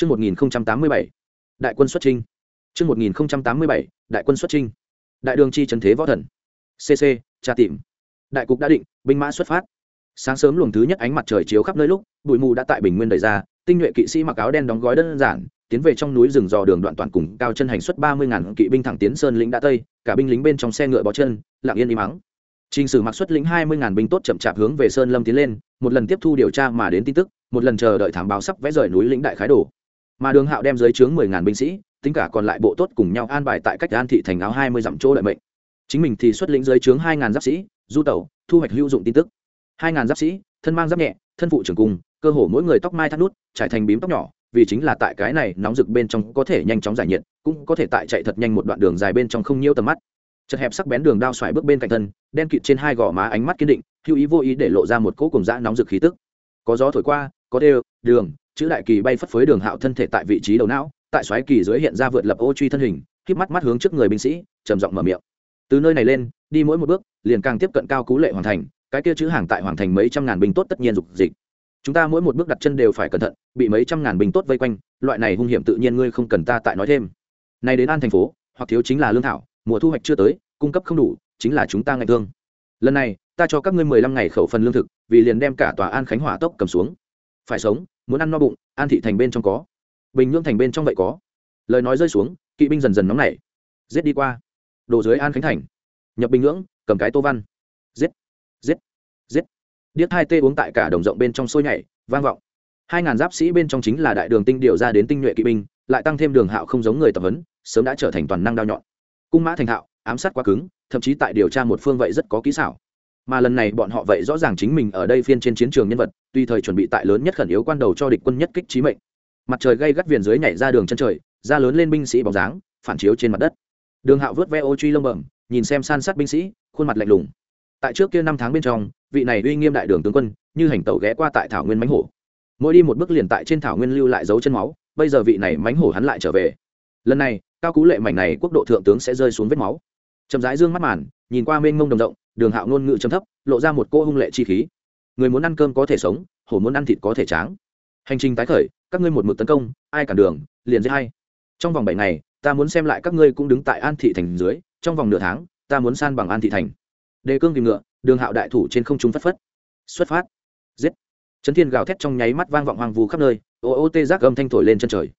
Trước 1087, đại quân xuất trinh. Trước 1087, đại quân xuất trinh. Đại đường chi trấn thế võ thần. CC, tra tìm. Đại cục đã định, binh mã xuất phát. Sáng sớm luồng thứ nhất ánh mặt trời chiếu khắp nơi lúc, bụi mù đã tại bình nguyên đầy ra, tinh nhuệ kỵ sĩ mặc áo đen đóng gói đơn giản, tiến về trong núi rừng dò đường đoạn toàn cùng cao chân hành xuất ba mươi ngàn kỵ binh thẳng tiến sơn lĩnh đã tây, cả binh lính bên trong xe ngựa bó chân, lặng yên im mắng. Trình Sử mặc xuất lĩnh hai mươi ngàn binh tốt chậm chạp hướng về Sơn Lâm tiến lên, một lần tiếp thu điều tra mà đến tin tức, một lần chờ đợi thám báo sắp vẽ rời núi lĩnh đại khái đổ. Mà Đường Hạo đem dưới trướng mười ngàn binh sĩ, tính cả còn lại bộ tốt cùng nhau an bài tại cách An thị thành áo hai mươi dặm chỗ đợi mệnh. Chính mình thì xuất lĩnh dưới trướng hai ngàn giáp sĩ, du tẩu, thu hoạch hữu dụng tin tức. Hai ngàn giáp sĩ, thân mang giáp nhẹ, thân phụ trưởng cung, cơ hồ mỗi người tóc mai thắt nút, trải thành bím tóc nhỏ, vì chính là tại cái này nóng rực bên trong có thể nhanh chóng giải nhiệt, cũng có thể tại chạy thật nhanh một đoạn đường dài bên trong không nhiễu tầm mắt chật hẹp sắc bén đường đao xoài bước bên cạnh thân đen kịt trên hai gò má ánh mắt kiên định hữu ý vô ý để lộ ra một cỗ cùng dã nóng rực khí tức có gió thổi qua có đê đường chữ đại kỳ bay phất phới đường hạo thân thể tại vị trí đầu não, tại xoáy kỳ dưới hiện ra vượt lập ô truy thân hình khiếp mắt mắt hướng trước người binh sĩ, trầm giọng mở miệng. Từ nơi này lên, đi mỗi một bước, liền càng tiếp cận cao cú lệ hoàn thành, cái kia chữ hàng tại hoàng thành mấy trăm ngàn binh tốt tất nhiên dục dịch. Chúng ta mỗi một bước đặt chân đều phải cẩn thận, bị mấy trăm ngàn binh tốt vây quanh, loại này hung hiểm tự nhiên ngươi không cần ta tại nói thêm. Nay đến an thành phố, hoặc thiếu chính là lương thảo, mùa thu hoạch chưa tới, cung cấp không đủ, chính là chúng ta ngày thương. Lần này, ta cho các ngươi mười lăm ngày khẩu phần lương thực, vì liền đem cả tòa an khánh hỏa tốc cầm xuống. Phải sống muốn ăn no bụng, an thị thành bên trong có. Bình nhưỡng thành bên trong vậy có. Lời nói rơi xuống, kỵ binh dần dần nóng nảy. Giết đi qua. Đổ dưới an khánh thành. Nhập bình nhưỡng, cầm cái tô văn. Giết giết giết. Điếc hai tê uống tại cả đồng rộng bên trong sôi nhảy, vang vọng. Hai ngàn giáp sĩ bên trong chính là đại đường tinh điều ra đến tinh nhuệ kỵ binh, lại tăng thêm đường hạo không giống người tập huấn, sớm đã trở thành toàn năng đao nhọn. Cung mã thành hạo ám sát quá cứng, thậm chí tại điều tra một phương vậy rất có kỹ xảo mà lần này bọn họ vậy rõ ràng chính mình ở đây phiên trên chiến trường nhân vật tùy thời chuẩn bị tại lớn nhất khẩn yếu quan đầu cho địch quân nhất kích trí mệnh. Mặt trời gây gắt viền dưới nhảy ra đường chân trời ra lớn lên binh sĩ bóng dáng, phản chiếu trên mặt đất. Đường hạo vớt ve ô truy lông bẩm, nhìn xem san sát binh sĩ, khuôn mặt lạnh lùng. Tại trước kia năm tháng bên trong, vị này uy nghiêm đại đường tướng quân, như hành tẩu ghé qua tại thảo nguyên mánh hổ. Mỗi đi một bước liền tại trên thảo nguyên lưu lại dấu chân máu, bây giờ vị này mánh hổ hắn lại trở về. Lần này, cao cú lệ mảnh này quốc độ thượng tướng sẽ rơi xuống vết máu. Chậm rãi dương mắt màn, nhìn qua mênh mông đồng rộng đường hạo ngôn ngữ chấm thấp, lộ ra một cô hung lệ chi khí. Người muốn ăn cơm có thể sống, hổ muốn ăn thịt có thể tráng. Hành trình tái khởi, các ngươi một mực tấn công, ai cản đường, liền dễ hay trong vòng bảy ngày, ta muốn xem lại các ngươi cũng đứng tại an thị thành dưới, trong vòng nửa tháng, ta muốn san bằng an thị thành. Đề cương tìm ngựa, đường hạo đại thủ trên không trung phất phất. Xuất phát. Giết. Trấn thiên gào thét trong nháy mắt vang vọng hoàng vù khắp nơi, ô ô tê giác âm thanh thổi lên chân trời.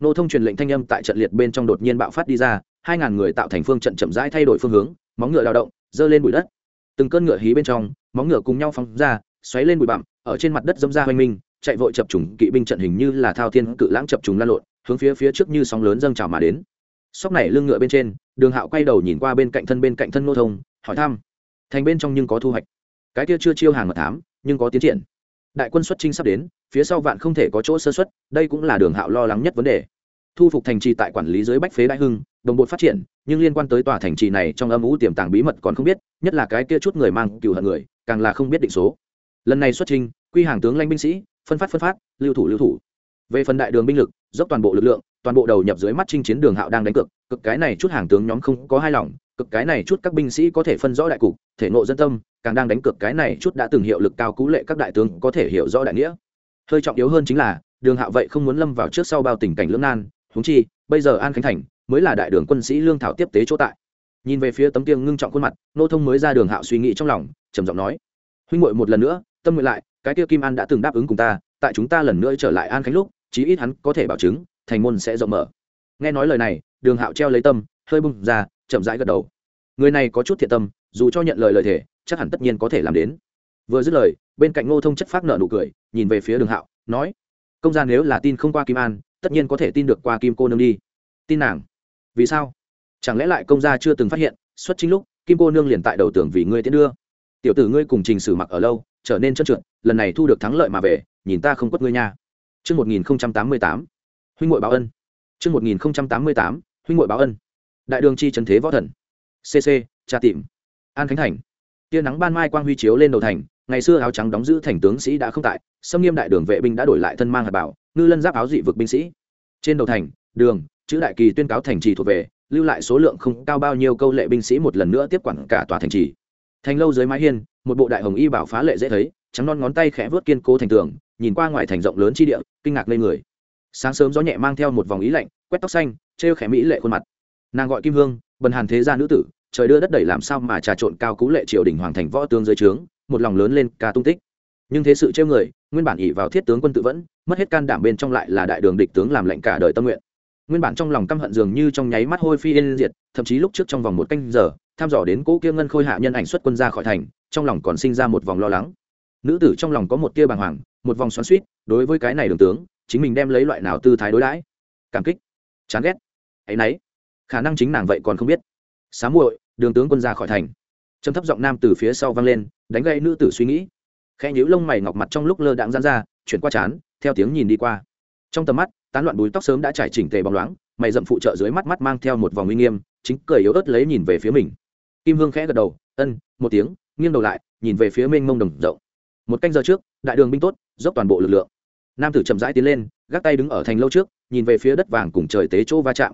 Nô thông truyền lệnh thanh âm tại trận liệt bên trong đột nhiên bạo phát đi ra, hai ngàn người tạo thành phương trận chậm rãi thay đổi phương hướng, móng ngựa lao động dơ lên bụi đất từng cơn ngựa hí bên trong, móng ngựa cùng nhau phóng ra, xoáy lên bụi bặm, ở trên mặt đất dâm ra hoanh minh, chạy vội chập trùng, kỵ binh trận hình như là thao thiên cự lãng chập trùng lan lộn, hướng phía phía trước như sóng lớn dâng trào mà đến. Sóc này lưng ngựa bên trên, đường hạo quay đầu nhìn qua bên cạnh thân bên cạnh thân nô thông, hỏi thăm. Thành bên trong nhưng có thu hoạch. Cái kia chưa chiêu hàng mật thám, nhưng có tiến triển. Đại quân xuất trinh sắp đến, phía sau vạn không thể có chỗ sơ xuất đây cũng là đường hạo lo lắng nhất vấn đề thu phục thành trì tại quản lý dưới bách phế đại hưng, đồng bộ phát triển, nhưng liên quan tới tòa thành trì này trong âm ủ tiềm tàng bí mật còn không biết, nhất là cái kia chút người mang cựu hận người, càng là không biết định số. Lần này xuất trình, quy hàng tướng lãnh binh sĩ, phân phát phân phát, lưu thủ lưu thủ. Về phần đại đường binh lực, dốc toàn bộ lực lượng, toàn bộ đầu nhập dưới mắt chinh chiến đường hạo đang đánh cực cực cái này chút hàng tướng nhóm không có hai lòng, cực cái này chút các binh sĩ có thể phân rõ đại cục, thể nộ dân tâm, càng đang đánh cực cái này chút đã từng hiệu lực cao cú lệ các đại tướng có thể hiểu rõ đại nghĩa. Hơi trọng yếu hơn chính là, đường hạo vậy không muốn lâm vào trước sau bao tình cảnh lưỡng nan húng chi, bây giờ an khánh thành mới là đại đường quân sĩ lương thảo tiếp tế chỗ tại. Nhìn về phía tấm kiêng ngưng trọng khuôn mặt, nô thông mới ra đường hạo suy nghĩ trong lòng, trầm giọng nói, huynh ngội một lần nữa, tâm nguyện lại, cái kia kim an đã từng đáp ứng cùng ta, tại chúng ta lần nữa trở lại an khánh lúc, chí ít hắn có thể bảo chứng, thành môn sẽ rộng mở. Nghe nói lời này, đường hạo treo lấy tâm, hơi bung ra, chậm rãi gật đầu. Người này có chút thiện tâm, dù cho nhận lời lời thể chắc hẳn tất nhiên có thể làm đến. Vừa dứt lời, bên cạnh ngô thông chất phát nợ nụ cười, nhìn về phía đường hạo, nói, công gia nếu là tin không qua kim an tất nhiên có thể tin được qua kim cô nương đi tin nàng vì sao chẳng lẽ lại công gia chưa từng phát hiện xuất chính lúc kim cô nương liền tại đầu tưởng vì ngươi tiến đưa tiểu tử ngươi cùng trình sử mặc ở lâu trở nên trơn trượt lần này thu được thắng lợi mà về nhìn ta không quất ngươi nha Trước 1088, huynh muội báo ân. Trước 1088, huynh muội báo ân. Đại đường chi trấn thế võ thần. CC, tra tìm. An Khánh Thành. Tia nắng ban mai quang huy chiếu lên đầu thành, ngày xưa áo trắng đóng giữ thành tướng sĩ đã không tại, xâm nghiêm đại đường vệ binh đã đổi lại thân mang hạt bảo, ngư lân giáp áo dị vực binh sĩ. Trên đầu thành, đường, chữ đại kỳ tuyên cáo thành trì thuộc về, lưu lại số lượng không cao bao nhiêu câu lệ binh sĩ một lần nữa tiếp quản cả tòa thành trì. Thành lâu dưới mái hiên một bộ đại hồng y bảo phá lệ dễ thấy trắng non ngón tay khẽ vớt kiên cố thành tường nhìn qua ngoài thành rộng lớn chi địa kinh ngạc lên người. Sáng sớm gió nhẹ mang theo một vòng ý lạnh quét tóc xanh trêu khẽ mỹ lệ khuôn mặt. Nàng gọi kim hương bần hàn thế gia nữ tử trời đưa đất đẩy làm sao mà trà trộn cao cú lệ triều đình hoàng thành võ tướng dưới trướng một lòng lớn lên ca tung tích. Nhưng thế sự trêu người, nguyên bản ỉ vào thiết tướng quân tự vẫn, mất hết can đảm bên trong lại là đại đường địch tướng làm lệnh cả đời tâm nguyện. Nguyên bản trong lòng căm hận dường như trong nháy mắt hôi phi yên diệt, thậm chí lúc trước trong vòng một canh giờ, tham dò đến cỗ kia ngân khôi hạ nhân ảnh xuất quân ra khỏi thành, trong lòng còn sinh ra một vòng lo lắng. Nữ tử trong lòng có một tia bàng hoàng, một vòng xoắn suýt đối với cái này đường tướng, chính mình đem lấy loại nào tư thái đối đãi? Cảm kích, chán ghét, ấy nấy. Khả năng chính nàng vậy còn không biết. Sáng muội, đường tướng quân ra khỏi thành trầm thấp giọng nam từ phía sau vang lên, đánh gây nữ tử suy nghĩ. Khẽ nhíu lông mày ngọc mặt trong lúc lơ đãng giãn ra, chuyển qua chán theo tiếng nhìn đi qua. Trong tầm mắt, tán loạn búi tóc sớm đã trải chỉnh tề bóng loáng, mày dậm phụ trợ dưới mắt mắt mang theo một vòng uy nghiêm, chính cười yếu ớt lấy nhìn về phía mình. Kim hương khẽ gật đầu, ân, một tiếng, nghiêng đầu lại, nhìn về phía mênh mông đồng rộng. Một canh giờ trước, đại đường binh tốt, dốc toàn bộ lực lượng. Nam tử chậm rãi tiến lên, gác tay đứng ở thành lâu trước, nhìn về phía đất vàng cùng trời tế chỗ va chạm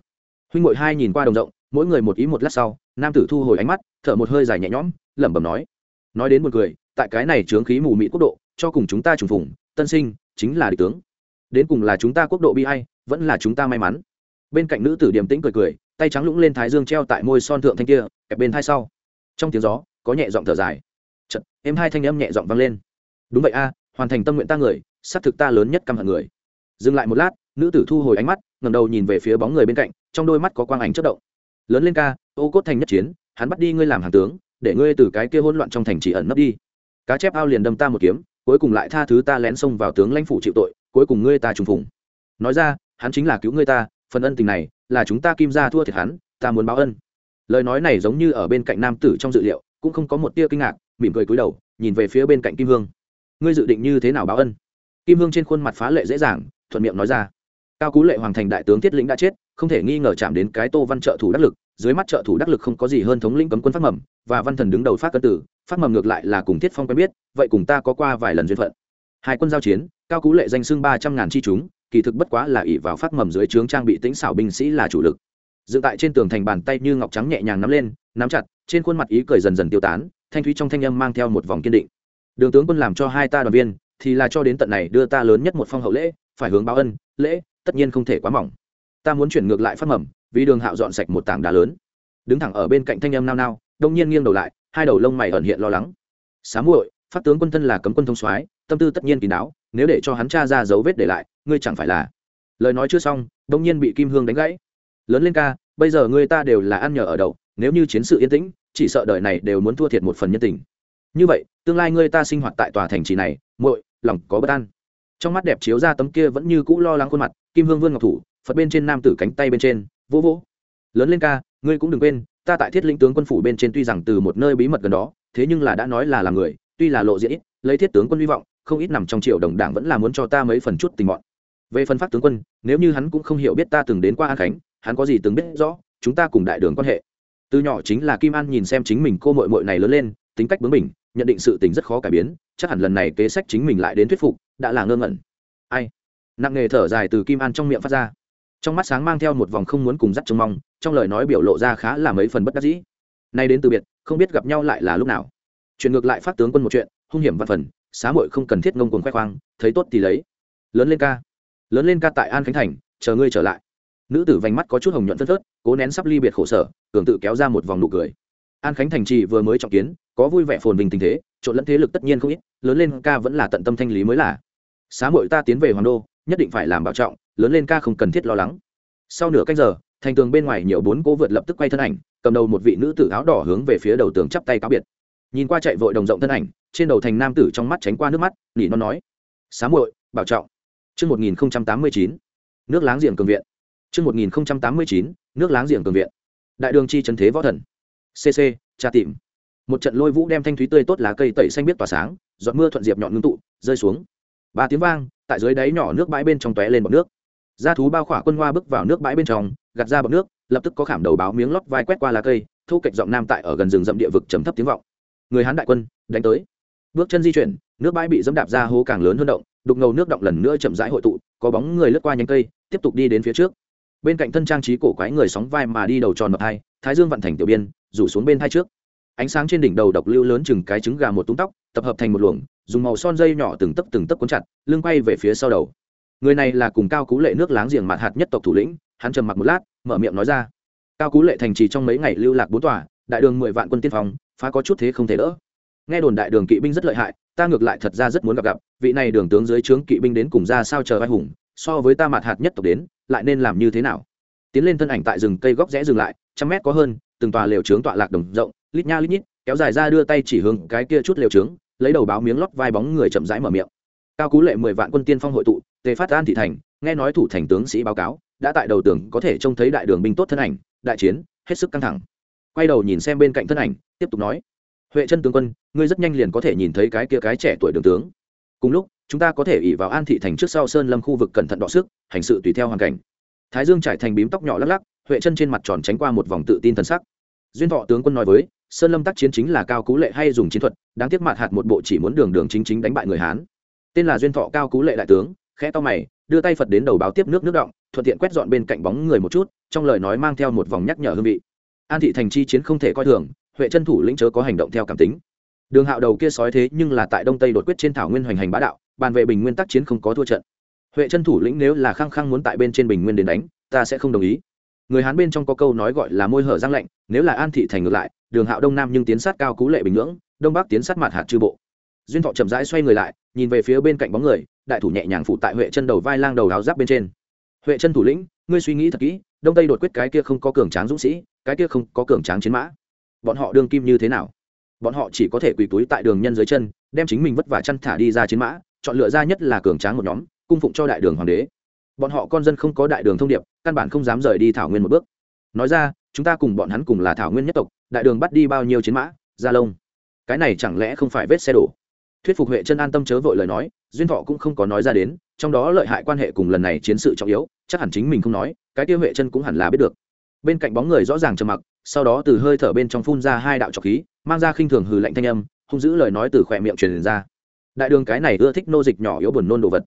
huynh ngội hai nhìn qua đồng rộng, mỗi người một ý một lát sau, nam tử thu hồi ánh mắt, thở một hơi dài nhẹ nhõm, lẩm bẩm nói. Nói đến một người tại cái này chướng khí mù mị quốc độ, cho cùng chúng ta trùng phùng, tân sinh, chính là địch tướng. Đến cùng là chúng ta quốc độ bi hay vẫn là chúng ta may mắn. Bên cạnh nữ tử điềm tĩnh cười cười, tay trắng lũng lên thái dương treo tại môi son thượng thanh kia, kẹp bên thai sau. Trong tiếng gió, có nhẹ giọng thở dài. Chật em hai thanh âm nhẹ giọng vang lên. Đúng vậy a, hoàn thành tâm nguyện ta người, xác thực ta lớn nhất căm hận người. Dừng lại một lát, nữ tử thu hồi ánh mắt ngầm đầu nhìn về phía bóng người bên cạnh trong đôi mắt có quang ảnh chất động. Lớn lên ca, ô cốt thành nhất chiến, hắn bắt đi ngươi làm hàng tướng, để ngươi từ cái kia hỗn loạn trong thành chỉ ẩn nấp đi. Cá chép ao liền đâm ta một kiếm, cuối cùng lại tha thứ ta lén xông vào tướng lãnh phủ chịu tội, cuối cùng ngươi ta trùng phùng. Nói ra, hắn chính là cứu ngươi ta, phần ân tình này là chúng ta kim ra thua thiệt hắn, ta muốn báo ân. Lời nói này giống như ở bên cạnh nam tử trong dự liệu, cũng không có một tia kinh ngạc, mỉm cười cúi đầu, nhìn về phía bên cạnh kim hương. Ngươi dự định như thế nào báo ân? Kim hương trên khuôn mặt phá lệ dễ dàng, thuận miệng nói ra cao cú lệ hoàng thành đại tướng thiết lĩnh đã chết, không thể nghi ngờ chạm đến cái tô văn trợ thủ đắc lực, dưới mắt trợ thủ đắc lực không có gì hơn thống lĩnh cấm quân phát mầm và văn thần đứng đầu phát cân tử. Phát mầm ngược lại là cùng thiết phong quen biết, vậy cùng ta có qua vài lần duyên phận. Hai quân giao chiến, cao cú lệ danh xưng ba trăm ngàn chi chúng, kỳ thực bất quá là ỷ vào phát mầm dưới trướng trang bị tính xảo binh sĩ là chủ lực. Dựng tại trên tường thành bàn tay như ngọc trắng nhẹ nhàng nắm lên, nắm chặt, trên khuôn mặt ý cười dần dần tiêu tán, thanh thúy trong thanh âm mang theo một vòng kiên định. Đường tướng quân làm cho hai ta đoàn viên, thì là cho đến tận này đưa ta lớn nhất một phong hậu lễ, phải hướng báo ân, lễ tất nhiên không thể quá mỏng. Ta muốn chuyển ngược lại phát mầm, vì đường hạo dọn sạch một tảng đá lớn. Đứng thẳng ở bên cạnh thanh âm nao nao, đông nhiên nghiêng đầu lại, hai đầu lông mày ẩn hiện lo lắng. Sám muội phát tướng quân thân là cấm quân thông soái, tâm tư tất nhiên kín đáo, nếu để cho hắn cha ra dấu vết để lại, ngươi chẳng phải là lời nói chưa xong, đông nhiên bị kim hương đánh gãy. Lớn lên ca, bây giờ ngươi ta đều là ăn nhờ ở đậu nếu như chiến sự yên tĩnh, chỉ sợ đời này đều muốn thua thiệt một phần nhân tình. Như vậy, tương lai ngươi ta sinh hoạt tại tòa thành trì này, muội, lòng có bất an. Trong mắt đẹp chiếu ra tấm kia vẫn như cũ lo lắng khuôn mặt kim hương Vương ngọc thủ, phật bên trên nam tử cánh tay bên trên, vỗ vỗ. Lớn lên ca, ngươi cũng đừng quên, ta tại thiết lĩnh tướng quân phủ bên trên tuy rằng từ một nơi bí mật gần đó, thế nhưng là đã nói là làm người, tuy là lộ diện ít, lấy thiết tướng quân hy vọng, không ít nằm trong triệu đồng đảng vẫn là muốn cho ta mấy phần chút tình bọn. Về phần phát tướng quân, nếu như hắn cũng không hiểu biết ta từng đến qua an khánh, hắn có gì từng biết rõ, chúng ta cùng đại đường quan hệ. Từ nhỏ chính là kim an nhìn xem chính mình cô mội mội này lớn lên, tính cách bướng mình nhận định sự tình rất khó cải biến, chắc hẳn lần này kế sách chính mình lại đến thuyết phục, đã là ngơ ngẩn. Ai? Nặng nghề thở dài từ kim an trong miệng phát ra. Trong mắt sáng mang theo một vòng không muốn cùng dắt trông mong, trong lời nói biểu lộ ra khá là mấy phần bất đắc dĩ. Nay đến từ biệt, không biết gặp nhau lại là lúc nào. Chuyện ngược lại phát tướng quân một chuyện, hung hiểm văn phần, xá muội không cần thiết ngông cuồng khoe khoang, thấy tốt thì lấy. Lớn lên ca. Lớn lên ca tại an khánh thành, chờ ngươi trở lại. Nữ tử vành mắt có chút hồng nhuận phân phớt, cố nén sắp ly biệt khổ sở, cường tự kéo ra một vòng nụ cười. An khánh thành trì vừa mới trọng kiến, có vui vẻ phồn vinh tình thế, trộn lẫn thế lực tất nhiên không ít, lớn lên ca vẫn là tận tâm thanh lý mới là. Xá muội ta tiến về hoàng đô nhất định phải làm bảo trọng lớn lên ca không cần thiết lo lắng sau nửa canh giờ thành tường bên ngoài nhiều bốn cố vượt lập tức quay thân ảnh cầm đầu một vị nữ tử áo đỏ hướng về phía đầu tường chắp tay cáo biệt nhìn qua chạy vội đồng rộng thân ảnh trên đầu thành nam tử trong mắt tránh qua nước mắt nỉ nó nói xá muội bảo trọng Trước 1089, nước láng giềng cường viện. Trước 1089, nước láng giềng cường viện. Đại đường chi trấn thế võ thần. CC, tra tìm. Một trận lôi vũ đem thanh thúy tươi tốt lá cây tẩy xanh biết tỏa sáng, giọt mưa thuận diệp nhọn ngưng tụ, rơi xuống. Ba tiếng vang, tại dưới đáy nhỏ nước bãi bên trong tóe lên bọt nước. Gia thú bao khỏa quân hoa bước vào nước bãi bên trong, gạt ra bọt nước, lập tức có khảm đầu báo miếng lót vai quét qua lá cây, thu kịch giọng nam tại ở gần rừng rậm địa vực trầm thấp tiếng vọng. Người Hán đại quân, đánh tới. Bước chân di chuyển, nước bãi bị dẫm đạp ra hố càng lớn hơn động, đục ngầu nước động lần nữa chậm rãi hội tụ có bóng người lướt qua nhánh cây tiếp tục đi đến phía trước bên cạnh thân trang trí cổ quái người sóng vai mà đi đầu tròn mập hai thái dương vận thành tiểu biên rủ xuống bên hai trước ánh sáng trên đỉnh đầu độc lưu lớn chừng cái trứng gà một túng tóc tập hợp thành một luồng dùng màu son dây nhỏ từng tấc từng tấc cuốn chặt, lưng quay về phía sau đầu. Người này là cùng cao cú lệ nước láng giềng mặt hạt nhất tộc thủ lĩnh, hắn trầm mặc một lát, mở miệng nói ra. Cao cú lệ thành trì trong mấy ngày lưu lạc bốn tòa, đại đường mười vạn quân tiên phong, phá có chút thế không thể đỡ. Nghe đồn đại đường kỵ binh rất lợi hại, ta ngược lại thật ra rất muốn gặp gặp, vị này đường tướng dưới trướng kỵ binh đến cùng ra sao chờ vai hùng, so với ta mặt hạt nhất tộc đến, lại nên làm như thế nào? Tiến lên thân ảnh tại rừng cây góc rẽ dừng lại, trăm mét có hơn, từng tòa lều trướng tọa lạc đồng rộng, lít nha lít nhít, kéo dài ra đưa tay chỉ hướng cái kia chút lều trướng lấy đầu báo miếng lót vai bóng người chậm rãi mở miệng. Cao cú lệ mười vạn quân tiên phong hội tụ, tề phát an thị thành, nghe nói thủ thành tướng sĩ báo cáo, đã tại đầu tường có thể trông thấy đại đường binh tốt thân ảnh, đại chiến, hết sức căng thẳng. Quay đầu nhìn xem bên cạnh thân ảnh, tiếp tục nói, huệ chân tướng quân, ngươi rất nhanh liền có thể nhìn thấy cái kia cái trẻ tuổi đường tướng. Cùng lúc, chúng ta có thể ỉ vào an thị thành trước sau sơn lâm khu vực cẩn thận đọ sức, hành sự tùy theo hoàn cảnh. Thái dương trải thành bím tóc nhỏ lắc lắc, huệ chân trên mặt tròn tránh qua một vòng tự tin thần sắc. Duyên thọ tướng quân nói với sơn lâm tác chiến chính là cao cú lệ hay dùng chiến thuật, đáng tiếc mặt hạt một bộ chỉ muốn đường đường chính chính đánh bại người hán. Tên là duyên thọ cao cú lệ đại tướng, khẽ to mày, đưa tay phật đến đầu báo tiếp nước nước động, thuận tiện quét dọn bên cạnh bóng người một chút, trong lời nói mang theo một vòng nhắc nhở hương vị. An thị thành chi chiến không thể coi thường, huệ chân thủ lĩnh chớ có hành động theo cảm tính. Đường hạo đầu kia sói thế nhưng là tại đông tây đột quyết trên thảo nguyên hoành hành bá đạo, bàn vệ bình nguyên tác chiến không có thua trận. Huệ chân thủ lĩnh nếu là khăng khăng muốn tại bên trên bình nguyên đến đánh, ta sẽ không đồng ý người hán bên trong có câu nói gọi là môi hở răng lạnh, nếu là an thị thành ngược lại, đường hạo đông nam nhưng tiến sát cao cú lệ bình nhưỡng, đông bắc tiến sát mặt hạt chư bộ. Duyên thọ chậm rãi xoay người lại, nhìn về phía bên cạnh bóng người, đại thủ nhẹ nhàng phụ tại huệ chân đầu vai lang đầu áo giáp bên trên. Huệ chân thủ lĩnh, ngươi suy nghĩ thật kỹ, đông tây đột quyết cái kia không có cường tráng dũng sĩ, cái kia không có cường tráng chiến mã. Bọn họ đương kim như thế nào? Bọn họ chỉ có thể quỳ túi tại đường nhân dưới chân, đem chính mình vất vả chăn thả đi ra chiến mã, chọn lựa ra nhất là cường tráng một nhóm, cung phụng cho đại đường hoàng đế. Bọn họ con dân không có đại đường thông điệp căn bản không dám rời đi thảo nguyên một bước. Nói ra, chúng ta cùng bọn hắn cùng là thảo nguyên nhất tộc, đại đường bắt đi bao nhiêu chiến mã gia lông. Cái này chẳng lẽ không phải vết xe đổ? Thuyết phục huệ chân an tâm chớ vội lời nói, duyên thọ cũng không có nói ra đến, trong đó lợi hại quan hệ cùng lần này chiến sự trọng yếu, chắc hẳn chính mình không nói, cái kia huệ chân cũng hẳn là biết được. Bên cạnh bóng người rõ ràng trầm mặc, sau đó từ hơi thở bên trong phun ra hai đạo trọc khí, mang ra khinh thường hừ lạnh thanh âm, không giữ lời nói từ khỏe miệng truyền ra. Đại đường cái này ưa thích nô dịch nhỏ yếu buồn nôn đồ vật.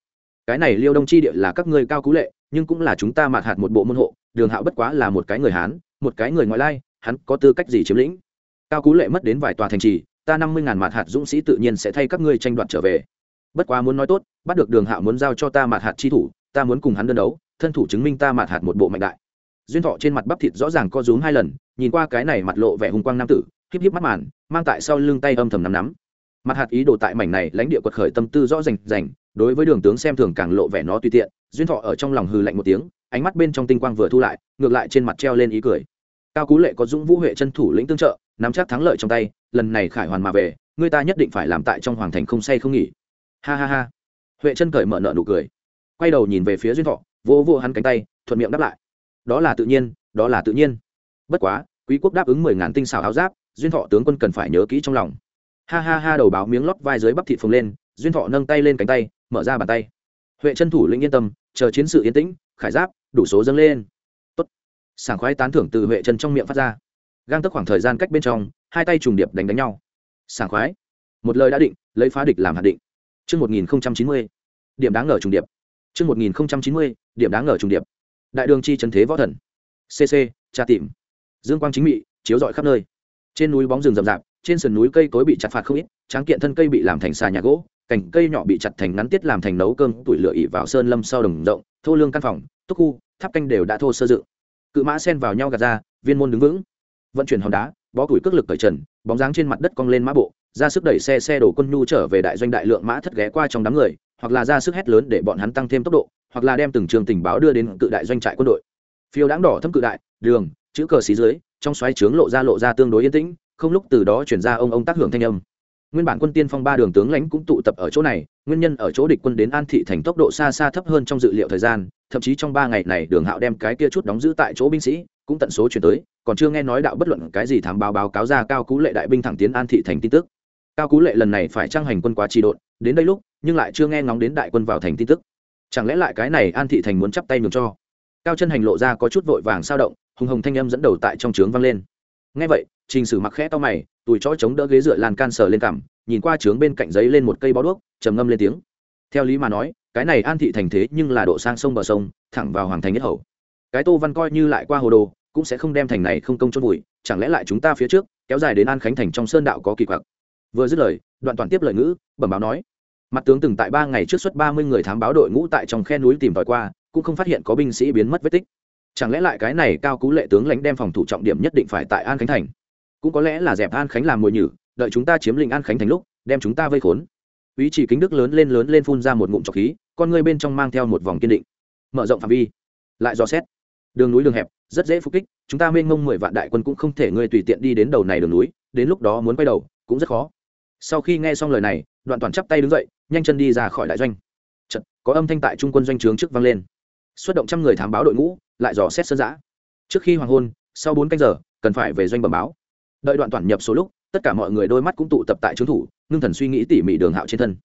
Cái này liêu đông chi địa là các ngươi cao cú lệ nhưng cũng là chúng ta mạt hạt một bộ môn hộ, đường hạo bất quá là một cái người hán, một cái người ngoại lai, hắn có tư cách gì chiếm lĩnh? Cao cú lệ mất đến vài tòa thành trì, ta năm mươi ngàn mạt hạt dũng sĩ tự nhiên sẽ thay các ngươi tranh đoạt trở về. Bất quá muốn nói tốt, bắt được đường hạo muốn giao cho ta mạt hạt chi thủ, ta muốn cùng hắn đơn đấu, thân thủ chứng minh ta mạt hạt một bộ mạnh đại. Duyên thọ trên mặt bắp thịt rõ ràng co rúm hai lần, nhìn qua cái này mặt lộ vẻ hùng quang nam tử, híp híp mắt màn, mang tại sau lưng tay âm thầm nắm nắm mặt hạt ý đồ tại mảnh này lãnh địa quật khởi tâm tư rõ rành rành, đối với đường tướng xem thường càng lộ vẻ nó tùy tiện, duyên thọ ở trong lòng hừ lạnh một tiếng, ánh mắt bên trong tinh quang vừa thu lại, ngược lại trên mặt treo lên ý cười. Cao cú lệ có dũng vũ huệ chân thủ lĩnh tương trợ, nắm chắc thắng lợi trong tay, lần này khải hoàn mà về, người ta nhất định phải làm tại trong hoàng thành không say không nghỉ. Ha ha ha. Huệ chân cởi mở nợ nụ cười. Quay đầu nhìn về phía duyên thọ, vỗ vỗ hắn cánh tay, thuận miệng đáp lại. Đó là tự nhiên, đó là tự nhiên. Bất quá, quý quốc đáp ứng mười ngàn tinh xảo áo giáp, duyên thọ tướng quân cần phải nhớ kỹ trong lòng ha ha ha đầu báo miếng lót vai dưới bắp thịt phồng lên duyên thọ nâng tay lên cánh tay mở ra bàn tay huệ chân thủ lĩnh yên tâm chờ chiến sự yên tĩnh khải giáp đủ số dâng lên Tốt. sảng khoái tán thưởng từ huệ chân trong miệng phát ra gang tức khoảng thời gian cách bên trong hai tay trùng điệp đánh đánh nhau sảng khoái một lời đã định lấy phá địch làm hạt định Trước 1090, điểm đáng ngờ trùng điệp. Trước 1090, điểm đáng ngờ trùng điệp. Đại đường chi trần thế võ thần. CC, tra tìm. Dương quang chính mị, chiếu rọi khắp nơi. Trên núi bóng rừng rậm rạp, trên sườn núi cây cối bị chặt phạt không ít, tráng kiện thân cây bị làm thành xà nhà gỗ, cành cây nhỏ bị chặt thành ngắn tiết làm thành nấu cơm, tuổi lửa ỉ vào sơn lâm sau đồng rộng, thô lương căn phòng, túc khu, tháp canh đều đã thô sơ dự. Cự mã xen vào nhau gạt ra, viên môn đứng vững. Vận chuyển hòn đá, bó củi cước lực cởi trần, bóng dáng trên mặt đất cong lên mã bộ, ra sức đẩy xe xe đổ quân nhu trở về đại doanh đại lượng mã thất ghé qua trong đám người hoặc là ra sức hét lớn để bọn hắn tăng thêm tốc độ hoặc là đem từng trường tình báo đưa đến cự đại doanh trại quân đội phiêu đáng đỏ thâm cự đại đường chữ cờ xí dưới trong xoáy trướng lộ ra lộ ra tương đối yên tĩnh không lúc từ đó chuyển ra ông ông tác hưởng thanh âm. Nguyên bản quân tiên phong ba đường tướng lãnh cũng tụ tập ở chỗ này, nguyên nhân ở chỗ địch quân đến an thị thành tốc độ xa xa thấp hơn trong dự liệu thời gian, thậm chí trong ba ngày này đường hạo đem cái kia chút đóng giữ tại chỗ binh sĩ, cũng tận số chuyển tới, còn chưa nghe nói đạo bất luận cái gì thám báo báo cáo ra cao cú lệ đại binh thẳng tiến an thị thành tin tức. Cao cú lệ lần này phải trang hành quân quá trì độn, đến đây lúc, nhưng lại chưa nghe ngóng đến đại quân vào thành tin tức. Chẳng lẽ lại cái này an thị thành muốn chắp tay nhường cho? Cao chân hành lộ ra có chút vội vàng sao động, hùng hồng thanh âm dẫn đầu tại trong trướng vang lên ngay vậy, trình sử mặc khẽ to mày tùi chó chống đỡ ghế dựa lan can sờ lên cằm, nhìn qua trướng bên cạnh giấy lên một cây bó đuốc, trầm ngâm lên tiếng. Theo lý mà nói, cái này an thị thành thế nhưng là độ sang sông bờ sông, thẳng vào hoàng thành nhất hậu cái tô văn coi như lại qua hồ đồ, cũng sẽ không đem thành này không công chôn vùi, chẳng lẽ lại chúng ta phía trước, kéo dài đến an khánh thành trong sơn đạo có kỳ quặc? Vừa dứt lời, đoạn toàn tiếp lời ngữ, bẩm báo nói. Mặt tướng từng tại ba ngày trước xuất ba mươi người thám báo đội ngũ tại trong khe núi tìm tòi qua, cũng không phát hiện có binh sĩ biến mất vết tích chẳng lẽ lại cái này cao cú lệ tướng lãnh đem phòng thủ trọng điểm nhất định phải tại an khánh thành? Cũng có lẽ là dẹp an khánh làm mồi nhử đợi chúng ta chiếm lĩnh an khánh thành lúc đem chúng ta vây khốn. Ý chỉ kính đức lớn lên lớn lên phun ra một ngụm trọc khí con ngươi bên trong mang theo một vòng kiên định. Mở rộng phạm vi lại dò xét. Đường núi đường hẹp rất dễ phục kích chúng ta mênh mông mười vạn đại quân cũng không thể ngươi tùy tiện đi đến đầu này đường núi đến lúc đó muốn quay đầu cũng rất khó. Sau khi nghe xong lời này đoạn toàn chắp tay đứng dậy nhanh chân đi ra khỏi đại doanh. Chật, có âm thanh tại trung quân doanh trướng trước vang lên xuất động trăm người thám báo đội ngũ, lại dò xét sơn giã. Trước khi hoàng hôn, sau bốn canh giờ, cần phải về doanh bẩm báo. Đợi đoạn toàn nhập số lúc, tất cả mọi người đôi mắt cũng tụ tập tại trướng thủ, ngưng thần suy nghĩ tỉ mỉ đường hạo trên thân.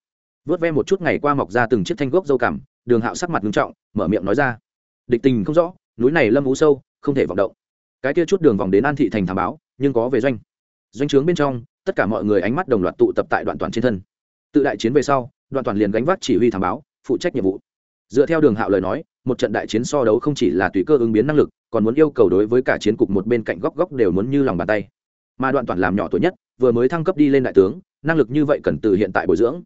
Vớt ve một chút ngày qua mọc ra từng chiếc thanh gốc dâu cảm đường hạo sắc mặt ngưng trọng, mở miệng nói ra. Địch tình không rõ, núi này lâm ú sâu, không thể vọng động. Cái kia chút đường vòng đến an thị thành thám báo, nhưng có về doanh. Doanh trướng bên trong, tất cả mọi người ánh mắt đồng loạt tụ tập tại đoạn toàn trên thân. Tự đại chiến về sau, đoạn toàn liền gánh vác chỉ huy thám báo, phụ trách nhiệm vụ. Dựa theo đường hạo lời nói một trận đại chiến so đấu không chỉ là tùy cơ ứng biến năng lực, còn muốn yêu cầu đối với cả chiến cục một bên cạnh góc góc đều muốn như lòng bàn tay. Mà đoạn toàn làm nhỏ tuổi nhất, vừa mới thăng cấp đi lên đại tướng, năng lực như vậy cần từ hiện tại bồi dưỡng.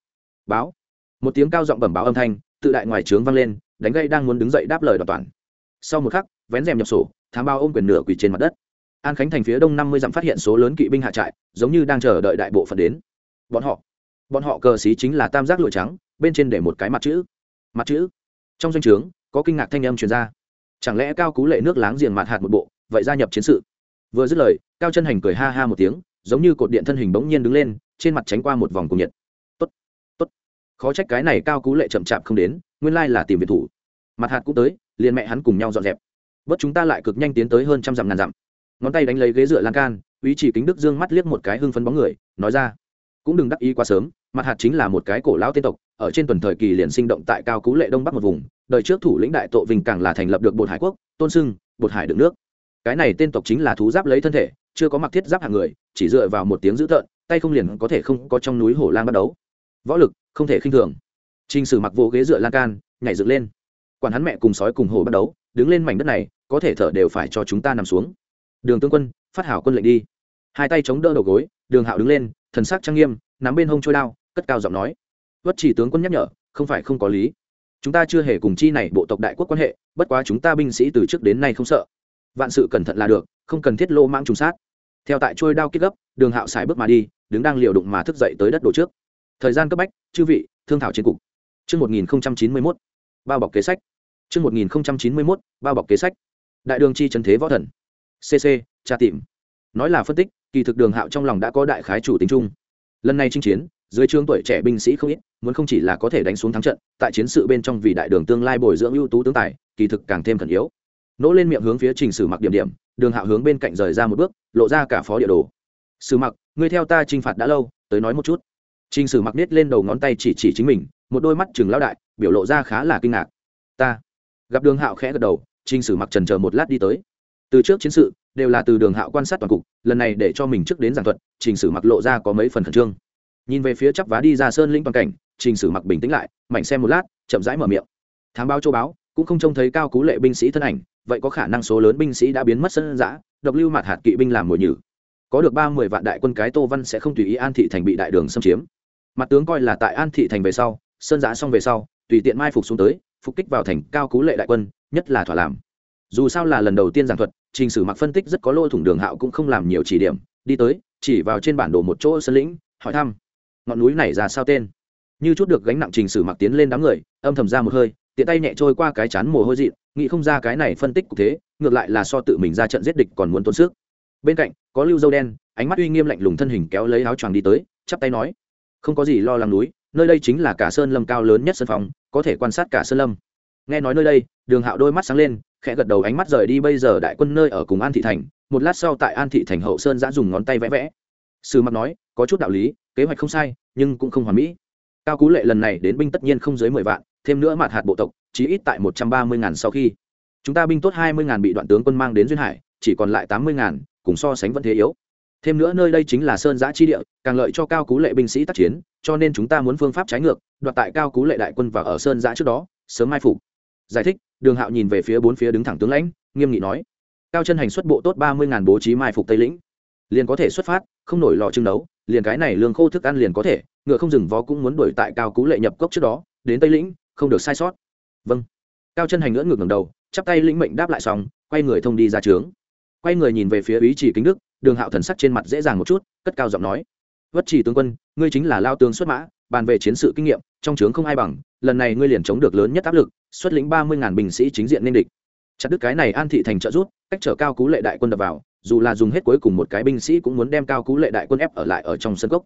Báo. Một tiếng cao giọng bẩm báo âm thanh, tự đại ngoài trướng vang lên, đánh gây đang muốn đứng dậy đáp lời đoạn toàn. Sau một khắc, vén rèm nhập sổ, thám bao ôm quyền nửa quỳ trên mặt đất. An khánh thành phía đông năm mươi dặm phát hiện số lớn kỵ binh hạ trại, giống như đang chờ đợi đại bộ phận đến. Bọn họ bọn họ cờ xí chính là tam giác lụa trắng, bên trên để một cái mặt chữ. Mặt chữ. Trong danh o trướng có kinh ngạc thanh âm truyền ra. Chẳng lẽ cao cú lệ nước láng giềng mặt hạt một bộ, vậy gia nhập chiến sự? Vừa dứt lời, cao chân hành cười ha ha một tiếng, giống như cột điện thân hình bỗng nhiên đứng lên, trên mặt tránh qua một vòng cùng nhiệt. Tốt tốt. Khó trách cái này cao cú lệ chậm chạp không đến, nguyên lai là tìm về thủ. Mặt hạt cũng tới, liền mẹ hắn cùng nhau dọn dẹp. Bớt chúng ta lại cực nhanh tiến tới hơn trăm dặm ngàn dặm. Ngón tay đánh lấy ghế dựa lan can, ý chỉ kính đức dương mắt liếc một cái hưng phấn bóng người, nói ra. Cũng đừng đắc ý quá sớm mặt hạt chính là một cái cổ lão tiên tộc ở trên tuần thời kỳ liền sinh động tại cao cú lệ đông bắc một vùng, đời trước thủ lĩnh đại tội vinh càng là thành lập được bột hải quốc, tôn sưng, bột hải đựng nước. Cái này tên tộc chính là thú giáp lấy thân thể, chưa có mặc thiết giáp hạng người, chỉ dựa vào một tiếng dữ tợn, tay không liền có thể không có trong núi hổ lang bắt đấu. Võ lực, không thể khinh thường. T r ì n h sử mặc vô ghế dựa lan can, nhảy dựng lên. Quản hắn mẹ cùng sói cùng hổ bắt đấu, đứng lên mảnh đất này, có thể thở đều phải cho chúng ta nằm xuống. Đường tương quân, phát hảo quân lệnh đi. Hai tay chống đỡ đầu gối, đường hạo đứng lên, thần sắc trang nghiêm, nắm bên hông trôi đao, cất cao giọng nói vất chỉ tướng quân nhắc nhở không phải không có lý chúng ta chưa hề cùng chi này bộ tộc đại quốc quan hệ bất quá chúng ta binh sĩ từ trước đến nay không sợ vạn sự cẩn thận là được không cần thiết lô mang trùng sát theo tại trôi đao kết gấp đường hạo xài bước mà đi đứng đang liều đụng mà thức dậy tới đất đổ trước thời gian cấp bách chư vị thương thảo chiến cục Trước 1091, bao bọc kế sách. Trước 1091, bao bọc kế sách. Đại đường chi trần thế võ thần. CC, tra tìm. Nói là phân tích, kỳ thực đường hạo trong lòng đã có đại khái chủ tính chung. Lần này chinh chiến, dưới trương tuổi trẻ binh sĩ không ít, muốn không chỉ là có thể đánh xuống thắng trận, tại chiến sự bên trong vì đại đường tương lai bồi dưỡng ưu tú tướng tài, kỳ thực càng thêm khẩn yếu. Nỗ lên miệng hướng phía trình sử mặc điểm điểm đường hạo hướng bên cạnh rời ra một bước lộ ra cả phó địa đồ. Sử mặc ngươi theo ta t r i n h phạt đã lâu tới nói một chút. Trình sử mặc nết lên đầu ngón tay chỉ chỉ chính mình một đôi mắt chừng lao đại biểu lộ ra khá là kinh ngạc. Ta. Gặp đường hạo khẽ gật đầu trình sử mặc trần chờ một lát đi tới. Từ trước chiến sự đều là từ đường hạo quan sát toàn cục lần này để cho mình trước đến giảng thuật trình sử mặc lộ ra có mấy phần khẩn trương nhìn về phía chắp vá đi ra sơn lĩnh toàn cảnh, trình sử mặc bình tĩnh lại mạnh xem một lát, chậm rãi mở miệng. Thám báo châu báo, cũng không trông thấy cao cú lệ binh sĩ thân ảnh, vậy có khả năng số lớn binh sĩ đã biến mất sân giã độc lưu mặt hạt kỵ binh làm mồi nhử. Có được ba mươi vạn đại quân cái tô văn sẽ không tùy ý an thị thành bị đại đường xâm chiếm. Mặt tướng coi là tại an thị thành về sau sơn giã xong về sau, tùy tiện mai phục xuống tới, phục kích vào thành cao cú lệ đại quân, nhất là thỏa làm. Dù sao là lần đầu tiên giảng thuật, trình sử mặc phân tích rất có lỗ thủng đường hạo cũng không làm nhiều chỉ điểm, đi tới, chỉ vào trên bản đồ một chỗ sân lĩnh, hỏi thăm ngọn núi này ra sao tên? Như chút được gánh nặng trình sử mặc tiến lên đám người, âm thầm ra một hơi, tiện tay nhẹ trôi qua cái chán mồ hôi dị nghĩ không ra cái này phân tích cục thế, ngược lại là so tự mình ra trận giết địch còn muốn tốn sức. Bên cạnh, có lưu dâu đen, ánh mắt uy nghiêm lạnh lùng thân hình kéo lấy áo choàng đi tới, chắp tay nói, không có gì lo lắng núi, nơi đây chính là cả sơn lâm cao lớn nhất sân phòng, có thể quan sát cả sơn lâm. Nghe nói nơi đây, đường hạo đôi mắt sáng lên, khẽ gật đầu ánh mắt rời đi bây giờ đại quân nơi ở cùng an thị thành, một lát sau tại an thị thành hậu sơn giã dùng ngón tay vẽ vẽ. Sư mặc nói, có chút đạo lý kế hoạch không sai, nhưng cũng không hoàn mỹ. Cao cú lệ lần này đến binh tất nhiên không dưới mười vạn, thêm nữa mặt hạt bộ tộc, chí ít tại một trăm ba mươi ngàn sau khi. Chúng ta binh tốt hai mươi ngàn bị đoạn tướng quân mang đến duyên hải, chỉ còn lại tám mươi ngàn, cùng so sánh vẫn thế yếu. Thêm nữa nơi đây chính là sơn giã chi địa, càng lợi cho cao cú lệ binh sĩ tác chiến, cho nên chúng ta muốn phương pháp trái ngược, đoạt tại cao cú lệ đại quân và ở sơn giã trước đó, sớm mai phục. Giải thích, đường hạo nhìn về phía bốn phía đứng thẳng tướng lãnh, nghiêm nghị nói. Cao chân hành xuất bộ tốt ba mươi ngàn bố trí mai phục tây lĩnh. Liền có thể xuất phát, không nổi lò trưng đấu liền cái này lương khô thức ăn liền có thể, ngựa không dừng vó cũng muốn đuổi tại cao cú lệ nhập cốc trước đó, đến tây lĩnh, không được sai sót. Vâng. Cao chân hành ngưỡng ngược ngầm đầu, chắp tay lĩnh mệnh đáp lại xong, quay người thông đi ra trướng. Quay người nhìn về phía ý chỉ kính đức, đường hạo thần sắc trên mặt dễ dàng một chút, cất cao giọng nói. Vất chỉ tướng quân, ngươi chính là lao tướng xuất mã, bàn về chiến sự kinh nghiệm, trong trướng không ai bằng, lần này ngươi liền chống được lớn nhất áp lực, xuất lĩnh ba mươi ngàn binh sĩ chính diện nên địch. Chặt đứt cái này an thị thành trợ rút, cách trở cao cú lệ đại quân đập vào dù là dùng hết cuối cùng một cái binh sĩ cũng muốn đem cao cú lệ đại quân ép ở lại ở trong sân cốc.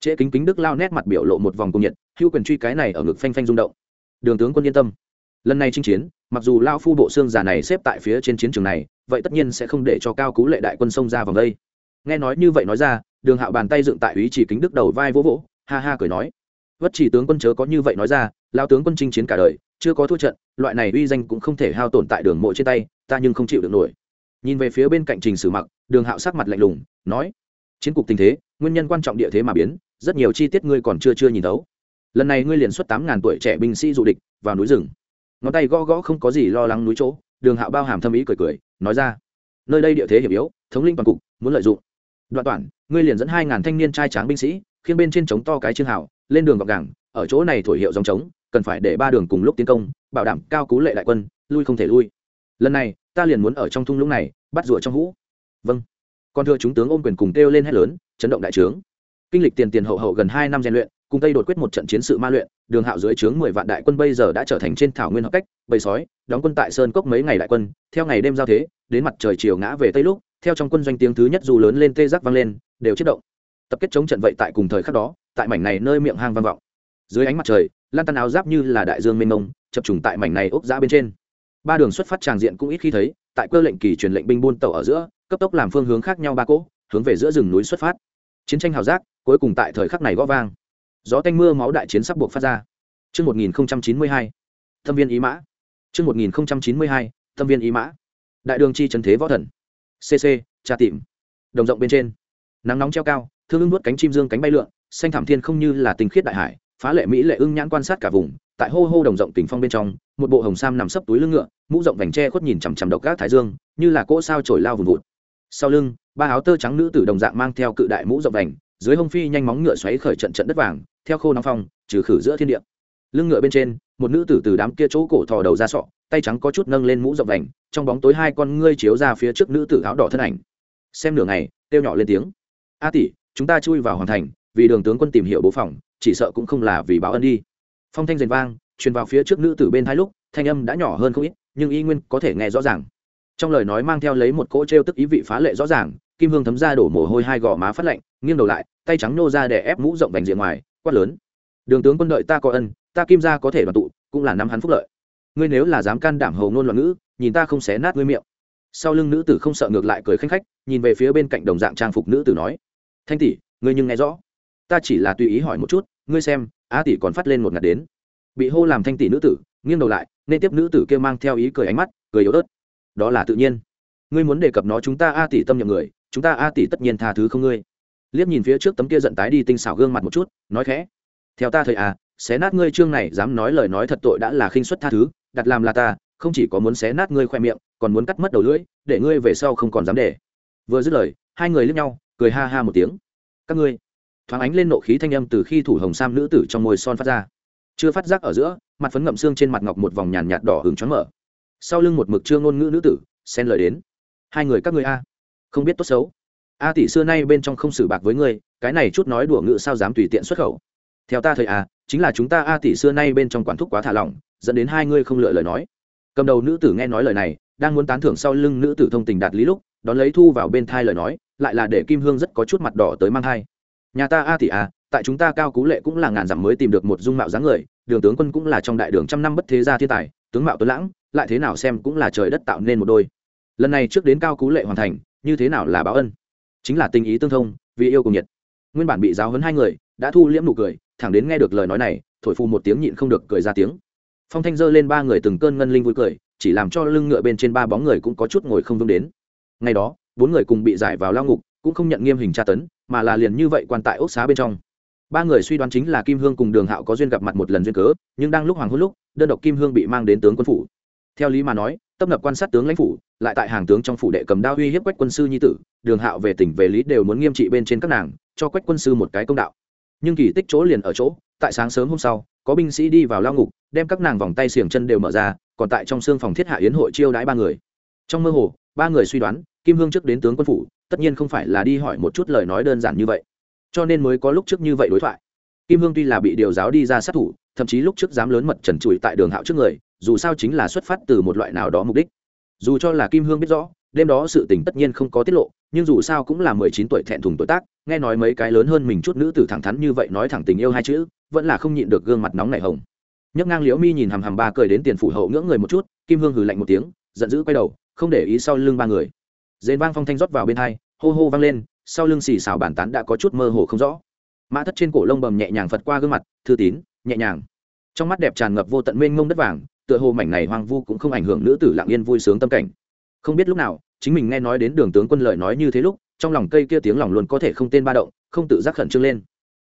Trễ kính kính đức lao nét mặt biểu lộ một vòng cung nhiệt hưu quyền truy cái này ở ngực phanh phanh rung động. Đường tướng quân yên tâm. Lần này chinh chiến, mặc dù lao phu bộ xương giả này xếp tại phía trên chiến trường này, vậy tất nhiên sẽ không để cho cao cú lệ đại quân xông ra vòng đây. Nghe nói như vậy nói ra, đường hạo bàn tay dựng tại ý chỉ kính đức đầu vai vỗ vỗ, ha ha cười nói. Vất chỉ tướng quân chớ có như vậy nói ra, lao tướng quân chinh chiến cả đời, chưa có thua trận, loại này uy danh cũng không thể hao tổn tại đường mộ trên tay, ta nhưng không chịu được nổi nhìn về phía bên cạnh trình sử mặc, đường hạo sắc mặt lạnh lùng, nói, chiến cục tình thế, nguyên nhân quan trọng địa thế mà biến, rất nhiều chi tiết ngươi còn chưa chưa nhìn thấu. Lần này ngươi liền xuất tám ngàn tuổi trẻ binh sĩ du địch, vào núi rừng. Ngón tay gõ gõ không có gì lo lắng núi chỗ, đường hạo bao hàm thâm ý cười cười, nói ra, nơi đây địa thế hiểm yếu, thống linh toàn cục, muốn lợi dụng. Đoạn toàn ngươi liền dẫn hai ngàn thanh niên trai tráng binh sĩ khiến bên trên trống to cái chương hảo lên đường gọc gàng, ở chỗ này thổi hiệu dòng trống cần phải để ba đường cùng lúc tiến công, bảo đảm cao cú lệ đại quân, lui không thể lui. Lần này ta liền muốn ở trong thung lũng này, bắt rùa trong hũ. Vâng. Còn thưa chúng tướng ôm quyền cùng kêu lên hét lớn, chấn động đại trướng. Kinh lịch tiền tiền hậu hậu gần hai năm rèn luyện, cùng tây đột quyết một trận chiến sự ma luyện, đường hạo dưới trướng mười vạn đại quân bây giờ đã trở thành trên thảo nguyên hợp cách, bầy sói, đóng quân tại sơn cốc mấy ngày đại quân, theo ngày đêm giao thế, đến mặt trời chiều ngã về tây lúc, theo trong quân doanh tiếng thứ nhất dù lớn lên tê giác vang lên, đều chết động. Tập kết chống trận vậy tại cùng thời khắc đó, tại mảnh này nơi miệng hang vang vọng. Dưới ánh mặt trời lan tan áo giáp như là đại dương mênh mông, chập trùng tại mảnh này ốc giã bên trên ba đường xuất phát tràng diện cũng ít khi thấy tại cơ lệnh kỳ truyền lệnh binh buôn tàu ở giữa cấp tốc làm phương hướng khác nhau ba cỗ hướng về giữa rừng núi xuất phát chiến tranh hào giác cuối cùng tại thời khắc này gõ vang gió tanh mưa máu đại chiến sắp buộc phát ra Trước 1092, thâm viên ý mã. Trước 1092, thâm viên ý mã. Đại đường chi trấn thế võ thần. CC, tra tìm. Đồng rộng bên trên. Nắng nóng treo cao, thương ưng nuốt cánh chim dương cánh bay lượn, xanh thảm thiên không như là tinh khiết đại hải, phá lệ mỹ lệ ưng nhãn quan sát cả vùng, tại hô hô đồng rộng tỉnh phong bên trong, một bộ hồng sam nằm sấp túi lưng ngựa, mũ rộng vành tre khuất nhìn chằm chằm độc các thái dương, như là cỗ sao trổi lao vùng vụt. Sau lưng, ba áo tơ trắng nữ tử đồng dạng mang theo cự đại mũ rộng vành, dưới hông phi nhanh móng ngựa xoáy khởi trận trận đất vàng, theo khô nóng phong, trừ khử giữa thiên địa. Lưng ngựa bên trên, một nữ tử từ đám kia chỗ cổ thò đầu ra sọ, tay trắng có chút nâng lên mũ rộng vành, trong bóng tối hai con ngươi chiếu ra phía trước nữ tử áo đỏ thân ảnh. Xem nửa ngày, kêu nhỏ lên tiếng. "A tỷ, chúng ta chui vào hoàn thành, vì đường tướng quân tìm hiểu bố phòng, chỉ sợ cũng không là vì báo ân đi." Phong thanh rền vang, truyền vào phía trước nữ tử bên hai lúc, thanh âm đã nhỏ hơn không ít, nhưng y nguyên có thể nghe rõ ràng. Trong lời nói mang theo lấy một cỗ trêu tức ý vị phá lệ rõ ràng, kim hương thấm ra đổ mồ hôi hai gò má phát lạnh, nghiêng đầu lại, tay trắng nô ra để ép mũ rộng vành diện ngoài, quát lớn: "Đường tướng quân đợi ta có ân, ta kim gia có thể đoàn tụ, cũng là nắm hắn phúc lợi. Ngươi nếu là dám can đảm hầu ngôn loạn ngữ, nhìn ta không xé nát ngươi miệng." Sau lưng nữ tử không sợ ngược lại cười khanh khách, nhìn về phía bên cạnh đồng dạng trang phục nữ tử nói: "Thanh tỷ, ngươi nhưng nghe rõ, ta chỉ là tùy ý hỏi một chút, ngươi xem, a tỷ còn phát lên một ngạt đến." Bị hô làm thanh tỷ nữ tử, nghiêng đầu lại nên tiếp nữ tử kia mang theo ý cười ánh mắt cười yếu ớt. Đó là tự nhiên. Ngươi muốn đề cập nó chúng ta a tỷ tâm nhậm người chúng ta a tỷ tất nhiên tha thứ không ngươi. Liếc nhìn phía trước tấm kia giận tái đi tinh xảo gương mặt một chút nói khẽ. Theo ta thời à xé nát ngươi chương này dám nói lời nói thật tội đã là khinh suất tha thứ đặt làm là ta không chỉ có muốn xé nát ngươi khoe miệng còn muốn cắt mất đầu lưỡi để ngươi về sau không còn dám để. Vừa dứt lời hai người liếc nhau cười ha ha một tiếng. Các ngươi thoáng ánh lên nộ khí thanh âm từ khi thủ hồng sam nữ tử trong môi son phát ra. Chưa phát giác ở giữa, mặt phấn ngậm xương trên mặt ngọc một vòng nhàn nhạt đỏ hừng choáng mở. Sau lưng một mực chưa ngôn ngữ nữ tử, xen lời đến. Hai người các ngươi a, không biết tốt xấu. A tỷ xưa nay bên trong không xử bạc với ngươi, cái này chút nói đùa ngữ sao dám tùy tiện xuất khẩu? Theo ta thời a chính là chúng ta a tỷ xưa nay bên trong quản thúc quá thả lỏng, dẫn đến hai ngươi không lựa lời nói. Cầm đầu nữ tử nghe nói lời này, đang muốn tán thưởng sau lưng nữ tử thông tình đạt lý lúc, đón lấy thu vào bên thai lời nói, lại là để kim hương rất có chút mặt đỏ tới mang thai nhà ta a tỷ a, tại chúng ta cao cú lệ cũng là ngàn dặm mới tìm được một dung mạo dáng người, đường tướng quân cũng là trong đại đường trăm năm bất thế gia thiên tài, tướng mạo tuấn lãng, lại thế nào xem cũng là trời đất tạo nên một đôi. Lần này trước đến cao cú lệ hoàn thành, như thế nào là báo ân? Chính là tình ý tương thông, vì yêu cùng nhiệt. Nguyên bản bị giáo hấn hai người, đã thu liễm nụ cười, thẳng đến nghe được lời nói này, thổi phù một tiếng nhịn không được cười ra tiếng. Phong thanh dơ lên ba người từng cơn ngân linh vui cười, chỉ làm cho lưng ngựa bên trên ba bóng người cũng có chút ngồi không vững đến. Ngày đó, bốn người cùng bị giải vào lao ngục, cũng không nhận nghiêm hình tra tấn mà là liền như vậy quan tại ốc xá bên trong. Ba người suy đoán chính là kim hương cùng đường hạo có duyên gặp mặt một lần duyên cớ, nhưng đang lúc hoàng hôn lúc, đơn độc kim hương bị mang đến tướng quân phủ. Theo lý mà nói, tấp nập quan sát tướng lãnh phủ, lại tại hàng tướng trong phủ đệ cầm đao uy hiếp quách quân sư nhi tử, đường hạo về tỉnh về lý đều muốn nghiêm trị bên trên các nàng, cho quách quân sư một cái công đạo. Nhưng kỳ tích chỗ liền ở chỗ, tại sáng sớm hôm sau, có binh sĩ đi vào lao ngục, đem các nàng vòng tay xiềng chân đều mở ra, còn tại trong xương phòng thiết hạ yến hội chiêu đãi ba người. Trong mơ hồ, ba người suy đoán, kim hương trước đến tướng quân phủ tất nhiên không phải là đi hỏi một chút lời nói đơn giản như vậy. Cho nên mới có lúc trước như vậy đối thoại. Kim hương tuy là bị điều giáo đi ra sát thủ, thậm chí lúc trước dám lớn mật trần trụi tại đường hạo trước người, dù sao chính là xuất phát từ một loại nào đó mục đích. Dù cho là kim hương biết rõ, đêm đó sự tình tất nhiên không có tiết lộ, nhưng dù sao cũng là mười chín tuổi thẹn thùng tuổi tác, nghe nói mấy cái lớn hơn mình chút nữ tử thẳng thắn như vậy nói thẳng tình yêu hai chữ, vẫn là không nhịn được gương mặt nóng nảy hồng. Nhấc ngang liễu mi nhìn hàm hàm ba cười đến tiền phủ hậu ngưỡng người một chút, kim hương hừ lạnh một tiếng, giận dữ quay đầu, không để ý sau lưng ba người dền vang phong thanh rót vào bên hai, hô hô vang lên, sau lưng xì xào bàn tán đã có chút mơ hồ không rõ. Mã thất trên cổ lông bầm nhẹ nhàng phật qua gương mặt, thư tín, nhẹ nhàng. Trong mắt đẹp tràn ngập vô tận mênh mông đất vàng, tựa hồ mảnh này hoang vu cũng không ảnh hưởng nữ tử lặng yên vui sướng tâm cảnh. Không biết lúc nào, chính mình nghe nói đến đường tướng quân lời nói như thế lúc, trong lòng cây kia tiếng lòng luôn có thể không tên ba động, không tự giác khẩn trương lên.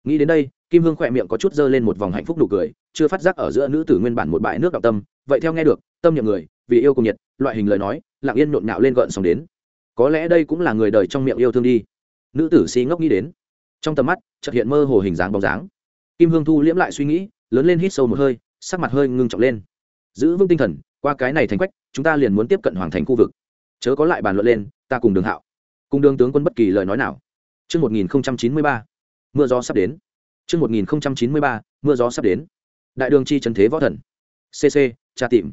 Nghĩ đến đây, kim hương khỏe miệng có chút dơ lên một vòng hạnh phúc nụ cười, chưa phát giác ở giữa nữ tử nguyên bản một bãi nước đọc tâm. Vậy theo nghe được, tâm nhậm người, vì yêu cùng nhiệt, loại hình lời nói, lặng yên nhộn nhạo lên gợn sóng đến có lẽ đây cũng là người đời trong miệng yêu thương đi nữ tử si ngốc nghĩ đến trong tầm mắt chợt hiện mơ hồ hình dáng bóng dáng kim hương thu liễm lại suy nghĩ lớn lên hít sâu một hơi sắc mặt hơi ngưng trọng lên giữ vững tinh thần qua cái này thành quách chúng ta liền muốn tiếp cận hoàng thành khu vực chớ có lại bàn luận lên ta cùng đường hạo cùng đường tướng quân bất kỳ lời nói nào Trước 1093, mưa gió sắp đến. Trước 1093, mưa gió sắp đến. Đại đường chi trần thế võ thần. CC, tra tìm.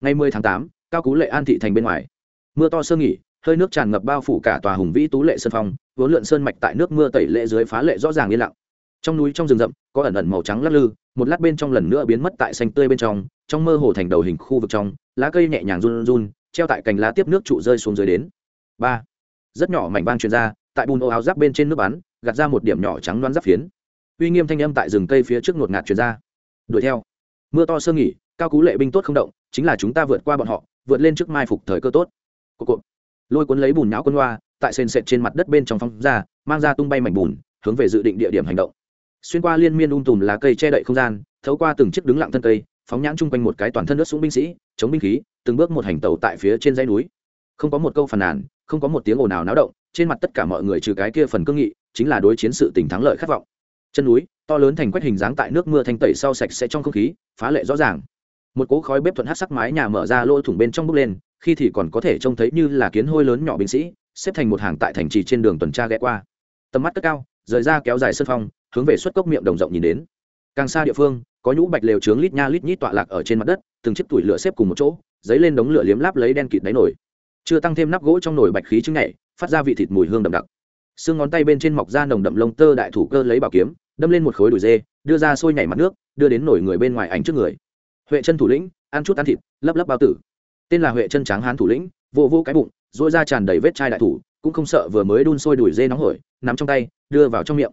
Ngày 10 tháng 8, cao cú lệ an thị thành bên ngoài. Mưa to sơ nghỉ, hơi nước tràn ngập bao phủ cả tòa hùng vĩ tú lệ sơn phong, vốn lượn sơn mạch tại nước mưa tẩy lệ dưới phá lệ rõ ràng yên lặng. Trong núi trong rừng rậm, có ẩn ẩn màu trắng lắc lư, một lát bên trong lần nữa biến mất tại xanh tươi bên trong, trong mơ hồ thành đầu hình khu vực trong, lá cây nhẹ nhàng run run, treo tại cành lá tiếp nước trụ rơi xuống dưới đến. Ba rất nhỏ mảnh vang truyền ra tại bùn ô áo giáp bên trên nước bắn gạt ra một điểm nhỏ trắng đoán giáp phiến. Uy nghiêm thanh âm tại rừng cây phía trước ngột ngạt truyền ra. Đuổi theo. Mưa to sơ nghỉ cao cú lệ binh tốt không động chính là chúng ta vượt qua bọn họ vượt lên trước mai phục thời cơ tốt. Cộp cộp lôi cuốn lấy bùn nhão quân hoa, tại sền sệt trên mặt đất bên trong phong ra, mang ra tung bay mảnh bùn, hướng về dự định địa điểm hành động. Xuyên qua liên miên um tùm lá cây che đậy không gian, thấu qua từng chiếc đứng lặng thân cây, phóng nhãn chung quanh một cái toàn thân nước súng binh sĩ, chống binh khí, từng bước một hành tàu tại phía trên dãy núi. Không có một câu phàn nàn, không có một tiếng ồn ào náo động, trên mặt tất cả mọi người trừ cái kia phần cương nghị, chính là đối chiến sự tình thắng lợi khát vọng. Chân núi, to lớn thành quách hình dáng tại nước mưa thanh tẩy sau sạch sẽ trong không khí, phá lệ rõ ràng. Một cỗ khói bếp thuận hát sắc mái nhà mở ra lỗ thủng bên trong bốc lên khi thì còn có thể trông thấy như là kiến hôi lớn nhỏ binh sĩ, xếp thành một hàng tại thành trì trên đường tuần tra ghé qua. Tầm mắt cất cao, rời ra kéo dài sân phong, hướng về xuất cốc miệng đồng rộng nhìn đến. Càng xa địa phương, có nhũ bạch lều trướng lít nha lít nhít tọa lạc ở trên mặt đất, từng chiếc tủi lửa xếp cùng một chỗ dấy lên đống lửa liếm láp lấy đen kịt đáy nổi chưa tăng thêm nắp gỗ trong nồi bạch khí chứng nhảy, phát ra vị thịt mùi hương đậm đặc. Xương ngón tay bên trên mọc ra nồng đậm lông tơ đại thủ cơ lấy bảo kiếm, đâm lên một khối đùi dê, đưa ra sôi nhảy mặt nước, đưa đến nổi người bên ngoài ảnh trước người. Huệ chân thủ lĩnh, ăn chút ăn thịt, lấp lấp bao tử tên là huệ chân tráng hán thủ lĩnh vô vô cái bụng dỗi ra tràn đầy vết chai đại thủ cũng không sợ vừa mới đun sôi đùi dê nóng hổi nắm trong tay đưa vào trong miệng.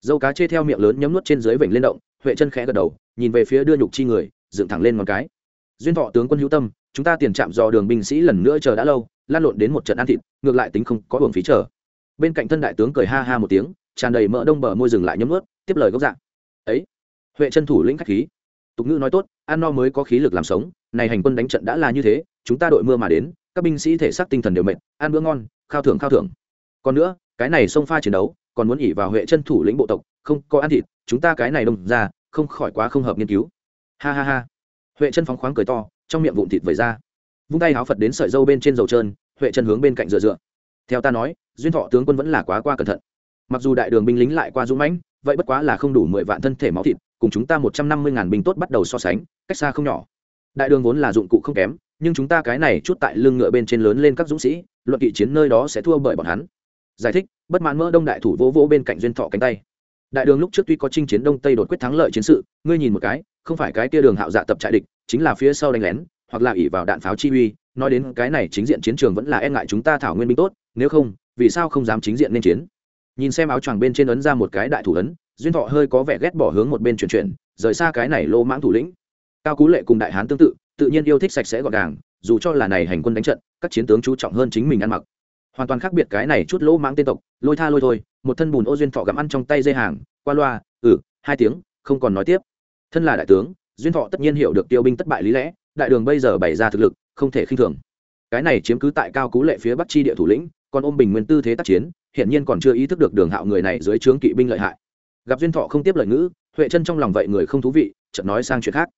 Dâu cá chê theo miệng lớn nhấm nuốt trên dưới vểnh lên động huệ chân khẽ gật đầu nhìn về phía đưa nhục chi người dựng thẳng lên ngón cái. Duyên thọ tướng quân hữu tâm chúng ta tiền chạm dò đường binh sĩ lần nữa chờ đã lâu lan lộn đến một trận ăn thịt ngược lại tính không có hưởng phí chờ. Bên cạnh thân đại tướng cười ha ha một tiếng tràn đầy mỡ đông bờ môi dừng lại nhấm nuốt, tiếp lời gốc dạng ấy huệ chân thủ lĩnh khách khí. Tục ngữ nói tốt ăn no mới có khí lực làm sống này hành quân đánh trận đã là như thế chúng ta đội mưa mà đến, các binh sĩ thể xác tinh thần đều mệt, ăn bữa ngon, khao thưởng khao thưởng. Còn nữa, cái này xông pha chiến đấu, còn muốn nghỉ vào huệ chân thủ lĩnh bộ tộc, không có ăn thịt, chúng ta cái này đông ra, không khỏi quá không hợp nghiên cứu. Ha ha ha. Huệ chân phóng khoáng cười to, trong miệng vụn thịt vẩy ra. Vung tay háo phật đến sợi dâu bên trên dầu trơn, huệ chân hướng bên cạnh dựa dựa. Theo ta nói, duyên thọ tướng quân vẫn là quá qua cẩn thận. Mặc dù đại đường binh lính lại qua dũng mãnh, vậy bất quá là không đủ mười vạn thân thể máu thịt, cùng chúng ta một trăm năm mươi ngàn binh tốt bắt đầu so sánh, cách xa không nhỏ. Đại đường vốn là dụng cụ không kém nhưng chúng ta cái này chút tại lưng ngựa bên trên lớn lên các dũng sĩ, luận kỵ chiến nơi đó sẽ thua bởi bọn hắn. Giải thích, bất mãn mỡ đông đại thủ vỗ vỗ bên cạnh duyên thọ cánh tay. Đại đường lúc trước tuy có chinh chiến đông tây đột quyết thắng lợi chiến sự, ngươi nhìn một cái, không phải cái kia đường hạo dạ tập trại địch, chính là phía sau đánh lén, hoặc là ỉ vào đạn pháo chi uy, nói đến cái này chính diện chiến trường vẫn là e ngại chúng ta thảo nguyên binh tốt, nếu không, vì sao không dám chính diện nên chiến? Nhìn xem áo choàng bên trên ấn ra một cái đại thủ ấn, duyên thọ hơi có vẻ ghét bỏ hướng một bên chuyển chuyển, rời xa cái này lô mãng thủ lĩnh. Cao cú lệ cùng đại hán tương tự tự nhiên yêu thích sạch sẽ gọn gàng, dù cho là này hành quân đánh trận, các chiến tướng chú trọng hơn chính mình ăn mặc. Hoàn toàn khác biệt cái này chút lỗ mãng tên tộc, lôi tha lôi thôi, một thân bùn ô duyên thọ gặm ăn trong tay dây hàng, qua loa ừ hai tiếng, không còn nói tiếp. Thân là đại tướng, duyên thọ tất nhiên hiểu được tiêu binh thất bại lý lẽ, đại đường bây giờ bày ra thực lực, không thể khinh thường. Cái này chiếm cứ tại cao cú lệ phía bắc chi địa thủ lĩnh, còn ôm bình nguyên tư thế tác chiến hiện nhiên còn chưa ý thức được đường hạo người này dưới trướng kỵ binh lợi hại. Gặp duyên thọ không tiếp lời ngữ, huệ chân trong lòng vậy người không thú vị, chợt nói sang chuyện khác.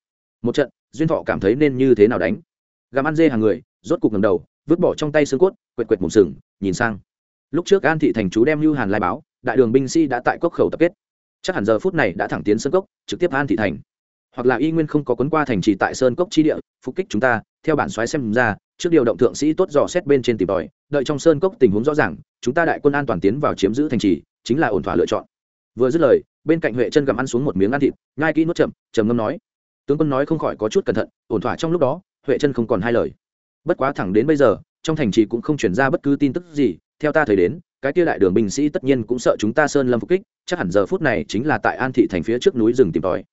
Một trận duyên thọ cảm thấy nên như thế nào đánh. Gàm ăn dê hàng người, rốt cục ngầm đầu, vứt bỏ trong tay xương cốt, quệt quệt mùng sừng, nhìn sang. Lúc trước an thị thành chú đem lưu hàn lai báo, đại đường binh sĩ đã tại cốc khẩu tập kết. Chắc hẳn giờ phút này đã thẳng tiến sơn cốc, trực tiếp an thị thành. Hoặc là y nguyên không có quấn qua thành trì tại sơn cốc chi địa, phục kích chúng ta, theo bản xoáy xem ra, trước điều động thượng sĩ tốt dò xét bên trên tìm tòi, đợi trong sơn cốc tình huống rõ ràng, chúng ta đại quân an toàn tiến vào chiếm giữ thành trì, chính là ổn thỏa lựa chọn. Vừa dứt lời, bên cạnh huệ chân gặm ăn xuống một miếng ăn thịt ngai kỹ nuốt chậm, trầm ngâm nói tướng quân nói không khỏi có chút cẩn thận, ổn thỏa trong lúc đó, huệ chân không còn hai lời. Bất quá thẳng đến bây giờ, trong thành trì cũng không chuyển ra bất cứ tin tức gì, theo ta thấy đến, cái tia đại đường binh sĩ tất nhiên cũng sợ chúng ta sơn lâm phục kích, chắc hẳn giờ phút này chính là tại an thị thành phía trước núi rừng tìm tòi.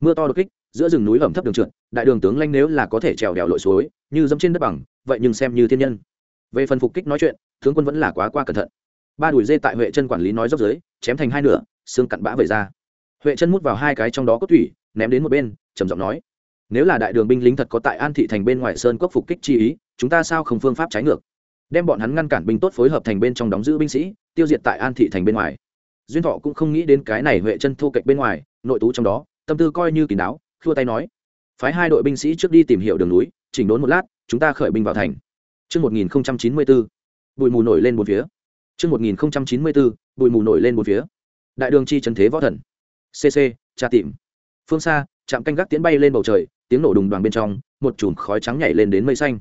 Mưa to đột kích, giữa rừng núi ẩm thấp đường trượt, đại đường tướng lanh nếu là có thể trèo đèo lội suối, như dẫm trên đất bằng, vậy nhưng xem như thiên nhân. Về phần phục kích nói chuyện, tướng quân vẫn là quá qua cẩn thận. Ba đùi dê tại huệ chân quản lý nói dốc dưới, chém thành hai nửa, xương cặn bã về ra. Huệ chân mút vào hai cái trong đó có thủy, ném đến một bên trầm giọng nói nếu là đại đường binh lính thật có tại an thị thành bên ngoài sơn quốc phục kích chi ý chúng ta sao không phương pháp trái ngược đem bọn hắn ngăn cản binh tốt phối hợp thành bên trong đóng giữ binh sĩ tiêu diệt tại an thị thành bên ngoài duyên thọ cũng không nghĩ đến cái này huệ chân thô kệch bên ngoài nội tú trong đó tâm tư coi như kín đáo khua tay nói phái hai đội binh sĩ trước đi tìm hiểu đường núi chỉnh đốn một lát chúng ta khởi binh vào thành Trước 1094, bụi mù nổi lên một phía. Trước 1094, bụi mù nổi lên một phía. Đại đường chi trần thế võ thần. CC, tra tìm. Phương xa, chạm canh gác tiến bay lên bầu trời, tiếng nổ đùng đoàn bên trong, một chùm khói trắng nhảy lên đến mây xanh.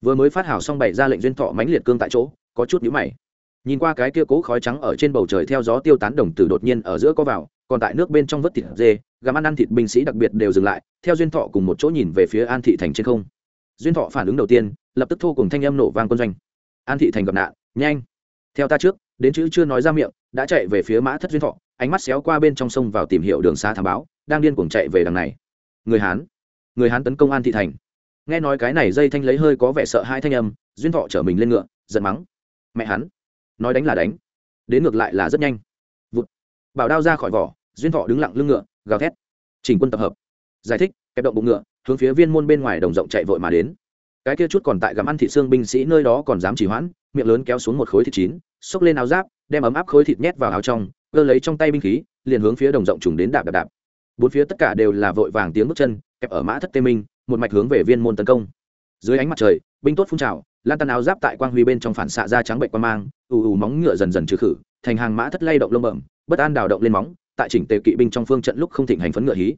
Vừa mới phát hảo xong bày ra lệnh duyên thọ mãnh liệt cương tại chỗ, có chút nhíu mày. Nhìn qua cái kia cố khói trắng ở trên bầu trời theo gió tiêu tán đồng tử đột nhiên ở giữa có vào, còn tại nước bên trong vớt thịt dê, gặm ăn ăn thịt binh sĩ đặc biệt đều dừng lại, theo duyên thọ cùng một chỗ nhìn về phía An thị thành trên không. Duyên thọ phản ứng đầu tiên, lập tức thô cùng thanh âm nổ vang quân doanh. An thị thành gặp nạn, nhanh. Theo ta trước, đến chữ chưa nói ra miệng, đã chạy về phía mã thất duyên thọ, ánh mắt xéo qua bên trong sông vào tìm hiểu đường xa thám báo, đang điên cuồng chạy về đằng này. Người Hán, người Hán tấn công An thị thành. Nghe nói cái này dây thanh lấy hơi có vẻ sợ hai thanh âm, duyên thọ trở mình lên ngựa, giận mắng. Mẹ hắn, nói đánh là đánh, đến ngược lại là rất nhanh. Vụt. Bảo đao ra khỏi vỏ, duyên thọ đứng lặng lưng ngựa, gào thét. Chỉnh quân tập hợp. Giải thích, kẹp động bụng ngựa, hướng phía viên môn bên ngoài đồng rộng chạy vội mà đến cái kia chút còn tại gặm ăn thịt xương binh sĩ nơi đó còn dám chỉ hoãn miệng lớn kéo xuống một khối thịt chín xốc lên áo giáp đem ấm áp khối thịt nhét vào áo trong cơ lấy trong tay binh khí liền hướng phía đồng rộng trùng đến đạp đạp đạp bốn phía tất cả đều là vội vàng tiếng bước chân, kẹp ở mã thất tê minh, một mạch hướng về viên môn tấn công. Dưới ánh mặt trời, binh tốt phun trào, lan tăn áo giáp tại quang huy bên trong phản xạ ra trắng bệnh qua mang, ù ù móng ngựa dần dần trừ khử, thành hàng mã thất lay động lông bẩm, bất an đào động lên móng, tại chỉnh tề kỵ binh trong phương trận lúc không thịnh hành phấn ngựa hí.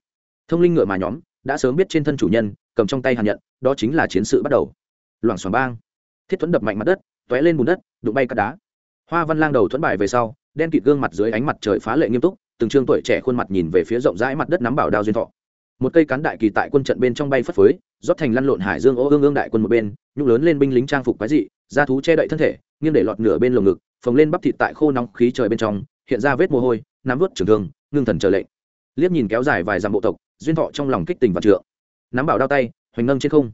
Thông linh ngựa mà nhóm, đã sớm biết trên thân chủ nhân, cầm trong tay hàn nhận, đó chính là chiến sự bắt đầu. Loảng xoảng bang, thiết thuẫn đập mạnh mặt đất t ó é lên bùn đất, đụng bay cắt đá. Hoa văn lang đầu thuẫn bài về sau, đen kịt gương mặt dưới ánh mặt trời phá lệ nghiêm túc từng trương tuổi trẻ khuôn mặt nhìn về phía rộng rãi mặt đất nắm bảo đao duyên thọ. Một cây cán đại kỳ tại quân trận bên trong bay phất phới, rót thành lăn lộn hải dương ô ương ương đại quân một bên nhung lớn lên binh lính trang phục quái dị, da thú che đậy thân thể, nghiêng để lọt nửa bên lồng ngực, phồng lên bắp thịt tại khô nóng khí trời bên trong, hiện ra vết mồ hôi, nắm vớt trường thương, ngưng thần chờ lệnh. Liếc nhìn kéo dài vài dặm bộ tộc, duyên thọ trong lòng kích tình và trượng. Nắm bảo đao tay, hoành ngâm trên không.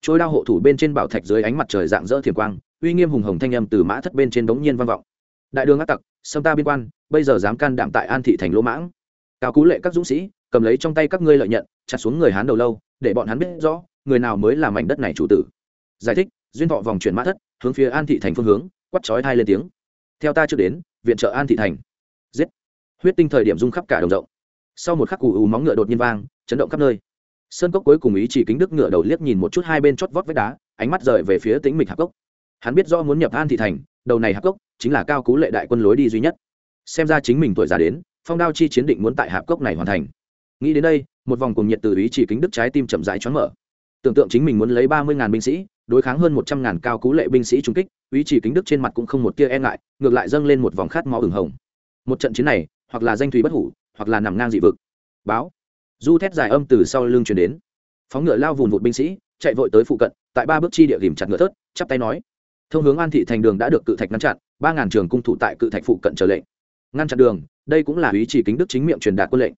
Trôi đao hộ thủ bên trên bảo thạch dưới ánh mặt trời dạng dỡ thiền quang, uy nghiêm hùng hồng thanh âm từ mã thất bên trên đống nhiên vang vọng. Đại đường ác tặc, xâm ta biên quan bây giờ dám can đảm tại an thị thành lỗ mãng. Cao cú lệ các dũng sĩ, cầm lấy trong tay các ngươi lợi nhận, chặt xuống người hán đầu lâu, để bọn hắn biết rõ, người nào mới là mảnh đất này chủ tử. Giải thích, duyên thọ vòng chuyển mã thất, hướng phía an thị thành phương hướng quắt chói thai lên tiếng. Theo ta chưa đến, viện trợ an thị thành. Giết. Huyết tinh thời điểm rung khắp cả đồng rộng. Sau một khắc cù ù móng ngựa đột nhiên vang, chấn động khắp nơi. Sơn cốc cuối cùng ý chỉ kính đức ngựa đầu liếc nhìn một chút hai bên chót vót vách đá, ánh mắt rời về phía tĩnh mịch hạp cốc. Hắn biết do muốn nhập an thị thành, đầu này hạp cốc chính là cao cú lệ đại quân lối đi duy nhất xem ra chính mình tuổi già đến, phong đao chi chiến định muốn tại hạp cốc này hoàn thành. Nghĩ đến đây, một vòng cùng nhiệt từ ý chỉ kính đức trái tim chậm rãi choáng mở. Tưởng tượng chính mình muốn lấy ba mươi ngàn binh sĩ, đối kháng hơn một trăm ngàn cao cú lệ binh sĩ trung kích, ý chỉ kính đức trên mặt cũng không một tia e ngại, ngược lại dâng lên một vòng khát máu ửng hồng. Một trận chiến này, hoặc là danh thùy bất hủ, hoặc là nằm ngang dị vực. Báo. Du thét dài âm từ sau lưng truyền đến. Phóng ngựa lao vùn vụt binh sĩ, chạy vội tới phụ cận, tại ba bước chi địa ghìm chặt ngựa thớt, chắp tay nói. Thông hướng an thị thành đường đã được cự thạch ngăn chặn, ba ngàn trường cung thủ tại cự thạch phụ cận trở lệnh ngăn chặn đường, đây cũng là ý chỉ kính đức chính miệng truyền đạt quân lệnh.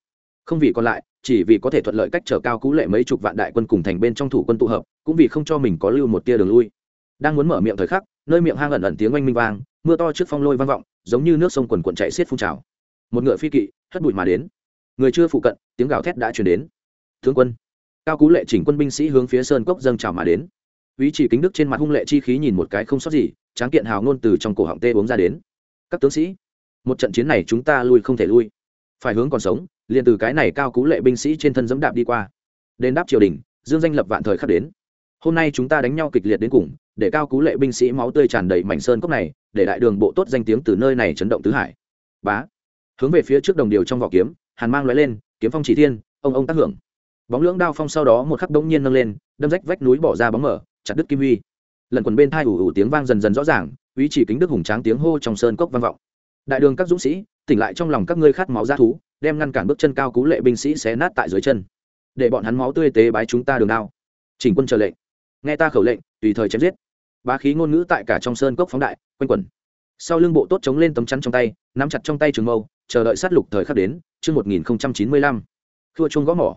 Không vì còn lại, chỉ vì có thể thuận lợi cách trở cao cú lệ mấy chục vạn đại quân cùng thành bên trong thủ quân tụ hợp, cũng vì không cho mình có lưu một tia đường lui. Đang muốn mở miệng thời khắc, nơi miệng hang ẩn ẩn tiếng oanh minh vang, mưa to trước phong lôi vang vọng, giống như nước sông quần quần chạy xiết phun trào. Một ngựa phi kỵ, hất bụi mà đến. Người chưa phụ cận, tiếng gào thét đã truyền đến. Tướng quân, cao cú lệ chỉnh quân binh sĩ hướng phía sơn cốc dâng trào mà đến. Ý chỉ kính đức trên mặt hung lệ chi khí nhìn một cái không sót gì, tráng kiện hào ngôn từ trong cổ họng tê uống ra đến. Các tướng sĩ một trận chiến này chúng ta lui không thể lui. Phải hướng còn sống, liền từ cái này cao cú lệ binh sĩ trên thân dẫm đạp đi qua. Đền đáp triều đình, dương danh lập vạn thời khắc đến. Hôm nay chúng ta đánh nhau kịch liệt đến cùng, để cao cú lệ binh sĩ máu tươi tràn đầy mảnh sơn cốc này, để đại đường bộ tốt danh tiếng từ nơi này chấn động tứ hải. Bá. Hướng về phía trước đồng điều trong vỏ kiếm, hàn mang loại lên, kiếm phong chỉ thiên, ông ông tác hưởng. Bóng lưỡng đao phong sau đó một khắc đống nhiên nâng lên, đâm rách vách núi bỏ ra bóng mở, chặt đứt kim huy. Lần quần bên thai ủ ủ tiếng vang dần dần rõ ràng, ý chỉ kính đức hùng tráng tiếng hô trong sơn cốc vang vọng đại đường các dũng sĩ, tỉnh lại trong lòng các ngươi khát máu ra thú, đem ngăn cản bước chân cao cú lệ binh sĩ xé nát tại dưới chân. Để bọn hắn máu tươi tế bái chúng ta đường đao chỉnh quân chờ lệnh. Nghe ta khẩu lệnh, tùy thời chém giết. Bá khí ngôn ngữ tại cả trong sơn cốc phóng đại, quanh quẩn. Sau lưng bộ tốt chống lên tấm chắn trong tay, nắm chặt trong tay trường mâu, chờ đợi sát lục thời khắc đến, chương một nghìn chín mươi lăm. Thua chuông gõ mỏ.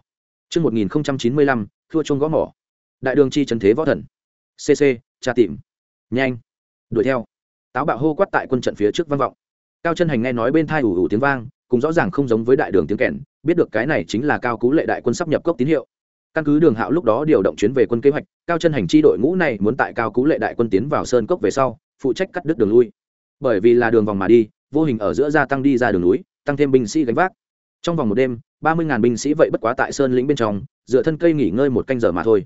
Chương một nghìn chín mươi lăm thua chuông gõ mỏ. Đại đường chi trần thế võ thần. Cc tra tìm. Nhanh. Đuổi theo. Táo bạo hô quát tại quân trận phía trước văn vọng cao chân hành nghe nói bên thai ủ ủ tiếng vang, cũng rõ ràng không giống với đại đường tiếng kèn, biết được cái này chính là cao cú lệ đại quân sắp nhập cốc tín hiệu. Căn cứ đường hạo lúc đó điều động chuyến về quân kế hoạch, cao chân hành chi đội ngũ này muốn tại cao cú lệ đại quân tiến vào sơn cốc về sau, phụ trách cắt đứt đường lui. Bởi vì là đường vòng mà đi, vô hình ở giữa gia tăng đi ra đường núi, tăng thêm binh sĩ gánh vác. Trong vòng một đêm, ba mươi ngàn binh sĩ vậy bất quá tại sơn lĩnh bên trong, dựa thân cây nghỉ ngơi một canh giờ mà thôi.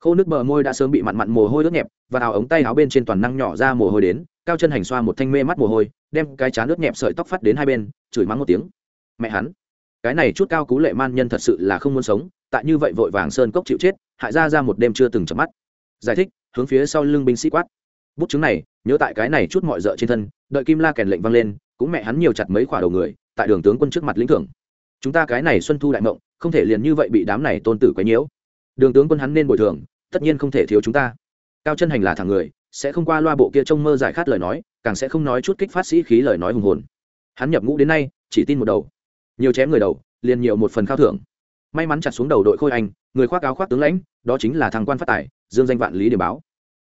Khô nước bờ môi đã sớm bị mặn mặn mồ hôi ướt nhẹp, và áo ống tay áo bên trên toàn năng nhỏ ra mồ hôi đến, cao chân hành xoa một thanh mê mắt mồ hôi đem cái chán nước nhẹp sợi tóc phát đến hai bên, chửi mắng một tiếng. Mẹ hắn, cái này chút cao cú lệ man nhân thật sự là không muốn sống, tại như vậy vội vàng sơn cốc chịu chết, hại ra ra một đêm chưa từng chợp mắt. Giải thích, hướng phía sau lưng binh sĩ quát. Bút chứng này, nhớ tại cái này chút mọi rợ trên thân, đợi kim la kèn lệnh vang lên, cũng mẹ hắn nhiều chặt mấy khỏa đầu người, tại đường tướng quân trước mặt lĩnh thưởng. Chúng ta cái này xuân thu đại mộng, không thể liền như vậy bị đám này tôn tử quấy nhiễu. Đường tướng quân hắn nên bồi thường, tất nhiên không thể thiếu chúng ta cao chân hành là thằng người, sẽ không qua loa bộ kia trông mơ giải khát lời nói, càng sẽ không nói chút kích phát sĩ khí lời nói hùng hồn. Hắn nhập ngũ đến nay, chỉ tin một đầu. Nhiều chém người đầu, liền nhiều một phần khao thưởng. May mắn chặt xuống đầu đội khôi anh, người khoác áo khoác tướng lãnh, đó chính là thằng quan phát tài, dương danh vạn lý điểm báo.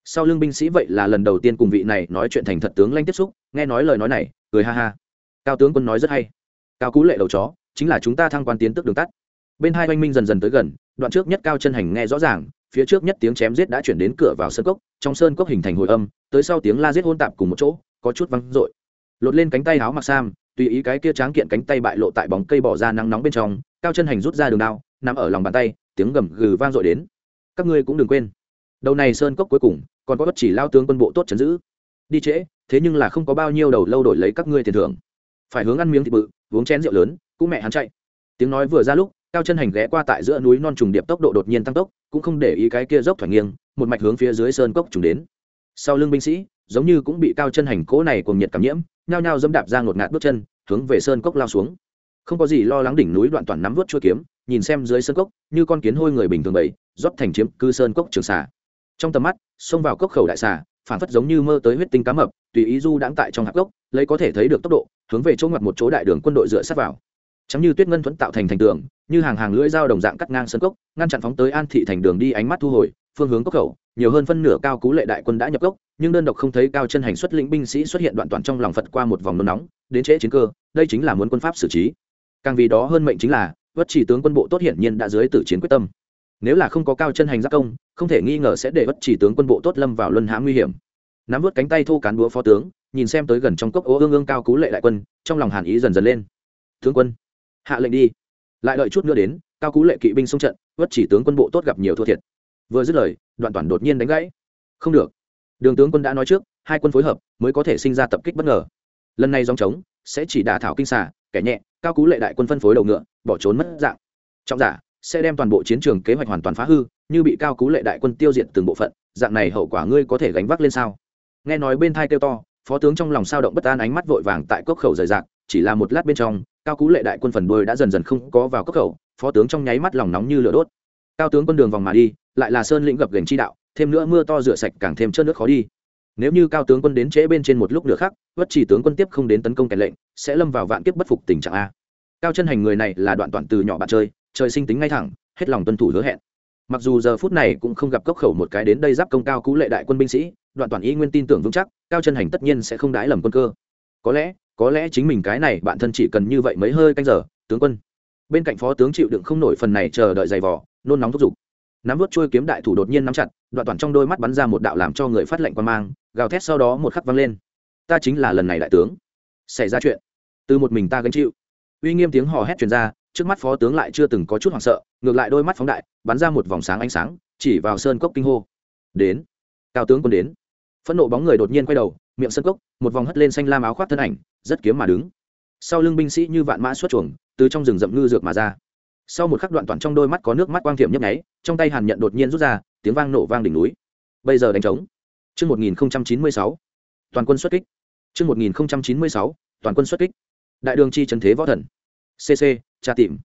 Sau lưng binh sĩ vậy là lần đầu tiên cùng vị này nói chuyện thành thật tướng lãnh tiếp xúc, nghe nói lời nói này, cười ha ha. Cao tướng quân nói rất hay. Cao cú lệ đầu chó, chính là chúng ta thăng quan tiến tức đường tắt. Bên hai oanh minh dần dần tới gần, đoạn trước nhất cao chân hành nghe rõ ràng phía trước nhất tiếng chém giết đã chuyển đến cửa vào sơn cốc, trong sơn cốc hình thành hồi âm, tới sau tiếng la giết hôn tạp cùng một chỗ, có chút văng dội. Lột lên cánh tay áo mặc sam, tùy ý cái kia tráng kiện cánh tay bại lộ tại bóng cây bỏ ra nắng nóng bên trong, cao chân hành rút ra đường đao, nằm ở lòng bàn tay, tiếng gầm gừ vang dội đến. Các ngươi cũng đừng quên. Đầu này sơn cốc cuối cùng, còn có bất chỉ lao tướng quân bộ tốt chấn giữ. Đi trễ, thế nhưng là không có bao nhiêu đầu lâu đổi lấy các ngươi tiền thưởng. Phải hướng ăn miếng thịt bự, uống chén rượu lớn, cũng mẹ hắn chạy. Tiếng nói vừa ra lúc cao chân hành ghé qua tại giữa núi non trùng điệp tốc độ đột nhiên tăng tốc, cũng không để ý cái kia dốc thoải nghiêng, một mạch hướng phía dưới sơn cốc trùng đến. Sau lưng binh sĩ, giống như cũng bị cao chân hành cố này cùng nhiệt cảm nhiễm, nhao nhao dẫm đạp ra ngột ngạt bước chân, hướng về sơn cốc lao xuống. Không có gì lo lắng đỉnh núi đoạn toàn nắm vớt chuôi kiếm, nhìn xem dưới sơn cốc, như con kiến hôi người bình thường bầy rót thành chiếm cư sơn cốc trường xà. Trong tầm mắt, xông vào cốc khẩu đại xà, phản phất giống như mơ tới huyết tinh cá mập, tùy ý du đãng tại trong hạp cốc, lấy có thể thấy được tốc độ, hướng về chỗ ngoặt một chỗ đại đường quân đội dựa sát vào chẳng như tuyết ngân thuẫn tạo thành thành tường, như hàng hàng lưỡi dao đồng dạng cắt ngang sân cốc, ngăn chặn phóng tới an thị thành đường đi ánh mắt thu hồi, phương hướng cốc khẩu, nhiều hơn phân nửa cao cú lệ đại quân đã nhập cốc, nhưng đơn độc không thấy cao chân hành xuất lĩnh binh sĩ xuất hiện đoạn toàn trong lòng phật qua một vòng nôn nóng, đến trễ chiến cơ, đây chính là muốn quân pháp xử trí. Càng vì đó hơn mệnh chính là, vất chỉ tướng quân bộ tốt hiển nhiên đã dưới tử chiến quyết tâm. Nếu là không có cao chân hành giác công, không thể nghi ngờ sẽ để vất chỉ tướng quân bộ tốt lâm vào luân hãm nguy hiểm. Nắm vớt cánh tay thô cán búa phó tướng, nhìn xem tới gần trong cốc ố ương ương cao cú lệ đại quân, trong lòng hàn ý dần dần lên. Tướng quân hạ lệnh đi. Lại đợi chút nữa đến cao cú lệ kỵ binh xông trận vất chỉ tướng quân bộ tốt gặp nhiều thua thiệt. Vừa dứt lời đoạn toàn đột nhiên đánh gãy. Không được. Đường tướng quân đã nói trước hai quân phối hợp mới có thể sinh ra tập kích bất ngờ. Lần này dòng trống sẽ chỉ đả thảo kinh xà, kẻ nhẹ cao cú lệ đại quân phân phối đầu ngựa bỏ trốn mất dạng. Trọng giả sẽ đem toàn bộ chiến trường kế hoạch hoàn toàn phá hư như bị cao cú lệ đại quân tiêu diệt từng bộ phận dạng này hậu quả ngươi có thể gánh vác lên sao? Nghe nói bên thai kêu to phó tướng trong lòng sao động bất an ánh mắt vội vàng tại cốc khẩu rời rạc chỉ là một lát bên trong cao cú lệ đại quân phần đuôi đã dần dần không có vào cốc khẩu, phó tướng trong nháy mắt lòng nóng như lửa đốt. Cao tướng quân đường vòng mà đi, lại là sơn lĩnh gập gành chi đạo, thêm nữa mưa to rửa sạch càng thêm chất nước khó đi. Nếu như cao tướng quân đến trễ bên trên một lúc nữa khác vất chỉ tướng quân tiếp không đến tấn công kèn lệnh, sẽ lâm vào vạn kiếp bất phục tình trạng a. Cao chân hành người này là đoạn toàn từ nhỏ bạn chơi, trời sinh tính ngay thẳng, hết lòng tuân thủ hứa hẹn. Mặc dù giờ phút này cũng không gặp cốc khẩu một cái đến đây giáp công cao cú lệ đại quân binh sĩ, đoạn toàn y nguyên tin tưởng vững chắc, cao chân hành tất nhiên sẽ không đái lầm quân cơ. Có lẽ có lẽ chính mình cái này bạn thân chỉ cần như vậy mấy hơi canh giờ, tướng quân. Bên cạnh phó tướng chịu đựng không nổi phần này chờ đợi giày vò, nôn nóng thúc giục. Nắm vút trôi kiếm đại thủ đột nhiên nắm chặt, đoạn toàn trong đôi mắt bắn ra một đạo làm cho người phát lệnh quan mang, gào thét sau đó một khắc văng lên. Ta chính là lần này đại tướng. Xảy ra chuyện. Từ một mình ta gánh chịu. Uy nghiêm tiếng hò hét truyền ra, trước mắt phó tướng lại chưa từng có chút hoảng sợ, ngược lại đôi mắt phóng đại, bắn ra một vòng sáng ánh sáng, chỉ vào sơn cốc kinh hô. Đến. Cao tướng quân đến. Phẫn nộ bóng người đột nhiên quay đầu miệng sân cốc một vòng hất lên xanh lam áo khoác thân ảnh rất kiếm mà đứng sau lưng binh sĩ như vạn mã xuất chuồng từ trong rừng rậm ngư dược mà ra sau một khắc đoạn toàn trong đôi mắt có nước mắt quang thiểm nhấp nháy trong tay hàn nhận đột nhiên rút ra tiếng vang nổ vang đỉnh núi bây giờ đánh trống Trước 1096, toàn quân xuất kích. Trước 1096, toàn quân xuất kích. Đại đường chi trấn thế võ thần. CC, tra tìm.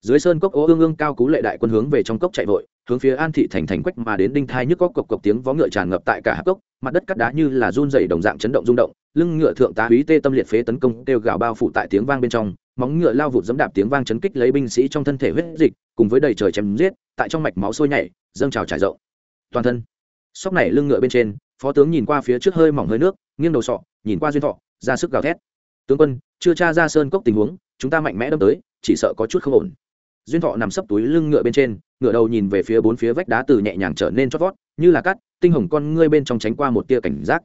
Dưới sơn cốc ô ương ương cao cú lệ đại quân hướng về trong cốc chạy vội, hướng phía An thị thành thành quách mà đến đinh thai nhức cốc cộc cộc tiếng vó ngựa tràn ngập tại cả hạp cốc, mặt đất cắt đá như là run rẩy đồng dạng chấn động rung động, lưng ngựa thượng tá úy tê tâm liệt phế tấn công kêu gào bao phủ tại tiếng vang bên trong, móng ngựa lao vụt dẫm đạp tiếng vang chấn kích lấy binh sĩ trong thân thể huyết dịch, cùng với đầy trời chém giết, tại trong mạch máu sôi nhảy, dâng trào trải rộng. Toàn thân. Sóc này lưng ngựa bên trên, phó tướng nhìn qua phía trước hơi mỏng hơi nước, nghiêng đầu sọ, nhìn qua duyên thọ, ra sức gào thét. Tướng quân, chưa tra ra sơn cốc tình huống, chúng ta mạnh mẽ đâm tới, chỉ sợ có chút không ổn. Duyên thọ nằm sấp túi lưng ngựa bên trên, ngựa đầu nhìn về phía bốn phía vách đá từ nhẹ nhàng trở nên chót vót, như là cắt, tinh hồng con ngươi bên trong tránh qua một tia cảnh giác.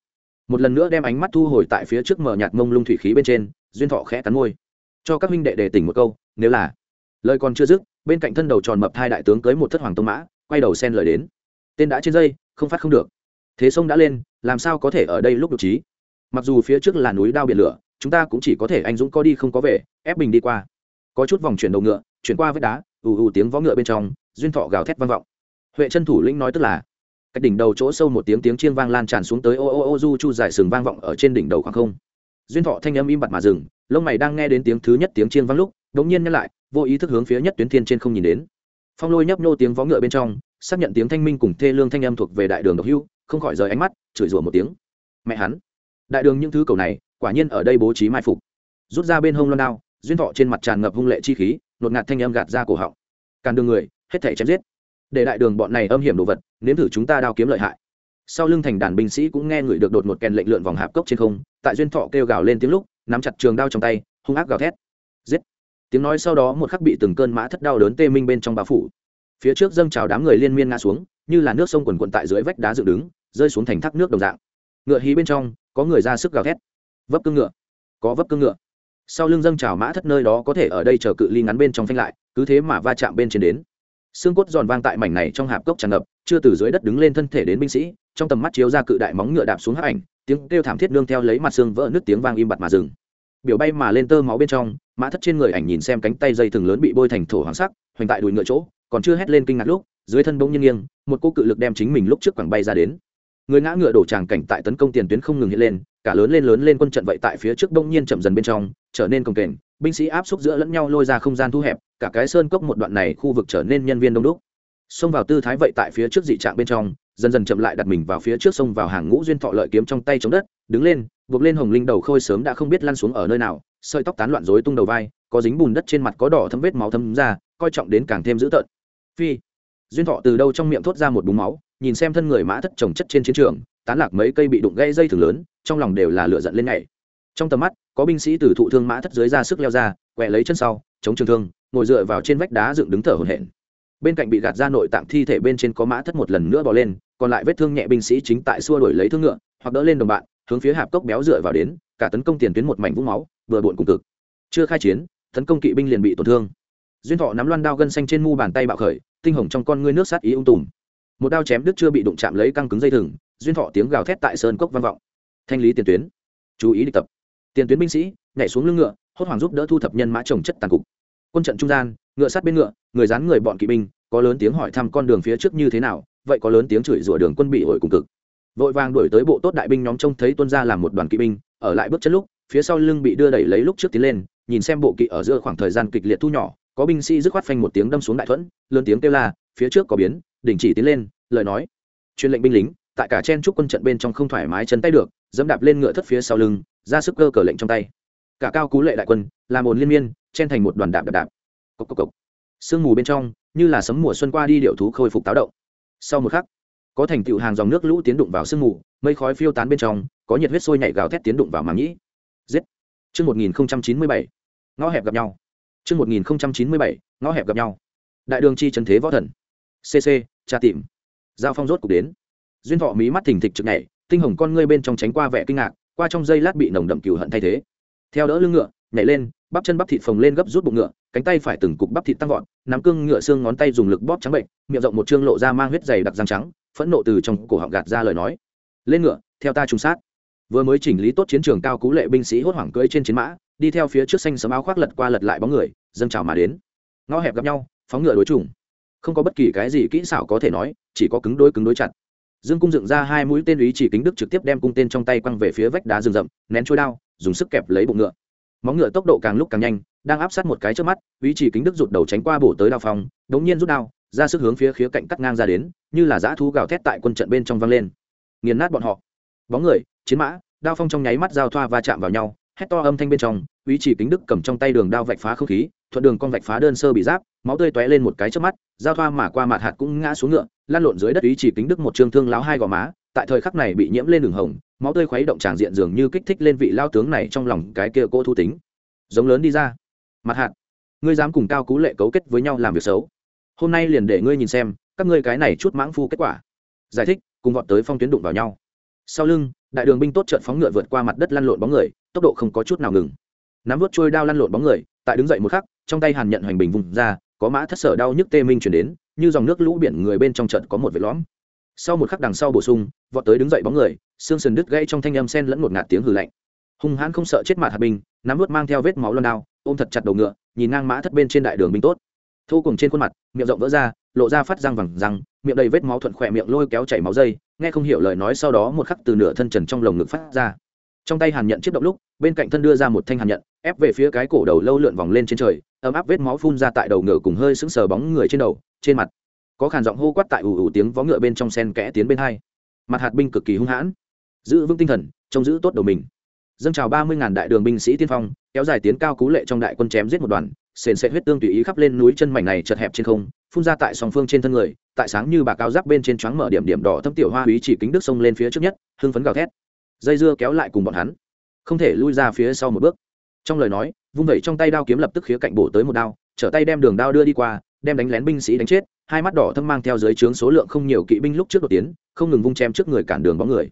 Một lần nữa đem ánh mắt thu hồi tại phía trước mở nhạt mông lung thủy khí bên trên, duyên thọ khẽ cắn môi. Cho các minh đệ đề tỉnh một câu nếu là lời còn chưa dứt bên cạnh thân đầu tròn mập hai đại tướng cưới một thất hoàng tông mã quay đầu xen lời đến. Tên đã trên dây không phát không được. Thế sông đã lên làm sao có thể ở đây lúc đột trí? Mặc dù phía trước là núi đao biển lửa chúng ta cũng chỉ có thể anh dũng có đi không có về ép bình đi qua. Có chút vòng chuyển đầu ngựa chuyển qua vết đá, ù ù tiếng vó ngựa bên trong, duyên thọ gào thét vang vọng. Huệ chân thủ lĩnh nói tức là, cách đỉnh đầu chỗ sâu một tiếng tiếng chiên vang lan tràn xuống tới ô ô ô du chu dài sừng vang vọng ở trên đỉnh đầu khoảng không. Duyên thọ thanh âm im bặt mà dừng, lông mày đang nghe đến tiếng thứ nhất tiếng chiên vang lúc đống nhiên nhắc lại, vô ý thức hướng phía nhất tuyến thiên trên không nhìn đến. Phong lôi nhấp nhô tiếng vó ngựa bên trong, xác nhận tiếng thanh minh cùng thê lương thanh âm thuộc về đại đường độc hưu, không khỏi rời ánh mắt, chửi rủa một tiếng. Mẹ hắn, đại đường những thứ cầu này, quả nhiên ở đây bố trí mai phục. Rút ra bên hông loan đao, duyên thọ trên mặt tràn ngập hung lệ chi khí nột ngạt thanh âm gạt ra cổ họng. Càn đường người, hết thể chém giết. Để đại đường bọn này âm hiểm đồ vật, nếm thử chúng ta đao kiếm lợi hại. Sau lưng thành đàn binh sĩ cũng nghe người được đột một kèn lệnh lượn vòng hạp cốc trên không, tại duyên thọ kêu gào lên tiếng lúc, nắm chặt trường đao trong tay, hung ác gào thét. Giết. Tiếng nói sau đó một khắc bị từng cơn mã thất đau đớn tê minh bên trong bao phủ. Phía trước dâng trào đám người liên miên ngã xuống, như là nước sông quần quận tại dưới vách đá dựng đứng, rơi xuống thành thác nước đồng dạng. Ngựa hí bên trong, có người ra sức gào thét. Vấp cương ngựa. Có vấp cương ngựa sau lưng dâng trào mã thất nơi đó có thể ở đây chờ cự ly ngắn bên trong phanh lại, cứ thế mà va chạm bên trên đến. Xương cốt giòn vang tại mảnh này trong hạp cốc tràn ngập, chưa từ dưới đất đứng lên thân thể đến binh sĩ, trong tầm mắt chiếu ra cự đại móng ngựa đạp xuống hắc ảnh, tiếng kêu thảm thiết nương theo lấy mặt xương vỡ nước tiếng vang im bặt mà dừng. Biểu bay mà lên tơ máu bên trong, mã thất trên người ảnh nhìn xem cánh tay dây thừng lớn bị bôi thành thổ hoàng sắc, hoành tại đùi ngựa chỗ, còn chưa hét lên kinh ngạc lúc, dưới thân bỗng nhiên nghiêng, một cô cự lực đem chính mình lúc trước quảng bay ra đến. Người ngã ngựa đổ tràng cảnh tại tấn công tiền tuyến không ngừng hiện lên cả lớn lên lớn lên quân trận vậy tại phía trước đông nhiên chậm dần bên trong, trở nên cồng kềnh, binh sĩ áp xúc giữa lẫn nhau lôi ra không gian thu hẹp, cả cái sơn cốc một đoạn này khu vực trở nên nhân viên đông đúc. Xông vào tư thái vậy tại phía trước dị trạng bên trong, dần dần chậm lại đặt mình vào phía trước sông vào hàng ngũ duyên thọ lợi kiếm trong tay chống đất, đứng lên, buộc lên hồng linh đầu khôi sớm đã không biết lăn xuống ở nơi nào, sợi tóc tán loạn rối tung đầu vai, có dính bùn đất trên mặt có đỏ thấm vết máu thấm ra, coi trọng đến càng thêm dữ tợn. Phi. Duyên thọ từ đâu trong miệng thốt ra một búng máu, nhìn xem thân người mã thất trồng chất trên chiến trường tán lạc mấy cây bị đụng gãy dây thừng lớn, trong lòng đều là lửa giận lên ngày trong tầm mắt, có binh sĩ từ thụ thương mã thất dưới ra sức leo ra, quẹ lấy chân sau, chống trường thương, ngồi dựa vào trên vách đá dựng đứng thở hổn hển. Bên cạnh bị gạt ra nội tạng thi thể bên trên có mã thất một lần nữa bỏ lên, còn lại vết thương nhẹ binh sĩ chính tại xua đuổi lấy thương ngựa, hoặc đỡ lên đồng bạn, hướng phía hạp cốc béo dựa vào đến, cả tấn công tiền tuyến một mảnh vũng máu, vừa bộn cùng cực. Chưa khai chiến, tấn công kỵ binh liền bị tổn thương. Duyên thọ nắm loan đao gân xanh trên mu bàn tay bạo khởi, tinh hồng trong con ngươi nước sát ý ung tùm. Một đao chém đứt chưa bị đụng chạm lấy căng cứng dây thừng duyên thọ tiếng gào thét tại sơn cốc vang vọng. Thanh lý tiền tuyến. Chú ý địch tập. Tiền tuyến binh sĩ, nhảy xuống lưng ngựa, hốt hoảng giúp đỡ thu thập nhân mã trồng chất tàn cục. Quân trận trung gian, ngựa sát bên ngựa, người dán người bọn kỵ binh, có lớn tiếng hỏi thăm con đường phía trước như thế nào, vậy có lớn tiếng chửi rủa đường quân bị ổi cùng cực. Vội vàng đuổi tới bộ tốt đại binh nhóm trông thấy tuân ra làm một đoàn kỵ binh, ở lại bước chân lúc, phía sau lưng bị đưa đẩy lấy lúc trước tiến lên, nhìn xem bộ kỵ ở giữa khoảng thời gian kịch liệt thu nhỏ, có binh sĩ dứt khoát phanh một tiếng đâm xuống đại thuẫn, lớn tiếng kêu la, phía trước có biến, đình chỉ tiến lên, lời nói. Truyền lệnh binh lính tại cả chen trúc quân trận bên trong không thoải mái chân tay được, dẫm đạp lên ngựa thất phía sau lưng, ra sức cơ cờ lệnh trong tay. Cả cao cú lệ đại quân, làm ồn liên miên, chen thành một đoàn đạp đạp đạp. Cốc cốc cốc. sương mù bên trong, như là sấm mùa xuân qua đi điệu thú khôi phục táo động. Sau một khắc, có thành tựu hàng dòng nước lũ tiến đụng vào sương mù, mây khói phiêu tán bên trong, có nhiệt huyết sôi nhảy gào thét tiến đụng vào màng nhĩ. Giết. Chương một nghìn chín mươi bảy. Ngõ hẹp gặp nhau. Chương một nghìn chín mươi bảy. Ngõ hẹp gặp nhau. Đại đường chi trần thế võ thần. Cc tra tìm. Giao phong rốt cục đến duyên thọ mí mắt thình thịch trực nhảy, tinh hồng con ngươi bên trong tránh qua vẻ kinh ngạc, qua trong giây lát bị nồng đậm cừu hận thay thế. Theo đỡ lưng ngựa, nhảy lên, bắp chân bắp thịt phồng lên gấp rút bụng ngựa, cánh tay phải từng cục bắp thịt tăng vọt, nắm cương ngựa xương ngón tay dùng lực bóp trắng bệnh, miệng rộng một chương lộ ra mang huyết dày đặc răng trắng, phẫn nộ từ trong cổ họng gạt ra lời nói. Lên ngựa, theo ta trùng sát. Vừa mới chỉnh lý tốt chiến trường cao cú lệ binh sĩ hốt hoảng cưỡi trên chiến mã, đi theo phía trước xanh sấm áo khoác lật qua lật lại bóng người, dâng trào mà đến. Ngõ hẹp gặp nhau, phóng ngựa đối trùng không có bất kỳ cái gì kỹ xảo có thể nói, chỉ có cứng đối cứng đối chặt dương cung dựng ra hai mũi tên ý chỉ kính đức trực tiếp đem cung tên trong tay quăng về phía vách đá rừng rậm, nén trôi đao, dùng sức kẹp lấy bụng ngựa. Móng ngựa tốc độ càng lúc càng nhanh, đang áp sát một cái trước mắt, ý chỉ kính đức rụt đầu tránh qua bổ tới đao phong, đống nhiên rút đao, ra sức hướng phía khía cạnh cắt ngang ra đến, như là dã thú gào thét tại quân trận bên trong vang lên. Nghiền nát bọn họ. Bóng người, chiến mã, đao phong trong nháy mắt giao thoa va chạm vào nhau, hét to âm thanh bên trong, ý chỉ kính đức cầm trong tay đường đao vạch phá không khí, thuận đường con vạch phá đơn sơ bị giáp máu tươi tóe lên một cái trước mắt, giao thoa mà qua mặt hạt cũng ngã xuống ngựa lan lộn dưới đất ý chỉ kính đức một trương thương láo hai gò má, tại thời khắc này bị nhiễm lên đường hồng, máu tươi khuấy động tràng diện dường như kích thích lên vị lao tướng này trong lòng cái kia cô thu tính. Giống lớn đi ra. Mặt hạt, ngươi dám cùng cao cú lệ cấu kết với nhau làm việc xấu. Hôm nay liền để ngươi nhìn xem, các ngươi cái này chút mãng phu kết quả. Giải thích, cùng vọt tới phong tuyến đụng vào nhau. Sau lưng, đại đường binh tốt trợn phóng ngựa vượt qua mặt đất lăn lộn bóng người, tốc độ không có chút nào ngừng. Nắm vút trôi đao lăn lộn bóng người, tại đứng dậy một khắc, trong tay hàn nhận hoành bình vùng ra có mã thất sở đau nhức tê minh chuyển đến, như dòng nước lũ biển người bên trong trận có một vệt lõm. Sau một khắc đằng sau bổ sung, vọt tới đứng dậy bóng người xương sườn đứt gãy trong thanh âm sen lẫn một ngạt tiếng hừ lạnh. Hung hãn không sợ chết mặt hạt binh nắm vớt mang theo vết máu loan đao, ôm thật chặt đầu ngựa, nhìn ngang mã thất bên trên đại đường binh tốt. Thu cùng trên khuôn mặt, miệng rộng vỡ ra, lộ ra phát răng vẳng răng, miệng đầy vết máu thuận khỏe miệng lôi kéo chảy máu dây, nghe không hiểu lời nói sau đó một khắc từ nửa thân trần trong lồng ngực phát ra trong tay hàn nhận chiếc động lúc, bên cạnh thân đưa ra một thanh hàn nhận, ép về phía cái cổ đầu lâu lượn vòng lên trên trời, ấm áp vết máu phun ra tại đầu ngựa cùng hơi sững sờ bóng người trên đầu, trên mặt. Có khàn giọng hô quát tại ủ ủ tiếng vó ngựa bên trong sen kẽ tiến bên hai. Mặt hạt binh cực kỳ hung hãn. Giữ vững tinh thần, trông giữ tốt đầu mình. Dâng chào ba mươi ngàn đại đường binh sĩ tiên phong, kéo dài tiến cao cú lệ trong đại quân chém giết một đoàn, sền sệt huyết tương tùy ý khắp lên núi chân mảnh này chật hẹp trên không, phun ra tại sòng phương trên thân người, tại sáng như bà cao giáp bên trên choáng mở điểm điểm đỏ thâm tiểu hoa úy chỉ kính đức sông lên phía trước nhất, hưng phấn gào thét dây dưa kéo lại cùng bọn hắn. Không thể lui ra phía sau một bước. Trong lời nói, vung vẩy trong tay đao kiếm lập tức khía cạnh bổ tới một đao, trở tay đem đường đao đưa đi qua, đem đánh lén binh sĩ đánh chết, hai mắt đỏ thâm mang theo dưới trướng số lượng không nhiều kỵ binh lúc trước đột tiến, không ngừng vung chém trước người cản đường bóng người.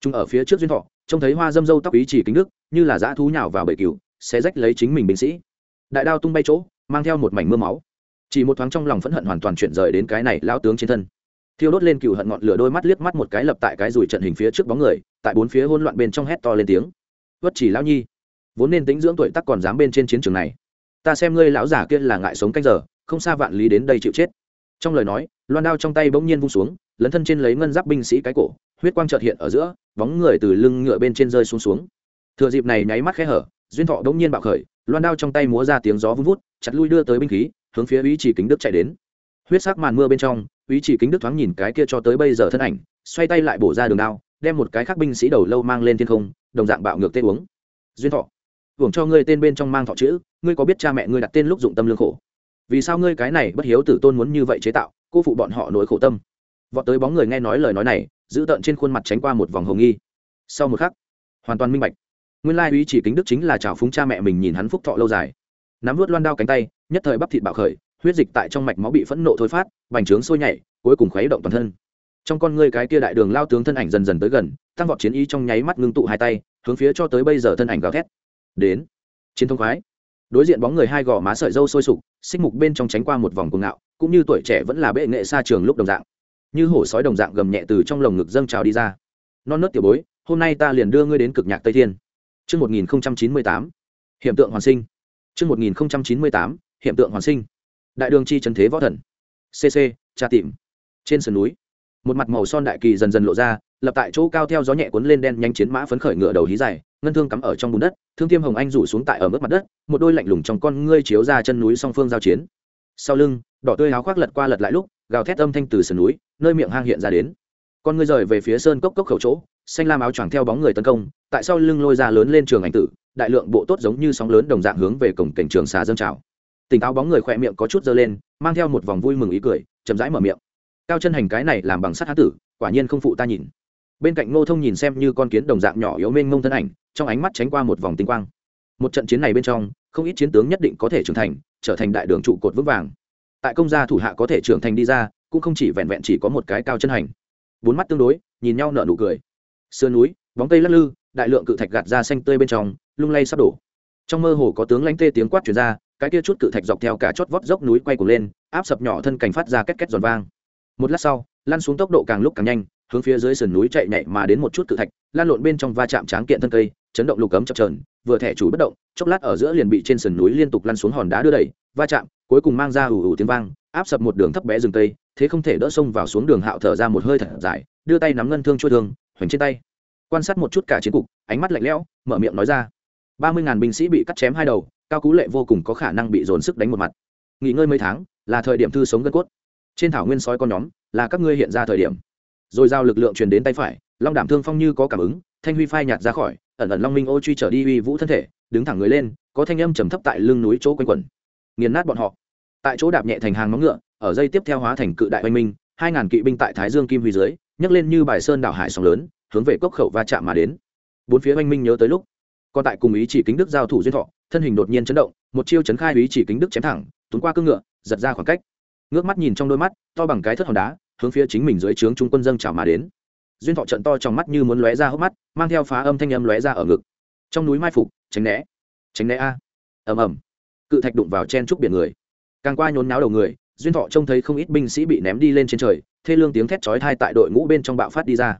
Chúng ở phía trước duyên thọ, trông thấy hoa dâm dâu tóc ý chỉ kính đức, như là dã thú nhào vào bể cừu, sẽ rách lấy chính mình binh sĩ. Đại đao tung bay chỗ, mang theo một mảnh mưa máu. Chỉ một thoáng trong lòng phẫn hận hoàn toàn chuyển rời đến cái này lao tướng trên thân thiêu đốt lên cựu hận ngọn lửa đôi mắt liếc mắt một cái lập tại cái rủi trận hình phía trước bóng người, tại bốn phía hỗn loạn bên trong hét to lên tiếng. Vất chỉ lão nhi, vốn nên tính dưỡng tuổi tắc còn dám bên trên chiến trường này. Ta xem ngươi lão giả kia là ngại sống canh giờ, không xa vạn lý đến đây chịu chết. Trong lời nói, loan đao trong tay bỗng nhiên vung xuống, lấn thân trên lấy ngân giáp binh sĩ cái cổ, huyết quang trợt hiện ở giữa, bóng người từ lưng ngựa bên trên rơi xuống xuống. Thừa dịp này nháy mắt khẽ hở, duyên thọ bỗng nhiên bạo khởi, loan đao trong tay múa ra tiếng gió vun vút, chặt lui đưa tới binh khí, hướng phía ý chỉ kính đức chạy đến. Huyết sắc màn mưa bên trong ý chỉ kính đức thoáng nhìn cái kia cho tới bây giờ thân ảnh, xoay tay lại bổ ra đường đao, đem một cái khác binh sĩ đầu lâu mang lên thiên không, đồng dạng bạo ngược tên uống. Duyên thọ, hưởng cho ngươi tên bên trong mang thọ chữ, ngươi có biết cha mẹ ngươi đặt tên lúc dụng tâm lương khổ? Vì sao ngươi cái này bất hiếu tử tôn muốn như vậy chế tạo, cô phụ bọn họ nỗi khổ tâm? Vọt tới bóng người nghe nói lời nói này, giữ tợn trên khuôn mặt tránh qua một vòng hồng nghi. Sau một khắc, hoàn toàn minh bạch. Nguyên lai ý chỉ kính đức chính là chào phúng cha mẹ mình nhìn hắn phúc thọ lâu dài. Nắm vớt loan đao cánh tay, nhất thời bắp thịt bạo khởi huyết dịch tại trong mạch máu bị phẫn nộ thôi phát bành trướng sôi nhảy cuối cùng khuấy động toàn thân. Trong con ngươi cái kia đại đường lao tướng thân ảnh dần dần tới gần tăng vọt chiến ý trong nháy mắt ngưng tụ hai tay hướng phía cho tới bây giờ thân ảnh gào thét. Đến chiến thông khoái. Đối diện bóng người hai gò má sợi dâu sôi sục xích mục bên trong tránh qua một vòng cuồng ngạo cũng như tuổi trẻ vẫn là bệ nghệ xa trường lúc đồng dạng. Như hổ sói đồng dạng gầm nhẹ từ trong lồng ngực dâng trào đi ra. Non nớt tiểu bối hôm nay ta liền đưa ngươi đến cực nhạc tây thiên. Trước 1098, hiểm tượng hoàn sinh. Trước 1098, hiểm tượng hoàn sinh. Đại đường chi trần thế võ thần. CC, tra tìm. Trên sườn núi, một mặt màu son đại kỳ dần dần lộ ra, lập tại chỗ cao theo gió nhẹ cuốn lên đen nhanh chiến mã phấn khởi ngựa đầu hí dài, ngân thương cắm ở trong bùn đất, thương tiêm hồng anh rủ xuống tại ở mức mặt đất, một đôi lạnh lùng trong con ngươi chiếu ra chân núi song phương giao chiến. Sau lưng, đỏ tươi áo khoác lật qua lật lại lúc, gào thét âm thanh từ sườn núi, nơi miệng hang hiện ra đến. Con ngươi rời về phía sơn cốc cốc khẩu chỗ, xanh lam áo choàng theo bóng người tấn công, tại sau lưng lôi ra lớn lên trường ảnh tử, đại lượng bộ tốt giống như sóng lớn đồng dạng hướng về cổng cảnh trường xà dâng trào. Tỉnh táo bóng người khỏe miệng có chút dơ lên, mang theo một vòng vui mừng ý cười, chậm rãi mở miệng. Cao chân hành cái này làm bằng sắt há tử, quả nhiên không phụ ta nhìn. Bên cạnh Ngô Thông nhìn xem như con kiến đồng dạng nhỏ yếu mênh mông thân ảnh, trong ánh mắt tránh qua một vòng tinh quang. Một trận chiến này bên trong, không ít chiến tướng nhất định có thể trưởng thành, trở thành đại đường trụ cột vững vàng. Tại công gia thủ hạ có thể trưởng thành đi ra, cũng không chỉ vẹn vẹn chỉ có một cái cao chân hành bốn mắt tương đối nhìn nhau nở nụ cười sườn núi bóng cây lắc lư đại lượng cự thạch gạt ra xanh tươi bên trong lung lay sắp đổ trong mơ hồ có tướng lãnh tê tiếng quát chuyển ra cái kia chút cự thạch dọc theo cả chót vót dốc núi quay cuồng lên, áp sập nhỏ thân cảnh phát ra két két giòn vang. Một lát sau, lăn xuống tốc độ càng lúc càng nhanh, hướng phía dưới sườn núi chạy nhảy mà đến một chút cự thạch, lan lộn bên trong va chạm tráng kiện thân cây, chấn động lục cấm chập trờn vừa thẻ chủ bất động, chốc lát ở giữa liền bị trên sườn núi liên tục lăn xuống hòn đá đưa đẩy, va chạm, cuối cùng mang ra ủ ủ tiếng vang, áp sập một đường thấp bé rừng cây, thế không thể đỡ xông vào xuống đường hạo thở ra một hơi thật dài, đưa tay nắm ngân thương chua thương, hoành trên tay. Quan sát một chút cả chiến cục, ánh mắt lạnh lẽo, mở miệng nói ra. Ba mươi ngàn binh sĩ bị cắt chém hai đầu cao cú lệ vô cùng có khả năng bị dồn sức đánh một mặt. Nghỉ ngơi mấy tháng, là thời điểm thư sống gân cốt. Trên thảo nguyên sói con nhóm, là các ngươi hiện ra thời điểm. Rồi giao lực lượng truyền đến tay phải, long đảm thương phong như có cảm ứng, thanh huy phai nhạt ra khỏi, ẩn ẩn long minh ô truy trở đi uy vũ thân thể, đứng thẳng người lên, có thanh âm trầm thấp tại lưng núi chỗ quanh quẩn. Nghiền nát bọn họ. Tại chỗ đạp nhẹ thành hàng móng ngựa, ở dây tiếp theo hóa thành cự đại oanh minh, hai ngàn kỵ binh tại thái dương kim huy dưới, nhấc lên như bài sơn đảo hải sóng lớn, hướng về cốc khẩu va chạm mà đến. Bốn phía oanh minh nhớ tới lúc còn tại cùng ý chỉ kính đức giao thủ duyên thọ, thân hình đột nhiên chấn động, một chiêu chấn khai ý chỉ kính đức chém thẳng túng qua cương ngựa, giật ra khoảng cách. Ngước mắt nhìn trong đôi mắt, to bằng cái thất hòn đá, hướng phía chính mình dưới trướng trung quân dâng chảo mà đến. Duyên thọ trận to trong mắt như muốn lóe ra hốc mắt, mang theo phá âm thanh âm lóe ra ở ngực. Trong núi mai phục, tránh né tránh né a. Ầm ầm. Cự thạch đụng vào chen trúc biển người. Càng qua nhốn náo đầu người, duyên thọ trông thấy không ít binh sĩ bị ném đi lên trên trời, thê lương tiếng thét chói thai tại đội ngũ bên trong bạo phát đi ra.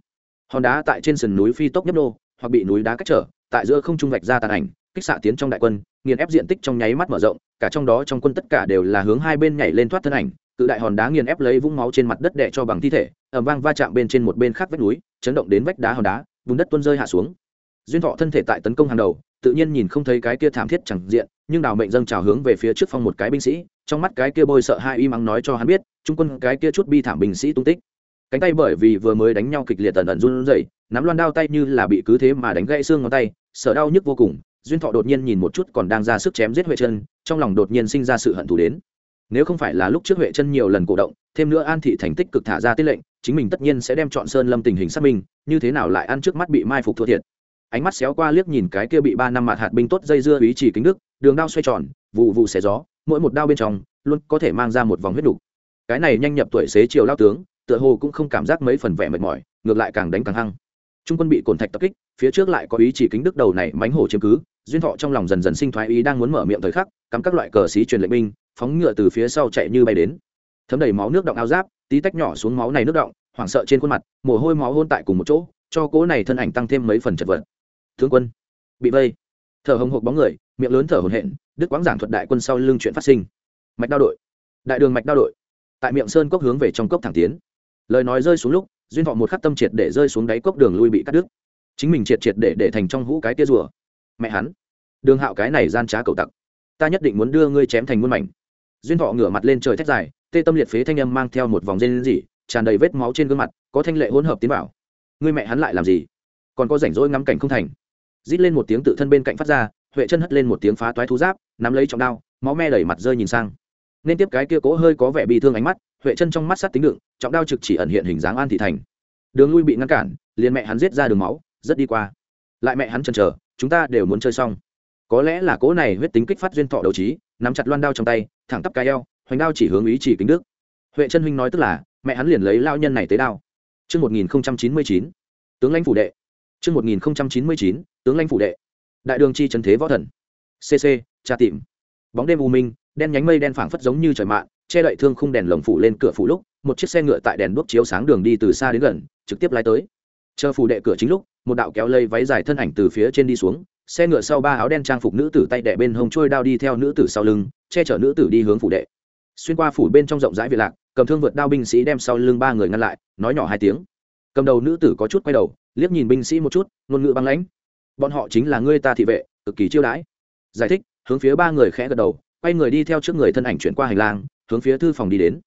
Hòn đá tại trên sườn núi phi tốc nhấp nô, hoặc bị núi đá cách trở tại giữa không trung vạch ra tàn ảnh, kích xạ tiến trong đại quân, nghiền ép diện tích trong nháy mắt mở rộng, cả trong đó trong quân tất cả đều là hướng hai bên nhảy lên thoát thân ảnh, cự đại hòn đá nghiền ép lấy vũng máu trên mặt đất đè cho bằng thi thể ẩm vang va chạm bên trên một bên khác vách núi, chấn động đến vách đá hòn đá, vùng đất tuôn rơi hạ xuống. Duyên thọ thân thể tại tấn công hàng đầu, tự nhiên nhìn không thấy cái kia thảm thiết chẳng diện, nhưng đào mệnh dâng trào hướng về phía trước phong một cái binh sĩ, trong mắt cái kia bôi sợ hai y mắng nói cho hắn biết, trung quân cái kia chút bi thảm binh sĩ tung tích. Cánh tay bởi vì vừa mới đánh nhau kịch liệt tần ẩn run rẩy nắm loan đao tay như là bị cứ thế mà đánh gãy xương ngón tay sở đau nhức vô cùng, duyên thọ đột nhiên nhìn một chút còn đang ra sức chém giết huệ chân trong lòng đột nhiên sinh ra sự hận thù đến. Nếu không phải là lúc trước huệ chân nhiều lần cổ động, thêm nữa an thị thành tích cực thả ra tiết lệnh, chính mình tất nhiên sẽ đem chọn sơn lâm tình hình xác minh, như thế nào lại ăn trước mắt bị mai phục thua thiệt. Ánh mắt xéo qua liếc nhìn cái kia bị ba năm mặt hạt binh tốt dây dưa ý chỉ kính đức, đường đao xoay tròn, vụ vụ xẻ gió, mỗi một đao bên trong, luôn có thể mang ra một vòng huyết đục cái này nhanh nhập tuổi xế chiều lao tướng, tựa hồ cũng không cảm giác mấy phần vẻ mệt mỏi, ngược lại càng đánh càng hăng trung quân bị cồn thạch tập kích, phía trước lại có ý chỉ kính đức đầu này mánh hổ chiếm cứ, duyên thọ trong lòng dần dần sinh thoái ý đang muốn mở miệng thời khắc, cắm các loại cờ xí truyền lệnh binh, phóng ngựa từ phía sau chạy như bay đến. Thấm đầy máu nước động áo giáp, tí tách nhỏ xuống máu này nước động hoảng sợ trên khuôn mặt, mồ hôi máu hôn tại cùng một chỗ, cho cỗ này thân ảnh tăng thêm mấy phần chật vật. Thương quân, bị vây. Thở hồng hộc bóng người, miệng lớn thở hồn hện đức quáng giảng thuật đại quân sau lưng chuyện phát sinh. Mạch đao đội. Đại đường mạch đao đội. Tại miệng sơn cốc hướng về trong cốc thẳng tiến. Lời nói rơi xuống lúc duyên thọ một khắc tâm triệt để rơi xuống đáy cốc đường lui bị cắt đứt. Chính mình triệt triệt để để thành trong hũ cái tia rùa. Mẹ hắn, đường hạo cái này gian trá cầu tặc. Ta nhất định muốn đưa ngươi chém thành muôn mảnh. Duyên thọ ngửa mặt lên trời thét dài, tê tâm liệt phế thanh âm mang theo một vòng rên rỉ, tràn đầy vết máu trên gương mặt, có thanh lệ hỗn hợp tiến bảo. Ngươi mẹ hắn lại làm gì? Còn có rảnh rỗi ngắm cảnh không thành. Rít lên một tiếng tự thân bên cạnh phát ra, huệ chân hất lên một tiếng phá toái thú giáp, nắm lấy trọng đao, máu me đẩy mặt rơi nhìn sang. Nên tiếp cái kia cố hơi có vẻ bị thương ánh mắt huệ chân trong mắt sắt tính đựng trọng đao trực chỉ ẩn hiện hình dáng an thị thành đường lui bị ngăn cản liền mẹ hắn giết ra đường máu rất đi qua lại mẹ hắn chần chờ chúng ta đều muốn chơi xong có lẽ là cố này huyết tính kích phát duyên thọ đầu trí nắm chặt loan đao trong tay thẳng tắp cái eo hoành đao chỉ hướng ý chỉ kính đức huệ chân huynh nói tức là mẹ hắn liền lấy lao nhân này tới đao Trước 1099, tướng lãnh phủ đệ. Trước 1099, tướng lãnh phủ đệ. Đại đường chi chân thế võ thần. CC, tra tìm. Bóng đêm u minh, đen nhánh mây đen phảng phất giống như trời mạn, che đậy thương khung đèn lồng phủ lên cửa phủ lúc, một chiếc xe ngựa tại đèn đuốc chiếu sáng đường đi từ xa đến gần, trực tiếp lái tới. Chờ phủ đệ cửa chính lúc, một đạo kéo lây váy dài thân ảnh từ phía trên đi xuống, xe ngựa sau ba áo đen trang phục nữ tử tay đẻ bên hông trôi đao đi theo nữ tử sau lưng, che chở nữ tử đi hướng phủ đệ. Xuyên qua phủ bên trong rộng rãi việt lạc, cầm thương vượt đao binh sĩ đem sau lưng ba người ngăn lại, nói nhỏ hai tiếng. Cầm đầu nữ tử có chút quay đầu, liếc nhìn binh sĩ một chút, ngôn ngữ băng lãnh. Bọn họ chính là ngươi ta thị vệ, cực kỳ chiêu đãi. Giải thích, hướng phía ba người khẽ gật đầu, quay người đi theo trước người thân ảnh chuyển qua hành lang, hướng phía thư phòng đi đến.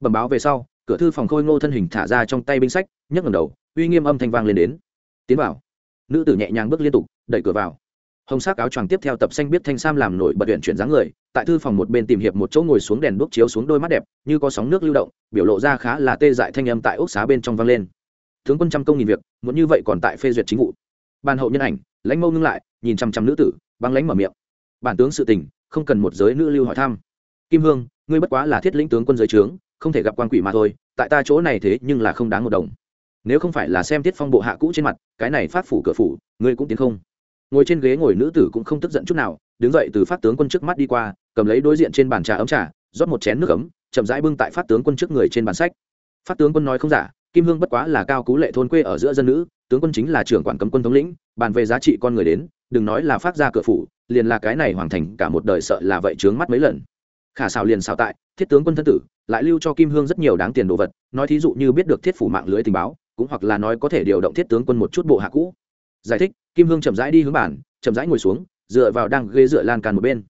Bẩm báo về sau, cửa thư phòng khôi ngô thân hình thả ra trong tay binh sách, nhấc ngầm đầu, uy nghiêm âm thanh vang lên đến. Tiến vào. Nữ tử nhẹ nhàng bước liên tục, đẩy cửa vào hồng sắc áo choàng tiếp theo tập xanh biết thanh sam làm nổi bật huyện chuyển dáng người tại thư phòng một bên tìm hiệp một chỗ ngồi xuống đèn đuốc chiếu xuống đôi mắt đẹp như có sóng nước lưu động biểu lộ ra khá là tê dại thanh âm tại ốc xá bên trong vang lên tướng quân trăm công nghìn việc muốn như vậy còn tại phê duyệt chính vụ ban hậu nhân ảnh lãnh mâu ngưng lại nhìn chăm chăm nữ tử băng lãnh mở miệng bản tướng sự tình không cần một giới nữ lưu hỏi thăm kim hương ngươi bất quá là thiết lĩnh tướng quân giới trướng, không thể gặp quan quỷ mà thôi, tại ta chỗ này thế nhưng là không đáng một đồng. Nếu không phải là xem tiết phong bộ hạ cũ trên mặt, cái này phát phủ cửa phủ, ngươi cũng tiến không. Ngồi trên ghế ngồi nữ tử cũng không tức giận chút nào, đứng dậy từ phát tướng quân trước mắt đi qua, cầm lấy đối diện trên bàn trà ấm trà, rót một chén nước ấm, chậm rãi bưng tại phát tướng quân trước người trên bàn sách. Phát tướng quân nói không giả, kim hương bất quá là cao cú lệ thôn quê ở giữa dân nữ, tướng quân chính là trưởng quản cấm quân thống lĩnh, bàn về giá trị con người đến, đừng nói là phát ra cửa phủ, liền là cái này hoàn thành cả một đời sợ là vậy trướng mắt mấy lần khả xảo liền xảo tại, thiết tướng quân thân tử, lại lưu cho kim hương rất nhiều đáng tiền đồ vật, nói thí dụ như biết được thiết phủ mạng lưới tình báo, cũng hoặc là nói có thể điều động thiết tướng quân một chút bộ hạ cũ. Giải thích, kim hương chậm rãi đi hướng bản, chậm rãi ngồi xuống, dựa vào đang ghế dựa lan can một bên.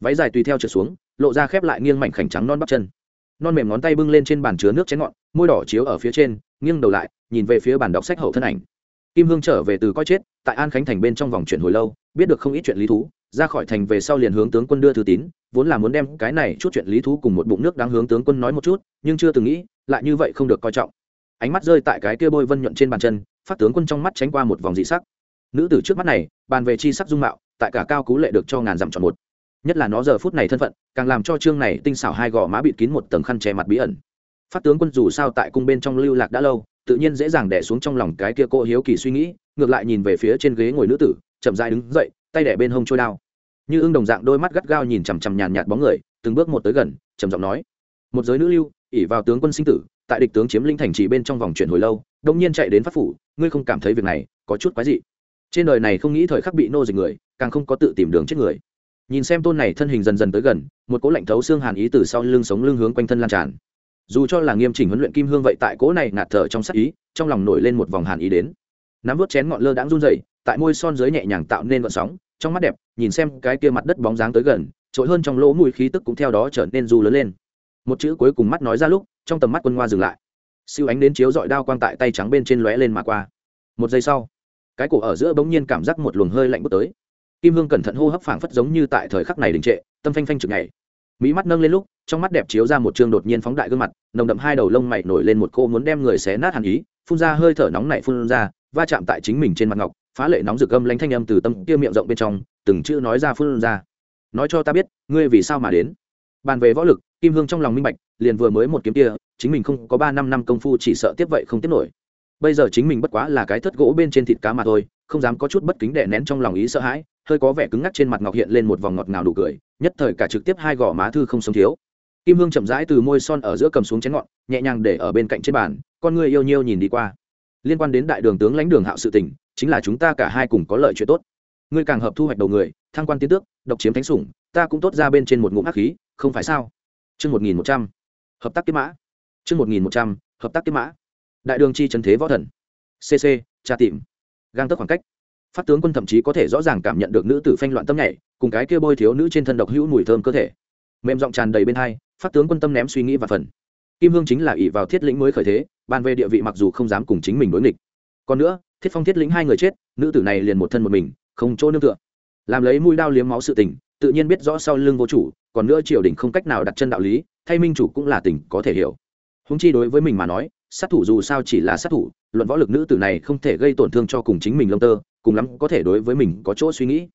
Váy dài tùy theo trượt xuống, lộ ra khép lại nghiêng mảnh khảnh trắng non bắp chân. Non mềm ngón tay bưng lên trên bàn chứa nước chén ngọn môi đỏ chiếu ở phía trên, nghiêng đầu lại, nhìn về phía bàn đọc sách hậu thân ảnh. Kim hương trở về từ coi chết, tại an khánh thành bên trong vòng chuyển hồi lâu, biết được không ít chuyện lý thú ra khỏi thành về sau liền hướng tướng quân đưa thư tín, vốn là muốn đem cái này chút chuyện lý thú cùng một bụng nước đáng hướng tướng quân nói một chút, nhưng chưa từng nghĩ, lại như vậy không được coi trọng. Ánh mắt rơi tại cái kia bôi vân nhuận trên bàn chân, phát tướng quân trong mắt tránh qua một vòng dị sắc. Nữ tử trước mắt này, bàn về chi sắc dung mạo, tại cả cao cú lệ được cho ngàn dặm chọn một. Nhất là nó giờ phút này thân phận, càng làm cho chương này tinh xảo hai gò má bịt kín một tầng khăn che mặt bí ẩn. Phát tướng quân dù sao tại cung bên trong lưu lạc đã lâu, tự nhiên dễ dàng đẻ xuống trong lòng cái kia cô hiếu kỳ suy nghĩ, ngược lại nhìn về phía trên ghế ngồi nữ tử, chậm dại đứng dậy tay đẻ bên hông trôi đao. Như ưng đồng dạng đôi mắt gắt gao nhìn chằm chằm nhàn nhạt bóng người, từng bước một tới gần, trầm giọng nói. Một giới nữ lưu ỉ vào tướng quân sinh tử, tại địch tướng chiếm linh thành trì bên trong vòng chuyển hồi lâu đông nhiên chạy đến phát phủ, ngươi không cảm thấy việc này có chút quái dị. Trên đời này không nghĩ thời khắc bị nô dịch người, càng không có tự tìm đường chết người. Nhìn xem tôn này thân hình dần dần tới gần, một cỗ lạnh thấu xương hàn ý từ sau lưng sống lưng hướng quanh thân lan tràn. Dù cho là nghiêm chỉnh huấn luyện kim hương vậy tại cỗ này ngạt thở trong sắc ý, trong lòng nổi lên một vòng hàn ý đến. Nắm vớt chén ngọn lơ đãng run dậy tại môi son dưới nhẹ nhàng tạo nên vận sóng, trong mắt đẹp, nhìn xem cái kia mặt đất bóng dáng tới gần, trội hơn trong lỗ mùi khí tức cũng theo đó trở nên du lớn lên. Một chữ cuối cùng mắt nói ra lúc, trong tầm mắt quân hoa dừng lại. Siêu ánh đến chiếu dọi đao quang tại tay trắng bên trên lóe lên mà qua. Một giây sau, cái cổ ở giữa bỗng nhiên cảm giác một luồng hơi lạnh bước tới. Kim hương cẩn thận hô hấp phảng phất giống như tại thời khắc này đình trệ, tâm phanh phanh chực ngày mỹ mắt nâng lên lúc, trong mắt đẹp chiếu ra một chương đột nhiên phóng đại gương mặt, nồng đậm hai đầu lông mày nổi lên một cô muốn đem người xé nát hàn ý, phun ra hơi thở nóng này phun ra, va chạm tại chính mình trên mặt ngọc phá lệ nóng rực âm lánh thanh âm từ tâm kia miệng rộng bên trong, từng chữ nói ra phun ra. Nói cho ta biết, ngươi vì sao mà đến? Bàn về võ lực, kim hương trong lòng minh bạch, liền vừa mới một kiếm kia, chính mình không có ba năm năm công phu chỉ sợ tiếp vậy không tiếp nổi. Bây giờ chính mình bất quá là cái thất gỗ bên trên thịt cá mà thôi, không dám có chút bất kính đè nén trong lòng ý sợ hãi, hơi có vẻ cứng ngắc trên mặt ngọc hiện lên một vòng ngọt ngào đủ cười, nhất thời cả trực tiếp hai gò má thư không sống thiếu. Kim hương chậm rãi từ môi son ở giữa cầm xuống chén ngọn, nhẹ nhàng để ở bên cạnh trên bàn, con người yêu nhiêu nhìn đi qua liên quan đến đại đường tướng lãnh đường hạo sự tình, chính là chúng ta cả hai cùng có lợi chuyện tốt. Ngươi càng hợp thu hoạch đầu người, thăng quan tiến tước, độc chiếm thánh sủng, ta cũng tốt ra bên trên một ngụm ác khí, không phải sao? Chương một nghìn một trăm, hợp tác tiếp mã. Chương một nghìn một trăm, hợp tác tiếp mã. Đại đường chi trần thế võ thần. Cc tra tìm. Gang tấc khoảng cách. Phát tướng quân thậm chí có thể rõ ràng cảm nhận được nữ tử phanh loạn tâm nhảy, cùng cái kia bôi thiếu nữ trên thân độc hữu mùi thơm cơ thể. Mềm giọng tràn đầy bên hai phát tướng quân tâm ném suy nghĩ và phần. Kim hương chính là ỷ vào thiết lĩnh mới khởi thế ban về địa vị mặc dù không dám cùng chính mình đối nghịch. Còn nữa, thiết phong thiết lĩnh hai người chết, nữ tử này liền một thân một mình, không chỗ nương tựa. Làm lấy mũi đao liếm máu sự tình, tự nhiên biết rõ sau lưng vô chủ, còn nữa triều đình không cách nào đặt chân đạo lý, thay minh chủ cũng là tình có thể hiểu. Húng chi đối với mình mà nói, sát thủ dù sao chỉ là sát thủ, luận võ lực nữ tử này không thể gây tổn thương cho cùng chính mình lông tơ, cùng lắm có thể đối với mình có chỗ suy nghĩ.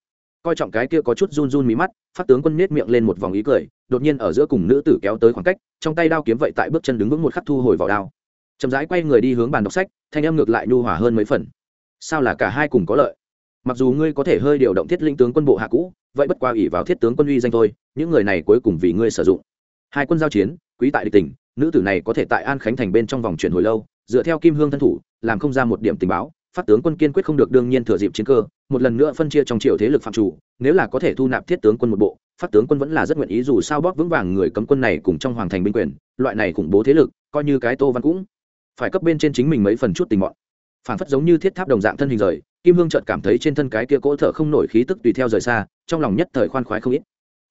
Coi trọng cái kia có chút run run mí mắt phát tướng quân nết miệng lên một vòng ý cười, đột nhiên ở giữa cùng nữ tử kéo tới khoảng cách, trong tay đao kiếm vậy tại bước chân đứng vững một khắc thu hồi vào đao chậm rãi quay người đi hướng bàn đọc sách, thanh em ngược lại nhu hòa hơn mấy phần. Sao là cả hai cùng có lợi? Mặc dù ngươi có thể hơi điều động thiết linh tướng quân bộ hạ cũ, vậy bất qua ủy vào thiết tướng quân uy danh thôi, những người này cuối cùng vì ngươi sử dụng. Hai quân giao chiến, quý tại địch tỉnh, nữ tử này có thể tại an khánh thành bên trong vòng chuyển hồi lâu, dựa theo kim hương thân thủ, làm không ra một điểm tình báo, phát tướng quân kiên quyết không được đương nhiên thừa dịp chiến cơ, một lần nữa phân chia trong triệu thế lực phạm chủ, nếu là có thể thu nạp thiết tướng quân một bộ, phát tướng quân vẫn là rất nguyện ý dù sao bóp vững vàng người cấm quân này cùng trong hoàng thành binh quyền, loại này khủng bố thế lực, coi như cái tô văn cũng phải cấp bên trên chính mình mấy phần chút tình mọn. Phản phất giống như thiết tháp đồng dạng thân hình rời, kim hương chợt cảm thấy trên thân cái kia cỗ thở không nổi khí tức tùy theo rời xa, trong lòng nhất thời khoan khoái không ít.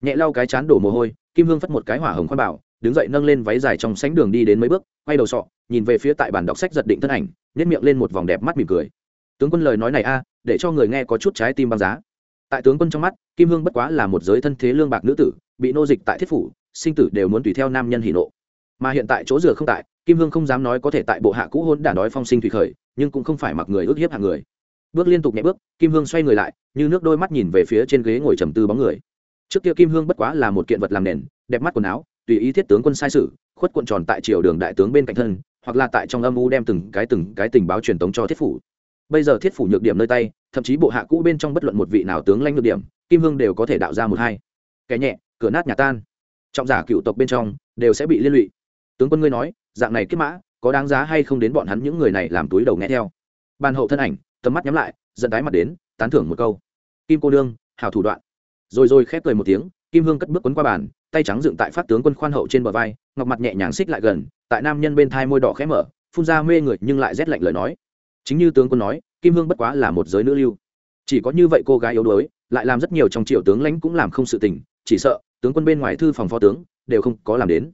Nhẹ lau cái chán đổ mồ hôi, kim hương phất một cái hỏa hồng khoan bảo, đứng dậy nâng lên váy dài trong sánh đường đi đến mấy bước, quay đầu sọ, nhìn về phía tại bàn đọc sách giật định thân ảnh nhét miệng lên một vòng đẹp mắt mỉm cười. Tướng quân lời nói này a, để cho người nghe có chút trái tim băng giá. Tại tướng quân trong mắt, kim hương bất quá là một giới thân thế lương bạc nữ tử, bị nô dịch tại thiết phủ, sinh tử đều muốn tùy theo nam nhân hỷ nộ mà hiện tại chỗ dựa không tại, kim hương không dám nói có thể tại bộ hạ cũ hôn đả đói phong sinh thủy khởi, nhưng cũng không phải mặc người ước hiếp hạng người. Bước liên tục nhẹ bước, kim hương xoay người lại, như nước đôi mắt nhìn về phía trên ghế ngồi trầm tư bóng người. Trước kia kim hương bất quá là một kiện vật làm nền, đẹp mắt quần áo, tùy ý thiết tướng quân sai sự, khuất cuộn tròn tại triều đường đại tướng bên cạnh thân, hoặc là tại trong âm u đem từng cái từng cái tình báo truyền tống cho thiết phủ. Bây giờ thiết phủ nhược điểm nơi tay, thậm chí bộ hạ cũ bên trong bất luận một vị nào tướng lãnh nhược điểm, kim hương đều có thể đạo ra một hai. Kẻ nhẹ, cửa nát nhà tan. Trọng giả cựu tộc bên trong, đều sẽ bị liên lụy tướng quân ngươi nói, dạng này kết mã, có đáng giá hay không đến bọn hắn những người này làm túi đầu nghe theo? Ban hậu thân ảnh, tầm mắt nhắm lại dẫn tái mặt đến, tán thưởng một câu. Kim cô đương hào thủ đoạn. Rồi rồi khép cười một tiếng, kim hương cất bước quấn qua bàn, tay trắng dựng tại phát tướng quân khoan hậu trên bờ vai, ngọc mặt nhẹ nhàng xích lại gần, tại nam nhân bên thai môi đỏ khẽ mở, phun ra mê người nhưng lại rét lạnh lời nói. Chính như tướng quân nói, kim hương bất quá là một giới nữ lưu. Chỉ có như vậy cô gái yếu đuối, lại làm rất nhiều trong triệu tướng lãnh cũng làm không sự tình, chỉ sợ tướng quân bên ngoài thư phòng phó tướng, đều không có làm đến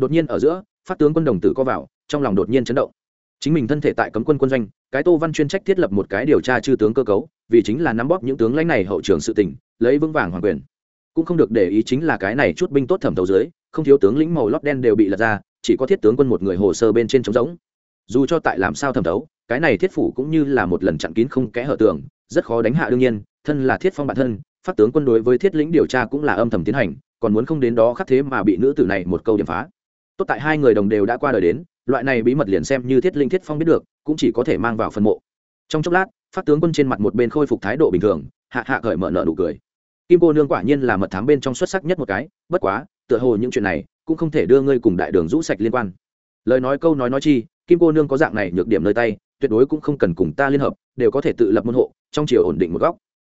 đột nhiên ở giữa, phát tướng quân đồng tử co vào, trong lòng đột nhiên chấn động. Chính mình thân thể tại cấm quân quân doanh, cái tô văn chuyên trách thiết lập một cái điều tra chư tướng cơ cấu, vì chính là nắm bóp những tướng lãnh này hậu trường sự tỉnh lấy vững vàng hoàng quyền. Cũng không được để ý chính là cái này chút binh tốt thẩm thấu dưới, không thiếu tướng lĩnh màu lót đen đều bị lật ra, chỉ có thiết tướng quân một người hồ sơ bên trên trống rỗng. Dù cho tại làm sao thẩm thấu, cái này thiết phủ cũng như là một lần chặn kín không kẽ hở tường, rất khó đánh hạ đương nhiên, thân là thiết phong bản thân phát tướng quân đối với thiết lĩnh điều tra cũng là âm thầm tiến hành, còn muốn không đến đó khắc thế mà bị nữ tử này một câu điểm phá tốt tại hai người đồng đều đã qua đời đến, loại này bí mật liền xem như thiết linh thiết phong biết được, cũng chỉ có thể mang vào phần mộ. Trong chốc lát phát tướng quân trên mặt một bên khôi phục thái độ bình thường, hạ hạ cởi mở nợ nụ cười. Kim cô nương quả nhiên là mật thám bên trong xuất sắc nhất một cái, bất quá, tựa hồ những chuyện này cũng không thể đưa ngươi cùng đại đường rũ sạch liên quan. Lời nói câu nói nói chi, kim cô nương có dạng này nhược điểm nơi tay, tuyệt đối cũng không cần cùng ta liên hợp, đều có thể tự lập môn hộ, trong chiều ổn định một góc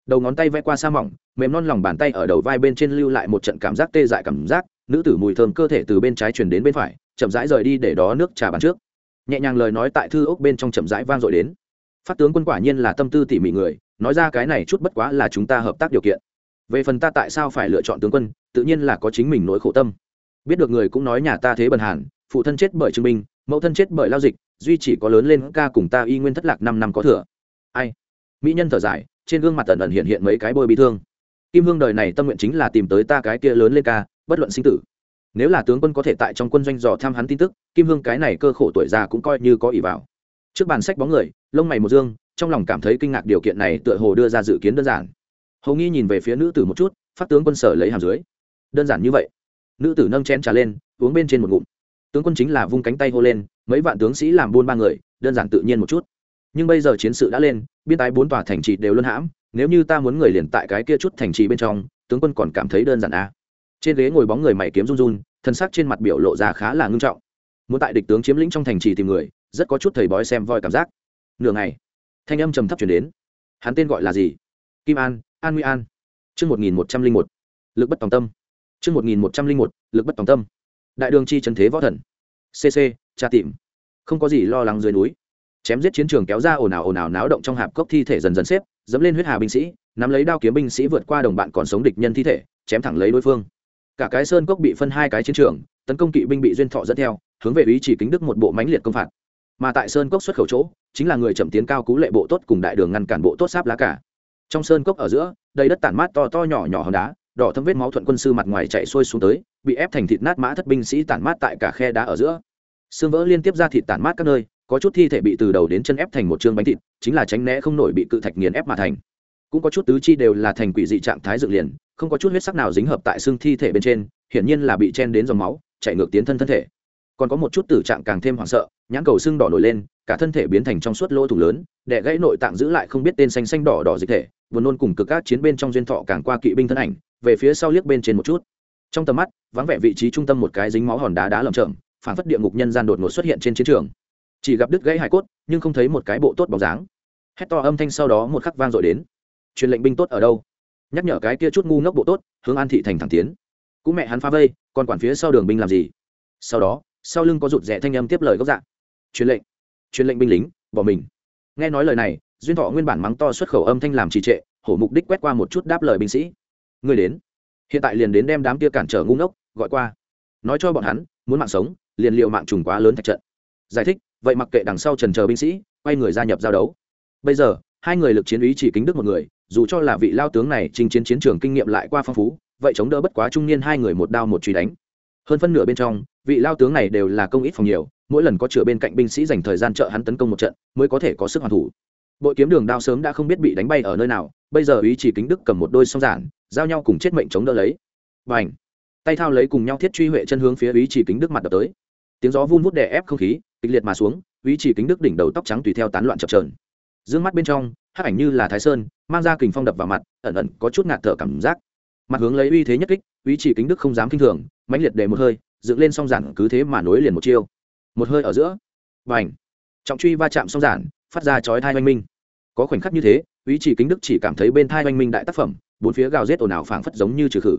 đầu ngón tay vẽ qua sa mỏng, mềm non lòng bàn tay ở đầu vai bên trên lưu lại một trận cảm giác tê dại cảm giác, nữ tử mùi thơm cơ thể từ bên trái chuyển đến bên phải, chậm rãi rời đi để đó nước trà bàn trước. Nhẹ nhàng lời nói tại thư ốc bên trong chậm rãi vang dội đến. Phát tướng quân quả nhiên là tâm tư tỉ mỉ người, nói ra cái này chút bất quá là chúng ta hợp tác điều kiện. Về phần ta tại sao phải lựa chọn tướng quân, tự nhiên là có chính mình nỗi khổ tâm. Biết được người cũng nói nhà ta thế bần hàn, phụ thân chết bởi chứng minh, mẫu thân chết bởi lao dịch, duy chỉ có lớn lên ca cùng ta y nguyên thất lạc năm năm có thừa. Ai? Mỹ nhân thở dài trên gương mặt tần ẩn hiện hiện mấy cái bôi bị thương. Kim hương đời này tâm nguyện chính là tìm tới ta cái kia lớn lên ca, bất luận sinh tử. Nếu là tướng quân có thể tại trong quân doanh dò tham hắn tin tức, kim hương cái này cơ khổ tuổi già cũng coi như có ỷ vào. Trước bàn sách bóng người, lông mày một dương, trong lòng cảm thấy kinh ngạc điều kiện này tựa hồ đưa ra dự kiến đơn giản. Hầu nghi nhìn về phía nữ tử một chút, phát tướng quân sở lấy hàm dưới. Đơn giản như vậy. Nữ tử nâng chén trà lên, uống bên trên một ngụm. Tướng quân chính là vung cánh tay hô lên, mấy vạn tướng sĩ làm buôn ba người, đơn giản tự nhiên một chút nhưng bây giờ chiến sự đã lên, biên tái bốn tòa thành trì đều luân hãm, nếu như ta muốn người liền tại cái kia chút thành trì bên trong, tướng quân còn cảm thấy đơn giản à. trên ghế ngồi bóng người mày kiếm run run, thân xác trên mặt biểu lộ ra khá là ngưng trọng. Muốn tại địch tướng chiếm lĩnh trong thành trì tìm người, rất có chút thầy bói xem voi cảm giác. Nửa ngày, thanh âm trầm thấp chuyển đến. Hắn tên gọi là gì? Kim an an nguy an. Chương một nghìn một trăm linh một, lực bất tòng tâm. Chương một nghìn một trăm linh một, lực bất tòng tâm. Đại đường chi trần thế võ thần. Cc tra tìm. Không có gì lo lắng dưới núi chém giết chiến trường kéo ra ồn ào ồn ào náo động trong hạp cốc thi thể dần dần xếp, dẫm lên huyết hà binh sĩ, nắm lấy đao kiếm binh sĩ vượt qua đồng bạn còn sống địch nhân thi thể, chém thẳng lấy đối phương. Cả cái sơn cốc bị phân hai cái chiến trường, tấn công kỵ binh bị duyên thọ dẫn theo, hướng về ý chỉ kính đức một bộ mãnh liệt công phạt. Mà tại sơn cốc xuất khẩu chỗ, chính là người chậm tiến cao cú lệ bộ tốt cùng đại đường ngăn cản bộ tốt sáp lá cả. Trong sơn cốc ở giữa, đầy đất tản mát to to nhỏ nhỏ hòn đá, đỏ thâm vết máu thuận quân sư mặt ngoài chạy xuôi xuống tới, bị ép thành thịt nát mã thất binh sĩ tản mát tại cả khe đá ở giữa. Xương vỡ liên tiếp ra thịt tản mát các nơi có chút thi thể bị từ đầu đến chân ép thành một chương bánh thịt, chính là tránh né không nổi bị cự thạch nghiền ép mà thành. Cũng có chút tứ chi đều là thành quỷ dị trạng thái dựng liền, không có chút huyết sắc nào dính hợp tại xương thi thể bên trên, hiển nhiên là bị chen đến dòng máu, chạy ngược tiến thân thân thể. Còn có một chút tử trạng càng thêm hoảng sợ, nhãn cầu xương đỏ nổi lên, cả thân thể biến thành trong suốt lỗ thủng lớn đẻ gãy nội tạng giữ lại không biết tên xanh xanh đỏ đỏ dịch thể vừa nôn cùng cực các chiến bên trong duyên thọ càng qua kỵ binh thân ảnh, về phía sau liếc bên trên một chút. Trong tầm mắt, vắng vẻ vị trí trung tâm một cái dính máu hòn đá đá lầm chởm, phản phất địa ngục nhân gian đột ngột xuất hiện trên chiến trường chỉ gặp đứt gãy hải cốt, nhưng không thấy một cái bộ tốt bóng dáng. Hét to âm thanh sau đó một khắc vang dội đến. Truyền lệnh binh tốt ở đâu? Nhắc nhở cái kia chút ngu ngốc bộ tốt, hướng an thị thành thẳng tiến. Cũng mẹ hắn phá vây, còn quản phía sau đường binh làm gì? Sau đó, sau lưng có rụt rẽ thanh âm tiếp lời gốc dạng. Truyền lệnh. Truyền lệnh binh lính, bỏ mình. Nghe nói lời này, duyên thọ nguyên bản mắng to xuất khẩu âm thanh làm trì trệ, hổ mục đích quét qua một chút đáp lời binh sĩ. Người đến. Hiện tại liền đến đem đám kia cản trở ngu ngốc, gọi qua. Nói cho bọn hắn, muốn mạng sống, liền liệu mạng trùng quá lớn thạch trận. Giải thích vậy mặc kệ đằng sau trần chờ binh sĩ, quay người gia nhập giao đấu. Bây giờ, hai người lực chiến ý chỉ kính đức một người, dù cho là vị lao tướng này trình chiến chiến trường kinh nghiệm lại qua phong phú, vậy chống đỡ bất quá trung niên hai người một đao một truy đánh. Hơn phân nửa bên trong, vị lao tướng này đều là công ít phòng nhiều, mỗi lần có chữa bên cạnh binh sĩ dành thời gian trợ hắn tấn công một trận, mới có thể có sức hoàn thủ. Bội kiếm đường đao sớm đã không biết bị đánh bay ở nơi nào, bây giờ ý chỉ kính đức cầm một đôi song giản, giao nhau cùng chết mệnh chống đỡ lấy. Và ảnh tay thao lấy cùng nhau thiết truy huệ chân hướng phía ý chỉ kính đức mặt đập tới. Tiếng gió vun vút đè ép không khí kịch liệt mà xuống, ý chỉ kính đức đỉnh đầu tóc trắng tùy theo tán loạn chập trờn dương mắt bên trong, hắc ảnh như là thái sơn, mang ra kình phong đập vào mặt, ẩn ẩn có chút ngạt thở cảm giác. Mặt hướng lấy uy thế nhất kích, ý chỉ kính đức không dám kinh thường, mãnh liệt để một hơi, dựng lên song giản cứ thế mà nối liền một chiêu. Một hơi ở giữa và ảnh trọng truy va chạm song giản, phát ra chói thai oanh minh. Có khoảnh khắc như thế, ý chỉ kính đức chỉ cảm thấy bên thai oanh minh đại tác phẩm, bốn phía gào rết ồn ào phảng phất giống như trừ khử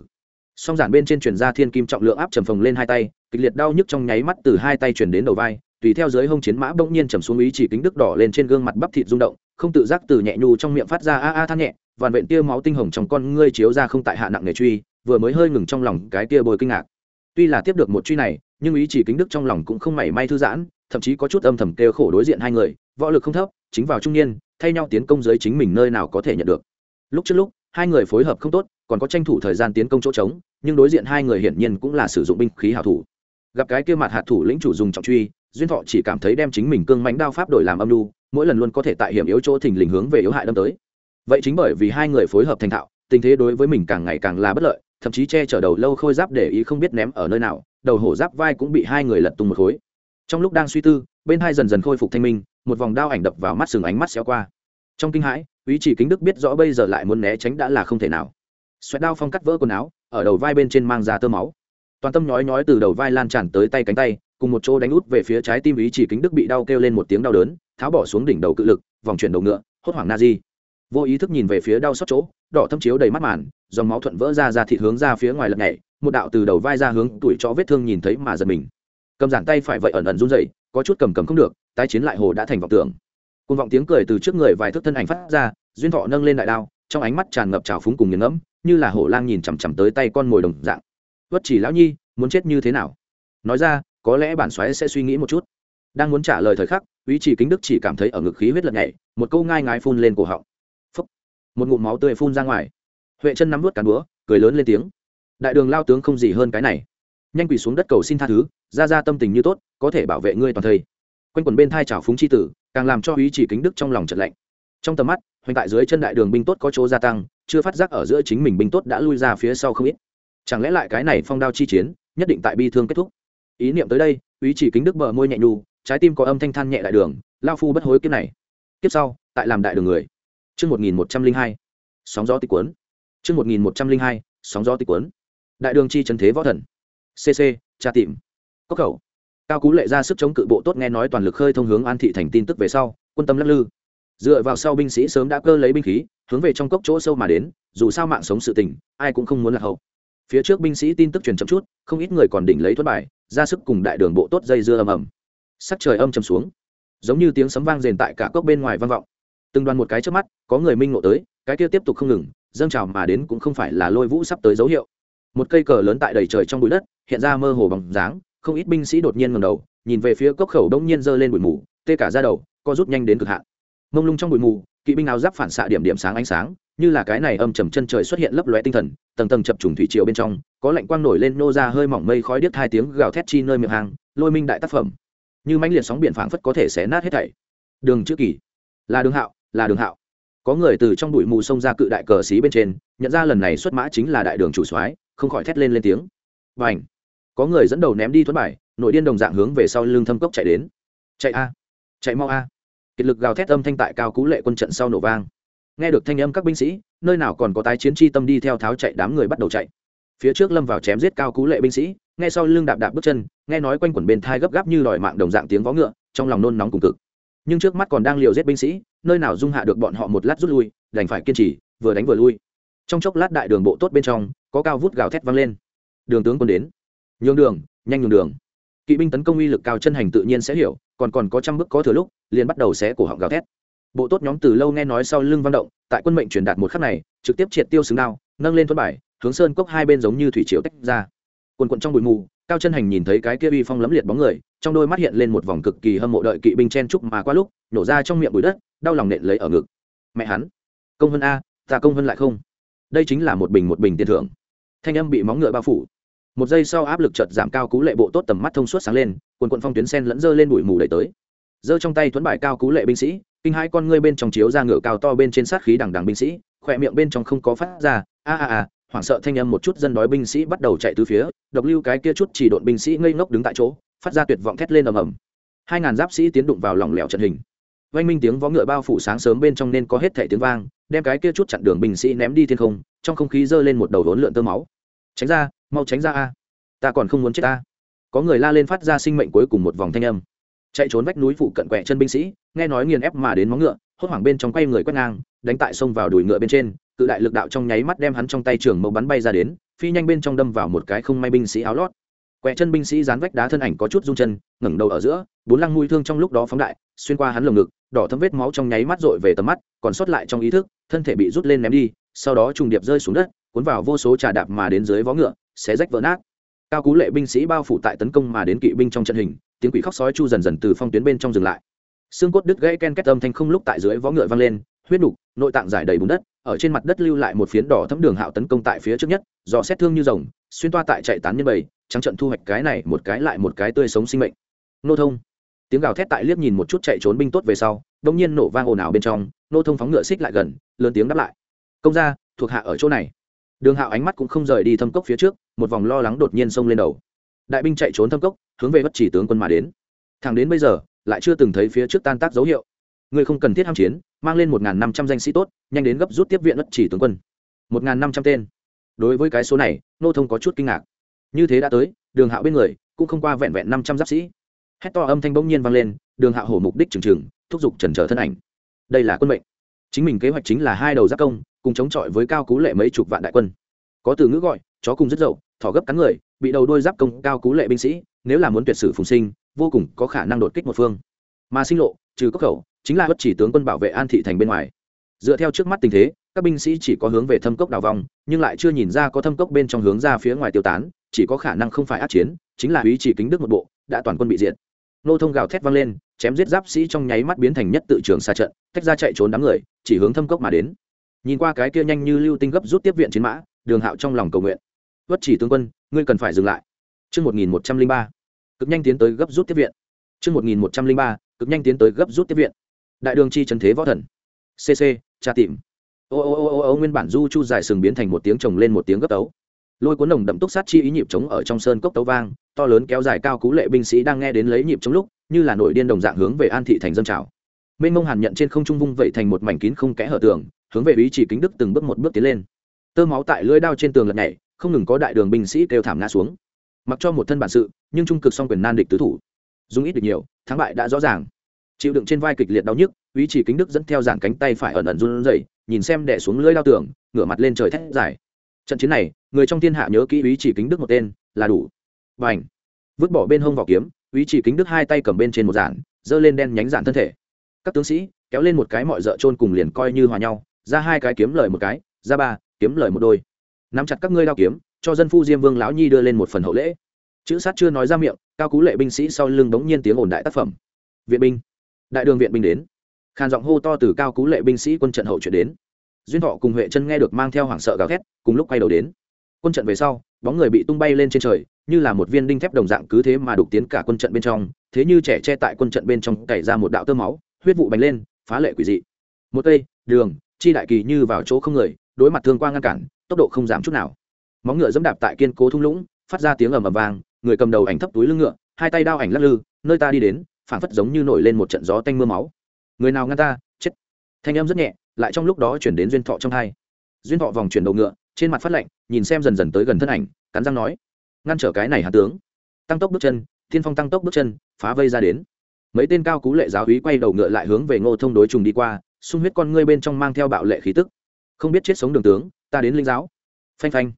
song giản bên trên truyền ra thiên kim trọng lượng áp trầm phồng lên hai tay, kịch liệt đau nhức trong nháy mắt từ hai tay truyền đến đầu vai, tùy theo dưới hông chiến mã bỗng nhiên trầm xuống ý chỉ kính đức đỏ lên trên gương mặt bắp thịt rung động, không tự giác từ nhẹ nhu trong miệng phát ra a a than nhẹ vằn vện tia máu tinh hồng trong con ngươi chiếu ra không tại hạ nặng nghề truy, vừa mới hơi ngừng trong lòng cái tia bồi kinh ngạc. Tuy là tiếp được một truy này, nhưng ý chỉ kính đức trong lòng cũng không mảy may thư giãn, thậm chí có chút âm thầm kêu khổ đối diện hai người, võ lực không thấp, chính vào trung niên, thay nhau tiến công giới chính mình nơi nào có thể nhận được. Lúc trước lúc hai người phối hợp không tốt, còn có tranh thủ thời gian tiến công chỗ trống, nhưng đối diện hai người hiển nhiên cũng là sử dụng binh khí hảo thủ. Gặp cái kia mặt hạt thủ lĩnh chủ dùng trọng truy, duyên thọ chỉ cảm thấy đem chính mình cương mánh đao pháp đổi làm âm lưu mỗi lần luôn có thể tại hiểm yếu chỗ thình lình hướng về yếu hại đâm tới. Vậy chính bởi vì hai người phối hợp thành thạo, tình thế đối với mình càng ngày càng là bất lợi, thậm chí che chở đầu lâu khôi giáp để ý không biết ném ở nơi nào, đầu hổ giáp vai cũng bị hai người lật tung một khối. Trong lúc đang suy tư, bên hai dần dần khôi phục thanh minh, một vòng đao ảnh đập vào mắt sừng ánh mắt xéo qua. Trong kinh hãi ý chỉ kính đức biết rõ bây giờ lại muốn né tránh đã là không thể nào. Xoẹt đao phong cắt vỡ quần áo, ở đầu vai bên trên mang ra tơ máu. Toàn tâm nhói nhói từ đầu vai lan tràn tới tay cánh tay, cùng một chỗ đánh út về phía trái tim ý chỉ kính đức bị đau kêu lên một tiếng đau đớn, tháo bỏ xuống đỉnh đầu cự lực, vòng chuyển đầu ngựa, hốt hoảng na di vô ý thức nhìn về phía đau xót chỗ, đỏ thâm chiếu đầy mắt màn, dòng máu thuận vỡ ra ra thịt hướng ra phía ngoài lật nhảy, một đạo từ đầu vai ra hướng tuổi cho vết thương nhìn thấy mà giật mình. Cầm giản tay phải vậy ẩn ẩn run rẩy, có chút cầm cầm không được, tái chiến lại hồ đã thành vọng tưởng cùng vọng tiếng cười từ trước người vài thước thân ảnh phát ra, duyên thọ nâng lên đại đao, trong ánh mắt tràn ngập trào phúng cùng nghiền ngẫm, như là hổ lang nhìn chằm chằm tới tay con mồi đồng dạng. Vất chỉ lão nhi, muốn chết như thế nào? Nói ra, có lẽ bản xoáy sẽ suy nghĩ một chút. Đang muốn trả lời thời khắc ý chỉ kính đức chỉ cảm thấy ở ngực khí huyết lật nhảy, một câu ngai ngái phun lên cổ họng. Phúc. một ngụm máu tươi phun ra ngoài. Huệ chân nắm vút cán búa, cười lớn lên tiếng. Đại đường lao tướng không gì hơn cái này. Nhanh quỳ xuống đất cầu xin tha thứ, ra ra tâm tình như tốt, có thể bảo vệ ngươi toàn thây quanh quần bên thai trào phúng c h i tử càng làm cho ý chỉ kính đức trong lòng trận lạnh trong tầm mắt hoành tại dưới chân đại đường binh tốt có chỗ gia tăng chưa phát giác ở giữa chính mình binh tốt đã lui ra phía sau không ít chẳng lẽ lại cái này phong đao chi chiến nhất định tại bi thương kết thúc ý niệm tới đây ý chỉ kính đức bờ môi nhẹ nhu trái tim có âm thanh than nhẹ đại đường lao phu bất hối kiếp này kiếp sau tại làm đại đường người Trước 1102, sóng gió tịch cuốn. Trước 1102, sóng gió tịch cuốn. Đại đường chi trần thế võ thần. CC, tra tìm. Cốc khẩu. Cao Cú lệ ra sức chống cự bộ tốt nghe nói toàn lực khơi thông hướng An thị thành tin tức về sau, quân tâm lắc lư. Dựa vào sau binh sĩ sớm đã cơ lấy binh khí, hướng về trong cốc chỗ sâu mà đến, dù sao mạng sống sự tình, ai cũng không muốn lạc hậu. Phía trước binh sĩ tin tức truyền chậm chút, không ít người còn đỉnh lấy thuất bài, ra sức cùng đại đường bộ tốt dây dưa ầm ầm. Sắc trời âm trầm xuống, giống như tiếng sấm vang rền tại cả cốc bên ngoài vang vọng. Từng đoàn một cái trước mắt, có người minh ngộ tới, cái kia tiếp tục không ngừng, dâng trào mà đến cũng không phải là lôi vũ sắp tới dấu hiệu một cây cờ lớn tại đầy trời trong bụi đất hiện ra mơ hồ bằng dáng không ít binh sĩ đột nhiên ngầm đầu, nhìn về phía cốc khẩu đông nhiên giơ lên bụi mù, tê cả ra đầu, co rút nhanh đến cực hạn. Mông lung trong bụi mù, kỵ binh áo giáp phản xạ điểm điểm sáng ánh sáng, như là cái này âm trầm chân trời xuất hiện lấp lóe tinh thần, tầng tầng chập trùng thủy triều bên trong, có lạnh quang nổi lên nô ra hơi mỏng mây khói điếc hai tiếng gào thét chi nơi miệng hàng lôi minh đại tác phẩm. Như mãnh liệt sóng biển phảng phất có thể xé nát hết thảy. Đường chữ kỳ. Là đường hạo, là đường hạo. Có người từ trong bụi mù xông ra cự đại cờ xí bên trên, nhận ra lần này xuất mã chính là đại đường chủ soái, không khỏi thét lên lên tiếng. Và ảnh có người dẫn đầu ném đi thuẫn bài, nội điên đồng dạng hướng về sau lưng thâm cốc chạy đến. Chạy a, chạy mau a. Kiệt lực gào thét âm thanh tại cao cú lệ quân trận sau nổ vang. Nghe được thanh âm các binh sĩ, nơi nào còn có tái chiến chi tâm đi theo tháo chạy đám người bắt đầu chạy. Phía trước lâm vào chém giết cao cú lệ binh sĩ, nghe sau lưng đạp đạp bước chân, nghe nói quanh quẩn bên thai gấp gáp như đòi mạng đồng dạng tiếng vó ngựa, trong lòng nôn nóng cùng cực. Nhưng trước mắt còn đang liều giết binh sĩ, nơi nào dung hạ được bọn họ một lát rút lui, đành phải kiên trì, vừa đánh vừa lui. Trong chốc lát đại đường bộ tốt bên trong, có cao vút gào thét vang lên. Đường tướng quân đến nhường đường, nhanh nhường đường. Kỵ binh tấn công uy lực cao chân hành tự nhiên sẽ hiểu, còn còn có trăm bước có thừa lúc, liền bắt đầu xé cổ họng gào thét. Bộ tốt nhóm từ lâu nghe nói sau lưng văn động, tại quân mệnh truyền đạt một khắc này, trực tiếp triệt tiêu xứng đao, nâng lên thuất bài, hướng sơn cốc hai bên giống như thủy triều tách ra. Quần quận trong bụi mù, cao chân hành nhìn thấy cái kia uy phong lấm liệt bóng người, trong đôi mắt hiện lên một vòng cực kỳ hâm mộ đợi kỵ binh chen trúc mà qua lúc nổ ra trong miệng bụi đất, đau lòng nện lấy ở ngực. Mẹ hắn, công hơn a, ta công hơn lại không? Đây chính là một bình một bình tiền thưởng. Thanh âm bị móng ngựa bao phủ một giây sau áp lực chợt giảm cao cú lệ bộ tốt tầm mắt thông suốt sáng lên, quần quận phong tuyến sen lẫn dơ lên bụi mù đẩy tới. Giơ trong tay thuẫn bài cao cú lệ binh sĩ, kinh hai con ngươi bên trong chiếu ra ngựa cao to bên trên sát khí đằng đằng binh sĩ, khỏe miệng bên trong không có phát ra, a a a, hoảng sợ thanh âm một chút dân đói binh sĩ bắt đầu chạy từ phía, độc lưu cái kia chút chỉ độn binh sĩ ngây ngốc đứng tại chỗ, phát ra tuyệt vọng thét lên ầm ầm. Hai ngàn giáp sĩ tiến đụng vào lỏng lẻo trận hình. Vang minh tiếng vó ngựa bao phủ sáng sớm bên trong nên có hết thảy tiếng vang, đem cái kia chút chặn đường binh sĩ ném đi thiên không, trong không khí dơ lên một đầu đốn lượn tơ máu tránh ra, mau tránh ra a. Ta còn không muốn chết ta. Có người la lên phát ra sinh mệnh cuối cùng một vòng thanh âm. Chạy trốn vách núi phụ cận quẹ chân binh sĩ, nghe nói nghiền ép mà đến móng ngựa, hốt hoảng bên trong quay người quét ngang, đánh tại sông vào đùi ngựa bên trên, cự đại lực đạo trong nháy mắt đem hắn trong tay trường mẫu bắn bay ra đến, phi nhanh bên trong đâm vào một cái không may binh sĩ áo lót. Quẹ chân binh sĩ dán vách đá thân ảnh có chút rung chân, ngẩng đầu ở giữa, bốn lăng mùi thương trong lúc đó phóng đại, xuyên qua hắn lồng ngực, đỏ thấm vết máu trong nháy mắt dội về tầm mắt, còn sót lại trong ý thức, thân thể bị rút lên ném đi, sau đó trùng điệp rơi xuống đất cuốn vào vô số trà đạp mà đến dưới vó ngựa, xé rách vỡ nát. Cao cú lệ binh sĩ bao phủ tại tấn công mà đến kỵ binh trong trận hình, tiếng quỷ khóc sói chu dần dần từ phong tuyến bên trong dừng lại. Xương cốt đứt gãy ken két âm thanh không lúc tại dưới vó ngựa vang lên, huyết nục nội tạng giải đầy bùn đất, ở trên mặt đất lưu lại một phiến đỏ thấm đường hạo tấn công tại phía trước nhất do xét thương như rồng, xuyên toa tại chạy tán nhân bầy, trắng trận thu hoạch cái này một cái lại một cái tươi sống sinh mệnh. Nô thông. Tiếng gào thét tại liếc nhìn một chút chạy trốn binh tốt về sau đông nhiên nổ vang ồn ào bên trong, nô thông phóng ngựa xích lại gần, lớn tiếng đáp lại. Công ra thuộc hạ ở chỗ này đường hạo ánh mắt cũng không rời đi thâm cốc phía trước, một vòng lo lắng đột nhiên xông lên đầu. Đại binh chạy trốn thâm cốc, hướng về bất chỉ tướng quân mà đến. Thẳng đến bây giờ, lại chưa từng thấy phía trước tan tác dấu hiệu. Người không cần thiết ham chiến, mang lên một năm trăm danh sĩ tốt, nhanh đến gấp rút tiếp viện bất chỉ tướng quân. Một năm trăm tên. Đối với cái số này, nô thông có chút kinh ngạc. Như thế đã tới, đường hạo bên người cũng không qua vẹn vẹn năm trăm giáp sĩ. Hét to âm thanh bỗng nhiên vang lên, đường hạo hổ mục đích trừng trừng thúc giục trần trở thân ảnh. Đây là quân mệnh. Chính mình kế hoạch chính là hai đầu giáp công cùng chống chọi với cao cú lệ mấy chục vạn đại quân. Có từ ngữ gọi, chó cùng rất dậu, thỏ gấp cắn người, bị đầu đôi giáp công cao cú lệ binh sĩ, nếu là muốn tuyệt sử phùng sinh, vô cùng có khả năng đột kích một phương. Mà sinh lộ, trừ cốc khẩu, chính là bất chỉ tướng quân bảo vệ an thị thành bên ngoài. Dựa theo trước mắt tình thế, các binh sĩ chỉ có hướng về thâm cốc đào vòng, nhưng lại chưa nhìn ra có thâm cốc bên trong hướng ra phía ngoài tiêu tán, chỉ có khả năng không phải át chiến, chính là ý chỉ kính đức một bộ, đã toàn quân bị diệt. Nô thông gào thét vang lên, chém giết giáp sĩ trong nháy mắt biến thành nhất tự trường xa trận, tách ra chạy trốn đám người, chỉ hướng thâm cốc mà đến nhìn qua cái kia nhanh như lưu tinh gấp rút tiếp viện chiến mã đường hạo trong lòng cầu nguyện vất chỉ tướng quân ngươi cần phải dừng lại Trước 1103, cực nhanh tiến tới gấp rút tiếp viện. Trước 1103, cực nhanh tiến tới gấp rút tiếp viện. Đại đường chi trần thế võ thần. CC, tra tìm. Ô ô ô ô ô nguyên bản du chu dài sừng biến thành một tiếng trồng lên một tiếng gấp tấu. Lôi cuốn nồng đậm túc sát chi ý nhịp trống ở trong sơn cốc tấu vang, to lớn kéo dài cao cú lệ binh sĩ đang nghe đến lấy nhịp trống lúc, như là nổi điên đồng dạng hướng về An thị thành dân trào. Mênh mông hàn nhận trên không trung vung vậy thành một mảnh kín không kẽ hở tường, hướng về ý chỉ kính đức từng bước một bước tiến lên. Tơ máu tại lưỡi đao trên tường lật nhảy, không ngừng có đại đường binh sĩ kêu thảm ngã xuống. Mặc cho một thân bản sự, nhưng trung cực song quyền nan địch tứ thủ. Dùng ít được nhiều, thắng bại đã rõ ràng. Chịu đựng trên vai kịch liệt đau nhức, ý chỉ kính đức dẫn theo dàn cánh tay phải ẩn ẩn run rẩy, nhìn xem đẻ xuống lưỡi đao tường, ngửa mặt lên trời thét dài. Trận chiến này, người trong thiên hạ nhớ kỹ ý chỉ kính đức một tên, là đủ. Và ảnh vứt bỏ bên hông vỏ kiếm, ý chỉ kính đức hai tay cầm bên trên một giản, giơ lên đen nhánh giản thân thể. Các tướng sĩ, kéo lên một cái mọi dợ trôn cùng liền coi như hòa nhau ra hai cái kiếm lời một cái, ra ba, kiếm lời một đôi. Nắm chặt các ngươi đao kiếm, cho dân phu diêm vương lão nhi đưa lên một phần hậu lễ. Chữ sát chưa nói ra miệng, cao cú lệ binh sĩ sau lưng đống nhiên tiếng ồn đại tác phẩm. Viện binh. Đại đường viện binh đến. Khàn giọng hô to từ cao cú lệ binh sĩ quân trận hậu chuyển đến. Duyên thọ cùng huệ chân nghe được mang theo hoảng sợ gào thét, cùng lúc quay đầu đến. Quân trận về sau, bóng người bị tung bay lên trên trời, như là một viên đinh thép đồng dạng cứ thế mà đục tiến cả quân trận bên trong, thế như trẻ che tại quân trận bên trong cày ra một đạo tơ máu, huyết vụ bành lên, phá lệ quỷ dị. Một tây, đường chi đại kỳ như vào chỗ không người, đối mặt thương quang ngăn cản, tốc độ không giảm chút nào. Móng ngựa dẫm đạp tại kiên cố thung lũng, phát ra tiếng ầm ầm vang, người cầm đầu ảnh thấp túi lưng ngựa, hai tay đao ảnh lắc lư, nơi ta đi đến, phảng phất giống như nổi lên một trận gió tanh mưa máu. Người nào ngăn ta? Chết. Thanh âm rất nhẹ, lại trong lúc đó chuyển đến duyên thọ trong hai. Duyên thọ vòng chuyển đầu ngựa, trên mặt phát lạnh, nhìn xem dần dần tới gần thân ảnh, cắn răng nói, ngăn trở cái này hạ tướng? Tăng tốc bước chân, thiên phong tăng tốc bước chân, phá vây ra đến. Mấy tên cao cú lệ giáo úy quay đầu ngựa lại hướng về ngô thông đối trùng đi qua xung huyết con ngươi bên trong mang theo bạo lệ khí tức. Không biết chết sống đường tướng, ta đến linh giáo. Phanh phanh.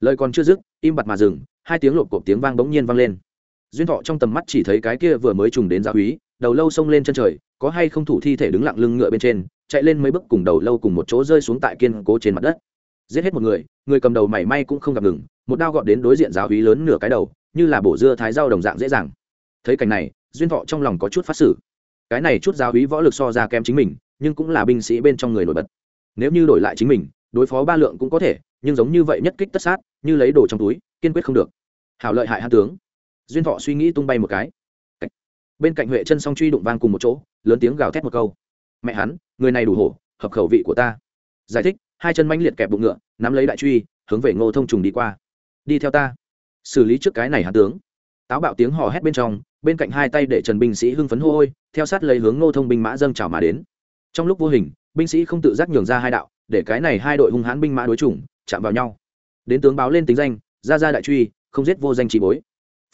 Lời còn chưa dứt, im bặt mà dừng, hai tiếng lộp cộp tiếng vang bỗng nhiên vang lên. Duyên thọ trong tầm mắt chỉ thấy cái kia vừa mới trùng đến giáo úy đầu lâu xông lên chân trời, có hay không thủ thi thể đứng lặng lưng ngựa bên trên, chạy lên mấy bước cùng đầu lâu cùng một chỗ rơi xuống tại kiên cố trên mặt đất. Giết hết một người người cầm đầu mảy may cũng không gặp ngừng, một đao gọt đến đối diện giáo úy lớn nửa cái đầu, như là bổ dưa thái dao đồng dạng dễ dàng. Thấy cảnh này, duyên thọ trong lòng có chút phát xử. Cái này chút giáo úy võ lực so ra kém chính mình nhưng cũng là binh sĩ bên trong người nổi bật. Nếu như đổi lại chính mình, đối phó ba lượng cũng có thể, nhưng giống như vậy nhất kích tất sát, như lấy đồ trong túi, kiên quyết không được. Hảo lợi hại hắn tướng. Duyên thọ suy nghĩ tung bay một cái. Bên cạnh huệ chân song truy đụng vang cùng một chỗ, lớn tiếng gào thét một câu. Mẹ hắn, người này đủ hổ, hợp khẩu vị của ta. Giải thích, hai chân manh liệt kẹp bụng ngựa, nắm lấy đại truy, hướng về ngô thông trùng đi qua. Đi theo ta. Xử lý trước cái này hắn tướng. Táo bạo tiếng hò hét bên trong, bên cạnh hai tay để trần binh sĩ hưng phấn hô hôi, theo sát lấy hướng ngô thông binh mã dâng trào mà đến trong lúc vô hình, binh sĩ không tự giác nhường ra hai đạo, để cái này hai đội hung hãn binh mã đối chủng, chạm vào nhau. Đến tướng báo lên tính danh ra ra đại truy, không giết vô danh chỉ bối.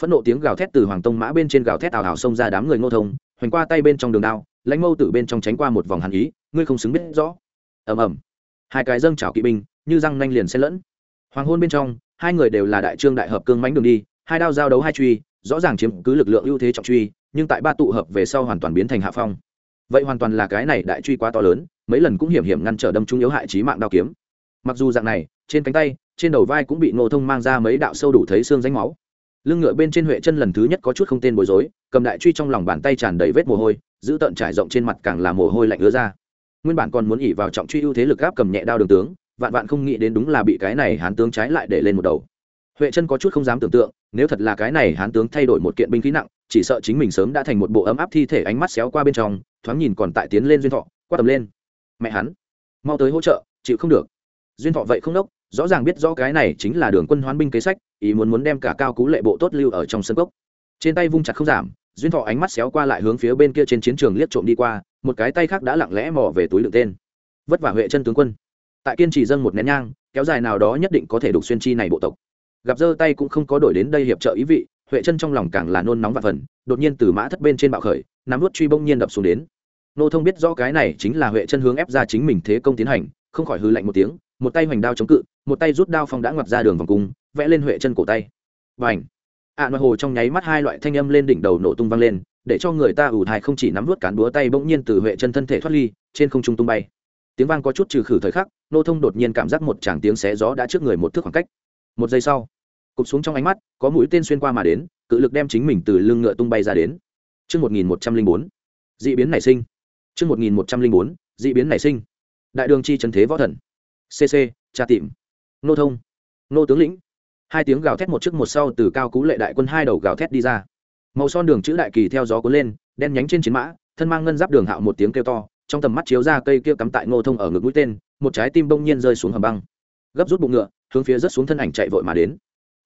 Phẫn nộ tiếng gào thét từ hoàng tông mã bên trên gào thét ảo ảo xông ra đám người ngô thông, hoành qua tay bên trong đường đao, lãnh mâu từ bên trong tránh qua một vòng hàn ý, ngươi không xứng biết rõ. Ầm ầm. Hai cái dâng chảo kỵ binh, như răng nanh liền xen lẫn. Hoàng hôn bên trong, hai người đều là đại trương đại hợp cương mánh đường đi, hai đao giao đấu hai truy, rõ ràng chiếm cứ lực lượng ưu thế trọng truy, nhưng tại ba tụ hợp về sau hoàn toàn biến thành hạ phong vậy hoàn toàn là cái này đại truy quá to lớn, mấy lần cũng hiểm hiểm ngăn trở đâm trung yếu hại trí mạng đao kiếm. Mặc dù dạng này, trên cánh tay, trên đầu vai cũng bị ngô thông mang ra mấy đạo sâu đủ thấy xương ránh máu. Lưng ngựa bên trên huệ chân lần thứ nhất có chút không tên bối rối, cầm đại truy trong lòng bàn tay tràn đầy vết mồ hôi, giữ tợn trải rộng trên mặt càng là mồ hôi lạnh ứa ra. Nguyên bản còn muốn ỉ vào trọng truy ưu thế lực gáp cầm nhẹ đao đường tướng, vạn vạn không nghĩ đến đúng là bị cái này hán tướng trái lại để lên một đầu. Huệ chân có chút không dám tưởng tượng, nếu thật là cái này hán tướng thay đổi một kiện binh khí nặng chỉ sợ chính mình sớm đã thành một bộ ấm áp thi thể ánh mắt xéo qua bên trong, thoáng nhìn còn tại tiến lên duyên thọ qua tầm lên. Mẹ hắn, mau tới hỗ trợ, chịu không được. Duyên thọ vậy không đốc, rõ ràng biết rõ cái này chính là đường quân hoán binh kế sách, ý muốn muốn đem cả cao cú lệ bộ tốt lưu ở trong sân cốc. Trên tay vung chặt không giảm, duyên thọ ánh mắt xéo qua lại hướng phía bên kia trên chiến trường liếc trộm đi qua, một cái tay khác đã lặng lẽ mò về túi đựng tên. Vất vả huệ chân tướng quân. Tại kiên trì dâng một nén nhang, kéo dài nào đó nhất định có thể đục xuyên chi này bộ tộc. Gặp giơ tay cũng không có đổi đến đây hiệp trợ ý vị huệ chân trong lòng càng là nôn nóng và phần đột nhiên từ mã thất bên trên bạo khởi nắm vút truy bông nhiên đập xuống đến. Nô thông biết rõ cái này chính là huệ chân hướng ép ra chính mình thế công tiến hành không khỏi hư lạnh một tiếng một tay hoành đao chống cự một tay rút đao phong đã ngoặt ra đường vòng cung vẽ lên huệ chân cổ tay. Và ảnh ạ à, hồ trong nháy mắt hai loại thanh âm lên đỉnh đầu nổ tung vang lên để cho người ta ủ thai không chỉ nắm vút cán búa tay bỗng nhiên từ huệ chân thân thể thoát ly trên không trung tung bay. Tiếng vang có chút trừ khử thời khắc nô thông đột nhiên cảm giác một tràng tiếng xé gió đã trước người một thước khoảng cách. Một giây sau cụp xuống trong ánh mắt có mũi tên xuyên qua mà đến cự lực đem chính mình từ lưng ngựa tung bay ra đến Trước 1104, dị biến nảy sinh. Trước 1104, dị biến nảy sinh. Đại đường chi trần thế võ thần. CC, tra tìm. Nô thông. Nô tướng lĩnh. Hai tiếng gào thét một trước một sau từ cao cú lệ đại quân hai đầu gào thét đi ra. Màu son đường chữ đại kỳ theo gió cuốn lên, đen nhánh trên chiến mã, thân mang ngân giáp đường hạo một tiếng kêu to, trong tầm mắt chiếu ra cây kia cắm tại ngô thông ở ngực mũi tên, một trái tim bỗng nhiên rơi xuống hầm băng. Gấp rút bụng ngựa, hướng phía rất xuống thân ảnh chạy vội mà đến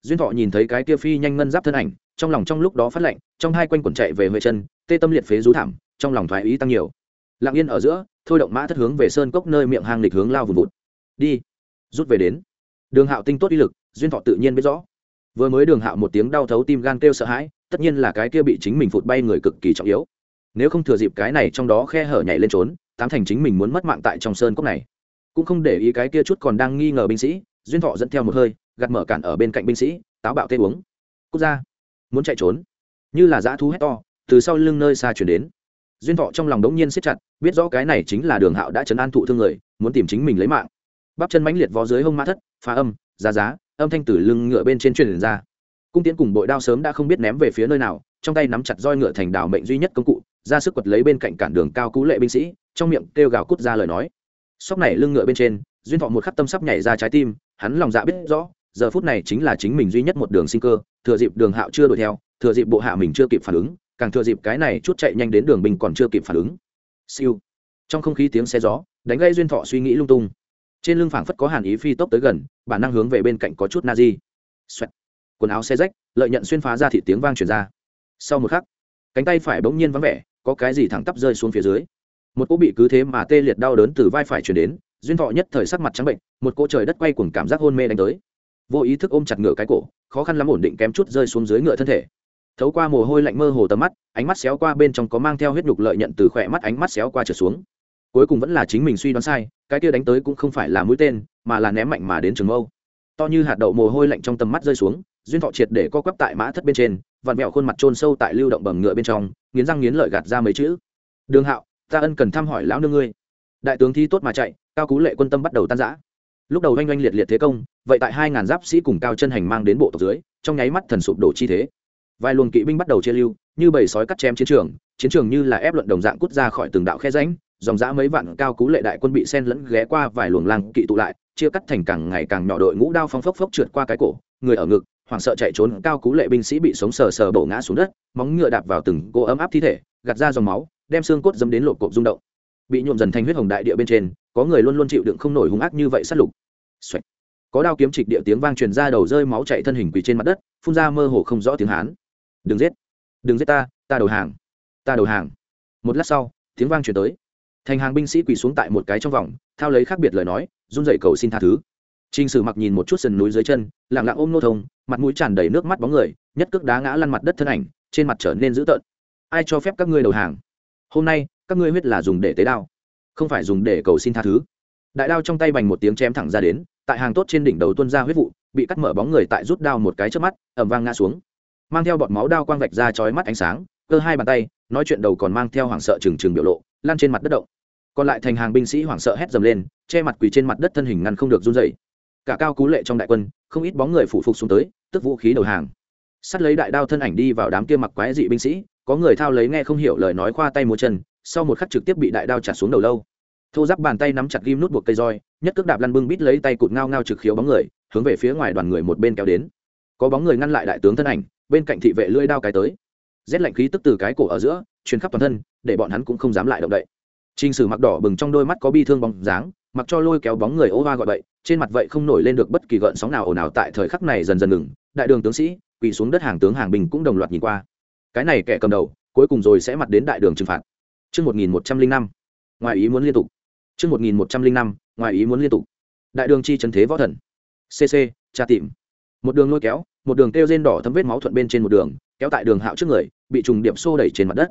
duyên thọ nhìn thấy cái kia phi nhanh ngân giáp thân ảnh, trong lòng trong lúc đó phát lệnh trong hai quanh quần chạy về huệ chân tê tâm liệt phế rú thảm, trong lòng thoái ý tăng nhiều. Lặng yên ở giữa, thôi động mã thất hướng về sơn cốc nơi miệng hang lịch hướng lao vùn vụt. Đi, rút về đến. Đường hạo tinh tốt ý lực, duyên thọ tự nhiên biết rõ. Vừa mới đường hạo một tiếng đau thấu tim gan kêu sợ hãi, tất nhiên là cái kia bị chính mình phụt bay người cực kỳ trọng yếu. Nếu không thừa dịp cái này trong đó khe hở nhảy lên trốn, tám thành chính mình muốn mất mạng tại trong sơn cốc này. Cũng không để ý cái kia chút còn đang nghi ngờ binh sĩ, duyên thọ dẫn theo một hơi gạt mở cản ở bên cạnh binh sĩ, táo bạo tê uống. Cút ra. Muốn chạy trốn. Như là dã thú hét to, từ sau lưng nơi xa chuyển đến. Duyên thọ trong lòng đống nhiên siết chặt, biết rõ cái này chính là đường hạo đã chấn an thụ thương người, muốn tìm chính mình lấy mạng. Bắp chân mãnh liệt vó dưới hông mã thất, phá âm, giá giá, âm thanh từ lưng ngựa bên trên truyền ra. Cung tiến cùng bội đao sớm đã không biết ném về phía nơi nào, trong tay nắm chặt roi ngựa thành đảo mệnh duy nhất công cụ, ra sức quật lấy bên cạnh cản đường cao cú lệ binh sĩ, trong miệng kêu gào cút ra lời nói. Sóc này lưng ngựa bên trên, duyên thọ một khắc tâm sắp nhảy ra trái tim, hắn lòng dạ biết rõ giờ phút này chính là chính mình duy nhất một đường sinh cơ, thừa dịp đường hạo chưa đuổi theo, thừa dịp bộ hạ mình chưa kịp phản ứng, càng thừa dịp cái này chút chạy nhanh đến đường bình còn chưa kịp phản ứng. Siêu. Trong không khí tiếng xe gió, đánh gây duyên thọ suy nghĩ lung tung. Trên lưng phảng phất có hàn ý phi tốc tới gần, bản năng hướng về bên cạnh có chút na di. Xoẹt. quần áo xe rách, lợi nhận xuyên phá ra thị tiếng vang truyền ra. Sau một khắc, cánh tay phải bỗng nhiên vắng vẻ, có cái gì thẳng tắp rơi xuống phía dưới. Một cỗ bị cứ thế mà tê liệt đau đớn từ vai phải chuyển đến, duyên thọ nhất thời sắc mặt trắng bệnh, một cỗ trời đất quay cuồng cảm giác hôn mê đánh tới vô ý thức ôm chặt ngựa cái cổ, khó khăn lắm ổn định kém chút rơi xuống dưới ngựa thân thể. Thấu qua mồ hôi lạnh mơ hồ tầm mắt, ánh mắt xéo qua bên trong có mang theo huyết nhục lợi nhận từ khỏe mắt ánh mắt xéo qua trở xuống. Cuối cùng vẫn là chính mình suy đoán sai, cái kia đánh tới cũng không phải là mũi tên, mà là ném mạnh mà đến trường mâu. To như hạt đậu mồ hôi lạnh trong tầm mắt rơi xuống, duyên thọ triệt để co quắp tại mã thất bên trên, vặn mẹo khuôn mặt trôn sâu tại lưu động bầm ngựa bên trong, nghiến răng nghiến lợi gạt ra mấy chữ. Đường hạo, ta ân cần thăm hỏi lão nương ngươi. Đại tướng thi tốt mà chạy, cao cú lệ quân tâm bắt đầu tan giã lúc đầu oanh oanh liệt liệt thế công, vậy tại hai ngàn giáp sĩ cùng cao chân hành mang đến bộ tộc dưới, trong nháy mắt thần sụp đổ chi thế. Vài luồng kỵ binh bắt đầu chia lưu, như bầy sói cắt chém chiến trường chiến trường như là ép luận đồng dạng cút ra khỏi từng đạo khe ránh dòng dã mấy vạn cao cú lệ đại quân bị sen lẫn ghé qua vài luồng làng kỵ tụ lại, chia cắt thành càng ngày càng nhỏ đội ngũ đao phong phốc phốc trượt qua cái cổ, người ở ngực, hoảng sợ chạy trốn, cao cú lệ binh sĩ bị sống sờ sờ bổ ngã xuống đất, móng ngựa đạp vào từng cô ấm áp thi thể, gạt ra dòng máu, đem xương cốt dấm đến lộp cộp rung động bị nhuộm dần thành huyết hồng đại địa bên trên có người luôn luôn chịu đựng không nổi hung ác như vậy sát lục. Xoạch. có đao kiếm trịch địa tiếng vang truyền ra đầu rơi máu chạy thân hình quỳ trên mặt đất phun ra mơ hồ không rõ tiếng hán. Đừng giết! Đừng giết ta! Ta đầu hàng! Ta đầu hàng! Một lát sau tiếng vang truyền tới. Thành hàng binh sĩ quỳ xuống tại một cái trong vòng thao lấy khác biệt lời nói run dậy cầu xin tha thứ. Trình Sử mặc nhìn một chút sườn núi dưới chân, lặng lặng ôm nô thông, mặt mũi tràn đầy nước mắt bóng người, nhất cước đá ngã lăn mặt đất thân ảnh, trên mặt trở nên dữ tợn. Ai cho phép các ngươi đầu hàng? Hôm nay, các ngươi huyết là dùng để tế đao, không phải dùng để cầu xin tha thứ. Đại đao trong tay bành một tiếng chém thẳng ra đến, tại hàng tốt trên đỉnh đầu tuôn ra huyết vụ, bị cắt mở bóng người tại rút đao một cái trước mắt, ầm vang ngã xuống. Mang theo bọt máu đao quang vạch ra chói mắt ánh sáng, cơ hai bàn tay, nói chuyện đầu còn mang theo hoảng sợ trừng trừng biểu lộ, lan trên mặt đất động. Còn lại thành hàng binh sĩ hoảng sợ hét dầm lên, che mặt quỳ trên mặt đất thân hình ngăn không được run rẩy cả cao cú lệ trong đại quân không ít bóng người phủ phục xuống tới tức vũ khí đầu hàng sắt lấy đại đao thân ảnh đi vào đám kia mặc quái dị binh sĩ có người thao lấy nghe không hiểu lời nói khoa tay múa chân sau một khắc trực tiếp bị đại đao trả xuống đầu lâu. Thô giáp bàn tay nắm chặt ghim nút buộc cây roi, nhất cước đạp lăn bưng bít lấy tay cụt ngao ngao trực khiếu bóng người, hướng về phía ngoài đoàn người một bên kéo đến. Có bóng người ngăn lại đại tướng thân ảnh, bên cạnh thị vệ lưỡi đao cái tới. Rét lạnh khí tức từ cái cổ ở giữa, truyền khắp toàn thân, để bọn hắn cũng không dám lại động đậy. Trình sử mặc đỏ bừng trong đôi mắt có bi thương bóng dáng, mặc cho lôi kéo bóng người ô hoa gọi bậy, trên mặt vậy không nổi lên được bất kỳ gợn sóng nào ồn ào tại thời khắc này dần dần ngừng, đại đường tướng sĩ, quỳ xuống đất hàng tướng hàng bình cũng đồng loạt nhìn qua. Cái này kẻ cầm đầu, cuối cùng rồi sẽ mặt đến đại đường trừng phạt. Trước 1105, ngoài ý muốn liên tục. Trước 1105, ngoài ý muốn liên tục. Đại đường chi chân thế võ thần. CC, tra tìm. Một đường lôi kéo, một đường tiêu rên đỏ thấm vết máu thuận bên trên một đường, kéo tại đường hạo trước người, bị trùng điểm xô đẩy trên mặt đất.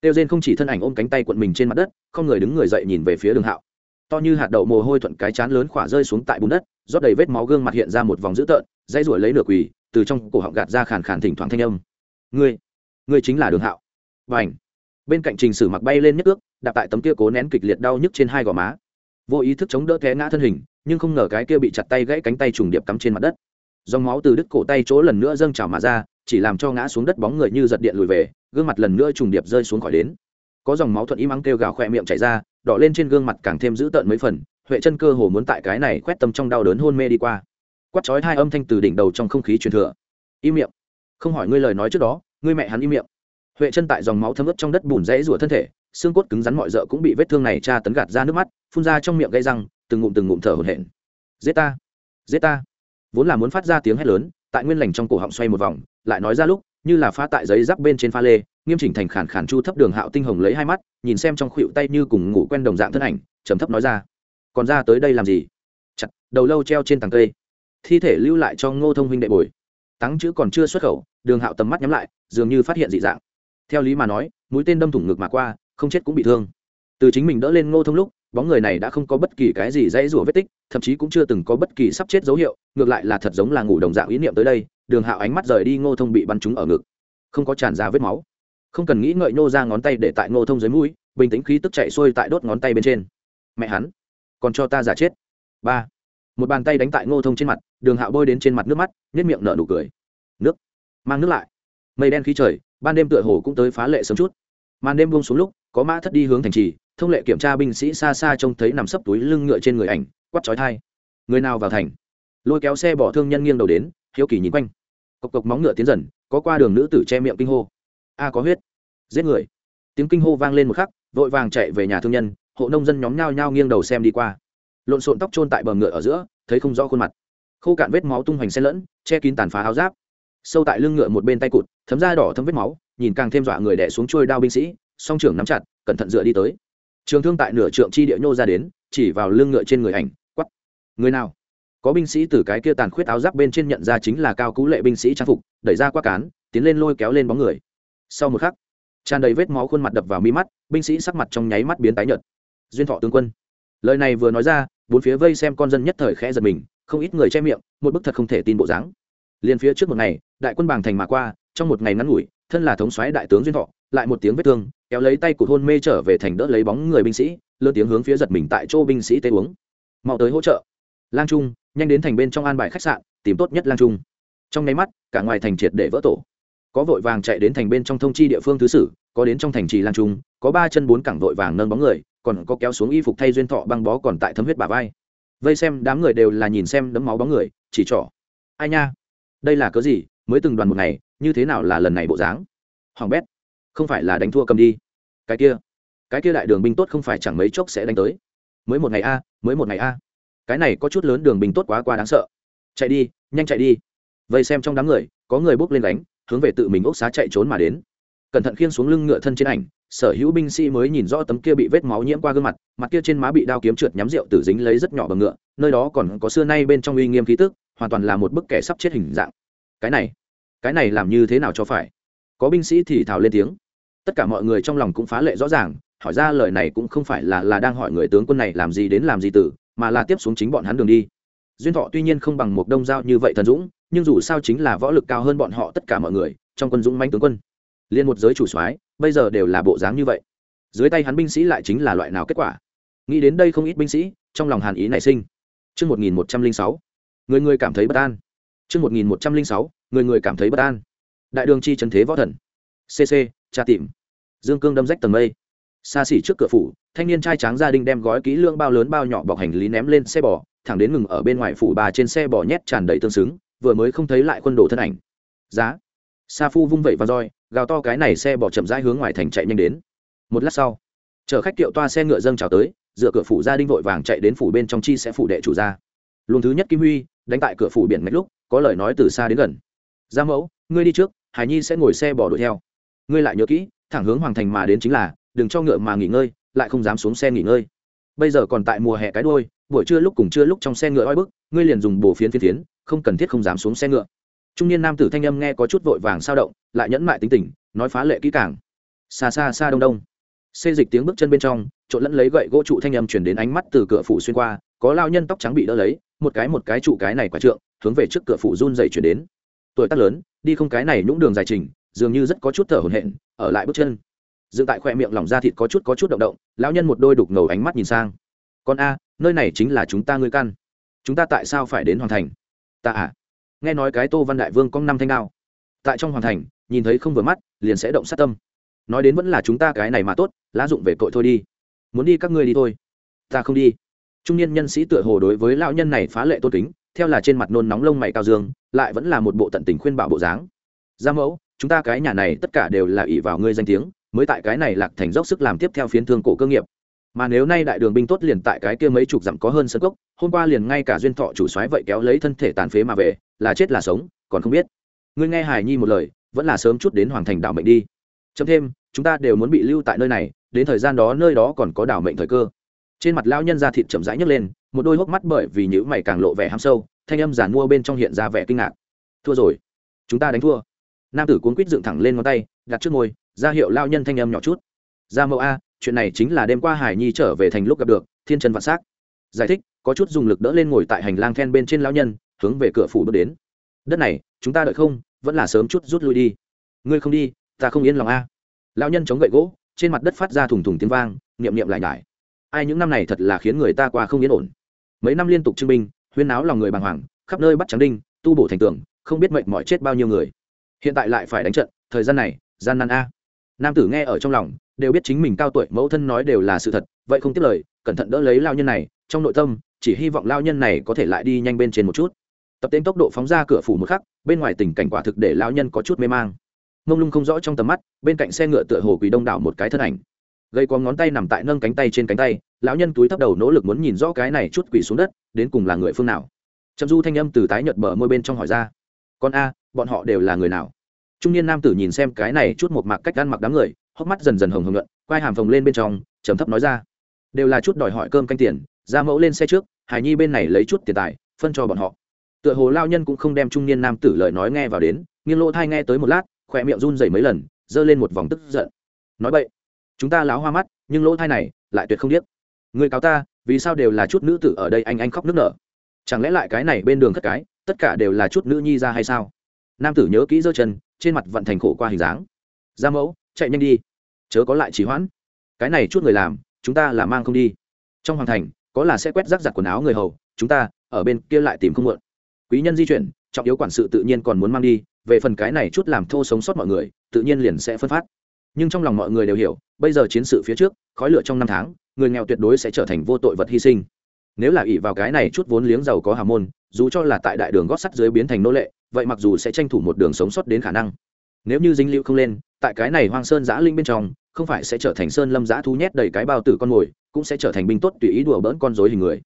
Tiêu rên không chỉ thân ảnh ôm cánh tay cuộn mình trên mặt đất, không người đứng người dậy nhìn về phía đường hạo to như hạt đậu mồ hôi thuận cái chán lớn khỏa rơi xuống tại bùn đất rót đầy vết máu gương mặt hiện ra một vòng dữ tợn dây ruổi lấy nửa quỳ từ trong cổ họng gạt ra khàn khàn thỉnh thoảng thanh âm ngươi ngươi chính là đường hạo và bên cạnh trình sử mặc bay lên nhất ước đạp tại tấm kia cố nén kịch liệt đau nhức trên hai gò má. Vô ý thức chống đỡ té ngã thân hình, nhưng không ngờ cái kia bị chặt tay gãy cánh tay trùng điệp cắm trên mặt đất. Dòng máu từ đứt cổ tay chỗ lần nữa dâng trào mà ra, chỉ làm cho ngã xuống đất bóng người như giật điện lùi về, gương mặt lần nữa trùng điệp rơi xuống khỏi đến. Có dòng máu thuận im ắng kêu gào khỏe miệng chảy ra, đỏ lên trên gương mặt càng thêm dữ tợn mấy phần, huệ chân cơ hồ muốn tại cái này quét tâm trong đau đớn hôn mê đi qua. Quắt chói hai âm thanh từ đỉnh đầu trong không khí truyền thừa. Im miệng. Không hỏi ngươi lời nói trước đó, ngươi mẹ hắn im miệng huệ chân tại dòng máu thấm ướt trong đất bùn rẽ rủa thân thể, xương cốt cứng rắn mọi rợ cũng bị vết thương này tra tấn gạt ra nước mắt, phun ra trong miệng gây răng, từng ngụm từng ngụm thở hổn hển. Giết ta! Giết ta! Vốn là muốn phát ra tiếng hét lớn, tại nguyên lành trong cổ họng xoay một vòng, lại nói ra lúc, như là phá tại giấy giáp bên trên pha lê, nghiêm chỉnh thành khản khản chu thấp đường hạo tinh hồng lấy hai mắt, nhìn xem trong khuỵu tay như cùng ngủ quen đồng dạng thân ảnh, trầm thấp nói ra, còn ra tới đây làm gì? Chặt, đầu lâu treo trên tàng cây. Thi thể lưu lại cho ngô thông huynh đệ bồi. Tắng chữ còn chưa xuất khẩu, đường hạo tầm mắt nhắm lại, dường như phát hiện dị dạng theo lý mà nói, mũi tên đâm thủng ngực mà qua, không chết cũng bị thương. Từ chính mình đỡ lên ngô thông lúc, bóng người này đã không có bất kỳ cái gì dãy rủa vết tích, thậm chí cũng chưa từng có bất kỳ sắp chết dấu hiệu, ngược lại là thật giống là ngủ đồng dạng ý niệm tới đây, đường hạo ánh mắt rời đi ngô thông bị bắn trúng ở ngực. Không có tràn ra vết máu. Không cần nghĩ ngợi nô ra ngón tay để tại ngô thông dưới mũi, bình tĩnh khí tức chạy xuôi tại đốt ngón tay bên trên. Mẹ hắn, còn cho ta giả chết. Ba. Một bàn tay đánh tại ngô thông trên mặt, đường hạo bôi đến trên mặt nước mắt nhất miệng nở nụ cười. Nước. Mang nước lại mây đen khí trời, ban đêm tựa hồ cũng tới phá lệ sớm chút. Màn đêm buông xuống lúc, có mã thất đi hướng thành trì, thông lệ kiểm tra binh sĩ xa xa trông thấy nằm sấp túi lưng ngựa trên người ảnh quắt chói thai người nào vào thành? Lôi kéo xe bỏ thương nhân nghiêng đầu đến, hiếu kỳ nhìn quanh. Cộc cộc móng ngựa tiến dần, có qua đường nữ tử che miệng kinh hô. A, có huyết. Giết người. Tiếng kinh hô vang lên một khắc, vội vàng chạy về nhà thương nhân, hộ nông dân nhóm nhao nhao nghiêng đầu xem đi qua. Lộn xộn tóc trôn tại bờ ngựa ở giữa, thấy không rõ khuôn mặt. Khô cạn vết máu tung hoành xen lẫn, che kín tàn phá áo giáp sâu tại lưng ngựa một bên tay cụt, thấm da đỏ thấm vết máu, nhìn càng thêm dọa người đẻ xuống trôi đao binh sĩ, song trưởng nắm chặt, cẩn thận dựa đi tới. Trường thương tại nửa trượng chi địa nhô ra đến, chỉ vào lưng ngựa trên người ảnh quắp người nào? Có binh sĩ từ cái kia tàn khuyết áo giáp bên trên nhận ra chính là cao cú lệ binh sĩ trang phục, đẩy ra qua cán, tiến lên lôi kéo lên bóng người. Sau một khắc, tràn đầy vết máu khuôn mặt đập vào mi mắt, binh sĩ sắc mặt trong nháy mắt biến tái nhợt. Duyên thọ tướng quân. Lời này vừa nói ra, bốn phía vây xem con dân nhất thời khẽ giật mình, không ít người che miệng, một bức thật không thể tin bộ dáng liền phía trước một ngày, đại quân bàng thành mà qua, trong một ngày ngắn ngủi, thân là thống soái đại tướng duyên thọ, lại một tiếng vết thương, kéo lấy tay của hôn mê trở về thành đỡ lấy bóng người binh sĩ lơ tiếng hướng phía giật mình tại chỗ binh sĩ tê uống. Mau tới hỗ trợ. Lang trung, nhanh đến thành bên trong an bài khách sạn, tìm tốt nhất lang trung. Trong nháy mắt, cả ngoài thành triệt để vỡ tổ. Có vội vàng chạy đến thành bên trong thông chi địa phương thứ sử, có đến trong thành trì Lang trung, có ba chân bốn cẳng vội vàng nâng bóng người, còn có kéo xuống y phục thay duyên thọ băng bó còn tại thấm huyết bà vai. Vây xem đám người đều là nhìn xem đấm máu bóng người, chỉ trỏ. Ai nha? Đây là cớ gì, mới từng đoàn một ngày, như thế nào là lần này bộ dáng? Hoàng bét, không phải là đánh thua cầm đi. Cái kia cái kia đại đường binh tốt không phải chẳng mấy chốc sẽ đánh tới. Mới một ngày a, mới một ngày a. Cái này có chút lớn đường binh tốt quá quá đáng sợ. Chạy đi, nhanh chạy đi. Vậy xem trong đám người, có người bước lên đánh, hướng về tự mình ốc xá chạy trốn mà đến. Cẩn thận khiêng xuống lưng ngựa thân trên ảnh, sở hữu binh sĩ mới nhìn rõ tấm kia bị vết máu nhiễm qua gương mặt mặt kia trên má bị đao kiếm trượt nhắm rượu tử dính lấy rất nhỏ bằng ngựa, nơi đó còn có xưa nay bên trong uy nghiêm khí tức hoàn toàn là một bức kẻ sắp chết hình dạng. Cái này cái này làm như thế nào cho phải? Có binh sĩ thì thào lên tiếng. Tất cả mọi người trong lòng cũng phá lệ rõ ràng hỏi ra lời này cũng không phải là là đang hỏi người tướng quân này làm gì đến làm gì tử mà là tiếp xuống chính bọn hắn đường đi. Duyên thọ tuy nhiên không bằng một đông giao như vậy thần dũng nhưng dù sao chính là võ lực cao hơn bọn họ tất cả mọi người trong quân dũng manh tướng quân. Liên một giới chủ soái bây giờ đều là bộ dáng như vậy. Dưới tay hắn binh sĩ lại chính là loại nào kết quả? Nghĩ đến đây không ít binh sĩ trong lòng hàn ý nảy sinh. Trước 1106, người người cảm thấy bất an. Trước 1106, người người cảm thấy bất an. Đại đường chi trấn thế võ thần. CC, tra tìm. Dương cương đâm rách tầng mây. Xa xỉ trước cửa phủ, thanh niên trai tráng gia đình đem gói kỹ lương bao lớn bao nhỏ bọc hành lý ném lên xe bò, thẳng đến ngừng ở bên ngoài phủ bà trên xe bò nhét tràn đầy tương xứng, vừa mới không thấy lại quân đồ thân ảnh. Giá. Sa Phu vung vẩy và roi, gào to cái này xe bò chậm rãi hướng ngoài thành chạy nhanh đến. Một lát sau, chở khách tiệu toa xe ngựa dâng chào tới, dựa cửa phủ gia đình vội vàng chạy đến phủ bên trong chi sẽ phủ đệ chủ gia. Luồng thứ nhất Kim Huy, đánh tại cửa phủ biển mạch lúc, có lời nói từ xa đến gần. Gia mẫu, ngươi đi trước, Hải Nhi sẽ ngồi xe bò đuổi theo. Ngươi lại nhớ kỹ, thẳng hướng hoàng thành mà đến chính là, đừng cho ngựa mà nghỉ ngơi, lại không dám xuống xe nghỉ ngơi. Bây giờ còn tại mùa hè cái đuôi, buổi trưa lúc cùng trưa lúc trong xe ngựa oi bức, ngươi liền dùng bổ phiến phiến phiến, không cần thiết không dám xuống xe ngựa trung niên nam tử thanh âm nghe có chút vội vàng sao động lại nhẫn mại tính tình nói phá lệ kỹ càng xa xa xa đông đông xê dịch tiếng bước chân bên trong trộn lẫn lấy gậy gỗ trụ thanh âm chuyển đến ánh mắt từ cửa phủ xuyên qua có lao nhân tóc trắng bị đỡ lấy, một cái một cái trụ cái này quả trượng, hướng về trước cửa phủ run dày chuyển đến. Tuổi tác lớn, đi không cái này nhũng đường dài trình, dường như rất có chút thở hổn hển, ở lại bước chân. Dựng tại khoe miệng lỏng da thịt có chút có chút động động, lão nhân một đôi đục ngầu ánh mắt nhìn sang. Con a, nơi này chính là chúng ta ngươi căn. Chúng ta tại sao phải đến hoàn thành? Ta à. Nghe nói cái tô văn đại vương có năm thanh đao. Tại trong hoàng thành, nhìn thấy không vừa mắt, liền sẽ động sát tâm. Nói đến vẫn là chúng ta cái này mà tốt, lá dụng về cội thôi đi. Muốn đi các ngươi đi thôi. Ta không đi trung niên nhân sĩ tựa hồ đối với lão nhân này phá lệ tôn kính, theo là trên mặt nôn nóng lông mày cao dương, lại vẫn là một bộ tận tình khuyên bảo bộ dáng. Gia mẫu, chúng ta cái nhà này tất cả đều là ỷ vào ngươi danh tiếng, mới tại cái này lạc thành dốc sức làm tiếp theo phiến thương cổ cơ nghiệp. Mà nếu nay đại đường binh tốt liền tại cái kia mấy chục dặm có hơn sân cốc, hôm qua liền ngay cả duyên thọ chủ soái vậy kéo lấy thân thể tàn phế mà về, là chết là sống, còn không biết. Ngươi nghe hải nhi một lời, vẫn là sớm chút đến hoàng thành đảo mệnh đi. Chấm thêm, chúng ta đều muốn bị lưu tại nơi này, đến thời gian đó nơi đó còn có đảo mệnh thời cơ trên mặt lão nhân da thịt chậm rãi nhấc lên, một đôi hốc mắt bởi vì nhữ mày càng lộ vẻ ham sâu, thanh âm giản mua bên trong hiện ra vẻ kinh ngạc. Thua rồi, chúng ta đánh thua. Nam tử cuốn quýt dựng thẳng lên ngón tay, đặt trước môi, ra hiệu lao nhân thanh âm nhỏ chút. Ra mẫu a, chuyện này chính là đêm qua hải nhi trở về thành lúc gặp được, thiên trần vạn s á c giải thích, có chút dùng lực đỡ lên ngồi tại hành lang then bên trên lão nhân, hướng về cửa phủ bước đến. Đất này, chúng ta đợi không, vẫn là sớm chút rút lui đi. Ngươi không đi, ta không yên lòng a. Lão nhân chống gậy gỗ, trên mặt đất phát ra thùng thùng tiếng vang, niệm niệm lại nhải ai những năm này thật là khiến người ta qua không yên ổn. Mấy năm liên tục trưng binh, huyên áo lòng người bàng hoàng, khắp nơi bắt trắng đinh, tu bổ thành tường, không biết mệnh mọi chết bao nhiêu người. Hiện tại lại phải đánh trận, thời gian này, gian nan a. Nam tử nghe ở trong lòng, đều biết chính mình cao tuổi, mẫu thân nói đều là sự thật, vậy không tiếp lời, cẩn thận đỡ lấy lao nhân này, trong nội tâm, chỉ hy vọng lao nhân này có thể lại đi nhanh bên trên một chút. Tập tên tốc độ phóng ra cửa phủ một khắc, bên ngoài tình cảnh quả thực để lao nhân có chút mê mang. Mông lung không rõ trong tầm mắt, bên cạnh xe ngựa tựa hồ quỳ đông đảo một cái thân ảnh gây có ngón tay nằm tại nâng cánh tay trên cánh tay, lão nhân túi thấp đầu nỗ lực muốn nhìn rõ cái này chút quỳ xuống đất, đến cùng là người phương nào. Trầm du thanh âm từ tái nhợt bờ môi bên trong hỏi ra. Con a, bọn họ đều là người nào? Trung niên nam tử nhìn xem cái này chút một mạc cách ăn mặc đám người, hốc mắt dần dần hồng hồng luận quai hàm phồng lên bên trong, trầm thấp nói ra. Đều là chút đòi hỏi cơm canh tiền, ra mẫu lên xe trước, hải nhi bên này lấy chút tiền tài, phân cho bọn họ. Tựa hồ lao nhân cũng không đem trung niên nam tử lời nói nghe vào đến, nghiêng lỗ thai nghe tới một lát khỏe miệng run dày mấy lần, giơ lên một vòng tức giận. Nói vậy chúng ta láo hoa mắt, nhưng lỗ thai này lại tuyệt không biết người cáo ta, vì sao đều là chút nữ tử ở đây anh anh khóc nước nở? Chẳng lẽ lại cái này bên đường thất cái, tất cả đều là chút nữ nhi ra hay sao? Nam tử nhớ kỹ giơ chân, trên mặt vận thành khổ qua hình dáng. Ra mẫu, chạy nhanh đi. Chớ có lại trì hoãn. Cái này chút người làm, chúng ta là mang không đi. Trong hoàng thành, có là sẽ quét rác giặt quần áo người hầu, chúng ta ở bên kia lại tìm không mượn. Quý nhân di chuyển, trọng yếu quản sự tự nhiên còn muốn mang đi, về phần cái này chút làm thô sống sót mọi người, tự nhiên liền sẽ phân phát nhưng trong lòng mọi người đều hiểu, bây giờ chiến sự phía trước, khói lửa trong năm tháng, người nghèo tuyệt đối sẽ trở thành vô tội vật hy sinh. Nếu là ỷ vào cái này chút vốn liếng giàu có hà môn, dù cho là tại đại đường gót sắt dưới biến thành nô lệ, vậy mặc dù sẽ tranh thủ một đường sống sót đến khả năng. Nếu như dinh lưu không lên, tại cái này hoang sơn giã linh bên trong, không phải sẽ trở thành sơn lâm giã thu nhét đầy cái bao tử con mồi, cũng sẽ trở thành binh tốt tùy ý đùa bỡn con dối hình người.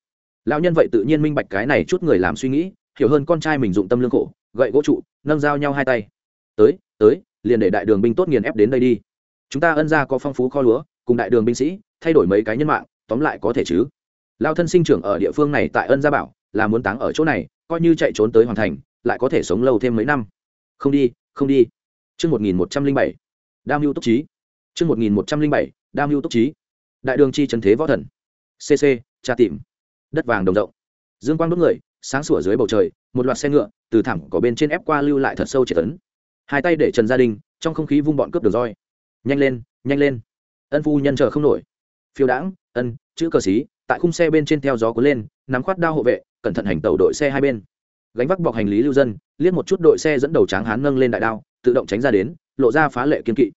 Lão nhân vậy tự nhiên minh bạch cái này chút người làm suy nghĩ, hiểu hơn con trai mình dụng tâm lương khổ, gậy gỗ trụ, nâng dao nhau hai tay. Tới tới, liền để đại đường binh tốt nghiền ép đến đây đi chúng ta ân ra có phong phú kho lúa cùng đại đường binh sĩ thay đổi mấy cái nhân mạng tóm lại có thể chứ lao thân sinh trưởng ở địa phương này tại ân gia bảo là muốn táng ở chỗ này coi như chạy trốn tới hoàn thành lại có thể sống lâu thêm mấy năm không đi không đi Chương 1107. Đam mưu Túc trí Chương 1107. Đam mưu Túc trí. Đại đường chi trần thế võ thần. CC, tra tìm. Đất vàng đồng rộng. Dương quang đốt người, sáng sủa dưới bầu trời, một loạt xe ngựa từ thẳng có bên trên ép qua lưu lại thật sâu triệt tấn. Hai tay để Trần Gia Đình, trong không khí vung bọn cướp đường roi. Nhanh lên, nhanh lên. Ân phu nhân chờ không nổi. Phiêu đãng, ân, chữ cờ sĩ, tại khung xe bên trên theo gió cuốn lên, nắm khoát đao hộ vệ, cẩn thận hành tàu đội xe hai bên. Gánh vác bọc hành lý lưu dân, liếc một chút đội xe dẫn đầu tráng hán nâng lên đại đao, tự động tránh ra đến lộ ra phá lệ kiên kỵ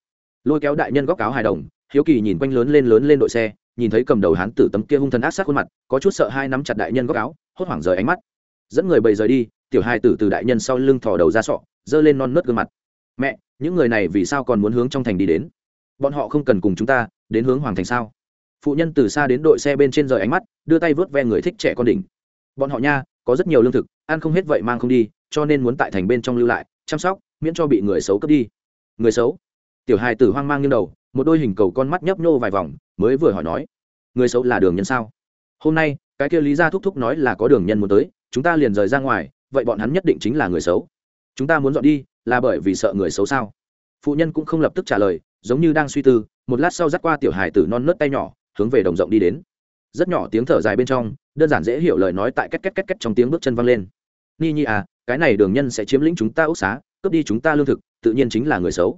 lôi kéo đại nhân góc áo hài đồng hiếu kỳ nhìn quanh lớn lên lớn lên đội xe nhìn thấy cầm đầu hán tử tấm kia hung thần ác sát khuôn mặt có chút sợ hai nắm chặt đại nhân góc áo hốt hoảng rời ánh mắt dẫn người bầy rời đi tiểu hai tử từ đại nhân sau lưng thò đầu ra sọ giơ lên non nớt gương mặt mẹ, những người này vì sao còn muốn hướng trong thành đi đến? Bọn họ không cần cùng chúng ta, đến hướng hoàng thành sao? Phụ nhân từ xa đến đội xe bên trên rời ánh mắt, đưa tay vớt ve người thích trẻ con đỉnh. Bọn họ nha, có rất nhiều lương thực, ăn không hết vậy mang không đi, cho nên muốn tại thành bên trong lưu lại, chăm sóc, miễn cho bị người xấu cướp đi. Người xấu? Tiểu hài tử hoang mang như đầu, một đôi hình cầu con mắt nhấp nhô vài vòng, mới vừa hỏi nói, người xấu là đường nhân sao? Hôm nay, cái kia lý gia thúc thúc nói là có đường nhân muốn tới, chúng ta liền rời ra ngoài, vậy bọn hắn nhất định chính là người xấu. Chúng ta muốn dọn đi là bởi vì sợ người xấu sao? Phụ nhân cũng không lập tức trả lời, giống như đang suy tư, một lát sau dắt qua tiểu hài tử non nớt tay nhỏ, hướng về đồng rộng đi đến. Rất nhỏ tiếng thở dài bên trong, đơn giản dễ hiểu lời nói tại cách cách cách cách trong tiếng bước chân văng lên. Ni nhi à cái này đường nhân sẽ chiếm lĩnh chúng ta ốc xá, cướp đi chúng ta lương thực, tự nhiên chính là người xấu.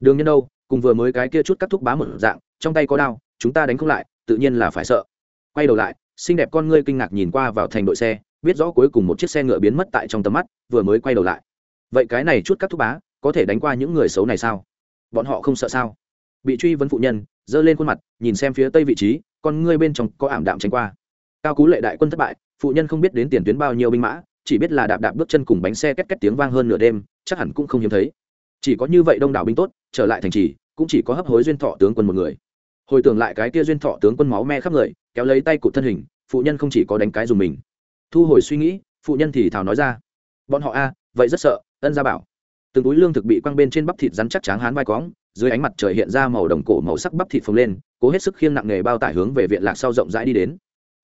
Đường nhân đâu, cùng vừa mới cái kia chút cắt thúc bá một dạng, trong tay có đao, chúng ta đánh không lại, tự nhiên là phải sợ. Quay đầu lại, xinh đẹp con ngươi kinh ngạc nhìn qua vào thành đội xe, biết rõ cuối cùng một chiếc xe ngựa biến mất tại trong tầm mắt, vừa mới quay đầu lại vậy cái này chút các thúc bá, có thể đánh qua những người xấu này sao? Bọn họ không sợ sao? Bị truy vấn phụ nhân, giơ lên khuôn mặt, nhìn xem phía tây vị trí, con ngươi bên trong có ảm đạm tránh qua. Cao cú lệ đại quân thất bại, phụ nhân không biết đến tiền tuyến bao nhiêu binh mã, chỉ biết là đạp đạp bước chân cùng bánh xe két két tiếng vang hơn nửa đêm, chắc hẳn cũng không hiếm thấy. Chỉ có như vậy đông đảo binh tốt, trở lại thành trì, cũng chỉ có hấp hối duyên thọ tướng quân một người. Hồi tưởng lại cái kia duyên thọ tướng quân máu me khắp người, kéo lấy tay cụt thân hình, phụ nhân không chỉ có đánh cái dùng mình. Thu hồi suy nghĩ, phụ nhân thì thào nói ra. Bọn họ a, vậy rất sợ ân gia bảo. Từng túi lương thực bị quăng bên trên bắp thịt rắn chắc tráng hán vai cóng dưới ánh mặt trời hiện ra màu đồng cổ màu sắc bắp thịt phồng lên, cố hết sức khiêng nặng nghề bao tải hướng về viện lạc sau rộng rãi đi đến.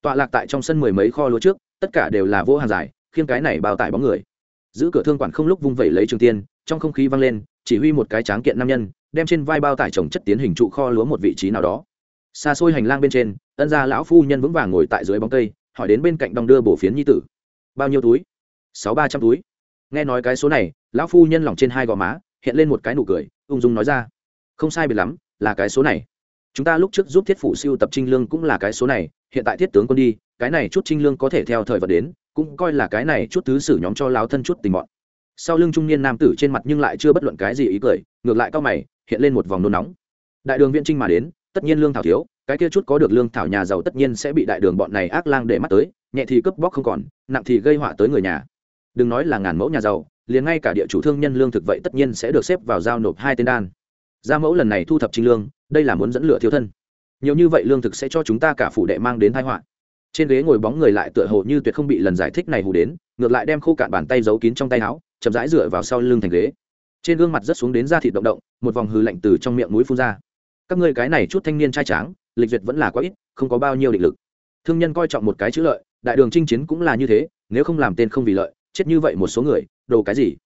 Tọa lạc tại trong sân mười mấy kho lúa trước, tất cả đều là vô hàng dài, khiêng cái này bao tải bóng người. Giữ cửa thương quản không lúc vung vẩy lấy trường tiên, trong không khí vang lên, chỉ huy một cái tráng kiện nam nhân, đem trên vai bao tải trồng chất tiến hình trụ kho lúa một vị trí nào đó. Xa xôi hành lang bên trên, ân gia lão phu nhân vững vàng ngồi tại dưới bóng cây, hỏi đến bên cạnh đong đưa bổ phiến nhi tử. Bao nhiêu túi? Sáu ba trăm túi nghe nói cái số này, lão phu nhân lỏng trên hai gò má, hiện lên một cái nụ cười, ung dung nói ra. Không sai biệt lắm, là cái số này. Chúng ta lúc trước giúp thiết phủ siêu tập trinh lương cũng là cái số này, hiện tại thiết tướng quân đi, cái này chút trinh lương có thể theo thời vật đến, cũng coi là cái này chút thứ sử nhóm cho láo thân chút tình bọn. Sau lưng trung niên nam tử trên mặt nhưng lại chưa bất luận cái gì ý cười, ngược lại cao mày, hiện lên một vòng nôn nóng. Đại đường viễn trinh mà đến, tất nhiên lương thảo thiếu, cái kia chút có được lương thảo nhà giàu tất nhiên sẽ bị đại đường bọn này ác lang để mắt tới, nhẹ thì cướp bóc không còn, nặng thì gây họa tới người nhà đừng nói là ngàn mẫu nhà giàu, liền ngay cả địa chủ thương nhân lương thực vậy tất nhiên sẽ được xếp vào giao nộp hai tên đan. Gia mẫu lần này thu thập trinh lương, đây là muốn dẫn lửa thiếu thân. Nhiều như vậy lương thực sẽ cho chúng ta cả phủ đệ mang đến tai họa. Trên ghế ngồi bóng người lại tựa hồ như tuyệt không bị lần giải thích này hù đến, ngược lại đem khô cạn bàn tay giấu kín trong tay áo, chậm rãi dựa vào sau lưng thành ghế. Trên gương mặt rất xuống đến da thịt động động, một vòng hư lạnh từ trong miệng mũi phun ra. Các ngươi cái này chút thanh niên trai tráng, lịch duyệt vẫn là quá ít, không có bao nhiêu định lực. Thương nhân coi trọng một cái chữ lợi, đại đường chinh chiến cũng là như thế, nếu không làm tên không vì lợi chết như vậy một số người, đồ cái gì?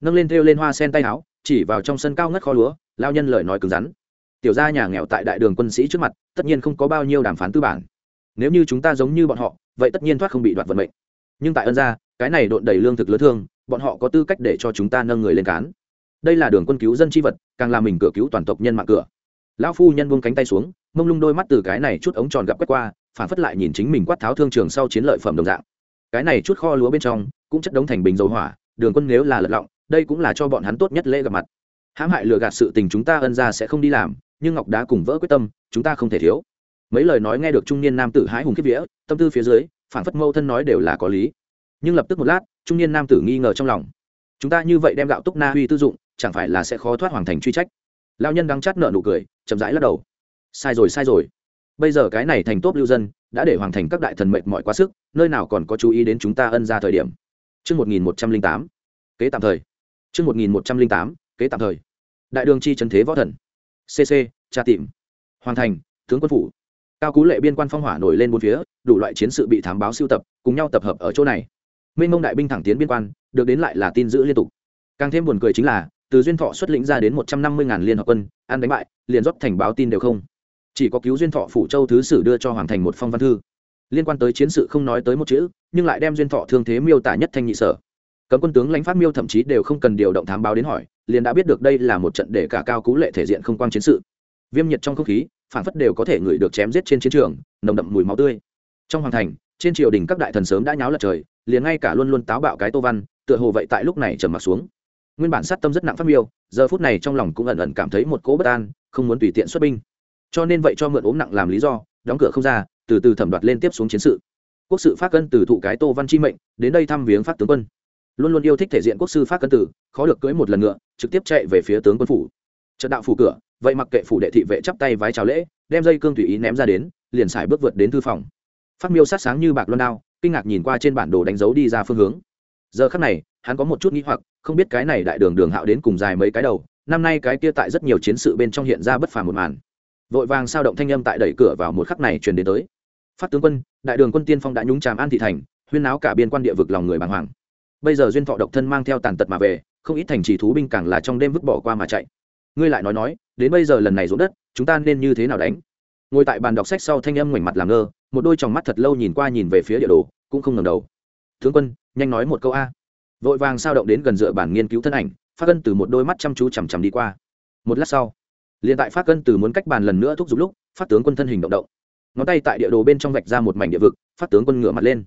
Nâng lên thêu lên hoa sen tay áo, chỉ vào trong sân cao ngất kho lúa, lao nhân lời nói cứng rắn. Tiểu gia nhà nghèo tại đại đường quân sĩ trước mặt, tất nhiên không có bao nhiêu đàm phán tư bản. Nếu như chúng ta giống như bọn họ, vậy tất nhiên thoát không bị đoạt vận mệnh. Nhưng tại ân gia, cái này độn đầy lương thực lớn thương, bọn họ có tư cách để cho chúng ta nâng người lên cán. Đây là đường quân cứu dân chi vật, càng làm mình cửa cứu toàn tộc nhân mạng cửa. Lão phu nhân buông cánh tay xuống, mông lung đôi mắt từ cái này chút ống tròn gặp quét qua, phản phất lại nhìn chính mình quát tháo thương trường sau chiến lợi phẩm đồng dạng. Cái này chút kho lúa bên trong cũng chất đống thành bình dầu hỏa, đường quân nếu là lật lọng, đây cũng là cho bọn hắn tốt nhất lễ gặp mặt. Hãm hại lừa gạt sự tình chúng ta ân ra sẽ không đi làm, nhưng ngọc đá cùng vỡ quyết tâm, chúng ta không thể thiếu. Mấy lời nói nghe được trung niên nam tử hái hùng kiếp vía, tâm tư phía dưới phản phất mâu thân nói đều là có lý. Nhưng lập tức một lát, trung niên nam tử nghi ngờ trong lòng. Chúng ta như vậy đem gạo túc na huy tư dụng, chẳng phải là sẽ khó thoát hoàng thành truy trách? Lao nhân đang chát nợ nụ cười, chậm rãi lắc đầu. Sai rồi sai rồi. Bây giờ cái này thành tốt lưu dân, đã để hoàng thành các đại thần mệt mỏi quá sức, nơi nào còn có chú ý đến chúng ta ân ra thời điểm? Chương một nghìn một trăm linh tám, kế tạm thời. Chương một nghìn một trăm linh tám, kế tạm thời. Đại đường chi trần thế võ thần. Cc tra tìm. Hoàn thành, tướng quân phủ. Cao cú lệ biên quan phong hỏa nổi lên bốn phía, đủ loại chiến sự bị thám báo siêu tập, cùng nhau tập hợp ở chỗ này. Minh mông đại binh thẳng tiến biên quan, được đến lại là tin giữ liên tục. Càng thêm buồn cười chính là, từ duyên thọ xuất lĩnh ra đến một trăm năm mươi ngàn liên hợp quân, ăn đánh bại, liền rót thành báo tin đều không. Chỉ có cứu duyên thọ phủ châu thứ sử đưa cho hoàng thành một phong văn thư liên quan tới chiến sự không nói tới một chữ, nhưng lại đem duyên thọ thương thế miêu tả nhất thanh nhị sở. Cấm quân tướng lãnh phát miêu thậm chí đều không cần điều động thám báo đến hỏi, liền đã biết được đây là một trận để cả cao cú lệ thể diện không quang chiến sự. Viêm nhiệt trong không khí, phản phất đều có thể ngửi được chém giết trên chiến trường, nồng đậm mùi máu tươi. Trong hoàng thành, trên triều đình các đại thần sớm đã nháo lật trời, liền ngay cả luôn luôn táo bạo cái tô văn, tựa hồ vậy tại lúc này trầm mặc xuống. Nguyên bản sát tâm rất nặng phát miêu, giờ phút này trong lòng cũng ẩn ẩn cảm thấy một cỗ bất an, không muốn tùy tiện xuất binh. Cho nên vậy cho mượn ốm nặng làm lý do, đóng cửa không ra từ từ thẩm đoạt lên tiếp xuống chiến sự. Quốc sự phát cân từ thụ cái tô văn chi mệnh, đến đây thăm viếng phát tướng quân. Luôn luôn yêu thích thể diện quốc sư phát cân tử khó được cưỡi một lần ngựa, trực tiếp chạy về phía tướng quân phủ. Trận đạo phủ cửa, vậy mặc kệ phủ đệ thị vệ chắp tay vái chào lễ, đem dây cương tùy ý ném ra đến, liền xài bước vượt đến thư phòng. Phát miêu sát sáng như bạc loan đao, kinh ngạc nhìn qua trên bản đồ đánh dấu đi ra phương hướng. Giờ khắc này, hắn có một chút nghĩ hoặc, không biết cái này đại đường đường hạo đến cùng dài mấy cái đầu, năm nay cái kia tại rất nhiều chiến sự bên trong hiện ra bất phàm một màn. Vội vàng sao động thanh âm tại đẩy cửa vào một khắc này truyền đến tới phát tướng quân, đại đường quân tiên phong đã nhúng tràm an thị thành, huyên náo cả biên quan địa vực lòng người bàng hoàng. Bây giờ duyên thọ độc thân mang theo tàn tật mà về, không ít thành trì thú binh càng là trong đêm vứt bỏ qua mà chạy. Ngươi lại nói nói, đến bây giờ lần này ruộng đất, chúng ta nên như thế nào đánh? Ngồi tại bàn đọc sách sau thanh âm ngoảnh mặt làm ngơ, một đôi tròng mắt thật lâu nhìn qua nhìn về phía địa đồ, cũng không ngầm đầu. Tướng quân, nhanh nói một câu a. Vội vàng sao động đến gần dựa bản nghiên cứu thân ảnh, phát cân từ một đôi mắt chăm chú chằm chằm đi qua. Một lát sau, liền tại phát cân từ muốn cách bàn lần nữa thúc giục lúc, phát tướng quân thân hình động động ngón tay tại địa đồ bên trong vạch ra một mảnh địa vực, phát tướng quân ngựa mặt lên.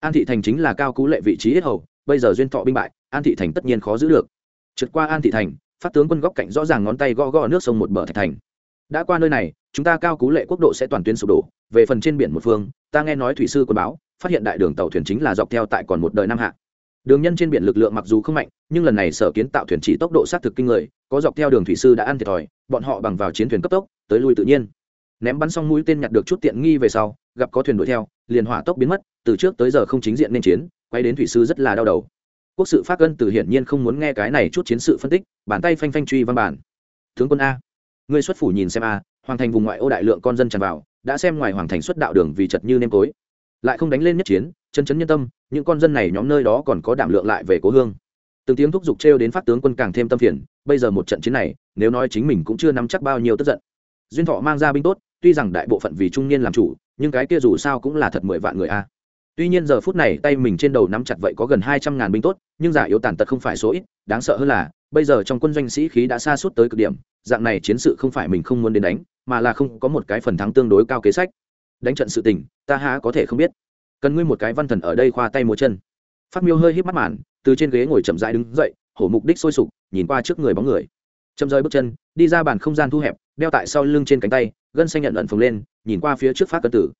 An thị thành chính là cao cú lệ vị trí hết hầu, bây giờ duyên thọ binh bại, an thị thành tất nhiên khó giữ được. Trượt qua an thị thành, phát tướng quân góc cạnh rõ ràng ngón tay gõ gõ nước sông một bờ thạch thành. Đã qua nơi này, chúng ta cao cú lệ quốc độ sẽ toàn tuyến sụp đổ, về phần trên biển một phương, ta nghe nói thủy sư quân báo, phát hiện đại đường tàu thuyền chính là dọc theo tại còn một đời năm hạ. Đường nhân trên biển lực lượng mặc dù không mạnh, nhưng lần này sở kiến tạo thuyền chỉ tốc độ xác thực kinh người, có dọc theo đường thủy sư đã ăn thiệt thòi, bọn họ bằng vào chiến thuyền cấp tốc, tới lui tự nhiên ném bắn xong mũi tên nhặt được chút tiện nghi về sau, gặp có thuyền đuổi theo, liền hỏa tốc biến mất, từ trước tới giờ không chính diện nên chiến, quay đến thủy sư rất là đau đầu. Quốc sự phát ân từ hiển nhiên không muốn nghe cái này chút chiến sự phân tích, bàn tay phanh phanh truy văn bản. Tướng quân a, ngươi xuất phủ nhìn xem a, hoàng thành vùng ngoại ô đại lượng con dân tràn vào, đã xem ngoài hoàng thành xuất đạo đường vì chật như nêm tối. Lại không đánh lên nhất chiến, chân chấn nhân tâm, những con dân này nhóm nơi đó còn có đảm lượng lại về cố hương. Từng tiếng thúc giục trêu đến phát tướng quân càng thêm tâm phiền, bây giờ một trận chiến này, nếu nói chính mình cũng chưa nắm chắc bao nhiêu tức giận duyên thọ mang ra binh tốt, tuy rằng đại bộ phận vì trung niên làm chủ, nhưng cái kia dù sao cũng là thật mười vạn người a. Tuy nhiên giờ phút này tay mình trên đầu nắm chặt vậy có gần hai trăm ngàn binh tốt, nhưng giả yếu tàn tật không phải số ít, đáng sợ hơn là, bây giờ trong quân doanh sĩ khí đã xa suốt tới cực điểm, dạng này chiến sự không phải mình không muốn đến đánh, mà là không có một cái phần thắng tương đối cao kế sách. Đánh trận sự tình, ta há có thể không biết. Cần ngươi một cái văn thần ở đây khoa tay múa chân. Phát miêu hơi hít mắt màn, từ trên ghế ngồi chậm rãi đứng dậy, hổ mục đích sôi sục, nhìn qua trước người bóng người. Chậm rơi bước chân, đi ra bàn không gian thu hẹp đeo tại sau lưng trên cánh tay, gân xanh nhận ẩn phồng lên, nhìn qua phía trước phát cân tử.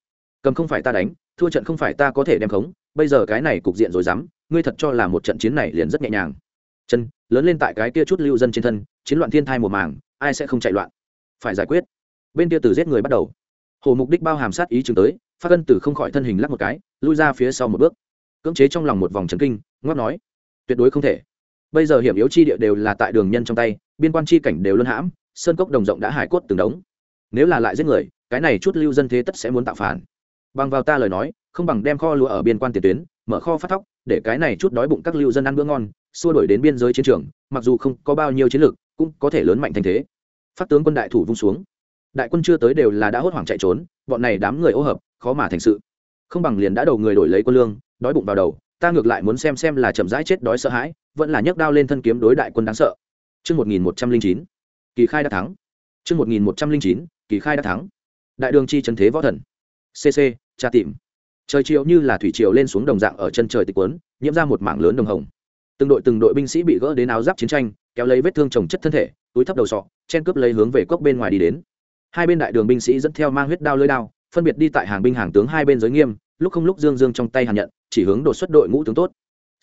Cầm không phải ta đánh, thua trận không phải ta có thể đem khống, bây giờ cái này cục diện rồi dám, ngươi thật cho là một trận chiến này liền rất nhẹ nhàng. Chân, lớn lên tại cái kia chút lưu dân trên thân, chiến loạn thiên thai một màng, ai sẽ không chạy loạn? Phải giải quyết. Bên kia từ giết người bắt đầu. Hồ mục đích bao hàm sát ý chừng tới, phát cân tử không khỏi thân hình lắc một cái, lui ra phía sau một bước. Cưỡng chế trong lòng một vòng trấn kinh, ngoắc nói, tuyệt đối không thể. Bây giờ hiểm yếu chi địa đều là tại đường nhân trong tay, biên quan chi cảnh đều luân hãm sơn cốc đồng rộng đã hải cốt từng đống. Nếu là lại giết người cái này chút lưu dân thế tất sẽ muốn tạo phản. Bằng vào ta lời nói không bằng đem kho lúa ở biên quan tiền tuyến mở kho phát thóc để cái này chút đói bụng các lưu dân ăn bữa ngon xua đổi đến biên giới chiến trường mặc dù không có bao nhiêu chiến lược cũng có thể lớn mạnh thành thế. Phát tướng quân đại thủ vung xuống. Đại quân chưa tới đều là đã hốt hoảng chạy trốn bọn này đám người ô hợp khó mà thành sự. Không bằng liền đã đầu người đổi lấy quân lương đói bụng vào đầu ta ngược lại muốn xem xem là chậm rãi chết đói sợ hãi vẫn là nhấc đao lên thân kiếm đối đại quân đáng sợ. Trước 1109, kỳ khai đã thắng. Trươn một nghìn một trăm linh chín, kỳ khai đã thắng. Đại đường chi trần thế võ thần. CC, tra tìm. Trời chiều như là thủy triều lên xuống đồng dạng ở chân trời tịch quấn, nhiễm ra một mảng lớn đồng hồng. Từng đội từng đội binh sĩ bị gỡ đến áo giáp chiến tranh, kéo lấy vết thương trồng chất thân thể, túi thấp đầu sọ, chen cướp lấy hướng về cốc bên ngoài đi đến. Hai bên đại đường binh sĩ dẫn theo mang huyết đao lưỡi đao, phân biệt đi tại hàng binh hàng tướng hai bên giới nghiêm, lúc không lúc dương dương trong tay hàn nhận, chỉ hướng đột xuất đội ngũ tướng tốt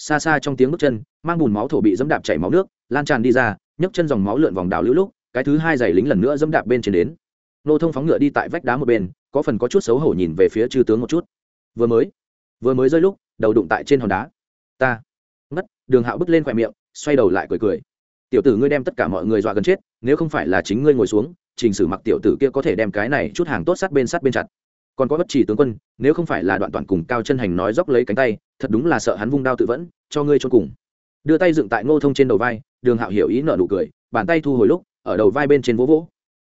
xa xa trong tiếng bước chân mang bùn máu thổ bị dẫm đạp chảy máu nước lan tràn đi ra nhấc chân dòng máu lượn vòng đảo lũ lúc cái thứ hai giày lính lần nữa dẫm đạp bên trên đến. Nô thông phóng ngựa đi tại vách đá một bên, có phần có chút xấu hổ nhìn về phía chư tướng một chút. Vừa mới vừa mới rơi lúc, đầu đụng tại trên hòn đá. Ta đường hạo bứt lên khoe miệng, xoay đầu lại cười cười. Tiểu tử ngươi đem tất cả mọi người dọa gần chết, nếu không phải là chính ngươi ngồi xuống, trình sử mặc tiểu tử kia có thể đem cái này chút hàng tốt sát bên sát bên chặt. Còn có bất chỉ tướng quân, nếu không phải là đoạn toàn cùng cao chân hành nói dốc lấy cánh tay, thật đúng là sợ hắn vung đao tự vẫn, cho ngươi cho cùng. Đưa tay dựng tại ngô thông trên đầu vai, đường hạo hiểu ý nợ nụ cười, bàn tay thu hồi lúc ở đầu vai bên trên vỗ vỗ.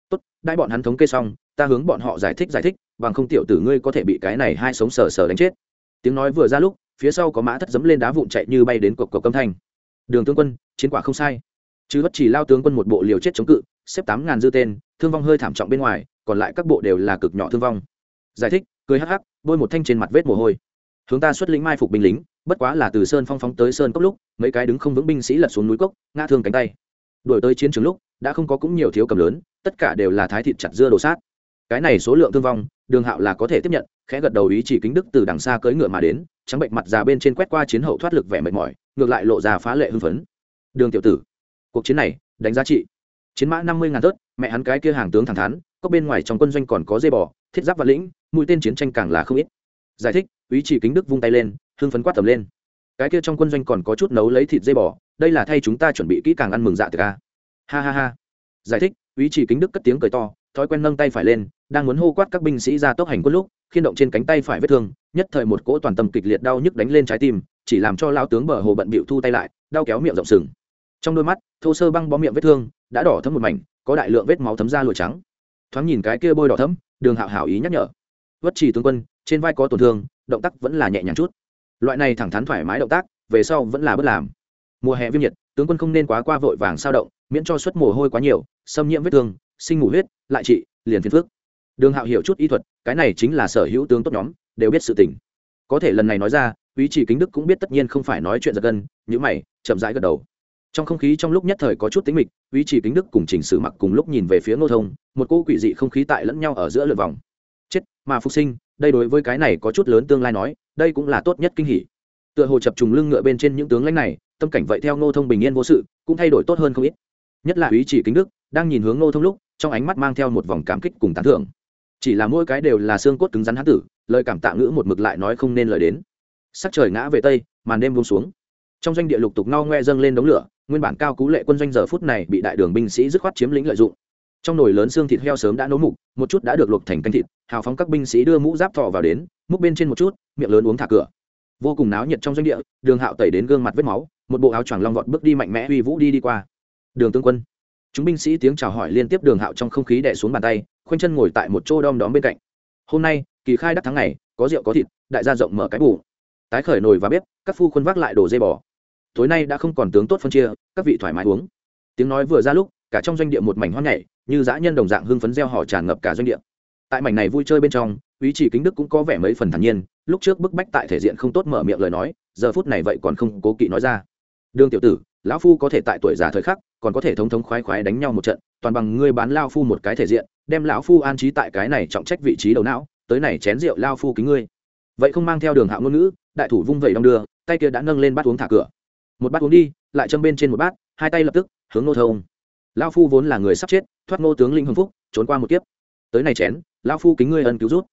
Tốt đại bọn hắn thống kê xong, ta hướng bọn họ giải thích giải thích, bằng không tiểu tử ngươi có thể bị cái này hai sống sờ sờ đánh chết. Tiếng nói vừa ra lúc, phía sau có mã thất dấm lên đá vụn chạy như bay đến cộc cộc âm thanh. Đường tướng quân, chiến quả không sai. Chứ bất chỉ lao tướng quân một bộ liều chết chống cự, xếp tám ngàn dư tên, thương vong hơi thảm trọng bên ngoài, còn lại các bộ đều là cực nhỏ thương vong. Giải thích, cười hắc hắc, bôi một thanh trên mặt vết mồ hôi. Hướng ta xuất lĩnh mai phục binh lính, bất quá là từ sơn phong phóng tới sơn cốc lúc, mấy cái đứng không vững binh sĩ lật xuống núi cốc, ngã thương cánh tay. Đổi tới chiến trường lúc đã không có cũng nhiều thiếu cầm lớn, tất cả đều là thái thịt chặt dưa đồ sát. Cái này số lượng thương vong, đường hạo là có thể tiếp nhận, khẽ gật đầu ý chỉ kính đức từ đằng xa cưỡi ngựa mà đến, trắng bệnh mặt già bên trên quét qua chiến hậu thoát lực vẻ mệt mỏi, ngược lại lộ ra phá lệ hưng phấn. Đường tiểu tử, cuộc chiến này đánh giá trị. Chiến mã năm mươi ngàn tớt mẹ hắn cái kia hàng tướng thẳng thắn, có bên ngoài trong quân doanh còn có dây bò, thiết giáp và lĩnh, mũi tên chiến tranh càng là không ít. Giải thích, ý chỉ kính đức vung tay lên, hưng phấn quát tầm lên. Cái kia trong quân doanh còn có chút nấu lấy thịt dây bò, đây là thay chúng ta chuẩn bị kỹ càng ăn mừng dạ từ ca ha ha ha. Giải thích ý chỉ kính đức cất tiếng cười to, thói quen nâng tay phải lên, đang muốn hô quát các binh sĩ ra tốc hành quân lúc, khiên động trên cánh tay phải vết thương, nhất thời một cỗ toàn tâm kịch liệt đau nhức đánh lên trái tim, chỉ làm cho lao tướng bờ hồ bận bịu thu tay lại, đau kéo miệng rộng sừng. Trong đôi mắt, thô sơ băng bó miệng vết thương, đã đỏ thấm một mảnh, có đại lượng vết máu thấm ra lụa trắng. Thoáng nhìn cái kia bôi đỏ thấm đường hạo hảo ý nhắc nhở. Vất chỉ tướng quân, trên vai có tổn thương, động tác vẫn là nhẹ nhàng chút. Loại này thẳng thắn thoải mái động tác, về sau vẫn là bất làm. Mùa hè viêm nhiệt, tướng quân không nên quá qua vội vàng sao động miễn cho xuất mồ hôi quá nhiều, xâm nhiễm vết thương, sinh ngủ huyết, lại trị, liền phiền phước đường hạo hiểu chút y thuật, cái này chính là sở hữu tướng tốt nhóm, đều biết sự tình. Có thể lần này nói ra, ý chỉ kính đức cũng biết tất nhiên không phải nói chuyện giật gân nhữ mày, chậm rãi gật đầu. Trong không khí trong lúc nhất thời có chút tính mịch, ý chỉ kính đức cùng chỉnh sử mặc cùng lúc nhìn về phía ngô thông, một cô quỷ dị không khí tại lẫn nhau ở giữa lượt vòng. Chết, mà phục sinh, đây đối với cái này có chút lớn tương lai nói, đây cũng là tốt nhất kinh hỉ. Tựa hồ chập trùng lưng ngựa bên trên những tướng lãnh này, tâm cảnh vậy theo ngô thông bình yên vô sự, cũng thay đổi tốt hơn không ít nhất là ý chỉ kính đức, đang nhìn hướng ngô thông lúc, trong ánh mắt mang theo một vòng cảm kích cùng tán thưởng. Chỉ là mỗi cái đều là xương cốt cứng rắn hán tử, lời cảm tạ ngữ một mực lại nói không nên lời đến. Sắc trời ngã về tây, màn đêm buông xuống. Trong doanh địa lục tục no ngoe dâng lên đống lửa, nguyên bản cao cú lệ quân doanh giờ phút này bị đại đường binh sĩ dứt khoát chiếm lĩnh lợi dụng. Trong nồi lớn xương thịt heo sớm đã nấu mục, một chút đã được luộc thành canh thịt, hào phóng các binh sĩ đưa mũ giáp thọ vào đến, múc bên trên một chút, miệng lớn uống thả cửa. Vô cùng náo nhiệt trong doanh địa, đường hạo tẩy đến gương mặt vết máu, một bộ áo choàng long vọt bước đi mạnh mẽ uy vũ đi đi qua đường tướng quân. Chúng binh sĩ tiếng chào hỏi liên tiếp đường hạo trong không khí đẻ xuống bàn tay, khoanh chân ngồi tại một chỗ đom đóm bên cạnh. Hôm nay, kỳ khai đắc tháng ngày, có rượu có thịt, đại gia rộng mở cái bù. Tái khởi nồi và bếp, các phu quân vác lại đổ dây bò. Tối nay đã không còn tướng tốt phân chia, các vị thoải mái uống. Tiếng nói vừa ra lúc, cả trong doanh địa một mảnh hoang nhảy, như dã nhân đồng dạng hưng phấn gieo họ tràn ngập cả doanh địa. Tại mảnh này vui chơi bên trong, ý chỉ kính đức cũng có vẻ mấy phần thản nhiên, lúc trước bức bách tại thể diện không tốt mở miệng lời nói, giờ phút này vậy còn không cố kỵ nói ra. Đường tiểu tử lão phu có thể tại tuổi già thời khắc, còn có thể thống thống khoái khoái đánh nhau một trận, toàn bằng ngươi bán lao phu một cái thể diện, đem lão phu an trí tại cái này trọng trách vị trí đầu não, tới này chén rượu lao phu kính ngươi. Vậy không mang theo đường hạo ngôn ngữ, đại thủ vung vẩy đong đưa, tay kia đã nâng lên bát uống thả cửa. Một bát uống đi, lại châm bên trên một bát, hai tay lập tức, hướng nô thông. Lao phu vốn là người sắp chết, thoát ngô tướng linh hưng phúc, trốn qua một kiếp. Tới này chén lao phu kính ngươi ân cứu rút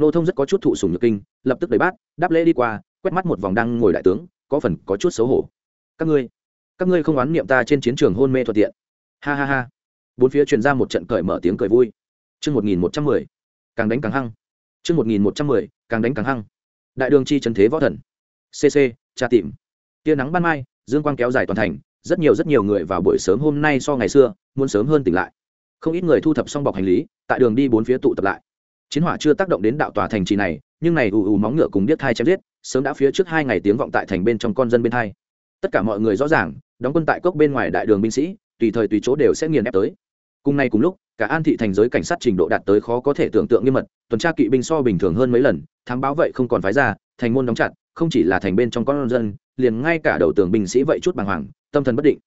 nô thông rất có chút thụ sùng nhược kinh, lập tức đẩy bát, đáp lễ đi qua, quét mắt một vòng đang ngồi đại tướng, có phần có chút xấu hổ. Các ngươi các ngươi không oán niệm ta trên chiến trường hôn mê thuận tiện. Ha ha ha. Bốn phía truyền ra một trận cởi mở tiếng cười vui. Chương một nghìn một trăm mười. Càng đánh càng hăng. Chương một nghìn một trăm mười, càng đánh càng hăng. Đại đường chi trần thế võ thần. Cc tra tìm. Tia nắng ban mai, dương quang kéo dài toàn thành, rất nhiều rất nhiều người vào buổi sớm hôm nay so ngày xưa, muốn sớm hơn tỉnh lại. Không ít người thu thập xong bọc hành lý, tại đường đi bốn phía tụ tập lại. Chiến hỏa chưa tác động đến đạo tòa thành trì này, nhưng này ù ù móng ngựa cùng biết thai chém giết, sớm đã phía trước hai ngày tiếng vọng tại thành bên trong con dân bên thai tất cả mọi người rõ ràng đóng quân tại cốc bên ngoài đại đường binh sĩ, tùy thời tùy chỗ đều sẽ nghiền ép tới. Cùng ngày cùng lúc, cả an thị thành giới cảnh sát trình độ đạt tới khó có thể tưởng tượng nghiêm mật, tuần tra kỵ binh so bình thường hơn mấy lần, thám báo vậy không còn phái ra, thành môn đóng chặt, không chỉ là thành bên trong con dân, liền ngay cả đầu tường binh sĩ vậy chút bàng hoàng, tâm thần bất định.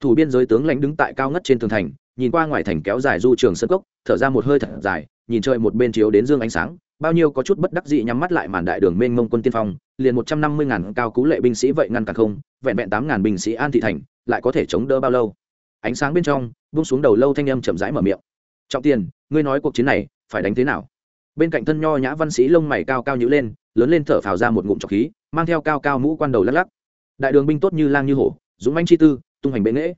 Thủ biên giới tướng lãnh đứng tại cao ngất trên tường thành, nhìn qua ngoài thành kéo dài du trường sân cốc, thở ra một hơi thật dài, nhìn chơi một bên chiếu đến dương ánh sáng, bao nhiêu có chút bất đắc dị nhắm mắt lại màn đại đường mênh mông quân tiên phong liền một trăm năm mươi ngàn cao cú lệ binh sĩ vậy ngăn cản không, vẹn vẹn tám ngàn binh sĩ an thị thành, lại có thể chống đỡ bao lâu? Ánh sáng bên trong bung xuống đầu lâu thanh âm chậm rãi mở miệng. Trọng tiền, ngươi nói cuộc chiến này phải đánh thế nào? Bên cạnh thân nho nhã văn sĩ lông mày cao cao nhữ lên, lớn lên thở phào ra một ngụm trọc khí, mang theo cao cao mũ quan đầu lắc lắc. Đại đường binh tốt như lang như hổ, dũng manh chi tư, tung hành bệ nghễ.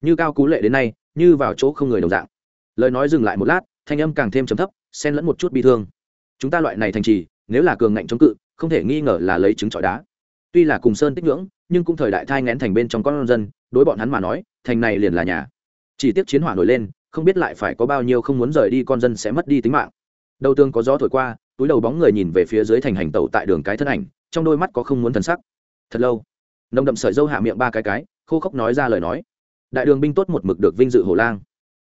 Như cao cú lệ đến nay, như vào chỗ không người đồng dạng. Lời nói dừng lại một lát, thanh âm càng thêm trầm thấp, xen lẫn một chút bi thương. Chúng ta loại này thành trì, nếu là cường ngạnh chống cự không thể nghi ngờ là lấy trứng trọi đá. Tuy là cùng sơn tích ngưỡng, nhưng cũng thời đại thai ngén thành bên trong con dân, đối bọn hắn mà nói, thành này liền là nhà. Chỉ tiếc chiến hỏa nổi lên, không biết lại phải có bao nhiêu không muốn rời đi con dân sẽ mất đi tính mạng. Đầu tương có gió thổi qua, túi đầu bóng người nhìn về phía dưới thành hành tẩu tại đường cái thân ảnh, trong đôi mắt có không muốn thần sắc. Thật lâu, nồng đậm sợi dâu hạ miệng ba cái cái, khô khốc nói ra lời nói. Đại đường binh tốt một mực được vinh dự hổ lang.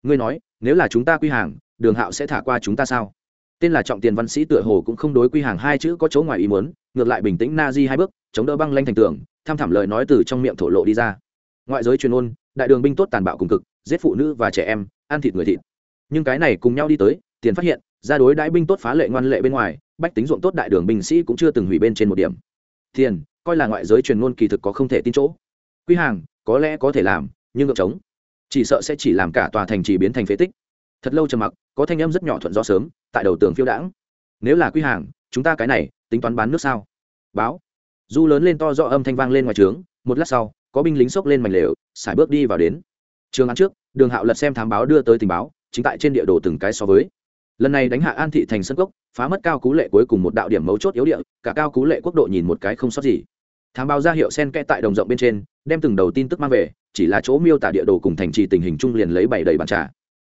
Ngươi nói, nếu là chúng ta quy hàng, đường hạo sẽ thả qua chúng ta sao? Tên là trọng tiền văn sĩ tựa hồ cũng không đối quy hàng hai chữ có chỗ ngoài ý muốn, ngược lại bình tĩnh na di hai bước, chống đỡ băng lanh thành tường, tham thảm lời nói từ trong miệng thổ lộ đi ra. Ngoại giới truyền ôn, đại đường binh tốt tàn bạo cùng cực, giết phụ nữ và trẻ em, ăn thịt người thịt. Nhưng cái này cùng nhau đi tới, tiền phát hiện, ra đối đãi binh tốt phá lệ ngoan lệ bên ngoài, bách tính ruộng tốt đại đường binh sĩ cũng chưa từng hủy bên trên một điểm. Tiền, coi là ngoại giới truyền ngôn kỳ thực có không thể tin chỗ. Quy hàng, có lẽ có thể làm, nhưng ngược chống chỉ sợ sẽ chỉ làm cả tòa thành trì biến thành phế tích thật lâu trầm mặc, có thanh âm rất nhỏ thuận do sớm, tại đầu tường phiêu đãng. Nếu là quy hàng, chúng ta cái này, tính toán bán nước sao? Báo. Du lớn lên to do âm thanh vang lên ngoài trướng, một lát sau, có binh lính xốc lên mảnh lều, xài bước đi vào đến. Trường án trước, đường hạo lật xem thám báo đưa tới tình báo, chính tại trên địa đồ từng cái so với. Lần này đánh hạ an thị thành sân cốc, phá mất cao cú lệ cuối cùng một đạo điểm mấu chốt yếu địa, cả cao cú lệ quốc độ nhìn một cái không sót gì. Thám báo ra hiệu sen kẽ tại đồng rộng bên trên, đem từng đầu tin tức mang về, chỉ là chỗ miêu tả địa đồ cùng thành trì tình hình chung liền lấy bảy đầy bàn trà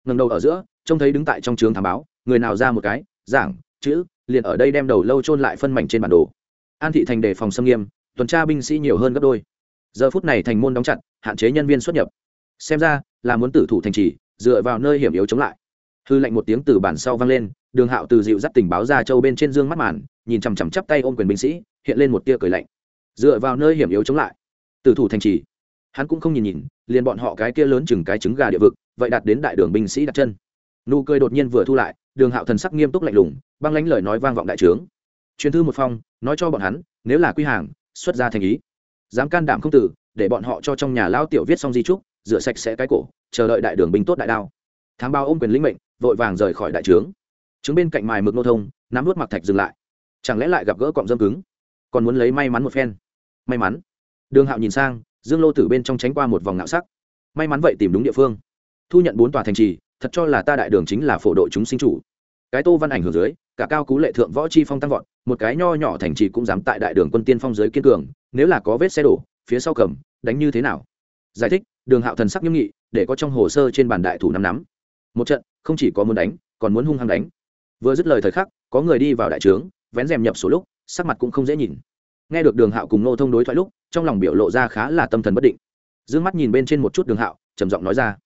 ngần đầu ở giữa, trông thấy đứng tại trong trường thám báo, người nào ra một cái, giảng, chữ, liền ở đây đem đầu lâu trôn lại phân mảnh trên bản đồ. An thị thành đề phòng xâm nghiêm, tuần tra binh sĩ nhiều hơn gấp đôi. Giờ phút này thành môn đóng chặt, hạn chế nhân viên xuất nhập. Xem ra, là muốn tử thủ thành trì, dựa vào nơi hiểm yếu chống lại. Hư lệnh một tiếng từ bản sau vang lên, đường hạo từ dịu dắt tình báo ra châu bên trên dương mắt màn, nhìn chằm chằm chắp tay ôm quyền binh sĩ, hiện lên một tia cười lạnh. Dựa vào nơi hiểm yếu chống lại, tử thủ thành trì. Hắn cũng không nhìn nhìn, liền bọn họ cái kia lớn chừng cái trứng gà địa vực vậy đạt đến đại đường binh sĩ đặt chân. Nụ cười đột nhiên vừa thu lại, đường hạo thần sắc nghiêm túc lạnh lùng, băng lánh lời nói vang vọng đại trướng. Truyền thư một phong, nói cho bọn hắn, nếu là quy hàng, xuất ra thành ý. Dám can đảm không tử, để bọn họ cho trong nhà lao tiểu viết xong di trúc, rửa sạch sẽ cái cổ, chờ đợi đại đường binh tốt đại đao. Thám bao ôm quyền lĩnh mệnh, vội vàng rời khỏi đại trướng. Chứng bên cạnh mài mực nô thông, nắm nuốt mặc thạch dừng lại. Chẳng lẽ lại gặp gỡ cọng dâm cứng? Còn muốn lấy may mắn một phen. May mắn. Đường hạo nhìn sang, dương lô tử bên trong tránh qua một vòng ngạo sắc. May mắn vậy tìm đúng địa phương thu nhận bốn tòa thành trì, thật cho là ta đại đường chính là phổ đội chúng sinh chủ. Cái tô văn ảnh hưởng dưới, cả cao cú lệ thượng võ chi phong tăng vọt, một cái nho nhỏ thành trì cũng dám tại đại đường quân tiên phong giới kiên cường, nếu là có vết xe đổ, phía sau cầm, đánh như thế nào? Giải thích, đường hạo thần sắc nghiêm nghị, để có trong hồ sơ trên bàn đại thủ năm nắm. Một trận, không chỉ có muốn đánh, còn muốn hung hăng đánh. Vừa dứt lời thời khắc, có người đi vào đại trướng, vén rèm nhập số lúc, sắc mặt cũng không dễ nhìn. Nghe được đường hạo cùng nô thông đối thoại lúc, trong lòng biểu lộ ra khá là tâm thần bất định. D ư ơ n g mắt nhìn bên trên một chút đường hạo, trầm giọng nói ra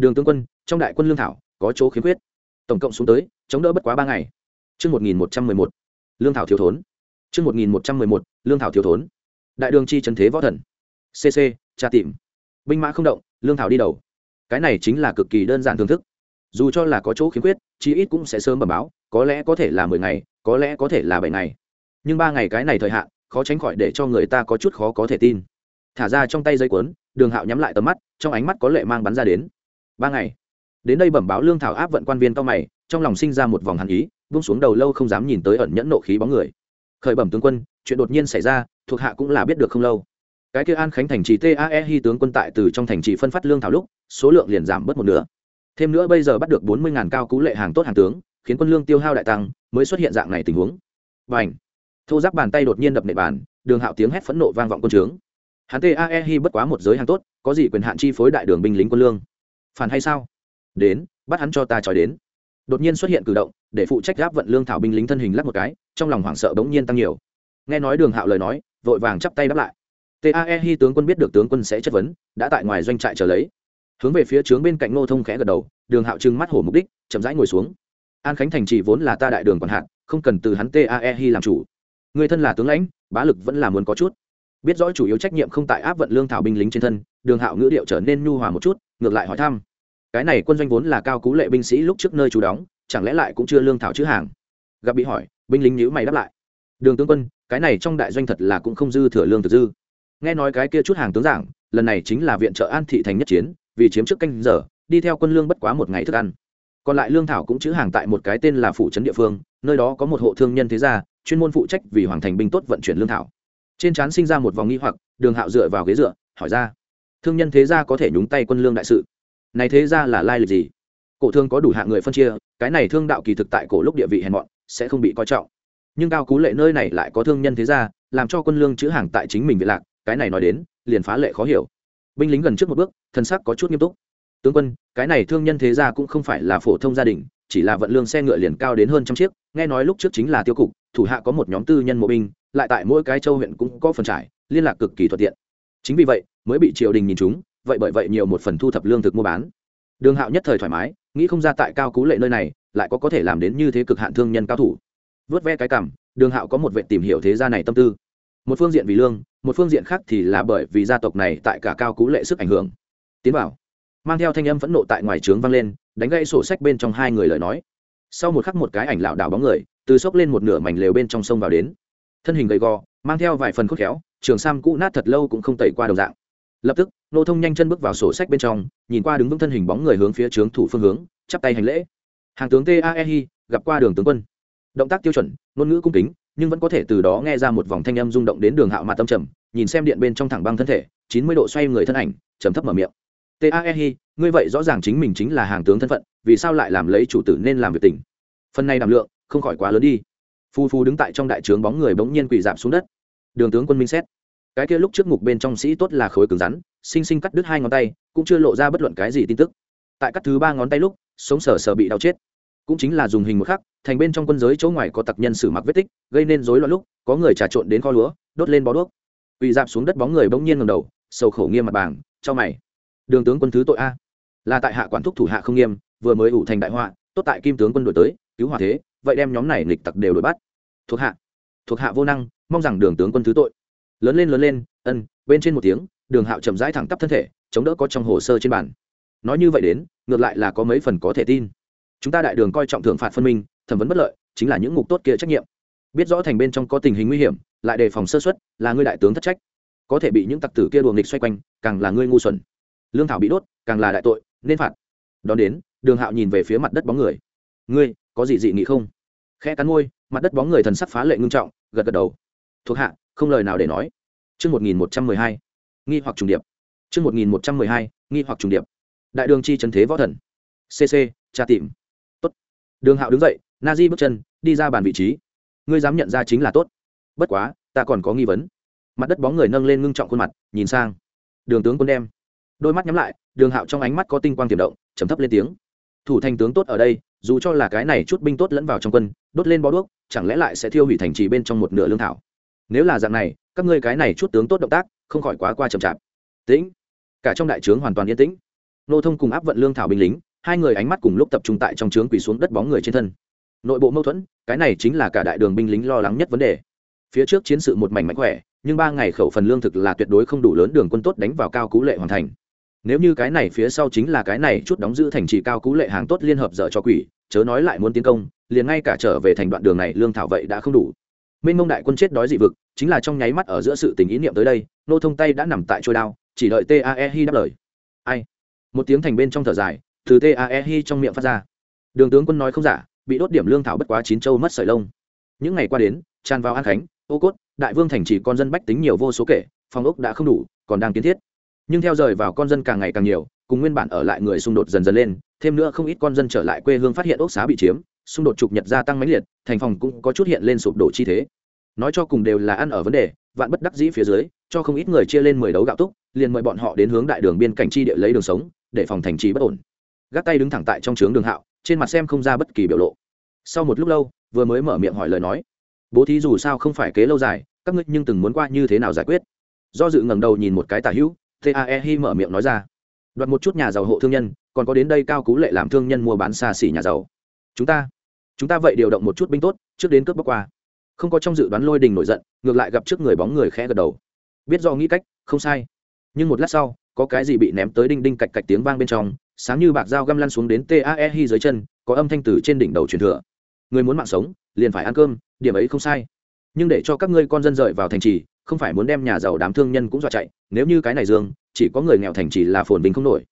đường tướng quân, trong đại quân lương thảo, có chỗ khiếm khuyết. Tổng cộng xuống tới, chống đỡ bất quá ba ngày. Chương một nghìn một trăm mười một, lương thảo thiếu thốn. Chương một nghìn một trăm mười một, lương thảo thiếu thốn. Đại đường chi trần thế võ thần. Cc tra tìm. Binh mã không động, lương thảo đi đầu. Cái này chính là cực kỳ đơn giản thưởng thức. Dù cho là có chỗ khiếm khuyết, chí ít cũng sẽ sớm bẩm báo, có lẽ có thể là mười ngày, có lẽ có thể là bảy ngày. Nhưng ba ngày cái này thời hạn, khó tránh khỏi để cho người ta có chút khó có thể tin. Thả ra trong tay dây cuốn, đường hạo nhắm lại tầm mắt, trong ánh mắt có lệ mang bắn ra đến ba ngày. Đến đây bẩm báo lương thảo áp vận quan viên cao mày, trong lòng sinh ra một vòng hàn ý vung xuống đầu lâu không dám nhìn tới ẩn nhẫn nộ khí bóng người. Khởi bẩm tướng quân, chuyện đột nhiên xảy ra, thuộc hạ cũng là biết được không lâu. Cái kia an khánh thành trì tae hy tướng quân tại từ trong thành trì phân phát lương thảo lúc, số lượng liền giảm bớt một nửa. Thêm nữa bây giờ bắt được bốn mươi ngàn cao cú lệ hàng tốt hàng tướng, khiến quân lương tiêu hao đại tăng, mới xuất hiện dạng này tình huống. Và ảnh thô giáp bàn tay đột nhiên đập nệ bàn, đường hạo tiếng hét phẫn nộ vang vọng quân trướng. Hắn tae hi bất quá một giới hàng tốt, có gì quyền hạn chi phối đại đường binh lính quân lương? Phản hay sao? Đến, bắt hắn cho ta trói đến. Đột nhiên xuất hiện cử động, để phụ trách gáp vận lương thảo binh lính thân hình lắc một cái, trong lòng hoảng sợ bỗng nhiên tăng nhiều. Nghe nói đường hạo lời nói, vội vàng chắp tay đáp lại. Tae hi tướng quân biết được tướng quân sẽ chất vấn, đã tại ngoài doanh trại chờ lấy. Hướng về phía trướng bên cạnh ngô thông khẽ gật đầu, đường hạo trừng mắt hổ mục đích, chậm rãi ngồi xuống. An khánh thành chỉ vốn là ta đại đường còn hạn không cần từ hắn tae hi làm chủ. Người thân là tướng lãnh, bá lực vẫn là muốn có chút. Biết rõ chủ yếu trách nhiệm không tại áp vận lương thảo binh lính trên thân, đường hạo ngữ điệu trở nên nhu hòa một chút ngược lại hỏi thăm. Cái này quân doanh vốn là cao cú lệ binh sĩ lúc trước nơi trú đóng, chẳng lẽ lại cũng chưa lương thảo chữ hàng? Gặp bị hỏi, binh lính nhữ mày đáp lại. Đường tướng quân, cái này trong đại doanh thật là cũng không dư thừa lương thực dư. Nghe nói cái kia chút hàng tướng giảng, lần này chính là viện trợ an thị thành nhất chiến, vì chiếm trước canh giờ, đi theo quân lương bất quá một ngày thức ăn. Còn lại lương thảo cũng chữ hàng tại một cái tên là phủ trấn địa phương, nơi đó có một hộ thương nhân thế gia, chuyên môn phụ trách vì hoàng thành binh tốt vận chuyển lương thảo. Trên trán sinh ra một vòng nghi hoặc, đường hạo dựa vào ghế dựa, hỏi ra thương nhân thế gia có thể nhúng tay quân lương đại sự. Này thế gia là lai lịch gì? Cổ thương có đủ hạng người phân chia, cái này thương đạo kỳ thực tại cổ lúc địa vị hèn mọn, sẽ không bị coi trọng. Nhưng cao cú lệ nơi này lại có thương nhân thế gia, làm cho quân lương chữ hàng tại chính mình bị lạc, cái này nói đến, liền phá lệ khó hiểu. Binh lính gần trước một bước, thân sắc có chút nghiêm túc. Tướng quân, cái này thương nhân thế gia cũng không phải là phổ thông gia đình, chỉ là vận lương xe ngựa liền cao đến hơn trăm chiếc, nghe nói lúc trước chính là tiêu cục, thủ hạ có một nhóm tư nhân mộ binh, lại tại mỗi cái châu huyện cũng có phần trải, liên lạc cực kỳ thuận tiện chính vì vậy, mới bị triều đình nhìn chúng, vậy bởi vậy nhiều một phần thu thập lương thực mua bán. Đường hạo nhất thời thoải mái, nghĩ không ra tại cao cú lệ nơi này, lại có có thể làm đến như thế cực hạn thương nhân cao thủ. Vớt ve cái cảm, đường hạo có một vệ tìm hiểu thế gia này tâm tư. Một phương diện vì lương, một phương diện khác thì là bởi vì gia tộc này tại cả cao cú lệ sức ảnh hưởng. Tiến bảo mang theo thanh âm phẫn nộ tại ngoài trướng vang lên, đánh gây sổ sách bên trong hai người lời nói. Sau một khắc một cái ảnh lảo đảo bóng người, từ xốc lên một nửa mảnh lều bên trong sông vào đến. Thân hình gầy gò, mang theo vài phần khúc khéo trường sam cũ nát thật lâu cũng không tẩy qua đồng dạng. Lập tức, nô thông nhanh chân bước vào sổ sách bên trong, nhìn qua đứng vững thân hình bóng người hướng phía trướng thủ phương hướng, chắp tay hành lễ. Hàng tướng taehi gặp qua đường tướng quân. Động tác tiêu chuẩn, ngôn ngữ cung kính, nhưng vẫn có thể từ đó nghe ra một vòng thanh âm rung động đến đường hạo mặt tâm trầm, nhìn xem điện bên trong thẳng băng thân thể, chín mươi độ xoay người thân ảnh, trầm thấp mở miệng. Taehi ngươi vậy rõ ràng chính mình chính là hàng tướng thân phận, vì sao lại làm lấy chủ tử nên làm việc tình? Phần này đảm lượng, không khỏi quá lớn đi. Phu phu đứng tại trong đại trướng bóng người bỗng nhiên quỳ giảm xuống đất đường tướng quân minh xét. Cái kia lúc trước ngục bên trong sĩ tốt là khối cứng rắn, sinh sinh cắt đứt hai ngón tay, cũng chưa lộ ra bất luận cái gì tin tức. Tại cắt thứ ba ngón tay lúc, sống sờ sờ bị đau chết. Cũng chính là dùng hình một khắc, thành bên trong quân giới chỗ ngoài có tặc nhân sử mặc vết tích, gây nên rối loạn lúc, có người trà trộn đến kho lúa, đốt lên bó đuốc. Quỳ dạp xuống đất bóng người bỗng nhiên ngầm đầu, sầu khổ nghiêm mặt bảng cho mày. Đường tướng quân thứ tội a. Là tại hạ quản thúc thủ hạ không nghiêm, vừa mới ủ thành đại họa, tốt tại kim tướng quân đổi tới, cứu hòa thế, vậy đem nhóm này nghịch tặc đều đổi bắt. Thuộc hạ. Thuộc hạ vô năng mong rằng đường tướng quân thứ tội. Lớn lên lớn lên, ân, bên trên một tiếng, đường hạo chậm rãi thẳng tắp thân thể, chống đỡ có trong hồ sơ trên bàn. Nói như vậy đến, ngược lại là có mấy phần có thể tin. Chúng ta đại đường coi trọng thưởng phạt phân minh, thẩm vấn bất lợi, chính là những ngục tốt kia trách nhiệm. Biết rõ thành bên trong có tình hình nguy hiểm, lại đề phòng sơ xuất là ngươi đại tướng thất trách. Có thể bị những tặc tử kia đùa nghịch xoay quanh, càng là ngươi ngu xuẩn. Lương thảo bị đốt, càng là đại tội, nên phạt. Đón đến, đường hạo nhìn về phía mặt đất bóng người. Ngươi, có gì dị nghị không? Khe cắn môi, mặt đất bóng người thần sắc phá lệ ngưng trọng, gật gật đầu thuộc hạ, không lời nào để nói. Chương một nghìn một trăm mười hai, nghi hoặc trùng điệp. Chương một nghìn một trăm mười hai, nghi hoặc trùng điệp. Đại đường chi trần thế võ thần. Cc tra tìm. Tốt. Đường hạo đứng dậy, na di bước chân, đi ra bàn vị trí. Ngươi dám nhận ra chính là tốt. Bất quá, ta còn có nghi vấn. Mặt đất bóng người nâng lên ngưng trọng khuôn mặt, nhìn sang. Đường tướng quân đem. Đôi mắt nhắm lại, đường hạo trong ánh mắt có tinh quang tiềm động chấm thấp lên tiếng. Thủ thành tướng tốt ở đây, dù cho là cái này chút binh tốt lẫn vào trong quân, đốt lên bó đuốc, chẳng lẽ lại sẽ thiêu hủy thành trì bên trong một nửa lương thảo? Nếu là dạng này, các ngươi cái này chút tướng tốt động tác, không khỏi quá qua chậm chạp. Tĩnh. Cả trong đại trướng hoàn toàn yên tĩnh. Nô thông cùng áp vận lương thảo binh lính, hai người ánh mắt cùng lúc tập trung tại trong trướng quỳ xuống đất bóng người trên thân. Nội bộ mâu thuẫn, cái này chính là cả đại đường binh lính lo lắng nhất vấn đề. Phía trước chiến sự một mảnh mạnh khỏe, nhưng ba ngày khẩu phần lương thực là tuyệt đối không đủ lớn đường quân tốt đánh vào cao cú lệ hoàn thành. Nếu như cái này phía sau chính là cái này chút đóng giữ thành trì cao cú lệ hàng tốt liên hợp dở cho quỷ, chớ nói lại muốn tiến công, liền ngay cả trở về thành đoạn đường này lương thảo vậy đã không đủ minh mông đại quân chết đói dị vực, chính là trong nháy mắt ở giữa sự tình ý niệm tới đây, nô thông tay đã nằm tại trôi đao, chỉ đợi tae hi đáp lời. Ai? Một tiếng thành bên trong thở dài, từ tae hi trong miệng phát ra. Đường tướng quân nói không giả, bị đốt điểm lương thảo bất quá chín châu mất sợi lông. Những ngày qua đến, tràn vào an khánh, ô cốt, đại vương thành chỉ con dân bách tính nhiều vô số kể phòng ốc đã không đủ, còn đang kiến thiết. Nhưng theo rời vào con dân càng ngày càng nhiều, cùng nguyên bản ở lại người xung đột dần dần lên, thêm nữa không ít con dân trở lại quê hương phát hiện ốc xá bị chiếm xung đột trục nhật gia tăng mãnh liệt, thành phòng cũng có chút hiện lên sụp đổ chi thế. Nói cho cùng đều là ăn ở vấn đề, vạn bất đắc dĩ phía dưới, cho không ít người chia lên mười đấu gạo túc, liền mời bọn họ đến hướng đại đường biên cảnh chi địa lấy đường sống, để phòng thành trì bất ổn. Gác tay đứng thẳng tại trong trướng đường hạo, trên mặt xem không ra bất kỳ biểu lộ. Sau một lúc lâu, vừa mới mở miệng hỏi lời nói. Bố thí dù sao không phải kế lâu dài, các ngươi nhưng từng muốn qua như thế nào giải quyết? Do dự ngẩng đầu nhìn một cái tả hữu tae hi mở miệng nói ra. Đoạt một chút nhà giàu hộ thương nhân, còn có đến đây cao cú lệ làm thương nhân mua bán xa xỉ nhà giàu. Chúng ta chúng ta vậy điều động một chút binh tốt, trước đến cướp bóc qua. Không có trong dự đoán lôi đình nổi giận, ngược lại gặp trước người bóng người khẽ gật đầu. Biết do nghĩ cách, không sai. Nhưng một lát sau, có cái gì bị ném tới đinh đinh cạch cạch tiếng vang bên trong, sáng như bạc dao găm lăn xuống đến tae hi dưới chân, có âm thanh từ trên đỉnh đầu truyền thừa. Người muốn mạng sống, liền phải ăn cơm, điểm ấy không sai. Nhưng để cho các ngươi con dân rời vào thành trì, không phải muốn đem nhà giàu đám thương nhân cũng dọa chạy, nếu như cái này dương, chỉ có người nghèo thành trì là phồn bình không nổi.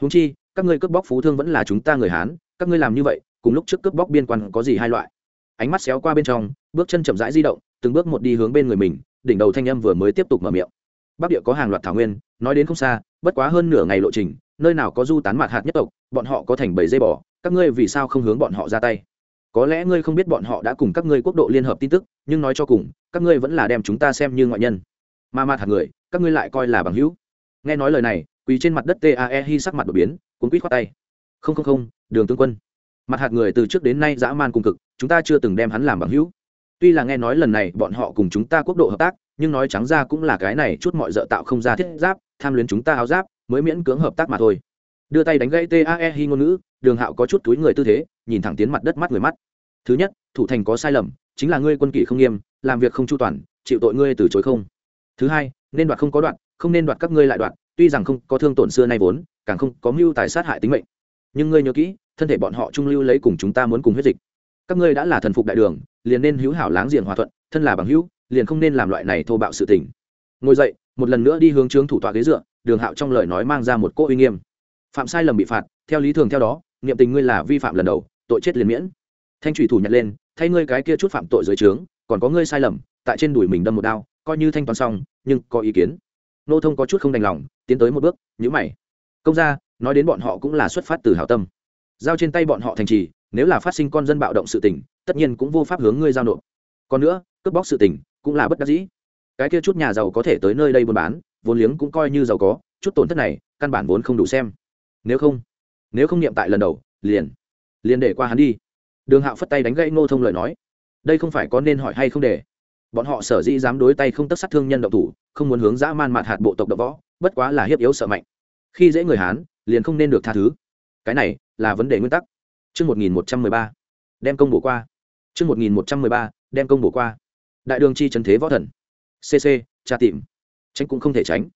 Húng chi, các ngươi cướp bóc phú thương vẫn là chúng ta người hán, các ngươi làm như vậy cùng lúc trước cướp bóc biên quan có gì hai loại. Ánh mắt xéo qua bên trong, bước chân chậm rãi di động, từng bước một đi hướng bên người mình, đỉnh đầu thanh âm vừa mới tiếp tục mở miệng. Bắc địa có hàng loạt thảo nguyên, nói đến không xa, bất quá hơn nửa ngày lộ trình, nơi nào có du tán mạt hạt nhất tộc, bọn họ có thành bảy dây bò, các ngươi vì sao không hướng bọn họ ra tay? Có lẽ ngươi không biết bọn họ đã cùng các ngươi quốc độ liên hợp tin tức, nhưng nói cho cùng, các ngươi vẫn là đem chúng ta xem như ngoại nhân. Mà mạt hạt người, các ngươi lại coi là bằng hữu. Nghe nói lời này, quỳ trên mặt đất tae hi sắc mặt đột biến, cuốn quýt khoát tay. Không không không, đường tướng quân mặt hạt người từ trước đến nay dã man cung cực, chúng ta chưa từng đem hắn làm bằng hữu. Tuy là nghe nói lần này bọn họ cùng chúng ta quốc độ hợp tác, nhưng nói trắng ra cũng là cái này chút mọi dợ tạo không ra thiết giáp, tham luyến chúng ta áo giáp, mới miễn cưỡng hợp tác mà thôi. Đưa tay đánh gãy tae hi ngôn ngữ, đường hạo có chút túi người tư thế, nhìn thẳng tiến mặt đất mắt người mắt. Thứ nhất, thủ thành có sai lầm, chính là ngươi quân kỷ không nghiêm, làm việc không chu toàn, chịu tội ngươi từ chối không. Thứ hai, nên đoạt không có đoạn không nên đoạt các ngươi lại đoạt, tuy rằng không có thương tổn xưa nay vốn, càng không có mưu tài sát hại tính mệnh. Nhưng ngươi nhớ kỹ thân thể bọn họ trung lưu lấy cùng chúng ta muốn cùng huyết dịch. Các ngươi đã là thần phục đại đường, liền nên hữu hảo láng giềng hòa thuận, thân là bằng hữu, liền không nên làm loại này thô bạo sự tình. Ngồi dậy, một lần nữa đi hướng trướng thủ tọa ghế dựa, đường hạo trong lời nói mang ra một cỗ uy nghiêm. Phạm sai lầm bị phạt, theo lý thường theo đó nghiệm tình ngươi là vi phạm lần đầu, tội chết liền miễn. Thanh trùy thủ nhặt lên, thay ngươi cái kia chút phạm tội dưới trướng, còn có ngươi sai lầm, tại trên đùi mình đâm một đao, coi như thanh toán xong, nhưng có ý kiến. Nô thông có chút không đành lòng, tiến tới một bước nhữ mày. Công ra nói đến bọn họ cũng là xuất phát từ hảo tâm giao trên tay bọn họ thành trì, nếu là phát sinh con dân bạo động sự tình, tất nhiên cũng vô pháp hướng ngươi giao nộp. Còn nữa, cướp bóc sự tình cũng là bất đắc dĩ. Cái kia chút nhà giàu có thể tới nơi đây buôn bán, vốn liếng cũng coi như giàu có, chút tổn thất này, căn bản vốn không đủ xem. Nếu không nếu không niệm tại lần đầu, liền liền để qua hắn đi. Đường hạo phất tay đánh gãy ngô thông lời nói. Đây không phải có nên hỏi hay không để. Bọn họ sở dĩ dám đối tay không tất sát thương nhân động thủ, không muốn hướng dã man mạt hạt bộ tộc đ võ, bất quá là hiếp yếu sợ mạnh. Khi dễ người hán, liền không nên được tha thứ. Cái này là vấn đề nguyên tắc chương 1113, đem công bổ qua. chương 1113, đem công bổ qua. Đại đường chi trấn thế võ thần. CC, tra tìm. Tránh cũng không thể tránh.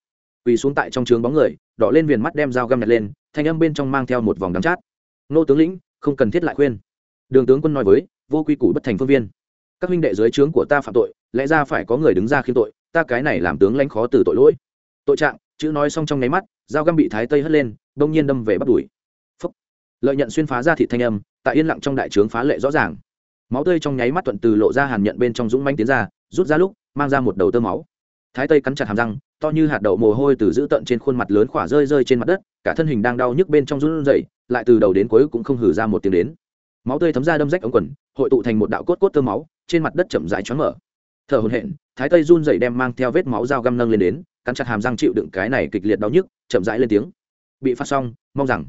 Quỳ xuống tại trong trường bóng người, đỏ lên viền mắt đem dao găm nhặt lên, thanh âm bên trong mang theo một vòng đắng chát. Nô tướng lĩnh, không cần thiết lại khuyên. Đường tướng quân nói với, vô quy củ bất thành phương viên. Các huynh đệ dưới trướng của ta phạm tội, lẽ ra phải có người đứng ra khiêm tội, ta cái này làm tướng lãnh khó từ tội lỗi. Tội trạng, chữ nói xong trong nháy mắt, dao găm bị thái tây hất lên, đông nhiên đâm về bắt đuổi lợi nhận xuyên phá ra thị thanh âm, tại yên lặng trong đại trướng phá lệ rõ ràng. Máu tươi trong nháy mắt thuận từ lộ ra hàn nhận bên trong dũng manh tiến ra, rút ra lúc, mang ra một đầu tơ máu. Thái tây cắn chặt hàm răng, to như hạt đậu mồ hôi từ giữ tận trên khuôn mặt lớn khỏa rơi rơi trên mặt đất, cả thân hình đang đau nhức bên trong run rẩy, lại từ đầu đến cuối cũng không hử ra một tiếng đến. Máu tươi thấm ra đâm rách ống quần, hội tụ thành một đạo cốt cốt tơ máu, trên mặt đất chậm rãi choáng mở. Thở hổn hển, thái tây run rẩy đem mang theo vết máu dao găm nâng lên đến, cắn chặt hàm răng chịu đựng cái này kịch liệt đau nhức, chậm rãi lên tiếng. Bị phát xong, mong rằng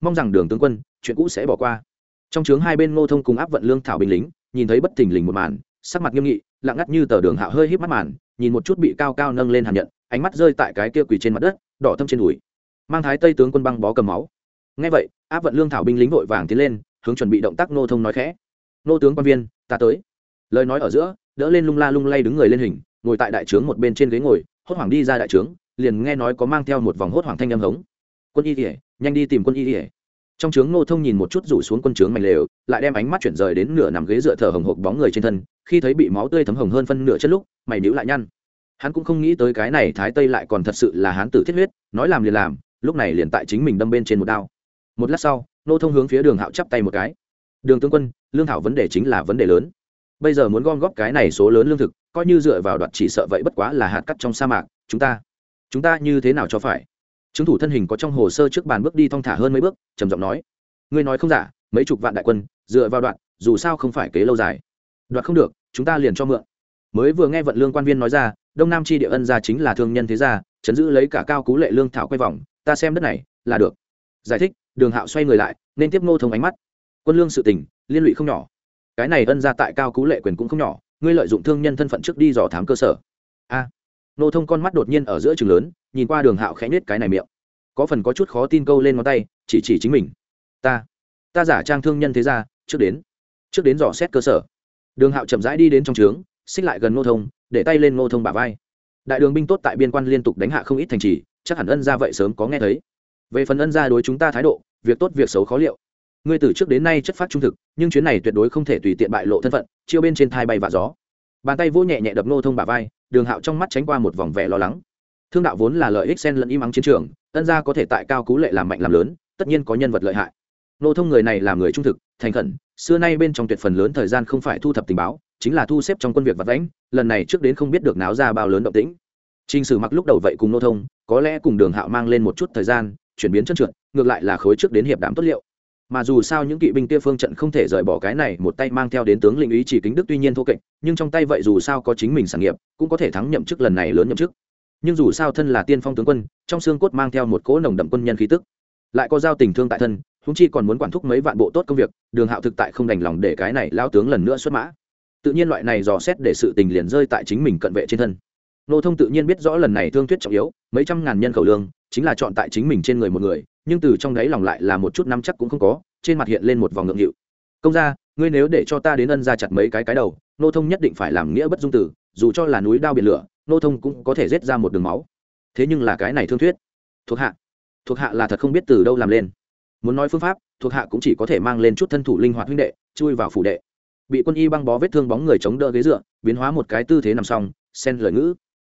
mong rằng đường tướng quân, chuyện cũ sẽ bỏ qua. Trong trướng hai bên ngô thông cùng áp vận lương thảo binh lính, nhìn thấy bất thình lình một màn, sắc mặt nghiêm nghị, lặng ngắt như tờ đường hạo hơi híp mắt màn, nhìn một chút bị cao cao nâng lên hàn nhận, ánh mắt rơi tại cái kia quỳ trên mặt đất, đỏ thâm trên đùi. Mang thái tây tướng quân băng bó cầm máu. Ngay vậy, áp vận lương thảo binh lính vội vàng tiến lên, hướng chuẩn bị động tác nô thông nói khẽ. Nô tướng quan viên, ta tới. Lời nói ở giữa, đỡ lên lung la lung lay đứng người lên hình, ngồi tại đại trướng một bên trên ghế ngồi, hốt hoảng đi ra đại trướng, liền nghe nói có mang theo một vòng hốt hoảng thanh âm hống. Quân y ỉa nhanh đi tìm quân y ỉa. Trong trướng ngô thông nhìn một chút rủ xuống quân trướng mảnh lều, lại đem ánh mắt chuyển rời đến nửa nằm ghế dựa thờ hồng hộc bóng người trên thân, khi thấy bị máu tươi thấm hồng hơn phân nửa chất lúc, mày níu lại nhăn. Hắn cũng không nghĩ tới cái này thái tây lại còn thật sự là hán tử thiết huyết, nói làm liền làm, lúc này liền tại chính mình đâm bên trên một đao. Một lát sau nô thông hướng phía đường hạo chắp tay một cái. Đường tướng quân, lương thảo vấn đề chính là vấn đề lớn. Bây giờ muốn gom góp cái này số lớn lương thực, coi như dựa vào đoạt chỉ sợ vậy bất quá là hạt cắt trong sa mạc. Chúng ta chúng ta như thế nào cho phải? Chứng thủ thân hình có trong hồ sơ trước bàn bước đi thong thả hơn mấy bước, trầm giọng nói, ngươi nói không giả, mấy chục vạn đại quân, dựa vào đoạn, dù sao không phải kế lâu dài. Đoạt không được, chúng ta liền cho mượn. Mới vừa nghe vận lương quan viên nói ra, đông nam chi địa ân gia chính là thương nhân thế gia, chấn giữ lấy cả cao cú lệ lương thảo quay vòng, ta xem đất này, là được. Giải thích, đường hạo xoay người lại, nên tiếp ngô thông ánh mắt. Quân lương sự tình, liên lụy không nhỏ. Cái này ân gia tại cao cú lệ quyền cũng không nhỏ, ngươi lợi dụng thương nhân thân phận trước đi dò thám cơ sở. A nô thông con mắt đột nhiên ở giữa trường lớn, nhìn qua đường hạo khẽ nết cái này miệng. Có phần có chút khó tin câu lên ngón tay, chỉ chỉ chính mình. Ta ta giả trang thương nhân thế ra trước đến trước đến dò xét cơ sở. Đường hạo chậm rãi đi đến trong trướng, xích lại gần ngô thông, để tay lên ngô thông bả vai. Đại đường binh tốt tại biên quan liên tục đánh hạ không ít thành trì, chắc hẳn ân ra vậy sớm có nghe thấy. Về phần ân ra đối chúng ta thái độ, việc tốt việc xấu khó liệu. Ngươi từ trước đến nay chất phát trung thực, nhưng chuyến này tuyệt đối không thể tùy tiện bại lộ thân phận, chiêu bên trên thai bay và gió bàn tay vô nhẹ nhẹ đập nô thông bả vai đường hạo trong mắt tránh qua một vòng vẻ lo lắng. Thương đạo vốn là lợi ích sen lẫn im ắng chiến trường tân gia có thể tại cao cú lệ làm mạnh làm lớn tất nhiên có nhân vật lợi hại. Nô thông người này là người trung thực thành khẩn xưa nay bên trong tuyệt phần lớn thời gian không phải thu thập tình báo chính là thu xếp trong quân việc vật lãnh lần này trước đến không biết được náo ra bao lớn động tĩnh. Trình Sử Mặc lúc đầu vậy cùng nô thông, có lẽ cùng Đường Hạo mang lên một chút thời gian, chuyển biến chân trượt, ngược lại là khối trước đến hiệp đám tốt liệu. Mà dù sao những kỵ binh kia phương trận không thể rời bỏ cái này, một tay mang theo đến tướng lĩnh ý chỉ kính đức tuy nhiên thô kệch, nhưng trong tay vậy dù sao có chính mình sản nghiệp, cũng có thể thắng nhậm chức lần này lớn nhậm chức. Nhưng dù sao thân là tiên phong tướng quân, trong xương cốt mang theo một cỗ nồng đậm quân nhân khí tức, lại có giao tình thương tại thân, húng chi còn muốn quản thúc mấy vạn bộ tốt công việc, Đường Hạo thực tại không đành lòng để cái này lao tướng lần nữa xuất mã. Tự nhiên loại này dò xét để sự tình liền rơi tại chính mình cận vệ trên thân nô thông tự nhiên biết rõ lần này thương thuyết trọng yếu mấy trăm ngàn nhân khẩu lương chính là chọn tại chính mình trên người một người nhưng từ trong đấy lòng lại là một chút năm chắc cũng không có, trên mặt hiện lên một vòng ngượng nghịu. Công ra ngươi nếu để cho ta đến ân ra chặt mấy cái cái đầu, nô thông nhất định phải làm nghĩa bất dung tử, dù cho là núi đao biển lửa, nô thông cũng có thể rết ra một đường máu. Thế nhưng là cái này thương thuyết. Thuộc hạ thuộc hạ là thật không biết từ đâu làm lên. Muốn nói phương pháp, thuộc hạ cũng chỉ có thể mang lên chút thân thủ linh hoạt huynh đệ, chui vào phủ đệ. Bị quân y băng bó vết thương bóng người chống đỡ ghế dựa, biến hóa một cái tư thế nằm xong xen lời ngữ.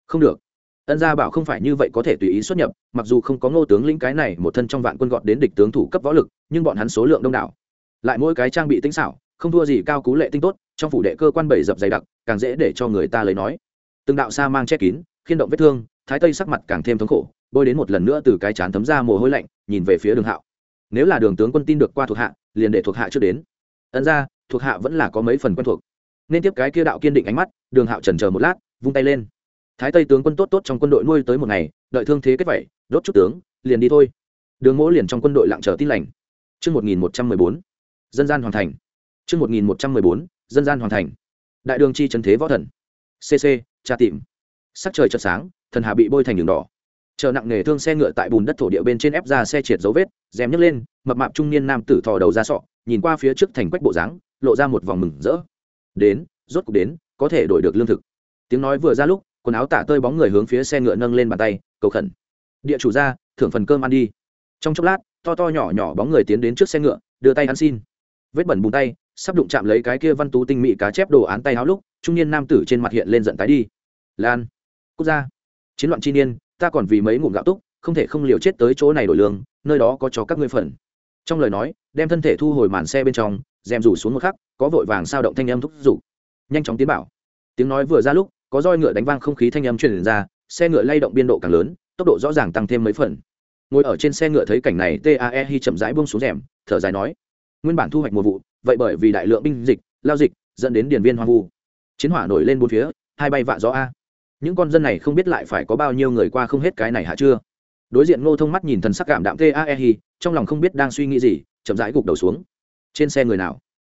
Không được ân gia bảo không phải như vậy có thể tùy ý xuất nhập, mặc dù không có ngô tướng lĩnh cái này một thân trong vạn quân gọt đến địch tướng thủ cấp võ lực, nhưng bọn hắn số lượng đông đảo. Lại mỗi cái trang bị tinh xảo, không thua gì cao cú lệ tinh tốt, trong phủ đệ cơ quan bảy dập dày đặc, càng dễ để cho người ta lấy nói. Từng đạo xa mang che kín, khiên động vết thương, thái tây sắc mặt càng thêm thống khổ, bôi đến một lần nữa từ cái chán thấm ra mồ hôi lạnh, nhìn về phía đường hạo. Nếu là đường tướng quân tin được qua thuộc hạ, liền để thuộc hạ trước đến. Ân ra thuộc hạ vẫn là có mấy phần quen thuộc. Nên tiếp cái kia đạo kiên định ánh mắt, đường hạo trần chờ một lát, vung tay lên thái tây tướng quân tốt tốt trong quân đội nuôi tới một ngày đợi thương thế kết vậy, đốt chút tướng liền đi thôi đường mỗ liền trong quân đội lặng chờ tin lành Trước 1114, dân gian hoàn thành. Trước 1114, dân gian hoàn thành. Đại đường chi trấn thế võ thần. CC, tra tìm. Sắc trời chợt sáng, thần hà bị bôi thành đường đỏ. Chờ nặng nghề thương xe ngựa tại bùn đất thổ địa bên trên ép ra xe triệt dấu vết, rèm nhấc lên, mập mạp trung niên nam tử thò đầu ra sọ, nhìn qua phía trước thành quách bộ dáng, lộ ra một vòng mừng rỡ. Đến, rốt cục đến, có thể đổi được lương thực. Tiếng nói vừa ra lúc, quần áo tả tơi bóng người hướng phía xe ngựa nâng lên bàn tay, cầu khẩn. Địa chủ ra, thưởng phần cơm ăn đi. Trong chốc lát, to to nhỏ nhỏ bóng người tiến đến trước xe ngựa, đưa tay ăn xin. Vết bẩn bùn tay, sắp đụng chạm lấy cái kia văn tú tinh mị cá chép đồ án tay áo lúc, trung niên nam tử trên mặt hiện lên giận tái đi. Lan, quốc gia, chiến loạn chi niên, ta còn vì mấy ngụm gạo túc, không thể không liều chết tới chỗ này đổi lương, nơi đó có cho các ngươi phần. Trong lời nói, đem thân thể thu hồi màn xe bên trong, rèm rủ xuống một khắc, có vội vàng sao động thanh âm thúc giục. Nhanh chóng tiến bảo. Tiếng nói vừa ra lúc có roi ngựa đánh vang không khí thanh âm truyền ra, xe ngựa lay động biên độ càng lớn, tốc độ rõ ràng tăng thêm mấy phần. Ngồi ở trên xe ngựa thấy cảnh này tae hi chậm rãi buông xuống rèm, thở dài nói, nguyên bản thu hoạch mùa vụ, vậy bởi vì đại lượng binh dịch, lao dịch, dẫn đến điền viên hoang vu. Chiến hỏa nổi lên bốn phía, hai bay vạ gió a. Những con dân này không biết lại phải có bao nhiêu người qua không hết cái này hả chưa? Đối diện ngô thông mắt nhìn thần sắc cảm đạm tae hi, trong lòng không biết đang suy nghĩ gì, chậm rãi gục đầu xuống. Trên xe người nào?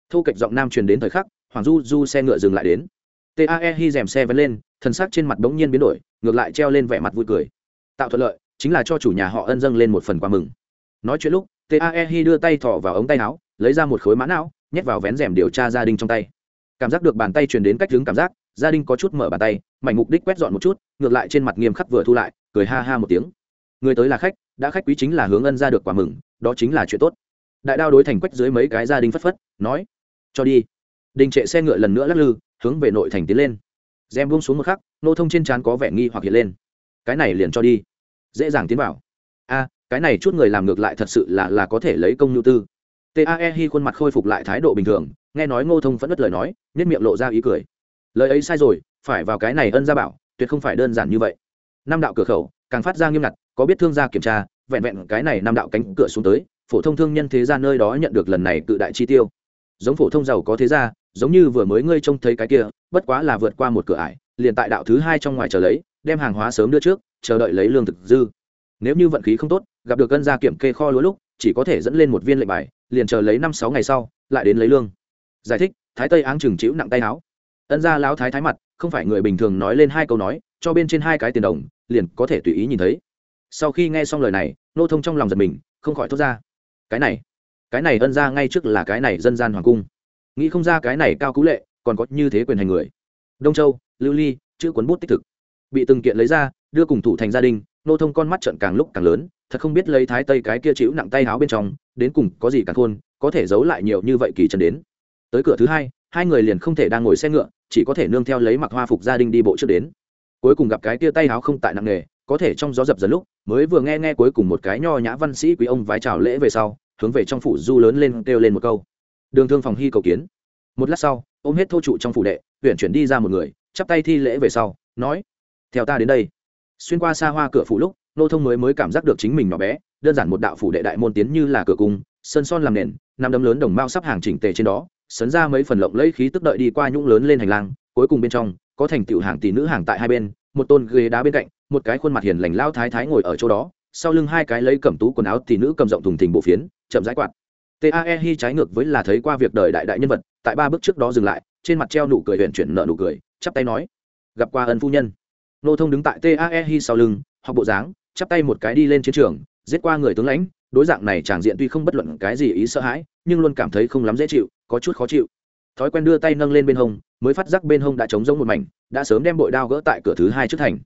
Thu kịch giọng nam truyền đến thời khắc, hoàng du du xe ngựa dừng lại đến tae hi dèm xe vẫn lên thân xác trên mặt bỗng nhiên biến đổi, ngược lại treo lên vẻ mặt vui cười. Tạo thuận lợi, chính là cho chủ nhà họ ân dâng lên một phần quà mừng. Nói chuyện lúc tae hi đưa tay thọ vào ống tay áo, lấy ra một khối mã não, nhét vào vén rèm điều tra gia đình trong tay. Cảm giác được bàn tay truyền đến cách đứng cảm giác, gia đình có chút mở bàn tay, mảnh mục đích quét dọn một chút, ngược lại trên mặt nghiêm khắc vừa thu lại, cười ha ha một tiếng. Người tới là khách, đã khách quý chính là hướng ân ra được quà mừng, đó chính là chuyện tốt. Đại đao đối thành quách dưới mấy cái gia đình phất phất, nói, cho đi đình trệ xe ngựa lần nữa lắc lư, hướng về nội thành tiến lên. Rèm buông xuống một khắc, nô thông trên trán có vẻ nghi hoặc hiện lên. Cái này liền cho đi. Dễ dàng tiến vào. A, cái này chút người làm ngược lại thật sự là là có thể lấy công nhu tư. Tae hi khuôn mặt khôi phục lại thái độ bình thường, nghe nói ngô thông vẫn đất lời nói, nhất miệng lộ ra ý cười. Lời ấy sai rồi, phải vào cái này ân gia bảo, tuyệt không phải đơn giản như vậy. Năm đạo cửa khẩu, càng phát ra nghiêm ngặt, có biết thương gia kiểm tra, vẹn vẹn cái này năm đạo cánh cửa xuống tới, phổ thông thương nhân thế gia nơi đó nhận được lần này cự đại chi tiêu. Giống phổ thông giàu có thế gia giống như vừa mới ngươi trông thấy cái kia, bất quá là vượt qua một cửa ải, liền tại đạo thứ hai trong ngoài chờ lấy, đem hàng hóa sớm đưa trước, chờ đợi lấy lương thực dư. Nếu như vận khí không tốt, gặp được cân gia kiểm kê kho lúa lúc, chỉ có thể dẫn lên một viên lệnh bài, liền chờ lấy năm sáu ngày sau, lại đến lấy lương. Giải thích, thái tây áng chừng chịu nặng tay áo. Ân gia láo thái thái mặt, không phải người bình thường nói lên hai câu nói, cho bên trên hai cái tiền đồng, liền có thể tùy ý nhìn thấy. Sau khi nghe xong lời này, nô thông trong lòng giật mình, không khỏi thốt ra. Cái này cái này ân gia ngay trước là cái này dân gian hoàng cung nghĩ không ra cái này cao cú lệ, còn có như thế quyền hành người. Đông châu, lưu ly, chữ cuốn bút tích thực. Bị từng kiện lấy ra, đưa cùng thủ thành gia đình, nô thông con mắt trận càng lúc càng lớn, thật không biết lấy thái tây cái kia chịu nặng tay háo bên trong, đến cùng có gì càng khôn, có thể giấu lại nhiều như vậy kỳ trần đến. Tới cửa thứ hai hai người liền không thể đang ngồi xe ngựa, chỉ có thể nương theo lấy mặc hoa phục gia đình đi bộ trước đến. Cuối cùng gặp cái kia tay háo không tại nặng nghề có thể trong gió dập dần lúc, mới vừa nghe nghe cuối cùng một cái nho nhã văn sĩ quý ông vái chào lễ về sau, hướng về trong phủ du lớn lên kêu lên một câu đường thương phòng hy cầu kiến. Một lát sau, ôm hết thô trụ trong phủ đệ, huyện chuyển đi ra một người, chắp tay thi lễ về sau, nói, theo ta đến đây. Xuyên qua xa hoa cửa phủ lúc, nô thông mới mới cảm giác được chính mình nhỏ bé, đơn giản một đạo phủ đệ đại môn tiến như là cửa cung, sơn son làm nền, năm đấm lớn đồng mao sắp hàng chỉnh tề trên đó, sấn ra mấy phần lộng lấy khí tức đợi đi qua nhũng lớn lên hành lang, cuối cùng bên trong, có thành tựu hàng tỷ nữ hàng tại hai bên, một tôn ghế đá bên cạnh, một cái khuôn mặt hiền lành lao thái thái ngồi ở chỗ đó, sau lưng hai cái lấy cẩm tú quần áo tỷ nữ cầm rộng thùng thình bộ phiến, chậm rãi quạt tae hi trái ngược với là thấy qua việc đời đại đại nhân vật, tại ba bước trước đó dừng lại, trên mặt treo nụ cười huyện chuyển nợ nụ cười, chắp tay nói, gặp qua ân phu nhân. Nô thông đứng tại tae hi sau lưng, học bộ dáng, chắp tay một cái đi lên chiến trường, giết qua người tướng lãnh, đối dạng này tràng diện tuy không bất luận cái gì ý sợ hãi, nhưng luôn cảm thấy không lắm dễ chịu, có chút khó chịu. Thói quen đưa tay nâng lên bên hông, mới phát giác bên hông đã trống rỗng một mảnh, đã sớm đem bội đao gỡ tại cửa thứ hai trước thành.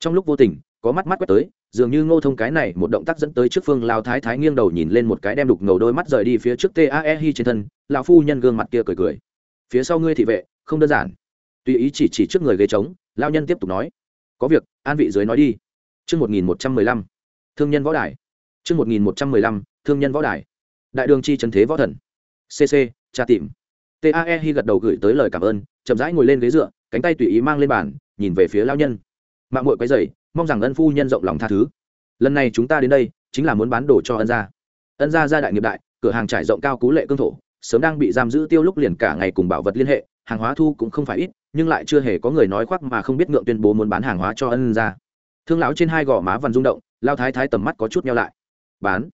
Trong lúc vô tình, có mắt mắt quét tới dường như ngô thông cái này một động tác dẫn tới trước phương lao thái thái nghiêng đầu nhìn lên một cái đem đục ngầu đôi mắt rời đi phía trước tae hi trên thân, lão phu nhân gương mặt kia cười cười. Phía sau ngươi thị vệ, không đơn giản. Tùy ý chỉ chỉ trước người ghế trống lao nhân tiếp tục nói. Có việc, an vị dưới nói đi. Chương một nghìn một trăm mười lăm. Thương nhân võ đài. Chương một nghìn một trăm mười lăm, thương nhân võ đài. Đại đường chi trần thế võ thần. Cc tra tìm. Tae hi gật đầu gửi tới lời cảm ơn, chậm rãi ngồi lên ghế dựa, cánh tay tùy ý mang lên bàn, nhìn về phía lao nhân. Mạng mội quấy dày mong rằng ân phu nhân rộng lòng tha thứ. Lần này chúng ta đến đây, chính là muốn bán đồ cho ân gia. Ân gia gia đại nghiệp đại, cửa hàng trải rộng cao cú lệ cương thổ, sớm đang bị giam giữ tiêu lúc liền cả ngày cùng bảo vật liên hệ, hàng hóa thu cũng không phải ít, nhưng lại chưa hề có người nói khoác mà không biết ngượng tuyên bố muốn bán hàng hóa cho ân gia. Thương lão trên hai gò má vằn rung động, lao thái thái tầm mắt có chút nhau lại. Bán.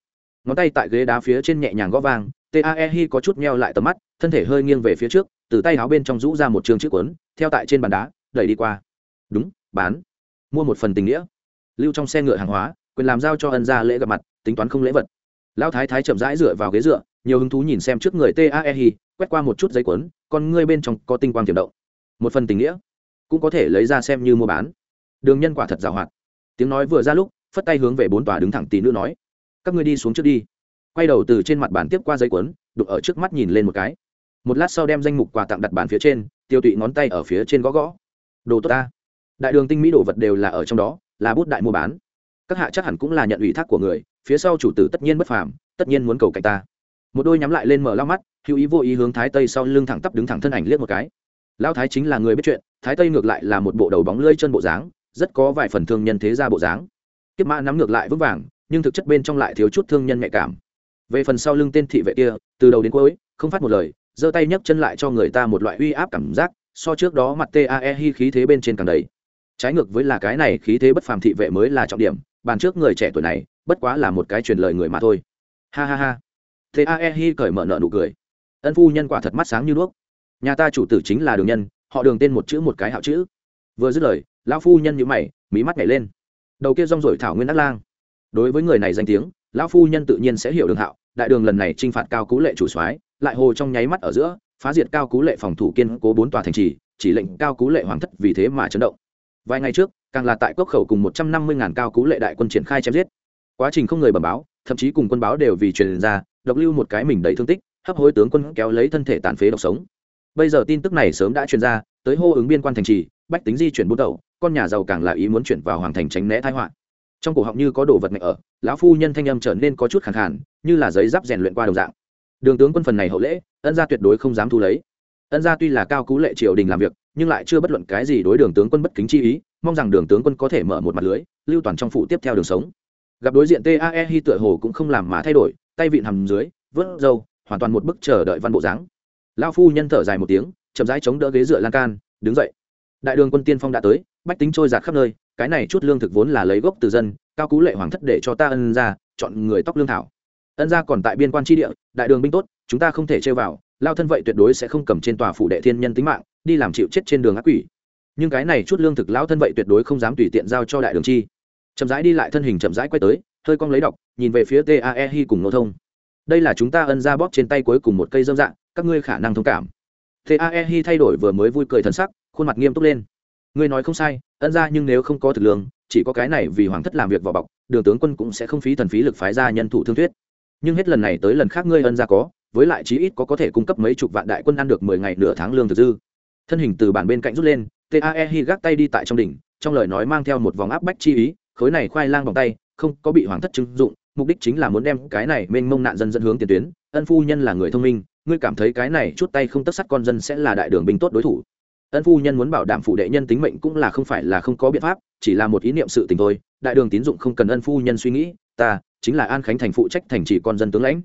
Ngón tay tại ghế đá phía trên nhẹ nhàng gõ vang tae hi có chút nheo lại tầm mắt, thân thể hơi nghiêng về phía trước, từ tay áo bên trong rũ ra một trường chữ quấn theo tại trên bàn đá, đẩy đi qua. Đúng, bán mua một phần tình nghĩa. Lưu trong xe ngựa hàng hóa quyền làm giao cho ân gia lễ gặp mặt tính toán không lễ vật. Lão thái thái chậm rãi dựa vào ghế dựa nhiều hứng thú nhìn xem trước người taehi quét qua một chút giấy cuốn, còn ngươi bên trong có tinh quang tiềm động. Một phần tình nghĩa cũng có thể lấy ra xem như mua bán. Đường nhân quả thật giàu hoạt. Tiếng nói vừa ra lúc phất tay hướng về bốn tòa đứng thẳng tỷ nữ nói các ngươi đi xuống trước đi. Quay đầu từ trên mặt bàn tiếp qua giấy cuốn, đục ở trước mắt nhìn lên một cái. Một lát sau đem danh mục quà tặng đặt bàn phía trên tiêu tụy ngón tay ở phía trên gõ gõ. Đồ tốt ta đại đường tinh mỹ đồ vật đều là ở trong đó, là bút đại mua bán. Các hạ chắc hẳn cũng là nhận ủy thác của người, phía sau chủ tử tất nhiên bất phàm, tất nhiên muốn cầu cạnh ta. Một đôi nhắm lại lên mở lao mắt, hữu ý vô ý hướng thái tây sau lưng thẳng tắp đứng thẳng thân ảnh liếc một cái. Lao thái chính là người biết chuyện, thái tây ngược lại là một bộ đầu bóng lưỡi chân bộ dáng, rất có vài phần thương nhân thế ra bộ dáng. Kiếp mã nắm ngược lại vững vàng, nhưng thực chất bên trong lại thiếu chút thương nhân nhạy cảm. Về phần sau lưng tên thị vệ kia, từ đầu đến cuối, không phát một lời, giơ tay nhấc chân lại cho người ta một loại uy áp cảm giác, so trước đó mặt tae hi khí thế bên trên càng đầy trái ngược với là cái này, khí thế bất phàm thị vệ mới là trọng điểm, bàn trước người trẻ tuổi này, bất quá là một cái truyền lời người mà thôi. Ha ha ha. Thế A hi cởi mở nợ nụ cười. Ân phu nhân quả thật mắt sáng như đuốc. Nhà ta chủ tử chính là đường nhân, họ đường tên một chữ một cái hạo chữ. Vừa dứt lời, lão phu nhân nhữ mày, mí mắt nhảy lên. Đầu kia rong rổi thảo nguyên đắc lang. Đối với người này danh tiếng, lão phu nhân tự nhiên sẽ hiểu đường hạo, đại đường lần này t r i n h phạt cao cú lệ chủ soái, lại hồ trong nháy mắt ở giữa, phá diệt cao cú lệ phòng thủ kiên cố bốn tòa thành trì, chỉ lệnh cao cú lệ hoàng thất vì thế mà chấn động vài ngày trước, càng là tại cốc khẩu cùng một trăm năm mươi ngàn cao cú lệ đại quân triển khai chém giết. Quá trình không người bẩm báo, thậm chí cùng quân báo đều vì truyền ra, độc lưu một cái mình đầy thương tích, hấp hối tướng quân kéo lấy thân thể tàn phế độc sống. Bây giờ tin tức này sớm đã truyền ra, tới hô ứng biên quan thành trì, bách tính di chuyển bút đầu con nhà giàu càng là ý muốn chuyển vào hoàng thành tránh né thái họa. Trong cổ họng như có đồ vật ngạch ở, lão phu nhân thanh âm trở nên có chút khẳng khản như là giấy giáp rèn luyện qua đồng dạng. Đường tướng quân phần này hậu lễ, ân gia tuyệt đối không dám thu lấy. Ân gia tuy là cao cú lệ triều đình làm việc nhưng lại chưa bất luận cái gì đối đường tướng quân bất kính chi ý, mong rằng đường tướng quân có thể mở một mặt lưới, lưu toàn trong phụ tiếp theo đường sống. Gặp đối diện tae hi tựa hồ cũng không làm mà thay đổi, tay vịn hầm dưới, vớt râu, hoàn toàn một bức chờ đợi văn bộ dáng. Lao phu nhân thở dài một tiếng, chậm rãi chống đỡ ghế dựa lan can, đứng dậy. Đại đường quân tiên phong đã tới, bách tính trôi giạt khắp nơi, cái này chút lương thực vốn là lấy gốc từ dân, cao cú lệ hoàng thất để cho ta ân ra, chọn người tóc lương thảo. Ân ra còn tại biên quan tri địa, đại đường binh tốt, chúng ta không thể chơi vào, lao thân vậy tuyệt đối sẽ không cầm trên tòa phủ đệ thiên nhân tính mạng đi làm chịu chết trên đường ác quỷ. Nhưng cái này chút lương thực lão thân vậy tuyệt đối không dám tùy tiện giao cho đại đường chi. Chậm rãi đi lại thân hình chậm rãi quay tới, hơi cong lấy đọc, nhìn về phía tae hi cùng nô thông. Đây là chúng ta ân ra bóp trên tay cuối cùng một cây dâm dạng, các ngươi khả năng thông cảm. Tae hi thay đổi vừa mới vui cười thần sắc, khuôn mặt nghiêm túc lên. Ngươi nói không sai, ân ra nhưng nếu không có thực lương, chỉ có cái này vì hoàng thất làm việc vào bọc, đường tướng quân cũng sẽ không phí thần phí lực phái ra nhân thủ thương thuyết. Nhưng hết lần này tới lần khác ngươi ân ra có, với lại chí ít có có thể cung cấp mấy chục vạn đại quân ăn được mười ngày nửa tháng lương thực dư thân hình từ bản bên cạnh rút lên tae hi gác tay đi tại trong đỉnh, trong lời nói mang theo một vòng áp bách chi ý, khối này khoai lang vòng tay, không có bị hoàng thất trưng dụng, mục đích chính là muốn đem cái này mênh mông nạn dân dẫn hướng tiền tuyến, ân phu nhân là người thông minh, ngươi cảm thấy cái này chút tay không tất sắt con dân sẽ là đại đường binh tốt đối thủ. Ân phu nhân muốn bảo đảm phụ đệ nhân tính mệnh cũng là không phải là không có biện pháp, chỉ là một ý niệm sự tình thôi, đại đường tín dụng không cần ân phu nhân suy nghĩ, ta chính là an khánh thành phụ trách thành chỉ con dân tướng lãnh.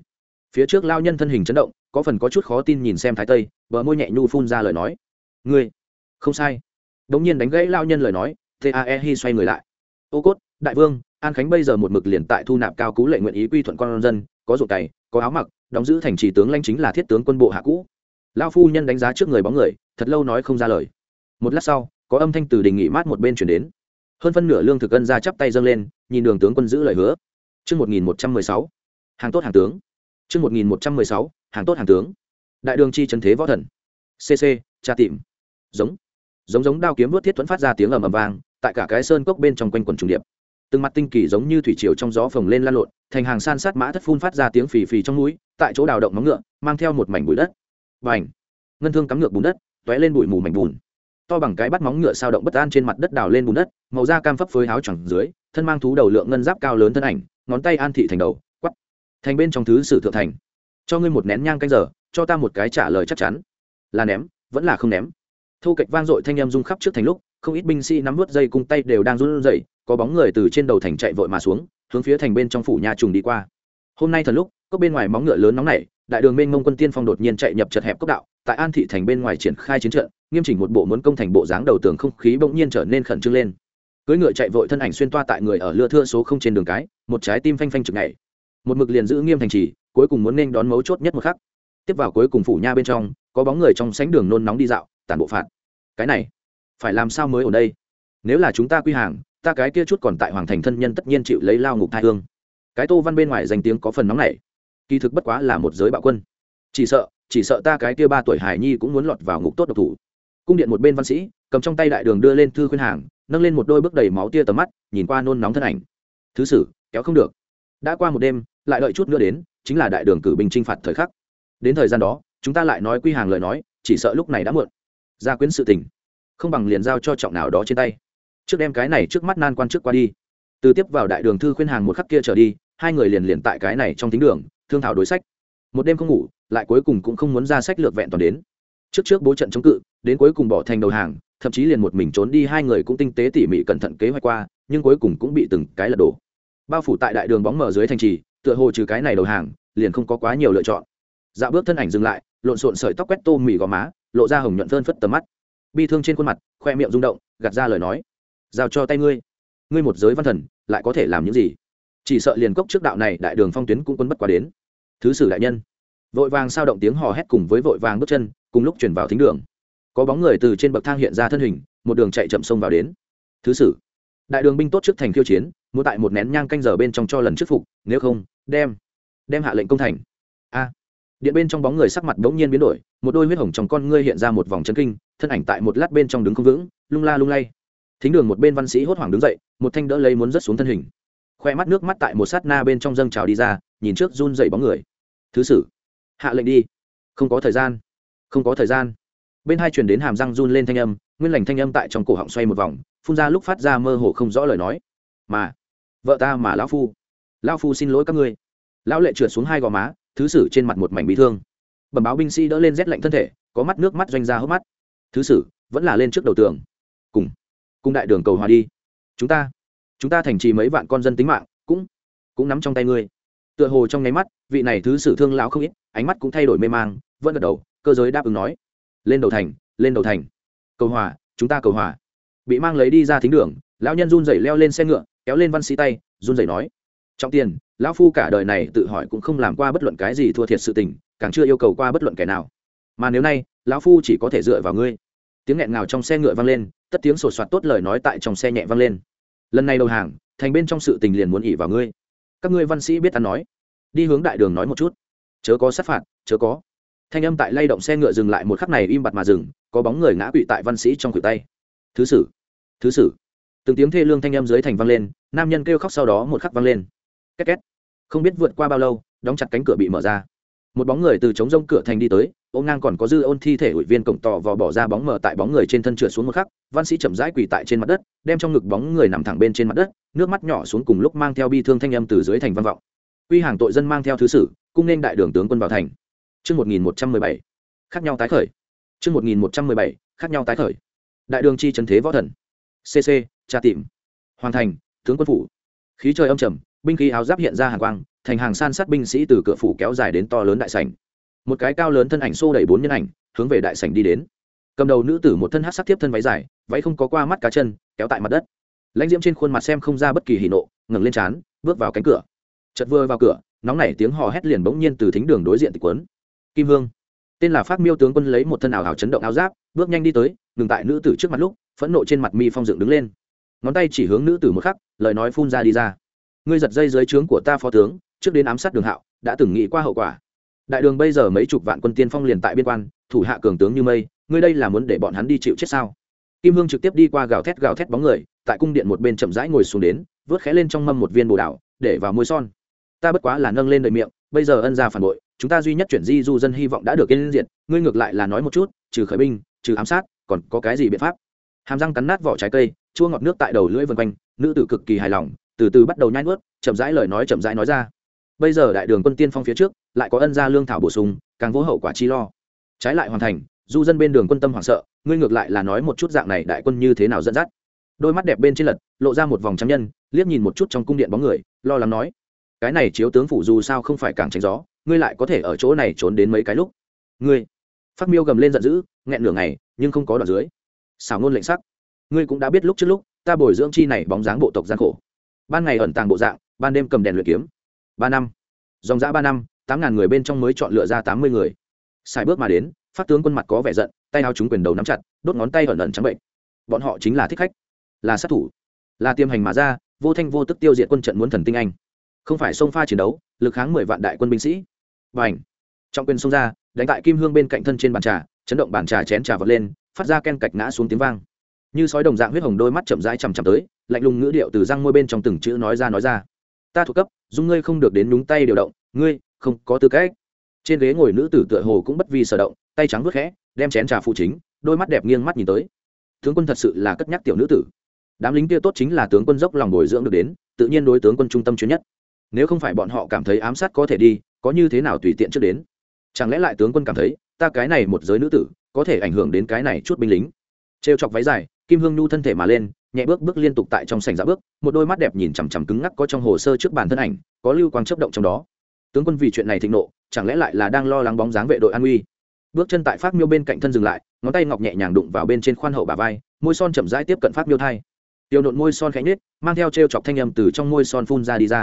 Phía trước lao nhân thân hình chấn động, có phần có chút khó tin nhìn xem thái tây, bờ môi nhẹ nhu phun ra lời nói ngươi. Không sai. Đống nhiên đánh gãy lao nhân lời nói tae hi xoay người lại. Ô cốt đại vương an khánh bây giờ một mực liền tại thu nạp cao cú lệ nguyện ý quy thuận con dân có ruột cày có áo mặc đóng giữ thành trì tướng lãnh chính là thiết tướng quân bộ hạ cũ. Lao phu nhân đánh giá trước người bóng người thật lâu nói không ra lời. Một lát sau có âm thanh từ đình nghỉ mát một bên chuyển đến. Hơn phân nửa lương thực ân ra chắp tay dâng lên nhìn đường tướng quân giữ lời hứa. Trước 1116, hàng tốt hàng tướng. Trước 1116, hàng tốt hàng tướng. Đại đường chi chân thế võ thần. CC, tra tìm. Giống. Giống giống đao kiếm vớt thiết thuẫn phát ra tiếng ầm ầm vang, tại cả cái sơn cốc bên trong quanh quần trùng điệp. Từng mặt tinh kỳ giống như thủy triều trong gió phồng lên lan lộn, thành hàng san sát mã thất phun phát ra tiếng phì phì trong núi, tại chỗ đào động móng ngựa, mang theo một mảnh bụi đất. ảnh, Ngân thương cắm ngược bùn đất, tóe lên bụi mù mảnh bùn to bằng cái bắt móng ngựa sao động bất an trên mặt đất đào lên bùn đất màu da cam phấp phới áo chẳng dưới thân mang thú đầu lượng ngân giáp cao lớn thân ảnh ngón tay an thị thành đầu quắp thành bên trong thứ sử thượng thành cho ngươi một nén nhang canh giờ cho ta một cái trả lời chắc chắn là ném vẫn là không ném thu kịch vang dội thanh em rung khắp trước thành lúc, không ít binh sĩ nắm vút dây cung tay đều đang run rẩy, có bóng người từ trên đầu thành chạy vội mà xuống, hướng phía thành bên trong phủ nhà trùng đi qua. Hôm nay thần lúc có bên ngoài móng ngựa lớn nóng này đại đường mênh mông quân tiên phong đột nhiên chạy nhập chật hẹp cốc đạo, tại an thị thành bên ngoài triển khai chiến trận, nghiêm chỉnh một bộ muốn công thành bộ dáng đầu tường không khí bỗng nhiên trở nên khẩn trương lên. Cưới ngựa chạy vội thân ảnh xuyên toa tại người ở lưa thưa số không trên đường cái, một trái tim phanh phanh chực ngày một mực liền giữ nghiêm thành trì, cuối cùng muốn nên đón mấu chốt nhất một khắc. Tiếp vào cuối cùng phủ nha bên trong, có bóng người trong sánh đường nôn nóng đi dạo tàn bộ phạt. Cái này, phải làm sao mới ở đây? Nếu là chúng ta quy hàng, ta cái kia chút còn tại hoàng thành thân nhân tất nhiên chịu lấy lao ngục thai hương. Cái tô văn bên ngoài danh tiếng có phần nóng này kỳ thực bất quá là một giới bạo quân. Chỉ sợ chỉ sợ ta cái kia ba tuổi hải nhi cũng muốn lọt vào ngục tốt độc thủ. Cung điện một bên văn sĩ, cầm trong tay đại đường đưa lên thư khuyên hàng, nâng lên một đôi bước đầy máu tia tầm mắt, nhìn qua nôn nóng thân ảnh. Thứ sử, kéo không được. Đã qua một đêm, lại đợi chút nữa đến, chính là đại đường cử binh chinh phạt thời khắc. Đến thời gian đó, chúng ta lại nói quy hàng lời nói, chỉ sợ lúc này đã muộn gia quyến sự tình. Không bằng liền giao cho trọng nào đó trên tay. Trước đem cái này trước mắt nan quan trước qua đi. Từ tiếp vào đại đường thư khuyên hàng một khắc kia trở đi, hai người liền liền tại cái này trong tính đường, thương thảo đối sách. Một đêm không ngủ, lại cuối cùng cũng không muốn ra sách lược vẹn toàn đến. Trước trước bố trận chống cự, đến cuối cùng bỏ thành đầu hàng, thậm chí liền một mình trốn đi hai người cũng tinh tế tỉ mỉ cẩn thận kế hoạch qua, nhưng cuối cùng cũng bị từng cái lật đổ. Bao phủ tại đại đường bóng mở dưới thành trì, tựa hồ trừ cái này đầu hàng, liền không có quá nhiều lựa chọn. Dạo bước thân ảnh dừng lại lộn xộn sợi tóc quét tô mì gò má, lộ ra hồng nhuận phơn phất tầm mắt. Bi thương trên khuôn mặt, khoe miệng rung động, gạt ra lời nói. Giao cho tay ngươi. Ngươi một giới văn thần, lại có thể làm những gì? Chỉ sợ liền cốc trước đạo này đại đường phong tuyến cũng quân bất quá đến. Thứ sử đại nhân. Vội vàng sao động tiếng hò hét cùng với vội vàng bước chân, cùng lúc chuyển vào thính đường. Có bóng người từ trên bậc thang hiện ra thân hình, một đường chạy chậm sông vào đến. Thứ sử. Đại đường binh tốt trước thành khiêu chiến, muốn tại một nén nhang canh giờ bên trong cho lần trước phục, nếu không, đem đem hạ lệnh công thành điện bên trong bóng người sắc mặt bỗng nhiên biến đổi, một đôi huyết hồng trong con ngươi hiện ra một vòng chân kinh, thân ảnh tại một lát bên trong đứng không vững, lung la lung lay. Thính đường một bên văn sĩ hốt hoảng đứng dậy, một thanh đỡ lấy muốn rớt xuống thân hình. Khoe mắt nước mắt tại một sát na bên trong dâng trào đi ra, nhìn trước run dậy bóng người. Thứ sử, hạ lệnh đi. Không có thời gian. Không có thời gian. Bên hai chuyển đến hàm răng run lên thanh âm, nguyên lành thanh âm tại trong cổ họng xoay một vòng, phun ra lúc phát ra mơ hồ không rõ lời nói. Mà, vợ ta mà lão phu. Lão phu xin lỗi các ngươi. Lão lệ trượt xuống hai gò má thứ sử trên mặt một mảnh bị thương. Bẩm báo binh sĩ đỡ lên rét lạnh thân thể, có mắt nước mắt doanh ra hốc mắt. Thứ sử, vẫn là lên trước đầu tường. Cùng cùng đại đường cầu hòa đi. Chúng ta chúng ta thành trì mấy vạn con dân tính mạng, cũng cũng nắm trong tay ngươi. Tựa hồ trong nháy mắt, vị này thứ sử thương lão không ít, ánh mắt cũng thay đổi mê mang, vẫn gật đầu, cơ giới đáp ứng nói. Lên đầu thành, lên đầu thành. Cầu hòa, chúng ta cầu hòa. Bị mang lấy đi ra thính đường, lão nhân run rẩy leo lên xe ngựa, kéo lên văn sĩ tay, run rẩy nói. Trọng tiền lão phu cả đời này tự hỏi cũng không làm qua bất luận cái gì thua thiệt sự tình, càng chưa yêu cầu qua bất luận kẻ nào. Mà nếu nay, lão phu chỉ có thể dựa vào ngươi. Tiếng nghẹn ngào trong xe ngựa vang lên, tất tiếng sột soạt tốt lời nói tại trong xe nhẹ vang lên. Lần này đầu hàng, thành bên trong sự tình liền muốn ỉ vào ngươi. Các ngươi văn sĩ biết ăn nói. Đi hướng đại đường nói một chút. Chớ có sát phạt, chớ có. Thanh âm tại lay động xe ngựa dừng lại một khắc này im bặt mà dừng, có bóng người ngã quỵ tại văn sĩ trong khuỷu tay. Thứ sử thứ sử. Từng tiếng thê lương thanh âm dưới thành vang lên, nam nhân kêu khóc sau đó một khắc vang lên két két. Không biết vượt qua bao lâu, đóng chặt cánh cửa bị mở ra. Một bóng người từ trống rông cửa thành đi tới ôm ngang còn có dư ôn thi thể ủy viên cổng tò vò bỏ ra bóng mờ tại bóng người trên thân trượt xuống một khắc, văn sĩ chậm rãi quỳ tại trên mặt đất, đem trong ngực bóng người nằm thẳng bên trên mặt đất, nước mắt nhỏ xuống cùng lúc mang theo bi thương thanh âm từ dưới thành văn vọng. Quy hàng tội dân mang theo thứ sử, cung nên đại đường tướng quân vào thành. Chương 1117. Khác nhau tái khởi. Chương 1117. khác nhau tái khởi. Đại đường chi trấn thế võ thần. Cc tra tìm. Hoàng thành, tướng quân phủ. Khí trời âm trầm binh khí áo giáp hiện ra hàng quang, thành hàng san sát binh sĩ từ cửa phủ kéo dài đến to lớn đại sảnh. Một cái cao lớn thân ảnh xô đẩy bốn nhân ảnh, hướng về đại sảnh đi đến. Cầm đầu nữ tử một thân hát sắc tiếp thân váy dài, váy không có qua mắt cá chân, kéo tại mặt đất. Lãnh diễm trên khuôn mặt xem không ra bất kỳ hỉ nộ, ngẩng lên trán, bước vào cánh cửa. Chật vừa vào cửa, nóng nảy tiếng hò hét liền bỗng nhiên từ thính đường đối diện tịch quấn. Kim hương tên là phát miêu tướng quân lấy một thân ảo hào chấn động áo giáp, bước nhanh đi tới, ngừng tại nữ tử trước mặt lúc, phẫn nộ trên mặt mi phong dựng đứng lên. Ngón tay chỉ hướng nữ tử một khắc, lời nói phun ra đi ra ngươi giật dây dưới trướng của ta phó tướng, trước đến ám sát đường hạo, đã từng nghĩ qua hậu quả. Đại đường bây giờ mấy chục vạn quân tiên phong liền tại biên quan, thủ hạ cường tướng như mây, ngươi đây là muốn để bọn hắn đi chịu chết sao? Kim hương trực tiếp đi qua gào thét gào thét bóng người, tại cung điện một bên chậm rãi ngồi xuống đến, vớt khẽ lên trong mâm một viên bồ đảo để vào môi son. Ta bất quá là nâng lên đời miệng, bây giờ ân gia phản bội, chúng ta duy nhất chuyển di du dân hy vọng đã được yên diệt, ngươi ngược lại là nói một chút, trừ khởi binh, trừ ám sát, còn có cái gì biện pháp? Hàm răng cắn nát vỏ trái cây, chua ngọt nước tại đầu lưỡi vân quanh, nữ tử cực kỳ hài lòng từ từ bắt đầu nhai nuốt, chậm rãi lời nói chậm rãi nói ra. Bây giờ đại đường quân tiên phong phía trước, lại có ân gia lương thảo bổ sung, càng vô hậu quả chi lo. Trái lại hoàn thành, du dân bên đường quân tâm hoảng sợ, ngươi ngược lại là nói một chút dạng này đại quân như thế nào dẫn dắt. Đôi mắt đẹp bên trên lật, lộ ra một vòng trắng nhân, liếc nhìn một chút trong cung điện bóng người, lo lắng nói, cái này chiếu tướng phủ dù sao không phải càng tránh gió, ngươi lại có thể ở chỗ này trốn đến mấy cái lúc? Ngươi? Phát miêu gầm lên giận dữ, nghẹn nửa ngày, nhưng không có đoạn dưới. Xảo ngôn lệnh sắc, ngươi cũng đã biết lúc trước lúc, ta bồi dưỡng chi này bóng dáng bộ tộc gian khổ ban ngày ẩn tàng bộ dạng, ban đêm cầm đèn luyện kiếm. Ba năm. Dòng dã ba năm, tám ngàn người bên trong mới chọn lựa ra tám mươi người. Xài bước mà đến phát tướng quân mặt có vẻ giận, tay áo chúng quyền đầu nắm chặt, đốt ngón tay ẩn ẩn trắng bệnh. Bọn họ chính là thích khách, là sát thủ. Là tiêm hành mà ra, vô thanh vô tức tiêu diệt quân trận muốn thần tinh anh. Không phải xông pha chiến đấu, lực kháng mười vạn đại quân binh sĩ. Và ảnh trọng quyền xông ra, đánh tại kim hương bên cạnh thân trên bàn trà, chấn động bàn trà chén trà vật lên, phát ra ken cạch ngã xuống tiếng vang. Như sói đồng dạng huyết hồng đôi mắt chậm rãi chằm chằm tới lạnh lùng ngữ điệu từ răng môi bên trong từng chữ nói ra nói ra. Ta thuộc cấp, dung ngươi không được đến nhúng tay điều động, ngươi không có tư cách. Trên ghế ngồi nữ tử tựa hồ cũng bất vi sở động, tay trắng vớt khẽ, đem chén trà phụ chính, đôi mắt đẹp nghiêng mắt nhìn tới. Tướng quân thật sự là cất nhắc tiểu nữ tử. Đám lính kia tốt chính là tướng quân dốc lòng bồi dưỡng được đến, tự nhiên đối tướng quân trung tâm chuyên nhất. Nếu không phải bọn họ cảm thấy ám sát có thể đi, có như thế nào tùy tiện trước đến? Chẳng lẽ lại tướng quân cảm thấy, ta cái này một giới nữ tử, có thể ảnh hưởng đến cái này chút binh lính? Trêu chọc váy dài kim hương nhu thân thể mà lên, nhẹ bước bước liên tục tại trong sảnh ra bước, một đôi mắt đẹp nhìn chằm chằm cứng ngắc có trong hồ sơ trước bàn thân ảnh, có lưu quang chấp động trong đó. Tướng quân vì chuyện này thịnh nộ, chẳng lẽ lại là đang lo lắng bóng dáng vệ đội an uy bước chân tại phát miêu bên cạnh thân dừng lại, ngón tay ngọc nhẹ nhàng đụng vào bên trên khoan hậu bà vai, môi son chậm rãi tiếp cận phát miêu thai. Tiêu nộn môi son khẽ nhết mang theo t r e o chọc thanh â m từ trong môi son phun ra đi ra.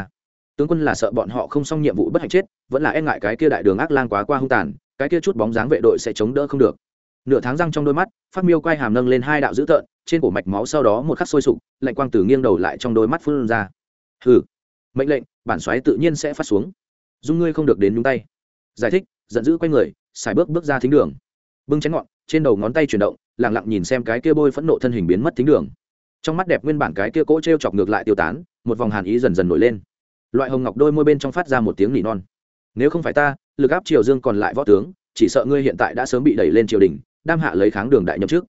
Tướng quân là sợ bọn họ không xong nhiệm vụ bất hạnh chết, vẫn là e ngại cái kia đại đường ác lang quá qua hung tàn, cái kia chút bóng dáng vệ đội sẽ chống đỡ không được nửa tháng răng trong đôi mắt, phát miêu quay hàm nâng lên hai đạo dữ tợn, trên cổ mạch máu sau đó một khắc sôi sục, lạnh quang tử nghiêng đầu lại trong đôi mắt phun ra. Hừ, mệnh lệnh, bản xoáy tự nhiên sẽ phát xuống. Dung ngươi không được đến nhúng tay. Giải thích, giận dữ quay người, xài bước bước ra thính đường. Bưng chén ngọn, trên đầu ngón tay chuyển động lẳng lặng nhìn xem cái kia bôi phẫn nộ thân hình biến mất thính đường. Trong mắt đẹp nguyên bản cái kia cỗ t r e o chọc ngược lại tiêu tán, một vòng hàn ý dần dần nổi lên. Loại hồng ngọc đôi môi bên trong phát ra một tiếng nỉ non. Nếu không phải ta, lực áp triều dương còn lại võ tướng, chỉ sợ ngươi hiện tại đã sớm bị đẩy lên triều đình đam hạ lấy kháng đường đại nhậm trước.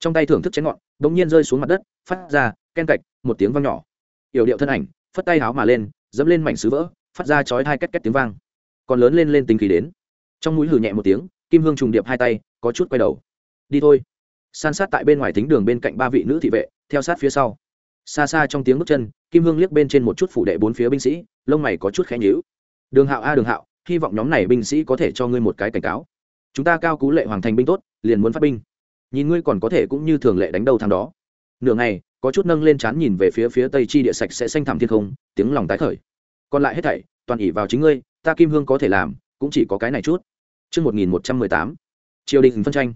Trong tay thưởng thức chén ngọn đ ỗ n g nhiên rơi xuống mặt đất, phát ra ken cạch, một tiếng vang nhỏ. Yểu điệu thân ảnh, phất tay háo mà lên, dẫm lên mảnh sứ vỡ, phát ra chói hai két két tiếng vang. Còn lớn lên lên tính khí đến. Trong mũi hử nhẹ một tiếng, kim hương trùng điệp hai tay, có chút quay đầu. Đi thôi. San sát tại bên ngoài thính đường bên cạnh ba vị nữ thị vệ, theo sát phía sau. Xa xa trong tiếng bước chân, kim hương liếc bên trên một chút phủ đệ bốn phía binh sĩ, lông mày có chút khẽ nhíu. Đường hạo a, đường hạo, hy vọng nhóm này binh sĩ có thể cho ngươi một cái cảnh cáo chúng ta cao cú lệ hoàng thành binh tốt liền muốn phát binh nhìn ngươi còn có thể cũng như thường lệ đánh đầu thằng đó nửa ngày có chút nâng lên chán nhìn về phía phía tây chi địa sạch sẽ xanh thẳm thiên không tiếng lòng tái khởi còn lại hết thảy toàn ỉ vào chính ngươi ta kim hương có thể làm cũng chỉ có cái này chút Trước 1118, triều đình phân tranh.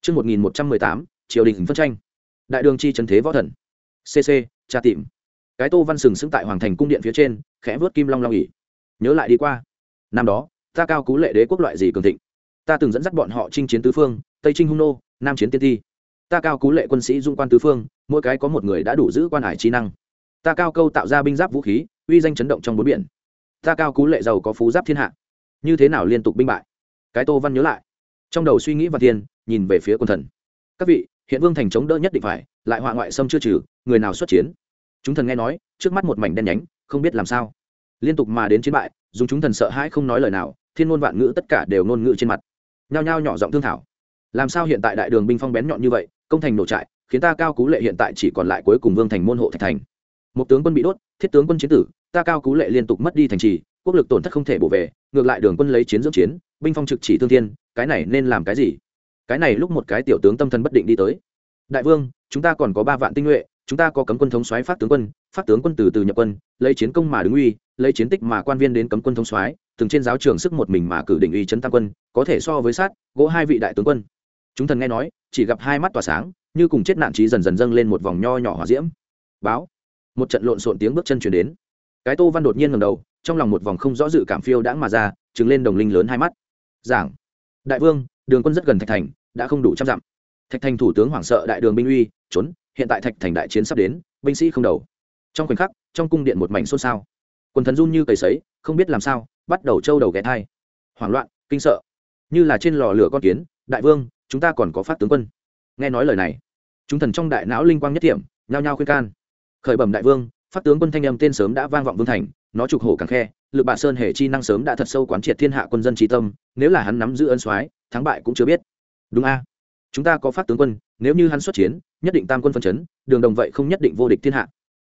Trước 1118, triều đình phân tranh. Đại đường chi trần thế võ thần. CC, tra tìm. Cái Tô Văn sừng sững tại hoàng thành cung điện phía trên, khẽ vớt kim long long ỉ. Nhớ lại đi qua. Năm đó, ta cao cú lệ đế quốc loại gì cường thịnh. Ta từng dẫn dắt bọn họ chinh chiến tứ phương, Tây chinh hung nô, Nam chiến tiên thi. Ta cao cú lệ quân sĩ dung quan tứ phương, mỗi cái có một người đã đủ giữ quan hải trí năng. Ta cao câu tạo ra binh giáp vũ khí, uy danh chấn động trong bốn biển. Ta cao cú lệ giàu có phú giáp thiên hạ. Như thế nào liên tục binh bại? Cái Tô Văn nhớ lại trong đầu suy nghĩ và tiền nhìn về phía quân thần các vị hiện vương thành chống đỡ nhất định phải lại họa ngoại xâm chưa trừ người nào xuất chiến chúng thần nghe nói trước mắt một mảnh đen nhánh không biết làm sao liên tục mà đến chiến bại dùng chúng thần sợ hãi không nói lời nào thiên ngôn vạn ngữ tất cả đều ngôn ngữ trên mặt nhao nhao nhỏ giọng thương thảo. Làm sao hiện tại đại đường binh phong bén nhọn như vậy, công thành nổ trại, khiến ta cao cú lệ hiện tại chỉ còn lại cuối cùng vương thành môn hộ thạch thành. Một tướng quân bị đốt, thiết tướng quân chiến tử, ta cao cú lệ liên tục mất đi thành trì, quốc lực tổn thất không thể bổ về, ngược lại đường quân lấy chiến dưỡng chiến, binh phong trực chỉ thương thiên, cái này nên làm cái gì? Cái này lúc một cái tiểu tướng tâm thần bất định đi tới. Đại vương, chúng ta còn có ba vạn tinh nhuệ, chúng ta có cấm quân thống soái phát tướng quân phát tướng quân từ từ nhập quân, lấy chiến công mà đứng uy, lấy chiến tích mà quan viên đến cấm quân thống soái từng trên giáo trường sức một mình mà cử đỉnh uy trấn tam quân, có thể so với sát, gỗ hai vị đại tướng quân. Chúng thần nghe nói, chỉ gặp hai mắt tỏa sáng, như cùng chết nạn trí dần dần dâng lên một vòng nho nhỏ hỏa diễm. Báo. Một trận lộn xộn tiếng bước chân chuyển đến. Cái tô văn đột nhiên ngầm đầu, trong lòng một vòng không rõ dự cảm phiêu đãng mà ra chứng lên đồng linh lớn hai mắt. Giảng. Đại vương, đường quân rất gần thạch thành, đã không đủ trăm dặm. Thạch thành thủ tướng hoảng sợ đại đường binh uy, trốn, hiện tại thạch thành đại chiến sắp đến, binh sĩ không đầu. Trong khoảnh khắc, trong cung điện một mảnh xôn xao. Quần thần run như cầy sấy, không biết làm sao bắt đầu trâu đầu ghé thai. Hoảng loạn, kinh sợ. Như là trên lò lửa con kiến, đại vương, chúng ta còn có phát tướng quân. Nghe nói lời này, chúng thần trong đại não linh quang nhất thiểm nhao nhao khuyên can. Khởi bẩm đại vương, phát tướng quân thanh âm tên sớm đã vang vọng vương thành, nó trục hổ càng khe, lực bạ sơn hệ chi năng sớm đã thật sâu quán triệt thiên hạ quân dân trí tâm, nếu là hắn nắm giữ ân soái, thắng bại cũng chưa biết. Đúng a. Chúng ta có phát tướng quân, nếu như hắn xuất chiến, nhất định tam quân phân chấn, đường đồng vậy không nhất định vô địch thiên hạ.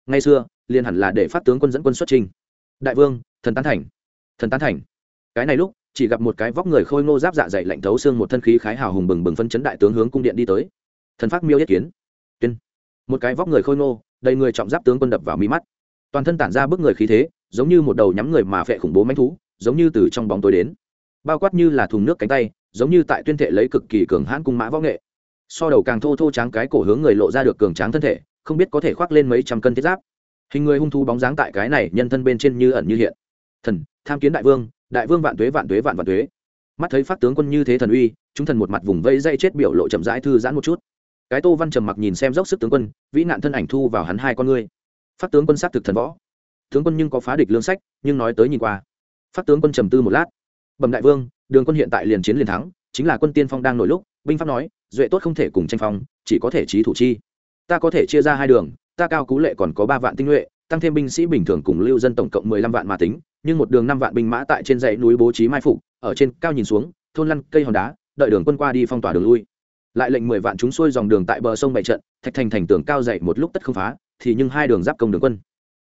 Ngay xưa, liền hẳn là để phát tướng quân dẫn quân xuất trình. Đại vương, thần tán thành thần tán thành. Cái này lúc, chỉ gặp một cái vóc người khôi ngô giáp dạ dày lạnh thấu xương một thân khí khái hào hùng bừng bừng phân chấn đại tướng hướng cung điện đi tới. Thần phát miêu yết kiến. Tuyên. Một cái vóc người khôi ngô, đầy người trọng giáp tướng quân đập vào mi mắt. Toàn thân tản ra bức người khí thế, giống như một đầu nhắm người mà phệ khủng bố manh thú, giống như từ trong bóng tối đến. Bao quát như là thùng nước cánh tay, giống như tại tuyên thệ lấy cực kỳ cường hãn cung mã võ nghệ. So đầu càng thô thô tráng cái cổ hướng người lộ ra được cường tráng thân thể, không biết có thể khoác lên mấy trăm cân thiết giáp. Hình người hung thú bóng dáng tại cái này nhân thân bên trên như ẩn như hiện. Thần tham kiến đại vương đại vương vạn tuế vạn tuế, vạn vạn tuế. Mắt thấy phát tướng quân như thế thần uy, chúng thần một mặt vùng vây dây chết biểu lộ chậm rãi thư giãn một chút. Cái tô văn trầm mặc nhìn xem dốc sức tướng quân, vĩ nạn thân ảnh thu vào hắn hai con ngươi. Phát tướng quân sát thực thần võ. Tướng quân nhưng có phá địch lương sách, nhưng nói tới nhìn qua. Phát tướng quân trầm tư một lát. Bẩm đại vương, đường quân hiện tại liền chiến liền thắng, chính là quân tiên phong đang nổi lúc, binh pháp nói, duệ tốt không thể cùng tranh phong, chỉ có thể trí thủ chi. Ta có thể chia ra hai đường, ta cao cú lệ còn có ba vạn tinh nhuệ, tăng thêm binh sĩ bình thường cùng lưu dân tổng cộng mười lăm vạn mà tính nhưng một đường năm vạn binh mã tại trên dãy núi bố trí mai phục, ở trên cao nhìn xuống, thôn lăn cây hòn đá, đợi đường quân qua đi phong tỏa đường lui. Lại lệnh mười vạn chúng xuôi dòng đường tại bờ sông bảy trận, thạch thành thành tường cao dậy một lúc tất không phá, thì nhưng hai đường giáp công đường quân.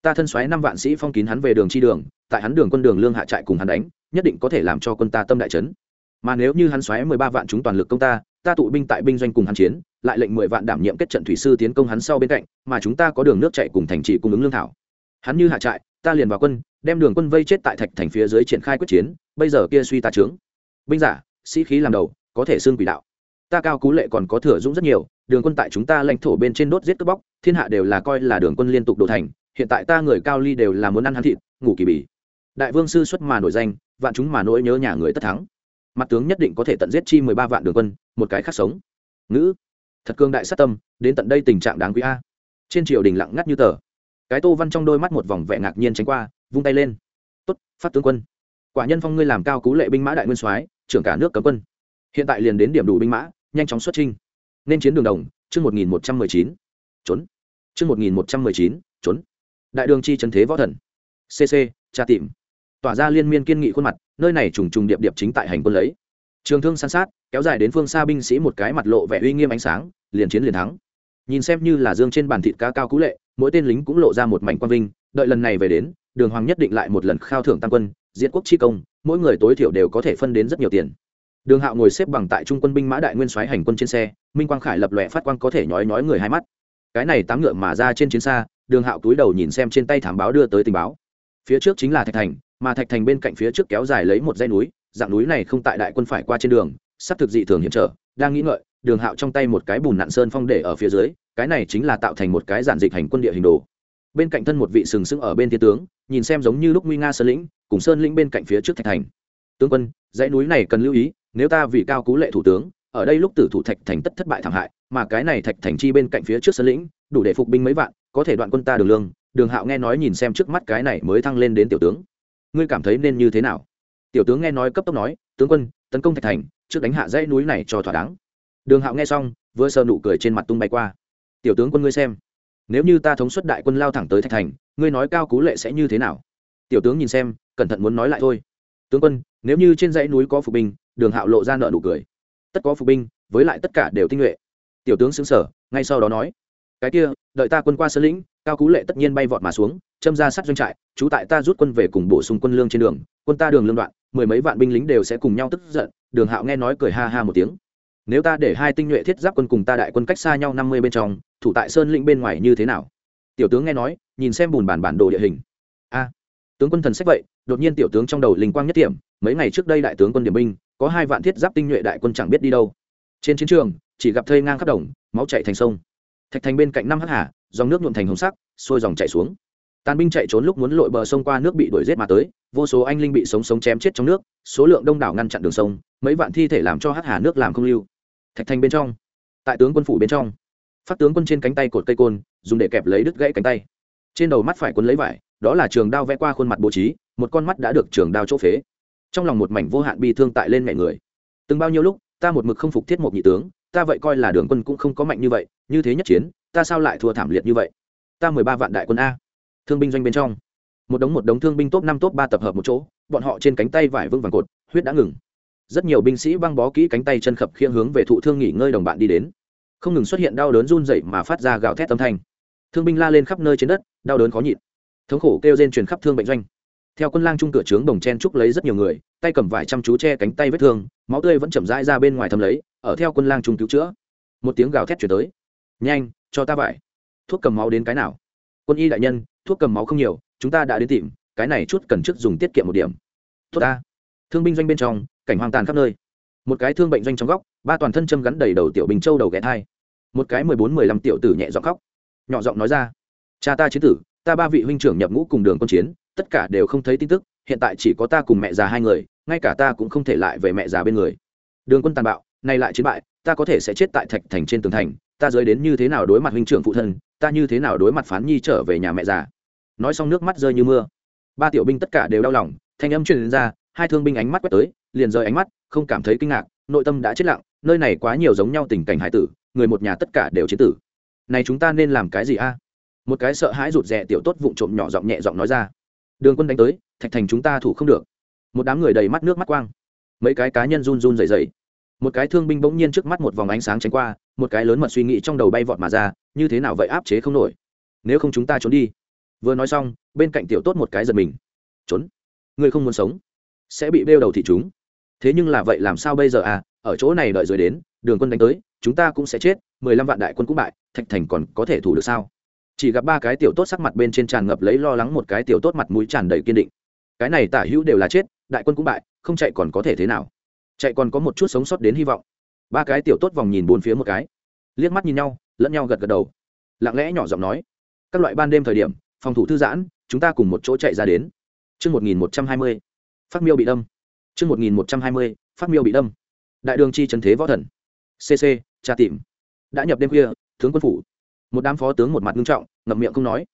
Ta thân xoáy năm vạn sĩ phong kín hắn về đường chi đường, tại hắn đường quân đường lương hạ trại cùng hắn đánh, nhất định có thể làm cho quân ta tâm đại trấn mà nếu như hắn xoáy mười ba vạn chúng toàn lực công ta ta tụ binh tại binh doanh cùng hắn chiến, lại lệnh mười vạn đảm nhiệm kết trận thủy sư tiến công hắn sau bên cạnh, mà chúng ta có đường nước chạy cùng thành trì cung ứng lương thảo. Hắn như hạ trại ta liền vào quân, đem đường quân vây chết tại thạch thành phía dưới triển khai quyết chiến, bây giờ kia suy ta trướng. Binh giả, sĩ khí làm đầu, có thể xương quỷ đạo. Ta cao cú lệ còn có thừa dũng rất nhiều, đường quân tại chúng ta lãnh thổ bên trên đốt giết cướp bóc, thiên hạ đều là coi là đường quân liên tục đổ thành, hiện tại ta người cao ly đều là muốn ăn hắn thịt, ngủ kỳ bỉ. Đại vương sư xuất mà nổi danh, vạn chúng mà nỗi nhớ nhà người tất thắng. Mặt tướng nhất định có thể tận giết chi mười ba vạn đường quân, một cái khác sống. Ngữ, thật cương đại sát tâm, đến tận đây tình trạng đáng quý a. Trên triều đình lặng ngắt như tờ cái tô văn trong đôi mắt một vòng vẻ ngạc nhiên tránh qua, vung tay lên. Tốt phát tướng quân. Quả nhân phong ngươi làm cao cú lệ binh mã đại nguyên soái, trưởng cả nước cấm quân. Hiện tại liền đến điểm đủ binh mã, nhanh chóng xuất trinh nên chiến đường đồng, chương một nghìn một trăm mười chín. Trốn. Chương một nghìn một trăm mười chín, trốn. Đại đường chi trần thế võ thần. Cc tra tìm. Tỏa ra liên miên kiên nghị khuôn mặt, nơi này trùng trùng điệp điệp chính tại hành quân lấy. Trường thương san sát, kéo dài đến phương xa binh sĩ một cái mặt lộ vẻ uy nghiêm ánh sáng, liền chiến liền thắng. Nhìn xem như là dương trên bàn thịt cá cao cú lệ mỗi tên lính cũng lộ ra một mảnh quan vinh, đợi lần này về đến, đường hoàng nhất định lại một lần khao thưởng tam quân diễn quốc chi công, mỗi người tối thiểu đều có thể phân đến rất nhiều tiền. Đường hạo ngồi xếp bằng tại trung quân binh mã đại nguyên soái hành quân trên xe, minh quang khải lập lòe phát quang có thể nhói nhói người hai mắt. Cái này tám ngựa mà ra trên chiến xa, đường hạo túi đầu nhìn xem trên tay thảm báo đưa tới tình báo. Phía trước chính là thạch thành, mà thạch thành bên cạnh phía trước kéo dài lấy một dãy núi, dạng núi này không tại đại quân phải qua trên đường, sắp thực dị thường hiểm trở, đang nghĩ ngợi đường hạo trong tay một cái bùn nặn sơn phong để ở phía dưới, cái này chính là tạo thành một cái giản dịch hành quân địa hình đồ. Bên cạnh thân một vị sừng sững ở bên thiên tướng, nhìn xem giống như lúc nguy nga sơn lĩnh, cùng sơn lĩnh bên cạnh phía trước thạch thành. Tướng quân, dãy núi này cần lưu ý, nếu ta vì cao cú lệ thủ tướng, ở đây lúc tử thủ thạch thành tất thất bại thảm hại, mà cái này thạch thành chi bên cạnh phía trước sơn lĩnh, đủ để phục binh mấy vạn, có thể đoạn quân ta đường lương. Đường hạo nghe nói nhìn xem trước mắt cái này mới thăng lên đến tiểu tướng. Ngươi cảm thấy nên như thế nào? Tiểu tướng nghe nói cấp tốc nói, tướng quân, tấn công thạch thành, trước đánh hạ dãy núi này cho thỏa đáng đường hạo nghe xong, vừa sờ nụ cười trên mặt tung bay qua. Tiểu tướng quân ngươi xem, nếu như ta thống suất đại quân lao thẳng tới thạch thành, ngươi nói cao cú lệ sẽ như thế nào? Tiểu tướng nhìn xem, cẩn thận muốn nói lại thôi. Tướng quân, nếu như trên dãy núi có phục binh, đường hạo lộ ra nợ nụ cười. Tất có phục binh, với lại tất cả đều tinh nhuệ. Tiểu tướng xứng sở ngay sau đó nói, cái kia, đợi ta quân qua sơn lĩnh, cao cú lệ tất nhiên bay vọt mà xuống, châm ra sát doanh trại, chú tại ta rút quân về cùng bổ sung quân lương trên đường, quân ta đường lương đoạn, mười mấy vạn binh lính đều sẽ cùng nhau tức giận. Đường hạo nghe nói cười ha ha một tiếng nếu ta để hai tinh nhuệ thiết giáp quân cùng ta đại quân cách xa nhau năm mươi bên trong, thủ tại sơn lĩnh bên ngoài như thế nào? Tiểu tướng nghe nói, nhìn xem bùn bản bản đồ địa hình. A, tướng quân thần sách vậy, đột nhiên tiểu tướng trong đầu linh quang nhất điểm mấy ngày trước đây đại tướng quân điểm binh, có hai vạn thiết giáp tinh nhuệ đại quân chẳng biết đi đâu. Trên chiến trường, chỉ gặp thây ngang khắp đồng, máu chạy thành sông. Thạch thành bên cạnh năm hắc hà, dòng nước nhuộm thành hồng sắc, xuôi dòng chạy xuống. Tàn binh chạy trốn lúc muốn lội bờ sông qua nước bị đuổi giết mà tới, vô số anh linh bị sống sống chém chết trong nước, số lượng đông đảo ngăn chặn đường sông, mấy vạn thi thể làm cho hắc hà nước làm không lưu thạch thành bên trong, tại tướng quân phủ bên trong, phát tướng quân trên cánh tay cột cây côn, dùng để kẹp lấy đứt gãy cánh tay. Trên đầu mắt phải quân lấy vải, đó là trường đao vẽ qua khuôn mặt bố trí, một con mắt đã được trường đao chỗ phế. Trong lòng một mảnh vô hạn bi thương tại lên mẹ người. Từng bao nhiêu lúc, ta một mực không phục thiết một nhị tướng, ta vậy coi là đường quân cũng không có mạnh như vậy, như thế nhất chiến, ta sao lại thua thảm liệt như vậy? Ta mười ba vạn đại quân a. Thương binh doanh bên trong, một đống một đống thương binh top năm top ba tập hợp một chỗ, bọn họ trên cánh tay vải vương vàng cột, huyết đã ngừng rất nhiều binh sĩ băng bó kỹ cánh tay chân khập khiêng hướng về thụ thương nghỉ ngơi đồng bạn đi đến. Không ngừng xuất hiện đau đớn run dậy mà phát ra gào thét âm thanh. Thương binh la lên khắp nơi trên đất, đau đớn khó nhịn. Thống khổ kêu rên truyền khắp thương bệnh doanh. Theo quân lang trung cửa trướng đồng chen trúc lấy rất nhiều người, tay cầm vải chăm chú che cánh tay vết thương, máu tươi vẫn chậm rãi ra bên ngoài thâm lấy, ở theo quân lang trung cứu chữa. Một tiếng gào thét chuyển tới. Nhanh, cho ta vải. Thuốc cầm máu đến cái nào? Quân y đại nhân, thuốc cầm máu không nhiều, chúng ta đã đến tìm, cái này chút cần trước dùng tiết kiệm một điểm. Thuốc ta. Thương binh doanh bên trong cảnh hoang tàn khắp nơi. Một cái thương bệnh doanh trong góc, ba toàn thân châm gắn đầy đầu tiểu bình châu đầu ghé thai. Một cái mười bốn, mười lăm tiểu tử nhẹ giọng khóc. Nhỏ giọng nói ra, cha ta chiến tử, ta ba vị huynh trưởng nhập ngũ cùng đường quân chiến, tất cả đều không thấy tin tức, hiện tại chỉ có ta cùng mẹ già hai người, ngay cả ta cũng không thể lại về mẹ già bên người. Đường quân tàn bạo nay lại chiến bại, ta có thể sẽ chết tại thạch thành trên tường thành, ta rơi đến như thế nào đối mặt huynh trưởng phụ thân, ta như thế nào đối mặt phán nhi trở về nhà mẹ già. Nói xong nước mắt rơi như mưa. Ba tiểu binh tất cả đều đau lòng, thanh âm truyền ra, hai thương binh ánh mắt quét tới liền rời ánh mắt, không cảm thấy kinh ngạc, nội tâm đã chết lặng, nơi này quá nhiều giống nhau tình cảnh hải tử, người một nhà tất cả đều chiến tử. Này chúng ta nên làm cái gì a? Một cái sợ hãi rụt rè tiểu tốt vụng trộm nhỏ giọng nhẹ giọng nói ra. Đường quân đánh tới, thạch thành chúng ta thủ không được. Một đám người đầy mắt nước mắt quang. Mấy cái cá nhân run run rẩy rẩy. Một cái thương binh bỗng nhiên trước mắt một vòng ánh sáng tránh qua, một cái lớn mật suy nghĩ trong đầu bay vọt mà ra, như thế nào vậy áp chế không nổi. Nếu không chúng ta trốn đi. Vừa nói xong, bên cạnh tiểu tốt một cái giật mình. Trốn? Ngươi không muốn sống. Sẽ bị bêu đầu thị chúng thế nhưng là vậy làm sao bây giờ à? Ở chỗ này đợi rồi đến, đường quân đánh tới, chúng ta cũng sẽ chết, mười lăm vạn đại quân cũng bại, thạch thành còn có thể thủ được sao? Chỉ gặp ba cái tiểu tốt sắc mặt bên trên tràn ngập lấy lo lắng, một cái tiểu tốt mặt mũi tràn đầy kiên định. Cái này tả hữu đều là chết, đại quân cũng bại, không chạy còn có thể thế nào? Chạy còn có một chút sống sót đến hy vọng. Ba cái tiểu tốt vòng nhìn bốn phía một cái, liếc mắt nhìn nhau, lẫn nhau gật gật đầu. Lặng lẽ nhỏ giọng nói, các loại ban đêm thời điểm, phòng thủ thư giãn, chúng ta cùng một chỗ chạy ra đến. Chương 1120. Phát miêu bị đâm. Chương 1120. Phát miêu bị đâm. Đại đường chi trấn thế võ thần. CC, tra tìm. Đã nhập đêm khuya, tướng quân phủ. Một đám phó tướng một mặt nghiêm trọng, ngậm miệng không nói.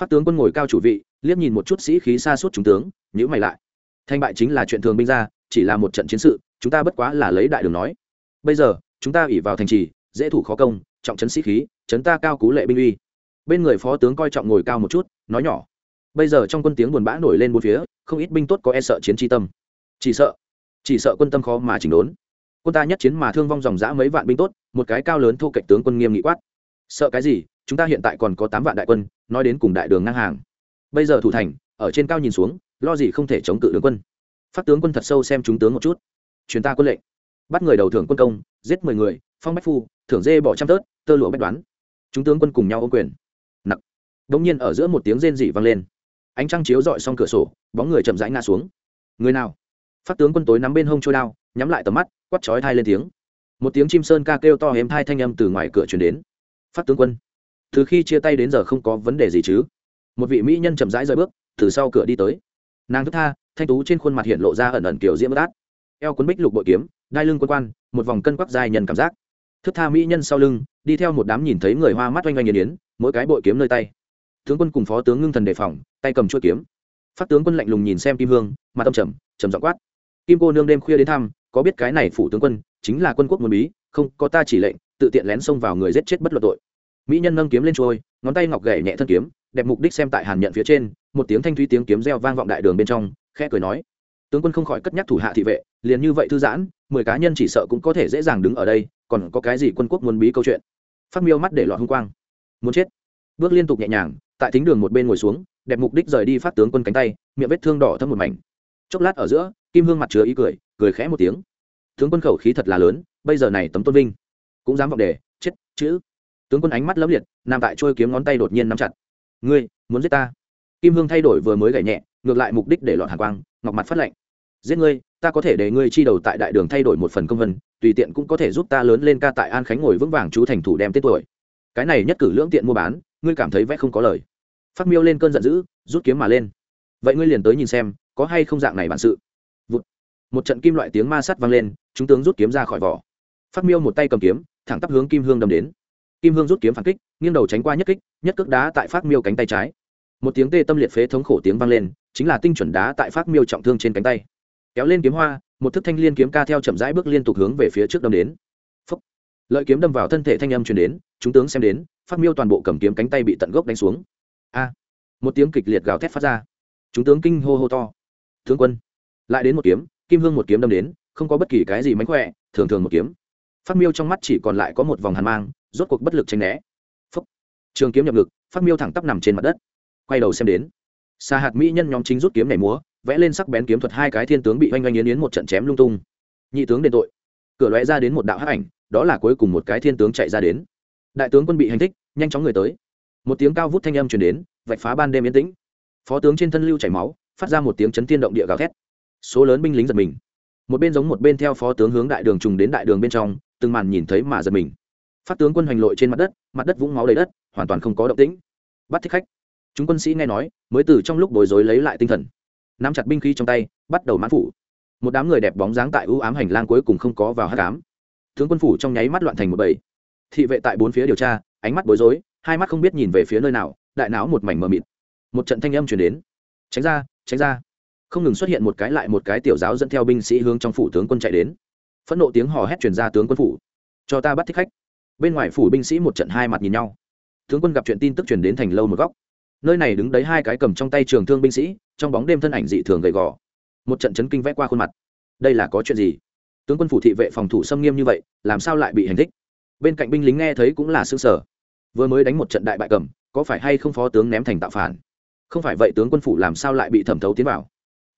Phát tướng quân ngồi cao chủ vị, liếc nhìn một chút sĩ khí xa suốt chúng tướng, nhíu mày lại. Thanh bại chính là chuyện thường binh ra, chỉ là một trận chiến sự, chúng ta bất quá là lấy đại đường nói. Bây giờ, chúng ta ỷ vào thành trì, dễ thủ khó công, trọng trấn sĩ khí, trấn ta cao cú lệ binh uy. Bên người phó tướng coi trọng ngồi cao một chút, nói nhỏ bây giờ trong quân tiếng buồn bã nổi lên bốn phía không ít binh tốt có e sợ chiến chi tâm chỉ sợ chỉ sợ quân tâm khó mà chỉnh đốn. Quân ta nhất chiến mà thương vong dòng dã mấy vạn binh tốt, một cái cao lớn thu cạnh tướng quân nghiêm nghị quát. Sợ cái gì? Chúng ta hiện tại còn có tám vạn đại quân, nói đến cùng đại đường ngang hàng. Bây giờ thủ thành, ở trên cao nhìn xuống, lo gì không thể chống cự đường quân. Phát tướng quân thật sâu xem chúng tướng một chút. Chuyến ta quân lệnh. Bắt người đầu thưởng quân công, giết mười người, phong bách phu, thưởng dê bỏ trăm tớt, tơ lụa bách đoán. Chúng tướng quân cùng nhau ô quyền. Nặng. Đ nhiên ở giữa một tiếng rên dị vang lên. Ánh trăng chiếu dọi xong cửa sổ, bóng người chậm rãi ngã xuống. Người nào? Phát tướng quân tối nắm bên hông trôi đao, nhắm lại tầm mắt quắt chói thai lên tiếng. Một tiếng chim sơn ca kêu to hếm thai thanh âm từ ngoài cửa chuyển đến. Phát tướng quân, từ khi chia tay đến giờ không có vấn đề gì chứ? Một vị mỹ nhân chậm rãi rời bước, từ sau cửa đi tới. Nàng thức tha, thanh tú trên khuôn mặt hiện lộ ra ẩn ẩn kiểu diễm bất át eo quấn bích lục bội kiếm, đai lưng quân quan, một vòng cân quắc dài nhân cảm giác. Thức tha mỹ nhân sau lưng, đi theo một đám nhìn thấy người hoa mắt oanh oanh nghiền yến mỗi cái bội kiếm nơi tay. Tướng quân cùng phó tướng ngưng thần đề phòng, tay cầm chuỗi kiếm. Phát tướng quân lạnh lùng nhìn xem kim hương mà tâm trầm trầm giọng quát kim cô nương đêm khuya đến thăm, có biết cái này phủ tướng quân chính là quân quốc muốn bí, không, có ta chỉ lệnh, tự tiện lén xông vào người giết chết bất luận tội. Mỹ nhân nâng kiếm lên trôi, ngón tay ngọc gậy nhẹ thân kiếm, đẹp mục đích xem tại hàn nhận phía trên, một tiếng thanh thúy tiếng kiếm reo vang vọng đại đường bên trong, khẽ cười nói. Tướng quân không khỏi cất nhắc thủ hạ thị vệ, liền như vậy thư giãn, mười cá nhân chỉ sợ cũng có thể dễ dàng đứng ở đây, còn có cái gì quân quốc muốn bí câu chuyện? Phát miêu mắt để lọt hung quang. Muốn chết. Bước liên tục nhẹ nhàng, tại thính đường một bên ngồi xuống, đẹp mục đích rời đi phát tướng quân cánh tay, miệng vết thương đỏ thâm một mảnh. Chốc lát ở giữa kim hương mặt chứa ý cười cười khẽ một tiếng. Tướng quân khẩu khí thật là lớn, bây giờ này tấm tôn vinh, cũng dám vọng đề, chết, chữ. Tướng quân ánh mắt lấm liệt nằm tại trôi kiếm ngón tay đột nhiên nắm chặt. Ngươi, muốn giết ta? Kim hương thay đổi vừa mới gảy nhẹ, ngược lại mục đích để lọt hàn quang, ngọc mặt phát lệnh. Giết ngươi, ta có thể để ngươi chi đầu tại đại đường thay đổi một phần công vân, tùy tiện cũng có thể giúp ta lớn lên ca tại an khánh ngồi vững vàng chú thành thủ đem tết tuổi. Cái này nhất cử lưỡng tiện mua bán, ngươi cảm thấy vẽ không có lời. Phát miêu lên cơn giận dữ, rút kiếm mà lên. Vậy ngươi liền tới nhìn xem, có hay không dạng này bản sự một trận kim loại tiếng ma sắt vang lên, chúng tướng rút kiếm ra khỏi vỏ. Phát miêu một tay cầm kiếm, thẳng tắp hướng kim hương đâm đến. Kim hương rút kiếm phản kích, nghiêng đầu tránh qua nhất kích, nhất cước đá tại phát miêu cánh tay trái. Một tiếng tê tâm liệt phế thống khổ tiếng vang lên, chính là tinh chuẩn đá tại phát miêu trọng thương trên cánh tay. Kéo lên kiếm hoa, một thức thanh liên kiếm ca theo chậm rãi bước liên tục hướng về phía trước đâm đến. Phúc. lợi kiếm đâm vào thân thể thanh âm truyền đến, chúng tướng xem đến, phát miêu toàn bộ cầm kiếm cánh tay bị tận gốc đánh xuống. A. Một tiếng kịch liệt gào thét phát ra. Chúng tướng kinh hô hô to. Tướng quân! Lại đến một kiếm kim hương một kiếm đâm đến, không có bất kỳ cái gì mánh khỏe, thường thường một kiếm. Phát miêu trong mắt chỉ còn lại có một vòng hàn mang, rốt cuộc bất lực tranh né. Phúc. trường kiếm nhập ngực, phát miêu thẳng tắp nằm trên mặt đất. Quay đầu xem đến. Xa hạt mỹ nhân nhóm chính rút kiếm nảy múa, vẽ lên sắc bén kiếm thuật hai cái thiên tướng bị oanh oanh yến yến một trận chém lung tung. Nhị tướng đền tội. Cửa lóe ra đến một đạo hắc ảnh, đó là cuối cùng một cái thiên tướng chạy ra đến. Đại tướng quân bị hành thích, nhanh chóng người tới. Một tiếng cao vút thanh âm truyền đến, vạch phá ban đêm yên tĩnh. Phó tướng trên thân lưu chảy máu, phát ra một tiếng chấn thiên động địa gào thét số lớn binh lính giật mình. Một bên giống một bên theo phó tướng hướng đại đường trùng đến đại đường bên trong, từng màn nhìn thấy mà giật mình. Phát tướng quân hoành lội trên mặt đất mặt đất vũng máu đầy đất, hoàn toàn không có động tĩnh. Bắt thích khách. Chúng quân sĩ nghe nói, mới từ trong lúc bối rối lấy lại tinh thần. Nắm chặt binh khí trong tay, bắt đầu mãn phủ. Một đám người đẹp bóng dáng tại ưu ám hành lang cuối cùng không có vào hát cám tướng quân phủ trong nháy mắt loạn thành một bầy. Thị vệ tại bốn phía điều tra, ánh mắt bối rối, hai mắt không biết nhìn về phía nơi nào, đại não một mảnh mờ mịt. Một trận thanh âm chuyển đến. Tránh ra tránh ra không ngừng xuất hiện một cái lại một cái tiểu giáo dẫn theo binh sĩ hướng trong phủ tướng quân chạy đến. Phẫn nộ tiếng hò hét chuyển ra tướng quân phủ. Cho ta bắt thích khách. Bên ngoài phủ binh sĩ một trận hai mặt nhìn nhau. Tướng quân gặp chuyện tin tức chuyển đến thành lâu một góc. Nơi này đứng đấy hai cái cầm trong tay trường thương binh sĩ, trong bóng đêm thân ảnh dị thường gầy gò. Một trận chấn kinh vẽ qua khuôn mặt. Đây là có chuyện gì? Tướng quân phủ thị vệ phòng thủ xâm nghiêm như vậy, làm sao lại bị hành thích? Bên cạnh binh lính nghe thấy cũng là xương sở vừa mới đánh một trận đại bại cầm, có phải hay không phó tướng ném thành tạo phản? Không phải vậy tướng quân phủ làm sao lại bị thẩm thấu tiến vào?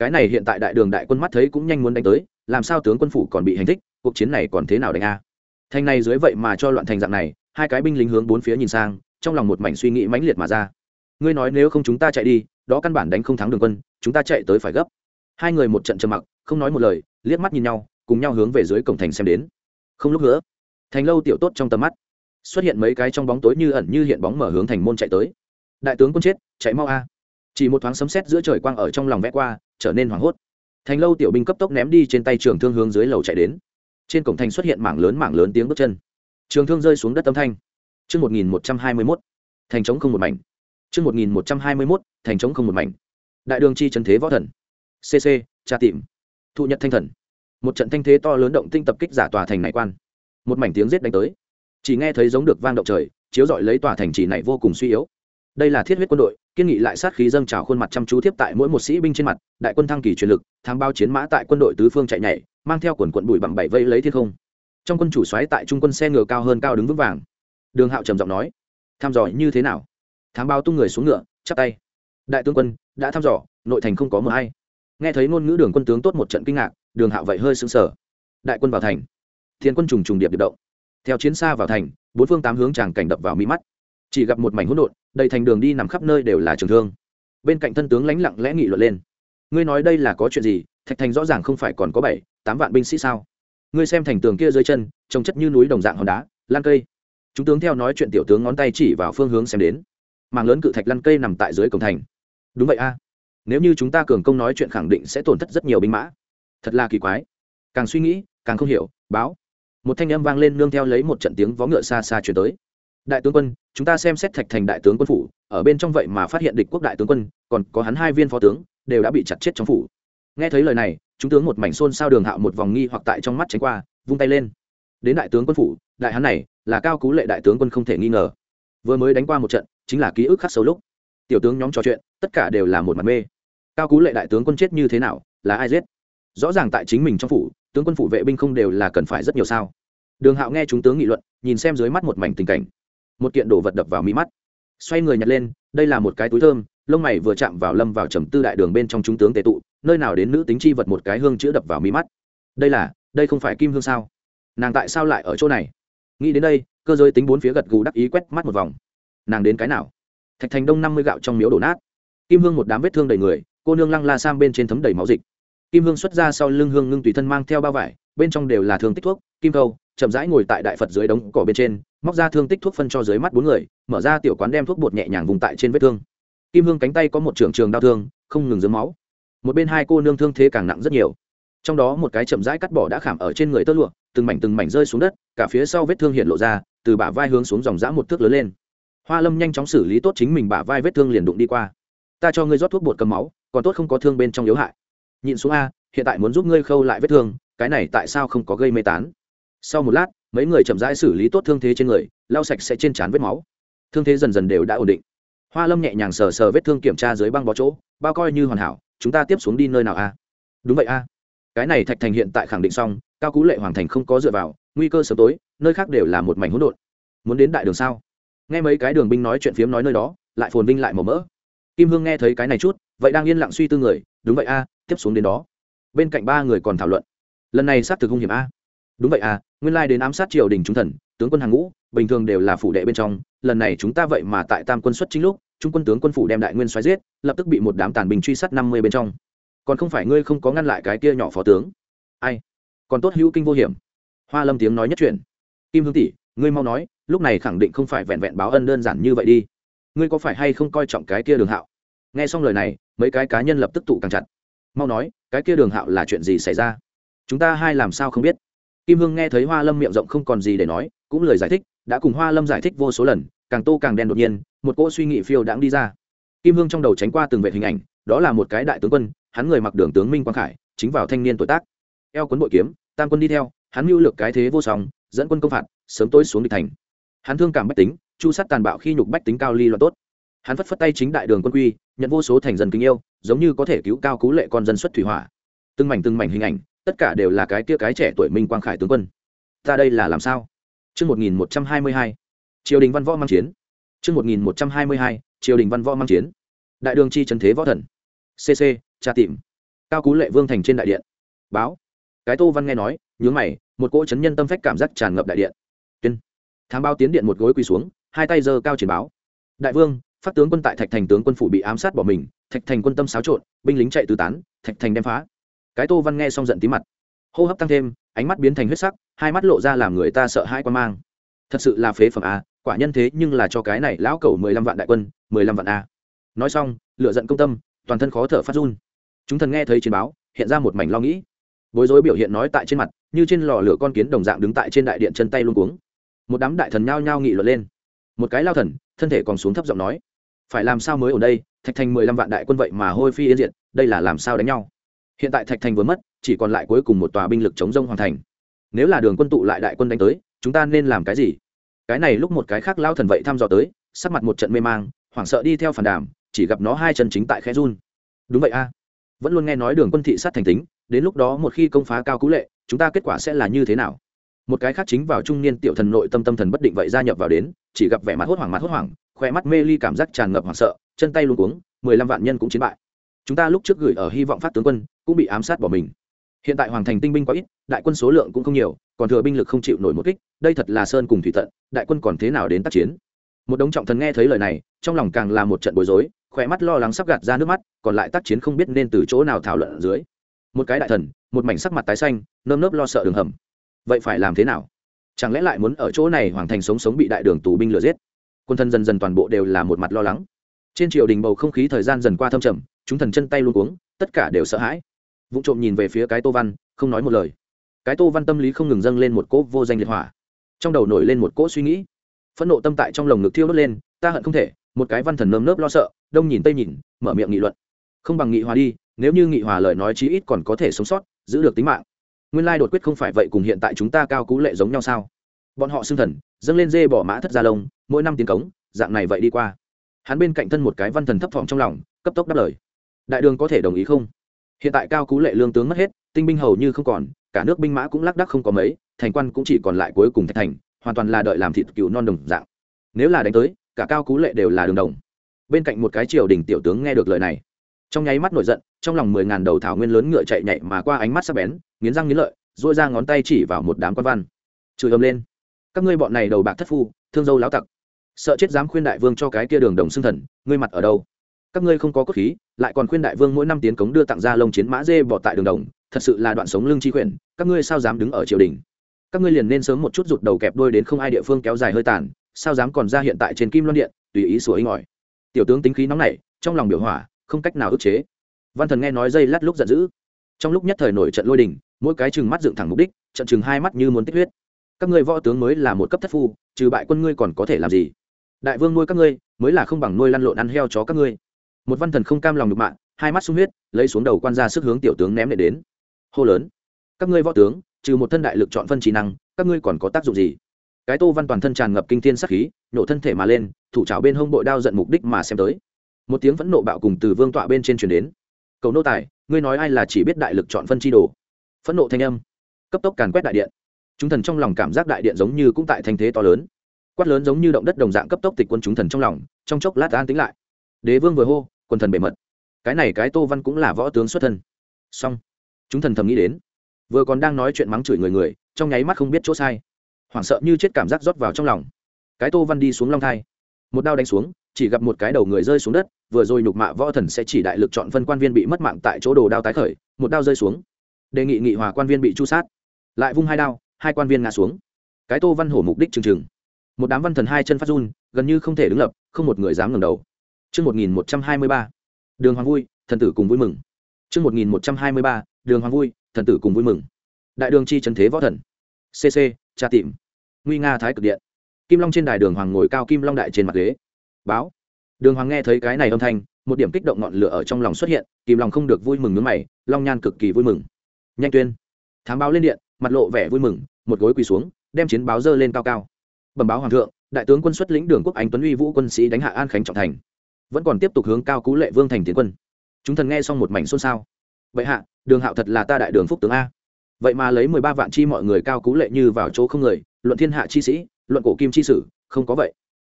Cái này hiện tại đại đường đại quân mắt thấy cũng nhanh muốn đánh tới, làm sao tướng quân phủ còn bị hành thích, cuộc chiến này còn thế nào đánh a? Thành này dưới vậy mà cho loạn thành dạng này, hai cái binh lính hướng bốn phía nhìn sang, trong lòng một mảnh suy nghĩ mãnh liệt mà ra. Ngươi nói nếu không chúng ta chạy đi, đó căn bản đánh không thắng đường quân, chúng ta chạy tới phải gấp. Hai người một trận trầm mặc, không nói một lời, liếc mắt nhìn nhau, cùng nhau hướng về dưới cổng thành xem đến. Không lúc nữa, thành lâu tiểu tốt trong tầm mắt, xuất hiện mấy cái trong bóng tối như ẩn như hiện bóng mở hướng thành môn chạy tới. Đại tướng quân chết, chạy mau a. Chỉ một thoáng sấm sét giữa trời quang ở trong lòng vẽ qua trở nên hoảng hốt. Thành lâu tiểu binh cấp tốc ném đi trên tay trường thương hướng dưới lầu chạy đến. Trên cổng thành xuất hiện mảng lớn mảng lớn tiếng bước chân. Trường thương rơi xuống đất âm thanh. Chương một nghìn một trăm hai mươi mốt. Thành trống không một mảnh. Chương một nghìn một trăm hai mươi mốt. Thành trống không một mảnh. Đại đường chi trấn thế võ thần. Cc tra tìm. Thụ nhật thanh thần. Một trận thanh thế to lớn động tinh tập kích giả tòa thành này quan. Một mảnh tiếng giết đánh tới. Chỉ nghe thấy giống được vang động trời, chiếu rọi lấy tòa thành trì này vô cùng suy yếu đây là thiết huyết quân đội, kiên nghị lại sát khí dâng trào khuôn mặt chăm chú tiếp tại mỗi một sĩ binh trên mặt, đại quân thăng kỳ truyền lực tham bao chiến mã tại quân đội tứ phương chạy nhảy, mang theo quần quận bụi bằng bảy vây lấy thiên không. Trong quân chủ xoáy tại trung quân xe ngựa cao hơn cao đứng vững vàng. Đường hạo trầm giọng nói, tham dò như thế nào? Thám bao tung người xuống ngựa, chắp tay. Đại tướng quân, đã thăm dò, nội thành không có mờ hay. Nghe thấy ngôn ngữ đường quân tướng tốt một trận kinh ngạc, đường hạo vậy hơi sững sờ. Đại quân vào thành. Thiên quân trùng trùng điệp điệp động. Theo chiến xa vào thành, bốn phương tám hướng tràng cảnh đập vào mỹ mắt. Chỉ gặp một mảnh hỗn độn đầy thành đường đi nằm khắp nơi đều là trường thương. Bên cạnh thân tướng lánh lặng lẽ nghị luận lên. Ngươi nói đây là có chuyện gì? Thạch thành rõ ràng không phải còn có bảy, tám vạn binh sĩ sao? Ngươi xem thành tường kia dưới chân, trông chất như núi đồng dạng hòn đá, lan cây. Chúng tướng theo nói chuyện tiểu tướng ngón tay chỉ vào phương hướng xem đến. Mảng lớn cự thạch lăn cây nằm tại dưới cổng thành. Đúng vậy a. Nếu như chúng ta cường công nói chuyện khẳng định sẽ tổn thất rất nhiều binh mã. Thật là kỳ quái. Càng suy nghĩ, càng không hiểu, báo. Một thanh âm vang lên nương theo lấy một trận tiếng vó ngựa xa xa chuyển tới đại tướng quân, chúng ta xem xét thạch thành đại tướng quân phủ, ở bên trong vậy mà phát hiện địch quốc đại tướng quân, còn có hắn hai viên phó tướng, đều đã bị chặt chết trong phủ. Nghe thấy lời này, chúng tướng một mảnh xôn sao đường hạo một vòng nghi hoặc tại trong mắt tránh qua, vung tay lên. Đến đại tướng quân phủ, đại hắn này là cao cú lệ đại tướng quân không thể nghi ngờ. Vừa mới đánh qua một trận, chính là ký ức khắc sâu lúc. Tiểu tướng nhóm trò chuyện, tất cả đều là một mặt mê. Cao cú lệ đại tướng quân chết như thế nào, là ai giết? Rõ ràng tại chính mình trong phủ, tướng quân phủ vệ binh không đều là cần phải rất nhiều sao. Đường hạo nghe chúng tướng nghị luận, nhìn xem dưới mắt một mảnh tình cảnh một kiện đồ vật đập vào mí mắt. Xoay người nhặt lên, đây là một cái túi thơm, lông mày vừa chạm vào lâm vào trầm tư đại đường bên trong chúng tướng tệ tụ, nơi nào đến nữ tính chi vật một cái hương chữ đập vào mí mắt. Đây là, đây không phải kim hương sao? Nàng tại sao lại ở chỗ này? Nghĩ đến đây, cơ giới tính bốn phía gật gù đắc ý quét mắt một vòng. Nàng đến cái nào? Thạch thành đông năm mươi gạo trong miếu đổ nát. Kim hương một đám vết thương đầy người, cô nương lăng la sang bên trên thấm đầy máu dịch. Kim hương xuất ra sau lưng hương ngưng tùy thân mang theo bao vải, bên trong đều là thương tích thuốc, kim câu, chậm rãi ngồi tại đại phật dưới đống cỏ bên trên móc ra thương tích thuốc phân cho dưới mắt bốn người, mở ra tiểu quán đem thuốc bột nhẹ nhàng vùng tại trên vết thương. Kim hương cánh tay có một trường trường đau thương, không ngừng dướng máu. Một bên hai cô nương thương thế càng nặng rất nhiều. Trong đó một cái chậm rãi cắt bỏ đã khảm ở trên người tơ lụa, từng mảnh từng mảnh rơi xuống đất, cả phía sau vết thương hiện lộ ra, từ bả vai hướng xuống dòng dã một thước lớn lên. Hoa lâm nhanh chóng xử lý tốt chính mình bả vai vết thương liền đụng đi qua. Ta cho ngươi rót thuốc bột cầm máu, còn tốt không có thương bên trong yếu hại. Nhịn xuống a, hiện tại muốn giúp ngươi khâu lại vết thương, cái này tại sao không có gây mê tán? Sau một lát mấy người chậm rãi xử lý tốt thương thế trên người, lau sạch sẽ trên trán vết máu. Thương thế dần dần đều đã ổn định. Hoa lâm nhẹ nhàng sờ sờ vết thương kiểm tra dưới băng bó chỗ, bao coi như hoàn hảo, chúng ta tiếp xuống đi nơi nào a? Đúng vậy a. Cái này thạch thành hiện tại khẳng định xong, cao cú lệ hoàng thành không có dựa vào, nguy cơ sớm tối, nơi khác đều là một mảnh hỗn độn. Muốn đến đại đường sao? Nghe mấy cái đường binh nói chuyện phiếm nói nơi đó, lại phồn vinh lại màu mỡ. Kim hương nghe thấy cái này chút, vậy đang yên lặng suy tư người, đúng vậy a, tiếp xuống đến đó. Bên cạnh ba người còn thảo luận. Lần này sát thực hung hiểm a đúng vậy à, nguyên lai đến ám sát triều đình trung thần tướng quân hàng ngũ bình thường đều là phủ đệ bên trong lần này chúng ta vậy mà tại tam quân xuất chính lúc trung quân tướng quân phủ đem đại nguyên xoáy giết lập tức bị một đám tàn bình truy sát năm mươi bên trong. Còn không phải ngươi không có ngăn lại cái kia nhỏ phó tướng? Ai? Còn tốt hữu kinh vô hiểm. Hoa lâm tiếng nói nhất chuyện kim hương tỷ ngươi mau nói lúc này khẳng định không phải vẹn vẹn báo ân đơn giản như vậy đi. Ngươi có phải hay không coi trọng cái kia đường hạo? Nghe xong lời này mấy cái cá nhân lập tức tụ càng chặt. Mau nói cái kia đường hạo là chuyện gì xảy ra? Chúng ta hai làm sao không biết? Kim hương nghe thấy hoa lâm miệng rộng không còn gì để nói, cũng lời giải thích, đã cùng hoa lâm giải thích vô số lần, càng tô càng đen đột nhiên, một cỗ suy nghĩ phiêu đãng đi ra. Kim hương trong đầu tránh qua từng vệ hình ảnh, đó là một cái đại tướng quân, hắn người mặc đường tướng minh quang khải, chính vào thanh niên tuổi tác. Eo quấn bội kiếm, tam quân đi theo, hắn mưu lược cái thế vô song, dẫn quân công phạt, sớm tối xuống địch thành. Hắn thương cảm bách tính, chu sát tàn bạo khi nhục bách tính cao ly loạn tốt. Hắn phất phất tay chính đại đường quân quy, nhận vô số thành dân kính yêu, giống như có thể cứu cao cú lệ con dân xuất thủy hỏa. Từng mảnh từng mảnh hình ảnh tất cả đều là cái kia cái trẻ tuổi minh quang khải tướng quân ta đây là làm sao Trước 1122, triều đình văn võ mang chiến. Trước 1122, triều đình văn võ mang chiến. Đại đường chi trần thế võ thần. CC, tra tìm. Cao cú lệ vương thành trên đại điện. Báo. Cái Tô Văn nghe nói, nhướng mày, một cỗ chấn nhân tâm phách cảm giác tràn ngập đại điện. Tuyên. Thám báo tiến điện một gối quỳ xuống, hai tay giơ cao triển báo. Đại vương, phát tướng quân tại Thạch Thành tướng quân phủ bị ám sát bỏ mình, Thạch Thành quân tâm xáo trộn, binh lính chạy tứ tán, Thạch Thành đem phá cái tô văn nghe xong giận tí mặt. Hô hấp tăng thêm, ánh mắt biến thành huyết sắc, hai mắt lộ ra làm người ta sợ hãi quan mang. Thật sự là phế phẩm a, quả nhân thế nhưng là cho cái này lão cầu mười lăm vạn đại quân, mười lăm vạn a. Nói xong lựa giận công tâm, toàn thân khó thở phát run. Chúng thần nghe thấy chiến báo, hiện ra một mảnh lo nghĩ. Bối rối biểu hiện nói tại trên mặt, như trên lò lửa con kiến đồng dạng đứng tại trên đại điện chân tay luôn cuống. Một đám đại thần nhao nhao nghị luận lên. Một cái lao thần, thân thể còn xuống thấp giọng nói, phải làm sao mới ở đây? Thạch thành mười lăm vạn đại quân vậy mà hôi phi yên diện đây là làm sao đánh nhau? Hiện tại thạch thành vừa mất, chỉ còn lại cuối cùng một tòa binh lực chống rông hoàn thành. Nếu là đường quân tụ lại đại quân đánh tới, chúng ta nên làm cái gì? Cái này lúc một cái khác lao thần vậy thăm dò tới, sắc mặt một trận mê mang, hoảng sợ đi theo phản đàm, chỉ gặp nó hai chân chính tại khe run. Đúng vậy a. Vẫn luôn nghe nói đường quân thị sát thành tính, đến lúc đó một khi công phá cao cú lệ, chúng ta kết quả sẽ là như thế nào? Một cái khác chính vào trung niên tiểu thần nội tâm tâm thần bất định vậy gia nhập vào đến, chỉ gặp vẻ mặt hốt hoảng mặt hốt hoảng, khoe mắt mê ly cảm giác tràn ngập hoảng sợ, chân tay luôn cuống, mười lăm vạn nhân cũng chiến bại. Chúng ta lúc trước gửi ở hy vọng phát tướng quân cũng bị ám sát bỏ mình. Hiện tại hoàng thành tinh binh quá ít, đại quân số lượng cũng không nhiều, còn thừa binh lực không chịu nổi một kích, đây thật là sơn cùng thủy tận, đại quân còn thế nào đến tác chiến? Một đống trọng thần nghe thấy lời này, trong lòng càng là một trận bối rối, khỏe mắt lo lắng sắp gạt ra nước mắt, còn lại tác chiến không biết nên từ chỗ nào thảo luận ở dưới. Một cái đại thần, một mảnh sắc mặt tái xanh, nơm nớp lo sợ đường hầm. Vậy phải làm thế nào? Chẳng lẽ lại muốn ở chỗ này hoàng thành sống sống bị đại đường tù binh lừa giết? Quân thân dần dần toàn bộ đều là một mặt lo lắng. Trên triều đình bầu không khí thời gian dần qua thâm trầm, chúng thần chân tay luôn cuống, tất cả đều sợ hãi vụ trộm nhìn về phía cái tô văn, không nói một lời. Cái tô văn tâm lý không ngừng dâng lên một cỗ vô danh liệt hỏa. Trong đầu nổi lên một cỗ suy nghĩ. Phẫn nộ tâm tại trong lồng ngực thiêu đốt lên, ta hận không thể, một cái văn thần nơm nớp lo sợ, đông nhìn tây nhìn, mở miệng nghị luận. Không bằng nghị hòa đi, nếu như nghị hòa lời nói chí ít còn có thể sống sót, giữ được tính mạng. Nguyên lai đột quyết không phải vậy cùng hiện tại chúng ta cao cú lệ giống nhau sao? Bọn họ xưng thần, dâng lên dê bỏ mã thất gia lông, mỗi năm tiến cống, dạng này vậy đi qua. Hắn bên cạnh thân một cái văn thần thấp thỏm trong lòng, cấp tốc đáp lời. Đại đường có thể đồng ý không? Hiện tại cao cú lệ lương tướng mất hết, tinh binh hầu như không còn, cả nước binh mã cũng lác đắc không có mấy, thành quan cũng chỉ còn lại cuối cùng thạch thành, hoàn toàn là đợi làm thịt cựu non đồng dạng. Nếu là đánh tới, cả cao cú lệ đều là đường đồng. Bên cạnh một cái triều đình tiểu tướng nghe được lời này, trong nháy mắt nổi giận, trong lòng mười ngàn đầu thảo nguyên lớn ngựa chạy nhảy mà qua ánh mắt sắc bén, nghiến răng nghiến lợi dội ra ngón tay chỉ vào một đám quan văn. Chửi ầm lên. Các ngươi bọn này đầu bạc thất phu, thương dâu láo tặc. Sợ chết dám khuyên đại vương cho cái kia đường đồng xưng thần, ngươi mặt ở đâu? Các ngươi không có cốt khí, lại còn khuyên đại vương mỗi năm tiến cống đưa tặng ra lông chiến mã dê bỏ tại đường đồng, thật sự là đoạn sống lưng chi quyển các ngươi sao dám đứng ở triều đình? Các ngươi liền nên sớm một chút rụt đầu kẹp đôi đến không ai địa phương kéo dài hơi tàn, sao dám còn ra hiện tại trên kim loan điện, tùy ý sủa inh ỏi. Tiểu tướng tính khí nóng nảy, trong lòng biểu hỏa, không cách nào ức chế. Văn thần nghe nói dây lát lúc giận dữ. Trong lúc nhất thời nổi trận lôi đình, mỗi cái chừng mắt dựng thẳng mục đích, trận chừng hai mắt như muốn tích huyết. Các ngươi võ tướng mới là một cấp thất phu, trừ bại quân ngươi còn có thể làm gì? Đại vương nuôi các ngươi, mới là không bằng nuôi lăn lộn ăn heo chó các ngươi một văn thần không cam lòng được mạng hai mắt sung huyết, lấy xuống đầu quan ra sức hướng tiểu tướng ném lại đến. Hô lớn, các ngươi võ tướng, trừ một thân đại lực chọn phân trí năng, các ngươi còn có tác dụng gì? Cái tô văn toàn thân tràn ngập kinh thiên sắc khí, nhổ thân thể mà lên, thủ trào bên hông bội đao giận mục đích mà xem tới. Một tiếng vẫn nộ bạo cùng từ vương tọa bên trên truyền đến. Cầu nô tài, ngươi nói ai là chỉ biết đại lực chọn phân chi đồ? Phẫn nộ thanh âm. Cấp tốc càn quét đại điện. Chúng thần trong lòng cảm giác đại điện giống như cũng tại thanh thế to lớn. Quát lớn giống như động đất đồng dạng cấp tốc tịch quân chúng thần trong lòng, trong chốc lát an tính lại đế vương vừa hô quân thần bề mật. Cái này cái tô văn cũng là võ tướng xuất thân. Song chúng thần thầm nghĩ đến, vừa còn đang nói chuyện mắng chửi người người, trong nháy mắt không biết chỗ sai. Hoảng sợ như chết cảm giác rót vào trong lòng. Cái tô văn đi xuống long thai. Một đao đánh xuống, chỉ gặp một cái đầu người rơi xuống đất, vừa rồi nhục mạ võ thần sẽ chỉ đại lực chọn phân quan viên bị mất mạng tại chỗ đồ đao tái khởi, một đao rơi xuống. Đề nghị nghị hòa quan viên bị chu sát. Lại vung hai đao, hai quan viên ngã xuống. Cái tô văn hổ mục đích trừng trừng một đám văn thần hai chân phát run, gần như không thể đứng lập, không một người dám ngẩng đầu. Chương 1123, đường hoàng vui, thần tử cùng vui mừng. Chương 1123, đường hoàng vui, thần tử cùng vui mừng. Đại đường chi trấn thế võ thần. CC, cha tìm. Nguy nga thái cực điện. Kim Long trên đài đường hoàng ngồi cao kim long đại trên mặt ghế. Báo. Đường hoàng nghe thấy cái này âm thanh, một điểm kích động ngọn lửa ở trong lòng xuất hiện, kim long không được vui mừng nhướng mày, long nhan cực kỳ vui mừng. Nhanh tuyên. Thám báo lên điện, mặt lộ vẻ vui mừng, một gối quỳ xuống, đem chiến báo dơ lên cao cao. Bẩm báo hoàng thượng, đại tướng quân xuất lĩnh đường quốc anh tuấn uy vũ quân sĩ đánh hạ an khánh trọng thành vẫn còn tiếp tục hướng cao cú lệ vương thành tiến quân. Chúng thần nghe xong một mảnh xôn xao. Vậy hạ, đường hạo thật là ta đại đường phúc tướng a. Vậy mà lấy mười ba vạn chi mọi người cao cú lệ như vào chỗ không người, luận thiên hạ chi sĩ, luận cổ kim chi sử, không có vậy.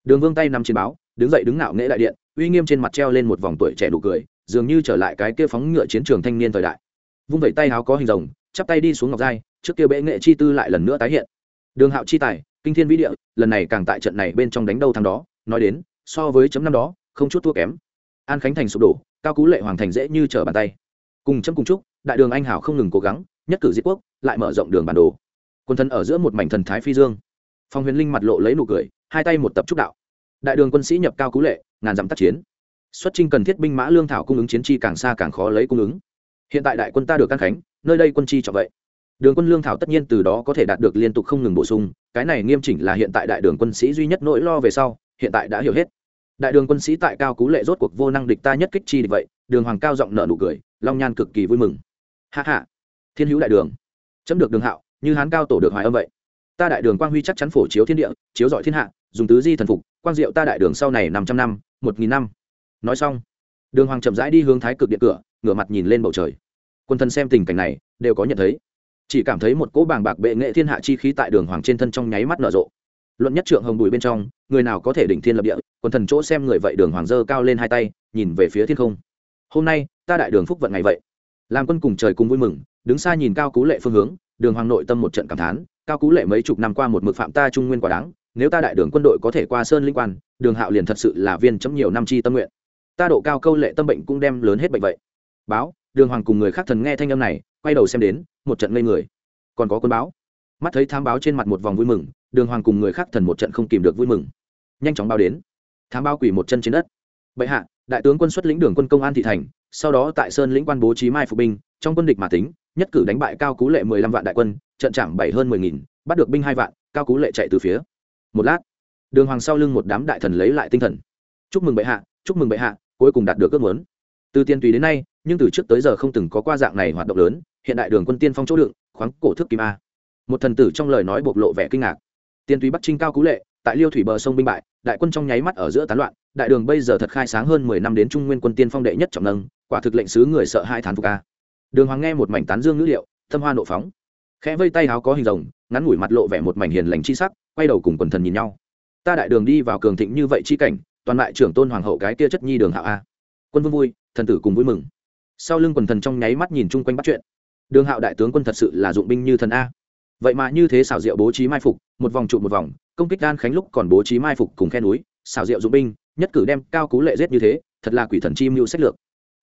Đường vương tay nằm trên báo, đứng dậy đứng ngạo nghễ đại điện, uy nghiêm trên mặt treo lên một vòng tuổi trẻ đủ cười, dường như trở lại cái kia phóng ngựa chiến trường thanh niên thời đại. Vung vẩy tay háo có hình rồng, chắp tay đi xuống ngọc giai, trước kia bệ nghệ chi tư lại lần nữa tái hiện. Đường hạo chi tài, kinh thiên vĩ địa, lần này càng tại trận này bên trong đánh đâu thằng đó, nói đến, so với chấm năm đó không chút thua kém. An khánh thành sụp đổ, cao cú lệ hoàng thành dễ như trở bàn tay. Cùng chấm cùng chúc, đại đường anh hảo không ngừng cố gắng, nhất cử diệt quốc, lại mở rộng đường bản đồ. Quân thân ở giữa một mảnh thần thái phi dương. Phong huyền linh mặt lộ lấy nụ cười, hai tay một tập trúc đạo. Đại đường quân sĩ nhập cao cú lệ, ngàn dặm tác chiến. Xuất trinh cần thiết binh mã lương thảo cung ứng chiến chi càng xa càng khó lấy cung ứng. Hiện tại đại quân ta được căn khánh, nơi đây quân chi trọng vậy. Đường quân lương thảo tất nhiên từ đó có thể đạt được liên tục không ngừng bổ sung, cái này nghiêm chỉnh là hiện tại đại đường quân sĩ duy nhất nỗi lo về sau, hiện tại đã hiểu hết đại đường quân sĩ tại cao cú lệ rốt cuộc vô năng địch ta nhất kích chi địch vậy, đường hoàng cao giọng nợ nụ cười, long nhan cực kỳ vui mừng. Hạ hạ thiên hữu đại đường, chấm được đường hạo, như hán cao tổ được hoài âm vậy. Ta đại đường quang huy chắc chắn phổ chiếu thiên địa, chiếu giỏi thiên hạ, dùng tứ di thần phục, quang diệu ta đại đường sau này năm trăm năm, một nghìn năm. Nói xong, đường hoàng chậm rãi đi hướng thái cực điện cửa, ngửa mặt nhìn lên bầu trời. Quân thân xem tình cảnh này, đều có nhận thấy. Chỉ cảm thấy một cỗ bàng bạc bệ nghệ thiên hạ chi khí tại đường hoàng trên thân trong nháy mắt nở rộ luận nhất trượng hồng bùi bên trong, người nào có thể đỉnh thiên lập địa, quần thần chỗ xem người vậy đường hoàng dơ cao lên hai tay, nhìn về phía thiên không. Hôm nay, ta đại đường phúc vận ngày vậy. Làm quân cùng trời cùng vui mừng, đứng xa nhìn cao cú lệ phương hướng, đường hoàng nội tâm một trận cảm thán, cao cú lệ mấy chục năm qua một mực phạm ta trung nguyên quả đáng, nếu ta đại đường quân đội có thể qua sơn linh quan, đường hạo liền thật sự là viên chấm nhiều năm chi tâm nguyện. Ta độ cao câu lệ tâm bệnh cũng đem lớn hết bệnh vậy. Báo, đường hoàng cùng người khác thần nghe thanh âm này, quay đầu xem đến, một trận ngây người. Còn có quân báo mắt thấy thám báo trên mặt một vòng vui mừng, đường hoàng cùng người khác thần một trận không kìm được vui mừng. Nhanh chóng báo đến. Thám báo quỷ một chân trên đất. Bệ hạ, đại tướng quân xuất lĩnh đường quân công an thị thành, sau đó tại sơn lĩnh quan bố trí mai phục binh, trong quân địch mà tính, nhất cử đánh bại cao cú lệ mười lăm vạn đại quân, trận chạm bảy hơn mười nghìn, bắt được binh hai vạn, cao cú lệ chạy từ phía. Một lát, đường hoàng sau lưng một đám đại thần lấy lại tinh thần. Chúc mừng bệ hạ, chúc mừng bệ hạ, cuối cùng đạt được ước muốn. Từ tiên tùy đến nay, nhưng từ trước tới giờ không từng có qua dạng này hoạt động lớn, hiện đại đường quân tiên phong chỗ đựng, khoáng cổ thức kim a một thần tử trong lời nói bộc lộ vẻ kinh ngạc. Tiên tùy bắc trinh cao cú lệ, tại liêu thủy bờ sông binh bại, đại quân trong nháy mắt ở giữa tán loạn, đại đường bây giờ thật khai sáng hơn mười năm đến trung nguyên quân tiên phong đệ nhất trọng nâng, quả thực lệnh sứ người sợ hai thán phục a. Đường hoàng nghe một mảnh tán dương ngữ liệu, thâm hoa nộ phóng. Khẽ vây tay háo có hình rồng, ngắn ngủi mặt lộ vẻ một mảnh hiền lành chi sắc, quay đầu cùng quần thần nhìn nhau. Ta đại đường đi vào cường thịnh như vậy chi cảnh, toàn đại trưởng tôn hoàng hậu cái kia chất nhi đường hạo a. Quân vương vui, thần tử cùng vui mừng. Sau lưng quần thần trong nháy mắt nhìn chung quanh bắt chuyện. Đường hạo đại tướng quân thật sự là dụng binh như thần a vậy mà như thế xảo diệu bố trí mai phục, một vòng trụ một vòng, công kích gan khánh lúc còn bố trí mai phục cùng khe núi, xảo diệu dụng binh, nhất cử đem cao cú lệ giết như thế, thật là quỷ thần chi mưu sách lược.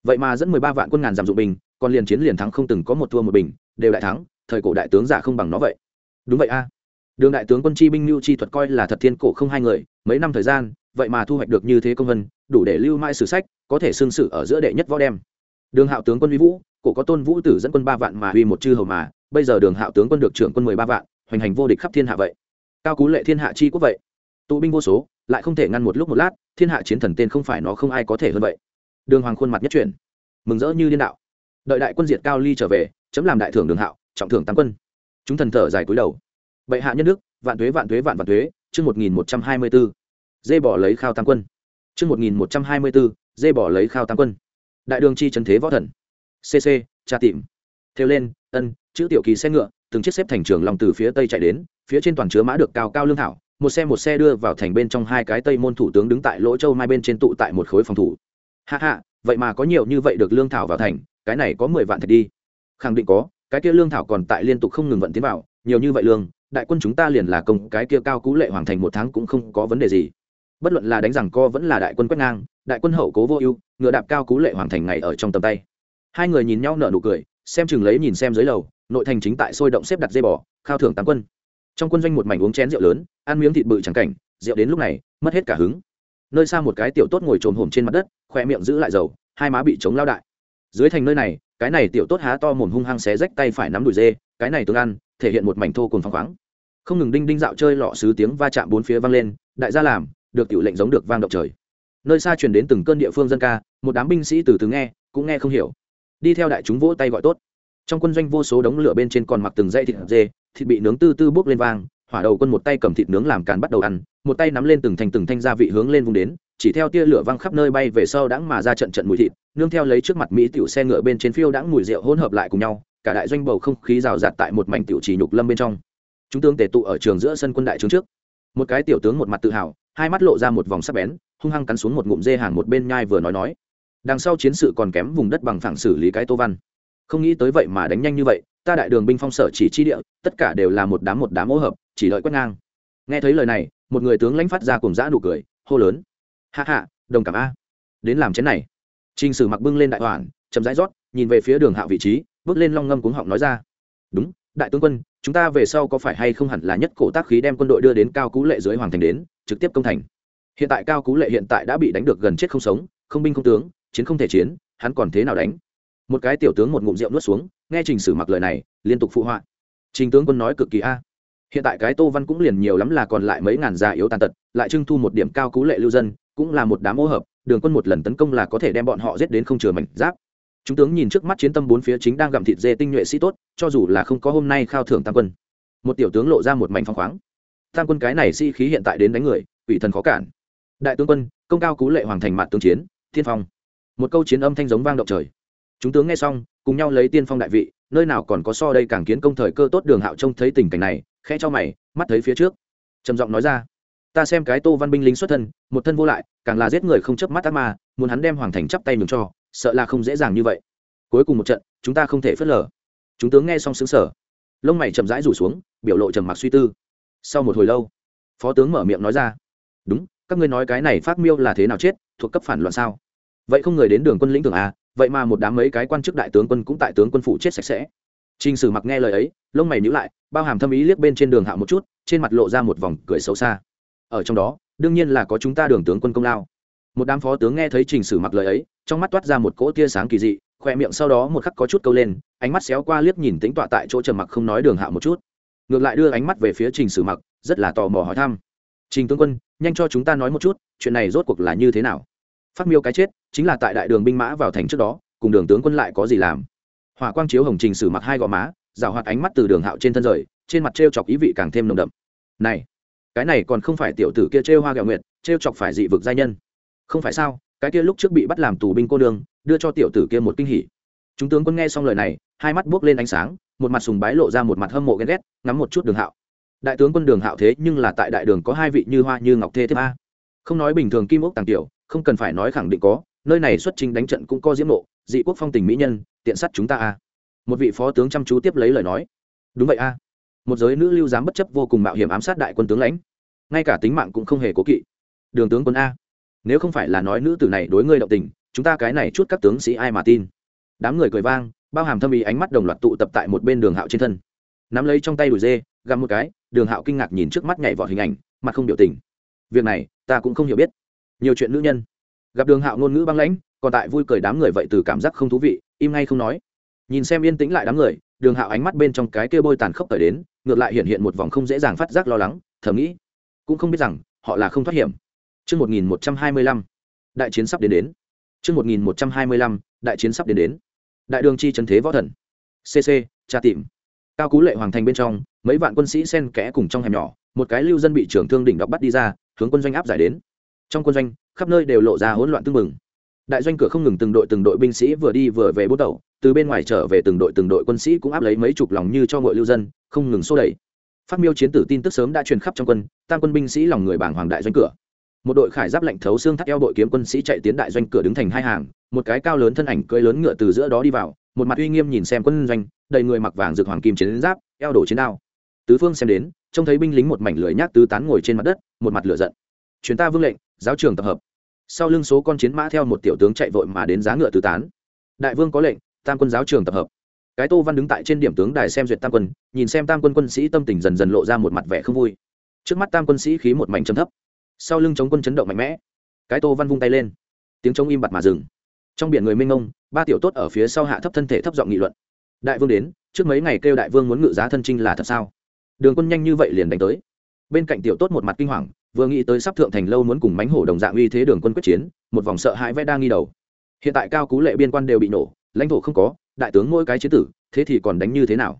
Vậy mà dẫn mười ba vạn quân ngàn giảm dụng binh, còn liền chiến liền thắng không từng có một thua một bình, đều đại thắng, thời cổ đại tướng giả không bằng nó vậy. Đúng vậy a. Đường đại tướng quân chi binh mưu chi thuật coi là thật thiên cổ không hai người, mấy năm thời gian, vậy mà thu hoạch được như thế công vân, đủ để lưu mãi sử sách, có thể xương sử ở giữa đệ nhất võ đem. Đường hạo tướng quân uy vũ, cổ có tôn vũ tử dẫn quân ba vạn mà uy một chư hầu mà bây giờ đường hạo tướng quân được trưởng quân mười ba vạn, hoành hành vô địch khắp thiên hạ vậy. Cao cú lệ thiên hạ chi quốc vậy. Tụ binh vô số, lại không thể ngăn một lúc một lát, thiên hạ chiến thần tên không phải nó không ai có thể hơn vậy. Đường hoàng khuôn mặt nhất chuyển. Mừng rỡ như liên đạo. Đợi đại quân diệt cao ly trở về, chấm làm đại thưởng đường hạo, trọng thưởng tam quân. Chúng thần thở dài cúi đầu. Bệ hạ nhân đức, vạn tuế vạn tuế vạn vạn tuế, chương một nghìn một trăm hai mươi b ố dê bỏ lấy khao tam quân. Chương một nghìn một trăm hai mươi b ố dê bỏ lấy khao tam quân. Đại đường chi trần thế võ thần. Cc tra tìm. Theo lên, ân chữ tiểu kỳ xe ngựa, từng chiếc xếp thành trường lòng từ phía tây chạy đến, phía trên toàn chứa mã được cao cao lương thảo, một xe một xe đưa vào thành bên trong hai cái tây môn thủ tướng đứng tại lỗ châu mai bên trên tụ tại một khối phòng thủ. Hạ hạ vậy mà có nhiều như vậy được lương thảo vào thành, cái này có mười vạn thạch đi. Khẳng định có, cái kia lương thảo còn tại liên tục không ngừng vận tiến vào, nhiều như vậy lương, đại quân chúng ta liền là công, cái kia cao cú lệ hoàng thành một tháng cũng không có vấn đề gì. Bất luận là đánh rằng co vẫn là đại quân quét ngang, đại quân hậu cố vô ưu, ngựa đạp cao cú lệ hoàng thành ngày ở trong tầm tay. Hai người nhìn nhau nở nụ cười, xem chừng lấy nhìn xem dưới lầu nội thành chính tại sôi động xếp đặt dây bò, khao thưởng tám quân. Trong quân doanh một mảnh uống chén rượu lớn, ăn miếng thịt bự trắng cảnh, rượu đến lúc này, mất hết cả hứng. Nơi xa một cái tiểu tốt ngồi trồm hổm trên mặt đất khoe miệng giữ lại dầu, hai má bị chống lao đại. Dưới thành nơi này, cái này tiểu tốt há to mồm hung hăng xé rách tay phải nắm đùi dê, cái này tương ăn, thể hiện một mảnh thô cùng phăng khoáng. Không ngừng đinh đinh dạo chơi lọ sứ tiếng va chạm bốn phía vang lên, đại gia làm, được tiểu lệnh giống được vang động trời. Nơi xa truyền đến từng cơn địa phương dân ca, một đám binh sĩ từ từ nghe, cũng nghe không hiểu. Đi theo đại chúng vỗ tay gọi tốt trong quân doanh vô số đống lửa bên trên còn mặc từng dây thịt dê, thịt bị nướng tư tư bốc lên vang, hỏa đầu quân một tay cầm thịt nướng làm càn bắt đầu ăn, một tay nắm lên từng thành từng thanh gia vị hướng lên vùng đến, chỉ theo tia lửa văng khắp nơi bay về sau đãng mà ra trận trận mùi thịt, nương theo lấy trước mặt mỹ tiểu xe ngựa bên trên phiêu đãng mùi rượu hỗn hợp lại cùng nhau, cả đại doanh bầu không khí rào rạt tại một mảnh tiểu trì nhục lâm bên trong. Chúng tướng tề tụ ở trường giữa sân quân đại trướng trước. Một cái tiểu tướng một mặt tự hào, hai mắt lộ ra một vòng sắc bén, hung hăng cắn xuống một ngụm dê hàng một bên nhai vừa nói nói. Đằng sau chiến sự còn kém vùng đất bằng phẳng xử lý cái tô văn không nghĩ tới vậy mà đánh nhanh như vậy, ta đại đường binh phong sở chỉ chi địa, tất cả đều là một đám một đám ô hợp, chỉ đợi quét ngang. Nghe thấy lời này, một người tướng lãnh phát ra cùng dã nụ cười, hô lớn. Hạ hạ đồng cảm a. Đến làm chén này. Trình sử mặc bưng lên đại hoàn, chậm rãi rót, nhìn về phía đường hạ vị trí, bước lên long ngâm cuống họng nói ra. Đúng, đại tướng quân, chúng ta về sau có phải hay không hẳn là nhất cổ tác khí đem quân đội đưa đến cao cú lệ dưới hoàng thành đến, trực tiếp công thành. Hiện tại cao cú lệ hiện tại đã bị đánh được gần chết không sống, không binh không tướng, chiến không thể chiến, hắn còn thế nào đánh? Một cái tiểu tướng một ngụm rượu nuốt xuống, nghe trình sử mặc lời này, liên tục phụ họa. Trình tướng quân nói cực kỳ a. Hiện tại cái tô văn cũng liền nhiều lắm là còn lại mấy ngàn già yếu tàn tật, lại trưng thu một điểm cao cú lệ lưu dân, cũng là một đám ô hợp, đường quân một lần tấn công là có thể đem bọn họ giết đến không chừa mảnh giáp. Chúng tướng nhìn trước mắt chiến tâm bốn phía chính đang gặm thịt dê tinh nhuệ sĩ tốt, cho dù là không có hôm nay khao thưởng tam quân. Một tiểu tướng lộ ra một mảnh phong khoáng. Tam quân cái này sĩ khí hiện tại đến đánh người ủy thần khó cản. Đại tướng quân, công cao cú lệ hoàng thành mạn tướng chiến, thiên phong. Một câu chiến âm thanh giống vang động trời chúng tướng nghe xong, cùng nhau lấy tiên phong đại vị, nơi nào còn có so đây càng kiến công thời cơ tốt đường hạo trông thấy tình cảnh này, khẽ cho mày, mắt thấy phía trước. Trầm giọng nói ra, ta xem cái tô văn binh lính xuất thân, một thân vô lại, càng là giết người không chớp mắt ác ma, muốn hắn đem hoàng thành chắp tay mừng cho, sợ là không dễ dàng như vậy. Cuối cùng một trận, chúng ta không thể phớt lờ. Chúng tướng nghe xong xứng sở lông mày chậm rãi rủ xuống, biểu lộ trầm mặc suy tư. Sau một hồi lâu, phó tướng mở miệng nói ra, đúng, các ngươi nói cái này phát miêu là thế nào chết, thuộc cấp phản loạn sao? Vậy không người đến đường quân lĩnh tưởng à? Vậy mà một đám mấy cái quan chức đại tướng quân cũng tại tướng quân phủ chết sạch sẽ Trình Sử Mặc nghe lời ấy, lông mày nhíu lại, bao hàm thâm ý liếc bên trên đường hạ một chút, trên mặt lộ ra một vòng cười xấu xa. Ở trong đó, đương nhiên là có chúng ta đường tướng quân công lao. Một đám phó tướng nghe thấy Trình Sử Mặc lời ấy, trong mắt toát ra một cỗ tia sáng kỳ dị, khoe miệng sau đó một khắc có chút câu lên, ánh mắt xéo qua liếc nhìn tính tọa tại chỗ trầm mặc không nói đường hạ một chút. Ngược lại đưa ánh mắt về phía Trình Sử Mặc, rất là tò mò hỏi thăm. Trình tướng quân, nhanh cho chúng ta nói một chút, chuyện này rốt cuộc là như thế nào? Phát miêu cái chết, chính là tại đại đường binh mã vào thành trước đó, cùng đường tướng quân lại có gì làm? hỏa quang chiếu hồng trình sử mặc hai gò má rào hoạt ánh mắt từ đường hạo trên thân rời trên mặt t r e o chọc ý vị càng thêm nồng đậm. Này cái này còn không phải tiểu tử kia trêu hoa gạo nguyệt t r e o chọc phải dị vực giai nhân. Không phải sao cái kia lúc trước bị bắt làm tù binh cô đường đưa cho tiểu tử kia một kinh hỉ. Chúng tướng quân nghe xong lời này hai mắt buốc lên ánh sáng một mặt sùng bái lộ ra một mặt hâm mộ ghen ghét ngắm một chút đường hạo. Đại tướng quân đường hạo thế nhưng là tại đại đường có hai vị như hoa như ngọc thê thiếp a không nói bình thường kim ốc tàng tiểu, không cần phải nói khẳng định có, nơi này xuất trình đánh trận cũng có diễm nộ, dị quốc phong tình mỹ nhân, tiện sắt chúng ta a. Một vị phó tướng chăm chú tiếp lấy lời nói. Đúng vậy a. Một giới nữ lưu giám bất chấp vô cùng mạo hiểm ám sát đại quân tướng lãnh. Ngay cả tính mạng cũng không hề cố kỵ. Đường tướng quân a. Nếu không phải là nói nữ tử này đối ngươi động tình, chúng ta cái này chút các tướng sĩ ai mà tin? Đám người cười vang, bao hàm thâm ý ánh mắt đồng loạt tụ tập tại một bên đường hạo trên thân. Nắm lấy trong tay đùi dê găm một cái, đường hạo kinh ngạc nhìn trước mắt nhảy vọt hình ảnh, mặt không biểu tình việc này ta cũng không hiểu biết nhiều chuyện nữ nhân gặp đường hạo ngôn ngữ băng lãnh còn tại vui cười đám người vậy từ cảm giác không thú vị im ngay không nói nhìn xem yên tĩnh lại đám người đường hạo ánh mắt bên trong cái kia bôi tàn khốc tới đến ngược lại hiện hiện một vòng không dễ dàng phát giác lo lắng thầm nghĩ cũng không biết rằng họ là không thoát hiểm Trước 1125, đại chiến sắp đến đến. Trước 1125, đại chiến sắp đến đến. Đại đường chi trấn thế võ thần. CC, tra tìm. Cao cú lệ hoàng thành bên trong, mấy vạn quân sĩ sen kẽ cùng trong hẻm nhỏ, một cái lưu dân bị trưởng thương đỉnh đọc bắt đi ra, hướng quân doanh áp giải đến. Trong quân doanh, khắp nơi đều lộ ra hỗn loạn tưng mừng. Đại doanh cửa không ngừng từng đội từng đội binh sĩ vừa đi vừa về bố tẩu từ bên ngoài trở về từng đội từng đội quân sĩ cũng áp lấy mấy chục lòng như cho ngội lưu dân, không ngừng xô đẩy. Phát miêu chiến tử tin tức sớm đã truyền khắp trong quân, tam quân binh sĩ lòng người bảng hoàng đại doanh cửa một đội khải giáp lạnh thấu xương thắt eo đội kiếm quân sĩ chạy tiến đại doanh cửa đứng thành hai hàng một cái cao lớn thân ảnh cưỡi lớn ngựa từ giữa đó đi vào một mặt uy nghiêm nhìn xem quân doanh đầy người mặc vàng rực hoàng kim chiến giáp eo đổ chiến đao tứ phương xem đến trông thấy binh lính một mảnh lưỡi nhác tứ tán ngồi trên mặt đất, một mặt lửa giận. Chuyến ta vương lệnh, giáo trường tập hợp. Sau lưng số con chiến mã theo một tiểu tướng chạy vội mà đến giá ngựa tứ tán. Đại vương có lệnh, tam quân giáo trường tập hợp. Cái tô văn đứng tại trên điểm tướng đài xem duyệt tam quân, nhìn xem tam quân quân sĩ tâm tình dần dần lộ ra một mặt vẻ không vui. Trước mắt tam quân sĩ khí một mảnh chấm thấp. Sau lưng chống quân chấn động mạnh mẽ. Cái tô văn vung tay lên. Tiếng chống im bặt mà dừng. Trong biển người minh ông ba tiểu tốt ở phía sau hạ thấp thân thể thấp giọng nghị luận. Đại vương đến, trước mấy ngày kêu đại vương muốn ngự giá thân trinh là thật sao? Đường quân nhanh như vậy liền đánh tới. Bên cạnh tiểu tốt một mặt kinh hoàng, vừa nghĩ tới sắp thượng thành lâu muốn cùng mánh hổ đồng dạng uy thế đường quân quyết chiến, một vòng sợ hãi vẽ đang nghi đầu. Hiện tại cao cú lệ biên quan đều bị nổ, lãnh thổ không có, đại tướng mỗi cái chế tử, thế thì còn đánh như thế nào?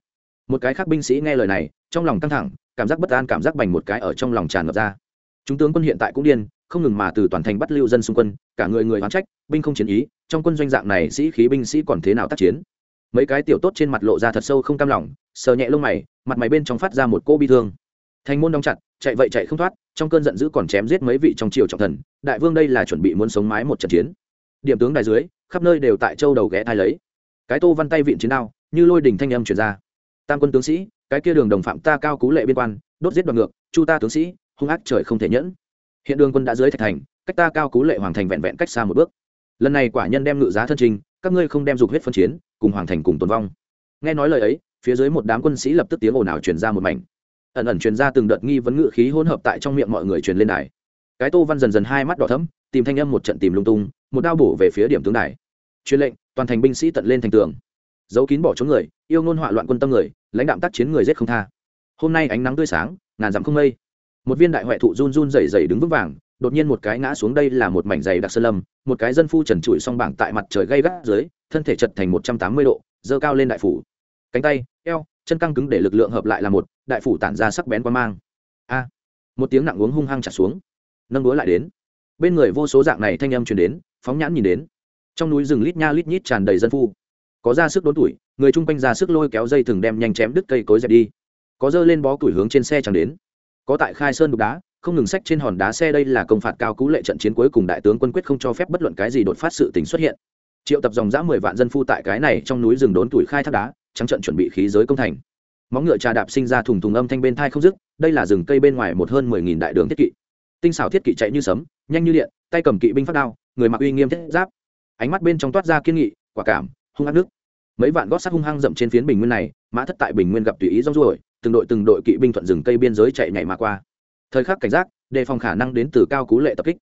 Một cái khác binh sĩ nghe lời này, trong lòng căng thẳng, cảm giác bất an cảm giác bành một cái ở trong lòng tràn ngập ra. Chúng tướng quân hiện tại cũng điên, không ngừng mà từ toàn thành bắt lưu dân xung quân, cả người người oán trách, binh không chiến ý, trong quân doanh dạng này sĩ khí binh sĩ còn thế nào tác chiến? Mấy cái tiểu tốt trên mặt lộ ra thật sâu không cam lòng, sờ nhẹ lông mày mặt mày bên trong phát ra một cô bi thương. Thành môn đóng chặt, chạy vậy chạy không thoát, trong cơn giận dữ còn chém giết mấy vị trong triều trọng thần, đại vương đây là chuẩn bị muốn sống mái một trận chiến. Điểm tướng đài dưới, khắp nơi đều tại châu đầu ghé thai lấy. Cái tô văn tay vịn chiến đao, như lôi đình thanh âm truyền ra. Tam quân tướng sĩ, cái kia đường đồng phạm ta cao cú lệ biên quan, đốt giết đoạt ngược, chu ta tướng sĩ, hung ác trời không thể nhẫn. Hiện đường quân đã dưới thạch thành, cách ta cao cú lệ hoàng thành vẹn vẹn cách xa một bước. Lần này quả nhân đem ngự giá thân trình, các ngươi không đem dục huyết phân chiến, cùng hoàng thành cùng tồn vong. Nghe nói lời ấy phía dưới một đám quân sĩ lập tức tiếng ồn ào truyền ra một mảnh. Ẩn ẩn truyền ra từng đợt nghi vấn ngự khí hỗn hợp tại trong miệng mọi người truyền lên đài. Cái tô văn dần dần hai mắt đỏ thấm tìm thanh âm một trận tìm lung tung, một đao bổ về phía điểm tướng đài. Truyền lệnh, toàn thành binh sĩ tận lên thành tường. Giấu kín bỏ trốn người, yêu ngôn họa loạn quân tâm người, lãnh đạm tác chiến người giết không tha. Hôm nay ánh nắng tươi sáng, ngàn dặm không mây. Một viên đại huệ thụ run run rẩy rẩy đứng vững vàng, đột nhiên một cái ngã xuống đây là một mảnh dày đặc sơn lâm, một cái dân phu trần trụi song bảng tại mặt trời gây gắt dưới, thân thể chật thành một trăm tám mươi độ dơ cao lên đại phủ cánh tay, eo, chân căng cứng để lực lượng hợp lại là một, đại phủ tản ra sắc bén quan mang. A! Một tiếng nặng uống hung hăng trả xuống. Nâng đũa lại đến. Bên người vô số dạng này thanh âm truyền đến, phóng nhãn nhìn đến. Trong núi rừng lít nha lít nhít tràn đầy dân phu. Có ra sức đốn tuổi, người chung quanh ra sức lôi kéo dây thừng đem nhanh chém đứt cây cối dẹp đi. Có dơ lên bó tuổi hướng trên xe chẳng đến. Có tại khai sơn đục đá, không ngừng sách trên hòn đá xe đây là công phạt cao cú lệ trận chiến cuối cùng đại tướng quân quyết không cho phép bất luận cái gì đột phát sự tình xuất hiện. Triệu tập dòng dã mười vạn dân phu tại cái này trong núi rừng đốn tuổi khai thác đá trắng trận chuẩn bị khí giới công thành. Móng ngựa trà đạp sinh ra thùng thùng âm thanh bên thai không dứt, đây là rừng cây bên ngoài một hơn mười nghìn đại đường thiết kỵ. Tinh xảo thiết kỵ chạy như sấm, nhanh như điện, tay cầm kỵ binh phát đao, người mặc uy nghiêm thiết giáp. Ánh mắt bên trong toát ra kiên nghị, quả cảm, hung ác nước. Mấy vạn gót sắt hung hăng dậm trên phiến bình nguyên này, mã thất tại bình nguyên gặp tùy ý rong ruổi, từng đội từng đội kỵ binh thuận rừng cây biên giới chạy nhảy mà qua. Thời khắc cảnh giác, đề phòng khả năng đến từ cao cú lệ tập kích.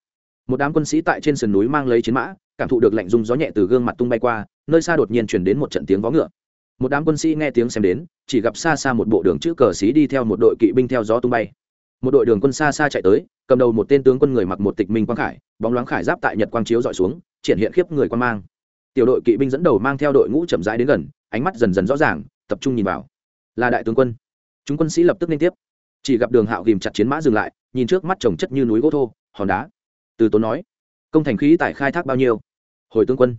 Một đám quân sĩ tại trên sườn núi mang lấy chiến mã, cảm thụ được lạnh rung gió nhẹ từ gương mặt tung bay qua, nơi xa đột nhiên chuyển đến một trận tiếng vó ngựa một đám quân sĩ nghe tiếng xem đến, chỉ gặp xa xa một bộ đường chữ cờ xí đi theo một đội kỵ binh theo gió tung bay. Một đội đường quân xa xa chạy tới, cầm đầu một tên tướng quân người mặc một tịch minh quang khải, bóng loáng khải giáp tại nhật quang chiếu dọi xuống, triển hiện khiếp người quan mang. Tiểu đội kỵ binh dẫn đầu mang theo đội ngũ chậm rãi đến gần, ánh mắt dần dần rõ ràng, tập trung nhìn vào. Là đại tướng quân. Chúng quân sĩ lập tức liên tiếp. Chỉ gặp đường hạo ghìm chặt chiến mã dừng lại, nhìn trước mắt trồng chất như núi gỗ thô, hòn đá. Từ tốn nói, công thành khí tại khai thác bao nhiêu? Hồi tướng quân,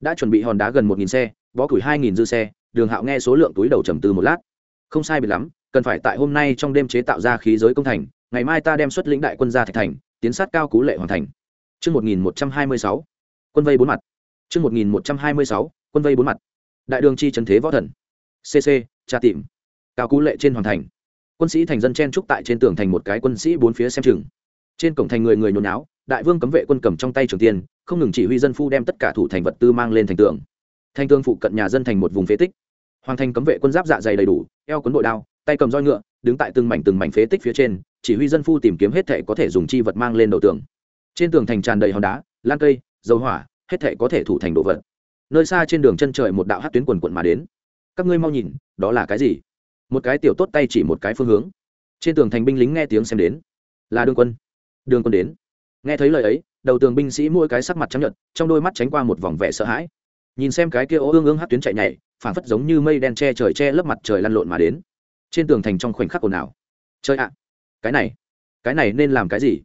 đã chuẩn bị hòn đá gần một nghìn xe, bó củi hai nghìn dư xe đường hạo nghe số lượng túi đầu trầm tư một lát không sai biệt lắm cần phải tại hôm nay trong đêm chế tạo ra khí giới công thành ngày mai ta đem xuất lĩnh đại quân ra thạch thành tiến sát cao cú lệ hoàn thành Trước 1126, quân vây bốn mặt. Trước 1126, quân vây bốn mặt. Đại đường chi trấn thế võ thần. CC, tra tìm. Cao cú lệ trên hoàn thành. Quân sĩ thành dân chen trúc tại trên tường thành một cái quân sĩ bốn phía xem chừng. Trên cổng thành người người nhốn náo, đại vương cấm vệ quân cầm trong tay trường tiên, không ngừng chỉ huy dân phu đem tất cả thủ thành vật tư mang lên thành tường. Thành tường phụ cận nhà dân thành một vùng phế tích. Hoàng thành cấm vệ quân giáp dạ dày đầy đủ, eo cuốn bội đao, tay cầm roi ngựa, đứng tại từng mảnh từng mảnh phế tích phía trên, chỉ huy dân phu tìm kiếm hết thể có thể dùng chi vật mang lên đầu tường. Trên tường thành tràn đầy hòn đá lan cây dầu hỏa hết thể có thể thủ thành đồ vật. Nơi xa trên đường chân trời một đạo hát tuyến quần quận mà đến. Các ngươi mau nhìn đó là cái gì? Một cái tiểu tốt tay chỉ một cái phương hướng. Trên tường thành binh lính nghe tiếng xem đến. Là đường quân. Đường quân đến. Nghe thấy lời ấy đầu tường binh sĩ mỗi cái sắc mặt chấp nhận trong đôi mắt tránh qua một vòng vẻ sợ hãi nhìn xem cái kia ô ương ương hát tuyến chạy nhảy, phảng phất giống như mây đen che trời che lấp mặt trời lăn lộn mà đến. Trên tường thành trong khoảnh khắc ồn ào. Chơi ạ, cái này cái này nên làm cái gì?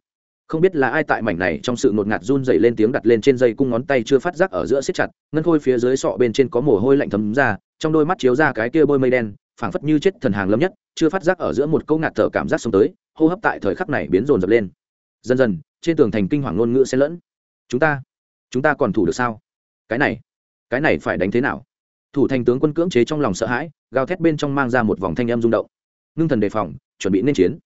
Không biết là ai tại mảnh này trong sự ngột ngạt run dày lên tiếng đặt lên trên dây cung ngón tay chưa phát giác ở giữa siết chặt, ngân khôi phía dưới sọ bên trên có mồ hôi lạnh thấm ra, trong đôi mắt chiếu ra cái kia bôi mây đen, phảng phất như chết thần hàng lâm nhất, chưa phát giác ở giữa một câu ngạt thở cảm giác sống tới, hô hấp tại thời khắc này biến rồn dập lên. Dần dần, trên tường thành kinh hoàng ngôn ngữ xen lẫn. Chúng ta chúng ta còn thủ được sao? Cái này cái này phải đánh thế nào? Thủ thành tướng quân cưỡng chế trong lòng sợ hãi, gào thét bên trong mang ra một vòng thanh em rung động. Ngưng thần đề phòng, chuẩn bị nên chiến.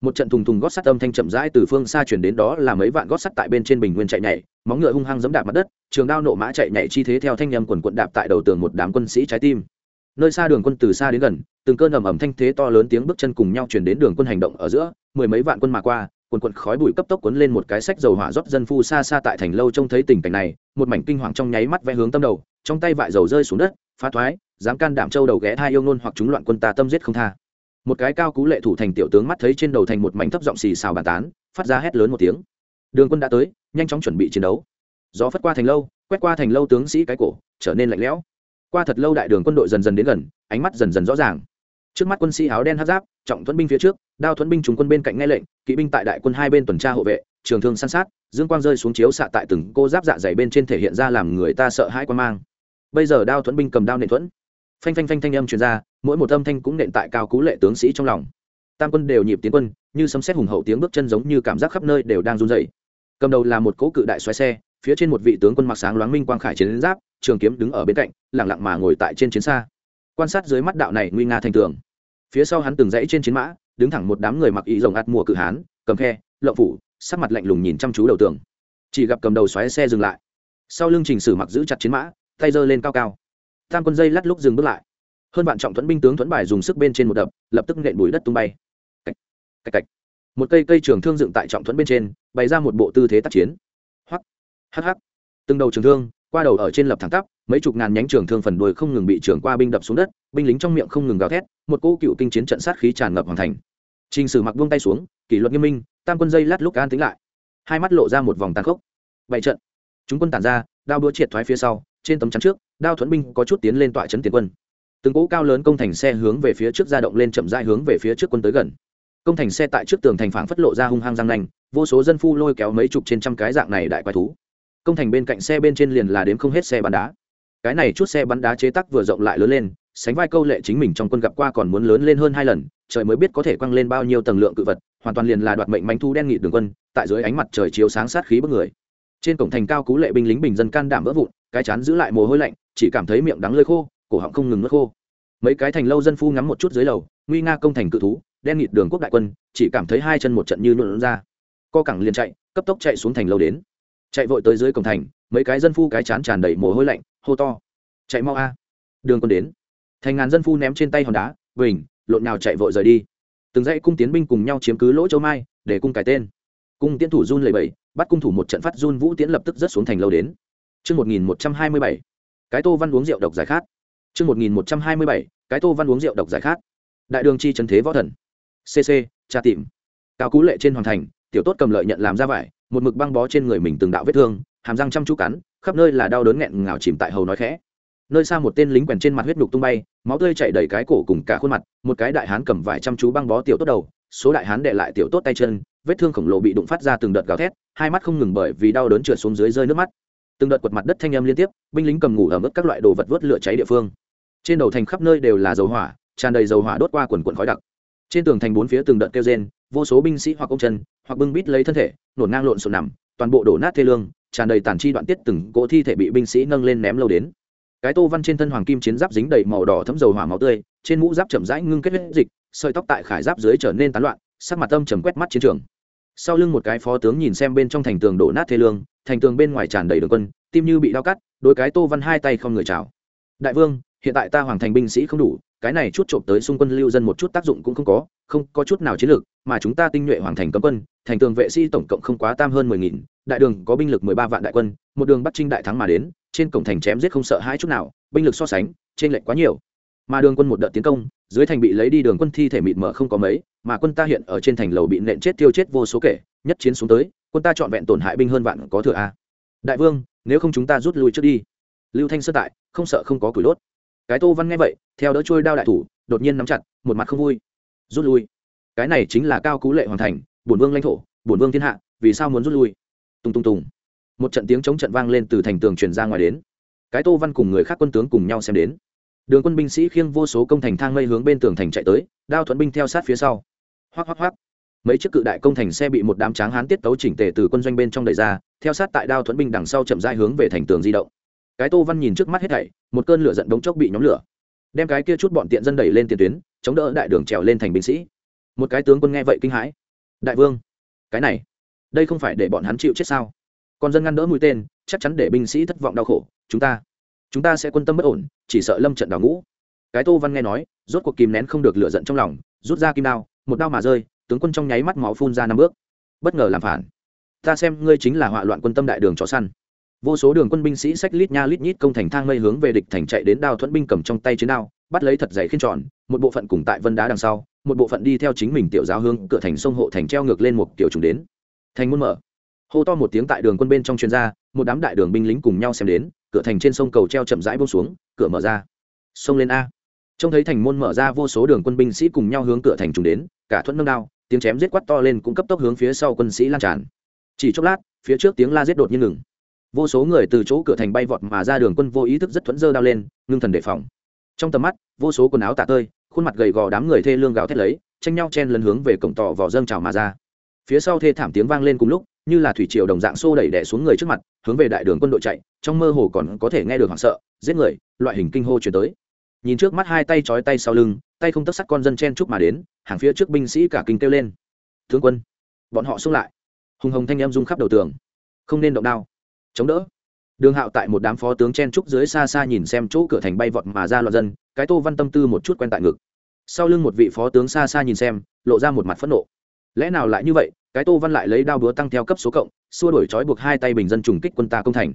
Một trận thùng thùng gót sắt âm thanh chậm rãi từ phương xa chuyển đến đó là mấy vạn gót sắt tại bên trên bình nguyên chạy nhảy, móng ngựa hung hăng giẫm đạp mặt đất, trường đao nộ mã chạy nhảy chi thế theo thanh âm quần quận đạp tại đầu tường một đám quân sĩ trái tim. Nơi xa đường quân từ xa đến gần, từng cơn ầm ầm thanh thế to lớn tiếng bước chân cùng nhau chuyển đến đường quân hành động ở giữa, mười mấy vạn quân mà qua, quần quần khói bụi cấp tốc cuốn lên một cái sách dầu hỏa rót dân phu xa xa tại thành lâu trông thấy tình cảnh này, một mảnh kinh hoàng trong nháy mắt vẽ hướng tâm đầu trong tay vại dầu rơi xuống đất, phá thoái, dám can đảm châu đầu ghé thai yêu nôn hoặc chúng loạn quân ta tâm giết không tha. Một cái cao cú lệ thủ thành tiểu tướng mắt thấy trên đầu thành một mảnh thấp giọng xì xào bàn tán, phát ra hét lớn một tiếng. Đường quân đã tới, nhanh chóng chuẩn bị chiến đấu. Gió phất qua thành lâu, quét qua thành lâu tướng sĩ cái cổ, trở nên lạnh lẽo. Qua thật lâu đại đường quân đội dần dần đến gần, ánh mắt dần dần rõ ràng. Trước mắt quân sĩ áo đen hát giáp, trọng thuẫn binh phía trước, đao thuẫn binh trùng quân bên cạnh nghe lệnh, kỵ binh tại đại quân hai bên tuần tra hộ vệ, trường thương săn sát, dương quang rơi xuống chiếu xạ tại từng cô giáp dạ dày bên trên thể hiện ra làm người ta sợ hãi quan mang bây giờ đao thuẫn binh cầm đao nện thuẫn. Phanh phanh phanh thanh âm truyền ra, mỗi một âm thanh cũng nện tại cao cú lệ tướng sĩ trong lòng. Tam quân đều nhịp tiến quân, như sấm xét hùng hậu tiếng bước chân giống như cảm giác khắp nơi đều đang run dậy cầm đầu là một cỗ cự đại xoáy xe, phía trên một vị tướng quân mặc sáng loáng minh quang khải chiến giáp, trường kiếm đứng ở bên cạnh lẳng lặng mà ngồi tại trên chiến xa. Quan sát dưới mắt đạo này nguy nga thành tường. Phía sau hắn từng dãy trên chiến mã, đứng thẳng một đám người mặc ý rồng ạt mùa cự hán, cầm khe lậu phủ, sắc mặt lạnh lùng nhìn chăm chú đầu tường. Chỉ gặp cầm đầu xoáy xe dừng lại. Sau lưng trình sử mặc giữ chặt chiến mã tay giơ lên cao cao. Tam quân dây lắt lúc dừng bước lại. Hơn vạn trọng thuẫn binh tướng thuẫn bài dùng sức bên trên một đập lập tức nện bụi đất tung bay. Cạch, cạch, cạch. một cây cây trường thương dựng tại trọng thuẫn bên trên bày ra một bộ tư thế tác chiến. Hoắc hắc hắc. Từng đầu trường thương qua đầu ở trên lập thẳng tắp mấy chục ngàn nhánh trường thương phần đuôi không ngừng bị trường qua binh đập xuống đất binh lính trong miệng không ngừng gào thét một cỗ cựu kinh chiến trận sát khí tràn ngập hoàn thành. Trình sử mặc buông tay xuống kỷ luật nghiêm minh tam quân dây lát lúc an tính lại. Hai mắt lộ ra một vòng tàn khốc. Bảy trận. Chúng quân tản ra đao đũa triệt thoái phía sau trên tấm chắn trước, đao thuẫn binh có chút tiến lên tọa trấn tiền quân. Từng cỗ cao lớn công thành xe hướng về phía trước ra động lên chậm rãi hướng về phía trước quân tới gần. Công thành xe tại trước tường thành phảng phất lộ ra hung hăng răng nanh, vô số dân phu lôi kéo mấy chục trên trăm cái dạng này đại quái thú. Công thành bên cạnh xe bên trên liền là đếm không hết xe bắn đá. Cái này chút xe bắn đá chế tắc vừa rộng lại lớn lên, sánh vai câu lệ chính mình trong quân gặp qua còn muốn lớn lên hơn hai lần, trời mới biết có thể quăng lên bao nhiêu tầng lượng cự vật, hoàn toàn liền là đoạt mệnh mánh thu đen nghị đường quân, tại dưới ánh mặt trời chiếu sáng sát khí bức người trên cổng thành cao cú lệ binh lính bình dân can đảm vỡ vụn, cái chán giữ lại mồ hôi lạnh, chỉ cảm thấy miệng đắng lơi khô, cổ họng không ngừng nước khô. Mấy cái thành lâu dân phu ngắm một chút dưới lầu, nguy nga công thành cự thú, đen nghịt đường quốc đại quân, chỉ cảm thấy hai chân một trận như nhuộn ra. Co cẳng liền chạy, cấp tốc chạy xuống thành lâu đến. Chạy vội tới dưới cổng thành, mấy cái dân phu cái chán tràn đầy mồ hôi lạnh, hô to. Chạy mau a. Đường quân đến. Thành ngàn dân phu ném trên tay hòn đá, bình, lộn nào chạy vội rời đi. Từng dãy cung tiến binh cùng nhau chiếm cứ lỗ châu mai, để cung cải tên cung tiến thủ run lầy bẩy bắt cung thủ một trận phát run vũ tiến lập tức rớt xuống thành lâu đến Trước 1127, cái tô văn uống rượu độc giải khát. Trước 1127, cái tô văn uống rượu độc giải khát. Đại đường chi trần thế võ thần. CC, tra tìm. Cao cú lệ trên hoàng thành, tiểu tốt cầm lợi nhận làm ra vải, một mực băng bó trên người mình từng đạo vết thương, hàm răng chăm chú cắn, khắp nơi là đau đớn nghẹn ngào chìm tại hầu nói khẽ. Nơi xa một tên lính quèn trên mặt huyết nhục tung bay, máu tươi chảy đầy cái cổ cùng cả khuôn mặt, một cái đại hán cầm vải chăm chú băng bó tiểu tốt đầu, số đại hán đệ lại tiểu tốt tay chân, vết thương khổng lồ bị đụng phát ra từng đợt gào thét, hai mắt không ngừng bởi vì đau đớn trượt xuống dưới rơi nước mắt. Từng đợt quật mặt đất thanh âm liên tiếp binh lính cầm ngủ ở mức các loại đồ vật vớt lửa cháy địa phương. Trên đầu thành khắp nơi đều là dầu hỏa tràn đầy dầu hỏa đốt qua quần quần khói đặc. Trên tường thành bốn phía từng đợt kêu rên vô số binh sĩ hoặc ông chân hoặc bưng bít lấy thân thể nổn ngang lộn xộn nằm toàn bộ đổ nát thê lương tràn đầy tàn chi đoạn tiết từng cỗ thi thể bị binh sĩ nâng lên ném lâu đến. Cái tô văn trên thân hoàng kim chiến giáp dính đầy màu đỏ thấm dầu hỏa máu tươi trên mũ giáp chậm rãi ngưng kết huyết dịch sợi tóc tại khải giáp dưới trở nên tán loạn sắc mặt tâm trầm quét mắt chiến trường sau lưng một cái phó tướng nhìn xem bên trong thành tường đổ nát thê lương, thành tường bên ngoài tràn đầy đường quân, tim như bị đau cắt, đôi cái tô văn hai tay không người chào. Đại vương, hiện tại ta hoàng thành binh sĩ không đủ, cái này chút trộm tới xung quân lưu dân một chút tác dụng cũng không có không có chút nào chiến lược, mà chúng ta tinh nhuệ hoàng thành cấm quân, thành tường vệ sĩ tổng cộng không quá tam hơn mười nghìn, đại đường có binh lực mười ba vạn đại quân, một đường bắt trinh đại thắng mà đến, trên cổng thành chém giết không sợ hai chút nào, binh lực so sánh trên lệnh quá nhiều mà đường quân một đợt tiến công, dưới thành bị lấy đi đường quân thi thể mịt mờ không có mấy, mà quân ta hiện ở trên thành lầu bị nện chết tiêu chết vô số kể, nhất chiến xuống tới, quân ta trọn vẹn tổn hại binh hơn vạn có thừa a. Đại vương, nếu không chúng ta rút lui trước đi. Lưu thanh sơ tại, không sợ không có củi đốt. Cái tô văn nghe vậy, theo đỡ trôi đao đại thủ, đột nhiên nắm chặt, một mặt không vui. Rút lui. Cái này chính là cao cú lệ hoàn thành, bổn vương lãnh thổ, bổn vương thiên hạ, vì sao muốn rút lui? Tung tung tùng. Một trận tiếng chống trận vang lên từ thành tường truyền ra ngoài đến. Cái tô văn cùng người khác quân tướng cùng nhau xem đến đường quân binh sĩ khiêng vô số công thành thang mây hướng bên tường thành chạy tới, đao thuận binh theo sát phía sau. Hoác hoác hoác mấy chiếc cự đại công thành xe bị một đám tráng hán tiết tấu chỉnh tề từ quân doanh bên trong đẩy ra, theo sát tại đao thuận binh đằng sau chậm dai hướng về thành tường di động. Cái tô văn nhìn trước mắt hết thảy, một cơn lửa giận đống chốc bị nhóm lửa. Đem cái kia chút bọn tiện dân đẩy lên tiền tuyến, chống đỡ đại đường trèo lên thành binh sĩ. Một cái tướng quân nghe vậy kinh hãi. Đại vương, cái này, đây không phải để bọn hắn chịu chết sao? Còn dân ngăn đỡ mũi tên, chắc chắn để binh sĩ thất vọng đau khổ, chúng ta chúng ta sẽ quân tâm bất ổn, chỉ sợ lâm trận đào ngũ. Cái tô văn nghe nói, rốt cuộc kìm nén không được lửa giận trong lòng, rút ra kim đao, một đao mà rơi, tướng quân trong nháy mắt máu phun ra năm bước. Bất ngờ làm phản. Ta xem ngươi chính là họa loạn quân tâm đại đường chó săn. Vô số đường quân binh sĩ sách lít nha lít nhít công thành thang mây hướng về địch thành chạy đến đao thuẫn binh cầm trong tay chiến đao, bắt lấy thật dày khiên tròn, một bộ phận cùng tại vân đá đằng sau, một bộ phận đi theo chính mình tiểu giáo hương cửa thành sông hộ thành treo ngược lên một tiểu trùng đến. Thành muôn mở. Hô to một tiếng tại đường quân bên trong chuyên gia, một đám đại đường binh lính cùng nhau xem đến cửa thành trên sông cầu treo chậm rãi bông xuống, cửa mở ra. Sông lên a. Trông thấy thành môn mở ra, vô số đường quân binh sĩ cùng nhau hướng cửa thành trùng đến, cả thuẫn nâng đao, tiếng chém giết quát to lên cũng cấp tốc hướng phía sau quân sĩ lan tràn. Chỉ chốc lát, phía trước tiếng la giết đột nhiên ngừng. Vô số người từ chỗ cửa thành bay vọt mà ra, đường quân vô ý thức rất thuẫn dơ đao lên, ngưng thần đề phòng. Trong tầm mắt, vô số quần áo tả tơi, khuôn mặt gầy gò đám người thê lương gào thét lấy, tranh nhau chen lấn hướng về cổng tỏ vỏ dâng trào mà ra phía sau thê thảm tiếng vang lên cùng lúc, như là thủy triều đồng dạng xô đẩy đẻ xuống người trước mặt, hướng về đại đường quân đội chạy, trong mơ hồ còn có thể nghe được hoảng sợ, giết người, loại hình kinh hô chuyển tới. Nhìn trước mắt hai tay trói tay sau lưng, tay không tất sắt con dân chen chúc mà đến, hàng phía trước binh sĩ cả kinh kêu lên. Tướng quân! Bọn họ xông lại. Hùng hồng thanh em rung khắp đầu tường. Không nên động đao. Chống đỡ. Đường hạo tại một đám phó tướng chen trúc dưới xa xa nhìn xem chỗ cửa thành bay vọt mà ra loạn dân, cái tô văn tâm tư một chút quen tại ngực. Sau lưng một vị phó tướng xa xa nhìn xem, lộ ra một mặt phẫn nộ lẽ nào lại như vậy, cái tô văn lại lấy đao búa tăng theo cấp số cộng, xua đổi trói buộc hai tay bình dân trùng kích quân ta công thành.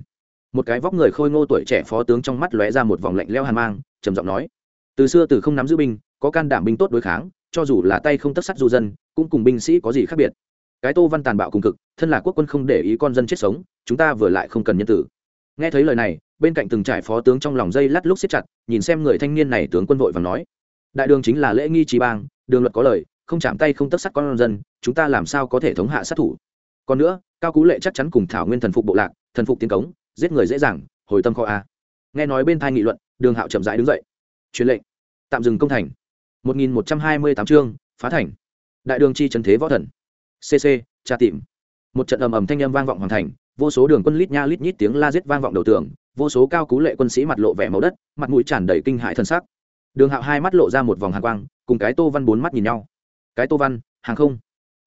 Một cái vóc người khôi ngô tuổi trẻ phó tướng trong mắt lóe ra một vòng lạnh leo hàn mang, trầm giọng nói, từ xưa từ không nắm giữ binh, có can đảm binh tốt đối kháng, cho dù là tay không tất sắt du dân, cũng cùng binh sĩ có gì khác biệt. Cái tô văn tàn bạo cùng cực, thân là quốc quân không để ý con dân chết sống, chúng ta vừa lại không cần nhân tử. Nghe thấy lời này, bên cạnh từng trải phó tướng trong lòng dây lát lúc xếp chặt, nhìn xem người thanh niên này tướng quân vội và nói, đại đường chính là lễ nghi trí bang, đường luật có lời không chạm tay không tất sắt con dân, chúng ta làm sao có thể thống hạ sát thủ? Còn nữa, cao cú lệ chắc chắn cùng thảo nguyên thần phục bộ lạc, thần phục tiến cống, giết người dễ dàng, hồi tâm kho a. Nghe nói bên thai nghị luận, đường hạo chậm rãi đứng dậy. Truyền lệnh. Tạm dừng công thành. 1128 chương, phá thành. Đại đường chi trần thế võ thần. Cc tra tìm. Một trận ầm ầm thanh âm vang vọng hoàn thành, vô số đường quân lít nha lít nhít tiếng la giết vang vọng đầu tường, vô số cao cú lệ quân sĩ mặt lộ vẻ màu đất, mặt mũi tràn đầy kinh hại thân sắc. Đường hạo hai mắt lộ ra một vòng hàng quang, cùng cái tô văn bốn mắt nhìn nhau cái tô văn, hàng không.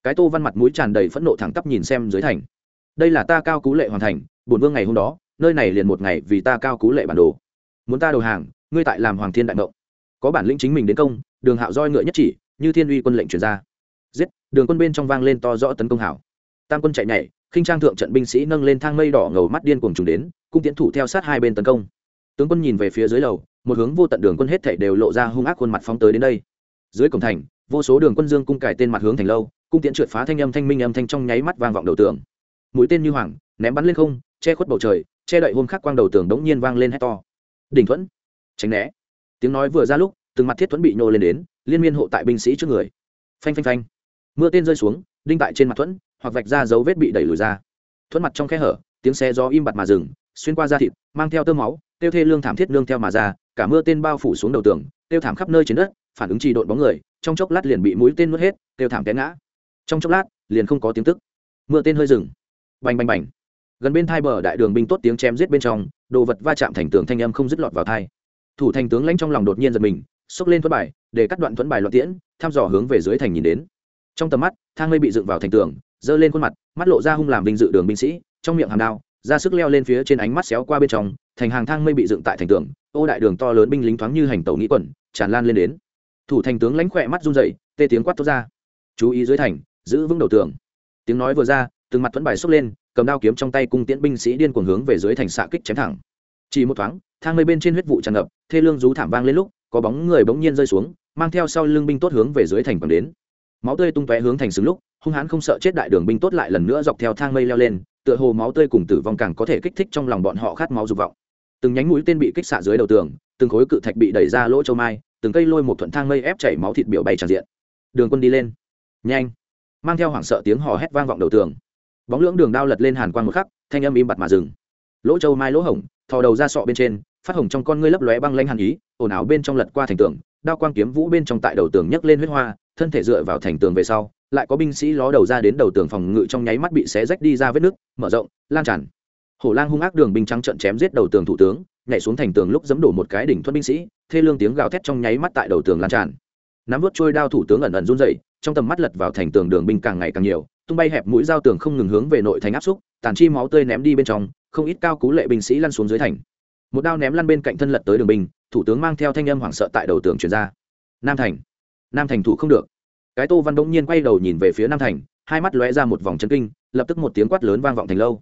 Cái tô văn mặt mũi tràn đầy phẫn nộ thẳng tắp nhìn xem dưới thành. Đây là ta cao cú lệ hoàn thành bổn vương ngày hôm đó, nơi này liền một ngày vì ta cao cú lệ bản đồ. Muốn ta đầu hàng, ngươi tại làm hoàng thiên đại mộng. Có bản lĩnh chính mình đến công, đường hạo roi ngựa nhất chỉ, như thiên uy quân lệnh truyền ra. Giết, đường quân bên trong vang lên to rõ tấn công hảo. Tam quân chạy nhảy, khinh trang thượng trận binh sĩ nâng lên thang mây đỏ ngầu mắt điên cuồng trùng đến, cung tiến thủ theo sát hai bên tấn công. Tướng quân nhìn về phía dưới lầu, một hướng vô tận đường quân hết thảy đều lộ ra hung ác khuôn mặt phóng tới đến đây. Dưới cổng thành vô số đường quân dương cung cải tên mặt hướng thành lâu, cung tiễn trượt phá thanh âm thanh minh âm thanh trong nháy mắt vang vọng đầu tường. Mũi tên như hoàng, ném bắn lên không, che khuất bầu trời, che đậy hôm khắc quang đầu tường đống nhiên vang lên hét to. Đỉnh thuẫn, tránh né. Tiếng nói vừa ra lúc, từng mặt thiết thuẫn bị nhô lên đến, liên miên hộ tại binh sĩ trước người. Phanh phanh phanh. Mưa tên rơi xuống, đinh tại trên mặt thuẫn, hoặc vạch ra dấu vết bị đẩy lùi ra. Thuẫn mặt trong khe hở, tiếng xe gió im bặt mà dừng, xuyên qua da thịt, mang theo tơ máu, tiêu thê lương thảm thiết nương theo mà ra, cả mưa tên bao phủ xuống đầu tường, tiêu thảm khắp nơi trên đất, phản ứng trì độn bóng người trong chốc lát liền bị mũi tên nuốt hết tiêu thảm té ngã. Trong chốc lát, liền không có tiếng tức. Mưa tên hơi dừng. Bành bành bành. Gần bên thai bờ đại đường binh tốt tiếng chém giết bên trong, đồ vật va chạm thành tường thanh âm không dứt lọt vào thai. Thủ thành tướng lãnh trong lòng đột nhiên giật mình, xốc lên thuẫn bài, để cắt đoạn thuẫn bài loạn tiễn, thăm dò hướng về dưới thành nhìn đến. Trong tầm mắt, thang mây bị dựng vào thành tường, giơ lên khuôn mặt, mắt lộ ra hung làm vinh dự đường binh sĩ, trong miệng hàm đao, ra sức leo lên phía trên ánh mắt xéo qua bên trong, thành hàng thang mây bị dựng tại thành tường, ô đại đường to lớn binh lính thoáng như hành tàu nghĩ quẩn, tràn lan lên đến thủ thành tướng lãnh khỏe mắt run dậy tê tiếng quát tốt ra. Chú ý dưới thành, giữ vững đầu tường. Tiếng nói vừa ra, từng mặt thuẫn bài xốc lên, cầm đao kiếm trong tay cung tiễn binh sĩ điên cuồng hướng về dưới thành xạ kích chém thẳng. Chỉ một thoáng, thang mây bên trên huyết vụ tràn ngập, thê lương rú thảm vang lên lúc, có bóng người bỗng nhiên rơi xuống, mang theo sau lưng binh tốt hướng về dưới thành bằng đến. Máu tươi tung tóe hướng thành xứng lúc, hung hãn không sợ chết đại đường binh tốt lại lần nữa dọc theo thang mây leo lên, tựa hồ máu tươi cùng tử vong càng có thể kích thích trong lòng bọn họ khát máu dục vọng từng nhánh mũi tên bị kích xạ dưới đầu tường, từng khối cự thạch bị đẩy ra lỗ châu mai, từng cây lôi một thuận thang mây ép chảy máu thịt biểu bày tràn diện. Đường quân đi lên. Nhanh. Mang theo hoảng sợ tiếng hò hét vang vọng đầu tường. Bóng lưỡng đường đao lật lên hàn quang một khắc, thanh âm im bặt mà dừng. Lỗ châu mai lỗ hổng, thò đầu ra sọ bên trên, phát hồng trong con ngươi lấp lóe băng lanh hàn ý, ồn ào bên trong lật qua thành tường, đao quang kiếm vũ bên trong tại đầu tường nhấc lên huyết hoa, thân thể dựa vào thành tường về sau, lại có binh sĩ ló đầu ra đến đầu tường phòng ngự trong nháy mắt bị xé rách đi ra vết nước mở rộng, lan tràn hổ lang hung ác đường binh trắng trận chém giết đầu tường thủ tướng, nhảy xuống thành tường lúc dẫm đổ một cái đỉnh thuận binh sĩ, thê lương tiếng gào thét trong nháy mắt tại đầu tường lan tràn. Nắm vớt trôi đao thủ tướng ẩn ẩn run dậy trong tầm mắt lật vào thành tường đường binh càng ngày càng nhiều, tung bay hẹp mũi dao tường không ngừng hướng về nội thành áp xúc, tàn chi máu tươi ném đi bên trong, không ít cao cú lệ binh sĩ lăn xuống dưới thành. Một đao ném lăn bên cạnh thân lật tới đường binh, thủ tướng mang theo thanh âm hoảng sợ tại đầu tường chuyển ra. Nam thành. Nam thành thủ không được. Cái tô văn bỗng nhiên quay đầu nhìn về phía nam thành, hai mắt lóe ra một vòng chân kinh, lập tức một tiếng quát lớn vang vọng thành lâu.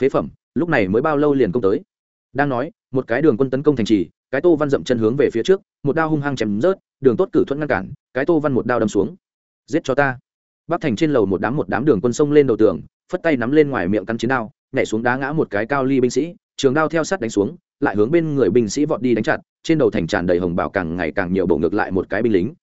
Phế phẩm lúc này mới bao lâu liền công tới. Đang nói, một cái đường quân tấn công thành trì, cái tô văn dậm chân hướng về phía trước, một đao hung hăng chém rớt, đường tốt cử thuận ngăn cản, cái tô văn một đao đâm xuống. Giết cho ta. Bắc thành trên lầu một đám một đám đường quân sông lên đầu tường, phất tay nắm lên ngoài miệng căn chiến đao, nhảy xuống đá ngã một cái cao ly binh sĩ, trường đao theo sát đánh xuống, lại hướng bên người binh sĩ vọt đi đánh chặt, trên đầu thành tràn đầy hồng bào càng ngày càng nhiều bộ ngược lại một cái binh lính.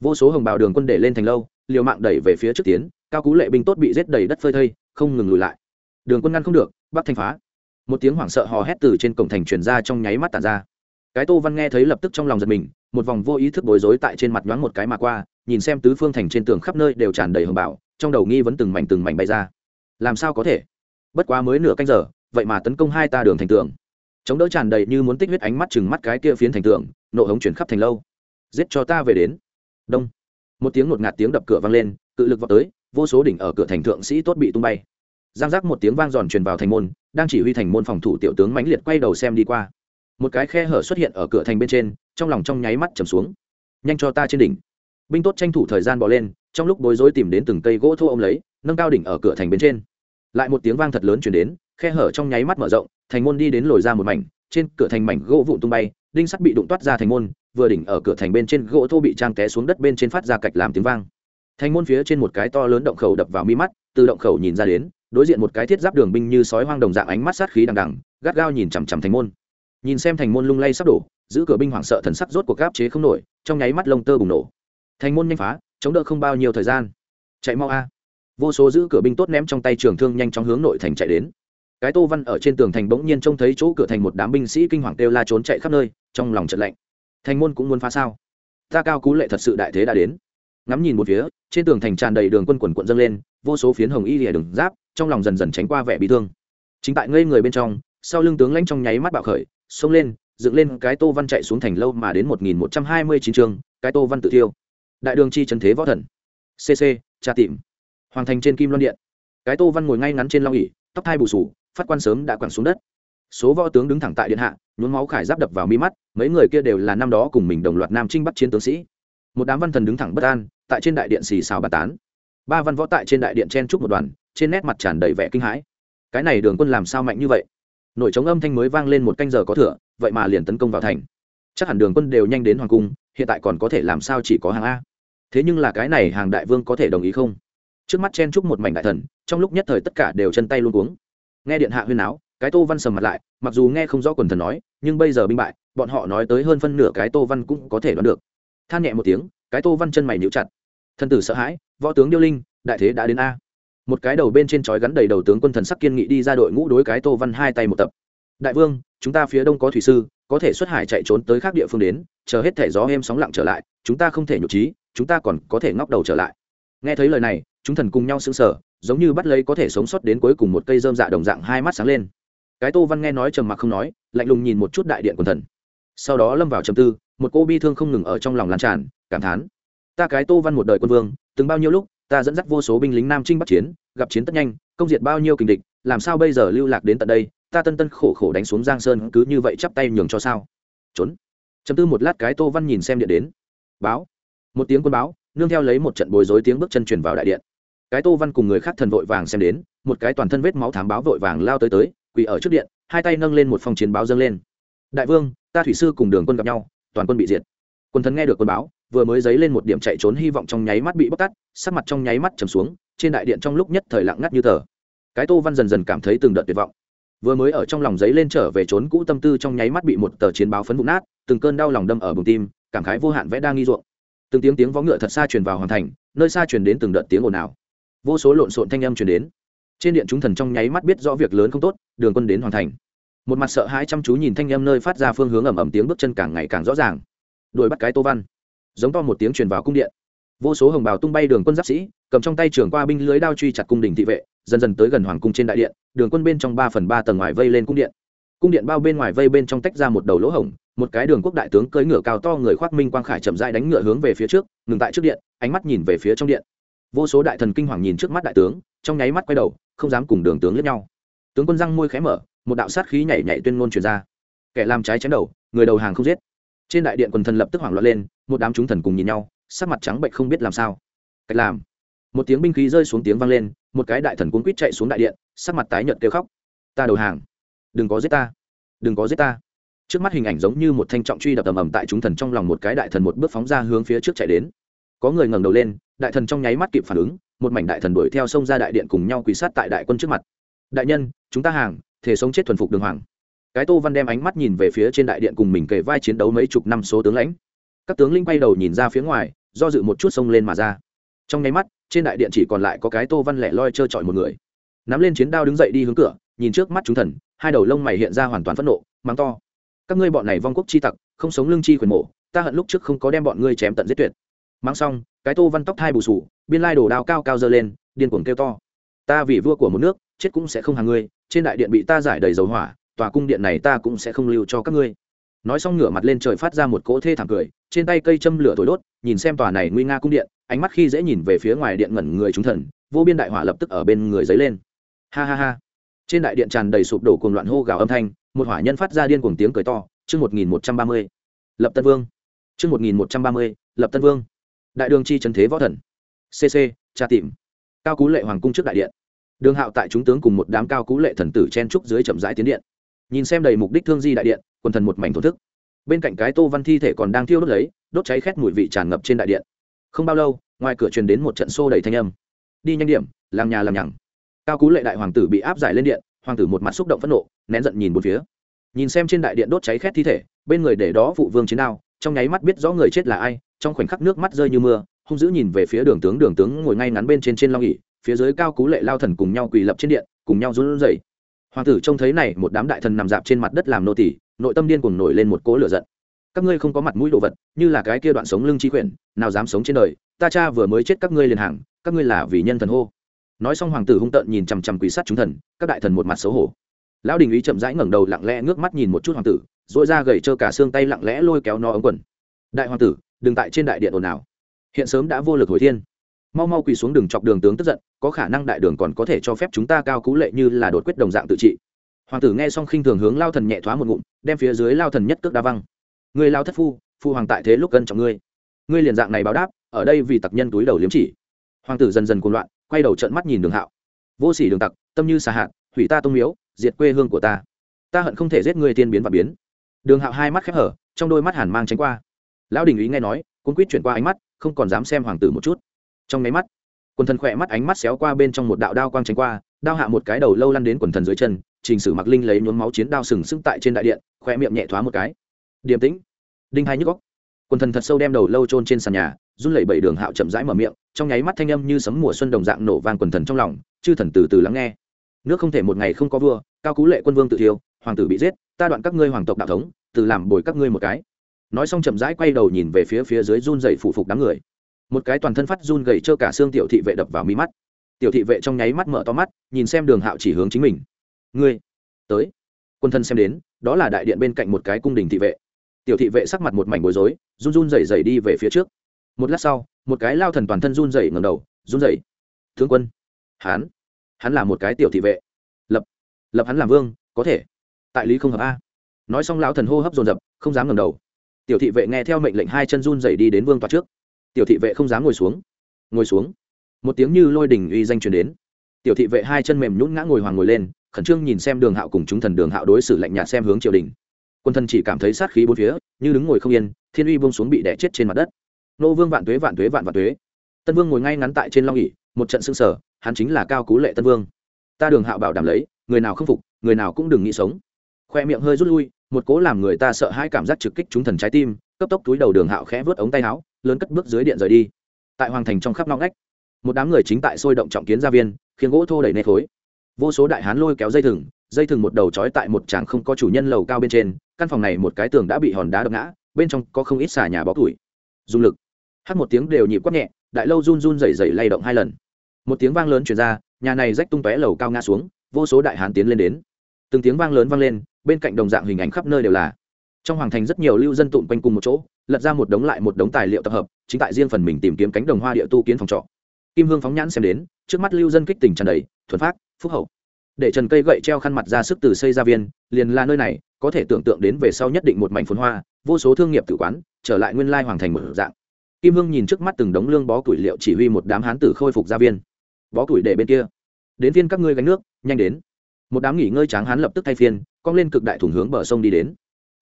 Vô số hồng bào đường quân để lên thành lâu, liều mạng đẩy về phía trước tiến, cao cú lệ binh tốt bị giết đầy đất phơi thây, không ngừng lùi lại. Đường quân ngăn không được bắc thành phá. Một tiếng hoảng sợ hò hét từ trên cổng thành truyền ra trong nháy mắt tàn ra. Cái tô văn nghe thấy lập tức trong lòng giật mình, một vòng vô ý thức bối rối tại trên mặt nhoáng một cái mà qua, nhìn xem tứ phương thành trên tường khắp nơi đều tràn đầy hồng bảo trong đầu nghi vẫn từng mảnh từng mảnh bay ra. Làm sao có thể? Bất quá mới nửa canh giờ, vậy mà tấn công hai ta đường thành tường. Chống đỡ tràn đầy như muốn tích huyết ánh mắt chừng mắt cái kia phiến thành tường, nộ hống chuyển khắp thành lâu. Giết cho ta về đến. Đông. Một tiếng ngột ngạt tiếng đập cửa vang lên, cự lực vào tới, vô số đỉnh ở cửa thành thượng sĩ tốt bị tung bay giang giác một tiếng vang giòn truyền vào thành môn, đang chỉ huy thành môn phòng thủ tiểu tướng mãnh liệt quay đầu xem đi qua. Một cái khe hở xuất hiện ở cửa thành bên trên, trong lòng trong nháy mắt trầm xuống. Nhanh cho ta trên đỉnh. Binh tốt tranh thủ thời gian bỏ lên, trong lúc bối rối tìm đến từng cây gỗ thô ông lấy, nâng cao đỉnh ở cửa thành bên trên. Lại một tiếng vang thật lớn chuyển đến, khe hở trong nháy mắt mở rộng, thành môn đi đến lồi ra một mảnh, trên cửa thành mảnh gỗ vụn tung bay, đinh sắt bị đụng toát ra thành môn, vừa đỉnh ở cửa thành bên trên gỗ thô bị trang té xuống đất bên trên phát ra cạch làm tiếng vang. Thành môn phía trên một cái to lớn động khẩu đập vào mi mắt, từ động khẩu nhìn ra đến đối diện một cái thiết giáp đường binh như sói hoang đồng dạng ánh mắt sát khí đằng đằng, gắt gao nhìn chằm chằm thành môn. Nhìn xem thành môn lung lay sắp đổ, giữ cửa binh hoảng sợ thần sắc rốt cuộc gáp chế không nổi, trong nháy mắt lông tơ bùng nổ. Thành môn nhanh phá, chống đỡ không bao nhiêu thời gian. Chạy mau a. Vô số giữ cửa binh tốt ném trong tay trường thương nhanh chóng hướng nội thành chạy đến. Cái tô văn ở trên tường thành bỗng nhiên trông thấy chỗ cửa thành một đám binh sĩ kinh hoàng kêu la trốn chạy khắp nơi, trong lòng trận lạnh. Thành môn cũng muốn phá sao? Ta cao cú lệ thật sự đại thế đã đến. Ngắm nhìn một phía, trên tường thành tràn đầy đường quân quần quận dâng lên, vô số phiến hồng y lìa đường giáp trong lòng dần dần tránh qua vẻ bị thương. Chính tại ngây người bên trong, sau lưng tướng lãnh trong nháy mắt bạo khởi, xông lên, dựng lên cái tô văn chạy xuống thành lâu mà đến một nghìn một trăm hai mươi chín chương cái tô văn tự thiêu. Đại đường chi trần thế võ thần. Cc tra tìm. Hoàng thành trên kim loan điện. Cái tô văn ngồi ngay ngắn trên long ỉ tóc thai bù sù, phát quan sớm đã quẳng xuống đất. Số võ tướng đứng thẳng tại điện hạ, nhuốm máu khải giáp đập vào mi mắt, mấy người kia đều là năm đó cùng mình đồng loạt nam trinh bắt chiến tướng sĩ. Một đám văn thần đứng thẳng bất an, tại trên đại điện xì xào bà tán ba văn võ tại trên đại điện chen chúc một đoàn, trên nét mặt tràn đầy vẻ kinh hãi. Cái này đường quân làm sao mạnh như vậy? Nội chống âm thanh mới vang lên một canh giờ có thừa, vậy mà liền tấn công vào thành. Chắc hẳn đường quân đều nhanh đến hoàng cung, hiện tại còn có thể làm sao chỉ có hàng a. Thế nhưng là cái này hàng đại vương có thể đồng ý không? Trước mắt chen chúc một mảnh đại thần, trong lúc nhất thời tất cả đều chân tay luôn cuống. Nghe điện hạ huyên áo, cái tô văn sầm mặt lại, mặc dù nghe không rõ quần thần nói, nhưng bây giờ binh bại, bọn họ nói tới hơn phân nửa cái tô văn cũng có thể đoán được. Than nhẹ một tiếng, cái tô văn chân mày níu chặt thân tử sợ hãi, võ tướng điêu linh, đại thế đã đến a. Một cái đầu bên trên trói gắn đầy đầu tướng quân thần sắc kiên nghị đi ra đội ngũ đối cái tô văn hai tay một tập. Đại vương, chúng ta phía đông có thủy sư, có thể xuất hải chạy trốn tới khác địa phương đến, chờ hết thể gió êm sóng lặng trở lại, chúng ta không thể nhục trí chúng ta còn có thể ngóc đầu trở lại. Nghe thấy lời này, chúng thần cùng nhau sững sờ, giống như bắt lấy có thể sống sót đến cuối cùng một cây dơm dạ đồng dạng hai mắt sáng lên. Cái tô văn nghe nói trầm mặc không nói, lạnh lùng nhìn một chút đại điện quần thần. Sau đó lâm vào trầm tư, một cô bi thương không ngừng ở trong lòng lan tràn, cảm thán ta cái tô văn một đời quân vương, từng bao nhiêu lúc, ta dẫn dắt vô số binh lính nam trinh bắc chiến, gặp chiến tất nhanh, công diệt bao nhiêu kình địch, làm sao bây giờ lưu lạc đến tận đây, ta tân tân khổ khổ đánh xuống giang sơn, cứ như vậy chắp tay nhường cho sao? Trốn. Chấm tư một lát cái tô văn nhìn xem điện đến. Báo. Một tiếng quân báo, nương theo lấy một trận bối rối tiếng bước chân truyền vào đại điện. Cái tô văn cùng người khác thần vội vàng xem đến, một cái toàn thân vết máu thám báo vội vàng lao tới tới, quỳ ở trước điện, hai tay nâng lên một phòng chiến báo dâng lên. Đại vương, ta thủy sư cùng đường quân gặp nhau, toàn quân bị diệt. Quân thần nghe được quân báo vừa mới dấy lên một điểm chạy trốn hy vọng trong nháy mắt bị bóc tắt sắc mặt trong nháy mắt trầm xuống, trên đại điện trong lúc nhất thời lặng ngắt như tờ. Cái tô văn dần dần cảm thấy từng đợt tuyệt vọng. Vừa mới ở trong lòng giấy lên trở về trốn cũ tâm tư trong nháy mắt bị một tờ chiến báo phấn vụn nát, từng cơn đau lòng đâm ở bùng tim, cảm khái vô hạn vẽ đang nghi ruộng. Từng tiếng tiếng vó ngựa thật xa truyền vào hoàn thành, nơi xa truyền đến từng đợt tiếng ồn ào. Vô số lộn xộn thanh âm truyền đến. Trên điện chúng thần trong nháy mắt biết rõ việc lớn không tốt, đường quân đến hoàn thành. Một mặt sợ hãi chăm chú nhìn thanh âm nơi phát ra phương hướng ẩm ẩm tiếng bước chân càng ngày càng rõ ràng. Đuổi bắt cái tô văn giống to một tiếng truyền vào cung điện. Vô số hồng bào tung bay đường quân giáp sĩ, cầm trong tay trường qua binh lưới đao truy chặt cung đình thị vệ, dần dần tới gần hoàng cung trên đại điện, đường quân bên trong ba phần ba tầng ngoài vây lên cung điện. Cung điện bao bên ngoài vây bên trong tách ra một đầu lỗ hổng, một cái đường quốc đại tướng cưỡi ngựa cao to người khoác minh quang khải chậm rãi đánh ngựa hướng về phía trước, ngừng tại trước điện, ánh mắt nhìn về phía trong điện. Vô số đại thần kinh hoàng nhìn trước mắt đại tướng, trong nháy mắt quay đầu, không dám cùng đường tướng lẫn nhau. Tướng quân răng môi khé mở, một đạo sát khí nhảy nhảy tuyên ngôn truyền ra. Kẻ làm trái chém đầu, người đầu hàng không giết trên đại điện quần thần lập tức hoảng loạn lên, một đám chúng thần cùng nhìn nhau, sắc mặt trắng bệnh không biết làm sao. Cách làm. Một tiếng binh khí rơi xuống tiếng vang lên, một cái đại thần cuốn quýt chạy xuống đại điện, sắc mặt tái nhợt kêu khóc. Ta đầu hàng. Đừng có giết ta. Đừng có giết ta. Trước mắt hình ảnh giống như một thanh trọng truy đập tầm ầm tại chúng thần trong lòng một cái đại thần một bước phóng ra hướng phía trước chạy đến. Có người ngẩng đầu lên, đại thần trong nháy mắt kịp phản ứng, một mảnh đại thần đuổi theo sông ra đại điện cùng nhau quỳ sát tại đại quân trước mặt. Đại nhân, chúng ta hàng, thể sống chết thuần phục đường hoàng cái tô văn đem ánh mắt nhìn về phía trên đại điện cùng mình kề vai chiến đấu mấy chục năm số tướng lãnh. Các tướng linh bay đầu nhìn ra phía ngoài do dự một chút sông lên mà ra. Trong nháy mắt trên đại điện chỉ còn lại có cái tô văn lẻ loi trơ trọi một người. Nắm lên chiến đao đứng dậy đi hướng cửa nhìn trước mắt chúng thần hai đầu lông mày hiện ra hoàn toàn phẫn nộ mắng to. Các ngươi bọn này vong quốc chi tặc không sống lưng chi quyền mộ, ta hận lúc trước không có đem bọn ngươi chém tận giết tuyệt. Mang xong cái tô văn tóc thai bù sù biên lai đổ đao cao cao dơ lên điên cuồng kêu to. Ta vì vua của một nước chết cũng sẽ không hàng ngươi trên đại điện bị ta giải đầy dầu hỏa tòa cung điện này ta cũng sẽ không lưu cho các ngươi. Nói xong ngửa mặt lên trời phát ra một cỗ thê thảm cười, trên tay cây châm lửa thổi đốt, nhìn xem tòa này nguy nga cung điện, ánh mắt khi dễ nhìn về phía ngoài điện ngẩn người chúng thần, vô biên đại hỏa lập tức ở bên người dấy lên. Ha ha ha. Trên đại điện tràn đầy sụp đổ cùng loạn hô gào âm thanh, một hỏa nhân phát ra điên cuồng tiếng cười to, chương một nghìn một trăm ba mươi, lập tân vương. Chương một nghìn một trăm ba mươi, lập tân vương. Đại đường chi trần thế võ thần. Cc tra tìm. Cao cú lệ hoàng cung trước đại điện. Đường hạo tại chúng tướng cùng một đám cao cú lệ thần tử chen trúc dưới chậm rãi tiến điện nhìn xem đầy mục đích thương di đại điện, quần thần một mảnh thổn thức. Bên cạnh cái tô văn thi thể còn đang thiêu đốt lấy, đốt cháy khét mùi vị tràn ngập trên đại điện. Không bao lâu, ngoài cửa truyền đến một trận xô đầy thanh âm. Đi nhanh điểm làm nhà làm nhằng. Cao cú lệ đại hoàng tử bị áp giải lên điện, hoàng tử một mặt xúc động phẫn nộ, nén giận nhìn một phía. Nhìn xem trên đại điện đốt cháy khét thi thể, bên người để đó phụ vương chiến đao, trong nháy mắt biết rõ người chết là ai, trong khoảnh khắc nước mắt rơi như mưa, hung dữ nhìn về phía đường tướng đường tướng ngồi ngay ngắn bên trên trên long ỉ phía dưới cao cú lệ lao thần cùng nhau quỳ lập trên điện, cùng nhau run rẩy hoàng tử trông thấy này, một đám đại thần nằm dạp trên mặt đất làm nô tỳ, nội tâm điên cuồng nổi lên một cỗ lửa giận. Các ngươi không có mặt mũi đồ vật, như là cái kia đoạn sống lưng chi quyển, nào dám sống trên đời, ta cha vừa mới chết các ngươi liền hàng, các ngươi là vì nhân thần hô. Nói xong hoàng tử hung tợn nhìn chằm chằm quỷ sát chúng thần, các đại thần một mặt xấu hổ. Lão đình ý chậm rãi ngẩng đầu lặng lẽ ngước mắt nhìn một chút hoàng tử dội ra gầy trơ cả xương tay lặng lẽ lôi kéo nó ống quần. Đại hoàng tử, đừng tại trên đại điện ồn ào. Hiện sớm đã vô lực hồi thiên mau mau quỳ xuống đường chọc đường tướng tức giận, có khả năng đại đường còn có thể cho phép chúng ta cao cú lệ như là đột quyết đồng dạng tự trị. Hoàng tử nghe xong khinh thường hướng lao thần nhẹ thoá một ngụm, đem phía dưới lao thần nhất cước đa văng. Người lao thất phu phu hoàng tại thế lúc cân trọng ngươi. Ngươi liền dạng này báo đáp, ở đây vì tặc nhân túi đầu liếm chỉ. Hoàng tử dần dần cuồng loạn, quay đầu trợn mắt nhìn đường hạo. Vô sỉ đường tặc, tâm như xà hạt, hủy ta tông miếu, diệt quê hương của ta. Ta hận không thể giết ngươi tiên biến và biến. Đường hạo hai mắt khép hở, trong đôi mắt hàn mang tránh qua. Lão đình ý nghe nói cũng quýt chuyển qua ánh mắt, không còn dám xem hoàng tử một chút trong máy mắt. Quần thần khỏe mắt ánh mắt xéo qua bên trong một đạo đao quang tránh qua, đao hạ một cái đầu lâu lăn đến quần thần dưới chân, trình sử mặc linh lấy nhuốm máu chiến đao sừng sững tại trên đại điện khoe miệng nhẹ thoá một cái. Điềm tĩnh. Đinh hai nhức góc quần thần thật sâu đem đầu lâu trôn trên sàn nhà, run lẩy bẩy đường hạo chậm rãi mở miệng, trong nháy mắt thanh âm như sấm mùa xuân đồng dạng nổ vang quần thần trong lòng, chư thần từ từ lắng nghe. Nước không thể một ngày không có vua, cao cú lệ quân vương tự thiêu, hoàng tử bị giết, ta đoạn các ngươi hoàng tộc đạo thống, từ làm bồi các ngươi một cái. Nói xong chậm rãi quay đầu nhìn về phía phía dưới run dậy phủ phục đám người một cái toàn thân phát run gậy trơ cả xương tiểu thị vệ đập vào mi mắt. Tiểu thị vệ trong nháy mắt mở to mắt, nhìn xem đường hạo chỉ hướng chính mình. Ngươi, tới. Quân thân xem đến, đó là đại điện bên cạnh một cái cung đình thị vệ. Tiểu thị vệ sắc mặt một mảnh bối rối, run run rẩy rẩy đi về phía trước. Một lát sau, một cái lao thần toàn thân run rẩy ngầm đầu, run rẩy. Tướng quân, hắn hắn là một cái tiểu thị vệ. Lập lập hắn làm vương, có thể. Tại lý không hợp a. Nói xong lão thần hô hấp dồn dập, không dám ngầm đầu. Tiểu thị vệ nghe theo mệnh lệnh hai chân run rẩy đi đến vương toa trước tiểu thị vệ không dám ngồi xuống. Ngồi xuống. Một tiếng như lôi đình uy danh truyền đến. Tiểu thị vệ hai chân mềm nhũn ngã ngồi hoàng ngồi lên, khẩn trương nhìn xem đường hạo cùng chúng thần đường hạo đối xử lạnh nhạt xem hướng triều đình. Quân thần chỉ cảm thấy sát khí bốn phía, như đứng ngồi không yên, thiên uy bông xuống bị đẻ chết trên mặt đất. Nô vương vạn tuế vạn tuế vạn vạn tuế. Tân vương ngồi ngay ngắn tại trên long ỉ một trận xương sở hắn chính là cao cú lệ tân vương. Ta đường hạo bảo đảm lấy, người nào không phục, người nào cũng đừng nghĩ sống. Khoe miệng hơi rút lui, một cố làm người ta sợ hãi cảm giác trực kích chúng thần trái tim, cấp tốc túi đầu đường hạo khẽ vớt ống tay áo lớn cất bước dưới điện rời đi. Tại hoàng thành trong khắp nóng ngách, một đám người chính tại sôi động trọng kiến gia viên, khiến gỗ thô đẩy nê khối vô số đại hán lôi kéo dây thừng dây thừng một đầu trói tại một tràng không có chủ nhân lầu cao bên trên, căn phòng này một cái tường đã bị hòn đá đập ngã, bên trong có không ít xà nhà bó củi. Dùng lực, hát một tiếng đều nhịp quát nhẹ, đại lâu run run rẩy rẩy lay động hai lần. Một tiếng vang lớn chuyển ra, nhà này rách tung tóe lầu cao ngã xuống, vô số đại hán tiến lên đến. Từng tiếng vang lớn vang lên, bên cạnh đồng dạng hình ảnh khắp nơi đều là. Trong hoàng thành rất nhiều lưu dân tụm quanh cùng một chỗ lật ra một đống lại một đống tài liệu tập hợp chính tại riêng phần mình tìm kiếm cánh đồng hoa địa tu kiến phòng trọ. Kim hương phóng nhãn xem đến trước mắt lưu dân kích tỉnh tràn đầy thuần phát phúc hậu. Để trần cây gậy treo khăn mặt ra sức từ xây ra viên liền là nơi này có thể tưởng tượng đến về sau nhất định một mảnh phồn hoa vô số thương nghiệp tự quán trở lại nguyên lai hoàng thành một dạng. Kim hương nhìn trước mắt từng đống lương bó củi liệu chỉ huy một đám hán tử khôi phục gia viên. Bó củi để bên kia. Đến viên các ngươi gánh nước nhanh đến. Một đám nghỉ ngơi tráng hán lập tức thay phiên cong lên cực đại thủng hướng bờ sông đi đến.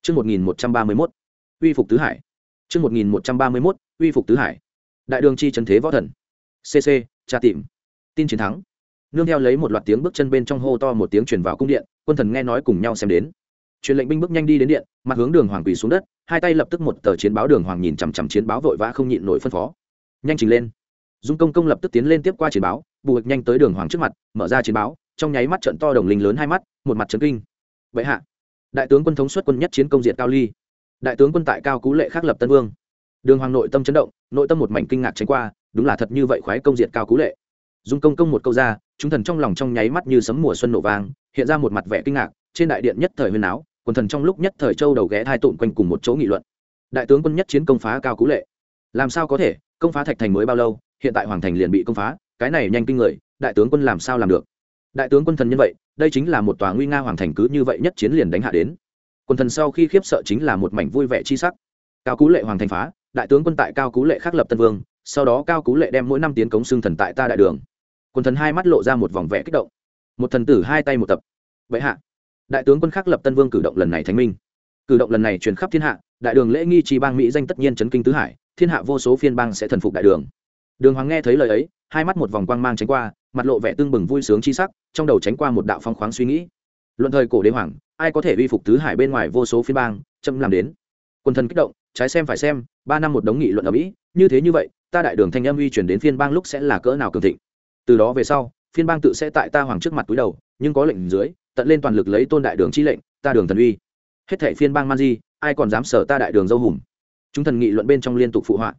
Trước 1131, uy phục tứ hải. Trước 1131, uy phục tứ hải. Đại đường chi trần thế võ thần. CC, tra tìm. Tin chiến thắng. Nương theo lấy một loạt tiếng bước chân bên trong hô to một tiếng truyền vào cung điện, quân thần nghe nói cùng nhau xem đến. Truyền lệnh binh bước nhanh đi đến điện, mặt hướng đường hoàng quỳ xuống đất, hai tay lập tức một tờ chiến báo đường hoàng nhìn chằm chằm chiến báo vội vã không nhịn nổi phân phó. Nhanh trình lên. Dung công công lập tức tiến lên tiếp qua chiến báo, bù hực nhanh tới đường hoàng trước mặt, mở ra chiến báo, trong nháy mắt trận to đồng linh lớn hai mắt, một mặt chấn kinh. Vậy hạ, đại tướng quân thống suất quân nhất chiến công diệt cao ly đại tướng quân tại cao cú lệ khắc lập tân vương. Đường hoàng nội tâm chấn động, nội tâm một mảnh kinh ngạc tránh qua, đúng là thật như vậy khoái công diệt cao cú lệ. Dung công công một câu ra, chúng thần trong lòng trong nháy mắt như sấm mùa xuân nổ vang, hiện ra một mặt vẻ kinh ngạc, trên đại điện nhất thời huyền áo quần thần trong lúc nhất thời châu đầu ghé thai tụn quanh cùng một chỗ nghị luận. Đại tướng quân nhất chiến công phá cao cú lệ. Làm sao có thể? Công phá thạch thành mới bao lâu? Hiện tại hoàng thành liền bị công phá, cái này nhanh kinh người, đại tướng quân làm sao làm được? Đại tướng quân thần nhân vậy, đây chính là một tòa nguy nga hoàng thành cứ như vậy nhất chiến liền đánh hạ đến quân thần sau khi khiếp sợ chính là một mảnh vui vẻ chi sắc. Cao cú lệ hoàng thành phá, đại tướng quân tại cao cú lệ khắc lập tân vương, sau đó cao cú lệ đem mỗi năm tiến cống xương thần tại ta đại đường. Quân thần hai mắt lộ ra một vòng vẻ kích động. Một thần tử hai tay một tập. Vậy hạ, đại tướng quân khắc lập tân vương cử động lần này thánh minh. Cử động lần này truyền khắp thiên hạ, đại đường lễ nghi trì bang mỹ danh tất nhiên chấn kinh tứ hải, thiên hạ vô số phiên bang sẽ thần phục đại đường. Đường hoàng nghe thấy lời ấy, hai mắt một vòng quang mang tránh qua, mặt lộ vẻ tương bừng vui sướng chi sắc, trong đầu tránh qua một đạo phong khoáng suy nghĩ luận thời cổ đế hoàng, ai có thể uy phục tứ hải bên ngoài vô số phiên bang châm làm đến. Quân thần kích động, trái xem phải xem, ba năm một đống nghị luận ở mỹ, như thế như vậy, ta đại đường thanh âm uy chuyển đến phiên bang lúc sẽ là cỡ nào cường thịnh. Từ đó về sau, phiên bang tự sẽ tại ta hoàng trước mặt túi đầu, nhưng có lệnh dưới, tận lên toàn lực lấy tôn đại đường chi lệnh, ta đường thần uy. Hết thảy phiên bang man di, ai còn dám sở ta đại đường dâu hùm? Chúng thần nghị luận bên trong liên tục phụ họa.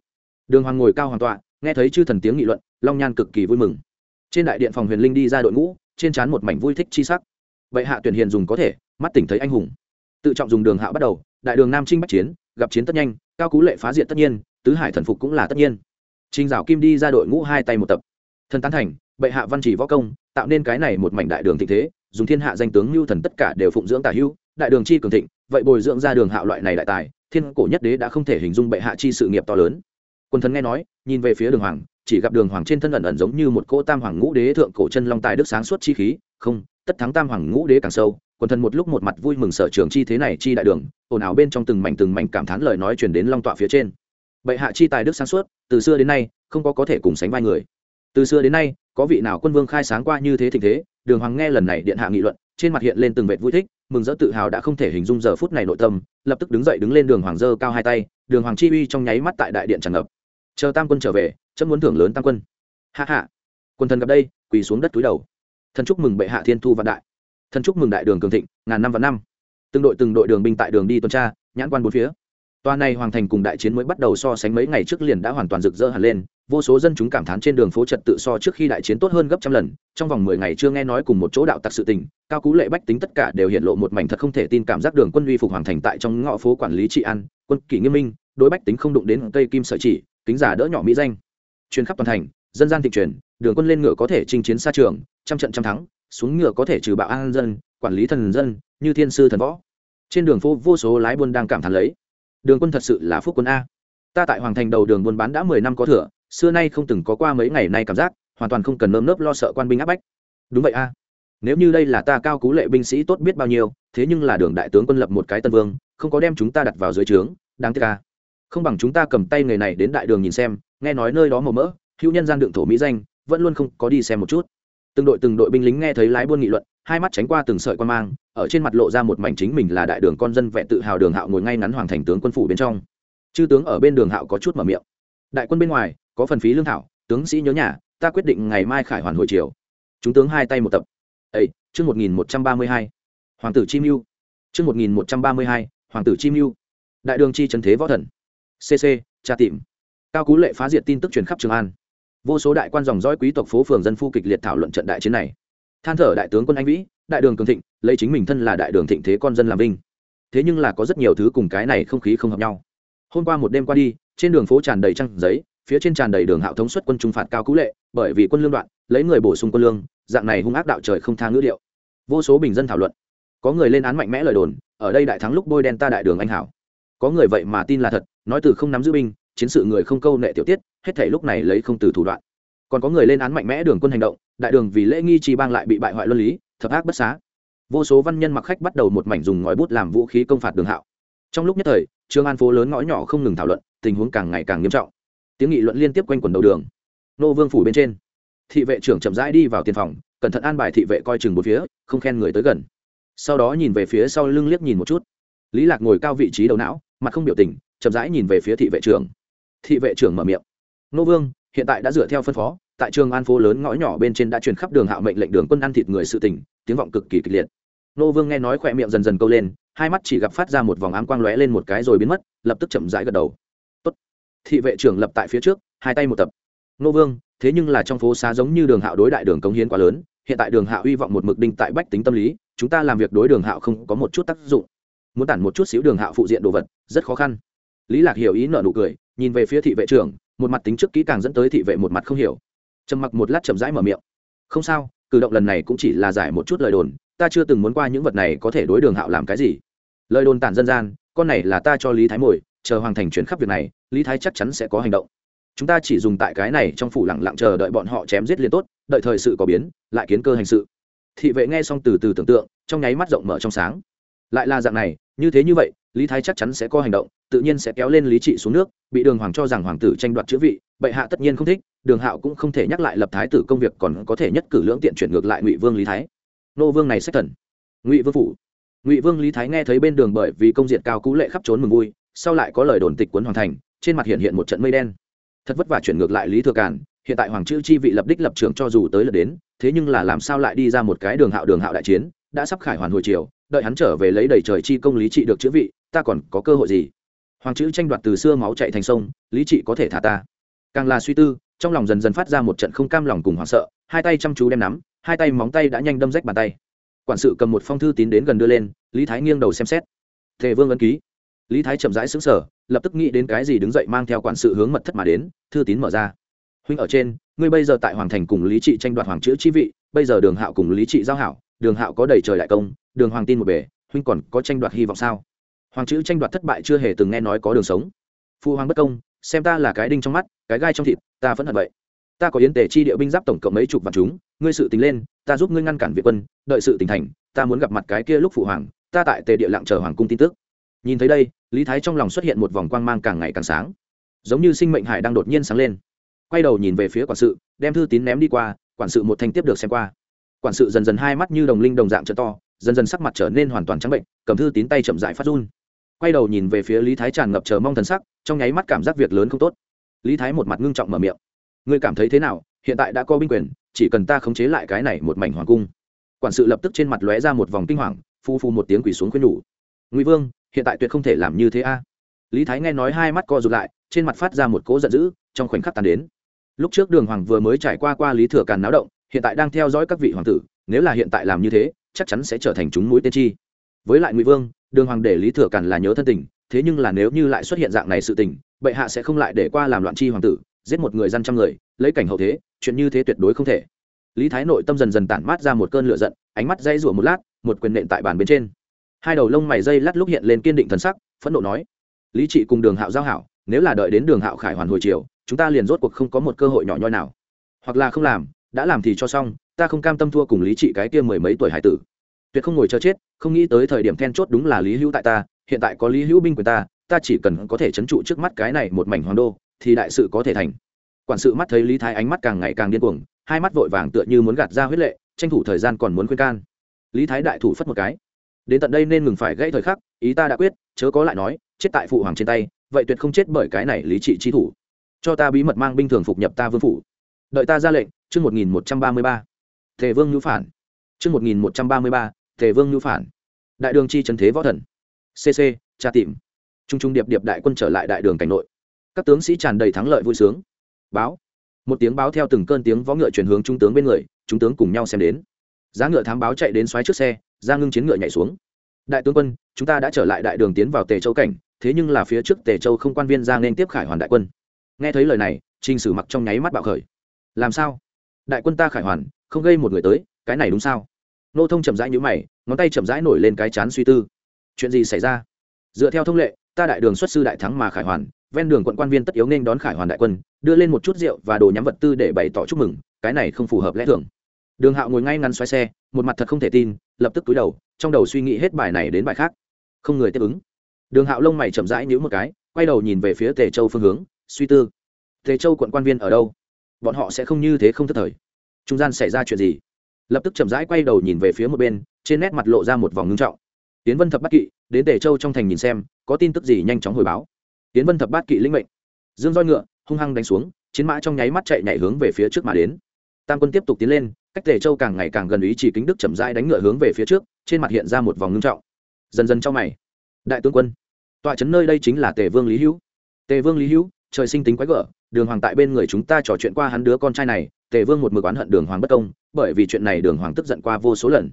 Đường hoàng ngồi cao hoàng tọa, nghe thấy chư thần tiếng nghị luận, long nhan cực kỳ vui mừng. Trên đại điện phòng huyền linh đi ra đội ngũ, trên trán một mảnh vui thích chi sắc vậy hạ tuyển hiền dùng có thể, mắt tỉnh thấy anh hùng. Tự trọng dùng đường hạ bắt đầu, đại đường nam trinh bắc chiến, gặp chiến tất nhanh, cao cú lệ phá diện tất nhiên, tứ hải thần phục cũng là tất nhiên. Trinh dạo kim đi ra đội ngũ hai tay một tập. Thần tán thành, bệ hạ văn chỉ võ công, tạo nên cái này một mảnh đại đường thịnh thế, dùng thiên hạ danh tướng lưu thần tất cả đều phụng dưỡng tả hưu đại đường chi cường thịnh, vậy bồi dưỡng ra đường hạo loại này đại tài, thiên cổ nhất đế đã không thể hình dung bệ hạ chi sự nghiệp to lớn. Quân thần nghe nói, nhìn về phía đường hoàng, chỉ gặp đường hoàng trên thân ẩn ẩn giống như một cỗ tam hoàng ngũ đế thượng cổ chân long tài đức sáng suốt chi khí, không tất thắng tam hoàng ngũ đế càng sâu, quần thần một lúc một mặt vui mừng sở trường chi thế này chi đại đường, ồn ào bên trong từng mảnh từng mảnh cảm thán lời nói truyền đến long tọa phía trên. Bệ hạ chi tài đức sáng suốt, từ xưa đến nay, không có có thể cùng sánh vai người. Từ xưa đến nay, có vị nào quân vương khai sáng qua như thế tình thế? Đường hoàng nghe lần này điện hạ nghị luận, trên mặt hiện lên từng vệt vui thích, mừng rỡ tự hào đã không thể hình dung giờ phút này nội tâm, lập tức đứng dậy đứng lên đường hoàng dơ cao hai tay, đường hoàng chi uy trong nháy mắt tại đại điện tràn ngập. Chờ tam quân trở về, chấm muốn thưởng lớn tam quân. Hạ hạ quân thần gặp đây, quỳ xuống đất túi đầu thần chúc mừng bệ hạ thiên thu vạn đại. Thần chúc mừng đại đường cường thịnh, ngàn năm vạn năm. Từng đội từng đội đường binh tại đường đi tuần tra, nhãn quan bốn phía. Tòa này hoàng thành cùng đại chiến mới bắt đầu so sánh mấy ngày trước liền đã hoàn toàn rực rỡ hẳn lên. Vô số dân chúng cảm thán trên đường phố trật tự so trước khi đại chiến tốt hơn gấp trăm lần. Trong vòng mười ngày chưa nghe nói cùng một chỗ đạo tặc sự tình, cao cú lệ bách tính tất cả đều hiện lộ một mảnh thật không thể tin cảm giác đường quân uy phục hoàng thành tại trong ngõ phố quản lý trị an, quân kỷ nghiêm minh, đối bách tính không đụng đến cây kim sợi chỉ, kính giả đỡ nhỏ mỹ danh. Chuyến khắp toàn thành, dân gian thị truyền, đường quân lên ngựa có thể chinh chiến xa trường trăm trận trăm thắng, xuống ngựa có thể trừ bạo an dân, quản lý thần dân, như thiên sư thần võ. Trên đường phố vô số lái buôn đang cảm thán lấy. Đường quân thật sự là phúc quân a. Ta tại hoàng thành đầu đường buôn bán đã mười năm có thừa, xưa nay không từng có qua mấy ngày nay cảm giác, hoàn toàn không cần nơm nớp lo sợ quan binh áp bách. Đúng vậy a. Nếu như đây là ta cao cú lệ binh sĩ tốt biết bao nhiêu, thế nhưng là đường đại tướng quân lập một cái tân vương, không có đem chúng ta đặt vào dưới trướng, đáng tiếc a. Không bằng chúng ta cầm tay người này đến đại đường nhìn xem, nghe nói nơi đó màu mỡ, hữu nhân gian đường thổ mỹ danh, vẫn luôn không có đi xem một chút từng đội từng đội binh lính nghe thấy lái buôn nghị luận, hai mắt tránh qua từng sợi quan mang, ở trên mặt lộ ra một mảnh chính mình là đại đường con dân vẹn tự hào đường hạo ngồi ngay ngắn hoàng thành tướng quân phủ bên trong. Chư tướng ở bên đường hạo có chút mở miệng. Đại quân bên ngoài, có phần phí lương thảo, tướng sĩ nhớ nhà, ta quyết định ngày mai khải hoàn hồi chiều chúng tướng hai tay một tập. Ây chương một nghìn một trăm ba mươi hai. Hoàng tử chim mưu chương một nghìn một trăm ba mươi hai, hoàng tử chim mưu đại đường chi trần thế võ thần. Cc tra tìm. Cao cú lệ phá diệt tin tức truyền khắp trường an vô số đại quan dòng dõi quý tộc phố phường dân phu kịch liệt thảo luận trận đại chiến này. Than thở đại tướng quân anh vĩ, đại đường cường thịnh, lấy chính mình thân là đại đường thịnh thế con dân làm vinh. Thế nhưng là có rất nhiều thứ cùng cái này không khí không hợp nhau. Hôm qua một đêm qua đi, trên đường phố tràn đầy trăng giấy, phía trên tràn đầy đường hạo thống xuất quân trung phạt cao cú lệ, bởi vì quân lương đoạn, lấy người bổ sung quân lương, dạng này hung ác đạo trời không tha ngữ điệu. Vô số bình dân thảo luận. Có người lên án mạnh mẽ lời đồn, ở đây đại thắng lúc bôi đen ta đại đường anh hảo. Có người vậy mà tin là thật, nói từ không nắm giữ binh, chiến sự người không câu nệ tiểu tiết hết thể lúc này lấy không từ thủ đoạn. Còn có người lên án mạnh mẽ đường quân hành động, đại đường vì lễ nghi chi bang lại bị bại hoại luân lý, thập ác bất xá. Vô số văn nhân mặc khách bắt đầu một mảnh dùng ngòi bút làm vũ khí công phạt đường hạo. Trong lúc nhất thời, trương an phố lớn ngõ nhỏ không ngừng thảo luận, tình huống càng ngày càng nghiêm trọng. Tiếng nghị luận liên tiếp quanh quần đầu đường. Nô vương phủ bên trên, thị vệ trưởng chậm rãi đi vào tiền phòng, cẩn thận an bài thị vệ coi chừng một phía, không khen người tới gần. Sau đó nhìn về phía sau lưng liếc nhìn một chút. Lý lạc ngồi cao vị trí đầu não, mặt không biểu tình, chậm rãi nhìn về phía thị vệ trưởng. Thị vệ trưởng mở miệng nô vương, hiện tại đã dựa theo phân phó, tại trường an phố lớn ngõ nhỏ bên trên đã truyền khắp đường hạo mệnh lệnh đường quân ăn thịt người sự tình, tiếng vọng cực kỳ kịch liệt. Nô vương nghe nói khỏe miệng dần dần câu lên, hai mắt chỉ gặp phát ra một vòng ám quang lóe lên một cái rồi biến mất, lập tức chậm rãi gật đầu. Tốt. thị vệ trưởng lập tại phía trước, hai tay một tập. Nô vương, thế nhưng là trong phố xá giống như đường hạo đối đại đường cống hiến quá lớn, hiện tại đường hạo hy vọng một mực đinh tại bách tính tâm lý, chúng ta làm việc đối đường hạo không có một chút tác dụng. Muốn tản một chút xíu đường hạo phụ diện đồ vật, rất khó khăn. Lý lạc hiểu ý nợ nụ cười, nhìn về phía thị vệ trưởng một mặt tính trước kỹ càng dẫn tới thị vệ một mặt không hiểu. Trầm mặc một lát chậm rãi mở miệng. Không sao, cử động lần này cũng chỉ là giải một chút lời đồn, ta chưa từng muốn qua những vật này có thể đối đường hạo làm cái gì. Lời đồn tản dân gian, con này là ta cho lý thái mồi, chờ hoàng thành chuyển khắp việc này, lý thái chắc chắn sẽ có hành động. Chúng ta chỉ dùng tại cái này trong phủ lặng lặng chờ đợi bọn họ chém giết liền tốt, đợi thời sự có biến, lại kiến cơ hành sự. Thị vệ nghe xong từ từ tưởng tượng, trong nháy mắt rộng mở trong sáng. Lại là dạng này, như thế như vậy lý thái chắc chắn sẽ có hành động tự nhiên sẽ kéo lên lý trị xuống nước bị đường hoàng cho rằng hoàng tử tranh đoạt chữ vị bệ hạ tất nhiên không thích đường hạo cũng không thể nhắc lại lập thái tử công việc còn có thể nhất cử lưỡng tiện chuyển ngược lại ngụy vương lý thái. Nô vương này sách thần. Ngụy vương phủ. Ngụy vương lý thái nghe thấy bên đường bởi vì công diện cao cú lệ khắp trốn mừng vui sau lại có lời đồn tịch quấn hoàng thành trên mặt hiện hiện một trận mây đen. Thật vất vả chuyển ngược lại lý thừa cản, hiện tại hoàng chữ chi vị lập đích lập trường cho dù tới lượt đến thế nhưng là làm sao lại đi ra một cái đường hạo đường hạo đại chiến đã sắp khải hoàn hồi chiều đợi hắn trở về lấy đầy trời chi công lý trị được chữ vị ta còn có cơ hội gì? Hoàng chữ tranh đoạt từ xưa máu chạy thành sông, lý trị có thể thả ta. Càng là suy tư, trong lòng dần dần phát ra một trận không cam lòng cùng hoảng sợ, hai tay chăm chú đem nắm, hai tay móng tay đã nhanh đâm rách bàn tay. Quản sự cầm một phong thư tín đến gần đưa lên, lý thái nghiêng đầu xem xét. Thề vương ấn ký. Lý thái chậm rãi xứng sở lập tức nghĩ đến cái gì đứng dậy mang theo quản sự hướng mật thất mà đến, thư tín mở ra. Huynh ở trên, ngươi bây giờ tại hoàng thành cùng lý trị tranh đoạt hoàng chữ chi vị, bây giờ đường hạo cùng lý trị giao hảo, đường hạo có đầy trời đại công, đường hoàng tin một bể huynh còn có tranh đoạt hy vọng sao? Hoàng chữ tranh đoạt thất bại chưa hề từng nghe nói có đường sống. Phu hoàng bất công, xem ta là cái đinh trong mắt, cái gai trong thịt, ta vẫn hận vậy. Ta có yến tề chi địa binh giáp tổng cộng mấy chục vạn chúng, ngươi sự tính lên, ta giúp ngươi ngăn cản việt quân, đợi sự tỉnh thành, ta muốn gặp mặt cái kia lúc phụ hoàng, ta tại tề địa lặng chờ hoàng cung tin tức. Nhìn thấy đây, lý thái trong lòng xuất hiện một vòng quang mang càng ngày càng sáng. Giống như sinh mệnh hải đang đột nhiên sáng lên. Quay đầu nhìn về phía quản sự, đem thư tín ném đi qua, quản sự một thanh tiếp được xem qua. Quản sự dần dần hai mắt như đồng linh đồng dạng trợ to, dần dần sắc mặt trở nên hoàn toàn trắng bệnh, cầm thư tín tay chậm dại phát run quay đầu nhìn về phía lý thái tràn ngập chờ mong thần sắc, trong nháy mắt cảm giác việc lớn không tốt. Lý thái một mặt ngưng trọng mở miệng. Ngươi cảm thấy thế nào? Hiện tại đã có binh quyền, chỉ cần ta khống chế lại cái này một mảnh hoàng cung. Quản sự lập tức trên mặt lóe ra một vòng kinh hoàng, phu phu một tiếng quỳ xuống khuyên nhủ. Ngụy vương, hiện tại tuyệt không thể làm như thế a. Lý thái nghe nói hai mắt co rụt lại, trên mặt phát ra một cỗ giận dữ, trong khoảnh khắc tàn đến. Lúc trước đường hoàng vừa mới trải qua qua lý thừa càn náo động, hiện tại đang theo dõi các vị hoàng tử, nếu là hiện tại làm như thế, chắc chắn sẽ trở thành chúng mũi tên chi với lại ngụy vương, đường hoàng để lý thừa càn là nhớ thân tình, thế nhưng là nếu như lại xuất hiện dạng này sự tình, bệ hạ sẽ không lại để qua làm loạn chi hoàng tử, giết một người dân trăm người, lấy cảnh hậu thế, chuyện như thế tuyệt đối không thể. Lý thái nội tâm dần dần tản mát ra một cơn lửa giận, ánh mắt dây rủa một lát, một quyền nện tại bàn bên trên. Hai đầu lông mày dây lát lúc hiện lên kiên định thần sắc, phẫn nộ nói, lý trị cùng đường hạo giao hảo, nếu là đợi đến đường hạo khải hoàn hồi chiều chúng ta liền rốt cuộc không có một cơ hội nhỏ nhoi nào. Hoặc là không làm, đã làm thì cho xong, ta không cam tâm thua cùng lý trị cái kia mười mấy tuổi hải tử tuyệt không ngồi chờ chết, không nghĩ tới thời điểm then chốt đúng là lý hữu tại ta, hiện tại có lý hữu binh quyền ta ta chỉ cần có thể c h ấ n trụ trước mắt cái này một mảnh hoàng đô, thì đại sự có thể thành. Quản sự mắt thấy lý thái ánh mắt càng ngày càng điên cuồng, hai mắt vội vàng tựa như muốn gạt ra huyết lệ, tranh thủ thời gian còn muốn khuyên can. Lý thái đại thủ phất một cái. Đến tận đây nên ngừng phải gãy thời khắc, ý ta đã quyết, chớ có lại nói, chết tại phụ hoàng trên tay, vậy tuyệt không chết bởi cái này lý trị chi thủ. Cho ta bí mật mang binh thường phục nhập ta vương phủ. Đợi ta ra lệnh, chương một nghìn một trăm ba mươi ba. Tề vương ngữ phản. Chương một nghìn một trăm ba mươi ba tề vương Nhu phản. Đại đường chi trần thế võ thần. Cc tra tìm. T r u n g t r u n g điệp điệp đại quân trở lại đại đường cảnh nội. Các tướng sĩ tràn đầy thắng lợi vui sướng. Báo. Một tiếng báo theo từng cơn tiếng võ ngựa chuyển hướng trung tướng bên người, chúng tướng cùng nhau xem đến. Giá ngựa thám báo chạy đến xoáy trước xe, ra ngưng chiến ngựa nhảy xuống. Đại tướng quân, chúng ta đã trở lại đại đường tiến vào tề châu cảnh, thế nhưng là phía trước tề châu không quan viên ra nên tiếp khải hoàn đại quân. Nghe thấy lời này, trình sử mặc trong nháy mắt bạo khởi. Làm sao? Đại quân ta khải hoàn, không gây một người tới, cái này đúng sao? Nô thông chậm rãi nhữ mày, ngón tay chậm rãi nổi lên cái chán suy tư. Chuyện gì xảy ra? Dựa theo thông lệ, ta đại đường xuất sư đại thắng mà khải hoàn, ven đường quận quan viên tất yếu nên đón khải hoàn đại quân, đưa lên một chút rượu và đồ nhắm vật tư để bày tỏ chúc mừng, cái này không phù hợp lẽ thường. Đường hạo ngồi ngay ngắn xoay xe, một mặt thật không thể tin, lập tức túi đầu, trong đầu suy nghĩ hết bài này đến bài khác. Không người tiếp ứng. Đường hạo lông mày chậm rãi nhíu một cái, quay đầu nhìn về phía tề châu phương hướng, suy tư. Tề châu quận quan viên ở đâu? Bọn họ sẽ không như thế không thất thời. Trung gian xảy ra chuyện gì? Lập tức chậm rãi quay đầu nhìn về phía một bên, trên nét mặt lộ ra một vòng ngưng trọng. Tiến vân thập bát kỵ, đến tề châu trong thành nhìn xem, có tin tức gì nhanh chóng hồi báo. Tiến vân thập bát kỵ linh mệnh. Dương roi ngựa, hung hăng đánh xuống, chiến mã trong nháy mắt chạy nhảy hướng về phía trước mà đến. Tam quân tiếp tục tiến lên, cách tề châu càng ngày càng gần ý chỉ kính đức chậm rãi đánh ngựa hướng về phía trước, trên mặt hiện ra một vòng ngưng trọng. Dần dần trong mày. Đại tướng quân, tọa trấn nơi đây chính là tề vương lý hữu. Tề vương lý hữu, trời sinh tính quái gở, đường hoàng tại bên người chúng ta trò chuyện qua hắn đứa con trai này, tề vương một mực oán hận đường hoàng bất công bởi vì chuyện này đường hoàng tức giận qua vô số lần.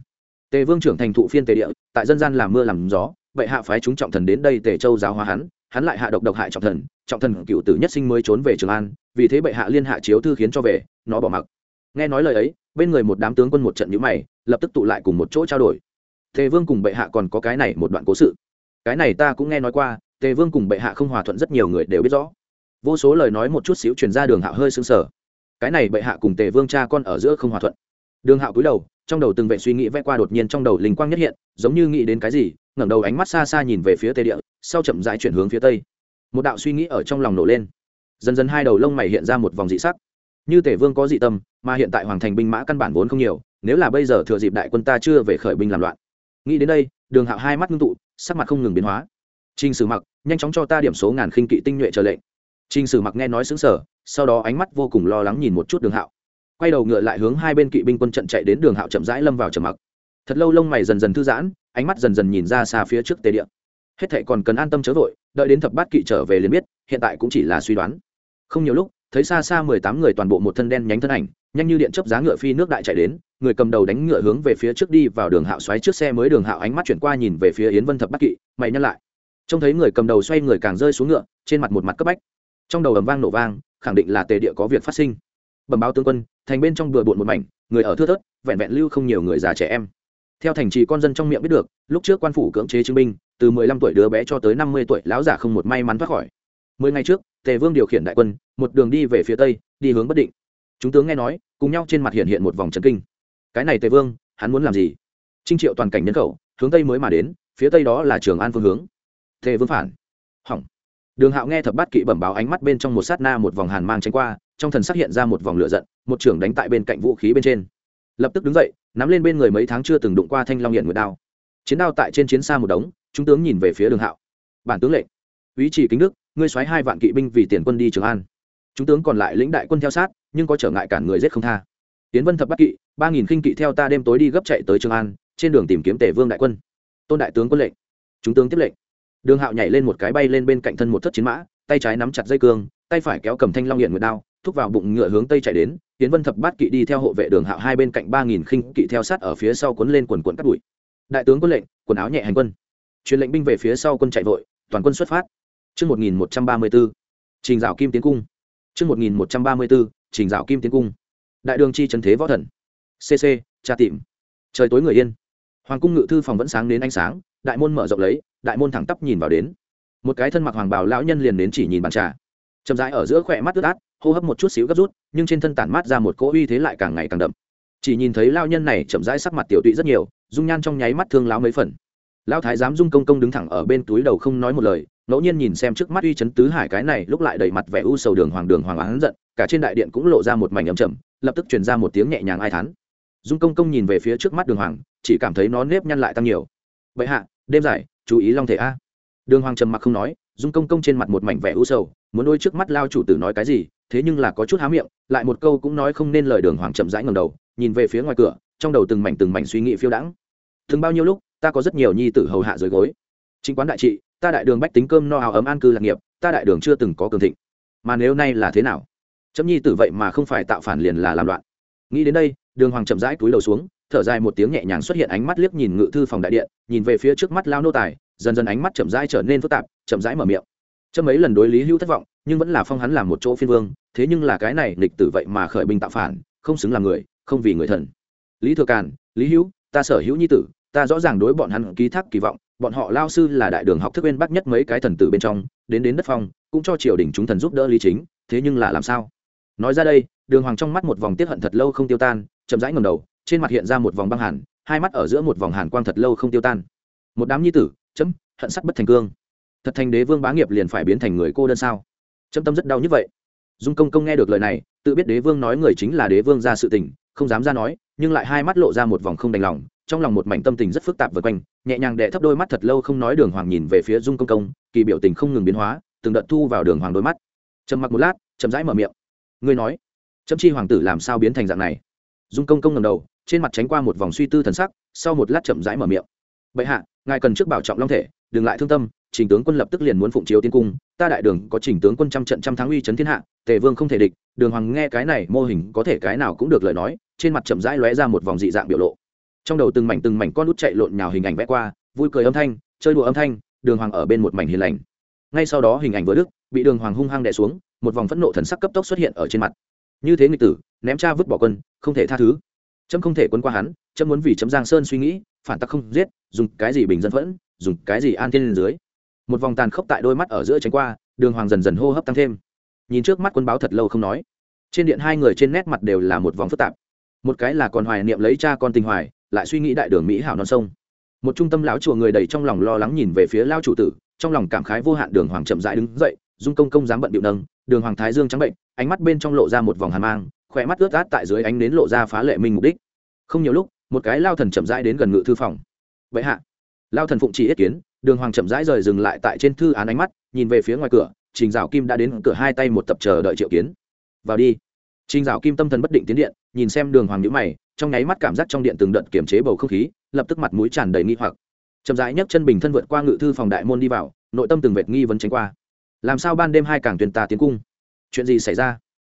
Tề vương trưởng thành thụ phiên tề địa, tại dân gian làm mưa làm gió, vậy hạ phái chúng trọng thần đến đây tề châu giáo hóa hắn hắn lại hạ độc độc hại trọng thần trọng thần cựu tử nhất sinh mới trốn về trường an, vì thế bệ hạ liên hạ chiếu thư khiến cho về, nó bỏ mặc. Nghe nói lời ấy, bên người một đám tướng quân một trận nhữ mày, lập tức tụ lại cùng một chỗ trao đổi. Tề vương cùng bệ hạ còn có cái này một đoạn cố sự. Cái này ta cũng nghe nói qua, tề vương cùng bệ hạ không hòa thuận rất nhiều người đều biết rõ. Vô số lời nói một chút xíu truyền ra đường Hạ hơi sưng sờ. Cái này bệ hạ cùng tề vương cha con ở giữa không hòa thuận đường hạo cúi đầu trong đầu từng vệ suy nghĩ vẽ qua đột nhiên trong đầu linh quang nhất hiện giống như nghĩ đến cái gì ngẩng đầu ánh mắt xa xa nhìn về phía tây địa sau chậm rãi chuyển hướng phía tây. Một đạo suy nghĩ ở trong lòng nổ lên. Dần dần hai đầu lông mày hiện ra một vòng dị sắc. Như tể vương có dị tâm mà hiện tại hoàng thành binh mã căn bản vốn không nhiều nếu là bây giờ thừa dịp đại quân ta chưa về khởi binh làm loạn. Nghĩ đến đây đường hạo hai mắt ngưng tụ sắc mặt không ngừng biến hóa. Trình Sử Mặc, nhanh chóng cho ta điểm số ngàn khinh kỵ tinh nhuệ chờ lệnh. Trình Sử Mặc nghe nói sững sờ, sau đó ánh mắt vô cùng lo lắng nhìn một chút Đường Hạo. Quay đầu ngựa lại hướng hai bên kỵ binh quân trận chạy đến Đường Hạo chậm rãi lâm vào trầm mặc. Thật lâu lông mày dần dần thư giãn, ánh mắt dần dần nhìn ra xa phía trước tề địa. Hết thảy còn cần an tâm chớ vội, đợi đến thập bát kỵ trở về liền biết, hiện tại cũng chỉ là suy đoán. Không nhiều lúc, thấy xa xa mười tám người toàn bộ một thân đen nhánh thân ảnh, nhanh như điện chớp giá ngựa phi nước đại chạy đến, người cầm đầu đánh ngựa hướng về phía trước đi vào đường hạo xoáy trước xe mới đường hạo ánh mắt chuyển qua nhìn về phía yến vân thập bát kỵ mày nhăn lại trông thấy người cầm đầu xoay người càng rơi xuống ngựa trên mặt một mặt cấp bách trong đầu ầm vang nổ vang khẳng định là tề địa có việc phát sinh bẩm báo tướng quân thành bên trong bừa bộn một mảnh, người ở thưa thớt, vẹn vẹn lưu không nhiều người già trẻ em. Theo thành trì con dân trong miệng biết được, lúc trước quan phủ cưỡng chế chứng binh từ mười lăm tuổi đứa bé cho tới năm mươi tuổi lão giả không một may mắn thoát khỏi. Mười ngày trước, tề vương điều khiển đại quân, một đường đi về phía tây, đi hướng bất định. Chúng tướng nghe nói, cùng nhau trên mặt hiện hiện một vòng trấn kinh. Cái này tề vương, hắn muốn làm gì? Trinh triệu toàn cảnh nhân khẩu, hướng tây mới mà đến, phía tây đó là trường an phương hướng. Tề vương phản. Hỏng. Đường hạo nghe thập bát kỵ bẩm báo ánh mắt bên trong một sát na một vòng hàn mang tránh qua trong thần xác hiện ra một vòng lửa giận, một trưởng đánh tại bên cạnh vũ khí bên trên. Lập tức đứng dậy, nắm lên bên người mấy tháng chưa từng đụng qua thanh long hiện nguyệt đao. Chiến đao tại trên chiến xa một đống, chúng tướng nhìn về phía đường hạo. Bản tướng lệnh, ý chỉ kính đức, ngươi xoáy hai vạn kỵ binh vì tiền quân đi trường an. Chúng tướng còn lại lĩnh đại quân theo sát, nhưng có trở ngại cản người giết không tha. Tiến vân thập bát kỵ, ba nghìn khinh kỵ theo ta đêm tối đi gấp chạy tới trường an, trên đường tìm kiếm tể vương đại quân. Tôn đại tướng quân lệnh. Chúng tướng tiếp lệnh. Đường hạo nhảy lên một cái bay lên bên cạnh thân một thất chiến mã, tay trái nắm chặt dây cương, tay phải kéo cầm thanh long hiện nguyệt đao thúc vào bụng ngựa hướng tây chạy đến tiến vân thập bát kỵ đi theo hộ vệ đường hạo hai bên cạnh ba nghìn khinh kỵ theo sát ở phía sau cuốn lên quần quần cắt bụi đại tướng quân lệnh quần áo nhẹ hành quân truyền lệnh binh về phía sau quân chạy vội toàn quân xuất phát Trước 1134, trình dạo kim tiến cung. Trước 1134, trình dạo kim tiến cung. Đại đường chi trần thế võ thần. CC, tra tìm. Trời tối người yên. Hoàng cung ngự thư phòng vẫn sáng đến ánh sáng, đại môn mở rộng lấy, đại môn thẳng tắp nhìn vào đến. Một cái thân mặc hoàng bào lão nhân liền đến chỉ nhìn bàn trà. Chậm rãi ở giữa khỏe mắt ướt át, hô hấp một chút xíu gấp rút, nhưng trên thân tản mát ra một cỗ uy thế lại càng ngày càng đậm. Chỉ nhìn thấy lao nhân này chậm rãi sắc mặt tiểu tụy rất nhiều, dung nhan trong nháy mắt thương láo mấy phần. Lão thái giám Dung Công công đứng thẳng ở bên túi đầu không nói một lời, ngẫu nhiên nhìn xem trước mắt uy chấn tứ hải cái này lúc lại đầy mặt vẻ u sầu đường hoàng đường hoàng oán giận cả trên đại điện cũng lộ ra một mảnh ấm chậm lập tức truyền ra một tiếng nhẹ nhàng ai thán dung công công nhìn về phía trước mắt đường hoàng chỉ cảm thấy nó nếp nhăn lại tăng nhiều vậy hạ đêm dài chú ý long thể a đường hoàng trầm mặc không nói dung công công trên mặt một mảnh vẻ u sầu muốn đôi trước mắt lao chủ tử nói cái gì thế nhưng là có chút há miệng, lại một câu cũng nói không nên lời đường hoàng chậm rãi ngầm đầu, nhìn về phía ngoài cửa, trong đầu từng mảnh từng mảnh suy nghĩ phiêu đãng. Từng bao nhiêu lúc, ta có rất nhiều nhi tử hầu hạ dưới gối. Chính quán đại trị, ta đại đường bách tính cơm no áo ấm an cư lạc nghiệp, ta đại đường chưa từng có cường thịnh. Mà nếu nay là thế nào? Chấm nhi tử vậy mà không phải tạo phản liền là làm loạn. Nghĩ đến đây, đường hoàng chậm rãi túi đầu xuống, thở dài một tiếng nhẹ nhàng xuất hiện ánh mắt liếc nhìn ngự thư phòng đại điện, nhìn về phía trước mắt lao nô tài, dần dần ánh mắt chậm rãi trở nên phức tạp, chậm rãi mở miệng. Chấm mấy lần đối lý hữu thất vọng nhưng vẫn là phong hắn làm một chỗ phiên vương, thế nhưng là cái này lịch tử vậy mà khởi binh tạo phản, không xứng làm người, không vì người thần. Lý thừa càn, lý hữu, ta sở hữu nhi tử, ta rõ ràng đối bọn hắn ký thác kỳ vọng, bọn họ lao sư là đại đường học thức bên bắc nhất mấy cái thần tử bên trong, đến đến đất phong, cũng cho triều đình chúng thần giúp đỡ lý chính, thế nhưng là làm sao? Nói ra đây, đường hoàng trong mắt một vòng tiết hận thật lâu không tiêu tan, chậm rãi ngầm đầu, trên mặt hiện ra một vòng băng hàn, hai mắt ở giữa một vòng hàn quang thật lâu không tiêu tan. Một đám nhi tử, chấm, hận sắc bất thành cương. Thật thành đế vương bá nghiệp liền phải biến thành người cô đơn sao? Trâm tâm rất đau như vậy. Dung công công nghe được lời này, tự biết đế vương nói người chính là đế vương ra sự tình, không dám ra nói, nhưng lại hai mắt lộ ra một vòng không đành lòng, trong lòng một mảnh tâm tình rất phức tạp vượt quanh, nhẹ nhàng đệ thấp đôi mắt thật lâu không nói đường hoàng nhìn về phía dung công công, kỳ biểu tình không ngừng biến hóa, từng đợt thu vào đường hoàng đôi mắt. Trầm mặc một lát, chậm rãi mở miệng. Ngươi nói chấm chi hoàng tử làm sao biến thành dạng này? Dung công công ngầm đầu, trên mặt tránh qua một vòng suy tư thần sắc, sau một lát chậm rãi mở miệng. Bệ hạ, ngài cần trước bảo trọng long thể, đừng lại thương tâm trình tướng quân lập tức liền muốn phụng chiếu tiến cung, ta đại đường có trình tướng quân trăm trận trăm thắng uy chấn thiên hạ, tề vương không thể địch, đường hoàng nghe cái này, mô hình có thể cái nào cũng được lời nói, trên mặt chậm rãi lóe ra một vòng dị dạng biểu lộ. Trong đầu từng mảnh từng mảnh con nút chạy lộn nhào hình ảnh vẽ qua, vui cười âm thanh, chơi đùa âm thanh, đường hoàng ở bên một mảnh hiền lành. Ngay sau đó hình ảnh vừa đức bị đường hoàng hung hăng đè xuống, một vòng phẫn nộ thần sắc cấp tốc xuất hiện ở trên mặt. Như thế nghịch tử, ném cha vứt bỏ quân, không thể tha thứ. Trâm không thể quân qua hắn trâm muốn vì chấm giang sơn suy nghĩ, phản tắc không giết, dùng cái gì bình dân phẫn, dùng cái gì an thiên lên dưới một vòng tàn khốc tại đôi mắt ở giữa tránh qua, đường hoàng dần dần hô hấp tăng thêm. Nhìn trước mắt quân báo thật lâu không nói. Trên điện hai người trên nét mặt đều là một vòng phức tạp. Một cái là còn hoài niệm lấy cha con tình hoài, lại suy nghĩ đại đường mỹ hảo non sông. Một trung tâm lão chùa người đầy trong lòng lo lắng nhìn về phía lao chủ tử, trong lòng cảm khái vô hạn đường hoàng chậm rãi đứng dậy, dung công công dám bận điệu nâng, đường hoàng thái dương trắng bệnh, ánh mắt bên trong lộ ra một vòng hàn mang, khỏe mắt ướt át tại dưới ánh nến lộ ra phá lệ minh mục đích. Không nhiều lúc, một cái lao thần chậm rãi đến gần ngự thư phòng. Vậy hạ. Lao thần phụng chỉ ý kiến đường hoàng chậm rãi rời dừng lại tại trên thư án ánh mắt, nhìn về phía ngoài cửa, trình dạo kim đã đến cửa hai tay một tập chờ đợi triệu kiến. Vào đi. Trình dạo kim tâm thần bất định tiến điện, nhìn xem đường hoàng nhữ mày, trong nháy mắt cảm giác trong điện từng đợt kiểm chế bầu không khí, lập tức mặt mũi tràn đầy nghi hoặc. Chậm rãi nhấc chân bình thân vượt qua ngự thư phòng đại môn đi vào, nội tâm từng vệt nghi vấn tránh qua. Làm sao ban đêm hai càng tuyển ta tiến cung? Chuyện gì xảy ra?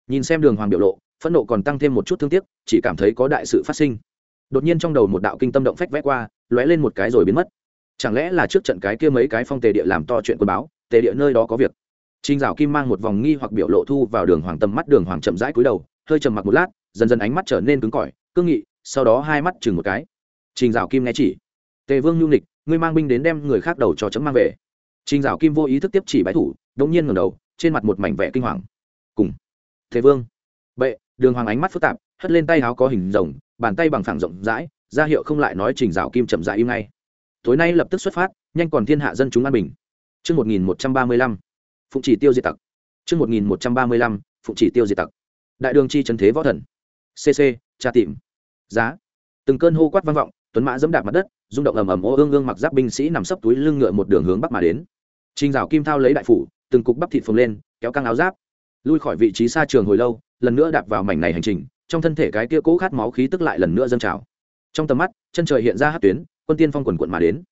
Nhìn xem đường hoàng biểu lộ, phẫn nộ còn tăng thêm một chút thương tiếc, chỉ cảm thấy có đại sự phát sinh. Đột nhiên trong đầu một đạo kinh tâm động phách vẽ qua, lóe lên một cái rồi biến mất chẳng lẽ là trước trận cái kia mấy cái phong tề địa làm to chuyện quân báo tề địa nơi đó có việc Trình Dạo Kim mang một vòng nghi hoặc biểu lộ thu vào Đường Hoàng tầm mắt Đường Hoàng chậm rãi cúi đầu, hơi trầm mặc một lát, dần dần ánh mắt trở nên cứng cỏi, cương nghị, sau đó hai mắt chừng một cái. Trình Dạo Kim nghe chỉ, "Tề Vương Nhu Nịch, ngươi mang binh đến đem người khác đầu cho chấm mang về." Trình Dạo Kim vô ý thức tiếp chỉ bái thủ, đột nhiên ngẩng đầu, trên mặt một mảnh vẻ kinh hoàng. "Cùng." "Tề Vương." Bệ, Đường Hoàng ánh mắt phức tạp, hất lên tay áo có hình rồng, bàn tay bằng phẳng rộng rãi, ra hiệu không lại nói Trình Dạo Kim chậm rãi im ngay. Tối nay lập tức xuất phát, nhanh còn thiên hạ dân chúng an bình. Chương 1135 phụng chỉ tiêu diệt tặc. Chương một nghìn một trăm ba mươi lăm phụng chỉ tiêu diệt tặc. Đại đường chi trần thế võ thần. Cc tra tìm. Giá. Từng cơn hô quát vang vọng tuấn mã dẫm đạp mặt đất rung động ầm ầm ô ương ương mặc giáp binh sĩ nằm sấp túi lưng ngựa một đường hướng bắc mà đến. Trinh rào kim thao lấy đại phủ từng cục bắp thịt phồng lên kéo căng áo giáp. Lui khỏi vị trí xa trường hồi lâu lần nữa đạp vào mảnh này hành trình trong thân thể cái kia cố khát máu khí tức lại lần nữa dâng trào. Trong tầm mắt chân trời hiện ra hát tuyến quân tiên phong quần quận mà đến.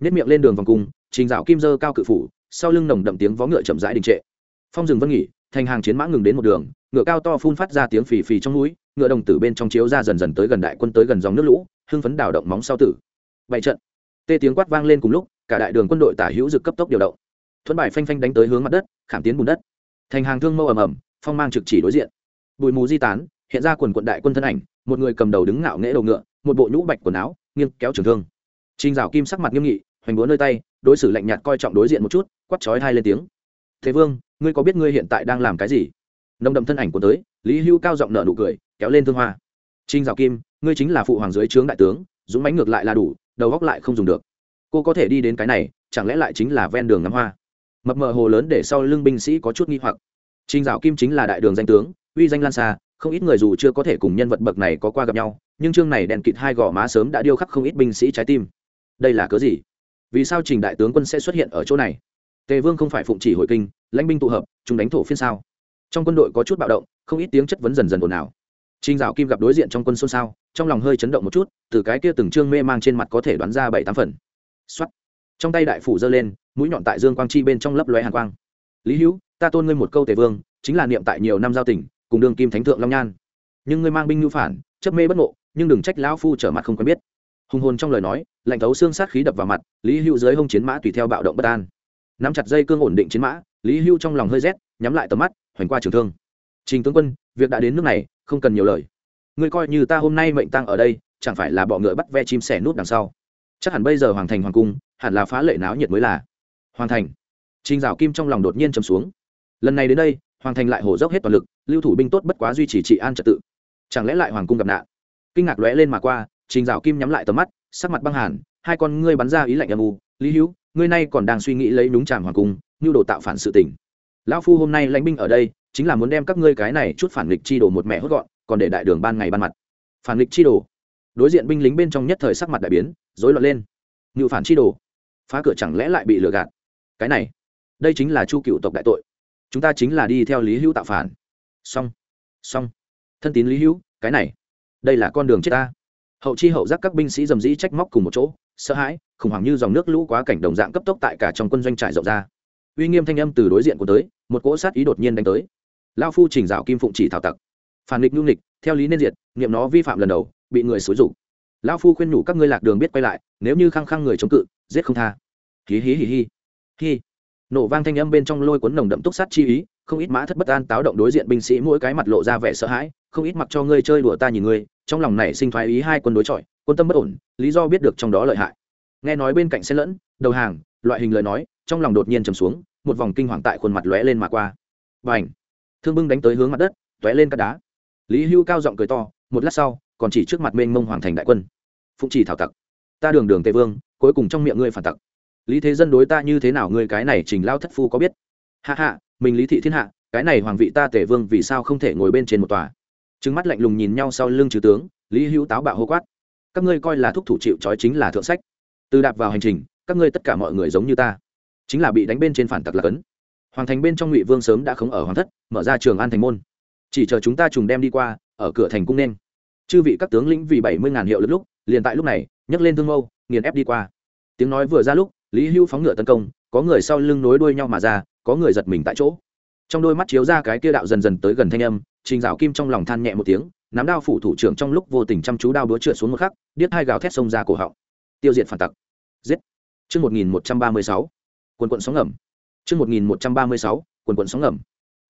Nếp miệng lên đường vòng cung, trình dạo kim dơ cao cự phủ, sau lưng nồng đậm tiếng vó ngựa chậm rãi đình trệ. Phong rừng vân nghỉ, thành hàng chiến mã ngừng đến một đường, ngựa cao to phun phát ra tiếng phì phì trong núi, ngựa đồng tử bên trong chiếu ra dần dần tới gần đại quân tới gần dòng nước lũ, hưng phấn đảo động móng sau tử. Bảy trận. Tê tiếng quát vang lên cùng lúc, cả đại đường quân đội tả hữu dực cấp tốc điều động. Thuẫn bài phanh phanh đánh tới hướng mặt đất, khảm tiến bùn đất. Thành hàng thương mâu ầm ầm, phong mang trực chỉ đối diện. Bụi mù di tán, hiện ra quần quận đại quân thân ảnh, một người cầm đầu đứng ngạo nghễ đầu ngựa, một bộ nhũ bạch quần áo, nghiêng kéo trường thương. Trình Dạo Kim sắc mặt nghiêm nghị, hoành búa nơi tay, đối xử lạnh nhạt coi trọng đối diện một chút, quát chói hai lên tiếng. "Thế Vương, ngươi có biết ngươi hiện tại đang làm cái gì?" Nông đậm thân ảnh của tới, Lý Hưu cao giọng nở nụ cười, kéo lên thương hoa. "Trình Dạo Kim, ngươi chính là phụ hoàng dưới trướng đại tướng, dũng mãnh ngược lại là đủ, đầu góc lại không dùng được. Cô có thể đi đến cái này, chẳng lẽ lại chính là ven đường ngắm hoa?" Mập mờ hồ lớn để sau lưng binh sĩ có chút nghi hoặc. Trình Dạo Kim chính là đại đường danh tướng, uy danh lan xa, không ít người dù chưa có thể cùng nhân vật bậc này có qua gặp nhau, nhưng chương này đèn kịt hai gò má sớm đã điêu khắc không ít binh sĩ trái tim đây là cớ gì? Vì sao trình đại tướng quân sẽ xuất hiện ở chỗ này? Tề vương không phải phụng chỉ hội kinh, lãnh binh tụ hợp, chúng đánh thổ phiên sao? Trong quân đội có chút bạo động, không ít tiếng chất vấn dần dần ồn ào. Trình dạo kim gặp đối diện trong quân xôn xao, trong lòng hơi chấn động một chút, từ cái kia từng trương mê mang trên mặt có thể đoán ra bảy tám phần. Xuất trong tay đại phủ giơ lên, mũi nhọn tại dương quang chi bên trong lấp lóe hàn quang. Lý hữu, ta tôn ngươi một câu tề vương, chính là niệm tại nhiều năm giao tình, cùng đường kim thánh thượng long nhan. Nhưng ngươi mang binh nhu phản, chấp mê bất ngộ, nhưng đừng trách lão phu trở mặt không quen biết hùng hồn trong lời nói, lạnh thấu xương sát khí đập vào mặt, lý hưu dưới hông chiến mã tùy theo bạo động bất an. Nắm chặt dây cương ổn định chiến mã, lý hưu trong lòng hơi rét, nhắm lại tầm mắt, hoành qua trường thương. Trình tướng quân, việc đã đến nước này, không cần nhiều lời. Ngươi coi như ta hôm nay mệnh tăng ở đây, chẳng phải là bọ ngựa bắt ve chim sẻ nút đằng sau? Chắc hẳn bây giờ hoàng thành hoàng cung, hẳn là phá lệ náo nhiệt mới là. Hoàng thành? Trình dạo kim trong lòng đột nhiên trầm xuống. Lần này đến đây, hoàng thành lại hổ dốc hết toàn lực, lưu thủ binh tốt bất quá duy trì trị an trật tự. Chẳng lẽ lại hoàng cung gặp nạn? Kinh ngạc lóe lên mà qua trình dạo kim nhắm lại tầm mắt, sắc mặt băng hàn, hai con ngươi bắn ra ý lạnh âm u. Lý hữu, ngươi nay còn đang suy nghĩ lấy đúng trảm hoàng cung như đồ tạo phản sự tình. Lão phu hôm nay lãnh binh ở đây, chính là muốn đem các ngươi cái này chút phản nghịch chi đồ một mẹ hốt gọn, còn để đại đường ban ngày ban mặt. Phản nghịch chi đồ? Đối diện binh lính bên trong nhất thời sắc mặt đại biến, rối loạn lên. Ngự phản chi đồ? Phá cửa chẳng lẽ lại bị lừa gạt? Cái này, đây chính là chu cựu tộc đại tội. Chúng ta chính là đi theo lý hữu tạo phản. Xong xong. Thân tín lý hữu, cái này, đây là con đường chết ta hậu chi hậu giác các binh sĩ dầm dĩ trách móc cùng một chỗ, sợ hãi, khủng hoảng như dòng nước lũ quá cảnh đồng dạng cấp tốc tại cả trong quân doanh trải rộng ra. Uy nghiêm thanh âm từ đối diện của tới, một cỗ sát ý đột nhiên đánh tới. Lao phu trình dạo kim phụng chỉ thảo tặc. Phản nghịch nhung nghịch, theo lý nên diệt nghiệm nó vi phạm lần đầu, bị người xúi rục lao phu khuyên nhủ các ngươi lạc đường biết quay lại, nếu như khăng khăng người chống cự, giết không tha. Hí hí hí hí. Hí. Nổ vang thanh âm bên trong lôi cuốn nồng đậm túc sát chi ý, không ít mã thất bất an táo động đối diện binh sĩ mỗi cái mặt lộ ra vẻ sợ hãi không ít mặc cho ngươi chơi đùa ta nhìn ngươi, trong lòng này sinh thoái ý hai quân đối chọi, quân tâm bất ổn, lý do biết được trong đó lợi hại. Nghe nói bên cạnh xen lẫn, đầu hàng, loại hình lời nói, trong lòng đột nhiên trầm xuống, một vòng kinh hoàng tại khuôn mặt lóe lên mà qua. Và ảnh thương bưng đánh tới hướng mặt đất tóe lên cắt đá. Lý hưu cao giọng cười to, một lát sau, còn chỉ trước mặt mênh mông hoàng thành đại quân. Phụng chỉ thảo tặc. Ta đường đường tề vương, cuối cùng trong miệng ngươi phản tặc. Lý thế dân đối ta như thế nào ngươi cái này trình lao thất phu có biết? Hạ hạ mình lý thị thiên hạ, cái này hoàng vị ta tề vương vì sao không thể ngồi bên trên một tòa? Trứng mắt lạnh lùng nhìn nhau sau lưng chư tướng, lý hữu táo bạo hô quát. Các ngươi coi là thúc thủ chịu trói chính là thượng sách. Từ đạp vào hành trình, các ngươi tất cả mọi người giống như ta. Chính là bị đánh bên trên phản tặc là cấn. Hoàng thành bên trong ngụy vương sớm đã không ở hoàng thất, mở ra trường an thành môn. Chỉ chờ chúng ta trùng đem đi qua, ở cửa thành cung nên. Chư vị các tướng lĩnh vì bảy mươi ngàn hiệu lực lúc, liền tại lúc này, nhấc lên thương mâu, nghiền ép đi qua. Tiếng nói vừa ra lúc, lý hưu phóng ngựa tấn công, có người sau lưng nối đuôi nhau mà ra, có người giật mình tại chỗ. Trong đôi mắt chiếu ra cái kia đạo dần dần tới gần thanh âm trình dạo kim trong lòng than nhẹ một tiếng, nắm đao phủ thủ trưởng trong lúc vô tình chăm chú đao búa trượt xuống một khắc, điếc hai gào thét xông ra cổ họng. Tiêu diệt phản tặc. Giết. Chương một nghìn một trăm ba mươi sáu. Quần quận sóng ngầm. Chương một nghìn một trăm ba mươi sáu. Quần quận sóng ngầm.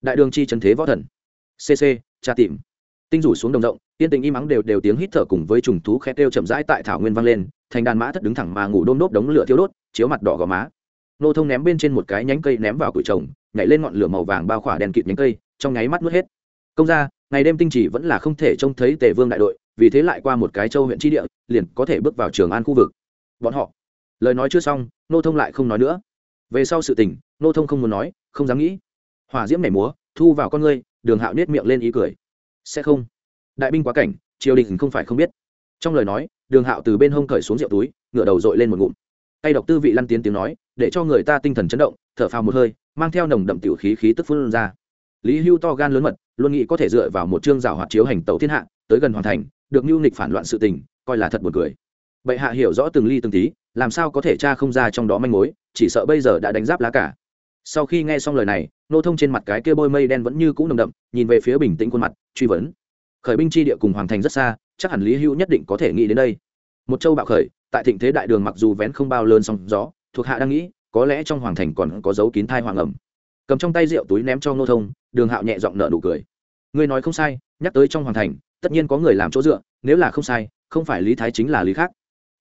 Đại đường chi trần thế võ thần. Cc tra tìm. Tinh rủ xuống đồng rộng tiên tình im ắng đều đều tiếng hít thở cùng với trùng thú khẽ kêu chậm rãi tại thảo nguyên vang lên, thành đàn mã thất đứng thẳng mà ngủ đôm nốt đống lửa thiếu đốt, chiếu mặt đỏ gò má. Nô thông ném bên trên một cái nhánh cây ném vào củi trồng, nhảy lên ngọn lửa màu vàng bao khỏa đèn kịt nhánh cây, trong nháy mắt nuốt hết công ra ngày đêm tinh chỉ vẫn là không thể trông thấy tề vương đại đội, vì thế lại qua một cái châu huyện tri địa, liền có thể bước vào trường an khu vực. Bọn họ, lời nói chưa xong, nô thông lại không nói nữa. Về sau sự tình, nô thông không muốn nói, không dám nghĩ. Hỏa diễm nhảy múa, thu vào con ngươi, đường hạo nết miệng lên ý cười. Sẽ không. Đại binh quá cảnh, triều đình không phải không biết. Trong lời nói, đường hạo từ bên hông cởi xuống rượu túi ngựa đầu dội lên một ngụm. Tay độc tư vị lăn tiến tiếng nói, để cho người ta tinh thần chấn động, thở phào một hơi, mang theo nồng đậm tiểu khí khí tức phun ra. Lý hưu to gan lớn mật luôn nghĩ có thể dựa vào một chương rào hoạt chiếu hành tàu thiên hạ, tới gần hoàn thành, được mưu nghịch phản loạn sự tình, coi là thật buồn cười. Bệ hạ hiểu rõ từng ly từng tí, làm sao có thể cha không ra trong đó manh mối, chỉ sợ bây giờ đã đánh giáp lá cả. Sau khi nghe xong lời này, nô thông trên mặt cái kia bôi mây đen vẫn như cũ nồng đậm, nhìn về phía bình tĩnh khuôn mặt, truy vấn. Khởi binh chi địa cùng hoàng thành rất xa, chắc hẳn lý hữu nhất định có thể nghĩ đến đây. Một châu bạo khởi, tại thịnh thế đại đường mặc dù vén không bao lớn sóng gió, thuộc hạ đang nghĩ, có lẽ trong hoàng thành còn có dấu kín thai hoàng ẩm. Cầm trong tay rượu túi ném cho Nô thông đường hạo nhẹ giọng nợ nụ cười. Ngươi nói không sai, nhắc tới trong hoàng thành, tất nhiên có người làm chỗ dựa, nếu là không sai, không phải lý thái chính là lý khác.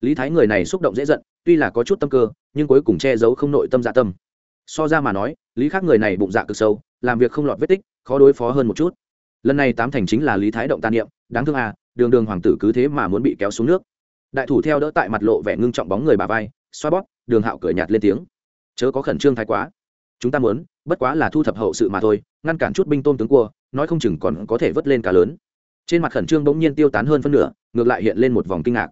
Lý thái người này xúc động dễ giận, tuy là có chút tâm cơ, nhưng cuối cùng che giấu không nội tâm dạ tâm. So ra mà nói, lý khác người này bụng dạ cực sâu, làm việc không lọt vết tích, khó đối phó hơn một chút. Lần này tám thành chính là lý thái động tàn niệm, đáng thương à đường đường hoàng tử cứ thế mà muốn bị kéo xuống nước. Đại thủ theo đỡ tại mặt lộ vẻ ngưng trọng bóng người bà vai, xoa bóp, đường hạo cười nhạt lên tiếng. Chớ có khẩn trương thái quá. Chúng ta muốn bất quá là thu thập hậu sự mà thôi, ngăn cản chút binh tôn tướng cua, nói không chừng còn có thể vớt lên cả lớn. Trên mặt khẩn trương bỗng nhiên tiêu tán hơn phân nửa, ngược lại hiện lên một vòng kinh ngạc.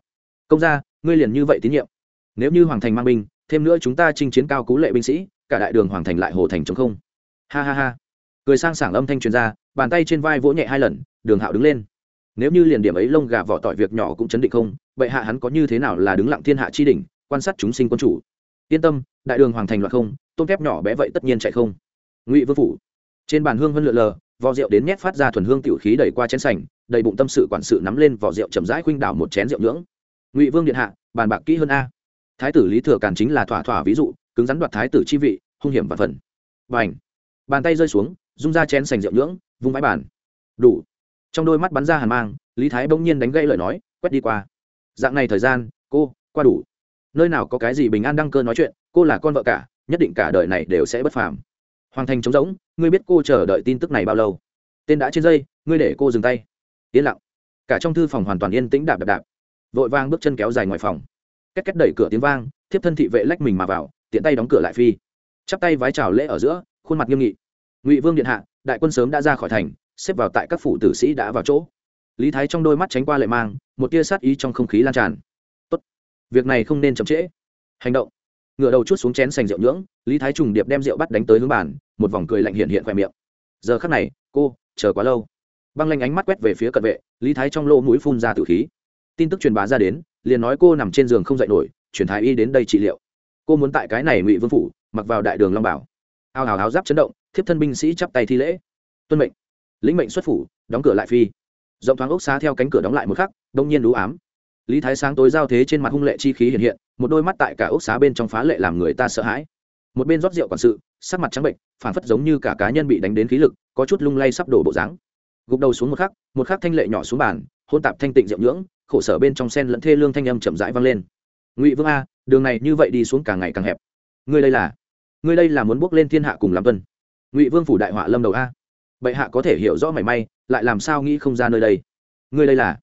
Công ra ngươi liền như vậy tín nhiệm? Nếu như hoàng thành mang binh, thêm nữa chúng ta chinh chiến cao cú lệ binh sĩ, cả đại đường hoàng thành lại hồ thành chống không. Ha ha ha. Cười sang sảng âm thanh truyền ra, bàn tay trên vai vỗ nhẹ hai lần, đường hạo đứng lên. Nếu như liền điểm ấy lông gà vỏ tỏi việc nhỏ cũng chấn định không vậy hạ hắn có như thế nào là đứng lặng thiên hạ chi đỉnh, quan sát chúng sinh quân chủ? Yên tâm, đại đường hoàng thành loạt không, tôm thép nhỏ bé vậy tất nhiên chạy không. Ngụy vương phủ. Trên bàn hương vân lượn lờ, vò rượu đến nhét phát ra thuần hương tiểu khí đẩy qua chén sành, đầy bụng tâm sự quản sự nắm lên vò rượu chậm rãi khuynh đảo một chén rượu nhưỡng. Ngụy vương điện hạ, bàn bạc kỹ hơn a. Thái tử lý thừa càn chính là thỏa thỏa ví dụ, cứng rắn đoạt thái tử chi vị, hung hiểm và phần. Và bàn tay rơi xuống, rung ra chén sành rượu nhưỡng, vung bãi bàn. Đủ. Trong đôi mắt bắn ra hàn mang, lý thái bỗng nhiên đánh gãy lời nói, quét đi qua. Dạng này thời gian, cô, qua đủ nơi nào có cái gì bình an đăng cơ nói chuyện, cô là con vợ cả, nhất định cả đời này đều sẽ bất phàm. Hoàng thành trống rỗng, ngươi biết cô chờ đợi tin tức này bao lâu? Tên đã trên dây, ngươi để cô dừng tay. Yên lặng. Cả trong thư phòng hoàn toàn yên tĩnh đạp đạp đạp. Vội vang bước chân kéo dài ngoài phòng. Cách cách đẩy cửa tiếng vang, thiếp thân thị vệ lách mình mà vào, tiện tay đóng cửa lại phi. Chắp tay vái chào lễ ở giữa, khuôn mặt nghiêm nghị. Ngụy vương điện hạ, đại quân sớm đã ra khỏi thành, xếp vào tại các phủ tử sĩ đã vào chỗ. Lý thái trong đôi mắt tránh qua lệ mang, một tia sát ý trong không khí lan tràn việc này không nên chậm trễ. Hành động. Ngựa đầu chút xuống chén sành rượu nhưỡng, lý thái trùng điệp đem rượu bắt đánh tới hướng bàn, một vòng cười lạnh hiện hiện khoe miệng. Giờ khắc này, cô, chờ quá lâu. Băng lanh ánh mắt quét về phía cận vệ, lý thái trong lỗ mũi phun ra tử khí. Tin tức truyền bá ra đến, liền nói cô nằm trên giường không dậy nổi, chuyển thái y đến đây trị liệu. Cô muốn tại cái này ngụy vương phủ, mặc vào đại đường long bảo. Ao hào háo giáp chấn động, thiếp thân binh sĩ chắp tay thi lễ. Tuân mệnh. Lĩnh mệnh xuất phủ, đóng cửa lại phi. Rộng thoáng ốc xá theo cánh cửa đóng lại một khắc, đông nhiên đú ám lý thái sáng tối giao thế trên mặt hung lệ chi khí hiện hiện, một đôi mắt tại cả ốc xá bên trong phá lệ làm người ta sợ hãi. Một bên rót rượu quản sự, sắc mặt trắng bệnh phản phất giống như cả cá nhân bị đánh đến khí lực, có chút lung lay sắp đổ bộ dáng. Gục đầu xuống một khắc một khắc thanh lệ nhỏ xuống bàn, hôn tạp thanh tịnh rượu nhưỡng, khổ sở bên trong sen lẫn thê lương thanh âm chậm rãi vang lên. Ngụy vương a, đường này như vậy đi xuống càng ngày càng hẹp. Ngươi đây là, ngươi đây là muốn bước lên thiên hạ cùng làm tuân ngụy vương phủ đại họa lâm đầu a. Bệ hạ có thể hiểu rõ mảy may, lại làm sao nghĩ không ra nơi đây. Ngươi đây là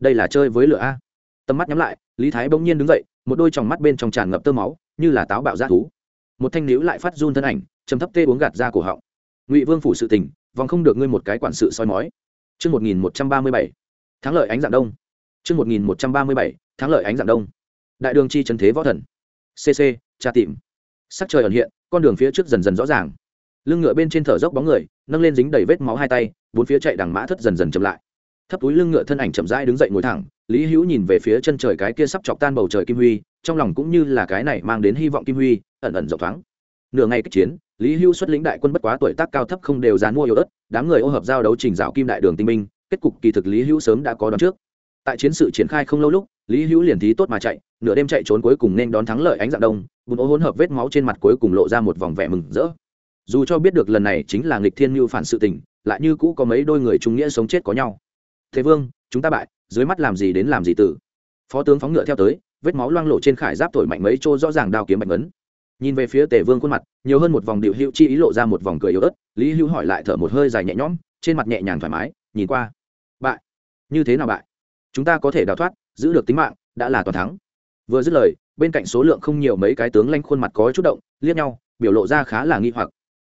đây là chơi với lửa a tầm mắt nhắm lại lý thái bỗng nhiên đứng dậy một đôi tròng mắt bên trong tràn ngập tơ máu như là táo bạo g thú một thanh níu lại phát run thân ảnh chấm thấp tê uống gạt ra cổ họng ngụy vương phủ sự tình vòng không được ngươi một cái quản sự soi mói Trước 1137, tháng lợi ánh dạng đông. Trước 1137, tháng lợi ánh dạng đông. Đại đường chi chân thế võ thần. CC, tra tìm. Sắc trời ẩn hiện, con đường phía trước dần dần rõ ràng. Lưng ngựa bên trên thở dốc bóng người, nâng lên dính đầy vết máu hai tay, bốn phía chạy đằng mã thất dần dần chậm lại. Thấp túi lưng ngựa thân ảnh chậm rãi đứng dậy ngồi thẳng, Lý Hữu nhìn về phía chân trời cái kia sắp chọc tan bầu trời kim huy, trong lòng cũng như là cái này mang đến hy vọng kim huy, ẩn ẩn rộng thoáng. Nửa ngày kích chiến, Lý Hữu xuất lĩnh đại quân bất quá tuổi tác cao thấp không đều dán mua yếu ớt, đám người ô hợp giao đấu trình dạo kim đại đường tinh minh, kết cục kỳ thực Lý Hữu sớm đã có đoán trước. Tại chiến sự triển khai không lâu lúc, Lý Hữu liền thí tốt mà chạy, nửa đêm chạy trốn cuối cùng nên đón thắng lợi ánh dạng đông, bùn ô hỗn hợp vết máu trên mặt cuối cùng lộ ra một vòng vẻ mừng rỡ. Dù cho biết được lần này chính là nghịch thiên mưu phản sự tình, lại như cũ có mấy đôi người trung nghĩa sống chết có nhau. Thế Vương, chúng ta bại, dưới mắt làm gì đến làm gì tử. Phó tướng phóng ngựa theo tới, vết máu loang lộ trên khải giáp thổi mạnh mấy chỗ rõ ràng đao kiếm mạnh ấn nhìn về phía tề vương khuôn mặt nhiều hơn một vòng điệu hữu chi ý lộ ra một vòng cười yếu ớt lý hữu hỏi lại thở một hơi dài nhẹ nhõm trên mặt nhẹ nhàng thoải mái nhìn qua. Bại. Như thế nào bại? Chúng ta có thể đào thoát giữ được tính mạng đã là toàn thắng. Vừa dứt lời bên cạnh số lượng không nhiều mấy cái tướng lanh khuôn mặt có chút động liếc nhau biểu lộ ra khá là nghi hoặc.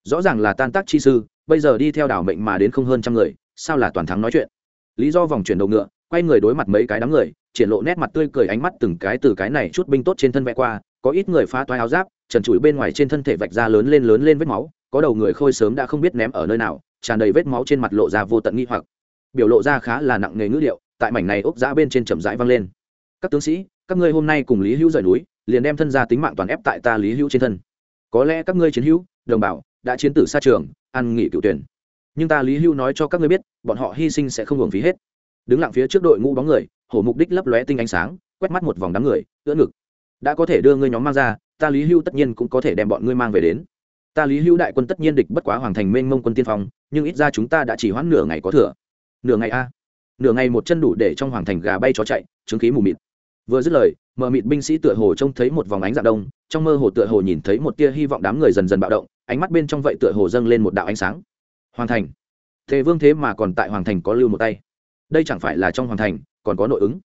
Rõ ràng là tan tác chi sư bây giờ đi theo đảo mệnh mà đến không hơn trăm người sao là toàn thắng nói chuyện? Lý do vòng chuyển đầu ngựa, quay người đối mặt mấy cái đám người, triển lộ nét mặt tươi cười ánh mắt từng cái từ cái này chút binh tốt trên thân vẽ qua, có ít người phá toái áo giáp, trần trụi bên ngoài trên thân thể vạch ra lớn lên lớn lên vết máu, có đầu người khôi sớm đã không biết ném ở nơi nào, tràn đầy vết máu trên mặt lộ ra vô tận nghi hoặc. Biểu lộ ra khá là nặng nề ngữ liệu tại mảnh này ốc giã bên trên chậm rãi vang lên. Các tướng sĩ, các ngươi hôm nay cùng lý hữu rời núi, liền đem thân ra tính mạng toàn ép tại ta lý hữu trên thân. Có lẽ các ngươi chiến hữu, đồng bào, đã chiến tử xa trường, ăn nghỉ cựu tuyển nhưng ta lý Hưu nói cho các ngươi biết, bọn họ hy sinh sẽ không hưởng phí hết. Đứng lặng phía trước đội ngũ bóng người, hổ mục đích lấp lóe tinh ánh sáng, quét mắt một vòng đám người, ưỡn ngực. Đã có thể đưa ngươi nhóm mang ra, ta lý Hưu tất nhiên cũng có thể đem bọn ngươi mang về đến. Ta lý Hưu đại quân tất nhiên địch bất quá hoàng thành mênh mông quân tiên phong, nhưng ít ra chúng ta đã chỉ hoãn nửa ngày có thừa. Nửa ngày a. Nửa ngày một chân đủ để trong hoàng thành gà bay chó chạy chứng khí mù mịt. Vừa dứt lời, mờ mịt binh sĩ tựa hồ trông thấy một vòng ánh dạng đông, trong mơ hồ tựa hồ nhìn thấy một tia hy vọng đám người dần dần bạo động, ánh mắt bên trong vậy tựa hồ dâng lên một đạo ánh sáng hoàng thành. Thế vương thế mà còn tại hoàng thành có lưu một tay. Đây chẳng phải là trong hoàng thành còn có nội ứng?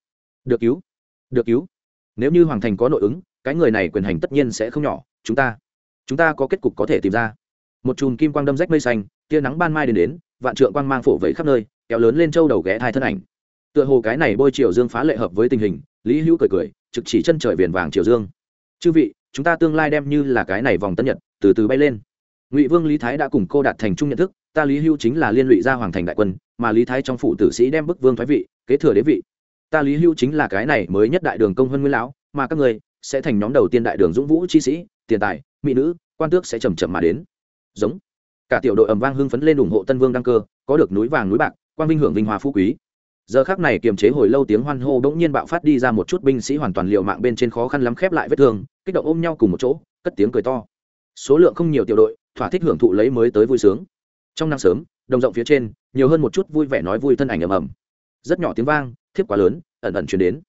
Được cứu. Được cứu. Nếu như hoàng thành có nội ứng, cái người này quyền hành tất nhiên sẽ không nhỏ. Chúng ta chúng ta có kết cục có thể tìm ra. Một chùm kim quang đâm rách mây xanh, tia nắng ban mai đến đến, vạn trượng quang mang phổ vẫy khắp nơi, kéo lớn lên châu đầu ghé thai thân ảnh. Tựa hồ cái này bôi triều dương phá lệ hợp với tình hình, lý hữu cười cười, trực chỉ chân trời viền vàng triều dương. Chư vị, chúng ta tương lai đem như là cái này vòng tân nhật, từ từ bay lên. Ngụy vương lý thái đã cùng cô đạt thành chung nhận thức ta lý Hưu chính là liên lụy ra hoàng thành đại quân, mà lý thái trong phủ tử sĩ đem bức vương thoái vị, kế thừa đế vị. Ta lý Hưu chính là cái này mới nhất đại đường công hơn nguyên lão, mà các người sẽ thành nhóm đầu tiên đại đường dũng vũ chi sĩ, tiền tài, mỹ nữ, quan tước sẽ chầm chậm mà đến. Giống. Cả tiểu đội ầm vang hưng phấn lên ủng hộ tân vương đăng cơ, có được núi vàng núi bạc quan vinh hưởng vinh hoa phú quý. Giờ khác này kiềm chế hồi lâu tiếng hoan hô bỗng nhiên bạo phát đi ra một chút binh sĩ hoàn toàn liệu mạng bên trên khó khăn lắm khép lại vết thương, kích động ôm nhau cùng một chỗ, cất tiếng cười to. Số lượng không nhiều tiểu đội, thỏa thích hưởng thụ lấy mới tới vui sướng trong năng sớm, đồng rộng phía trên, nhiều hơn một chút vui vẻ nói vui thân ảnh ầm ầm. Rất nhỏ tiếng vang, thiếp quá lớn, ẩn ẩn chuyển đến.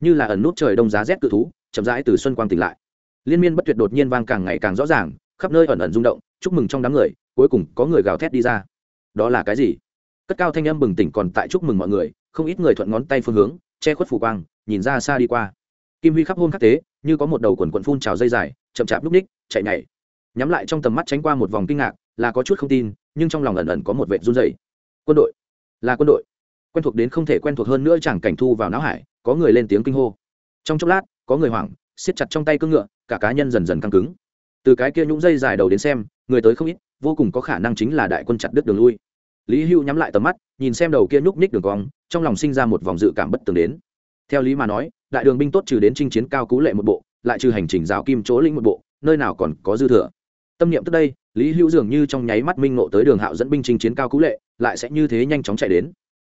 Như là ẩn nút trời đông giá rét cự thú, chậm rãi từ xuân quang tỉnh lại. Liên miên bất tuyệt đột nhiên vang càng ngày càng rõ ràng, khắp nơi ẩn ẩn rung động, chúc mừng trong đám người, cuối cùng có người gào thét đi ra. Đó là cái gì? Cất cao thanh âm bừng tỉnh còn tại chúc mừng mọi người, không ít người thuận ngón tay phương hướng, che khuất phủ quang, nhìn ra xa đi qua. Kim huy khắp hôn khắc tế, như có một đầu quần quần phun trào dây dài, chậm chạp lúc ních, chạy nhảy. Nhắm lại trong tầm mắt tránh qua một vòng kinh ngạc, là có chút không tin nhưng trong lòng ẩn ẩn có một vệ run dày quân đội, là quân đội. Quen thuộc đến không thể quen thuộc hơn nữa chẳng cảnh thu vào não hải, có người lên tiếng kinh hô. Trong chốc lát, có người hoảng, siết chặt trong tay cưỡng ngựa, cả cá nhân dần dần căng cứng. Từ cái kia nhũng dây dài đầu đến xem, người tới không ít, vô cùng có khả năng chính là đại quân chặt đứt đường lui. Lý hưu nhắm lại tầm mắt, nhìn xem đầu kia nhúc ních đường cong, trong lòng sinh ra một vòng dự cảm bất tường đến. Theo lý mà nói, đại đường binh tốt trừ đến chinh chiến cao cú lệ một bộ, lại trừ hành trình rào kim chỗ lĩnh một bộ, nơi nào còn có dư thừa. Tâm niệm tức đây lý hữu dường như trong nháy mắt minh ngộ tới đường hạo dẫn binh chinh chiến cao cú lệ, lại sẽ như thế nhanh chóng chạy đến.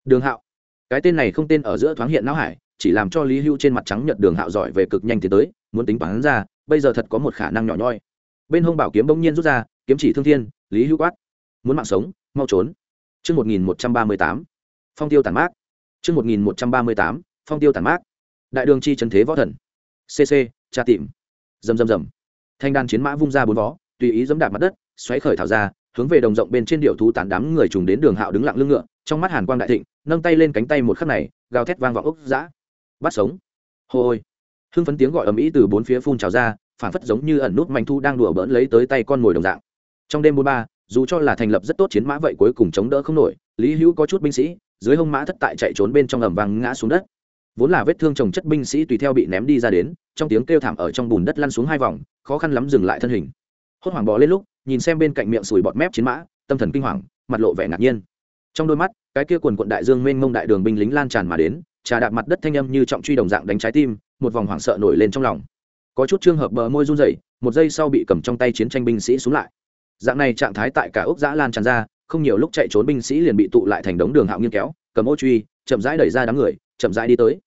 Đường hạo, cái tên này không tên ở giữa thoáng hiện não hải, chỉ làm cho lý hữu trên mặt trắng nhận đường hạo giỏi về cực nhanh thì tới, muốn tính toán ra, bây giờ thật có một khả năng nhỏ nhoi. Bên hông bảo kiếm bỗng nhiên rút ra, kiếm chỉ thương thiên, lý hữu quát, muốn mạng sống, mau trốn. Chương một nghìn một trăm ba mươi tám, phong tiêu tản mát. Chương một nghìn một trăm ba mươi tám, phong tiêu tản mát. Đại đường chi trần thế võ thần. Cc tra tìm. Rầm rầm rầm. Thanh đan chiến mã vung ra bốn vó, tùy ý dẫm đạp mặt đất xoáy khởi thảo ra, hướng về đồng rộng bên trên điệu thú tán đám người trùng đến đường hạo đứng lặng lưng ngựa, trong mắt hàn quang đại thịnh, nâng tay lên cánh tay một khắc này, gào thét vang vọng ốc dã. Bắt sống. Hô ôi hưng phấn tiếng gọi ầm ĩ từ bốn phía phun trào ra, phản phất giống như ẩn nút manh thu đang đùa bỡn lấy tới tay con mồi đồng dạng. Trong đêm bốn ba, dù cho là thành lập rất tốt chiến mã vậy cuối cùng chống đỡ không nổi, lý hữu có chút binh sĩ, dưới hông mã thất tại chạy trốn bên trong ầm vàng ngã xuống đất. Vốn là vết thương trồng chất binh sĩ tùy theo bị ném đi ra đến, trong tiếng kêu thảm ở trong bùn đất lăn xuống hai vòng, khó khăn lắm dừng lại thân hình. Hốt hoảng bò lên lúc nhìn xem bên cạnh miệng sùi bọt mép chiến mã, tâm thần kinh hoàng, mặt lộ vẻ ngạc nhiên. Trong đôi mắt, cái kia quần quận đại dương mênh mông đại đường binh lính lan tràn mà đến, trà đạp mặt đất thanh âm như trọng truy đồng dạng đánh trái tim, một vòng hoảng sợ nổi lên trong lòng. Có chút trường hợp bờ môi run rẩy, một giây sau bị cầm trong tay chiến tranh binh sĩ xuống lại. Dạng này trạng thái tại cả ốc giã lan tràn ra, không nhiều lúc chạy trốn binh sĩ liền bị tụ lại thành đống đường hạo nghiêng kéo, cầm ô truy, chậm rãi đẩy ra đám người, chậm rãi đi tới.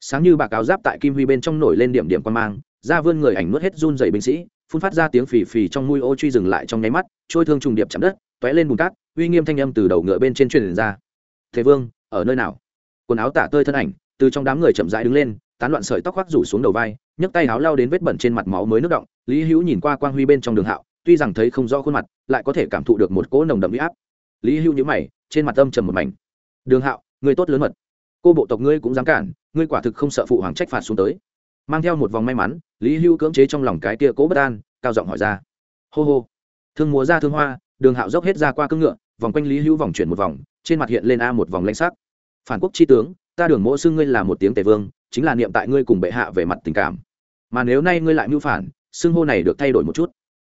Sáng như bạc áo giáp tại kim huy bên trong nổi lên điểm điểm quan mang ra vươn người ảnh nuốt hết run dày binh sĩ phun phát ra tiếng phì phì trong mũi ô truy dừng lại trong nháy mắt, trôi thương trùng điệp chạm đất t ó é lên bùn cát, uy nghiêm thanh âm từ đầu ngựa bên trên truyền ra. Thế vương, ở nơi nào? Quần áo tả tơi thân ảnh, từ trong đám người chậm rãi đứng lên, tán loạn sợi tóc khoác rủ xuống đầu vai, nhấc tay áo lao đến vết bẩn trên mặt máu mới nước động. Lý hữu nhìn qua quang huy bên trong đường hạo, tuy rằng thấy không rõ khuôn mặt, lại có thể cảm thụ được một cỗ nồng đậm huy áp. Lý hữu nhữ mày, trên mặt âm trầm một mảnh. Đường hạo, người tốt lớn mật. Cô bộ tộc ngươi cũng dám cản, ngươi quả thực không sợ phụ hoàng trách phạt xuống tới mang theo một vòng may mắn, lý Hưu cưỡng chế trong lòng cái tia cố bất an, cao giọng hỏi ra. Hô hô. Thương múa ra thương hoa, đường hạo dốc hết ra qua cưỡng ngựa, vòng quanh lý Hưu vòng chuyển một vòng, trên mặt hiện lên a một vòng lanh sắc. Phản quốc chi tướng, ta đường mỗ xưng ngươi là một tiếng tề vương, chính là niệm tại ngươi cùng bệ hạ về mặt tình cảm. Mà nếu nay ngươi lại mưu phản, xưng hô này được thay đổi một chút.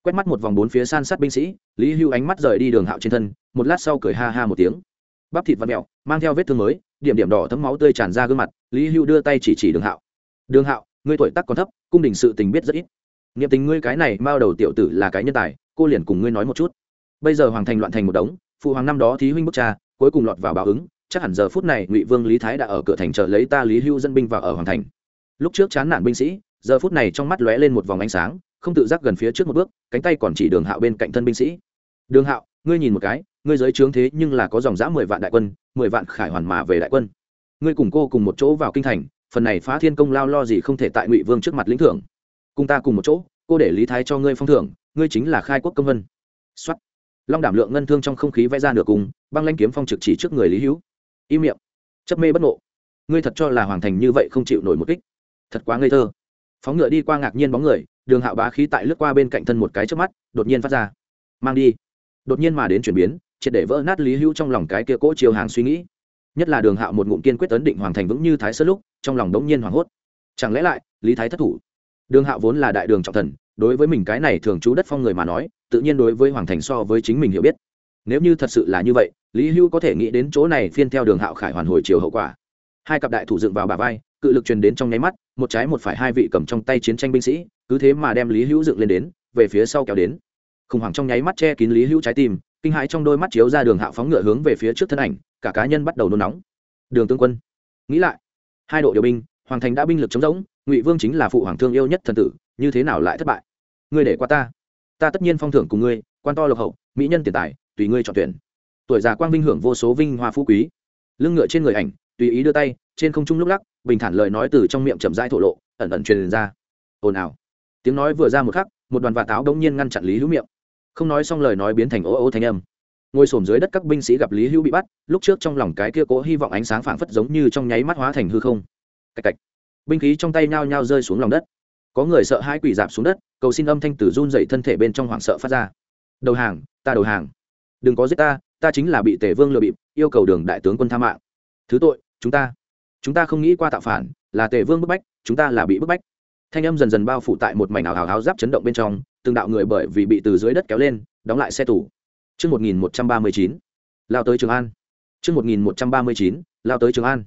Quét mắt một vòng bốn phía san sát binh sĩ, lý hưu ánh mắt rời đi đường hạo trên thân, một lát sau cười ha ha một tiếng. Bắp thịt và mẹo mang theo vết thương mới, điểm điểm đỏ thấm máu tươi tràn ra gương mặt, lý hưu đưa tay chỉ chỉ đường hạo. Đường hạo ngươi tuổi tác còn thấp, cung đình sự tình biết rất ít. Niệm tình ngươi cái này, mao đầu tiểu tử là cái nhân tài, cô liền cùng ngươi nói một chút. Bây giờ hoàng thành loạn thành một đống, phụ hoàng năm đó thí huynh bức cha, cuối cùng lọt vào báo ứng, chắc hẳn giờ phút này ngụy vương lý thái đã ở cửa thành chờ lấy ta lý hưu dân binh vào ở hoàng thành. Lúc trước chán nản binh sĩ, giờ phút này trong mắt lóe lên một vòng ánh sáng, không tự giác gần phía trước một bước, cánh tay còn chỉ đường hạo bên cạnh thân binh sĩ. Đường hạo, ngươi nhìn một cái, ngươi giới trướng thế nhưng là có dòng giã mười vạn đại quân, mười vạn khải hoàn mà về đại quân. Ngươi cùng cô cùng một chỗ vào kinh thành phần này phá thiên công lao lo gì không thể tại ngụy vương trước mặt lĩnh thưởng cùng ta cùng một chỗ cô để lý thái cho ngươi phong thưởng ngươi chính là khai quốc công vân xuất long đảm lượng ngân thương trong không khí vẽ ra nửa cùng băng lanh kiếm phong trực chỉ trước người lý hữu im miệng chấp mê bất ngộ ngươi thật cho là hoàng thành như vậy không chịu nổi một kích thật quá ngây thơ phóng ngựa đi qua ngạc nhiên bóng người đường hạo bá khí tại lướt qua bên cạnh thân một cái trước mắt đột nhiên phát ra mang đi đột nhiên mà đến chuyển biến triệt để vỡ nát lý hữu trong lòng cái kia cỗ chiều hàng suy nghĩ nhất là đường hạo một ngụm kiên quyết tấn định hoàng thành vững như thái sơn lúc, trong lòng đống nhiên hoảng hốt. Chẳng lẽ lại, lý thái thất thủ? Đường hạo vốn là đại đường trọng thần, đối với mình cái này thường trú đất phong người mà nói, tự nhiên đối với hoàng thành so với chính mình hiểu biết. Nếu như thật sự là như vậy, lý hưu có thể nghĩ đến chỗ này phiên theo đường hạo khải hoàn hồi chiều hậu quả. Hai cặp đại thủ dựng vào bà vai, cự lực truyền đến trong nháy mắt, một trái một phải hai vị cầm trong tay chiến tranh binh sĩ, cứ thế mà đem lý hữu dựng lên đến, về phía sau kéo đến. Khủng hoảng trong nháy mắt che kín lý hữu trái tim kinh hãi trong đôi mắt chiếu ra đường hạo phóng ngựa hướng về phía trước thân ảnh, cả cá nhân bắt đầu nôn nóng. Đường tướng quân, nghĩ lại. Hai đội điều binh, hoàng thành đã binh lực chống rỗng, ngụy vương chính là phụ hoàng thương yêu nhất thần tử, như thế nào lại thất bại? Ngươi để qua ta. Ta tất nhiên phong thưởng cùng ngươi, quan to lộc hậu, mỹ nhân tiền tài, tùy ngươi chọn tuyển. Tuổi già quang vinh hưởng vô số vinh hoa phú quý. Lưng ngựa trên người ảnh, tùy ý đưa tay, trên không trung lúc lắc, bình thản lời nói từ trong miệng chậm rãi thổ lộ, ẩn ẩn truyền ra. Ồn ào. Tiếng nói vừa ra một khắc, một đoàn vạt táo đống nhiên ngăn chặn lý hữu miệng không nói xong lời nói biến thành ố ô thanh âm. Ngồi xổm dưới đất các binh sĩ gặp lý hữu bị bắt, lúc trước trong lòng cái kia cố hy vọng ánh sáng phảng phất giống như trong nháy mắt hóa thành hư không. Cạch cạch. Binh khí trong tay nhao nhao rơi xuống lòng đất. Có người sợ hai quỷ dạp xuống đất, cầu xin âm thanh tử run dậy thân thể bên trong hoảng sợ phát ra. Đầu hàng, ta đầu hàng. Đừng có giết ta ta chính là bị tể vương lừa bịp, yêu cầu đường đại tướng quân tha mạng. Thứ tội, chúng ta. Chúng ta không nghĩ qua tạo phản, là tề vương bức bách, chúng ta là bị bức bách. Thanh âm dần dần bao phủ tại một mảnh ảo hào háo giáp chấn động bên trong từng đạo người bởi vì bị từ dưới đất kéo lên đóng lại xe tủ Trước 1139, lao tới Trường An. Trước 1139, lao tới Trường An.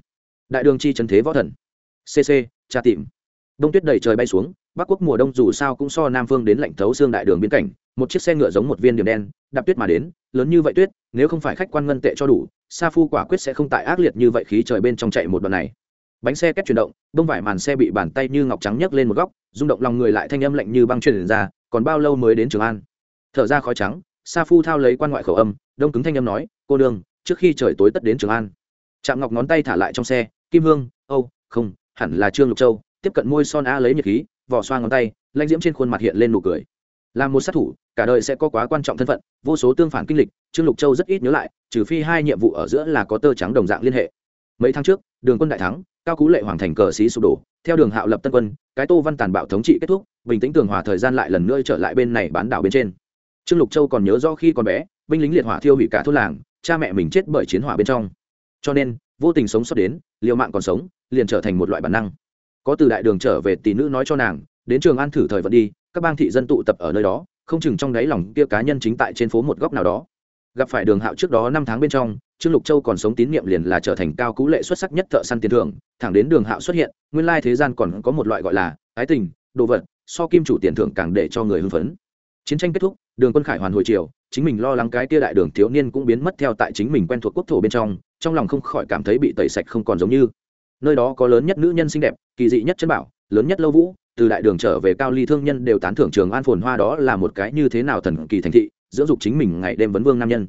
Đại đường chi trần thế võ thần. CC, tra tìm. Đông tuyết đầy trời bay xuống, Bắc quốc mùa đông dù sao cũng so Nam phương đến lạnh thấu xương đại đường biên cảnh, một chiếc xe ngựa giống một viên điểm đen, đạp tuyết mà đến, lớn như vậy tuyết, nếu không phải khách quan ngân tệ cho đủ, Sa Phu quả quyết sẽ không tại ác liệt như vậy khí trời bên trong chạy một đoạn này. Bánh xe kết chuyển động, đông vải màn xe bị bàn tay như ngọc trắng nhấc lên một góc, rung động lòng người lại thanh âm lạnh như băng truyền ra, còn bao lâu mới đến Trường An? Thở ra khói trắng, Sa Phu thao lấy quan ngoại khẩu âm, đông cứng thanh âm nói, "Cô đường, trước khi trời tối tất đến Trường An." Trạm Ngọc ngón tay thả lại trong xe, Kim Hương, "Âu, không, hẳn là Trương Lục Châu." Tiếp cận môi son a lấy nhiệt khí, vỏ xoa ngón tay, lãnh diễm trên khuôn mặt hiện lên nụ cười. Làm một sát thủ, cả đời sẽ có quá quan trọng thân phận, vô số tương phản kinh lịch, Trương Lục Châu rất ít nhớ lại, trừ phi hai nhiệm vụ ở giữa là có tơ trắng đồng dạng liên hệ. Mấy tháng trước, Đường quân đại thắng, cao cú lệ hoàng thành cờ xí sụp đổ, theo Đường Hạo lập tân quân, cái Tô Văn tàn bạo thống trị kết thúc, bình tĩnh tường hòa thời gian lại lần nữa trở lại bên này bán đảo bên trên. Trương Lục Châu còn nhớ rõ khi còn bé, binh lính liệt hỏa thiêu hủy cả thôn làng, cha mẹ mình chết bởi chiến hỏa bên trong. Cho nên, vô tình sống sót đến, liều mạng còn sống, liền trở thành một loại bản năng. Có từ đại đường trở về tỷ nữ nói cho nàng, đến Trường An thử thời vận đi, các bang thị dân tụ tập ở nơi đó, không chừng trong đáy lòng kia cá nhân chính tại trên phố một góc nào đó gặp phải đường hạo trước đó năm tháng bên trong, trương lục châu còn sống tín nhiệm liền là trở thành cao cú lệ xuất sắc nhất thợ săn tiền thưởng, thẳng đến đường hạo xuất hiện, nguyên lai thế gian còn có một loại gọi là ái tình, đồ vật, so kim chủ tiền thưởng càng để cho người hưng phấn. Chiến tranh kết thúc, đường quân khải hoàn hồi chiều chính mình lo lắng cái Tia đại đường thiếu niên cũng biến mất theo tại chính mình quen thuộc quốc thổ bên trong trong lòng không khỏi cảm thấy bị tẩy sạch không còn giống như. Nơi đó có lớn nhất nữ nhân xinh đẹp, kỳ dị nhất chân bảo, lớn nhất lâu vũ, từ đại đường trở về cao ly thương nhân đều tán thưởng trường an phồn hoa đó là một cái như thế nào thần kỳ thành thị dưỡng dục chính mình ngày đêm vấn vương nam nhân.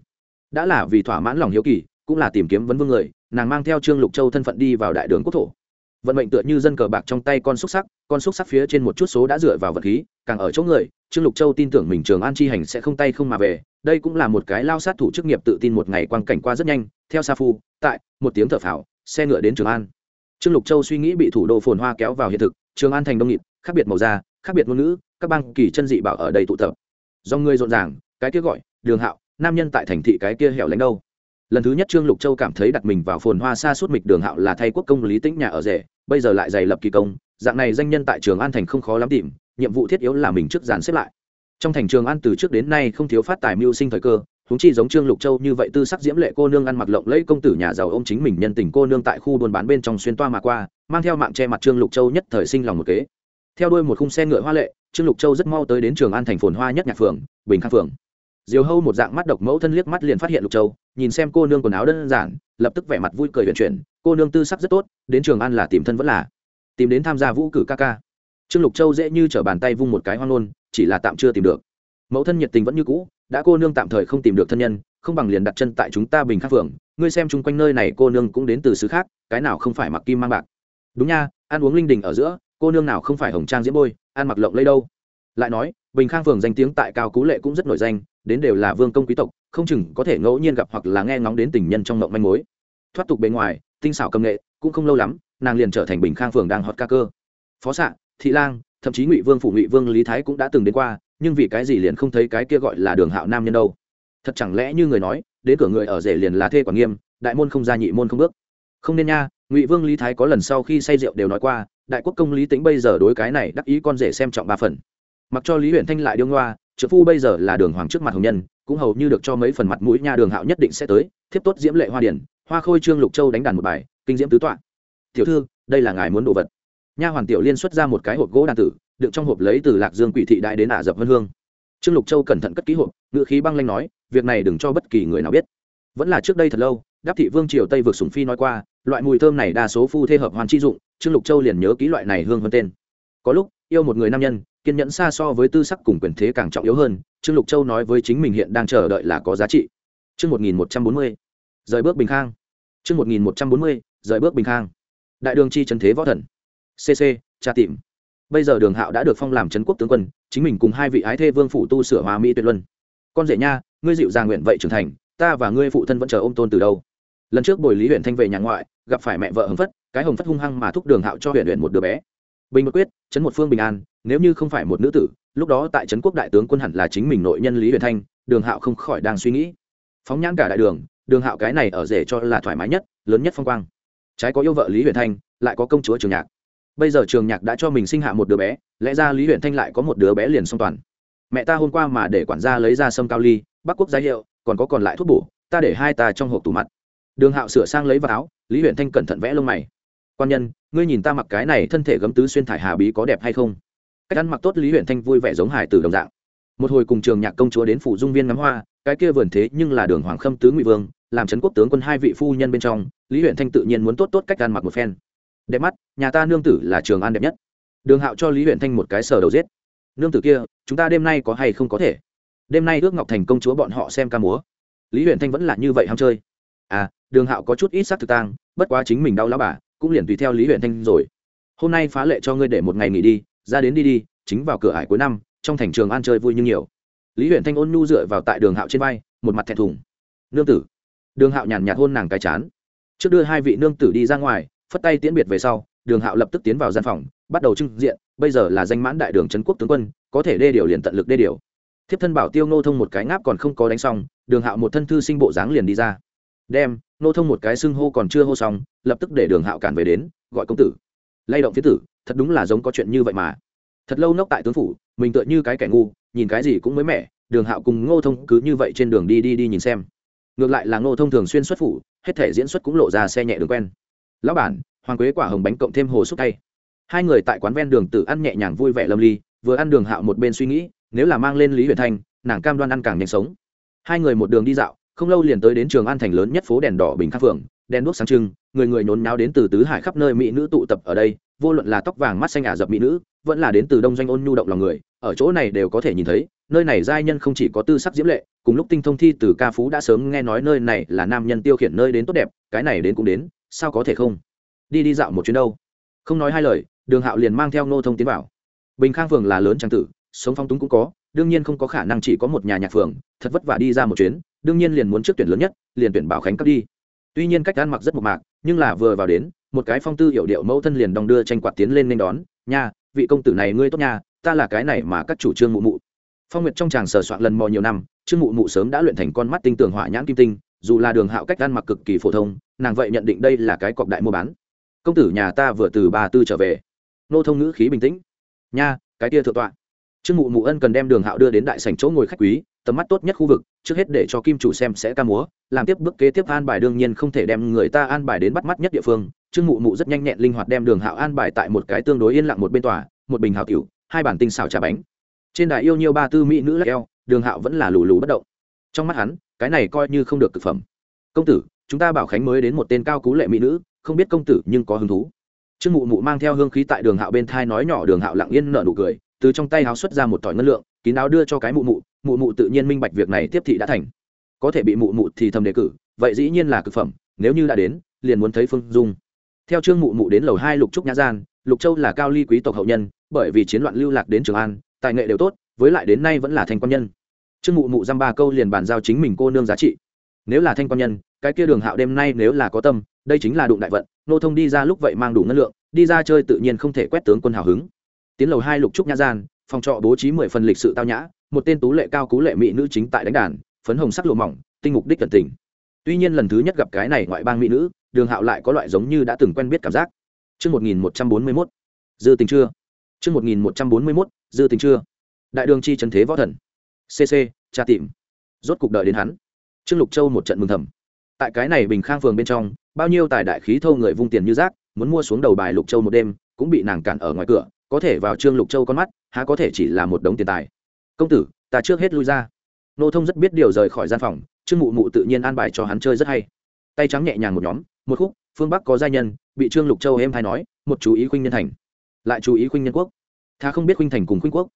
Đã là vì thỏa mãn lòng hiếu kỳ, cũng là tìm kiếm vấn vương người, nàng mang theo trương lục châu thân phận đi vào đại đường quốc thổ. Vận mệnh tựa như dân cờ bạc trong tay con xúc sắc, con xúc sắc phía trên một chút số đã dựa vào vật khí, càng ở chỗ người, trương lục châu tin tưởng mình trường an chi hành sẽ không tay không mà về, đây cũng là một cái lao sát thủ chức nghiệp tự tin một ngày quang cảnh qua rất nhanh, theo sa phu, tại, một tiếng thở phào, xe ngựa đến trường an. Trương lục châu suy nghĩ bị thủ đô phồn hoa kéo vào hiện thực, trường an thành đông nghịt, khác biệt màu da, khác biệt ngôn ngữ, các bang kỳ chân dị bảo ở đây tụ tập. Do người rộn ràng cái kia gọi, đường hạo, nam nhân tại thành thị cái kia hẻo lánh đâu? Lần thứ nhất trương lục châu cảm thấy đặt mình vào phồn hoa xa suốt mịch đường hạo là thay quốc công lý tĩnh nhà ở rể, bây giờ lại dày lập kỳ công, dạng này danh nhân tại trường an thành không khó lắm tìm, nhiệm vụ thiết yếu là mình trước dàn xếp lại. Trong thành trường an từ trước đến nay không thiếu phát tài mưu sinh thời cơ húng chi giống trương lục châu như vậy tư sắc diễm lệ cô nương ăn mặc lộng lẫy công tử nhà giàu ô m chính mình nhân tình cô nương tại khu buôn bán bên trong xuyên toa mà qua, mang theo mạng che mặt trương lục châu nhất thời sinh lòng một kế. Theo đuôi một khung xe ngựa hoa lệ, trương lục châu rất mau tới đến trường an thành phồn hoa nhất nhạc phường, bình khang phường diều hâu một dạng mắt độc mẫu thân liếc mắt liền phát hiện lục châu, nhìn xem cô nương quần áo đơn giản, lập tức vẻ mặt vui cười huyền chuyển, cô nương tư sắc rất tốt, đến trường ăn là tìm thân vẫn là tìm đến tham gia vũ cử ca ca. Trương lục châu dễ như t r ở bàn tay vung một cái hoang nôn chỉ là tạm chưa tìm được. Mẫu thân nhiệt tình vẫn như cũ, đã cô nương tạm thời không tìm được thân nhân, không bằng liền đặt chân tại chúng ta bình khắc phường ngươi xem chung quanh nơi này cô nương cũng đến từ xứ khác, cái nào không phải mặc kim mang bạc. Đúng nha, ăn uống linh đình ở giữa, cô nương nào không phải hồng trang diễm bôi, ăn mặc lộng lây đâu. Lại nói, bình khang phường danh tiếng tại cao cú lệ cũng rất nổi danh đến đều là vương công quý tộc, không chừng có thể ngẫu nhiên gặp hoặc là nghe ngóng đến tình nhân trong mộng manh mối. Thoát tục bề ngoài, tinh xảo cầm nghệ, cũng không lâu lắm, nàng liền trở thành bình khang phường đang hot ca cơ. Phó xạ thị lang, thậm chí ngụy vương phủ ngụy vương lý thái cũng đã từng đến qua, nhưng vì cái gì liền không thấy cái kia gọi là đường hạo nam nhân đâu? Thật chẳng lẽ như người nói, đến cửa người ở rể liền là thê quản nghiêm, đại môn không ra nhị môn không bước? Không nên nha, ngụy vương lý thái có lần sau khi say rượu đều nói qua, đại quốc công lý tính bây giờ đối cái này đắc ý con rể xem trọng ba phần. Mặc cho lý huyện thanh lại điêu ngoa trợ phu bây giờ là đường hoàng trước mặt hồng nhân, cũng hầu như được cho mấy phần mặt mũi nha đường hạo nhất định sẽ tới, thiếp tốt diễm lệ hoa điển, hoa khôi trương lục châu đánh đàn một bài, kinh diễm tứ tọa. Tiểu thư, đây là ngài muốn đồ vật. Nha hoàn tiểu liên xuất ra một cái hộp gỗ đàn tử, đựng trong hộp lấy từ lạc dương quỷ thị đại đến ả dập vân hương. Trương lục châu cẩn thận cất ký hộp ngự khí băng lanh nói, việc này đừng cho bất kỳ người nào biết. Vẫn là trước đây thật lâu, đáp thị vương triều tây vượt sùng phi nói qua, loại mùi thơm này đa số phu thê hợp hoàn chi dụng, trương lục châu liền nhớ ký loại này hương hơn tên. Có lúc yêu một người nam nhân kiên nhẫn xa so với tư sắc cùng quyền thế càng trọng yếu hơn trương lục châu nói với chính mình hiện đang chờ đợi là có giá trị Chương 1140. Rời bước bình khang. Chương 1140. Rời bước bình khang. Đại đường chi trấn thế võ thần. CC, cha tìm. Bây giờ Đường Hạo đã được phong làm trấn quốc tướng quân, chính mình cùng hai vị ái thê vương phủ tu sửa hòa mỹ tuyệt luân. Con rể nha, ngươi dịu dàng nguyện vậy trưởng thành, ta và ngươi phụ thân vẫn chờ ôm tôn từ đâu. Lần trước bồi Lý huyện Thanh về nhà ngoại, gặp phải mẹ vợ Hồng Phất, cái Hồng Phất hung hăng mà thúc Đường Hạo cho huyện huyện một đứa bé. Bình một quyết, chấn một phương bình an, nếu như không phải một nữ tử, lúc đó tại trấn quốc đại tướng quân hẳn là chính mình nội nhân Lý Huyền Thanh, Đường Hạo không khỏi đang suy nghĩ. Phóng nhãn cả đại đường đường hạo cái này ở rể cho là thoải mái nhất lớn nhất phong quang. Trái có yêu vợ lý huyền thanh lại có công chúa trường nhạc. Bây giờ trường nhạc đã cho mình sinh hạ một đứa bé lẽ ra lý huyền thanh lại có một đứa bé liền song toàn. Mẹ ta hôm qua mà để quản gia lấy ra sâm cao ly bắc quốc giá hiệu còn có còn lại thuốc bổ ta để hai ta trong hộp tủ mặt. Đường hạo sửa sang lấy vào áo lý huyền thanh cẩn thận vẽ lông mày quan nhân, ngươi nhìn ta mặc cái này thân thể gấm tứ xuyên thải hà bí có đẹp hay không? Cách ăn mặc tốt lý huyện thanh vui vẻ giống hải từ đồng dạng. Một hồi cùng trường nhạc công chúa đến phủ dung viên ngắm hoa, cái kia vườn thế nhưng là đường hoàng khâm tứ ngụy vương, làm trấn quốc tướng quân hai vị phu nhân bên trong, lý huyện thanh tự nhiên muốn tốt tốt cách ăn mặc một phen. Đẹp mắt, nhà ta nương tử là trường an đẹp nhất. Đường hạo cho lý huyện thanh một cái sờ đầu giết. Nương tử kia, chúng ta đêm nay có hay không có thể? Đêm nay ước ngọc thành công chúa bọn họ xem ca múa. Lý huyện thanh vẫn là như vậy ham chơi. À đường hạo có chút ít sắc thực tang, bất quá chính mình đau lao bà cũng liền tùy theo lý huyện thanh rồi. Hôm nay phá lệ cho ngươi để một ngày nghỉ đi, ra đến đi đi, chính vào cửa ải cuối năm, trong thành trường an chơi vui như nhiều. Lý huyện thanh ôn nhu dựa vào tại đường hạo trên vai, một mặt thẹn thùng. Nương tử. Đường hạo nhàn nhạt hôn nàng cái chán. Trước đưa hai vị nương tử đi ra ngoài, phất tay tiễn biệt về sau, đường hạo lập tức tiến vào gian phòng, bắt đầu trưng diện, bây giờ là danh mãn đại đường trấn quốc tướng quân, có thể đê điều liền tận lực đê điều. Thiếp thân bảo tiêu nô thông một cái ngáp còn không có đánh xong, đường hạo một thân thư sinh bộ dáng liền đi ra đem, nô thông một cái xưng hô còn chưa hô xong, lập tức để đường hạo cản về đến, gọi công tử. Lay động phía tử, thật đúng là giống có chuyện như vậy mà. Thật lâu nốc tại tướng phủ, mình tựa như cái kẻ ngu, nhìn cái gì cũng mới mẻ, đường hạo cùng ngô thông cứ như vậy trên đường đi đi đi nhìn xem. Ngược lại là ngô thông thường xuyên xuất phủ, hết thể diễn xuất cũng lộ ra xe nhẹ đường quen. Lão bản, hoàng quế quả hồng bánh cộng thêm hồ xúc tay hai người tại quán ven đường tự ăn nhẹ nhàng vui vẻ lâm ly, vừa ăn đường hạo một bên suy nghĩ, nếu là mang lên lý huyền thanh, nàng cam đoan ăn càng nhanh sống. Hai người một đường đi dạo không lâu liền tới đến trường an thành lớn nhất phố đèn đỏ bình khắc phường đèn đuốc sáng trưng, người người nhốn náo đến từ tứ hải khắp nơi mỹ nữ tụ tập ở đây, vô luận là tóc vàng mắt xanh ả dập mỹ nữ, vẫn là đến từ đông doanh ôn nhu động lòng người, ở chỗ này đều có thể nhìn thấy, nơi này giai nhân không chỉ có tư sắc diễm lệ, cùng lúc tinh thông thi từ ca phú đã sớm nghe nói nơi này là nam nhân tiêu khiển nơi đến tốt đẹp, cái này đến cũng đến, sao có thể không? Đi đi dạo một chuyến đâu. Không nói hai lời, đường hạo liền mang theo nô thông tiến vào. Bình khang phường là lớn trang tử, sống phong túng cũng có, đương nhiên không có khả năng chỉ có một nhà nhạc phường, thật vất vả đi ra một chuyến đương nhiên liền muốn trước tuyển lớn nhất, liền tuyển bảo khánh cấp đi. Tuy nhiên cách ăn mặc rất mộc mạc, nhưng là vừa vào đến, một cái phong tư hiểu điệu mẫu thân liền đong đưa tranh quạt tiến lên nên đón, nha, vị công tử này ngươi tốt nha, ta là cái này mà các chủ trương mụ mụ. Phong nguyệt trong tràng sờ soạn lần mò nhiều năm, trương mụ mụ sớm đã luyện thành con mắt tinh tường hỏa nhãn kim tinh, dù là đường hạo cách ăn mặc cực kỳ phổ thông, nàng vậy nhận định đây là cái cọc đại mua bán. Công tử nhà ta vừa từ ba tư trở về. Nô thông ngữ khí bình tĩnh. Nha, cái kia thượng tọa. Trương mụ mụ ân cần đem đường hạo đưa đến đại sảnh chỗ ngồi khách quý tầm mắt tốt nhất khu vực, trước hết để cho kim chủ xem sẽ ca múa, làm tiếp bước kế tiếp an bài đương nhiên không thể đem người ta an bài đến bắt mắt nhất địa phương. Trương mụ mụ rất nhanh nhẹn linh hoạt đem đường hạo an bài tại một cái tương đối yên lặng một bên tòa, một bình hào tiểu, hai bản tinh xào trà bánh. Trên đài yêu nhiều ba tư mỹ nữ lắc eo, đường hạo vẫn là lù lù bất động. Trong mắt hắn, cái này coi như không được thực phẩm. Công tử, chúng ta bảo khánh mới đến một tên cao cú lệ mỹ nữ, không biết công tử nhưng có hứng thú. Trương mụ mụ mang theo hương khí tại đường hạo bên thai nói nhỏ, đường hạo lặng yên nở nụ cười, từ trong tay háo xuất ra một tỏi ngân lượng kín áo đưa cho cái mụ mụ mụ mụ tự nhiên minh bạch việc này tiếp thị đã thành. Có thể bị mụ mụ thì thầm đề cử, vậy dĩ nhiên là cực phẩm, nếu như đã đến, liền muốn thấy phương dung. Theo trương mụ mụ đến lầu hai lục trúc nhã gian, lục châu là cao ly quý tộc hậu nhân, bởi vì chiến loạn lưu lạc đến trường an, tài nghệ đều tốt, với lại đến nay vẫn là thanh quan nhân. Trương mụ mụ dăm ba câu liền bàn giao chính mình cô nương giá trị. Nếu là thanh quan nhân, cái kia đường hạo đêm nay nếu là có tâm, đây chính là đụng đại vận, nô thông đi ra lúc vậy mang đủ ngân lượng, đi ra chơi tự nhiên không thể quét tướng quân hào hứng. Tiến lầu hai lục trúc nhã gian phòng trọ bố trí mười phần lịch sự tao nhã một tên tú lệ cao cú lệ mỹ nữ chính tại đánh đàn phấn hồng sắc lụa mỏng tinh mục đích cẩn tình tuy nhiên lần thứ nhất gặp cái này ngoại bang mỹ nữ đường hạo lại có loại giống như đã từng quen biết cảm giác Trước 1141, dư tình chưa? Trước 1141, dư tình chưa? Đại đường chi trần thế võ thần. CC, cha tìm. Rốt cục đợi đến hắn. Trương Lục Châu một trận mừng thầm. Tại cái này bình khang phường bên trong, bao nhiêu tài đại khí thâu người vung tiền như rác, muốn mua xuống đầu bài Lục Châu một đêm, cũng bị nàng cản ở ngoài cửa, có thể vào Trương Lục Châu con mắt, há có thể chỉ là một đống tiền tài. Công tử, ta trước hết lui ra. Nô Thông rất biết điều rời khỏi gian phòng, Trương Mụ Mụ tự nhiên an bài cho hắn chơi rất hay. Tay trắng nhẹ nhàng một nhóm, một khúc, phương Bắc có gia nhân, bị Trương Lục Châu em hay nói, một chú ý khuynh nhân thành, lại chú ý khuynh nhân quốc. thà không biết khuynh thành cùng khuynh quốc.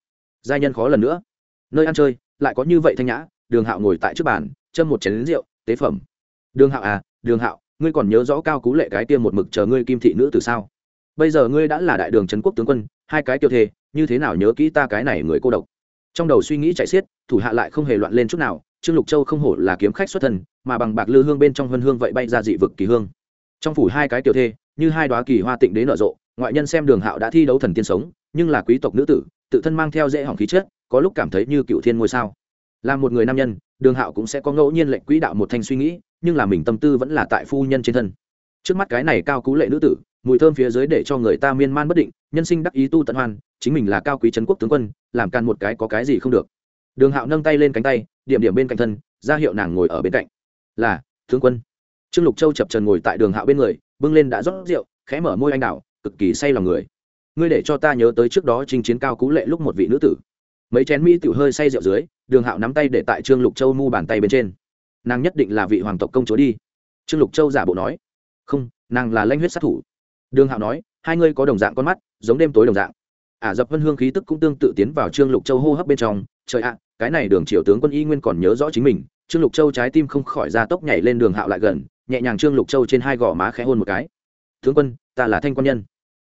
Gia nhân khó lần nữa. Nơi ăn chơi, lại có như vậy thanh nhã, Đường Hạo ngồi tại trước bàn, châm một chén rượu, tế phẩm. Đường Hạo à, Đường Hạo, ngươi còn nhớ rõ cao cú lệ cái tiêm một mực chờ ngươi kim thị nữ từ sao? Bây giờ ngươi đã là đại đường trấn quốc tướng quân, hai cái tiêu thề, như thế nào nhớ kỹ ta cái này người cô độc? Trong đầu suy nghĩ chạy xiết thủ hạ lại không hề loạn lên chút nào trương lục châu không hổ là kiếm khách xuất thần mà bằng bạc lư hương bên trong huân hương vậy bay ra dị vực kỳ hương. Trong phủ hai cái tiểu thê như hai đoá kỳ hoa tịnh đế nở rộ ngoại nhân xem đường hạo đã thi đấu thần tiên sống nhưng là quý tộc nữ tử tự thân mang theo dễ hỏng khí chất có lúc cảm thấy như cựu thiên ngôi sao. Là một người nam nhân đường hạo cũng sẽ có ngẫu nhiên lệnh quỹ đạo một thanh suy nghĩ nhưng là mình tâm tư vẫn là tại phu nhân trên thân. Trước mắt cái này cao cú lệ nữ tử mùi thơm phía dưới để cho người ta miên man bất định, nhân sinh đắc ý tu tận hoan chính mình là cao quý trấn quốc tướng quân, làm càn một cái có cái gì không được. Đường hạo nâng tay lên cánh tay, điểm điểm bên cạnh thân, ra hiệu nàng ngồi ở bên cạnh. Là, tướng quân. Trương lục châu chập trần ngồi tại đường hạo bên người, bưng lên đã rót rượu, khẽ mở môi anh đào, cực kỳ say lòng người. Ngươi để cho ta nhớ tới trước đó chinh chiến cao cú lệ lúc một vị nữ tử. Mấy chén mỹ tiểu hơi say rượu dưới, đường hạo nắm tay để tại trương lục châu mu bàn tay bên trên. Nàng nhất định là vị hoàng tộc công chúa đi. Trương lục châu giả bộ nói. Không, nàng là lanh huyết sát thủ đường hạo nói, hai ngươi có đồng dạng con mắt, giống đêm tối đồng dạng. Ả dập vân hương khí tức cũng tương tự tiến vào trương lục châu hô hấp bên trong. Trời ạ, cái này đường triều tướng quân y nguyên còn nhớ rõ chính mình. Trương lục châu trái tim không khỏi ra tốc nhảy lên đường hạo lại gần, nhẹ nhàng trương lục châu trên hai gò má khẽ hôn một cái. Tướng quân, ta là thanh quan nhân.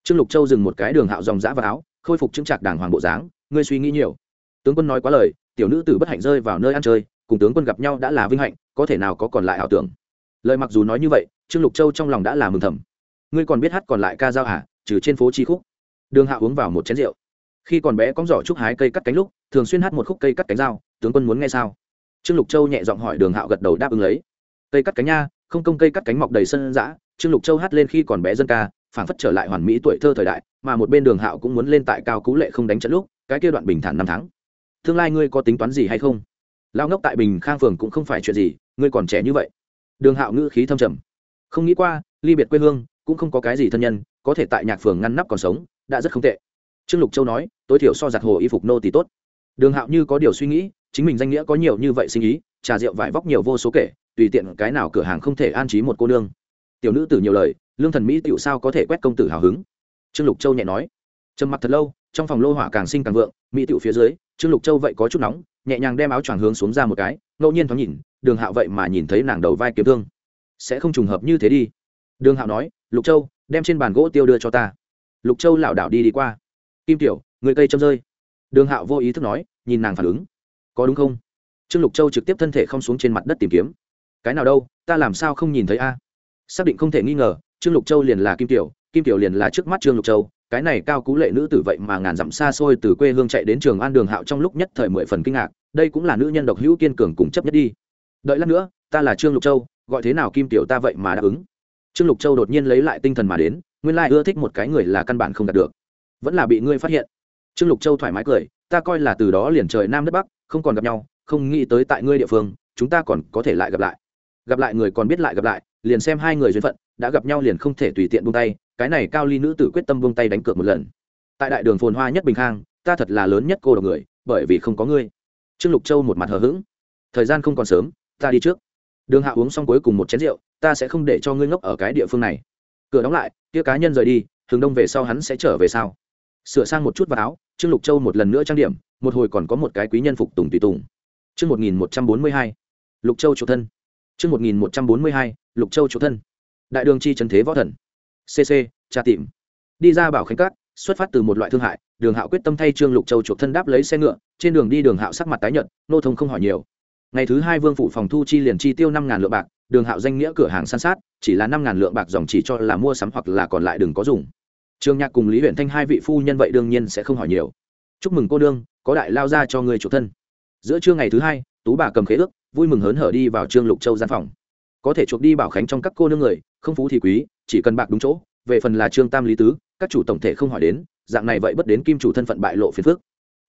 Trương lục châu dừng một cái đường hạo dòng dã vào áo, khôi phục chứng trạc đàng hoàng bộ dáng. Ngươi suy nghĩ nhiều. Tướng quân nói quá lời, tiểu nữ tử bất hạnh rơi vào nơi ăn chơi, cùng tướng quân gặp nhau đã là vinh hạnh, có thể nào có còn lại ảo tưởng? Lời mặc dù nói như vậy, trương lục châu trong lòng đã là mừng thầm ngươi còn biết hát còn lại ca dao hả? Trừ trên phố chi khúc. Đường hạ uống vào một chén rượu. Khi còn bé có giỏ trúc hái cây cắt cánh lúc, thường xuyên hát một khúc cây cắt cánh dao, tướng quân muốn nghe sao? Trương lục châu nhẹ giọng hỏi đường hạo gật đầu đáp ứng lấy. Cây cắt cánh nha, không công cây cắt cánh mọc đầy sân dã. Trương lục châu hát lên khi còn bé dân ca, phảng phất trở lại hoàn mỹ tuổi thơ thời đại, mà một bên đường hạo cũng muốn lên tại cao cú lệ không đánh trận lúc, cái kia đoạn bình thản năm tháng. Tương lai ngươi có tính toán gì hay không? Lao ngốc tại bình khang phường cũng không phải chuyện gì, ngươi còn trẻ như vậy. Đường hạo ngữ khí thâm trầm. Không nghĩ qua, ly biệt quê hương cũng không có cái gì thân nhân, có thể tại nhạc phường ngăn nắp còn sống, đã rất không tệ. Trương lục châu nói, tối thiểu so giặt hồ y phục nô thì tốt. Đường hạo như có điều suy nghĩ, chính mình danh nghĩa có nhiều như vậy sinh ý, trà rượu vải vóc nhiều vô số kể, tùy tiện cái nào cửa hàng không thể an trí một cô nương. Tiểu nữ tử nhiều lời, lương thần mỹ tiểu sao có thể quét công tử hào hứng? Trương lục châu nhẹ nói. Trầm mặc thật lâu, trong phòng lô hỏa càng sinh càng vượng, mỹ tiểu phía dưới, trương lục châu vậy có chút nóng, nhẹ nhàng đem áo choàng hướng xuống ra một cái, ngẫu nhiên thoáng nhìn, đường hạo vậy mà nhìn thấy nàng đầu vai kiếm thương. Sẽ không trùng hợp như thế đi đường hạo nói, lục châu, đem trên bàn gỗ tiêu đưa cho ta. Lục châu lảo đảo đi đi qua. Kim tiểu, người cây châm rơi. Đường hạo vô ý thức nói, nhìn nàng phản ứng. Có đúng không? Trương lục châu trực tiếp thân thể không xuống trên mặt đất tìm kiếm. Cái nào đâu, ta làm sao không nhìn thấy a? Xác định không thể nghi ngờ, trương lục châu liền là kim tiểu kim tiểu liền là trước mắt trương lục châu. Cái này cao cú lệ nữ tử vậy mà ngàn dặm xa xôi từ quê hương chạy đến trường an đường hạo trong lúc nhất thời mười phần kinh ngạc. Đây cũng là nữ nhân độc hữu kiên cường cùng chấp nhất đi. Đợi lát nữa, ta là trương lục châu, gọi thế nào kim tiểu ta vậy mà đáp ứng? Trương lục châu đột nhiên lấy lại tinh thần mà đến, nguyên lai ưa thích một cái người là căn bản không đạt được. Vẫn là bị ngươi phát hiện. Trương lục châu thoải mái cười, ta coi là từ đó liền trời nam đất bắc, không còn gặp nhau, không nghĩ tới tại ngươi địa phương, chúng ta còn có thể lại gặp lại. Gặp lại người còn biết lại gặp lại, liền xem hai người duyên phận, đã gặp nhau liền không thể tùy tiện buông tay, cái này cao ly nữ tử quyết tâm buông tay đánh cược một lần. Tại đại đường phồn hoa nhất bình khang, ta thật là lớn nhất cô độc người, bởi vì không có ngươi. Trương lục châu một mặt hờ hững. Thời gian không còn sớm, ta đi trước đường hạ uống xong cuối cùng một chén rượu, ta sẽ không để cho ngươi ngốc ở cái địa phương này. Cửa đóng lại, kia cá nhân rời đi, hướng đông về sau hắn sẽ trở về sau sửa sang một chút vào áo, trương lục châu một lần nữa trang điểm, một hồi còn có một cái quý nhân phục tùng tùy tùng. Chương một nghìn một trăm bốn mươi hai, lục châu chủ thân. Chương một nghìn một trăm bốn mươi hai, lục châu chủ thân. Đại đường chi trần thế võ thần. Cc tra tìm. Đi ra bảo khánh cát, xuất phát từ một loại thương hại, đường hạo quyết tâm thay trương lục châu chuộc thân đáp lấy xe ngựa, trên đường đi đường hạo sắc mặt tái nhợt, nô thông không hỏi nhiều ngày thứ hai vương phủ phòng thu chi liền chi tiêu năm ngàn lượng bạc, đường hạo danh nghĩa cửa hàng san sát, chỉ là năm ngàn lượng bạc dòng chỉ cho là mua sắm hoặc là còn lại đừng có dùng. Trương nhạc cùng lý huyện thanh hai vị phu nhân vậy đương nhiên sẽ không hỏi nhiều. Chúc mừng cô đương có đại lao ra cho người chủ thân. Giữa trưa ngày thứ hai, tú bà cầm khế ước, vui mừng hớn hở đi vào trương lục châu gian phòng. Có thể chuộc đi bảo khánh trong các cô nương người, không phú thì quý, chỉ cần bạc đúng chỗ, về phần là trương tam lý tứ, các chủ tổng thể không hỏi đến, dạng này vậy bất đến kim chủ thân phận bại lộ phiền phước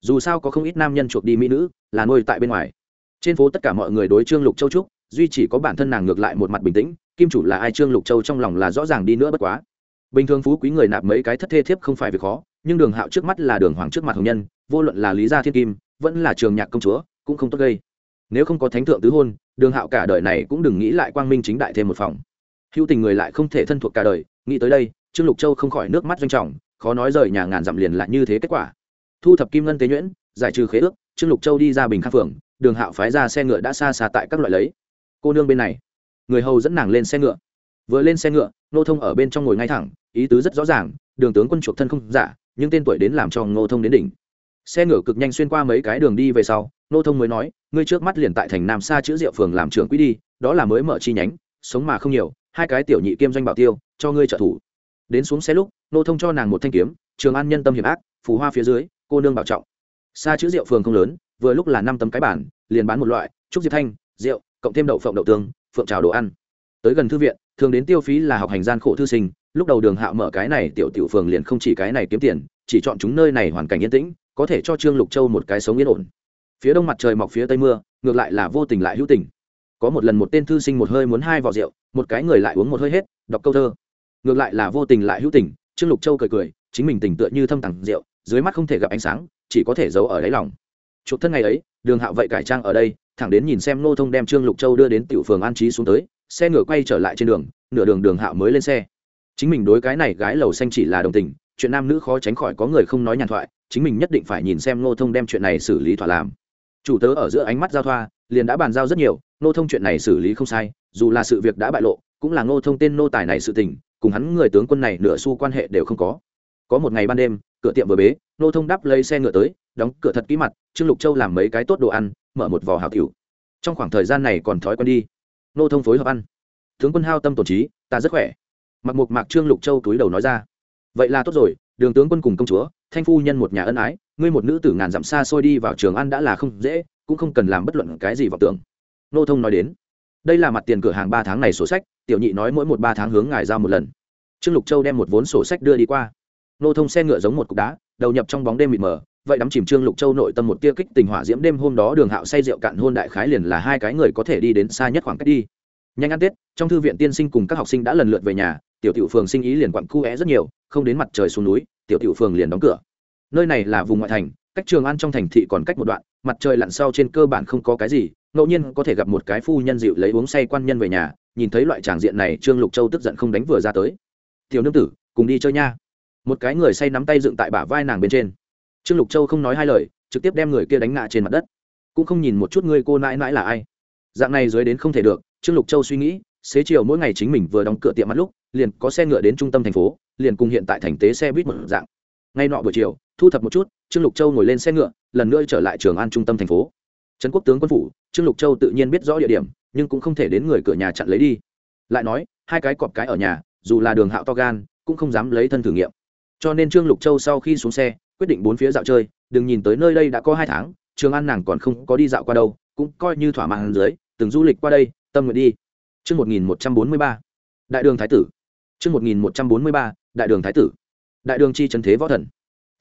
dù sao có không ít nam nhân chuộc đi mỹ nữ, là nuôi tại bên ngoài trên phố tất cả mọi người đối trương lục châu trúc duy chỉ có bản thân nàng ngược lại một mặt bình tĩnh, kim chủ là ai trương lục châu trong lòng là rõ ràng đi nữa bất quá. Bình thường phú quý người nạp mấy cái thất thê thiếp không phải việc khó, nhưng đường hạo trước mắt là đường hoàng trước mặt hồng nhân, vô luận là lý gia thiên kim, vẫn là trường nhạc công chúa, cũng không tốt gây. Nếu không có thánh thượng tứ hôn, đường hạo cả đời này cũng đừng nghĩ lại quang minh chính đại thêm một phòng. Hữu tình người lại không thể thân thuộc cả đời, nghĩ tới đây, trương lục châu không khỏi nước mắt doanh trọng, khó nói rời nhà ngàn dặm liền lại như thế kết quả. Thu thập kim ngân tế nhuyễn, giải trừ khế ước, trương lục châu đi ra bình khang phường đường hạo phái ra xe ngựa đã xa xa tại các loại lấy. Cô nương bên này. Người hầu dẫn nàng lên xe ngựa. Vừa lên xe ngựa nô thông ở bên trong ngồi ngay thẳng, ý tứ rất rõ ràng, đường tướng quân chuộc thân không giả, nhưng tên tuổi đến làm cho ngô thông đến đỉnh. Xe ngựa cực nhanh xuyên qua mấy cái đường đi về sau nô thông mới nói, ngươi trước mắt liền tại thành nam xa chữ diệu phường làm trưởng quỹ đi, đó là mới mở chi nhánh, sống mà không nhiều, hai cái tiểu nhị kiêm doanh bảo tiêu, cho ngươi trợ thủ. Đến xuống xe lúc nô thông cho nàng một thanh kiếm, trường an nhân tâm hiểm ác, phù hoa phía dưới, cô nương bảo trọng. Xa chữ Diệu phường không lớn vừa lúc là năm tấm cái bản liền bán một loại, trúc diệp thanh, rượu, cộng thêm đậu phộng, đậu tương, phượng trào đồ ăn. Tới gần thư viện, thường đến tiêu phí là học hành gian khổ thư sinh, lúc đầu đường hạo mở cái này tiểu tiểu phường liền không chỉ cái này kiếm tiền, chỉ chọn chúng nơi này hoàn cảnh yên tĩnh, có thể cho trương lục châu một cái sống yên ổn. Phía đông mặt trời mọc phía tây mưa, ngược lại là vô tình lại hữu tình. Có một lần một tên thư sinh một hơi muốn hai vỏ rượu, một cái người lại uống một hơi hết, đọc câu thơ. Ngược lại là vô tình lại hữu tình, trương lục châu cười cười, chính mình tình tựa như thâm tặng rượu, dưới mắt không thể gặp ánh sáng, chỉ có thể giấu ở đáy lòng chuộc thân ngày ấy, đường hạo vậy cải trang ở đây, thẳng đến nhìn xem nô thông đem trương lục châu đưa đến tiểu phường an trí xuống tới, xe ngựa quay trở lại trên đường, nửa đường đường hạo mới lên xe. Chính mình đối cái này gái lầu xanh chỉ là đồng tình, chuyện nam nữ khó tránh khỏi có người không nói nhàn thoại, chính mình nhất định phải nhìn xem nô thông đem chuyện này xử lý thỏa làm. Chủ tớ ở giữa ánh mắt giao thoa, liền đã bàn giao rất nhiều nô thông chuyện này xử lý không sai, dù là sự việc đã bại lộ, cũng là nô thông tên nô tài này sự tình, cùng hắn người tướng quân này nửa xu quan hệ đều không có. Có một ngày ban đêm cửa tiệm vừa bế, nô thông đắp lấy xe ngựa tới, đóng cửa thật kỹ mặt, trương lục châu làm mấy cái tốt đồ ăn, mở một vò hào cựu trong khoảng thời gian này còn thói quen đi. Nô thông phối hợp ăn. Tướng quân hao tâm tổn trí, ta rất khỏe. Mặc một mạc trương lục châu túi đầu nói ra. Vậy là tốt rồi, đường tướng quân cùng công chúa, thanh phu nhân một nhà ân ái, ngươi một nữ tử ngàn dặm xa xôi đi vào trường ăn đã là không dễ, cũng không cần làm bất luận cái gì vào tưởng. Nô thông nói đến. Đây là mặt tiền cửa hàng ba tháng này sổ sách, tiểu nhị nói mỗi một ba tháng hướng ngài giao một lần. Trương lục châu đem một vốn sổ sách đưa đi qua nô thông xe ngựa giống một cục đá, đầu nhập trong bóng đêm mịt mờ, vậy đắm chìm trương lục châu nội tâm một tia kích tình hỏa diễm đêm hôm đó đường hạo say rượu cạn hôn đại khái liền là hai cái người có thể đi đến xa nhất khoảng cách đi. Nhanh ăn tết, trong thư viện tiên sinh cùng các học sinh đã lần lượt về nhà, tiểu tiểu phường sinh ý liền quặn cu é rất nhiều, không đến mặt trời xuống núi, tiểu tiểu phường liền đóng cửa. Nơi này là vùng ngoại thành, cách trường ăn trong thành thị còn cách một đoạn, mặt trời lặn sau trên cơ bản không có cái gì, ngẫu nhiên có thể gặp một cái phu nhân dịu lấy uống say quan nhân về nhà, nhìn thấy loại tràng diện này trương lục châu tức giận không đánh vừa ra tới. Tiểu nương tử, cùng đi chơi nha một cái người say nắm tay dựng tại bả vai nàng bên trên. Trương lục châu không nói hai lời, trực tiếp đem người kia đánh ngã trên mặt đất. Cũng không nhìn một chút ngươi cô nãi nãi là ai. Dạng này dưới đến không thể được, trương lục châu suy nghĩ, xế chiều mỗi ngày chính mình vừa đóng cửa tiệm mắt lúc, liền có xe ngựa đến trung tâm thành phố, liền cùng hiện tại thành tế xe buýt một dạng. Ngay nọ buổi chiều, thu thập một chút, trương lục châu ngồi lên xe ngựa, lần nữa trở lại trường an trung tâm thành phố. Trấn quốc tướng quân phủ, trương lục châu tự nhiên biết rõ địa điểm, nhưng cũng không thể đến người cửa nhà chặn lấy đi. Lại nói, hai cái cọp cái ở nhà, dù là đường hạo to gan, cũng không dám lấy thân thử nghiệm cho nên trương lục châu sau khi xuống xe, quyết định bốn phía dạo chơi, đừng nhìn tới nơi đây đã có hai tháng, trường an nàng còn không có đi dạo qua đâu, cũng coi như thỏa mãn dưới, từng du lịch qua đây, tâm nguyện đi. Chương một nghìn một trăm bốn mươi ba, đại đường thái tử. Chương một nghìn một trăm bốn mươi ba, đại đường thái tử. Đại đường chi trần thế võ thần.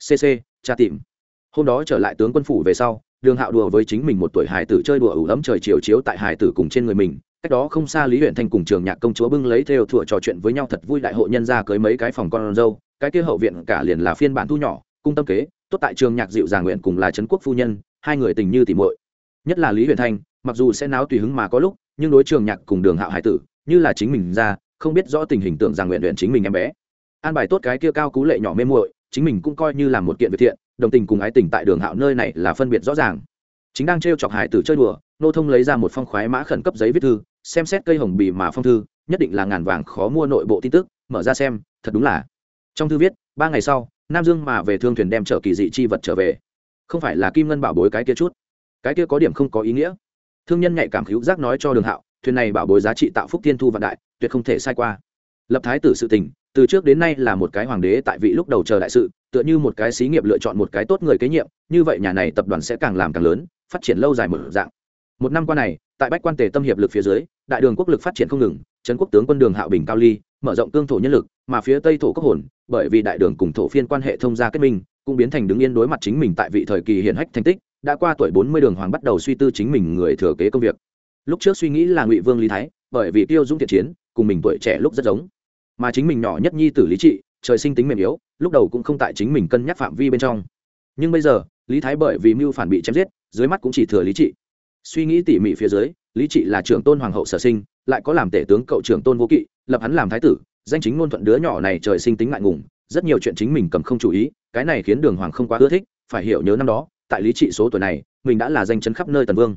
Cc tra tìm. Hôm đó trở lại tướng quân phủ về sau, đường hạo đùa với chính mình một tuổi hải tử chơi đùa ủ ấm trời chiều chiếu tại hải tử cùng trên người mình, cách đó không xa lý huyện thanh cùng trường nhạc công chúa bưng lấy theo thủa trò chuyện với nhau thật vui đại hội nhân ra cưới mấy cái phòng con dâu cái kia hậu viện cả liền là phiên bản thu nhỏ, cung tâm kế, tốt tại trường nhạc dịu già nguyện cùng là trấn quốc phu nhân, hai người tình như tỉ muội. Nhất là lý huyền thanh, mặc dù sẽ náo tùy hứng mà có lúc, nhưng đối trường nhạc cùng đường hạo hải tử, như là chính mình ra, không biết rõ tình hình tượng rằng nguyện luyện chính mình em bé. An bài tốt cái kia cao cú lệ nhỏ mê muội, chính mình cũng coi như là một kiện việc thiện, đồng tình cùng ái tình tại đường hạo nơi này là phân biệt rõ ràng. Chính đang t chọc hải tử chơi đùa, nô thông lấy ra một phong khoái mã khẩn cấp giấy viết thư, xem xét cây hồng bì mà phong thư, nhất định là ngàn vàng khó mua nội bộ tin tức, mở ra xem, thật đúng là trong thư viết, ba ngày sau, nam dương mà về thương thuyền đem chở kỳ dị chi vật trở về. Không phải là kim ngân bảo bối cái kia chút. Cái kia có điểm không có ý nghĩa. Thương nhân nhạy cảm hữu giác nói cho đường hạo, thuyền này bảo bối giá trị tạo phúc thiên thu vạn đại, tuyệt không thể sai qua. Lập thái tử sự tình, từ trước đến nay là một cái hoàng đế tại vị lúc đầu chờ đại sự, tựa như một cái xí nghiệp lựa chọn một cái tốt người kế nhiệm, như vậy nhà này tập đoàn sẽ càng làm càng lớn, phát triển lâu dài mở dạng. Một năm qua này, tại bách quan tề tâm hiệp lực phía dưới, đại đường quốc lực phát triển không ngừng trấn quốc tướng quân đường hạo bình cao ly, mở rộng cương thổ nhân lực, mà phía tây thổ quốc hồn, bởi vì đại đường cùng thổ phiên quan hệ thông gia kết minh, cũng biến thành đứng yên đối mặt chính mình tại vị thời kỳ hiển hách thành tích, đã qua tuổi bốn mươi đường hoàng bắt đầu suy tư chính mình người thừa kế công việc. Lúc trước suy nghĩ là ngụy vương lý thái, bởi vì tiêu dũng thiện chiến, cùng mình tuổi trẻ lúc rất giống. Mà chính mình nhỏ nhất nhi tử lý trị, trời sinh tính mềm yếu, lúc đầu cũng không tại chính mình cân nhắc phạm vi bên trong. Nhưng bây giờ, lý thái bởi vì mưu phản bị chém giết, dưới mắt cũng chỉ thừa lý trị. Suy nghĩ tỉ mỉ phía dưới, lý trị là trưởng tôn hoàng hậu sở sinh lại có làm tể tướng cậu trưởng tôn vô kỵ, lập hắn làm thái tử, danh chính ngôn thuận đứa nhỏ này trời sinh tính ngại ngùng, rất nhiều chuyện chính mình cầm không chú ý, cái này khiến đường hoàng không quá ưa thích, phải hiểu nhớ năm đó, tại lý trị số tuổi này, mình đã là danh chấn khắp nơi tần vương.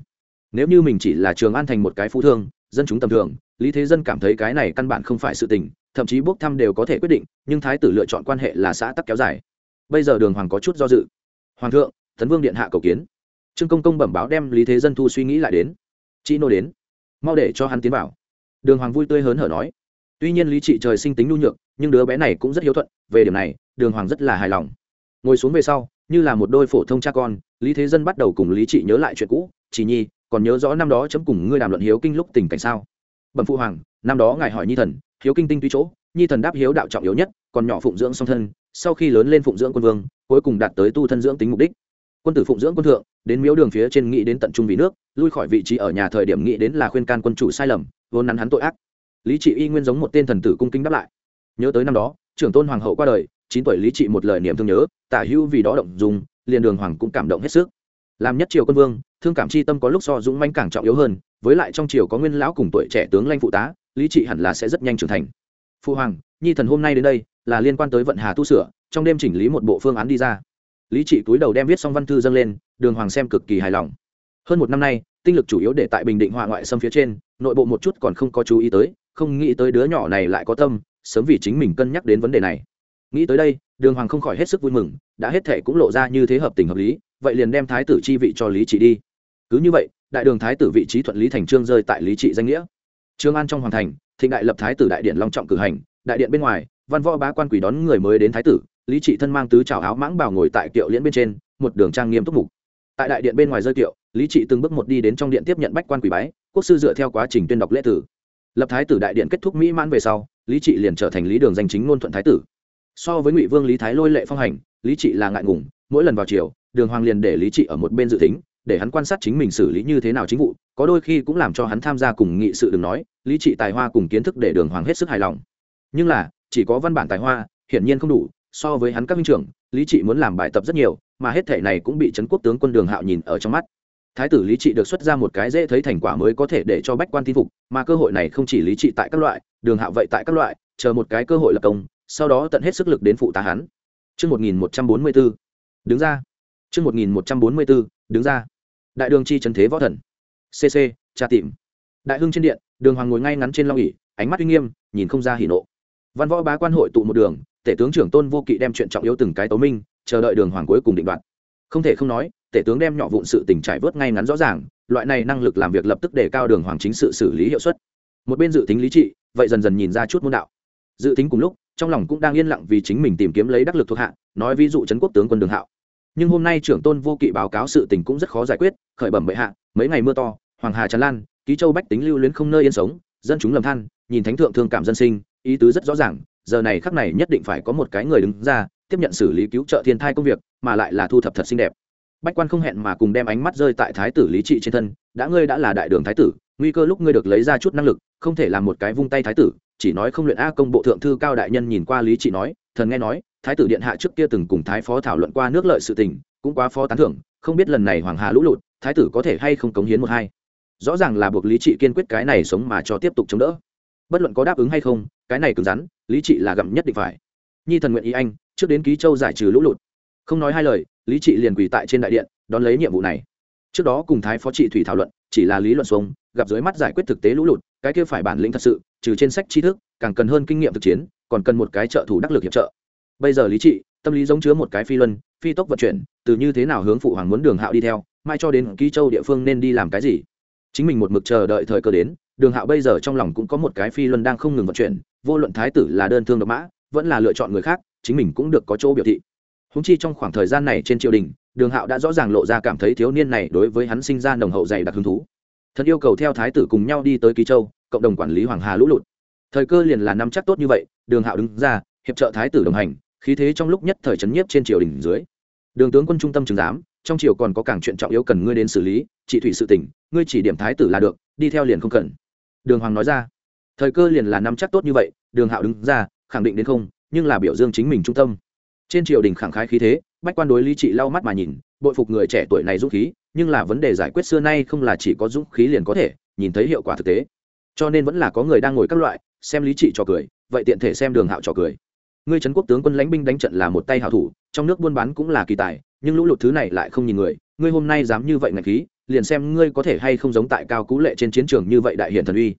Nếu như mình chỉ là trường an thành một cái phú thương, dân chúng tầm thường, lý thế dân cảm thấy cái này căn bản không phải sự tình, thậm chí bốc thăm đều có thể quyết định, nhưng thái tử lựa chọn quan hệ là xã tắc kéo dài. Bây giờ đường hoàng có chút do dự. Hoàng thượng, tấn vương điện hạ cầu kiến. Trương công công bẩm báo đem lý thế dân thu suy nghĩ lại đến. Chị nô đến. Mau để cho hắn tiến vào đường hoàng vui tươi hớn hở nói. Tuy nhiên lý trị trời sinh tính nhu nhược, nhưng đứa bé này cũng rất hiếu thuận, về điểm này, đường hoàng rất là hài lòng. Ngồi xuống về sau, như là một đôi phổ thông cha con, lý thế dân bắt đầu cùng lý trị nhớ lại chuyện cũ. Chỉ nhi, còn nhớ rõ năm đó chấm cùng ngươi đàm luận hiếu kinh lúc tình cảnh sao? Bẩm phụ hoàng, năm đó ngài hỏi nhi thần, hiếu kinh tinh tuy chỗ, nhi thần đáp hiếu đạo trọng yếu nhất, còn nhỏ phụng dưỡng song thân, sau khi lớn lên phụng dưỡng quân vương, cuối cùng đạt tới tu thân dưỡng tính mục đích. Quân tử phụng dưỡng quân thượng, đến miếu đường phía trên nghĩ đến tận trung vì nước lui khỏi vị trí ở nhà thời điểm nghĩ đến là khuyên can quân chủ sai lầm, vốn nắn hắn tội ác. Lý trị y nguyên giống một tên thần tử cung kính đáp lại. Nhớ tới năm đó, trưởng tôn hoàng hậu qua đời, chín tuổi lý trị một lời niệm thương nhớ, tả hữu vì đó động dùng liền đường hoàng cũng cảm động hết sức. Làm nhất triều quân vương, thương cảm chi tâm có lúc so dũng manh càng trọng yếu hơn, với lại trong triều có nguyên lão cùng tuổi trẻ tướng lanh phụ tá, lý trị hẳn là sẽ rất nhanh trưởng thành. Phụ hoàng, nhi thần hôm nay đến đây, là liên quan tới vận hà tu sửa, trong đêm chỉnh lý một bộ phương án đi ra. Lý trị túi đầu đem viết xong văn thư dâng lên, đường hoàng xem cực kỳ hài lòng hơn một năm nay, tinh lực chủ yếu để tại bình định họa ngoại xâm phía trên, nội bộ một chút còn không có chú ý tới, không nghĩ tới đứa nhỏ này lại có tâm, sớm vì chính mình cân nhắc đến vấn đề này. Nghĩ tới đây, đường hoàng không khỏi hết sức vui mừng, đã hết thể cũng lộ ra như thế hợp tình hợp lý, vậy liền đem thái tử chi vị cho lý trị đi. Cứ như vậy, đại đường thái tử vị trí thuận lý thành trương rơi tại lý trị danh nghĩa. Trương an trong hoàng thành, thịnh đại lập thái tử đại điện long trọng cử hành, đại điện bên ngoài, văn võ bá quan quỷ đón người mới đến thái tử, lý trị thân mang tứ trào áo mãng bào ngồi tại kiệu liễn bên trên, một đường trang nghiêm túc mục tại đại điện bên ngoài rơi kiệu, lý trị từng bước một đi đến trong điện tiếp nhận bách quan quỷ bái, quốc sư dựa theo quá trình tuyên đọc lễ tử. Lập thái tử đại điện kết thúc mỹ mãn về sau, lý trị liền trở thành lý đường danh chính ngôn thuận thái tử. So với ngụy vương lý thái lôi lệ phong hành, lý trị là ngại ngùng, mỗi lần vào chiều đường hoàng liền để lý trị ở một bên dự tính, để hắn quan sát chính mình xử lý như thế nào chính vụ, có đôi khi cũng làm cho hắn tham gia cùng nghị sự đừng nói, lý trị tài hoa cùng kiến thức để đường hoàng hết sức hài lòng. Nhưng là, chỉ có văn bản tài hoa, hiển nhiên không đủ, so với hắn các minh trưởng, lý trị muốn làm bài tập rất nhiều mà hết thể này cũng bị trấn quốc tướng quân đường hạo nhìn ở trong mắt thái tử lý trị được xuất ra một cái dễ thấy thành quả mới có thể để cho bách quan tin phục mà cơ hội này không chỉ lý trị tại các loại đường hạo vậy tại các loại chờ một cái cơ hội lập công sau đó tận hết sức lực đến phụ tá hắn Trước 1144, đứng ra. Trước 1144, đứng ra. Đại đường chi trần thế võ thần. CC, tra tìm. Đại hưng trên điện, đường hoàng ngồi ngay ngắn trên long ỷ ánh mắt uy nghiêm nhìn không ra hỉ nộ văn võ bá quan hội tụ một đường tể tướng trưởng tôn vô kỵ đem chuyện trọng yếu từng cái tấu minh chờ đợi đường hoàng cuối cùng định đoạt. Không thể không nói, tể tướng đem nhỏ vụn sự tình trải vớt ngay ngắn rõ ràng, loại này năng lực làm việc lập tức để cao đường hoàng chính sự xử lý hiệu suất. Một bên dự tính lý trị, vậy dần dần nhìn ra chút môn đạo. Dự tính cùng lúc, trong lòng cũng đang yên lặng vì chính mình tìm kiếm lấy đắc lực thuộc hạ, nói ví dụ trấn quốc tướng quân đường hạo. Nhưng hôm nay trưởng tôn vô kỵ báo cáo sự tình cũng rất khó giải quyết, khởi bẩm bệ hạ, mấy ngày mưa to, hoàng hà tràn lan, ký châu bách tính lưu luyến không nơi yên sống, dân chúng lầm than, nhìn thánh thượng thương cảm dân sinh, ý tứ rất rõ ràng, giờ này khắc này nhất định phải có một cái người đứng ra tiếp nhận xử lý cứu trợ thiên thai công việc, mà lại là thu thập thật xinh đẹp. Bách quan không hẹn mà cùng đem ánh mắt rơi tại thái tử lý trị trên thân, đã ngươi đã là đại đường thái tử, nguy cơ lúc ngươi được lấy ra chút năng lực, không thể làm một cái vung tay thái tử, chỉ nói không luyện a công bộ thượng thư cao đại nhân nhìn qua lý trị nói, thần nghe nói, thái tử điện hạ trước kia từng cùng thái phó thảo luận qua nước lợi sự tình, cũng quá phó tán thưởng, không biết lần này hoàng hà lũ lụt, thái tử có thể hay không cống hiến một hai. Rõ ràng là buộc lý trị kiên quyết cái này sống mà cho tiếp tục chống đỡ. Bất luận có đáp ứng hay không, cái này cứng rắn, lý trị là gặm nhất định phải nhi thần nguyện ý anh, trước đến ký châu giải trừ lũ lụt. Không nói hai lời, lý trị liền quỳ tại trên đại điện, đón lấy nhiệm vụ này. Trước đó cùng thái phó trị thủy thảo luận, chỉ là lý luận xuống, gặp dưới mắt giải quyết thực tế lũ lụt, cái kia phải bản lĩnh thật sự, trừ trên sách tri thức, càng cần hơn kinh nghiệm thực chiến, còn cần một cái trợ thủ đắc lực hiệp trợ. Bây giờ lý trị, tâm lý giống chứa một cái phi luân, phi tốc vận chuyển, từ như thế nào hướng phụ hoàng muốn đường hạo đi theo, mai cho đến ký châu địa phương nên đi làm cái gì. Chính mình một mực chờ đợi thời cơ đến, đường hạo bây giờ trong lòng cũng có một cái phi luân đang không ngừng vận chuyển, vô luận thái tử là đơn thương độc mã vẫn là lựa chọn người khác, chính mình cũng được có chỗ biểu thị. Húng chi trong khoảng thời gian này trên triều đình, đường hạo đã rõ ràng lộ ra cảm thấy thiếu niên này đối với hắn sinh ra nồng hậu dày đặc hứng thú. Thật yêu cầu theo thái tử cùng nhau đi tới Kỳ châu, cộng đồng quản lý hoàng hà lũ lụt. Thời cơ liền là năm chắc tốt như vậy, đường hạo đứng ra, hiệp trợ thái tử đồng hành, khí thế trong lúc nhất thời trấn nhiếp trên triều đình dưới. Đường tướng quân trung tâm chứng giám, trong triều còn có cảng chuyện trọng yếu cần ngươi đến xử lý trị thủy sự tỉnh ngươi chỉ điểm thái tử là được, đi theo liền không cần. Đường hoàng nói ra. Thời cơ liền là năm chắc tốt như vậy, đường hạo đứng ra khẳng định đến không, nhưng là biểu dương chính mình trung tâm. Trên triều đình khẳng khái khí thế, bách quan đối lý trị lau mắt mà nhìn, bội phục người trẻ tuổi này dũng khí, nhưng là vấn đề giải quyết xưa nay không là chỉ có dũng khí liền có thể, nhìn thấy hiệu quả thực tế. Cho nên vẫn là có người đang ngồi các loại, xem lý trị trò cười, vậy tiện thể xem đường hạo trò cười. Ngươi trấn quốc tướng quân lãnh binh đánh trận là một tay hảo thủ, trong nước buôn bán cũng là kỳ tài, nhưng lũ lụt thứ này lại không nhìn người, ngươi hôm nay dám như vậy ngạch khí, liền xem ngươi có thể hay không giống tại cao cú lệ trên chiến trường như vậy đại hiển thần uy.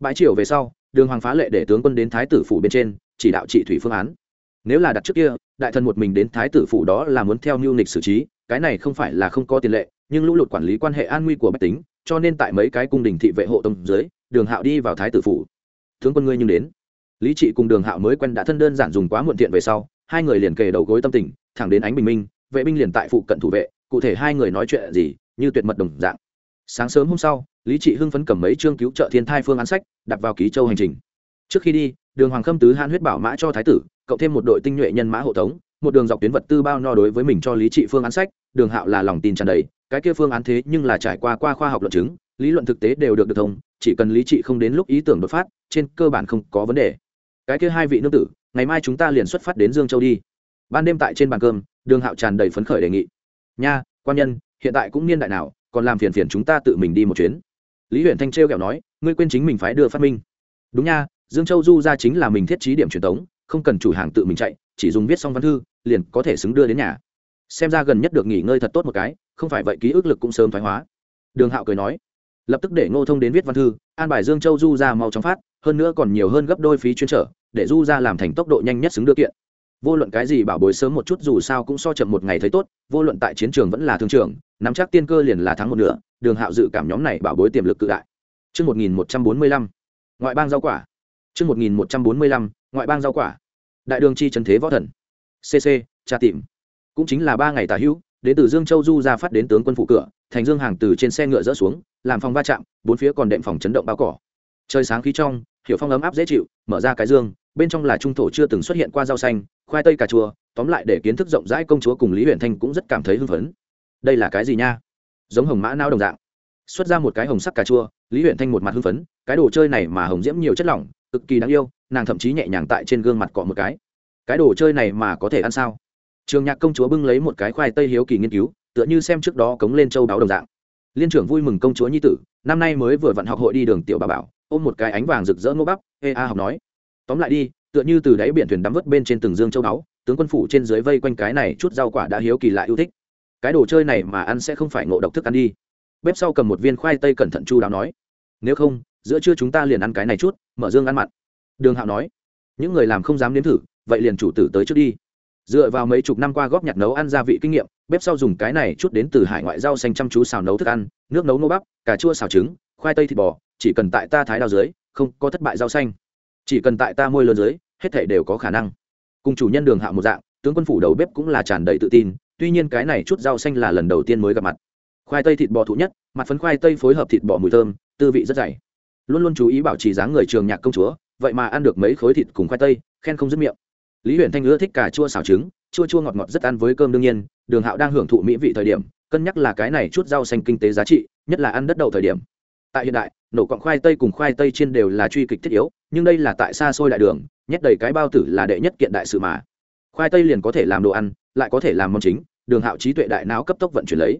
Bãi triều về sau, đường hoàng phá lệ để tướng quân đến thái tử phủ bên trên chỉ đạo trị thủy phương án. Nếu là đặt trước kia, đại thần một mình đến thái tử phủ đó là muốn theo mưu nịch xử trí, cái này không phải là không có tiền lệ, nhưng lũ lụt quản lý quan hệ an nguy của bách tính, cho nên tại mấy cái cung đình thị vệ hộ tông dưới, đường hạo đi vào thái tử phủ. Tướng quân ngươi nhưng đến. Lý trị cùng đường hạo mới quen đã thân đơn giản dùng quá muộn tiện về sau, hai người liền kề đầu gối tâm tình, thẳng đến ánh bình minh, vệ binh liền tại phụ cận thủ vệ, cụ thể hai người nói chuyện gì, như tuyệt mật đồng dạng. Sáng sớm hôm sau, lý trị hưng phấn cầm mấy chương cứu trợ thiên thai phương án sách, đặt vào ký châu hành trình. Trước khi đi đường hoàng khâm tứ han huyết bảo mã cho thái tử, cộng thêm một đội tinh nhuệ nhân mã hộ tống, một đường dọc tuyến vật tư bao no đối với mình cho lý trị phương án sách, đường hạo là lòng tin tràn đầy, cái kia phương án thế nhưng là trải qua qua khoa học luận chứng, lý luận thực tế đều được được thông, chỉ cần lý trị không đến lúc ý tưởng đột phát, trên cơ bản không có vấn đề. Cái kia hai vị nương tử, ngày mai chúng ta liền xuất phát đến dương châu đi. Ban đêm tại trên bàn cơm, đường hạo tràn đầy phấn khởi đề nghị. Nha, quan nhân, hiện tại cũng niên đại nào, còn làm phiền phiền chúng ta tự mình đi một chuyến. Lý huyện thanh trêu kẹo nói, ngươi quên chính mình phải đưa phát minh. Đúng nha dương châu du ra chính là mình thiết trí điểm truyền tống không cần chủ hàng tự mình chạy chỉ dùng viết xong văn thư liền có thể xứng đưa đến nhà. Xem ra gần nhất được nghỉ ngơi thật tốt một cái không phải vậy ký ức lực cũng sớm thoái hóa. Đường hạo cười nói lập tức để ngô thông đến viết văn thư an bài dương châu du ra mau chóng phát hơn nữa còn nhiều hơn gấp đôi phí chuyên trở để du ra làm thành tốc độ nhanh nhất xứng đưa kiện. Vô luận cái gì bảo bối sớm một chút dù sao cũng so chậm một ngày thấy tốt vô luận tại chiến trường vẫn là thương trường nắm chắc tiên cơ liền là thắng một nửa đường hạo dự cảm nhóm này bảo bối tiềm lực cự đại. Trước 1145, ngoại bang rau quả. Trước 1145, ngoại bang rau quả. Đại đường chi trấn thế võ thần. CC, tra tìm. Cũng chính là ba ngày tả hữu, đến từ Dương Châu Du ra phát đến tướng quân phụ cửa, thành Dương hàng từ trên xe ngựa dỡ xuống, làm phòng va chạm, bốn phía còn đệm phòng chấn động bao cỏ. Trời sáng khí trong, hiểu phong ấm áp dễ chịu, mở ra cái dương, bên trong là trung thổ chưa từng xuất hiện qua rau xanh, khoai tây cà chua, tóm lại để kiến thức rộng rãi công chúa cùng Lý Huyền Thanh cũng rất cảm thấy hưng phấn. Đây là cái gì nha? Giống hồng mã não đồng dạng. Xuất ra một cái hồng sắc cà chua, Lý Huyền Thanh một mặt hưng phấn, cái đồ chơi này mà hồng diễm nhiều chất lỏng, cực kỳ đáng yêu, nàng thậm chí nhẹ nhàng tại trên gương mặt cọ một cái. Cái đồ chơi này mà có thể ăn sao? Trường Nhạc công chúa bưng lấy một cái khoai tây hiếu kỳ nghiên cứu, tựa như xem trước đó cống lên châu báo đồng dạng. Liên trưởng vui mừng công chúa nhi tử, năm nay mới vừa vận học hội đi đường tiểu bà bảo, ôm một cái ánh vàng rực rỡ ngô bắp, ê a học nói. Tóm lại đi, tựa như từ đáy biển thuyền đắm vớt bên trên từng dương châu báu tướng quân phủ trên dưới vây quanh cái này chút rau quả đã hiếu kỳ lại yêu thích cái đồ chơi này mà ăn sẽ không phải ngộ độc thức ăn đi bếp sau cầm một viên khoai tây cẩn thận chu đáo nói nếu không giữa trưa chúng ta liền ăn cái này chút, mở dương ăn mặn. Đường hạo nói. Những người làm không dám nếm thử, vậy liền chủ tử tới trước đi. Dựa vào mấy chục năm qua góp nhặt nấu ăn gia vị kinh nghiệm, bếp sau dùng cái này chút đến từ hải ngoại rau xanh chăm chú xào nấu thức ăn, nước nấu nô bắp, cà chua xào trứng, khoai tây thịt bò, chỉ cần tại ta thái đào dưới, không có thất bại rau xanh. Chỉ cần tại ta môi lớn dưới, hết thể đều có khả năng. Cùng chủ nhân đường hạo một dạng, tướng quân phủ đầu bếp cũng là tràn đầy tự tin, tuy nhiên cái này chút rau xanh là lần đầu tiên mới gặp mặt. Khoai tây thịt bò thụ nhất, mặt phấn khoai tây phối hợp thịt bò mùi thơm, tư vị rất dày luôn luôn chú ý bảo trì dáng người trường nhạc công chúa, vậy mà ăn được mấy khối thịt cùng khoai tây, khen không dứt miệng. Lý huyền thanh ưa thích cả chua xào trứng, chua chua ngọt ngọt rất ăn với cơm đương nhiên, đường hạo đang hưởng thụ mỹ vị thời điểm, cân nhắc là cái này chút rau xanh kinh tế giá trị, nhất là ăn đất đầu thời điểm. Tại hiện đại, nổ cọng khoai tây cùng khoai tây trên đều là truy kịch thiết yếu, nhưng đây là tại xa xôi đại đường, nhét đầy cái bao tử là đệ nhất kiện đại sự mà. Khoai tây liền có thể làm đồ ăn, lại có thể làm món chính, đường hạo trí tuệ đại não cấp tốc vận chuyển lấy.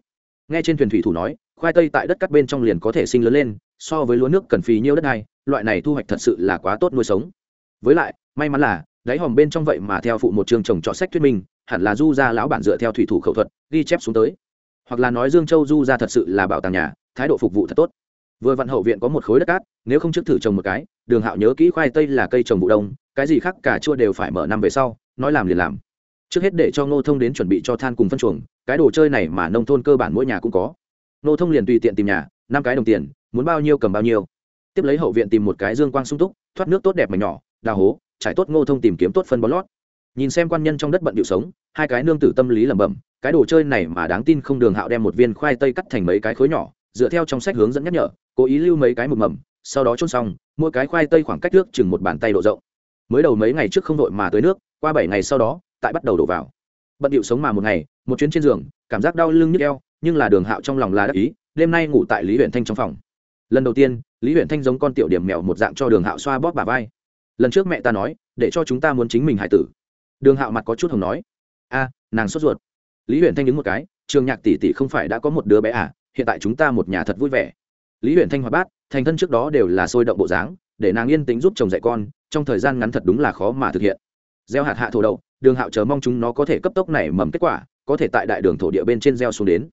Nghe trên thuyền thủy thủ nói, khoai tây tại đất cắt bên trong liền có thể sinh lớn lên so với lúa nước cần phì nhiêu đất này loại này thu hoạch thật sự là quá tốt nuôi sống. Với lại, may mắn là, đáy hòm bên trong vậy mà theo phụ một trường trồng trọt sách thuyết minh, hẳn là du gia lão bản dựa theo thủy thủ khẩu thuật, ghi chép xuống tới. Hoặc là nói dương châu du gia thật sự là bảo tàng nhà, thái độ phục vụ thật tốt. Vừa vạn hậu viện có một khối đất cát, nếu không trước thử trồng một cái, đường hạo nhớ kỹ khoai tây là cây trồng vụ đông, cái gì khác cả chua đều phải mở năm về sau, nói làm liền làm. Trước hết để cho ngô thông đến chuẩn bị cho than cùng phân chuồng, cái đồ chơi này mà nông thôn cơ bản mỗi nhà cũng có. Ngô thông liền tùy tiện tìm nhà, năm cái đồng tiền muốn bao nhiêu cầm bao nhiêu. Tiếp lấy hậu viện tìm một cái dương quang sung túc, thoát nước tốt đẹp mà nhỏ, đào hố, trải tốt ngô thông tìm kiếm tốt phân bón lót. Nhìn xem quan nhân trong đất bận điệu sống, hai cái nương tử tâm lý lẩm bẩm, cái đồ chơi này mà đáng tin không đường hạo đem một viên khoai tây cắt thành mấy cái khối nhỏ, dựa theo trong sách hướng dẫn nhắc nhở, cố ý lưu mấy cái mực mầm, sau đó trôn xong, mỗi cái khoai tây khoảng cách nước chừng một bàn tay độ rộng. Mới đầu mấy ngày trước không đội mà tới nước, qua bảy ngày sau đó, tại bắt đầu đổ vào. Bận điệu sống mà một ngày, một chuyến trên giường, cảm giác đau lưng nhức eo, nhưng là đường hạo trong lòng là đắc ý, đêm nay ngủ tại lý huyện thanh trong phòng lần đầu tiên, lý huyện thanh giống con tiểu điểm mèo một dạng cho đường hạo xoa bóp bà vai. Lần trước mẹ ta nói, để cho chúng ta muốn chính mình hải tử. Đường hạo mặt có chút hồng nói. A, nàng sốt ruột. Lý huyện thanh đứng một cái, trường nhạc tỷ tỷ không phải đã có một đứa bé à hiện tại chúng ta một nhà thật vui vẻ. Lý huyện thanh hoạt bát, thành thân trước đó đều là sôi động bộ dáng, để nàng yên tĩnh giúp chồng dạy con, trong thời gian ngắn thật đúng là khó mà thực hiện. Gieo hạt hạ thổ đậu, đường hạo chờ mong chúng nó có thể cấp tốc nảy mầm kết quả, có thể tại đại đường thổ địa bên trên gieo xuống đến.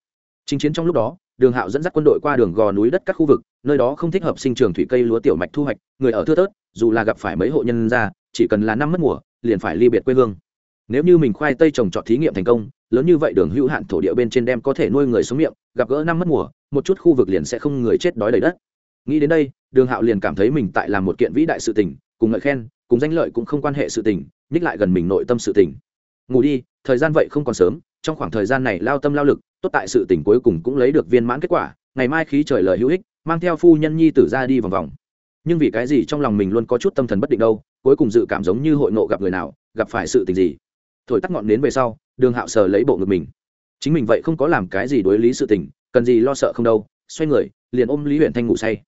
Chính chiến trong lúc đó đường hạo dẫn dắt quân đội qua đường gò núi đất các khu vực, nơi đó không thích hợp sinh trường thủy cây lúa tiểu mạch thu hoạch, người ở thưa thớt, dù là gặp phải mấy hộ nhân ra chỉ cần là năm mất mùa, liền phải ly biệt quê hương. Nếu như mình khoai tây trồng trọt thí nghiệm thành công, lớn như vậy đường hữu hạn thổ địa bên trên đem có thể nuôi người sống miệng, gặp gỡ năm mất mùa, một chút khu vực liền sẽ không người chết đói đầy đất. Nghĩ đến đây, đường hạo liền cảm thấy mình tại làm một kiện vĩ đại sự tình, cùng ngợi khen, cùng danh lợi cũng không quan hệ sự tình, nhích lại gần mình nội tâm sự tình. Ngủ đi, thời gian vậy không còn sớm, trong khoảng thời gian này lao tâm lao lực tốt tại sự tình cuối cùng cũng lấy được viên mãn kết quả ngày mai khí trời lời hữu ích mang theo phu nhân nhi tử ra đi vòng vòng nhưng vì cái gì trong lòng mình luôn có chút tâm thần bất định đâu cuối cùng dự cảm giống như hội ngộ gặp người nào gặp phải sự tình gì thổi tắt ngọn đến về sau đường hạo sờ lấy bộ ngực mình chính mình vậy không có làm cái gì đối lý sự tình cần gì lo sợ không đâu xoay người liền ôm lý huyện thanh ngủ say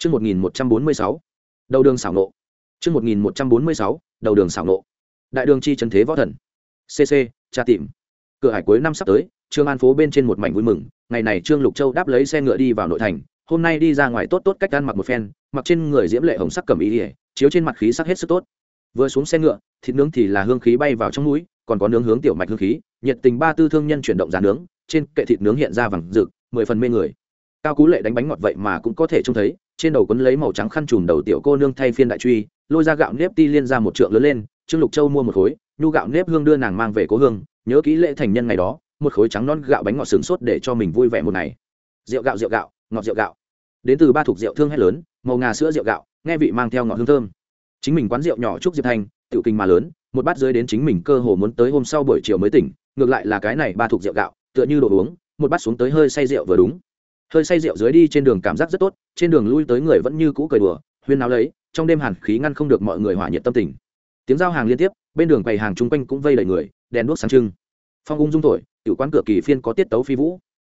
Trước 1146, đầu đường xảo nộ. Trước 1146, đầu đường xảo nộ. Đại đường chi Trấn thế võ thần. CC, tra tìm. Cửa hải cuối năm sắp tới, Trương An phố bên trên một mảnh vui mừng, ngày này Trương Lục Châu đáp lấy xe ngựa đi vào nội thành, hôm nay đi ra ngoài tốt tốt cách ăn mặc một phen, mặc trên người diễm lệ hồng sắc cẩm y, chiếu trên mặt khí sắc hết sức tốt. Vừa xuống xe ngựa, thịt nướng thì là hương khí bay vào trong mũi, còn có nướng hướng tiểu mạch hương khí, nhiệt tình ba tư thương nhân chuyển động giàn nướng, trên kệ thịt nướng hiện ra vàng rực, mười phần mê người. Cao Cú Lệ đánh bánh ngọt vậy mà cũng có thể trông thấy, trên đầu quấn lấy màu trắng khăn trùm đầu tiểu cô nương thay phiên đại truy, lôi ra gạo nếp ti liên ra một trượng lớn lên, Trương Lục Châu mua một khối, nhu gạo nếp hương đưa nàng mang về cố hương, nhớ kỹ lễ thành nhân ngày đó, một khối trắng non gạo bánh ngọt sướng sốt để cho mình vui vẻ một ngày. Rượu gạo rượu gạo, ngọt rượu gạo. Đến từ ba thuộc rượu thương hay lớn, màu ngà sữa rượu gạo, nghe vị mang theo ngọt hương thơm. Chính mình quán rượu nhỏ trúc diệp thành, tiểu kinh mà lớn, một bát dưới đến chính mình cơ hồ muốn tới hôm sau buổi chiều mới tỉnh, ngược lại là cái này ba thuộc rượu gạo, tựa như đồ uống, một bát xuống tới hơi say rượu vừa đúng hơi say rượu dưới đi trên đường cảm giác rất tốt trên đường lui tới người vẫn như cũ cười đùa huyên náo lấy trong đêm hàn khí ngăn không được mọi người hỏa nhiệt tâm tình tiếng giao hàng liên tiếp bên đường quầy hàng chung quanh cũng vây đầy người đèn đuốc sáng trưng phong ung dung thổi tiểu quán cửa kỳ phiên có tiết tấu phi vũ.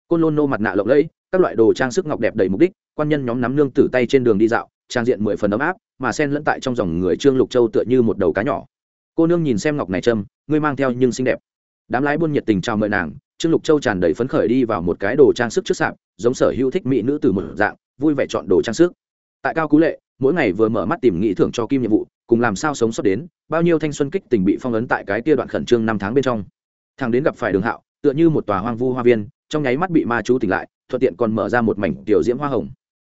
Côn lôn nô mặt nạ lộng lẫy, các loại đồ trang sức ngọc đẹp đầy mục đích, quan nhân nhóm nắm nương tử tay trên đường đi dạo, trang diện mười phần ấm áp, mà sen lẫn tại trong dòng người trương lục châu tựa như một đầu cá nhỏ. Cô nương nhìn xem ngọc này trâm, ngươi mang theo nhưng xinh đẹp. Đám lái buôn nhiệt tình chào mời nàng, trương lục châu tràn đầy phấn khởi đi vào một cái đồ trang sức trước sạp, giống sở hữu thích mỹ nữ từ một dạng, vui vẻ chọn đồ trang sức. Tại cao cú lệ, mỗi ngày vừa mở mắt tìm nghĩ thưởng cho kim nhiệm vụ, cùng làm sao sống sót đến, bao nhiêu thanh xuân kích tình bị phong ấn tại cái kia đoạn khẩn trương năm tháng bên trong thằng đến gặp phải đường hạo, tựa như một tòa hoang vu hoa viên, trong nháy mắt bị ma chú tỉnh lại, thuận tiện còn mở ra một mảnh tiểu diễm hoa hồng.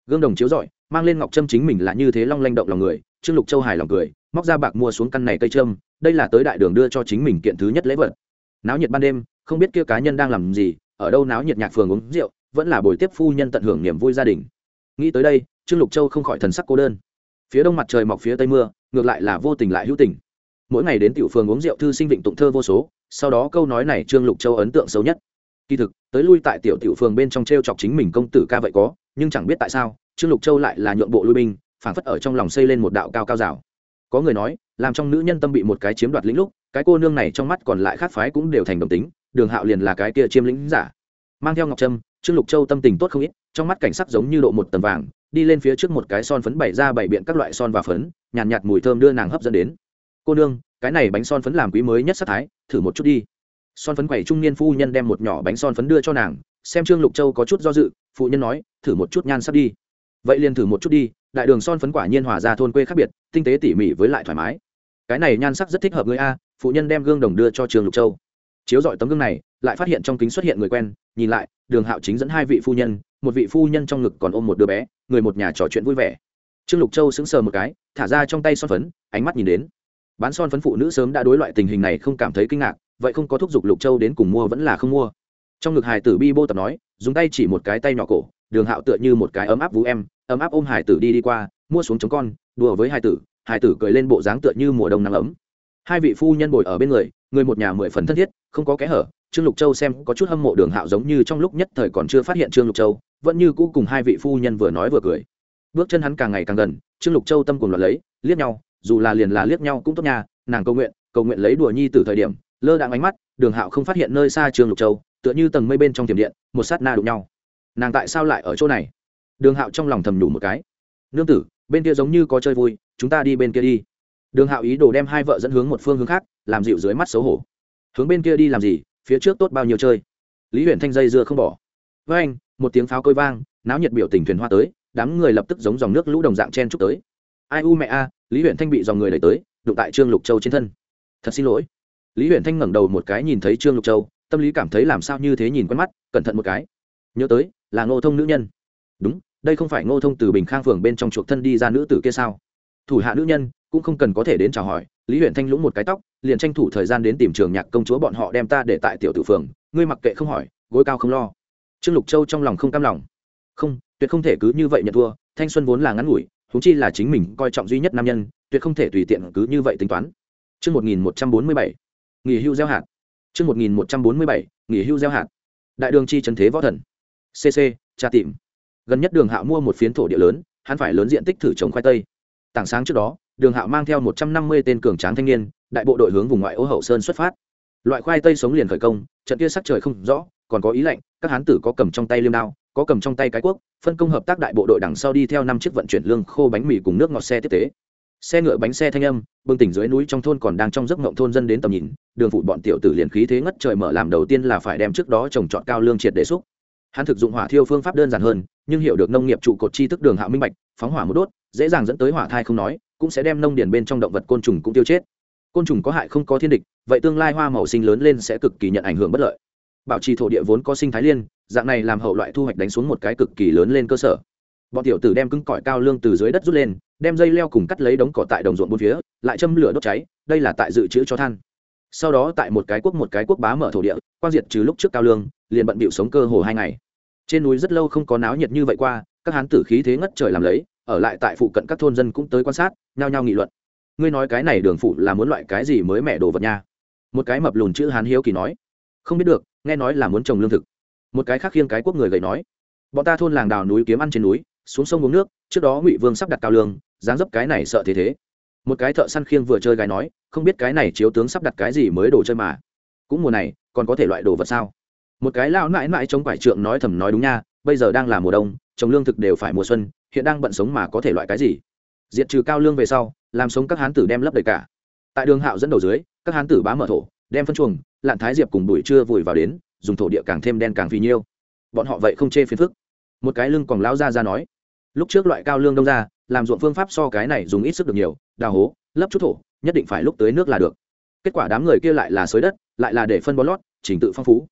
Gương đồng chiếu rọi, mang lên ngọc trâm chính mình là như thế long lanh động lòng người, trương lục châu hài lòng cười, móc ra bạc mua xuống căn này cây trâm đây là tới đại đường đưa cho chính mình kiện thứ nhất lễ vật. Náo nhiệt ban đêm, không biết kia cá nhân đang làm gì, ở đâu náo nhiệt nhạc phường uống rượu, vẫn là buổi tiếp phu nhân tận hưởng niềm vui gia đình. Nghĩ tới đây, trương lục châu không khỏi thần sắc cô đơn. Phía đông mặt trời mọc phía tây mưa, ngược lại là vô tình lại hữu tình. Mỗi ngày đến tiểu phường uống rượu thư sinh vịnh tụng thơ vô số sau đó câu nói này trương lục châu ấn tượng xấu nhất. Kỳ thực tới lui tại tiểu tiểu phường bên trong t r e o chọc chính mình công tử ca vậy có nhưng chẳng biết tại sao trương lục châu lại là nhượng bộ lui binh phảng phất ở trong lòng xây lên một đạo cao cao rào. Có người nói làm trong nữ nhân tâm bị một cái chiếm đoạt lĩnh lúc cái cô nương này trong mắt còn lại khác phái cũng đều thành đồng tính đường hạo liền là cái kia chiêm lĩnh giả. Mang theo ngọc trâm trương lục châu tâm tình tốt không ít trong mắt cảnh sắc giống như độ một tầm vàng đi lên phía trước một cái son phấn bày ra bày biện các loại son và phấn nhàn nhạt, nhạt mùi thơm đưa nàng hấp dẫn đến. Cô nương cái này bánh son phấn làm quý mới nhất sắc thái, thử một chút đi. Son phấn quẩy trung niên phu nhân đem một nhỏ bánh son phấn đưa cho nàng, xem trương lục châu có chút do dự, phụ nhân nói, thử một chút nhan sắc đi. Vậy liền thử một chút đi, đại đường son phấn quả nhiên hòa ra thôn quê khác biệt, tinh tế tỉ mỉ với lại thoải mái. Cái này nhan sắc rất thích hợp người a, phụ nhân đem gương đồng đưa cho trương lục châu. Chiếu dọi tấm gương này, lại phát hiện trong kính xuất hiện người quen, nhìn lại, đường hạo chính dẫn hai vị phu nhân, một vị phu nhân trong ngực còn ôm một đứa bé, người một nhà trò chuyện vui vẻ. Trương lục châu sững sờ một cái, thả ra trong tay son phấn, ánh mắt nhìn đến bán son phấn phụ nữ sớm đã đối loại tình hình này không cảm thấy kinh ngạc, vậy không có thúc giục lục châu đến cùng mua vẫn là không mua. Trong ngực hải tử bi bô tập nói, dùng tay chỉ một cái tay nhỏ cổ, đường hạo tựa như một cái ấm áp vũ em, ấm áp ôm hải tử đi đi qua, mua xuống chống con, đùa với hải tử hải tử cười lên bộ dáng tựa như mùa đông nắng ấm. Hai vị phu nhân bồi ở bên người người một nhà mười phần thân thiết, không có kẽ hở, trương lục châu xem có chút hâm mộ đường hạo giống như trong lúc nhất thời còn chưa phát hiện trương lục châu, vẫn như cũ cùng hai vị phu nhân vừa nói vừa cười. Bước chân hắn càng ngày càng gần, trương lục châu tâm cùng loạt lấy, liếc nhau dù là liền là liếc nhau cũng tốt nha, nàng cầu nguyện cầu nguyện lấy đùa nhi từ thời điểm, lơ đạn ánh mắt, đường hạo không phát hiện nơi xa trường lục châu, tựa như tầng mây bên trong tiềm điện, một sát na đụng nhau. Nàng tại sao lại ở chỗ này? Đường hạo trong lòng thầm nhủ một cái. Nương tử, bên kia giống như có chơi vui, chúng ta đi bên kia đi. Đường hạo ý đồ đem hai vợ dẫn hướng một phương hướng khác, làm dịu dưới mắt xấu hổ. Hướng bên kia đi làm gì, phía trước tốt bao nhiêu chơi? Lý huyện thanh dây dưa không bỏ. Với anh, một tiếng pháo côi vang, náo nhiệt biểu tình thuyền hoa tới, đám người lập tức giống dòng nước lũ đồng dạng chen trúc tới. Ai u mẹ a lý huyện thanh bị dòng người đẩy tới, đụng tại trương lục châu trên thân. Thật xin lỗi. Lý huyện thanh ngẩng đầu một cái nhìn thấy trương lục châu, tâm lý cảm thấy làm sao như thế nhìn quen mắt, cẩn thận một cái. Nhớ tới, là ngô thông nữ nhân. Đúng, đây không phải ngô thông từ bình khang phường bên trong chuộc thân đi ra nữ tử kia sao? Thủ hạ nữ nhân, cũng không cần có thể đến chào hỏi, lý huyện thanh lũng một cái tóc, liền tranh thủ thời gian đến tìm trường nhạc công chúa bọn họ đem ta để tại tiểu tử phường, ngươi mặc kệ không hỏi, gối cao không lo. Trương lục châu trong lòng không cam lòng. Không, tuyệt không thể cứ như vậy nhận thua, thanh xuân vốn là ngắn ngủi thú chi là chính mình coi trọng duy nhất nam nhân tuyệt không thể tùy tiện cứ như vậy tính toán Chương 1147, nghỉ hưu gieo hạt. Chương 1147, nghỉ hưu gieo hạt. Đại đường chi trấn thế võ thần. CC, cha tìm. Gần nhất Đường Hạo mua một phiến thổ địa lớn, hắn phải lớn diện tích thử trồng khoai tây. Tảng sáng trước đó, Đường Hạo mang theo 150 tên cường tráng thanh niên, đại bộ đội hướng vùng ngoại ô hậu sơn xuất phát. Loại khoai tây sống liền khởi công, trận kia sắc trời không rõ, còn có ý lệnh, các hán tử có cầm trong tay liêm đao, có cầm trong tay cái cuốc, phân công hợp tác đại bộ đội đằng sau đi theo năm chiếc vận chuyển lương khô bánh mì cùng nước ngọt xe tiếp tế. Xe ngựa bánh xe thanh âm bừng tỉnh dưới núi trong thôn còn đang trong giấc ngộng thôn dân đến tầm nhìn đường phụ bọn tiểu tử liền khí thế ngất trời mở làm đầu tiên là phải đem trước đó trồng trọt cao lương triệt để xúc. Hắn thực dụng hỏa thiêu phương pháp đơn giản hơn nhưng hiểu được nông nghiệp trụ cột tri thức đường hạ minh bạch phóng hỏa một đốt dễ dàng dẫn tới hỏa thai không nói cũng sẽ đem nông điền bên trong động vật côn trùng cũng tiêu chết. Côn trùng có hại không có thiên địch vậy tương lai hoa màu sinh lớn lên sẽ cực kỳ nhận ảnh hưởng bất lợi bảo trì thổ địa vốn có sinh thái liên, dạng này làm hậu loại thu hoạch đánh xuống một cái cực kỳ lớn lên cơ sở. Bọn tiểu tử đem cứng cỏi cao lương từ dưới đất rút lên, đem dây leo cùng cắt lấy đống cỏ tại đồng ruộng bốn phía, lại châm lửa đốt cháy, đây là tại dự trữ cho than. Sau đó tại một cái quốc một cái quốc bá mở thổ địa quan diệt trừ lúc trước cao lương, liền bận bịu sống cơ hồ hai ngày. Trên núi rất lâu không có náo nhiệt như vậy qua, các hán tử khí thế ngất trời làm lấy, ở lại tại phụ cận các thôn dân cũng tới quan sát, nhao nhao nghị luận. Ngươi nói cái này đường phụ là muốn loại cái gì mới mẹ đồ vật nha? Một cái mập lùn chữ hán hiếu kỳ nói. Không biết được nghe nói là muốn trồng lương thực. Một cái khác khiêng cái quốc người gầy nói, bọn ta thôn làng đào núi kiếm ăn trên núi, xuống sông uống nước, trước đó ngụy vương sắp đặt cao lương, dáng dấp cái này sợ thế thế. Một cái thợ săn khiêng vừa chơi gái nói, không biết cái này chiếu tướng sắp đặt cái gì mới đồ chơi mà. Cũng mùa này, còn có thể loại đồ vật sao? Một cái lão mãi mãi chống quải trượng nói thầm nói đúng nha, bây giờ đang là mùa đông, trồng lương thực đều phải mùa xuân, hiện đang bận sống mà có thể loại cái gì? Diệt trừ cao lương về sau, làm sống các hán tử đem lấp đầy cả. Tại đường hạo dẫn đầu dưới, các hán tử bá mở thổ đem phân chuồng, lạn thái diệp cùng đuổi trưa vùi vào đến, dùng thổ địa càng thêm đen càng phì nhiêu. Bọn họ vậy không chê phiền phức. Một cái lưng còn lao ra ra nói, lúc trước loại cao lương đông ra, làm ruộng phương pháp so cái này dùng ít sức được nhiều, đào hố, lấp chút thổ, nhất định phải lúc tới nước là được. Kết quả đám người kia lại là xới đất, lại là để phân bón lót, trình tự phong phú.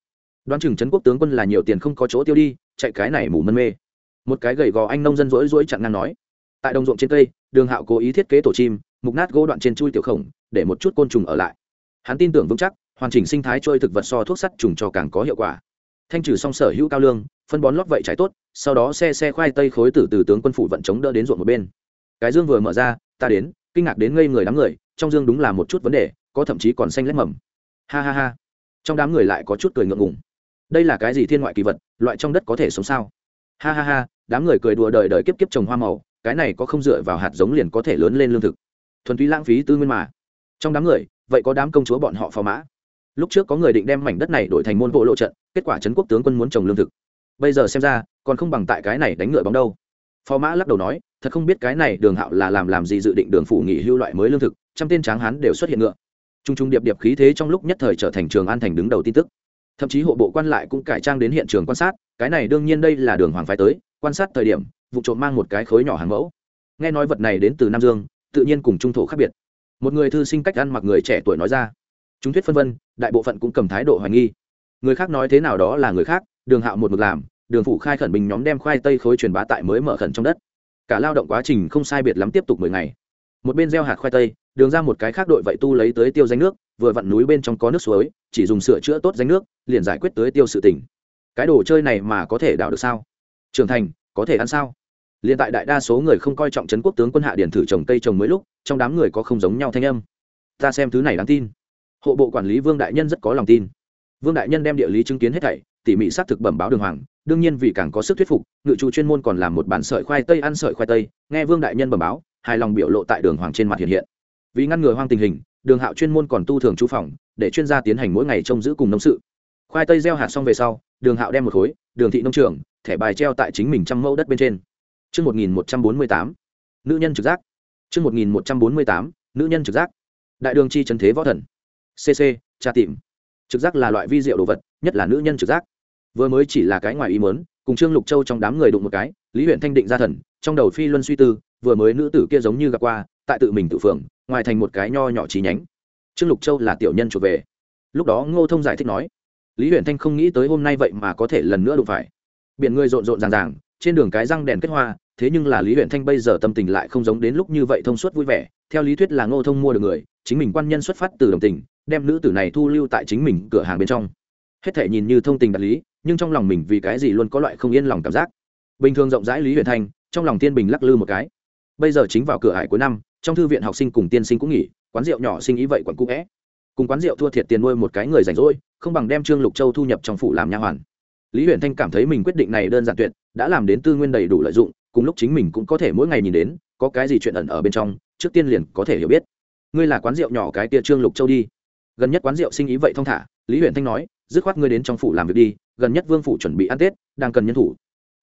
Đoán chừng trấn quốc tướng quân là nhiều tiền không có chỗ tiêu đi, chạy cái này mù mân mê. Một cái gầy gò anh nông dân rỗi rỗi chặn ngang nói, tại đồng ruộng trên cây, đường hạo cố ý thiết kế tổ chim, mục nát gỗ đoạn trên chui tiểu khổng, để một chút côn trùng ở lại hắn tin tưởng vững chắc, hoàn chỉnh sinh thái trôi thực vật so thuốc sắt trùng cho càng có hiệu quả. Thanh trừ xong sở hữu cao lương, phân bón lót vậy trái tốt, sau đó xe xe khoai tây khối tử từ tướng quân phủ vận chống đỡ đến ruộng một bên. Cái dương vừa mở ra, ta đến, kinh ngạc đến ngây người đám người, trong dương đúng là một chút vấn đề, có thậm chí còn xanh lét mầm. Ha ha ha. Trong đám người lại có chút cười ngượng ngùng. Đây là cái gì thiên ngoại kỳ vật, loại trong đất có thể sống sao? Ha ha ha, đám người cười đùa đời đời kiếp kiếp trồng hoa màu, cái này có không dựa vào hạt giống liền có thể lớn lên lương thực. Thuần túy lãng phí tư nguyên mà. Trong đám người vậy có đám công chúa bọn họ phò mã. Lúc trước có người định đem mảnh đất này đổi thành môn bộ lộ trận, kết quả trấn quốc tướng quân muốn trồng lương thực. Bây giờ xem ra, còn không bằng tại cái này đánh ngựa bóng đâu. Phò mã lắc đầu nói, thật không biết cái này đường hạo là làm làm gì dự định đường phủ nghỉ hưu loại mới lương thực, trăm tên tráng hán đều xuất hiện ngựa. Trung trung điệp điệp khí thế trong lúc nhất thời trở thành trường an thành đứng đầu tin tức. Thậm chí hộ bộ quan lại cũng cải trang đến hiện trường quan sát, cái này đương nhiên đây là đường hoàng phái tới, quan sát thời điểm, vụ trộm mang một cái khối nhỏ hàng mẫu. Nghe nói vật này đến từ nam dương, tự nhiên cùng trung thổ khác biệt một người thư sinh cách ăn mặc người trẻ tuổi nói ra. Chúng thuyết phân vân, đại bộ phận cũng cầm thái độ hoài nghi. Người khác nói thế nào đó là người khác, đường hạo một mực làm, đường phủ khai khẩn bình nhóm đem khoai tây khối truyền bá tại mới mở khẩn trong đất. Cả lao động quá trình không sai biệt lắm tiếp tục mười ngày. Một bên gieo hạt khoai tây, đường ra một cái khác đội vậy tu lấy tới tiêu danh nước, vừa vặn núi bên trong có nước suối, chỉ dùng sửa chữa tốt danh nước, liền giải quyết tới tiêu sự tỉnh cái đồ chơi này mà có thể đảo được sao? Trưởng thành, có thể ăn sao? Liền tại đại đa số người không coi trọng trấn quốc tướng quân hạ điển thử trồng cây trồng mới lúc trong đám người có không giống nhau thanh âm. Ta xem thứ này đáng tin. Hộ bộ quản lý vương đại nhân rất có lòng tin. Vương đại nhân đem địa lý chứng kiến hết thảy tỉ mỉ xác thực bẩm báo đường hoàng đương nhiên vì càng có sức thuyết phục ngự chủ chuyên môn còn làm một bản sợi khoai tây ăn sợi khoai tây nghe vương đại nhân bẩm báo hài lòng biểu lộ tại đường hoàng trên mặt hiện hiện. Vì ngăn ngừa hoang tình hình đường hạo chuyên môn còn tu thường chú phòng để chuyên gia tiến hành mỗi ngày trông giữ cùng nông sự. Khoai tây gieo hạt xong về sau đường hạo đem một khối đường thị nông trường thẻ bài treo tại chính mình trăm mẫu đất bên trên. Trước 1148, nữ nhân trực giác. Trước 1148, nữ nhân trực giác. Đại đường chi trần thế võ thần. CC, tra tìm. Trực giác là loại vi diệu đồ vật, nhất là nữ nhân trực giác. Vừa mới chỉ là cái ngoài ý muốn, cùng Trương Lục Châu trong đám người đụng một cái, Lý Huyện Thanh định ra thần, trong đầu phi luân suy tư, vừa mới nữ tử kia giống như gặp qua, tại tự mình tự phường, ngoài thành một cái nho nhỏ trí nhánh. Trương Lục Châu là tiểu nhân chuột về. Lúc đó Ngô Thông giải thích nói, Lý Huyền Thanh không nghĩ tới hôm nay vậy mà có thể lần nữa đụng phải. Biển người rộn rộn ràng ràng, trên đường cái răng đèn kết hoa, thế nhưng là lý huyện thanh bây giờ tâm tình lại không giống đến lúc như vậy thông suốt vui vẻ. Theo lý thuyết là ngô thông mua được người chính mình quan nhân xuất phát từ đồng tình đem nữ tử này thu lưu tại chính mình cửa hàng bên trong. Hết thể nhìn như thông tình đạt lý nhưng trong lòng mình vì cái gì luôn có loại không yên lòng cảm giác. Bình thường rộng rãi lý huyện thanh trong lòng tiên bình lắc lư một cái. Bây giờ chính vào cửa hải cuối năm trong thư viện học sinh cùng tiên sinh cũng nghỉ quán rượu nhỏ sinh ý vậy quận cũ vẽ cùng quán rượu thua thiệt tiền nuôi một cái người rảnh rỗi không bằng đem trương lục châu thu nhập trong phủ làm nha hoàn lý huyện thanh cảm thấy mình quyết định này đơn giản tuyệt, đã làm đến tư nguyên đầy đủ lợi dụng, cùng lúc chính mình cũng có thể mỗi ngày nhìn đến, có cái gì chuyện ẩn ở bên trong, trước tiên liền có thể hiểu biết. Ngươi là quán rượu nhỏ cái tia trương lục châu đi. Gần nhất quán rượu sinh ý vậy thong thả, lý huyện thanh nói, dứt khoát ngươi đến trong phủ làm việc đi, gần nhất vương phủ chuẩn bị ăn tết, đang cần nhân thủ.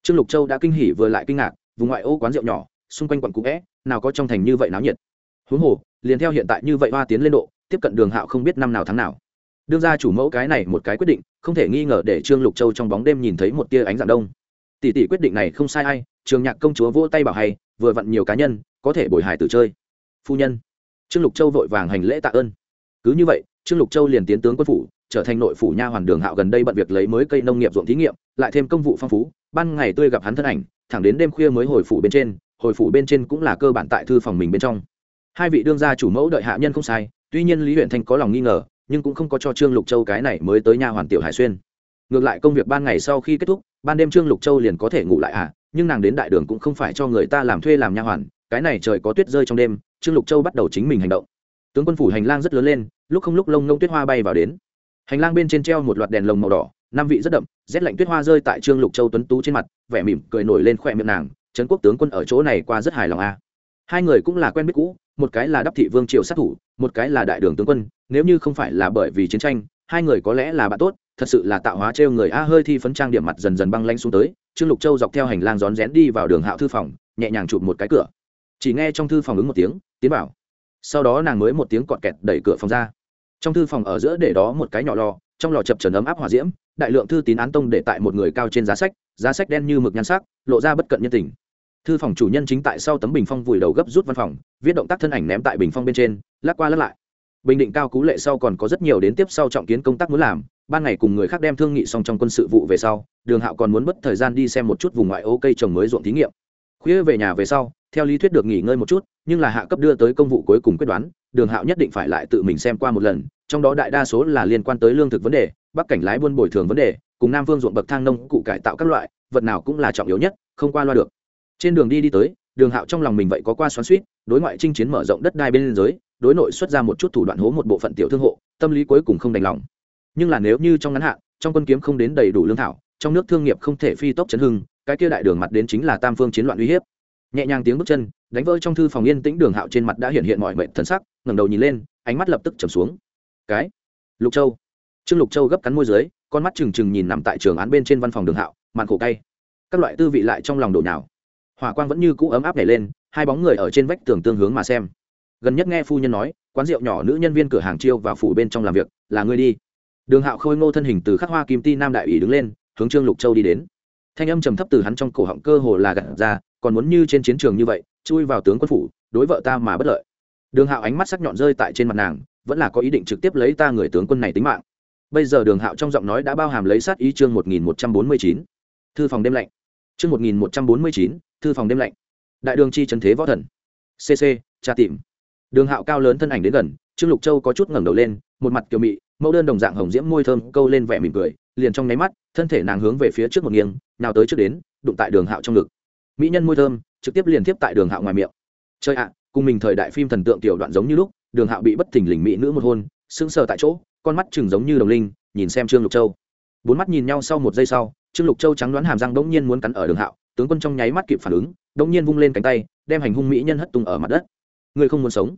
Trương lục châu đã kinh hỉ vừa lại kinh ngạc, vùng ngoại ô quán rượu nhỏ, xung quanh quận cũ vẽ nào có trong thành như vậy náo nhiệt. Huống hồ, liền theo hiện tại như vậy hoa tiến lên độ, tiếp cận đường hạo không biết năm nào tháng nào đương ra chủ mẫu cái này một cái quyết định, không thể nghi ngờ để trương lục châu trong bóng đêm nhìn thấy một tia ánh dạng đông. Tỷ tỷ quyết định này không sai ai, trường nhạc công chúa vỗ tay bảo hay, vừa vặn nhiều cá nhân, có thể bồi hài tử chơi. Phu nhân. Trương lục châu vội vàng hành lễ tạ ơn. Cứ như vậy, trương lục châu liền tiến tướng quân phủ, trở thành nội phủ nha hoàn đường hạo gần đây bận việc lấy mới cây nông nghiệp ruộng thí nghiệm, lại thêm công vụ phong phú, ban ngày tươi gặp hắn thân ảnh, thẳng đến đêm khuya mới hồi phủ bên trên, hồi phủ bên trên cũng là cơ bản tại thư phòng mình bên trong. Hai vị đương gia chủ mẫu đợi hạ nhân không sai, tuy nhiên lý huyện thanh có lòng nghi ngờ nhưng cũng không có cho trương lục châu cái này mới tới nha hoàn tiểu hải xuyên. Ngược lại công việc ban ngày sau khi kết thúc, ban đêm trương lục châu liền có thể ngủ lại à nhưng nàng đến đại đường cũng không phải cho người ta làm thuê làm nha hoàn, cái này trời có tuyết rơi trong đêm, trương lục châu bắt đầu chính mình hành động. Tướng quân phủ hành lang rất lớn lên, lúc không lúc lông nông tuyết hoa bay vào đến. Hành lang bên trên treo một loạt đèn lồng màu đỏ, năm vị rất đậm, rét lạnh tuyết hoa rơi tại trương lục châu tuấn tú trên mặt, vẻ mỉm cười nổi lên khỏe miệng nàng, trấn quốc tướng quân ở chỗ này qua rất hài lòng a à hai người cũng là quen biết cũ, một cái là đắp thị vương triều sát thủ, một cái là đại đường tướng quân, nếu như không phải là bởi vì chiến tranh, hai người có lẽ là bạn tốt, thật sự là tạo hóa trêu người a hơi thi phấn trang điểm mặt dần dần băng lanh xuống tới, trương lục châu dọc theo hành lang rón rén đi vào đường hạo thư phòng, nhẹ nhàng chụp một cái cửa. Chỉ nghe trong thư phòng ứng một tiếng, tiến bảo sau đó nàng mới một tiếng cọt kẹt đẩy cửa phòng ra. Trong thư phòng ở giữa để đó một cái nhỏ lò, trong lò chập trần ấm áp hòa diễm, đại lượng thư tín án tông để tại một người cao trên giá sách giá sách đen như mực nhan sắc, lộ ra bất cận nhân tình thư phòng chủ nhân chính tại sau tấm bình phong vùi đầu gấp rút văn phòng, viết động tác thân ảnh ném tại bình phong bên trên, lắc qua lắc lại. Bình định cao cú lệ sau còn có rất nhiều đến tiếp sau trọng kiến công tác muốn làm, ban ngày cùng người khác đem thương nghị xong trong quân sự vụ về sau, đường hạo còn muốn mất thời gian đi xem một chút vùng ngoại ô cây trồng mới ruộng thí nghiệm. Khuya về nhà về sau, theo lý thuyết được nghỉ ngơi một chút, nhưng là hạ cấp đưa tới công vụ cuối cùng quyết đoán, đường hạo nhất định phải lại tự mình xem qua một lần, trong đó đại đa số là liên quan tới lương thực vấn đề, bắc cảnh lái buôn bồi thường vấn đề, cùng nam vương ruộng bậc thang nông cụ cải tạo các loại, vật nào cũng là trọng yếu nhất, không qua loa được trên đường đi đi tới, đường hạo trong lòng mình vậy có qua xoắn suýt đối ngoại chinh chiến mở rộng đất đai bên liên giới, đối nội xuất ra một chút thủ đoạn hố một bộ phận tiểu thương hộ, tâm lý cuối cùng không đành lòng. Nhưng là nếu như trong ngắn hạn, trong quân kiếm không đến đầy đủ lương thảo, trong nước thương nghiệp không thể phi tốc chấn hưng, cái kia đại đường mặt đến chính là tam phương chiến loạn uy hiếp. Nhẹ nhàng tiếng bước chân, đánh vỡ trong thư phòng yên tĩnh đường hạo trên mặt đã hiện hiện mọi mệnh thần sắc, ngẩng đầu nhìn lên, ánh mắt lập tức trầm xuống. Cái? Lục châu. Trương lục châu gấp cắn môi dưới, con mắt trừng trừng nhìn nằm tại trường án bên trên văn phòng đường hạo, mạn khổ cay. Các loại tư vị lại trong lòng đổ nào hỏa quang vẫn như cũ ấm áp nhảy lên, hai bóng người ở trên vách tường tương hướng mà xem. Gần nhất nghe phu nhân nói, quán rượu nhỏ nữ nhân viên cửa hàng chiêu vào phủ bên trong làm việc, là ngươi đi. Đường hạo khôi ngô thân hình từ khắc hoa kim ti nam đại ủy đứng lên, hướng trương lục châu đi đến. Thanh âm trầm thấp từ hắn trong cổ họng cơ hồ là gặt ra, còn muốn như trên chiến trường như vậy, chui vào tướng quân phủ, đối vợ ta mà bất lợi. Đường hạo ánh mắt sắc nhọn rơi tại trên mặt nàng, vẫn là có ý định trực tiếp lấy ta người tướng quân này tính mạng. Bây giờ đường hạo trong giọng nói đã bao hàm lấy sát ý chương một nghìn một trăm bốn mươi chín. Thư phòng đêm lạnh. Chương một nghìn một trăm bốn mươi chín thư phòng đêm lạnh. Đại đường chi trần thế võ thần. Cc tra tìm. Đường hạo cao lớn thân ảnh đến gần, trương lục châu có chút ngẩng đầu lên, một mặt kiều mị, mẫu đơn đồng dạng hồng diễm môi thơm, câu lên vẻ mỉm cười, liền trong nháy mắt, thân thể nàng hướng về phía trước một nghiêng, nào tới trước đến, đụng tại đường hạo trong ngực. Mỹ nhân môi thơm, trực tiếp liền tiếp tại đường hạo ngoài miệng. Chơi ạ, cùng mình thời đại phim thần tượng tiểu đoạn giống như lúc, đường hạo bị bất thình lình mỹ nữ một hôn, sững sờ tại chỗ, con mắt chừng giống như đồng linh, nhìn xem trương lục châu. Bốn mắt nhìn nhau sau một giây sau, trương lục châu trắng đoán hàm răng bỗng nhiên muốn cắn ở đường hạo tướng quân trong nháy mắt kịp phản ứng đông nhiên vung lên cánh tay, đem hành hung mỹ nhân hất tung ở mặt đất. Người không muốn sống.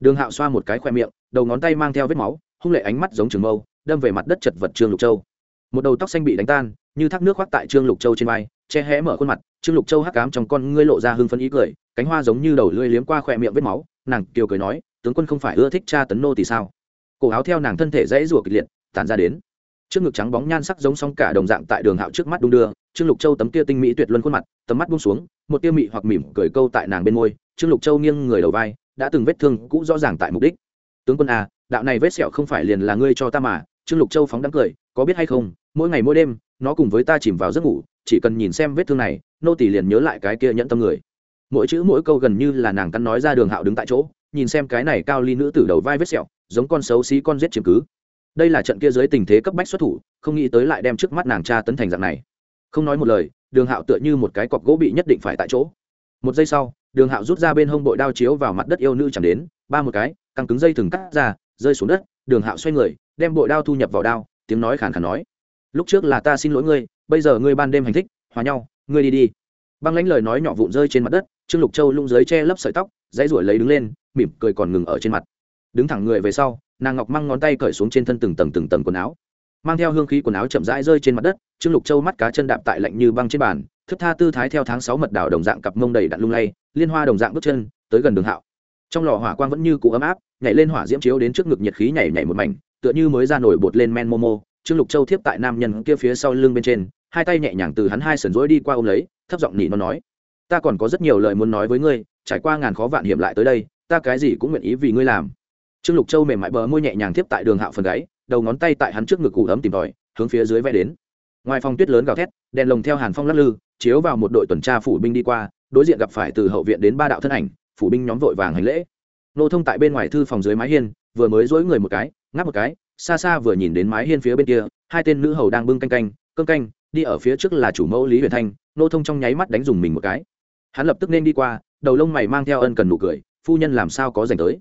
Đường hạo xoa một cái khoe miệng, đầu ngón tay mang theo vết máu, hung lệ ánh mắt giống trường mâu, đâm về mặt đất chật vật trương lục châu. Một đầu tóc xanh bị đánh tan, như thác nước khoác tại trương lục châu trên vai, che hé mở khuôn mặt, trương lục châu hắc cám trong con ngươi lộ ra hưng phấn ý cười, cánh hoa giống như đầu lưỡi liếm qua khoe miệng vết máu, nàng kiều cười nói, tướng quân không phải ưa thích cha tấn nô thì sao? Cổ áo theo nàng thân thể dãy rủa kịch liệt, tản ra đến. Trước ngực trắng bóng nhan sắc giống song cả đồng dạng tại đường hạo trước mắt đung đưa trương lục châu tấm kia tinh mỹ tuyệt luân khuôn mặt tấm mắt buông xuống, một tia mị hoặc mỉm cười câu tại nàng bên môi, trương lục châu nghiêng người đầu vai, đã từng vết thương cũ rõ ràng tại mục đích. Tướng quân à đạo này vết sẹo không phải liền là ngươi cho ta mà. Trương lục châu phóng đắng cười, có biết hay không, mỗi ngày mỗi đêm, nó cùng với ta chìm vào giấc ngủ, chỉ cần nhìn xem vết thương này, nô tỷ liền nhớ lại cái kia nhẫn tâm người. Mỗi chữ mỗi câu gần như là nàng căn nói ra đường hạo đứng tại chỗ, nhìn xem cái này cao ly nữ từ đầu vai vết sẹo, giống con xấu xí con giết chiếm cứ. Đây là trận kia dưới tình thế cấp bách xuất thủ, không nghĩ tới lại đem trước mắt nàng cha tấn thành dạng này không nói một lời, đường hạo tựa như một cái cọc gỗ bị nhất định phải tại chỗ. Một giây sau, đường hạo rút ra bên hông bội đao chiếu vào mặt đất yêu nữ chẳng đến, ba một cái, căng cứng dây thừng cắt ra, rơi xuống đất, đường hạo xoay người, đem bội đao thu nhập vào đao, tiếng nói khàn khàn nói. Lúc trước là ta xin lỗi ngươi, bây giờ ngươi ban đêm hành thích, hòa nhau, ngươi đi đi. Băng lãnh lời nói nhỏ vụn rơi trên mặt đất, trương lục châu lung dưới che lấp sợi tóc, dãy ruổi lấy đứng lên, mỉm cười còn ngừng ở trên mặt. Đứng thẳng người về sau, nàng ngọc măng ngón tay cởi xuống trên thân từng tầng từng tầng quần áo mang theo hương khí quần áo chậm rãi rơi trên mặt đất, trương lục châu mắt cá chân đạp tại lạnh như băng trên bàn, thức tha tư thái theo tháng sáu mật đảo đồng dạng cặp mông đầy đặn lung lay, liên hoa đồng dạng bước chân, tới gần đường hạo. Trong lò hỏa quang vẫn như cụ ấm áp, nhảy lên hỏa diễm chiếu đến trước ngực nhiệt khí nhảy nhảy một mảnh, tựa như mới ra nổi bột lên men momo trương lục châu thiếp tại nam nhân kia phía sau lưng bên trên, hai tay nhẹ nhàng từ hắn hai sườn rỗi đi qua ôm lấy, thấp giọng nỉ nó nói, ta còn có rất nhiều lời muốn nói với ngươi, trải qua ngàn khó vạn hiểm lại tới đây, ta cái gì cũng nguyện ý vì ngươi làm. Trương lục châu mềm mại bờ môi nhẹ nhàng tiếp tại đường hạo phần gáy đầu ngón tay tại hắn trước ngực cụ ấm tìm tòi, hướng phía dưới vẽ đến. Ngoài phòng tuyết lớn gào thét, đèn lồng theo hàn phong lắc lư, chiếu vào một đội tuần tra phủ binh đi qua, đối diện gặp phải từ hậu viện đến ba đạo thân ảnh, phủ binh nhóm vội vàng hành lễ. Nô thông tại bên ngoài thư phòng dưới mái hiên, vừa mới dối người một cái, ngáp một cái, xa xa vừa nhìn đến mái hiên phía bên kia, hai tên nữ hầu đang bưng canh canh, cơm canh, đi ở phía trước là chủ mẫu lý huyền thanh, nô thông trong nháy mắt đánh dùng mình một cái. Hắn lập tức nên đi qua, đầu lông mày mang theo ân cần nụ cười, phu nhân làm sao có dành tới?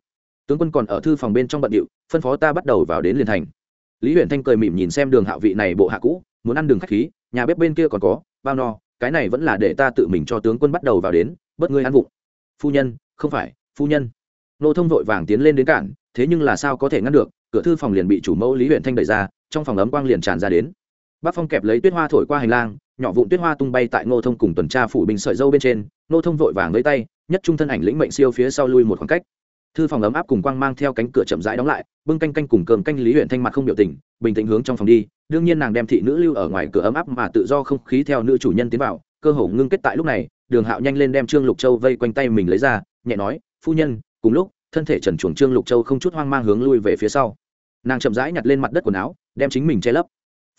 Tướng quân còn ở thư phòng bên trong bận điệu, phân phó ta bắt đầu vào đến liền thành lý huyền thanh cười mỉm nhìn xem đường hạ vị này bộ hạ cũ, muốn ăn đường khách khí, nhà bếp bên kia còn có, bao no, cái này vẫn là để ta tự mình cho tướng quân bắt đầu vào đến bất ngươi ăn vụng. Phu nhân, không phải, phu nhân. Nô thông vội vàng tiến lên đến cản, thế nhưng là sao có thể ngăn được, cửa thư phòng liền bị chủ mẫu lý huyện thanh đẩy ra, trong phòng ấm quang liền tràn ra đến. Bác phong kẹp lấy tuyết hoa thổi qua hành lang, nhỏ vụn tuyết hoa tung bay tại ngô thông cùng tuần tra phủ binh sợi dâu bên trên ngô thông vội vàng lấy tay, nhất trung thân ảnh lĩnh mệnh siêu phía sau lui một khoảng cách thư phòng ấm áp cùng quang mang theo cánh cửa chậm rãi đóng lại, bưng canh canh cùng cơm canh lý huyện thanh mặt không biểu tình, bình tĩnh hướng trong phòng đi. Đương nhiên nàng đem thị nữ lưu ở ngoài cửa ấm áp mà tự do không khí theo nữ chủ nhân tiến vào, cơ hồ ngưng kết tại lúc này, đường hạo nhanh lên đem trương lục châu vây quanh tay mình lấy ra, nhẹ nói, phu nhân, cùng lúc, thân thể trần chuồng trương lục châu không chút hoang mang hướng lui về phía sau. Nàng chậm rãi nhặt lên mặt đất quần áo, đem chính mình che lấp.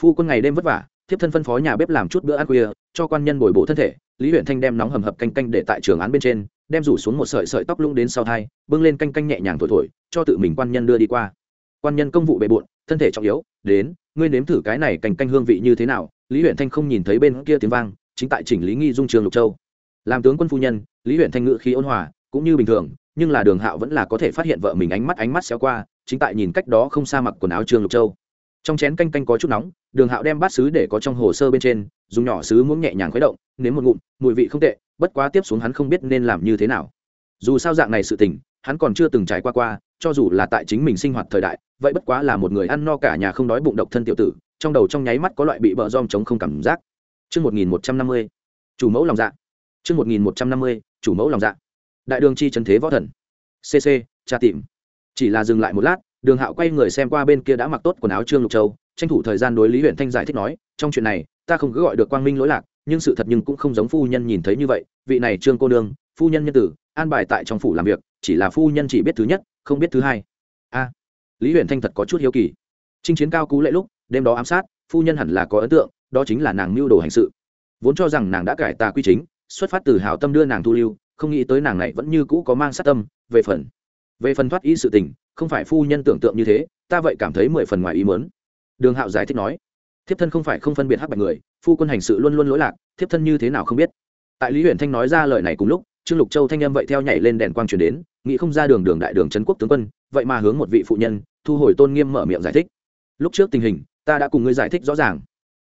Phu quân ngày đêm vất vả, thiếp thân phân phó nhà bếp làm chút bữa ăn khuya, cho quan nhân bồi bổ thân thể. Lý huyện thanh đem nóng hầm hập canh canh để tại trường án bên trên đem rủ xuống một sợi sợi tóc lung đến sau thai, bưng lên canh canh nhẹ nhàng thổi thổi, cho tự mình quan nhân đưa đi qua. Quan nhân công vụ bề bộn, thân thể trọng yếu, đến, ngươi nếm thử cái này canh canh hương vị như thế nào, lý huyện thanh không nhìn thấy bên kia tiếng vang, chính tại chỉnh lý nghi dung trường lục châu. Làm tướng quân phu nhân, lý huyện thanh ngự khí ôn hòa, cũng như bình thường, nhưng là đường hạo vẫn là có thể phát hiện vợ mình ánh mắt ánh mắt xéo qua, chính tại nhìn cách đó không xa mặc quần áo trương lục châu trong chén canh canh có chút nóng đường hạo đem bát xứ để có trong hồ sơ bên trên dùng nhỏ xứ muỗng nhẹ nhàng khuấy động nếm một ngụm mùi vị không tệ bất quá tiếp xuống hắn không biết nên làm như thế nào dù sao dạng này sự tình hắn còn chưa từng trải qua qua cho dù là tại chính mình sinh hoạt thời đại vậy bất quá là một người ăn no cả nhà không đói bụng độc thân tiểu tử trong đầu trong nháy mắt có loại bị bờ dom chống không cảm giác Chương 1150. Chủ mẫu lòng dạ. Chương 1150. Chủ mẫu lòng dạ. Đại đường chi trấn thế võ thần. CC, tra tìm. chỉ là dừng lại một lát đường hạo quay người xem qua bên kia đã mặc tốt quần áo trương lục châu, tranh thủ thời gian đối lý huyện thanh giải thích nói, trong chuyện này, ta không cứ gọi được quang minh lỗi lạc, nhưng sự thật nhưng cũng không giống phu nhân nhìn thấy như vậy, vị này trương cô nương, phu nhân nhân tử, an bài tại trong phủ làm việc, chỉ là phu nhân chỉ biết thứ nhất, không biết thứ hai. A, lý huyện thanh thật có chút hiếu kỳ. Chinh chiến cao cú lệ lúc, đêm đó ám sát, phu nhân hẳn là có ấn tượng, đó chính là nàng mưu đồ hành sự. Vốn cho rằng nàng đã cải tà quy chính, xuất phát từ hảo tâm đưa nàng thu lưu, không nghĩ tới nàng này vẫn như cũ có mang sát tâm, về phần về phần thoát ý sự tình không phải phu nhân tưởng tượng như thế, ta vậy cảm thấy mười phần ngoài ý mớn đường hạo giải thích nói. Thiếp thân không phải không phân biệt hắc bạch người, phu quân hành sự luôn luôn lỗi lạc, thiếp thân như thế nào không biết. Tại lý huyện thanh nói ra lời này cùng lúc, trương lục châu thanh em vậy theo nhảy lên đèn quang truyền đến, nghĩ không ra đường đường đại đường trấn quốc tướng quân, vậy mà hướng một vị phụ nhân, thu hồi tôn nghiêm mở miệng giải thích. Lúc trước tình hình, ta đã cùng ngươi giải thích rõ ràng.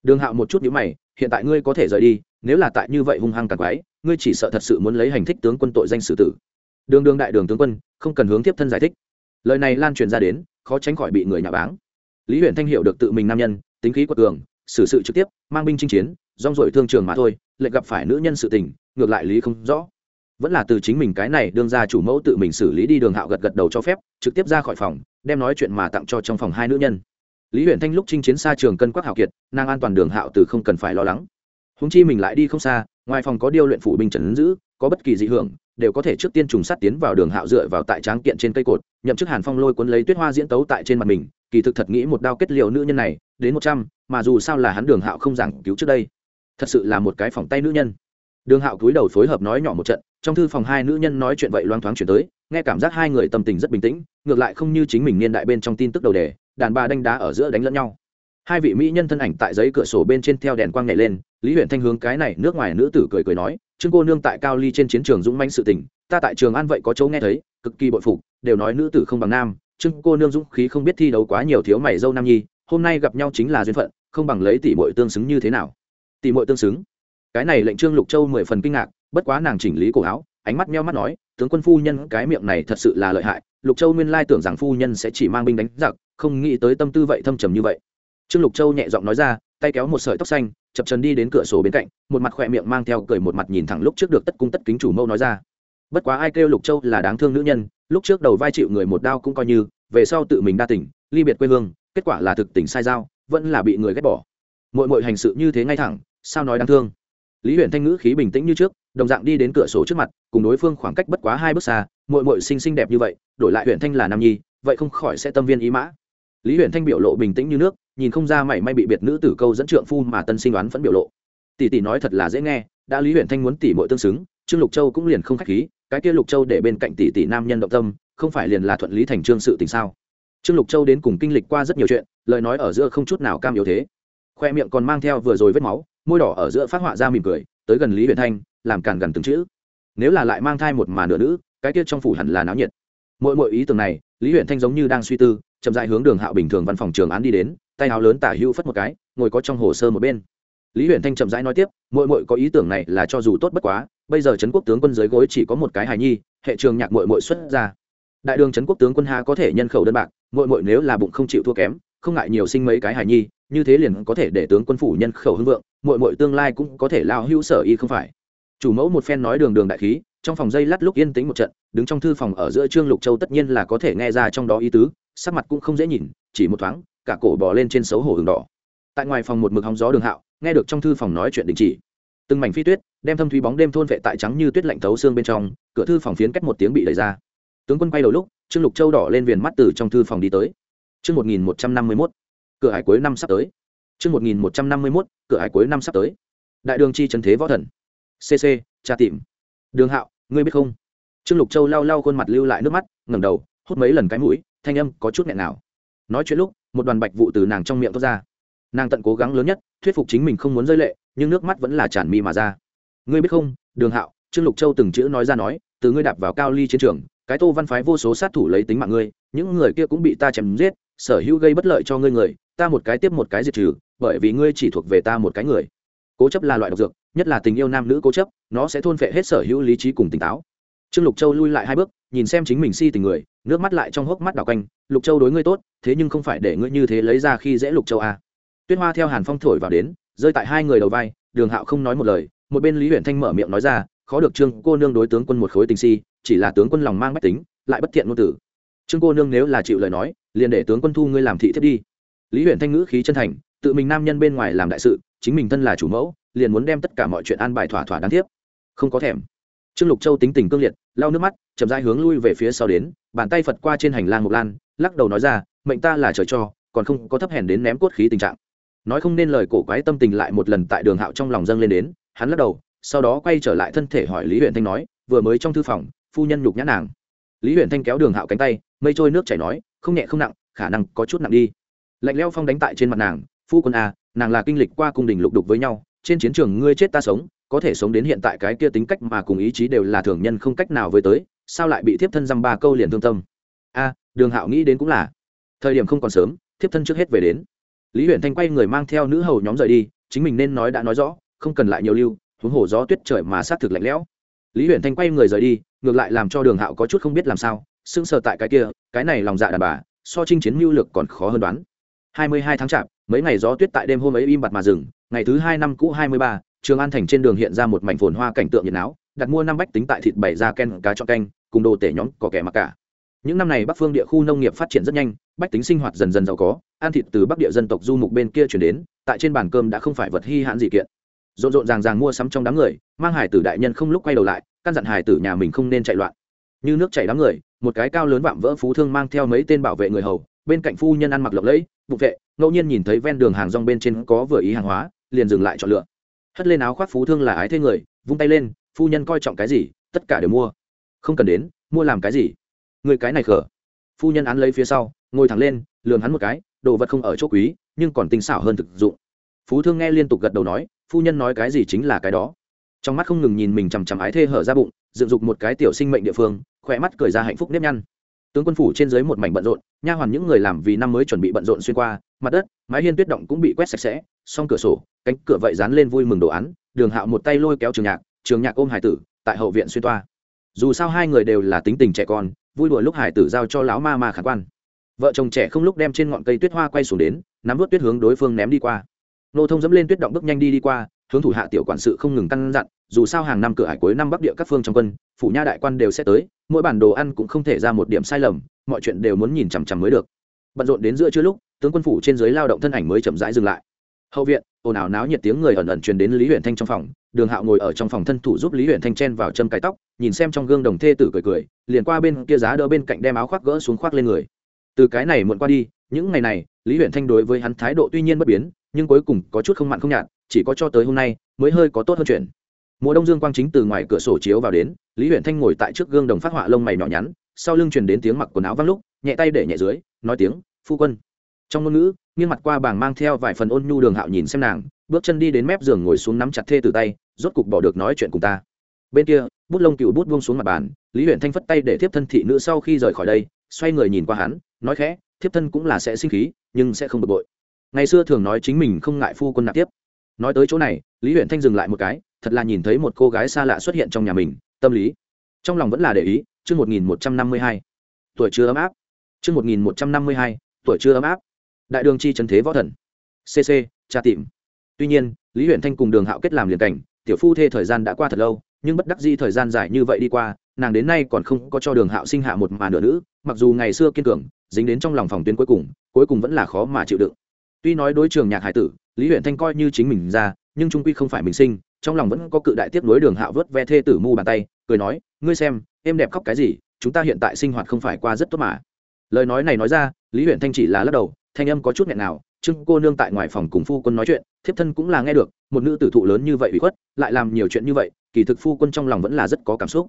Đường hạo một chút nhữ mày, hiện tại ngươi có thể rời đi, nếu là tại như vậy hung hăng càng quái, ngươi chỉ sợ thật sự muốn lấy hành thích tướng quân tội danh xử tử. Đường đường đại đường tướng quân, không cần hướng tiếp thân giải thích lời này lan truyền ra đến, khó tránh khỏi bị người nhà báng. Lý huyện thanh hiệu được tự mình nam nhân, tính khí quật cường, xử sự trực tiếp, mang binh chinh chiến, rong rổi thương trường mà thôi, lệnh gặp phải nữ nhân sự tình, ngược lại lý không rõ. Vẫn là từ chính mình cái này đương ra chủ mẫu tự mình xử lý đi đường hạo gật gật đầu cho phép, trực tiếp ra khỏi phòng, đem nói chuyện mà tặng cho trong phòng hai nữ nhân. Lý huyện thanh lúc chinh chiến xa trường cân quắc hạo kiệt, nàng an toàn đường hạo từ không cần phải lo lắng. Húng chi mình lại đi không xa, ngoài phòng có điêu luyện phủ binh trần giữ, có bất kỳ dị hưởng đều có thể trước tiên trùng sát tiến vào đường hạo dựa vào tại tráng kiện trên cây cột, nhậm chức hàn phong lôi cuốn lấy tuyết hoa diễn tấu tại trên mặt mình, kỳ thực thật nghĩ một đao kết liều nữ nhân này, đến một trăm, mà dù sao là hắn đường hạo không giảng cứu trước đây. Thật sự là một cái phòng tay nữ nhân. Đường hạo cúi đầu phối hợp nói nhỏ một trận, trong thư phòng hai nữ nhân nói chuyện vậy loang thoáng chuyển tới, nghe cảm giác hai người tâm tình rất bình tĩnh, ngược lại không như chính mình niên đại bên trong tin tức đầu đề, đàn bà đánh đá ở giữa đánh lẫn nhau. Hai vị mỹ nhân thân ảnh tại giấy cửa sổ bên trên theo đèn quang nhảy lên, lý huyện thanh hướng cái này nước ngoài nữ tử cười cười nói trương cô nương tại cao ly trên chiến trường dũng manh sự tình, ta tại trường an vậy có chỗ nghe thấy, cực kỳ bội phục, đều nói nữ tử không bằng nam. Trương cô nương dũng khí không biết thi đấu quá nhiều thiếu mày dâu nam nhi, hôm nay gặp nhau chính là duyên phận, không bằng lấy tỷ muội tương xứng như thế nào? Tỷ muội tương xứng? Cái này lệnh trương lục châu mười phần kinh ngạc, bất quá nàng chỉnh lý cổ áo, ánh mắt meo mắt nói, tướng quân phu nhân cái miệng này thật sự là lợi hại, lục châu nguyên lai tưởng rằng phu nhân sẽ chỉ mang binh đánh giặc, không nghĩ tới tâm tư vậy thâm trầm như vậy. Trương lục châu nhẹ giọng nói ra tay kéo một sợi tóc xanh chập chân đi đến cửa sổ bên cạnh một mặt khỏe miệng mang theo cười một mặt nhìn thẳng lúc trước được tất cung tất kính chủ mâu nói ra. Bất quá ai kêu lục châu là đáng thương nữ nhân lúc trước đầu vai chịu người một đau cũng coi như về sau tự mình đa tỉnh ly biệt quê hương kết quả là thực tình sai giao, vẫn là bị người ghét bỏ. Mọi mọi hành sự như thế ngay thẳng sao nói đáng thương? Lý huyện thanh ngữ khí bình tĩnh như trước đồng dạng đi đến cửa sổ trước mặt cùng đối phương khoảng cách bất quá hai bước xa mội mội xinh xinh đẹp như vậy đổi lại huyện thanh là nam nhi vậy không khỏi sẽ tâm viên ý mã. Lý huyện thanh biểu lộ bình tĩnh như nước nhìn không ra mảy may bị biệt nữ tử câu dẫn trượng phu mà tân sinh đoán vẫn biểu lộ. Tỷ tỷ nói thật là dễ nghe, đã lý huyện thanh muốn tỷ mội tương xứng, trương lục châu cũng liền không khách khí, cái kia lục châu để bên cạnh tỷ tỷ nam nhân động tâm, không phải liền là thuận lý thành trương sự tình sao? Trương lục châu đến cùng kinh lịch qua rất nhiều chuyện, lời nói ở giữa không chút nào cam yếu thế. Khoe miệng còn mang theo vừa rồi vết máu, môi đỏ ở giữa phát họa ra mỉm cười, tới gần lý huyền thanh, làm càn gần từng chữ. Nếu là lại mang thai một mà nửa nữ, cái kia trong phủ hẳn là náo nhiệt. Mỗi mỗi ý tưởng này, lý huyền thanh giống như đang suy tư, chậm dại hướng đường hạo bình thường văn phòng trường án đi đến tay áo lớn tả hữu phất một cái, ngồi có trong hồ sơ một bên. Lý huyền thanh chậm rãi nói tiếp mội mội có ý tưởng này là cho dù tốt bất quá, bây giờ trấn quốc tướng quân dưới gối chỉ có một cái hài nhi, hệ trường nhạc mội mội xuất ra. Đại đường trấn quốc tướng quân ha có thể nhân khẩu đơn bạc mội mội nếu là bụng không chịu thua kém, không ngại nhiều sinh mấy cái hài nhi, như thế liền có thể để tướng quân phủ nhân khẩu hưng vượng mội mội tương lai cũng có thể lao hữu sở y không phải. Chủ mẫu một phen nói đường đường đại khí, trong phòng dây lát lúc yên tĩnh một trận, đứng trong thư phòng ở giữa trương lục châu tất nhiên là có thể nghe ra trong đó ý tứ, sắc mặt cũng không dễ nhìn, chỉ một thoáng cả cổ bò lên trên xấu hổ hừng đỏ. Tại ngoài phòng một mực hóng gió đường hạo, nghe được trong thư phòng nói chuyện đình chỉ. Từng mảnh phi tuyết, đem thâm thúy bóng đêm thôn vệ tại trắng như tuyết lạnh thấu xương bên trong, cửa thư phòng phiến cách một tiếng bị đẩy ra. Tướng quân quay đầu lúc, trương lục châu đỏ lên viền mắt từ trong thư phòng đi tới. Chương một nghìn một trăm năm mươi mốt, cửa hải cuối năm sắp tới. Chương một nghìn một trăm năm mươi mốt, cửa hải cuối năm sắp tới. Đại đường chi trần thế võ thần. Cc tra tìm. Đường hạo, ngươi biết không? Trương lục châu lau lau khuôn mặt lưu lại nước mắt, ngẩng đầu, hút mấy lần cái mũi, thanh âm có chút nghẹn nào. Nói chuyện lúc một đoàn bạch vụ từ nàng trong miệng thoát ra. Nàng tận cố gắng lớn nhất, thuyết phục chính mình không muốn rơi lệ, nhưng nước mắt vẫn là tràn mi mà ra. Ngươi biết không, đường hạo, trương lục châu từng chữ nói ra nói, từ ngươi đạp vào cao ly chiến trường, cái tô văn phái vô số sát thủ lấy tính mạng ngươi, những người kia cũng bị ta chém giết, sở hữu gây bất lợi cho ngươi người, ta một cái tiếp một cái diệt trừ, bởi vì ngươi chỉ thuộc về ta một cái người. Cố chấp là loại độc dược, nhất là tình yêu nam nữ cố chấp, nó sẽ thôn phệ hết sở hữu lý trí cùng tỉnh táo. Trương lục châu lui lại hai bước, nhìn xem chính mình si tình người nước mắt lại trong hốc mắt đào quanh, lục châu đối ngươi tốt, thế nhưng không phải để ngươi như thế lấy ra khi dễ lục châu à. tuyết hoa theo hàn phong thổi vào đến, rơi tại hai người đầu vai, đường hạo không nói một lời, một bên lý huyện thanh mở miệng nói ra, khó được trương cô nương đối tướng quân một khối tình si, chỉ là tướng quân lòng mang bách tính, lại bất thiện ngôn tử. Trương cô nương nếu là chịu lời nói, liền để tướng quân thu ngươi làm thị thiết đi. Lý huyện thanh ngữ khí chân thành, tự mình nam nhân bên ngoài làm đại sự, chính mình thân là chủ mẫu, liền muốn đem tất cả mọi chuyện an bài thỏa thỏa đáng tiếc. Không có thèm trương lục châu tính tình cương liệt lau nước mắt chậm rãi hướng lui về phía sau đến bàn tay phật qua trên hành lang một lan lắc đầu nói ra mệnh ta là trời cho còn không có thấp hèn đến ném cốt khí tình trạng. Nói không nên lời cổ quái tâm tình lại một lần tại đường hạo trong lòng dâng lên đến hắn lắc đầu sau đó quay trở lại thân thể hỏi lý huyện thanh nói vừa mới trong thư phòng phu nhân nhục nhã nàng. Lý huyện thanh kéo đường hạo cánh tay mây trôi nước chảy nói không nhẹ không nặng khả năng có chút nặng đi. Lạnh leo phong đánh tại trên mặt nàng phu quân a à, nàng là kinh lịch qua cung đình lục đục với nhau trên chiến trường ngươi chết ta sống có thể sống đến hiện tại cái kia tính cách mà cùng ý chí đều là thường nhân không cách nào với tới, sao lại bị thiếp thân dăm ba câu liền thương tâm? A, đường hạo nghĩ đến cũng là. Thời điểm không còn sớm, thiếp thân trước hết về đến. Lý huyện thanh quay người mang theo nữ hầu nhóm rời đi, chính mình nên nói đã nói rõ, không cần lại nhiều lưu, huống hồ gió tuyết trời mà sát thực lạnh lẽo. Lý huyện thanh quay người rời đi, ngược lại làm cho đường hạo có chút không biết làm sao, sững sờ tại cái kia, cái này lòng dạ đàn bà, so chinh chiến mưu lược còn khó hơn đoán. Hai mươi hai tháng chạp, mấy ngày gió tuyết tại đêm hôm ấy im bặt mà dừng, ngày thứ hai năm cũ hai mươi ba trường an thành trên đường hiện ra một mảnh phồn hoa cảnh tượng nhiệt áo đặt mua năm bách tính tại thịt bày ra ken cá cho canh, cùng đồ tể nhóm có kẻ mặc cả. Những năm này bắc phương địa khu nông nghiệp phát triển rất nhanh, bách tính sinh hoạt dần dần giàu có, ăn thịt từ bắc địa dân tộc du mục bên kia chuyển đến, tại trên bàn cơm đã không phải vật hy hãn gì kiện. Rộn rộn ràng ràng mua sắm trong đám người, mang hải tử đại nhân không lúc quay đầu lại, căn dặn hải tử nhà mình không nên chạy loạn. Như nước chảy đám người, một cái cao lớn vạm vỡ phú thương mang theo mấy tên bảo vệ người hầu, bên cạnh phu nhân ăn mặc lộng lẫy bục vệ, ngẫu nhiên nhìn thấy ven đường hàng rong bên trên có vừa ý hàng hóa, liền dừng lại chọn lựa hất lên áo khoác phú thương là ái thế người, vung tay lên, phu nhân coi trọng cái gì, tất cả đều mua. Không cần đến, mua làm cái gì? Người cái này khở phu nhân án lấy phía sau, ngồi thẳng lên lường hắn một cái, đồ vật không ở chỗ quý, nhưng còn tinh xảo hơn thực dụng. Phú thương nghe liên tục gật đầu nói, phu nhân nói cái gì chính là cái đó. Trong mắt không ngừng nhìn mình chằm chằm ái thê hở ra bụng, dựng dục một cái tiểu sinh mệnh địa phương, khỏe mắt cười ra hạnh phúc nếp nhăn. Tướng quân phủ trên dưới một mảnh bận rộn, nha hoàn những người làm vì năm mới chuẩn bị bận rộn xuyên qua, mặt đất, mái hiên tuyết động cũng bị quét sạch sẽ, song cửa sổ cánh cửa vậy dán lên vui mừng đồ án, đường hạo một tay lôi kéo trường nhạc trường nhạc ôm hải tử, tại hậu viện xuyên toa. Dù sao hai người đều là tính tình trẻ con, vui đùa lúc hải tử giao cho lão ma ma khả quan. Vợ chồng trẻ không lúc đem trên ngọn cây tuyết hoa quay xuống đến, nắm vớt tuyết hướng đối phương ném đi qua. Nô thông dẫm lên tuyết động bước nhanh đi đi qua, hướng thủ hạ tiểu quản sự không ngừng căn dặn, dù sao hàng năm cửa hải cuối năm bắc địa các phương trong quân, phủ nha đại quan đều sẽ tới, mỗi bản đồ ăn cũng không thể ra một điểm sai lầm, mọi chuyện đều muốn nhìn chằm chằm mới được. Bận rộn đến giữa trưa lúc, tướng quân phủ trên dưới lao động thân ảnh mới chậm rãi dừng lại hậu viện, ồn ào náo nhiệt tiếng người ẩn ẩn truyền đến lý huyện thanh trong phòng. Đường hạo ngồi ở trong phòng thân thủ giúp lý huyện thanh chen vào châm cái tóc, nhìn xem trong gương đồng thê tử cười cười, liền qua bên kia giá đỡ bên cạnh đem áo khoác gỡ xuống khoác lên người. Từ cái này muộn qua đi, những ngày này, lý huyện thanh đối với hắn thái độ tuy nhiên bất biến, nhưng cuối cùng có chút không mặn không nhạt, chỉ có cho tới hôm nay mới hơi có tốt hơn chuyện. Mùa đông dương quang chính từ ngoài cửa sổ chiếu vào đến, lý huyện thanh ngồi tại trước gương đồng phát họa lông mày nhỏ nhắn, sau lưng truyền đến tiếng mặc quần áo văng lúc, nhẹ tay để nhẹ dưới, nói tiếng, phu quân trong ngôn ngữ, nghiêng mặt qua bảng mang theo vài phần ôn nhu đường hạo nhìn xem nàng, bước chân đi đến mép giường ngồi xuống nắm chặt thê từ tay, rốt cục bỏ được nói chuyện cùng ta. Bên kia, bút lông cựu bút buông xuống mặt bàn, lý huyện thanh phất tay để thiếp thân thị nữ sau khi rời khỏi đây, xoay người nhìn qua hắn, nói khẽ, thiếp thân cũng là sẽ sinh khí, nhưng sẽ không bực bội. Ngày xưa thường nói chính mình không ngại phu quân nạp tiếp. Nói tới chỗ này, lý huyện thanh dừng lại một cái, thật là nhìn thấy một cô gái xa lạ xuất hiện trong nhà mình, tâm lý. Trong lòng vẫn là để ý, chương một nghìn một trăm năm mươi hai. Tuổi chưa ấm áp. Chương một nghìn một trăm năm mươi hai, tuổi chưa ấm áp đại đường chi trần thế võ thần. Cc tra tìm. Tuy nhiên, lý huyện thanh cùng đường hạo kết làm liền cảnh, tiểu phu thê thời gian đã qua thật lâu, nhưng bất đắc di thời gian dài như vậy đi qua, nàng đến nay còn không có cho đường hạo sinh hạ một mà nửa nữ, mặc dù ngày xưa kiên cường, dính đến trong lòng phòng tuyến cuối cùng cuối cùng vẫn là khó mà chịu đựng. Tuy nói đối trường nhạc hải tử, lý huyện thanh coi như chính mình ra, nhưng trung quy không phải mình sinh, trong lòng vẫn có cự đại tiếp nối đường hạo vớt ve thê tử mu bàn tay, cười nói, ngươi xem, em đẹp khóc cái gì, chúng ta hiện tại sinh hoạt không phải qua rất tốt mà. Lời nói này nói ra, lý huyện thanh chỉ là lắc đầu thanh âm có chút nghẹn nào trưng cô nương tại ngoài phòng cùng phu quân nói chuyện, thiếp thân cũng là nghe được, một nữ tử thụ lớn như vậy bị khuất, lại làm nhiều chuyện như vậy, kỳ thực phu quân trong lòng vẫn là rất có cảm xúc.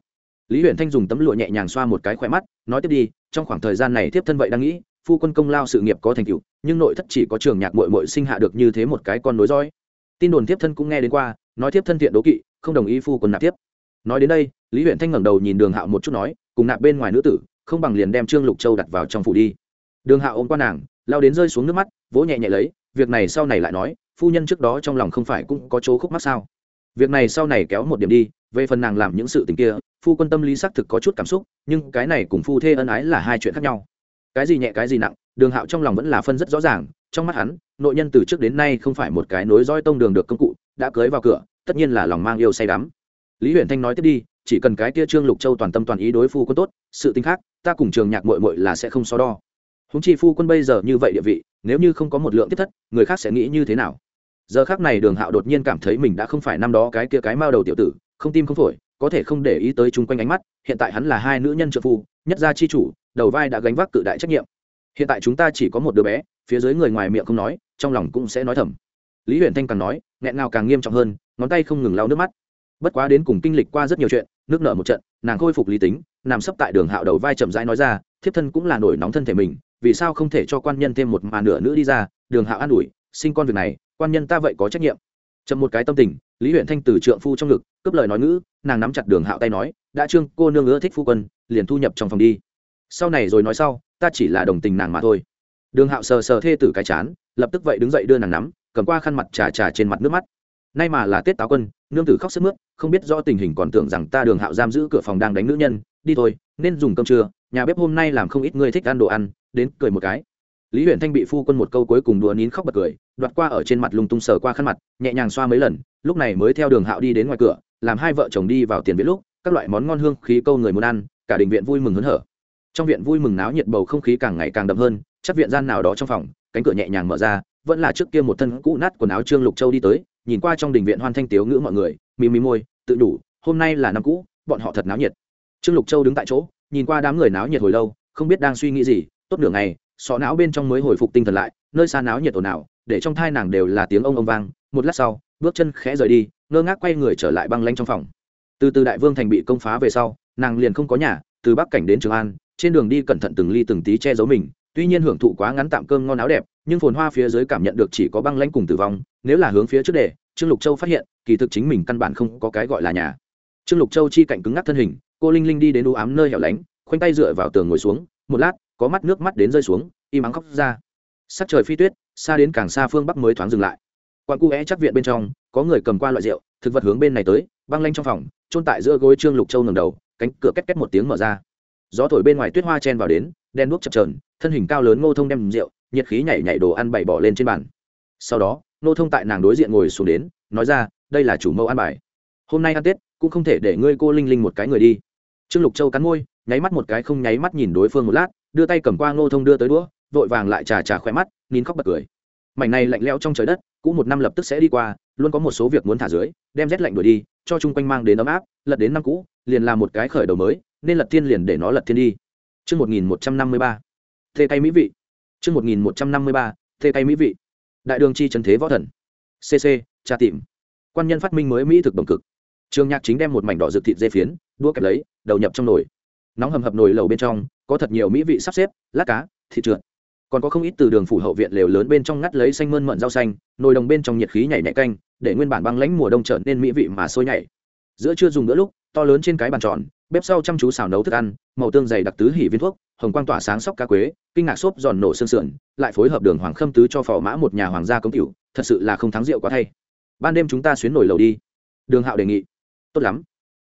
Lý huyện thanh dùng tấm lụa nhẹ nhàng xoa một cái khỏe mắt, nói tiếp đi, trong khoảng thời gian này thiếp thân vậy đang nghĩ, phu quân công lao sự nghiệp có thành tựu, nhưng nội thất chỉ có trường nhạc mội mội sinh hạ được như thế một cái con nối dõi. Tin đồn thiếp thân cũng nghe đến qua, nói thiếp thân thiện đố kỵ, không đồng ý phu quân nạp tiếp. Nói đến đây, lý huyện thanh ngẩng đầu nhìn đường hạo một chút nói, cùng nạp bên ngoài nữ tử, không bằng liền đem trương lục châu đặt vào trong phủ đi. Đường hạo ôm qua nàng lao đến rơi xuống nước mắt, vỗ nhẹ nhẹ lấy, việc này sau này lại nói, phu nhân trước đó trong lòng không phải cũng có chỗ khúc mắc sao? Việc này sau này kéo một điểm đi, về phần nàng làm những sự tình kia, phu quân tâm lý xác thực có chút cảm xúc, nhưng cái này cùng phu thê ân ái là hai chuyện khác nhau. Cái gì nhẹ, cái gì nặng, đường hạo trong lòng vẫn là phân rất rõ ràng, trong mắt hắn, nội nhân từ trước đến nay không phải một cái nối roi tông đường được công cụ, đã cưới vào cửa, tất nhiên là lòng mang yêu say đắm. Lý huyền thanh nói tiếp đi, chỉ cần cái kia trương lục châu toàn tâm toàn ý đối phu quân tốt, sự tính khác, ta cùng trường nhạc mội mội là sẽ không so đo húng chi phu quân bây giờ như vậy địa vị, nếu như không có một lượng tiếp thất, người khác sẽ nghĩ như thế nào? Giờ khác này đường hạo đột nhiên cảm thấy mình đã không phải năm đó cái kia cái mao đầu tiểu tử, không tim không phổi, có thể không để ý tới chung quanh ánh mắt, hiện tại hắn là hai nữ nhân trợ phu, nhất gia chi chủ, đầu vai đã gánh vác cự đại trách nhiệm. Hiện tại chúng ta chỉ có một đứa bé, phía dưới người ngoài miệng không nói, trong lòng cũng sẽ nói thầm. Lý huyền thanh càng nói, nghẹn nào càng nghiêm trọng hơn, ngón tay không ngừng lau nước mắt. Bất quá đến cùng kinh lịch qua rất nhiều chuyện, nước nở một trận, nàng khôi phục lý tính, nằm sấp tại đường hạo đầu vai chậm rãi nói ra, thiếp thân cũng là nổi nóng thân thể mình vì sao không thể cho quan nhân thêm một mà nửa nữa đi ra, đường hạo an ủi, sinh con việc này, quan nhân ta vậy có trách nhiệm. Chậm một cái tâm tình, lý huyện thanh từ trượng phu trong ngực, cướp lời nói ngữ, nàng nắm chặt đường hạo tay nói, đã trương, cô nương ưa thích phu quân, liền thu nhập trong phòng đi. Sau này rồi nói sau, ta chỉ là đồng tình nàng mà thôi. Đường hạo sờ sờ thê tử cái chán, lập tức vậy đứng dậy đưa nàng nắm, cầm qua khăn mặt trà trà trên mặt nước mắt. Nay mà là tết táo quân, nương tử khóc sức mướt, không biết do tình hình còn tưởng rằng ta đường hạo giam giữ cửa phòng đang đánh nữ nhân, đi thôi, nên dùng cơm trưa nhà bếp hôm nay làm không ít người thích ăn đồ ăn, đến cười một cái. Lý huyện thanh bị phu quân một câu cuối cùng đùa nín khóc bật cười, đoạt qua ở trên mặt lùng tung sờ qua khăn mặt, nhẹ nhàng xoa mấy lần, lúc này mới theo đường hạo đi đến ngoài cửa, làm hai vợ chồng đi vào tiền viện lúc, các loại món ngon hương khí câu người muốn ăn, cả đình viện vui mừng hớn hở. Trong viện vui mừng náo nhiệt bầu không khí càng ngày càng đậm hơn, chắc viện gian nào đó trong phòng, cánh cửa nhẹ nhàng mở ra, vẫn là trước kia một thân cũ nát quần áo trương lục châu đi tới, nhìn qua trong đình viện hoan thanh tiếu ngữ mọi người mì mì môi, tự đủ, hôm nay là năm cũ, bọn họ thật náo nhiệt. Trương lục châu đứng tại chỗ nhìn qua đám người náo nhiệt hồi lâu, không biết đang suy nghĩ gì, tốt nửa ngày, sọ não bên trong mới hồi phục tinh thần lại, nơi xa náo nhiệt ồn ào, để trong thai nàng đều là tiếng ông ông vang. Một lát sau, bước chân khẽ rời đi, ngơ ngác quay người trở lại băng lanh trong phòng. Từ từ đại vương thành bị công phá về sau, nàng liền không có nhà, từ bắc cảnh đến trường an, trên đường đi cẩn thận từng ly từng tí che giấu mình, tuy nhiên hưởng thụ quá ngắn tạm cơm ngon áo đẹp, nhưng phồn hoa phía dưới cảm nhận được chỉ có băng lãnh cùng tử vong, nếu là hướng phía trước để trương lục châu phát hiện, kỳ thực chính mình căn bản không có cái gọi là nhà. Trương lục châu chi cạnh cứng ngắc thân hình cô linh linh đi đến u ám nơi hẻo lánh, khoanh tay dựa vào tường ngồi xuống, một lát, có mắt nước mắt đến rơi xuống, im ắng khóc ra. Sắc trời phi tuyết, xa đến càng xa phương bắc mới thoáng dừng lại. Quan cu é chắc viện bên trong, có người cầm qua loại rượu, thực vật hướng bên này tới, băng lanh trong phòng trôn tại giữa gối trương lục châu ngầm đầu, cánh cửa két két một tiếng mở ra. Gió thổi bên ngoài tuyết hoa chen vào đến đen đuốc chập trờn thân hình cao lớn ngô thông đem rượu, nhiệt khí nhảy nhảy đồ ăn bày bỏ lên trên bàn. Sau đó, ngô thông tại nàng đối diện ngồi xuống đến, nói ra, đây là chủ mẫu ăn bài. Hôm nay ăn tết, cũng không thể để ngươi cô linh linh một cái người đi trương lục châu cắn môi nháy mắt một cái không nháy mắt nhìn đối phương một lát đưa tay cầm qua ngô thông đưa tới đũa vội vàng lại trà trà khỏe mắt nín khóc bật cười mảnh này lạnh lẽo trong trời đất cũ một năm lập tức sẽ đi qua luôn có một số việc muốn thả dưới đem rét lạnh đuổi đi cho chung quanh mang đến ấm áp lật đến năm cũ liền làm một cái khởi đầu mới nên lật thiên liền để nó lật thiên đi Trước 1153. Thê cây mỹ vị. Trước 1153. Thê cây mỹ vị. Đại đường chi trần thế võ thần. CC, trà tìm. Quan nhân phát minh mới mỹ thực đồng cực. Trường Nhạc chính đem một mảnh đỏ rực thịt dê phiến, đua kẹp lấy, đầu nhập trong nồi. Nóng hầm hập nồi lẩu bên trong, có thật nhiều mỹ vị sắp xếp, lát cá, thịt trượt. Còn có không ít từ đường phủ hậu viện lều lớn bên trong ngắt lấy xanh mơn mận rau xanh, nồi đồng bên trong nhiệt khí nhảy nhảy canh, để nguyên bản băng lãnh mùa đông trở nên mỹ vị mà sôi nhảy. Giữa trưa dùng bữa lúc, to lớn trên cái bàn tròn, bếp sau chăm chú xào nấu thức ăn màu tương dày đặc tứ hỉ viên thuốc hồng quang tỏa sáng sóc cá quế kinh ngạc xốp giòn nổ xương sườn lại phối hợp đường hoàng khâm tứ cho phò mã một nhà hoàng gia công cửu thật sự là không thắng rượu quá thay ban đêm chúng ta xuyến nổi lầu đi đường hạo đề nghị tốt lắm.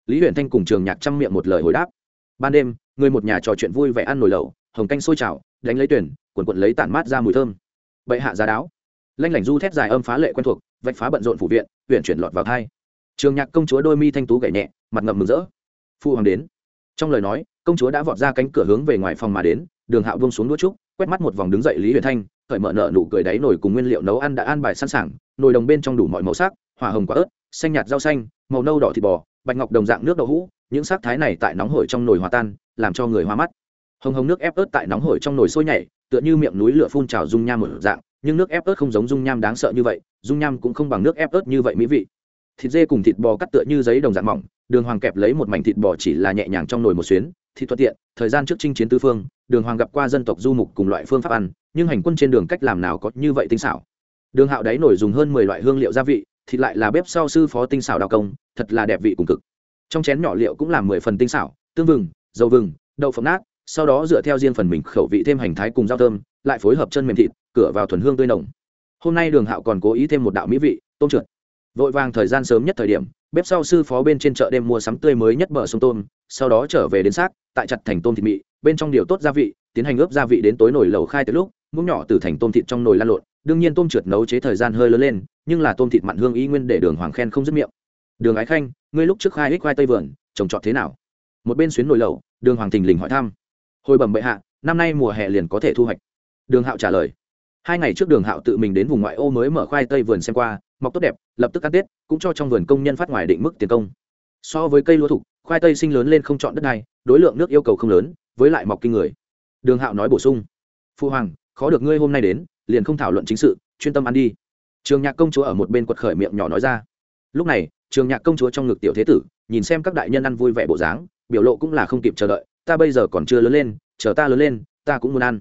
Lý huyện thanh cùng trường nhạc chăm miệng một lời hồi đáp. Ban đêm, người một nhà trò chuyện vui vẻ ăn nồi lẩu, hồng canh sôi trào, đánh lấy tuyển quần quận lấy tản mát ra mùi thơm. Bệ hạ giá đáo. Lanh lảnh du thét dài âm phá lệ quen thuộc, vạch phá bận rộn phủ viện huyện chuyển lọt vào thai. Trường nhạc công chúa đôi mi thanh tú gảy nhẹ, mặt ngậm mừng rỡ. Phu hoàng đến. Trong lời nói, công chúa đã vọt ra cánh cửa hướng về ngoài phòng mà đến, đường hạo vông xuống đũa trúc, quét mắt một vòng đứng dậy lý huyền thanh khởi mở nợ nụ cười đáy nồi cùng nguyên liệu nấu ăn đã an bài sẵn sàng, nồi đồng bên trong đủ mọi màu sắc, hỏa hồng quả ớt xanh nhạt rau xanh, màu nâu đỏ thịt bò, bạch ngọc đồng dạng nước đậu hũ, những sắc thái này tại nóng hổi trong nồi hòa tan, làm cho người hoa mắt. Hồng hồng nước ép ớt tại nóng hổi trong nồi sôi nhảy, tựa như miệng núi lửa phun trào dung nham một dạng, nhưng nước ép ớt không giống dung nham đáng sợ như vậy, dung nham cũng không bằng nước ép ớt như vậy mỹ vị. Thịt dê cùng thịt bò cắt tựa như giấy đồng dạng mỏng, đường hoàng kẹp lấy một mảnh thịt bò chỉ là nhẹ nhàng trong nồi một xuyến, thì thuận tiện, thời gian trước chinh chiến tư phương, đường hoàng gặp qua dân tộc du mục cùng loại phương pháp ăn, nhưng hành quân trên đường cách làm nào có như vậy tinh xảo. Đường hạo đáy nổi dùng hơn mười loại hương liệu gia vị thịt lại là bếp sau sư phó tinh xảo đào công, thật là đẹp vị cùng cực. Trong chén nhỏ liệu cũng làm mười phần tinh xảo, tương vừng, dầu vừng, đậu phộng nát, sau đó dựa theo riêng phần mình khẩu vị thêm hành thái cùng rau thơm, lại phối hợp chân mềm thịt, cửa vào thuần hương tươi nồng. Hôm nay đường hạo còn cố ý thêm một đạo mỹ vị, tôm trượt. Vội vàng thời gian sớm nhất thời điểm, bếp sau sư phó bên trên chợ đêm mua sắm tươi mới nhất bờ sông tôm, sau đó trở về đến xác, tại chặt thành tôm thịt mị, bên trong điều tốt gia vị, tiến hành ướp gia vị đến tối nổi lầu khai từ lúc muỗng nhỏ từ thành tôm thịt trong nồi lan lộn đương nhiên tôm trượt nấu chế thời gian hơi lớn lên nhưng là tôm thịt mặn hương y nguyên để đường hoàng khen không dứt miệng. Đường ái khanh ngươi lúc trước khai hích khoai tây vườn trồng trọt thế nào? Một bên xuyến nồi lẩu, đường hoàng thình lình hỏi thăm. Hồi bẩm bệ hạ năm nay mùa hè liền có thể thu hoạch. Đường hạo trả lời. Hai ngày trước đường hạo tự mình đến vùng ngoại ô mới mở khoai tây vườn xem qua mọc tốt đẹp lập tức ăn tết cũng cho trong vườn công nhân phát ngoài định mức tiền công. So với cây lúa thục khoai tây sinh lớn lên không chọn đất này đối lượng nước yêu cầu không lớn với lại mọc kinh người. Đường hạo nói bổ sung. Phu hoàng khó được ngươi hôm nay đến, liền không thảo luận chính sự, chuyên tâm ăn đi. Trường nhạc công chúa ở một bên quật khởi miệng nhỏ nói ra. Lúc này, trường nhạc công chúa trong ngực tiểu thế tử, nhìn xem các đại nhân ăn vui vẻ bộ dáng, biểu lộ cũng là không kịp chờ đợi, ta bây giờ còn chưa lớn lên, chờ ta lớn lên, ta cũng muốn ăn.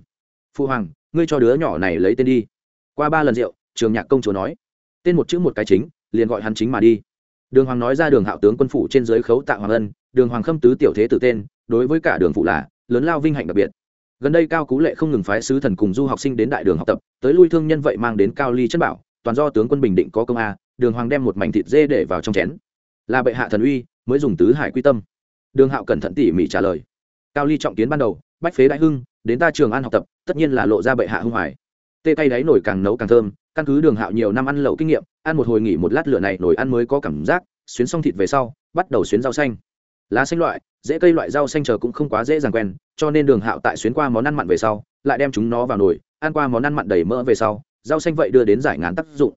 Phu hoàng, ngươi cho đứa nhỏ này lấy tên đi. Qua ba lần rượu, trường nhạc công chúa nói, tên một chữ một cái chính, liền gọi hắn chính mà đi. Đường hoàng nói ra đường hạo tướng quân phủ trên dưới khấu tạ hoàng ân, đường hoàng khâm tứ tiểu thế tử tên, đối với cả đường phụ là, lớn lao vinh hạnh đặc biệt gần đây cao cú lệ không ngừng phái sứ thần cùng du học sinh đến đại đường học tập, tới lui thương nhân vậy mang đến cao ly chất bảo, toàn do tướng quân bình định có công a, đường hoàng đem một mảnh thịt dê để vào trong chén. Là bệ hạ thần uy, mới dùng tứ hải quy tâm. Đường hạo cẩn thận tỉ mỉ trả lời. Cao ly trọng kiến ban đầu, bách phế đại hưng, đến ta trường an học tập, tất nhiên là lộ ra bệ hạ hưng hoài. Tê tay đáy nổi càng nấu càng thơm, căn cứ đường hạo nhiều năm ăn lẩu kinh nghiệm, ăn một hồi nghỉ một lát lửa này nổi ăn mới có cảm giác, xuyến xong thịt về sau, bắt đầu xuyến rau xanh. Lá xanh loại, dễ cây loại rau xanh chờ cũng không quá dễ dàng quen cho nên đường hạo tại xuyến qua món ăn mặn về sau, lại đem chúng nó vào nồi, ăn qua món ăn mặn đầy mỡ về sau, rau xanh vậy đưa đến giải ngán tác dụng.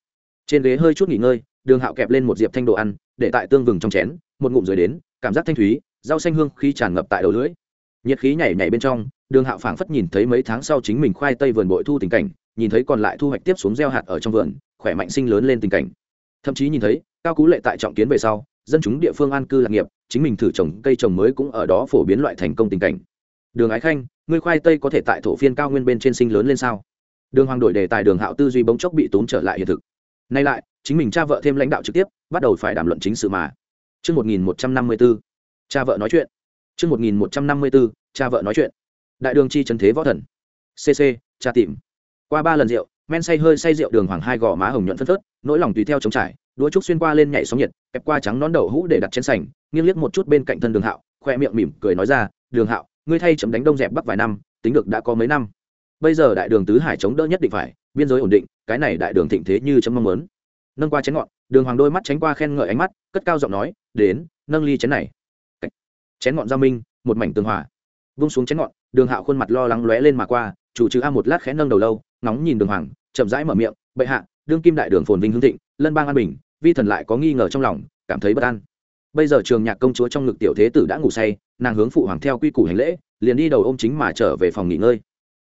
Trên ghế hơi chút nghỉ ngơi, đường hạo kẹp lên một diệp thanh đồ ăn, để tại tương vừng trong chén, một ngụm rời đến, cảm giác thanh thúy, rau xanh hương khi tràn ngập tại đầu lưỡi. Nhiệt khí nhảy nhảy bên trong, đường hạo phảng phất nhìn thấy mấy tháng sau chính mình khoai tây vườn bội thu tình cảnh, nhìn thấy còn lại thu hoạch tiếp xuống gieo hạt ở trong vườn, khỏe mạnh sinh lớn lên tình cảnh. Thậm chí nhìn thấy, cao cú lệ tại trọng kiến về sau, dân chúng địa phương an cư lạc nghiệp, chính mình thử trồng cây trồng mới cũng ở đó phổ biến loại thành công tình cảnh đường ái khanh ngươi khoai tây có thể tại thổ phiên cao nguyên bên trên sinh lớn lên sao đường hoàng đổi đề tài đường hạo tư duy bỗng chốc bị tốn trở lại hiện thực nay lại chính mình cha vợ thêm lãnh đạo trực tiếp bắt đầu phải đàm luận chính sự mà Trước 1154, cha vợ nói chuyện. Trước 1154, cha vợ nói chuyện. Đại đường chi chân thế võ thần. CC, cha tìm. Qua ba lần rượu, men say hơi say rượu đường hoàng hai gò má hồng nhuận phân phớt, nỗi lòng tùy theo chống trải, đũa trúc xuyên qua lên nhảy sóng nhiệt, kẹp qua trắng nón đầu hũ để đặt trên sành, nghiêng liếc một chút bên cạnh thân đường hạo, khoe miệng mỉm cười nói ra, "Đường Hạo, ngươi thay chấm đánh đông dẹp bắc vài năm, tính được đã có mấy năm. Bây giờ đại đường tứ hải chống đỡ nhất định phải, biên giới ổn định, cái này đại đường thịnh thế như chấm mong muốn." Nâng qua chén ngọn, đường hoàng đôi mắt tránh qua khen ngợi ánh mắt, cất cao giọng nói, "Đến, nâng ly chén này." Chén ngọn giao minh, một mảnh tương hòa. Vung xuống chén ngọn, đường hạo khuôn mặt lo lắng lóe lên mà qua, chủ trừ a một lát khẽ nâng đầu lâu, nóng nhìn đường hoàng, chậm rãi mở miệng, "Bệ hạ, đương kim đại đường phồn vinh hưng thịnh, lân bang an bình, vi thần lại có nghi ngờ trong lòng, cảm thấy bất an." Bây giờ trường nhạc công chúa trong ngực tiểu thế tử đã ngủ say, nàng hướng phụ hoàng theo quy củ hành lễ, liền đi đầu ô m chính mà trở về phòng nghỉ ngơi.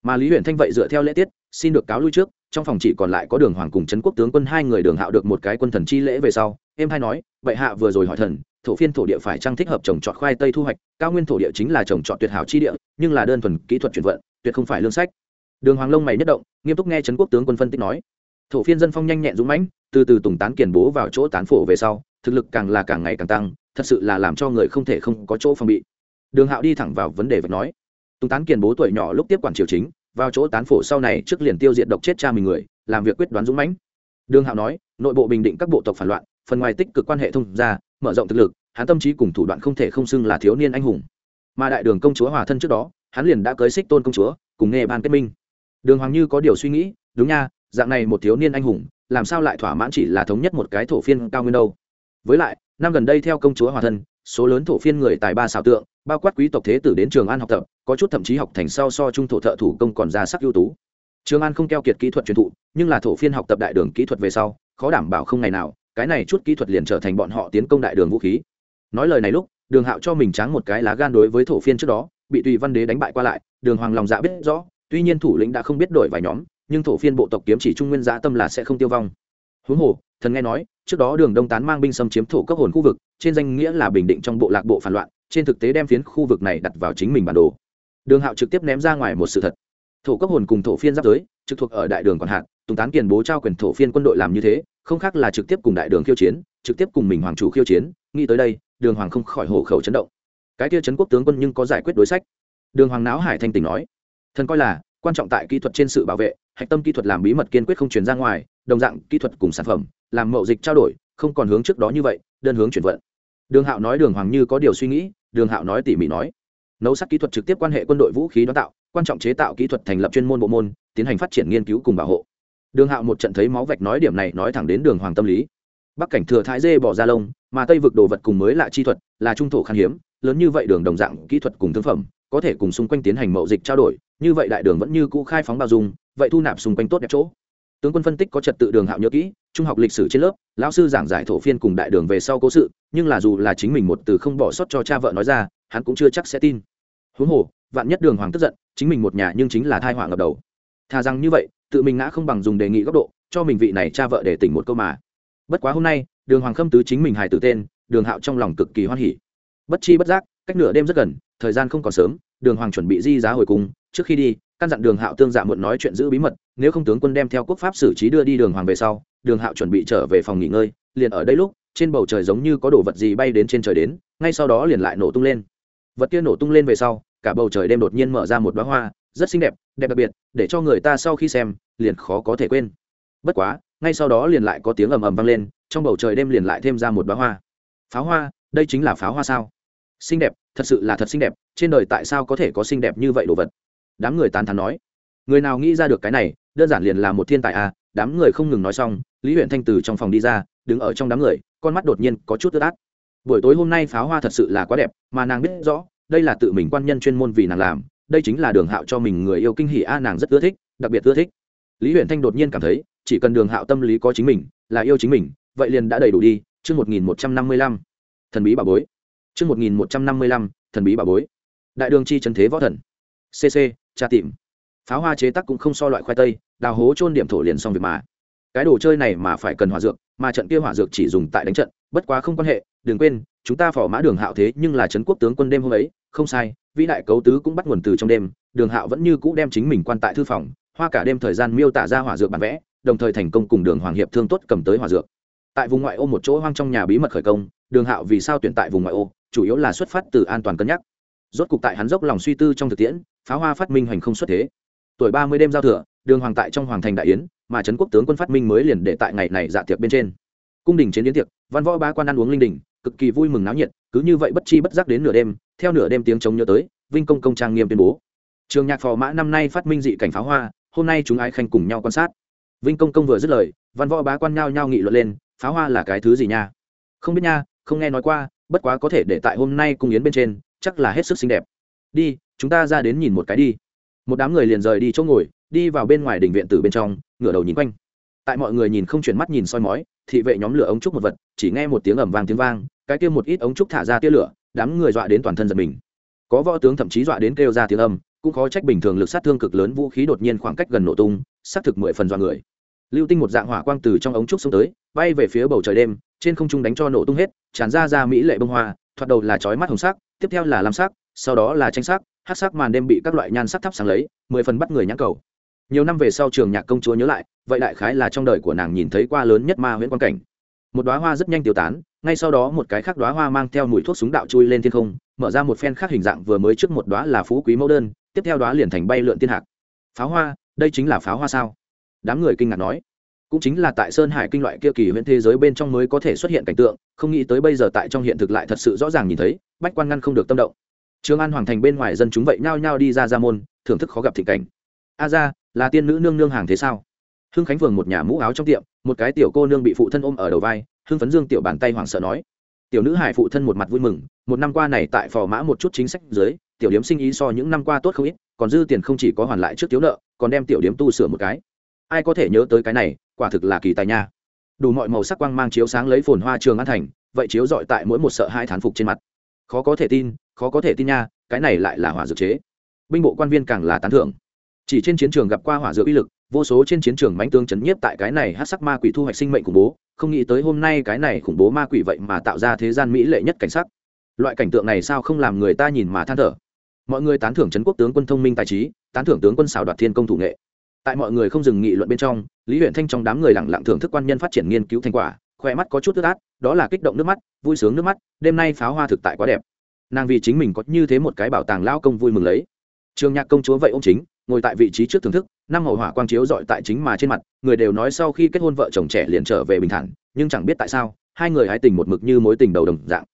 Mà lý huyện thanh vậy dựa theo lễ tiết, xin được cáo lui trước, trong phòng chỉ còn lại có đường hoàng cùng trấn quốc tướng quân hai người đường hạo được một cái quân thần chi lễ về sau, em hay nói vậy hạ vừa rồi hỏi thần, thổ phiên thổ địa phải trang thích hợp trồng trọt khoai tây thu hoạch, cao nguyên thổ địa chính là trồng trọt tuyệt hảo chi địa, nhưng là đơn thuần kỹ thuật chuyển vận, tuyệt không phải lương sách. Đường hoàng lông mày nhất động, nghiêm túc nghe trấn quốc tướng quân phân tích nói, thổ phiên dân phong nhanh nhẹn dũng mãnh, từ từ tùng tán kiền bố vào chỗ tán phổ về sau thực lực càng là càng ngày càng tăng, thật sự là làm cho người không thể không có chỗ phòng bị. Đường hạo đi thẳng vào vấn đề vật nói. Tùng tán kiền bố tuổi nhỏ lúc tiếp quản triều chính, vào chỗ tán phổ sau này trước liền tiêu diệt độc chết cha mình người, làm việc quyết đoán dũng mãnh. Đường hạo nói, nội bộ bình định các bộ tộc phản loạn, phần ngoài tích cực quan hệ thông ra mở rộng thực lực, hắn tâm trí cùng thủ đoạn không thể không xưng là thiếu niên anh hùng. Mà đại đường công chúa hòa thân trước đó, hắn liền đã cưới xích tôn công chúa, cùng nghe ban kết minh. Đường hoàng như có điều suy nghĩ, đúng nha, dạng này một thiếu niên anh hùng, làm sao lại thỏa mãn chỉ là thống nhất một cái thổ phiên cao nguyên đâu? Với lại, năm gần đây theo công chúa hòa thân, số lớn thổ phiên người tài ba xảo tượng, bao quát quý tộc thế tử đến trường an học tập, có chút thậm chí học thành sau so trung thổ thợ thủ công còn ra sắc ưu tú. Trường an không keo kiệt kỹ thuật truyền thụ, nhưng là thổ phiên học tập đại đường kỹ thuật về sau, khó đảm bảo không ngày nào, cái này chút kỹ thuật liền trở thành bọn họ tiến công đại đường vũ khí. Nói lời này lúc, đường hạo cho mình tráng một cái lá gan đối với thổ phiên trước đó, bị tùy văn đế đánh bại qua lại, đường hoàng lòng dạ biết rõ, tuy nhiên thủ lĩnh đã không biết đổi vài nhóm, nhưng thổ phiên bộ tộc kiếm chỉ trung nguyên giã tâm là sẽ không tiêu vong. Huống hồ, thần nghe nói trước đó đường đông tán mang binh xâm chiếm thổ cấp hồn khu vực, trên danh nghĩa là bình định trong bộ lạc bộ phản loạn, trên thực tế đem phiến khu vực này đặt vào chính mình bản đồ. Đường hạo trực tiếp ném ra ngoài một sự thật. Thổ cấp hồn cùng thổ phiên giáp giới, trực thuộc ở đại đường còn hạn, tùng tán kiền bố trao quyền thổ phiên quân đội làm như thế, không khác là trực tiếp cùng đại đường khiêu chiến, trực tiếp cùng mình hoàng chủ khiêu chiến, nghĩ tới đây, đường hoàng không khỏi hổ khẩu chấn động. Cái kia trấn quốc tướng quân nhưng có giải quyết đối sách. Đường hoàng não hải thanh tỉnh nói, thần coi là, quan trọng tại kỹ thuật trên sự bảo vệ, hạch tâm kỹ thuật làm bí mật kiên quyết không truyền ra ngoài, đồng dạng kỹ thuật cùng sản phẩm làm mậu dịch trao đổi, không còn hướng trước đó như vậy, đơn hướng chuyển vận. Đường hạo nói đường hoàng như có điều suy nghĩ, đường hạo nói tỉ mỉ nói. Nấu sắc kỹ thuật trực tiếp quan hệ quân đội vũ khí đón tạo, quan trọng chế tạo kỹ thuật thành lập chuyên môn bộ môn, tiến hành phát triển nghiên cứu cùng bảo hộ. Đường hạo một trận thấy máu vạch nói điểm này nói thẳng đến đường hoàng tâm lý. Bắc cảnh thừa thái dê bỏ ra lông, mà tây vực đồ vật cùng mới lạ chi thuật, là trung thổ khan hiếm, lớn như vậy đường đồng dạng kỹ thuật cùng thương phẩm, có thể cùng xung quanh tiến hành mậu dịch trao đổi, như vậy đại đường vẫn như cũ khai phóng bao dung, vậy thu nạp xung quanh tốt đẹp chỗ. Tướng quân phân tích có trật tự đường hạo nhớ kỹ trung học lịch sử trên lớp, lão sư giảng giải thổ phiên cùng đại đường về sau cố sự, nhưng là dù là chính mình một từ không bỏ sót cho cha vợ nói ra, hắn cũng chưa chắc sẽ tin. Huống hồ, vạn nhất đường hoàng tức giận, chính mình một nhà nhưng chính là thai họa ngập đầu. Thà rằng như vậy, tự mình ngã không bằng dùng đề nghị góc độ, cho mình vị này cha vợ để tỉnh một câu mà. Bất quá hôm nay, đường hoàng khâm tứ chính mình hài tử tên, đường hạo trong lòng cực kỳ hoan hỉ. Bất chi bất giác, cách nửa đêm rất gần, thời gian không còn sớm, đường hoàng chuẩn bị di giá hồi cung. Trước khi đi, căn dặn đường hạo tương dạ muộn nói chuyện giữ bí mật, nếu không tướng quân đem theo quốc pháp xử trí đưa đi đường hoàng về sau đường hạo chuẩn bị trở về phòng nghỉ ngơi, liền ở đây lúc, trên bầu trời giống như có đồ vật gì bay đến trên trời đến, ngay sau đó liền lại nổ tung lên. Vật kia nổ tung lên về sau, cả bầu trời đêm đột nhiên mở ra một đoá hoa, rất xinh đẹp đẹp đặc biệt, để cho người ta sau khi xem, liền khó có thể quên. Bất quá, ngay sau đó liền lại có tiếng ầm ầm vang lên, trong bầu trời đêm liền lại thêm ra một đoá hoa. Pháo hoa, đây chính là pháo hoa sao? Xinh đẹp, thật sự là thật xinh đẹp, trên đời tại sao có thể có xinh đẹp như vậy đồ vật? Đám người tán thán nói. Người nào nghĩ ra được cái này, đơn giản liền là một thiên tài à đám người không ngừng nói xong lý huyện thanh từ trong phòng đi ra, đứng ở trong đám người, con mắt đột nhiên có chút ướt át. Buổi tối hôm nay pháo hoa thật sự là quá đẹp, mà nàng biết rõ, đây là tự mình quan nhân chuyên môn vì nàng làm, đây chính là đường hạo cho mình người yêu kinh hỷ a, nàng rất ưa thích, đặc biệt ưa thích. Lý huyện thanh đột nhiên cảm thấy, chỉ cần đường hạo tâm lý có chính mình, là yêu chính mình, vậy liền đã đầy đủ đi, chương một nghìn một trăm năm mươi lăm. Thần bí bà bối. Chương một nghìn một trăm năm mươi lăm, thần bí bà bối. Đại đường chi trần thế võ thần. Cc tra tìm. Pháo hoa chế tác cũng không so loại khoai tây, đào hố trôn điểm thổ liền xong việc mà cái đồ chơi này mà phải cần hỏa dược, mà trận kia hỏa dược chỉ dùng tại đánh trận, bất quá không quan hệ, đừng quên, chúng ta phò mã đường hạo thế nhưng là trấn quốc tướng quân đêm hôm ấy, không sai, vĩ đại cấu tứ cũng bắt nguồn từ trong đêm, đường hạo vẫn như cũ đem chính mình quan tại thư phòng, hoa cả đêm thời gian miêu tả ra hỏa dược bản vẽ, đồng thời thành công cùng đường hoàng hiệp thương tốt cầm tới hỏa dược. Tại vùng ngoại ô một chỗ hoang trong nhà bí mật khởi công, đường hạo vì sao tuyển tại vùng ngoại ô, chủ yếu là xuất phát từ an toàn cân nhắc. Rốt cục tại hắn dốc lòng suy tư trong thực tiễn, pháo hoa phát minh hoành không xuất thế. Tuổi ba mươi đêm giao thừa, đường hoàng tại trong hoàng thành đại yến mà trấn quốc tướng quân phát minh mới liền để tại ngày này dạ tiệc bên trên. Cung đình chiến đến tiệc, văn võ ba quan ăn uống linh đình, cực kỳ vui mừng náo nhiệt, cứ như vậy bất chi bất giác đến nửa đêm, theo nửa đêm tiếng chống nhớ tới, vinh công công trang nghiêm tuyên bố. Trường nhạc phò mã năm nay phát minh dị cảnh pháo hoa, hôm nay chúng ai khanh cùng nhau quan sát. Vinh công công vừa dứt lời, văn võ bá quan nhao nhao nghị luận lên, pháo hoa là cái thứ gì nha? Không biết nha, không nghe nói qua, bất quá có thể để tại hôm nay cung yến bên trên, chắc là hết sức xinh đẹp. Đi, chúng ta ra đến nhìn một cái đi. Một đám người liền rời đi chỗ ngồi đi vào bên ngoài đình viện tử bên trong, ngửa đầu nhìn quanh. Tại mọi người nhìn không chuyển mắt nhìn soi mói, thị vệ nhóm lửa ống trúc một vật, chỉ nghe một tiếng ẩm vang tiếng vang, cái kia một ít ống trúc thả ra tia lửa, đám người dọa đến toàn thân giật mình. Có võ tướng thậm chí dọa đến kêu ra tiếng âm, cũng khó trách bình thường lực sát thương cực lớn vũ khí đột nhiên khoảng cách gần nổ tung, xác thực mười phần dọa người. Lưu tinh một dạng hỏa quang từ trong ống trúc xuống tới, bay về phía bầu trời đêm, trên không trung đánh cho nổ tung hết, tràn ra ra mỹ lệ bông hoa, thoạt đầu là chói mắt hồng sắc, tiếp theo là lam sắc, sau đó là tranh sắc hát sắc màn đêm bị các loại nhan sắc thắp sáng lấy, mười phần bắt người nhãn cầu nhiều năm về sau trường nhạc công chúa nhớ lại, vậy đại khái là trong đời của nàng nhìn thấy qua lớn nhất ma huyễn quan cảnh. Một đoá hoa rất nhanh tiêu tán, ngay sau đó một cái khác đoá hoa mang theo mùi thuốc súng đạo chui lên thiên không, mở ra một phen khác hình dạng vừa mới trước một đoá là phú quý mẫu đơn, tiếp theo đoá liền thành bay lượn thiên hạc. Pháo hoa, đây chính là pháo hoa sao? Đám người kinh ngạc nói. Cũng chính là tại sơn hải kinh loại kia kỳ huyễn thế giới bên trong mới có thể xuất hiện cảnh tượng, không nghĩ tới bây giờ tại trong hiện thực lại thật sự rõ ràng nhìn thấy, bách quan ngăn không được tâm động. Trương an hoàng thành bên ngoài dân chúng vậy nhao nhao đi ra ra môn, thưởng thức khó gặp thị cảnh a ra, là tiên nữ nương nương hàng thế sao? Hưng khánh phường một nhà mũ áo trong tiệm, một cái tiểu cô nương bị phụ thân ôm ở đầu vai, hưng phấn dương tiểu bàn tay hoảng sợ nói. Tiểu nữ hải phụ thân một mặt vui mừng, một năm qua này tại phò mã một chút chính sách dưới, tiểu điếm sinh ý so những năm qua tốt không ít, còn dư tiền không chỉ có hoàn lại trước thiếu nợ, còn đem tiểu điếm tu sửa một cái. Ai có thể nhớ tới cái này, quả thực là kỳ tài nha. Đủ mọi màu sắc quang mang chiếu sáng lấy phồn hoa trường an thành, vậy chiếu dọi tại mỗi một sợ hai thán phục trên mặt. Khó có thể tin, khó có thể tin nha, cái này lại là hỏa dược chế. Binh bộ quan viên càng là tán thưởng chỉ trên chiến trường gặp qua hỏa dược uy lực, vô số trên chiến trường mánh tương chấn nhiếp tại cái này hát sắc ma quỷ thu hoạch sinh mệnh khủng bố, không nghĩ tới hôm nay cái này khủng bố ma quỷ vậy mà tạo ra thế gian mỹ lệ nhất cảnh sắc. Loại cảnh tượng này sao không làm người ta nhìn mà than thở. Mọi người tán thưởng trấn quốc tướng quân thông minh tài trí, tán thưởng tướng quân xảo đoạt thiên công thủ nghệ. Tại mọi người không dừng nghị luận bên trong, lý huyện thanh trong đám người lặng lặng thưởng thức quan nhân phát triển nghiên cứu thành quả khoe mắt có chút tức át, đó là kích động nước mắt, vui sướng nước mắt, đêm nay pháo hoa thực tại quá đẹp. Nàng vì chính mình có như thế một cái bảo tàng lao công vui mừng lấy. Trường nhạc công chúa vậy ông chính ngồi tại vị trí trước thưởng thức, năm hậu hỏa quang chiếu dọi tại chính mà trên mặt, người đều nói sau khi kết hôn vợ chồng trẻ liền trở về bình thản, nhưng chẳng biết tại sao, hai người hái tình một mực như mối tình đầu đồng dạng.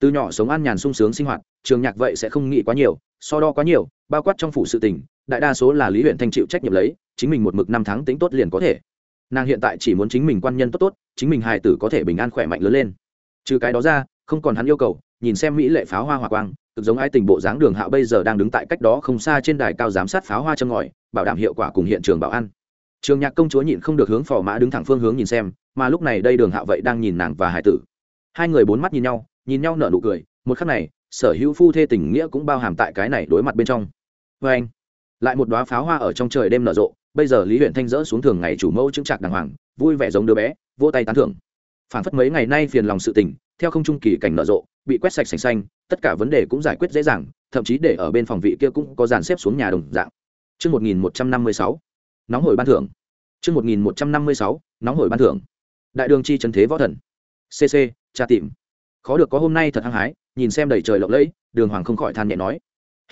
Từ nhỏ sống an nhàn sung sướng sinh hoạt, trường nhạc vậy sẽ không nghĩ quá nhiều, so đo quá nhiều, bao quát trong phủ sự tình, đại đa số là lý huyện thanh chịu trách nhiệm lấy, chính mình một mực năm tháng tính tốt liền có thể. Nàng hiện tại chỉ muốn chính mình quan nhân tốt tốt, chính mình hài tử có thể bình an khỏe mạnh lớn lên. Trừ cái đó ra, không còn hắn yêu cầu, nhìn xem mỹ lệ pháo hoa hỏa quang cực giống ai tình bộ dáng đường hạo bây giờ đang đứng tại cách đó không xa trên đài cao giám sát pháo hoa châm ngòi, bảo đảm hiệu quả cùng hiện trường bảo an. Trường nhạc công chúa nhịn không được hướng phò mã đứng thẳng phương hướng nhìn xem, mà lúc này đây đường hạo vậy đang nhìn nàng và hải tử. Hai người bốn mắt nhìn nhau nhìn nhau nở nụ cười, một khắc này, sở hữu phu thê tình nghĩa cũng bao hàm tại cái này đối mặt bên trong. Vê anh, lại một đoá pháo hoa ở trong trời đêm nở rộ, bây giờ lý huyện thanh dỡ xuống thường ngày chủ mẫu chứng trạc đàng hoàng, vui vẻ giống đứa bé, vỗ tay tán thưởng. Phản phất mấy ngày nay phiền lòng sự tình theo không trung kỳ cảnh nở rộ bị quét sạch sành xanh tất cả vấn đề cũng giải quyết dễ dàng thậm chí để ở bên phòng vị kia cũng có dàn xếp xuống nhà đồng dạng Trước 1156, nóng hổi ban thưởng. Trước 1156, nóng hổi ban thưởng. Đại đường chi trần thế võ thần. CC, cha tìm. Khó được có hôm nay thật hăng hái, nhìn xem đầy trời lộng lẫy, Đường Hoàng không khỏi than nhẹ nói: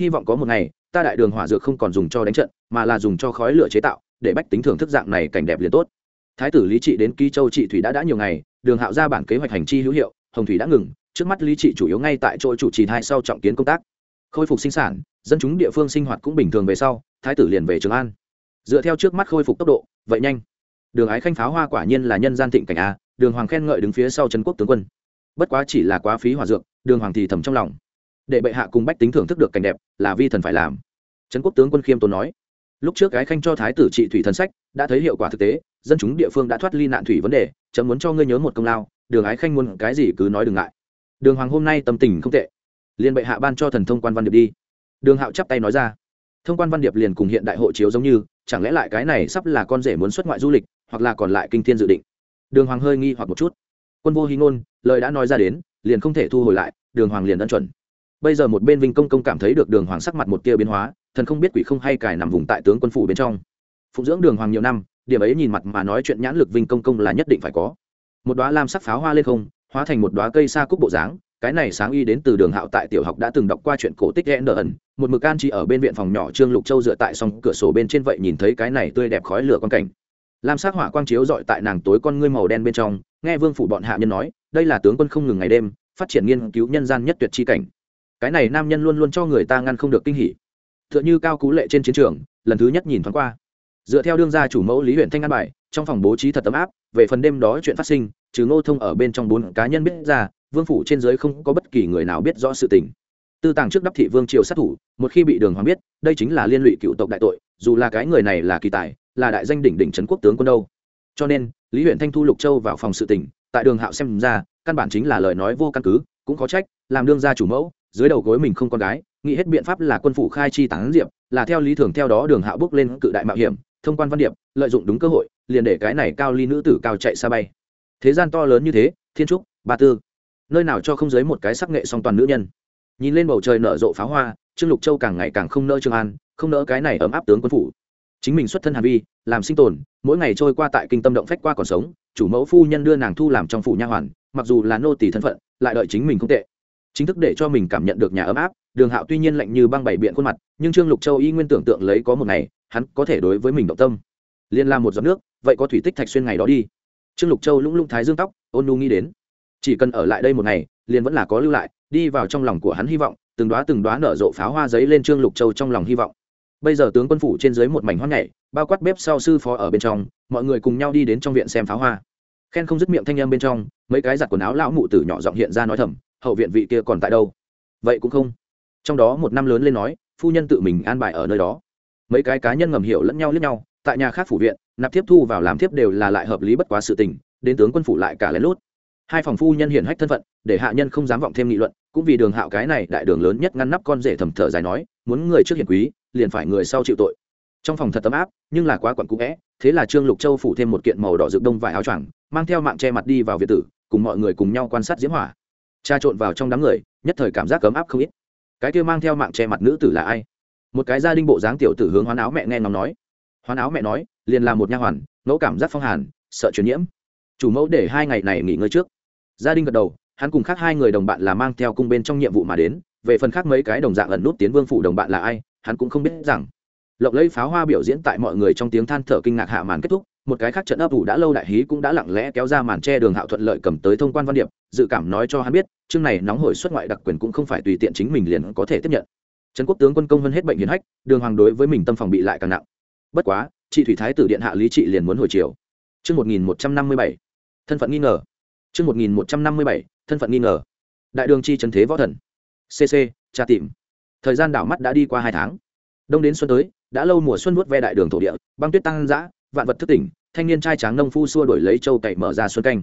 Hy vọng có một ngày, ta đại đường hỏa dược không còn dùng cho đánh trận, mà là dùng cho khói lửa chế tạo, để bách tính thưởng thức dạng này cảnh đẹp liền tốt. Thái tử Lý Trị đến Ký Châu trị thủy đã đã nhiều ngày, Đường Hạo ra bản kế hoạch hành chi hữu hiệu, Hồng thủy đã ngừng, trước mắt Lý Trị chủ yếu ngay tại chỗ chủ trì hai sau trọng kiến công tác, khôi phục sinh sản, dân chúng địa phương sinh hoạt cũng bình thường về sau, thái tử liền về Trường An. Dựa theo trước mắt khôi phục tốc độ, vậy nhanh. Đường Ái Khanh pháo hoa quả nhiên là nhân gian thịnh cảnh a, Đường Hoàng khen ngợi đứng phía sau trấn quốc tướng quân. Bất quá chỉ là quá phí hỏa dược, Đường Hoàng thì thầm trong lòng. Để bệ hạ cùng bách tính thưởng thức được cảnh đẹp, là vi thần phải làm. Trấn quốc tướng quân khiêm tốn nói. Lúc trước Ái khanh cho thái tử trị thủy thần sách, đã thấy hiệu quả thực tế, dân chúng địa phương đã thoát ly nạn thủy vấn đề, chấm muốn cho ngươi nhớ một công lao, Đường Ái Khanh muốn cái gì cứ nói đừng ngại. Đường Hoàng hôm nay tâm tình không tệ, liền bệ hạ ban cho thần thông quan văn điệp đi. Đường Hạo chắp tay nói ra. Thông quan văn điệp liền cùng hiện đại hộ chiếu giống như chẳng lẽ lại cái này sắp là con rể muốn xuất ngoại du lịch hoặc là còn lại kinh thiên dự định? Đường hoàng hơi nghi hoặc một chút. Quân vô hy ngôn lời đã nói ra đến liền không thể thu hồi lại đường hoàng liền ân chuẩn. Bây giờ một bên vinh công công cảm thấy được đường hoàng sắc mặt một kia biến hóa thần không biết quỷ không hay cài nằm vùng tại tướng quân phủ bên trong. Phụng dưỡng đường hoàng nhiều năm điểm ấy nhìn mặt mà nói chuyện nhãn lực vinh công công là nhất định phải có một đoá lam sắc pháo hoa lên không, hóa thành một đoá cây xa cúc bộ dáng. Cái này sáng y đến từ đường hạo tại tiểu học đã từng đọc qua chuyện cổ tích ghẽ ẩn một mực an chỉ ở bên viện phòng nhỏ trương lục châu dựa tại song cửa sổ bên trên vậy nhìn thấy cái này tươi đẹp khói lửa con cảnh. Lam sắc hỏa quang chiếu dọi tại nàng tối con ngươi màu đen bên trong, nghe vương phủ bọn hạ nhân nói, đây là tướng quân không ngừng ngày đêm, phát triển nghiên cứu nhân gian nhất tuyệt chi cảnh. Cái này nam nhân luôn luôn cho người ta ngăn không được kinh hỉ. Tựa như cao cú lệ trên chiến trường, lần thứ nhất nhìn thoáng qua. Dựa theo đương gia chủ mẫu lý huyện thanh an bài, trong phòng bố trí thật ấm áp về phần đêm đó chuyện phát sinh, trừ ngô thông ở bên trong bốn cá nhân biết ra, vương phủ trên giới không có bất kỳ người nào biết rõ sự tình. Tư tàng trước đắp thị vương triều sát thủ, một khi bị đường hoàng biết, đây chính là liên lụy cựu tộc đại tội, dù là cái người này là kỳ tài, là đại danh đỉnh đỉnh trấn quốc tướng quân đâu. Cho nên, lý huyện thanh thu lục châu vào phòng sự tỉnh tại đường hạo xem ra, căn bản chính là lời nói vô căn cứ, cũng có trách, làm đương gia chủ mẫu, dưới đầu gối mình không con gái, nghĩ hết biện pháp là quân phủ khai chi tán diệp, là theo lý thường theo đó đường hạo bước lên cự đại mạo hiểm, thông quan văn điệp, lợi dụng đúng cơ hội liền để cái này cao ly nữ tử cao chạy xa bay. Thế gian to lớn như thế, thiên trúc, ba tư, nơi nào cho không giới một cái sắc nghệ song toàn nữ nhân? Nhìn lên bầu trời nở rộ pháo hoa, trương lục châu càng ngày càng không nỡ trương an, không nỡ cái này ấm áp tướng quân phủ. Chính mình xuất thân hàn vi, làm sinh tồn, mỗi ngày trôi qua tại kinh tâm động phách qua còn sống, chủ mẫu phu nhân đưa nàng thu làm trong phủ nha hoàn, mặc dù là nô tỳ thân phận, lại đợi chính mình không tệ. Chính thức để cho mình cảm nhận được nhà ấm áp, đường hạo tuy nhiên lạnh như băng bảy biện khuôn mặt, nhưng trương lục châu y nguyên tưởng tượng lấy có một ngày, hắn có thể đối với mình động tâm. Liên la một giọt nước vậy có thủy tích thạch xuyên ngày đó đi. Trương lục châu lũng lũng thái dương tóc, ôn nu nghĩ đến. Chỉ cần ở lại đây một ngày, liền vẫn là có lưu lại, đi vào trong lòng của hắn hy vọng, từng đoá từng đoá nở rộ pháo hoa giấy lên trương lục châu trong lòng hy vọng. Bây giờ tướng quân phủ trên dưới một mảnh hoang nhảy, bao quát bếp sau sư phó ở bên trong, mọi người cùng nhau đi đến trong viện xem pháo hoa. Khen không dứt miệng thanh em bên trong, mấy cái giặt quần áo lão mụ tử nhỏ giọng hiện ra nói thầm, hậu viện vị kia còn tại đâu? Vậy cũng không. Trong đó một năm lớn lên nói, phu nhân tự mình an bài ở nơi đó. Mấy cái cá nhân ngầm hiểu lẫn nhau lẫn nhau tại nhà khác phủ viện, nạp tiếp thu vào làm tiếp đều là lại hợp lý bất quá sự tình, đến tướng quân phủ lại cả lén lút. Hai phòng phu nhân hiển hách thân phận, để hạ nhân không dám vọng thêm nghị luận, cũng vì đường hạo cái này đại đường lớn nhất ngăn nắp con rể thầm thở dài nói, muốn người trước hiển quý, liền phải người sau chịu tội. Trong phòng thật tấm áp, nhưng là quá quặn cũ vẽ, thế là trương lục châu phủ thêm một kiện màu đỏ rực đông vải áo choàng, mang theo mạng che mặt đi vào việt tử, cùng mọi người cùng nhau quan sát diễm hỏa. Cha trộn vào trong đám người, nhất thời cảm giác cấm áp không ít. Cái kia mang theo mạng che mặt nữ tử là ai? Một cái gia đình bộ dáng tiểu tử hướng hoán áo mẹ nghe ngóng nói hoán áo mẹ nói, liền là một nha hoàn, ngẫu cảm giác phong hàn, sợ truyền nhiễm. Chủ mẫu để hai ngày này nghỉ ngơi trước. Gia đình gật đầu, hắn cùng khác hai người đồng bạn là mang theo cung bên trong nhiệm vụ mà đến. Về phần khác mấy cái đồng dạng ẩn nút tiến vương phủ đồng bạn là ai, hắn cũng không biết rằng. Lộng lấy pháo hoa biểu diễn tại mọi người trong tiếng than thở kinh ngạc hạ màn kết thúc, một cái khác trận ấp ủ đã lâu đại hí cũng đã lặng lẽ kéo ra màn che đường hạo thuận lợi cầm tới thông quan văn điệp, dự cảm nói cho hắn biết, chương này nóng hổi xuất ngoại đặc quyền cũng không phải tùy tiện chính mình liền có thể tiếp nhận. Trấn quốc tướng quân công hơn hết bệnh hiến hách, đường hoàng đối với mình tâm phòng bị lại càng nặng bất quá, chị thủy thái tử điện hạ lý trị liền muốn hồi chiều chương một nghìn một trăm năm mươi bảy, thân phận nghi ngờ. Chương một nghìn một trăm năm mươi bảy, thân phận nghi ngờ. Đại đường chi trần thế võ thần. Cc tra tìm. Thời gian đảo mắt đã đi qua hai tháng. Đông đến xuân tới, đã lâu mùa xuân vuốt ve đại đường thổ địa, băng tuyết tăng dã, vạn vật thức tỉnh, thanh niên trai tráng nông phu xua đổi lấy châu cậy mở ra xuân canh.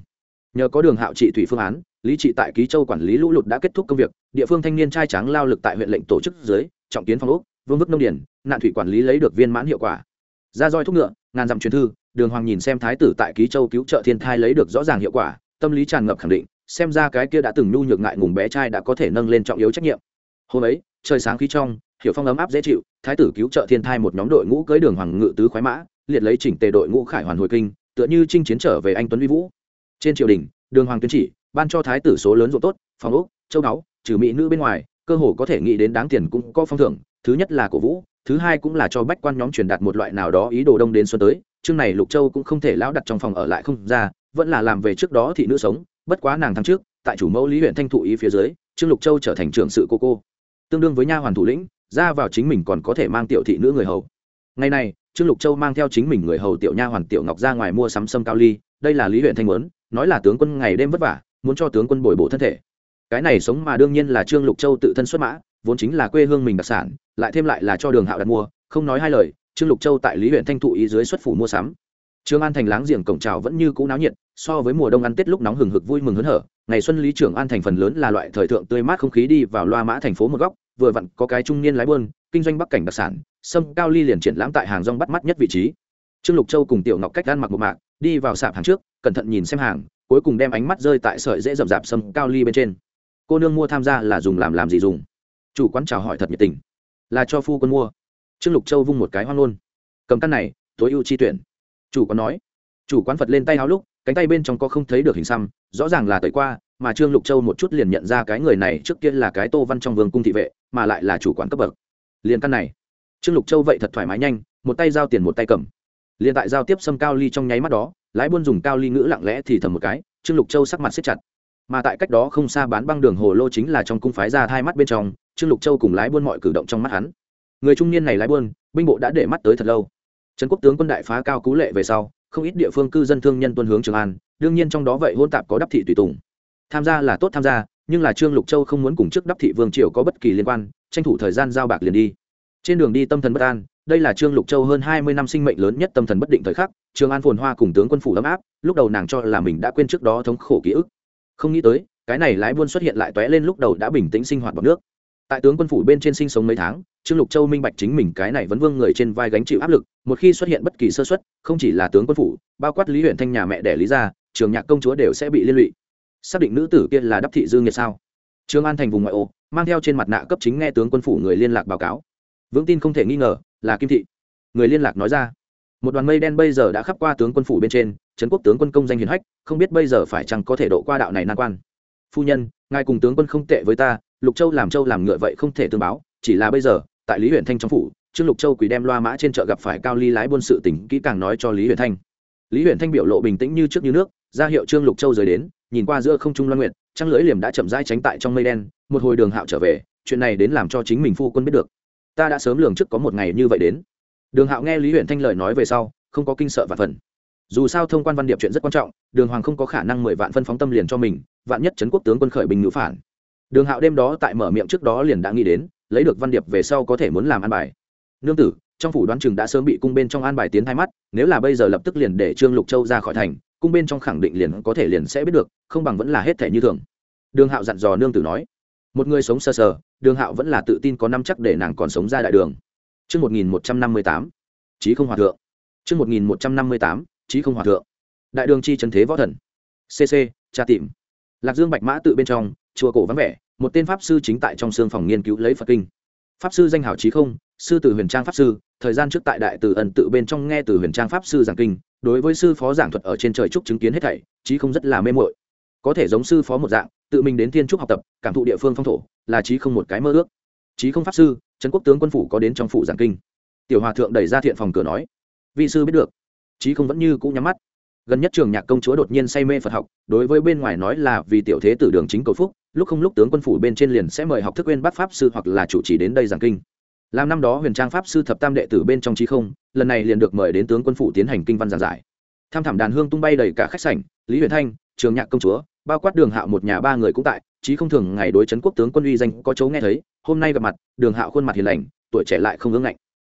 Nhờ có đường hạo trị thủy phương án, lý trị tại ký châu quản lý lũ lụt đã kết thúc công việc, địa phương thanh niên trai tráng lao lực tại huyện lệnh tổ chức dưới, trọng kiến phong ốc, vương vức nông điển, nạn thủy quản lý lấy được viên mãn hiệu quả ra roi thúc ngựa ngàn dặm truyền thư đường hoàng nhìn xem thái tử tại ký châu cứu trợ thiên thai lấy được rõ ràng hiệu quả tâm lý tràn ngập khẳng định xem ra cái kia đã từng nhu nhược ngại ngùng bé trai đã có thể nâng lên trọng yếu trách nhiệm. Hôm ấy trời sáng khí trong hiểu phong ấm áp dễ chịu thái tử cứu trợ thiên thai một nhóm đội ngũ cưới đường hoàng ngự tứ khoái mã liệt lấy chỉnh tề đội ngũ khải hoàn hồi kinh tựa như chinh chiến trở về anh tuấn uy vũ. Trên triều đình đường hoàng tuyên chỉ ban cho thái tử số lớn ruộng tốt phòng ốc châu đáo, trừ mỹ nữ bên ngoài cơ hồ có thể nghĩ đến đáng tiền cũng có phong thưởng thứ nhất là cổ vũ thứ hai cũng là cho bách quan nhóm truyền đạt một loại nào đó ý đồ đông đến xuân tới, chương này lục châu cũng không thể lão đặt trong phòng ở lại không ra, vẫn là làm về trước đó thị nữ sống, bất quá nàng tháng trước, tại chủ mẫu lý huyện thanh thụ ý phía dưới trương lục châu trở thành trưởng sự cô cô. Tương đương với nha hoàn thủ lĩnh, ra vào chính mình còn có thể mang tiểu thị nữ người hầu. Ngày này trương lục châu mang theo chính mình người hầu tiểu nha hoàn tiểu ngọc ra ngoài mua sắm sâm cao ly, đây là lý huyện thanh muốn, nói là tướng quân ngày đêm vất vả, muốn cho tướng quân bồi bổ thân thể. Cái này sống mà đương nhiên là trương lục châu tự thân xuất mã vốn chính là quê hương mình đặc sản, lại thêm lại là cho đường hạo đặt mua, không nói hai lời, trương lục châu tại lý huyện thanh thụ ý dưới xuất phủ mua sắm. Trương an thành láng giềng cổng trào vẫn như cũ náo nhiệt, so với mùa đông ăn tết lúc nóng hừng hực vui mừng hớn hở, ngày xuân lý trưởng an thành phần lớn là loại thời thượng tươi mát không khí đi vào loa mã thành phố một góc, vừa vặn có cái trung niên lái buôn kinh doanh bắc cảnh đặc sản, sâm cao ly liền triển lãm tại hàng rong bắt mắt nhất vị trí. Trương lục châu cùng tiểu ngọc cách ăn mặc một mạc, đi vào sạp hàng trước, cẩn thận nhìn xem hàng, cuối cùng đem ánh mắt rơi tại sợi dễ rậm rạp sâm cao ly bên trên. Cô nương mua tham gia là dùng làm làm gì dùng? Chủ quán chào hỏi thật nhiệt tình. Là cho phu quân mua. Trương lục châu vung một cái hoang luôn cầm căn này, tối ưu chi tuyển. Chủ quán nói. Chủ quán phật lên tay háo lúc, cánh tay bên trong có không thấy được hình xăm, rõ ràng là tẩy qua, mà trương lục châu một chút liền nhận ra cái người này trước kia là cái tô văn trong vương cung thị vệ, mà lại là chủ quán cấp bậc. Liền căn này. Trương lục châu vậy thật thoải mái nhanh, một tay giao tiền một tay cầm. Liền tại giao tiếp xâm cao ly trong nháy mắt đó, lái buôn dùng cao ly ngữ lặng lẽ thì thầm một cái, trương lục châu sắc mặt xếp chặt. Mà tại cách đó không xa bán băng đường hồ lô chính là trong cung phái ra hai mắt bên trong trương lục châu cùng lái buôn mọi cử động trong mắt hắn. Người trung niên này lái buôn, binh bộ đã để mắt tới thật lâu. Trần quốc tướng quân đại phá cao cú lệ về sau, không ít địa phương cư dân thương nhân tuân hướng trường an, đương nhiên trong đó vậy hôn tạp có đắp thị tùy tùng. Tham gia là tốt tham gia, nhưng là trương lục châu không muốn cùng chức đắp thị vương triều có bất kỳ liên quan, tranh thủ thời gian giao bạc liền đi. Trên đường đi tâm thần bất an, đây là trương lục châu hơn hai mươi năm sinh mệnh lớn nhất tâm thần bất định thời khắc, trường an phồn hoa cùng tướng quân phủ ấm áp, lúc đầu nàng cho là mình đã quên trước đó thống khổ ký ức. Không nghĩ tới, cái này lái buôn xuất hiện lại tóe lên lúc đầu đã bình tĩnh sinh hoạt bằng nước tại tướng quân phủ bên trên sinh sống mấy tháng trương lục châu minh bạch chính mình cái này vẫn vương người trên vai gánh chịu áp lực một khi xuất hiện bất kỳ sơ xuất không chỉ là tướng quân phủ bao quát lý huyện thanh nhà mẹ đẻ lý ra, trường nhạc công chúa đều sẽ bị liên lụy. Xác định nữ tử kia là đắp thị dương nhiệt sao? Trương an thành vùng ngoại ô mang theo trên mặt nạ cấp chính nghe tướng quân phủ người liên lạc báo cáo. Vững tin không thể nghi ngờ là kim thị. Người liên lạc nói ra. Một đoàn mây đen bây giờ đã khắp qua tướng quân phủ bên trên trấn quốc tướng quân công danh hiền hách không biết bây giờ phải chăng có thể độ qua đạo này nan quan. Phu nhân ngài cùng tướng quân không tệ với ta lục châu làm châu làm ngựa vậy không thể tương báo, chỉ là bây giờ, tại lý huyện thanh trong phủ, trương lục châu quỳ đem loa mã trên chợ gặp phải cao ly lái buôn sự tỉnh kỹ càng nói cho lý huyện thanh. Lý huyện thanh biểu lộ bình tĩnh như trước như nước, ra hiệu trương lục châu rời đến, nhìn qua giữa không trung loan nguyện trăng lưỡi liềm đã chậm rãi tránh tại trong mây đen, một hồi đường hạo trở về, chuyện này đến làm cho chính mình phu quân biết được. Ta đã sớm lường trước có một ngày như vậy đến. Đường hạo nghe lý huyện thanh lời nói về sau, không có kinh sợ và phần. Dù sao thông quan văn điệp chuyện rất quan trọng, đường hoàng không có khả năng mười vạn phân phóng tâm liền cho mình, vạn nhất trấn quốc tướng quân khởi bình ngữ phản đường hạo đêm đó tại mở miệng trước đó liền đã nghĩ đến lấy được văn điệp về sau có thể muốn làm an bài nương tử trong phủ đoán chừng đã sớm bị cung bên trong an bài tiến hai mắt nếu là bây giờ lập tức liền để trương lục châu ra khỏi thành cung bên trong khẳng định liền có thể liền sẽ biết được không bằng vẫn là hết thể như thường đường hạo dặn dò nương tử nói một người sống sờ sờ đường hạo vẫn là tự tin có năm chắc để nàng còn sống ra đại đường Trước 1158, chí không hòa thượng. Trước 1158, chí không hòa thượng. Đại đường chi trần thế võ thần. CC, tra tìm. Lạc Dương Bạch Mã tự bên trong, chùa cổ vắng vẻ, một tên pháp sư chính tại trong xương phòng nghiên cứu lấy Phật kinh. Pháp sư danh hảo trí không, sư từ Huyền Trang pháp sư, thời gian trước tại đại từ ẩn tự bên trong nghe từ Huyền Trang pháp sư giảng kinh, đối với sư phó giảng thuật ở trên trời trúc chứng kiến hết thảy, trí không rất là mê mội. Có thể giống sư phó một dạng, tự mình đến thiên trúc học tập, cảm thụ địa phương phong thổ, là trí không một cái mơ ước. trí không pháp sư, trấn quốc tướng quân phủ có đến trong phủ giảng kinh. Tiểu hòa thượng đẩy ra thiện phòng cửa nói: vị sư biết được." trí không vẫn như cũ nhắm mắt gần nhất trường nhạc công chúa đột nhiên say mê phật học đối với bên ngoài nói là vì tiểu thế tử đường chính cầu phúc lúc không lúc tướng quân phủ bên trên liền sẽ mời học thức quên bắt pháp sư hoặc là chủ trì đến đây giảng kinh. Làm năm đó huyền trang pháp sư thập tam đệ tử bên trong trí không, lần này liền được mời đến tướng quân phủ tiến hành kinh văn giảng giải. Tham thảm đàn hương tung bay đầy cả khách sảnh, lý huyền thanh, trường nhạc công chúa, bao quát đường hạo một nhà ba người cũng tại, trí không thường ngày đối chấn quốc tướng quân uy danh có chấu nghe thấy, hôm nay gặp mặt, đường hạo khuôn mặt hiền lành, tuổi trẻ lại không ngưỡng ngạnh.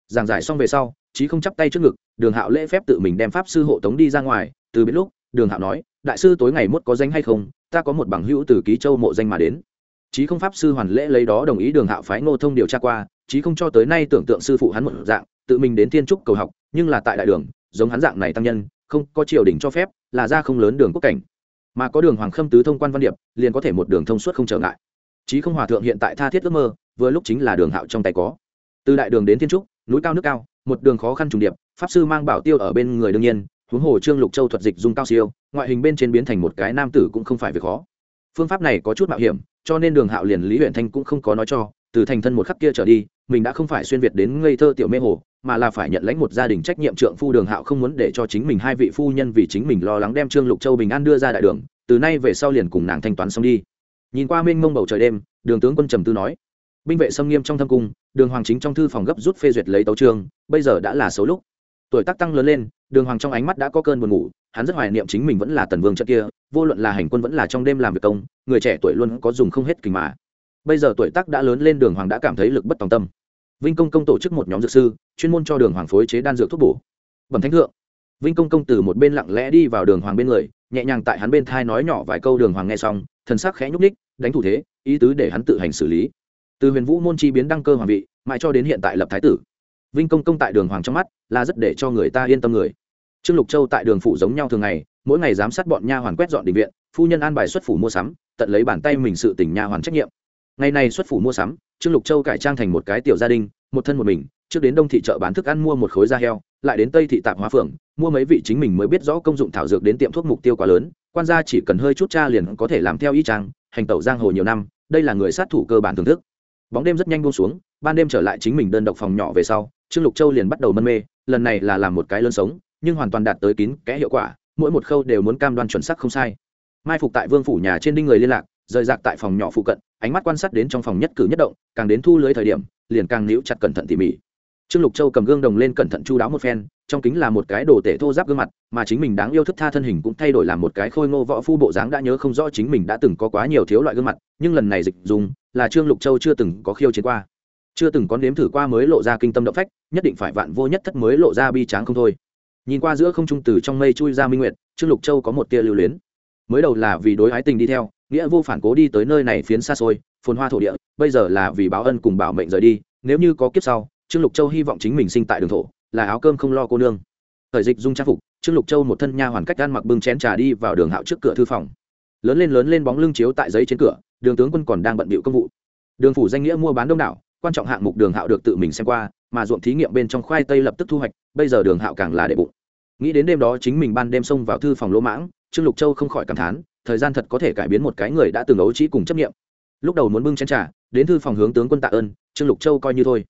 Giảng giải xong về sau, trí không chắp tay trước ngực, đường hạo lễ phép tự mình đem pháp sư hộ tống đi ra ngoài, từ biết lúc, đường hạo nói đại sư tối ngày mốt có danh hay không, ta có một bằng hữu từ ký châu mộ danh mà đến. Chí không pháp sư hoàn lễ lấy đó đồng ý đường hạo phái ngô thông điều tra qua, chí không cho tới nay tưởng tượng sư phụ hắn một dạng, tự mình đến thiên trúc cầu học, nhưng là tại đại đường, giống hắn dạng này tăng nhân, không có triều đình cho phép, là ra không lớn đường quốc cảnh. Mà có đường hoàng khâm tứ thông quan văn điệp, liền có thể một đường thông suốt không trở ngại. Chí không hòa thượng hiện tại tha thiết ước mơ, vừa lúc chính là đường hạo trong tay có. Từ đại đường đến thiên trúc, núi cao nước cao, một đường khó khăn trùng điệp, pháp sư mang bảo tiêu ở bên người đương nhiên huống hồ trương lục châu thuật dịch dung cao siêu, ngoại hình bên trên biến thành một cái nam tử cũng không phải việc khó. Phương pháp này có chút mạo hiểm, cho nên đường hạo liền lý huyện thanh cũng không có nói cho, từ thành thân một khắc kia trở đi, mình đã không phải xuyên việt đến ngây thơ tiểu mê hồ, mà là phải nhận lãnh một gia đình trách nhiệm trượng phu đường hạo không muốn để cho chính mình hai vị phu nhân vì chính mình lo lắng đem trương lục châu bình an đưa ra đại đường, từ nay về sau liền cùng nàng thanh toán xong đi. Nhìn qua mênh mông bầu trời đêm, đường tướng quân trầm tư nói, binh vệ xâm nghiêm trong thâm cung, đường hoàng chính trong thư phòng gấp rút phê duyệt lấy tấu trương bây giờ đã là xấu lúc. Tuổi tác tăng lớn lên đường hoàng trong ánh mắt đã có cơn buồn ngủ, hắn rất hoài niệm chính mình vẫn là tần vương trận kia, vô luận là hành quân vẫn là trong đêm làm việc công, người trẻ tuổi luôn có dùng không hết kình mà. Bây giờ tuổi tác đã lớn lên đường hoàng đã cảm thấy lực bất tòng tâm. Vinh công công tổ chức một nhóm dược sư, chuyên môn cho đường hoàng phối chế đan dược thuốc bổ. Bẩm thánh thượng. Vinh công công từ một bên lặng lẽ đi vào đường hoàng bên người, nhẹ nhàng tại hắn bên thai nói nhỏ vài câu đường hoàng nghe xong, thần sắc khẽ nhúc ních đánh thủ thế, ý tứ để hắn tự hành xử lý. Từ huyền vũ môn chi biến đăng cơ hoàng vị, mãi cho đến hiện tại lập thái tử. Vinh công công tại đường hoàng trong mắt là rất để cho người ta yên tâm người trương lục châu tại đường phủ giống nhau thường ngày, mỗi ngày giám sát bọn nha hoàn quét dọn định viện, phu nhân an bài xuất phủ mua sắm, tận lấy bàn tay mình sự tỉnh nha hoàn trách nhiệm. Ngày này xuất phủ mua sắm, trương lục châu cải trang thành một cái tiểu gia đình, một thân một mình, trước đến đông thị chợ bán thức ăn mua một khối da heo, lại đến tây thị tạp hóa phường, mua mấy vị chính mình mới biết rõ công dụng thảo dược đến tiệm thuốc mục tiêu quá lớn, quan gia chỉ cần hơi chút cha liền có thể làm theo y trang hành tẩu giang hồ nhiều năm, đây là người sát thủ cơ bản thưởng thức. Bóng đêm rất nhanh buông xuống, ban đêm trở lại chính mình đơn độc phòng nhỏ về sau, trương lục châu liền bắt đầu mân mê, lần này là làm một cái lớn sống nhưng hoàn toàn đạt tới kín kẽ hiệu quả, mỗi một khâu đều muốn cam đoan chuẩn sắc không sai. Mai phục tại vương phủ nhà trên đinh người liên lạc, rời rạc tại phòng nhỏ phụ cận, ánh mắt quan sát đến trong phòng nhất cử nhất động, càng đến thu lưới thời điểm, liền càng níu chặt cẩn thận tỉ mỉ. Trương lục châu cầm gương đồng lên cẩn thận chu đáo một phen, trong kính là một cái đồ tể thô giáp gương mặt, mà chính mình đáng yêu thức tha thân hình cũng thay đổi làm một cái khôi ngô võ phu bộ dáng đã nhớ không rõ chính mình đã từng có quá nhiều thiếu loại gương mặt, nhưng lần này dịch dùng, là trương lục châu chưa từng có khiêu chiến qua. Chưa từng có nếm thử qua mới lộ ra kinh tâm động phách, nhất định phải vạn vô nhất thất mới lộ ra bi tráng không thôi nhìn qua giữa không trung từ trong mây chui ra minh nguyệt, trương lục châu có một tia lưu luyến. Mới đầu là vì đối ái tình đi theo, nghĩa vô phản cố đi tới nơi này phiến xa xôi, phồn hoa thổ địa, bây giờ là vì báo ân cùng bảo mệnh rời đi, nếu như có kiếp sau, trương lục châu hy vọng chính mình sinh tại đường thổ, là áo cơm không lo cô nương. Thời dịch dung trang phục, trương lục châu một thân nha hoàn cách ăn mặc bưng chén trà đi vào đường hạo trước cửa thư phòng. Lớn lên lớn lên bóng lưng chiếu tại giấy trên cửa, đường tướng quân còn đang bận bịu công vụ. Đường phủ danh nghĩa mua bán đông đảo, quan trọng hạng mục đường hạo được tự mình xem qua mà ruộng thí nghiệm bên trong khoai tây lập tức thu hoạch, bây giờ đường hạo càng là đệ bụng. Nghĩ đến đêm đó chính mình ban đêm xông vào thư phòng lỗ mãng, trương lục châu không khỏi cảm thán, thời gian thật có thể cải biến một cái người đã từng ấu trí cùng chấp nghiệm lúc đầu muốn bưng chén trà, đến thư phòng hướng tướng quân tạ ơn, trương lục châu coi như thôi.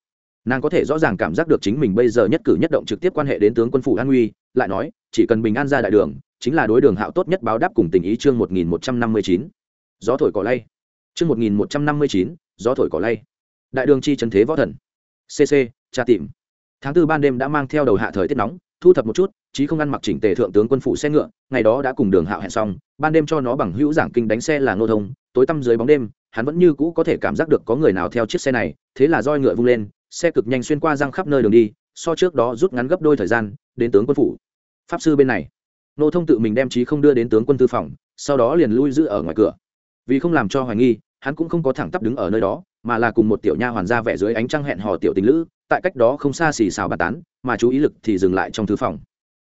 Nàng có thể rõ ràng cảm giác được chính mình bây giờ nhất cử nhất động trực tiếp quan hệ đến tướng quân phủ an uy, lại nói, chỉ cần bình an ra đại đường, chính là đối đường hạo tốt nhất báo đáp cùng tình ý chương một nghìn một trăm năm mươi chín. Gió thổi cỏ lay. Chương một nghìn một trăm năm mươi chín, gió thổi cỏ lay. Đại đường chi trần thế võ thần cc tra tìm. Tháng tư ban đêm đã mang theo đầu hạ thời tiết nóng, thu thập một chút, chí không ăn mặc chỉnh tề thượng tướng quân phụ xe ngựa, ngày đó đã cùng đường hạo hẹn xong, ban đêm cho nó bằng hữu giảng kinh đánh xe là nô thông, tối tăm dưới bóng đêm, hắn vẫn như cũ có thể cảm giác được có người nào theo chiếc xe này, thế là roi ngựa vung lên, xe cực nhanh xuyên qua răng khắp nơi đường đi, so trước đó rút ngắn gấp đôi thời gian, đến tướng quân phủ. Pháp sư bên này nô thông tự mình đem trí không đưa đến tướng quân tư phòng, sau đó liền lui giữ ở ngoài cửa. Vì không làm cho hoài nghi, hắn cũng không có thẳng tắp đứng ở nơi đó mà là cùng một tiểu nha hoàn ra vẻ dưới ánh trăng hẹn hò tiểu tình lữ, tại cách đó không xa xì xào bàn tán, mà chú ý lực thì dừng lại trong thư phòng.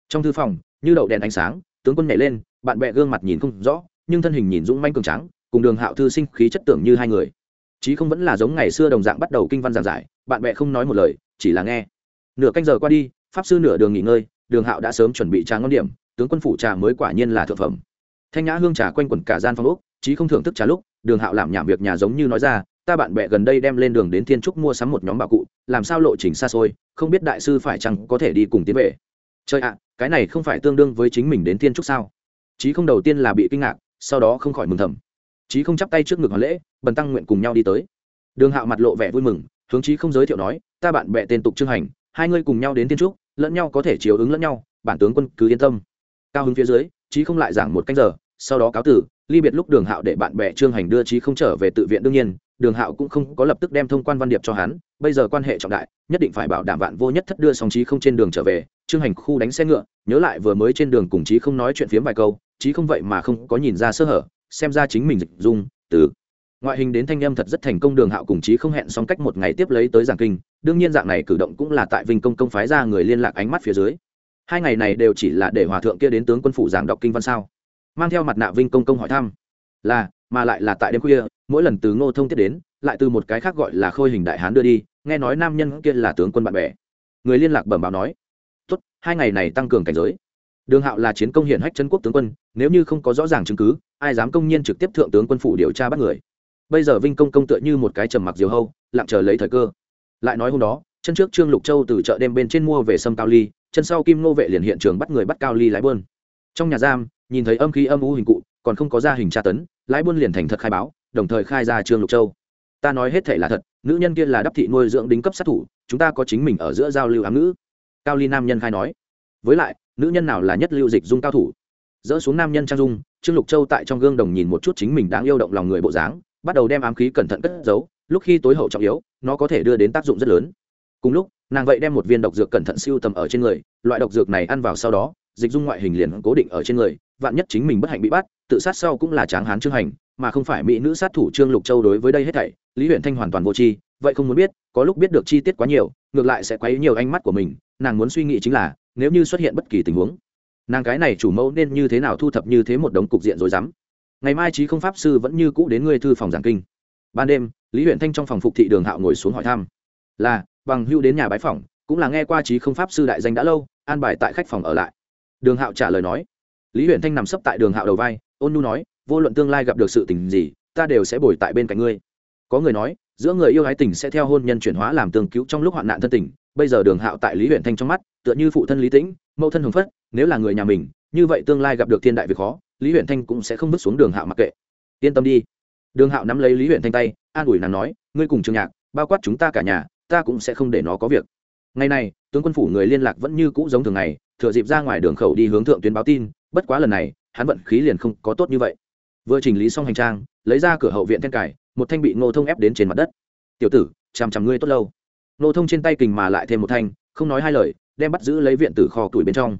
Trong thư phòng, như đậu đèn ánh sáng, tướng quân nhảy lên, bạn bè gương mặt nhìn không rõ, nhưng thân hình nhìn dũng manh cường trắng cùng đường hạo thư sinh khí chất tưởng như hai người. Chí không vẫn là giống ngày xưa đồng dạng bắt đầu kinh văn giảng giải, bạn bè không nói một lời, chỉ là nghe. Nửa canh giờ qua đi, pháp sư nửa đường nghỉ ngơi, đường hạo đã sớm chuẩn bị trà ngon điểm, tướng quân phủ trà mới quả nhiên là thượng phẩm. Thanh nhã hương trà quanh quẩn cả gian phòng úc chí không thưởng thức trà lúc, đường hạo làm nhảm việc nhà giống như nói ra ta bạn bè gần đây đem lên đường đến thiên trúc mua sắm một nhóm bảo cụ, làm sao lộ trình xa xôi, không biết đại sư phải chăng có thể đi cùng tiến về. Chơi ạ, cái này không phải tương đương với chính mình đến thiên trúc sao? Chí không đầu tiên là bị kinh ngạc, sau đó không khỏi mừng thầm. Chí không chắp tay trước ngực hoàn lễ, bần tăng nguyện cùng nhau đi tới. Đường hạo mặt lộ vẻ vui mừng, hướng chí không giới thiệu nói, ta bạn bè tên tục trương hành, hai ngươi cùng nhau đến thiên trúc, lẫn nhau có thể chiếu ứng lẫn nhau, bản tướng quân cứ yên tâm. Cao hứng phía dưới, chí không lại giảng một canh giờ, sau đó cáo tử ly biệt lúc đường hạo để bạn bè trương hành đưa trí không trở về tự viện đương nhiên, đường hạo cũng không có lập tức đem thông quan văn điệp cho hắn, bây giờ quan hệ trọng đại, nhất định phải bảo đảm vạn vô nhất thất đưa song trí không trên đường trở về, trương hành khu đánh xe ngựa, nhớ lại vừa mới trên đường cùng trí không nói chuyện phiếm vài câu, trí không vậy mà không có nhìn ra sơ hở, xem ra chính mình dịch dung, từ ngoại hình đến thanh âm thật rất thành công, đường hạo cùng trí không hẹn xong cách một ngày tiếp lấy tới giảng kinh, đương nhiên dạng này cử động cũng là tại vinh công công phái ra người liên lạc ánh mắt phía dưới. Hai ngày này đều chỉ là để hòa thượng kia đến tướng quân phủ giảng đọc kinh văn sao? Mang theo mặt nạ vinh công công hỏi thăm. Là, mà lại là tại đêm khuya, mỗi lần từ ngô thông tiếp đến, lại từ một cái khác gọi là khôi hình đại hán đưa đi, nghe nói nam nhân kia là tướng quân bạn bè. Người liên lạc bẩm báo nói, tốt, hai ngày này tăng cường cảnh giới. Đường hạo là chiến công hiển hách chân quốc tướng quân, nếu như không có rõ ràng chứng cứ, ai dám công nhiên trực tiếp thượng tướng quân phủ điều tra bắt người? Bây giờ vinh công công tựa như một cái trầm mặc diều hâu, lặng chờ lấy thời cơ. Lại nói hôm đó, chân trước trương lục châu từ chợ đêm bên trên mua về sâm cao ly, chân sau kim ngô vệ liền hiện trường bắt người bắt cao ly lái bơn. Trong nhà giam nhìn thấy âm khí âm u hình cụ, còn không có ra hình tra tấn, lái buôn liền thành thật khai báo, đồng thời khai ra trương lục châu. Ta nói hết thể là thật, nữ nhân kia là đắp thị nuôi dưỡng đính cấp sát thủ, chúng ta có chính mình ở giữa giao lưu ám ngữ. Cao ly nam nhân khai nói. Với lại, nữ nhân nào là nhất lưu dịch dung cao thủ? Dỡ xuống nam nhân trang dung, trương lục châu tại trong gương đồng nhìn một chút chính mình đáng yêu động lòng người bộ dáng, bắt đầu đem ám khí cẩn thận cất giấu, lúc khi tối hậu trọng yếu, nó có thể đưa đến tác dụng rất lớn. Cùng lúc, nàng vậy đem một viên độc dược cẩn thận siêu tầm ở trên người, loại độc dược này ăn vào sau đó, dịch dung ngoại hình liền cố định ở trên người vạn nhất chính mình bất hạnh bị bắt, tự sát sau cũng là tráng hán trương hành, mà không phải mỹ nữ sát thủ trương lục châu đối với đây hết thảy, lý huyện thanh hoàn toàn vô tri, vậy không muốn biết, có lúc biết được chi tiết quá nhiều, ngược lại sẽ quấy nhiều ánh mắt của mình, nàng muốn suy nghĩ chính là, nếu như xuất hiện bất kỳ tình huống, nàng cái này chủ mẫu nên như thế nào thu thập như thế một đống cục diện rối rắm. Ngày mai trí không pháp sư vẫn như cũ đến ngươi thư phòng giảng kinh. Ban đêm, lý huyện thanh trong phòng phục thị đường hạo ngồi xuống hỏi thăm. Là, bằng hưu đến nhà bái phòng cũng là nghe qua trí không pháp sư đại danh đã lâu, an bài tại khách phòng ở lại. Đường hạo trả lời nói lý huyện thanh nằm sấp tại đường hạo đầu vai, ôn nu nói, vô luận tương lai gặp được sự tình gì, ta đều sẽ bồi tại bên cạnh ngươi. Có người nói, giữa người yêu ái tình sẽ theo hôn nhân chuyển hóa làm tương cứu trong lúc hoạn nạn thân tình. Bây giờ đường hạo tại lý huyện thanh trong mắt, tựa như phụ thân lý tĩnh, mẫu thân hồng phất, nếu là người nhà mình, như vậy tương lai gặp được thiên đại việc khó, lý huyện thanh cũng sẽ không bước xuống đường hạo mặc kệ. Yên tâm đi. Đường hạo nắm lấy lý huyện thanh tay, an ủi nàng nói, ngươi cùng trường nhạc, bao quát chúng ta cả nhà, ta cũng sẽ không để nó có việc. Ngày này, tướng quân phủ người liên lạc vẫn như cũ giống thường ngày, thừa dịp ra ngoài đường khẩu đi hướng thượng tuyến báo tin bất quá lần này, hắn vận khí liền không có tốt như vậy. Vừa chỉnh lý xong hành trang, lấy ra cửa hậu viện then cải một thanh bị ngô thông ép đến trên mặt đất. Tiểu tử, chằm chằm ngươi tốt lâu. Ngô thông trên tay kình mà lại thêm một thanh, không nói hai lời, đem bắt giữ lấy viện tử kho tuổi bên trong.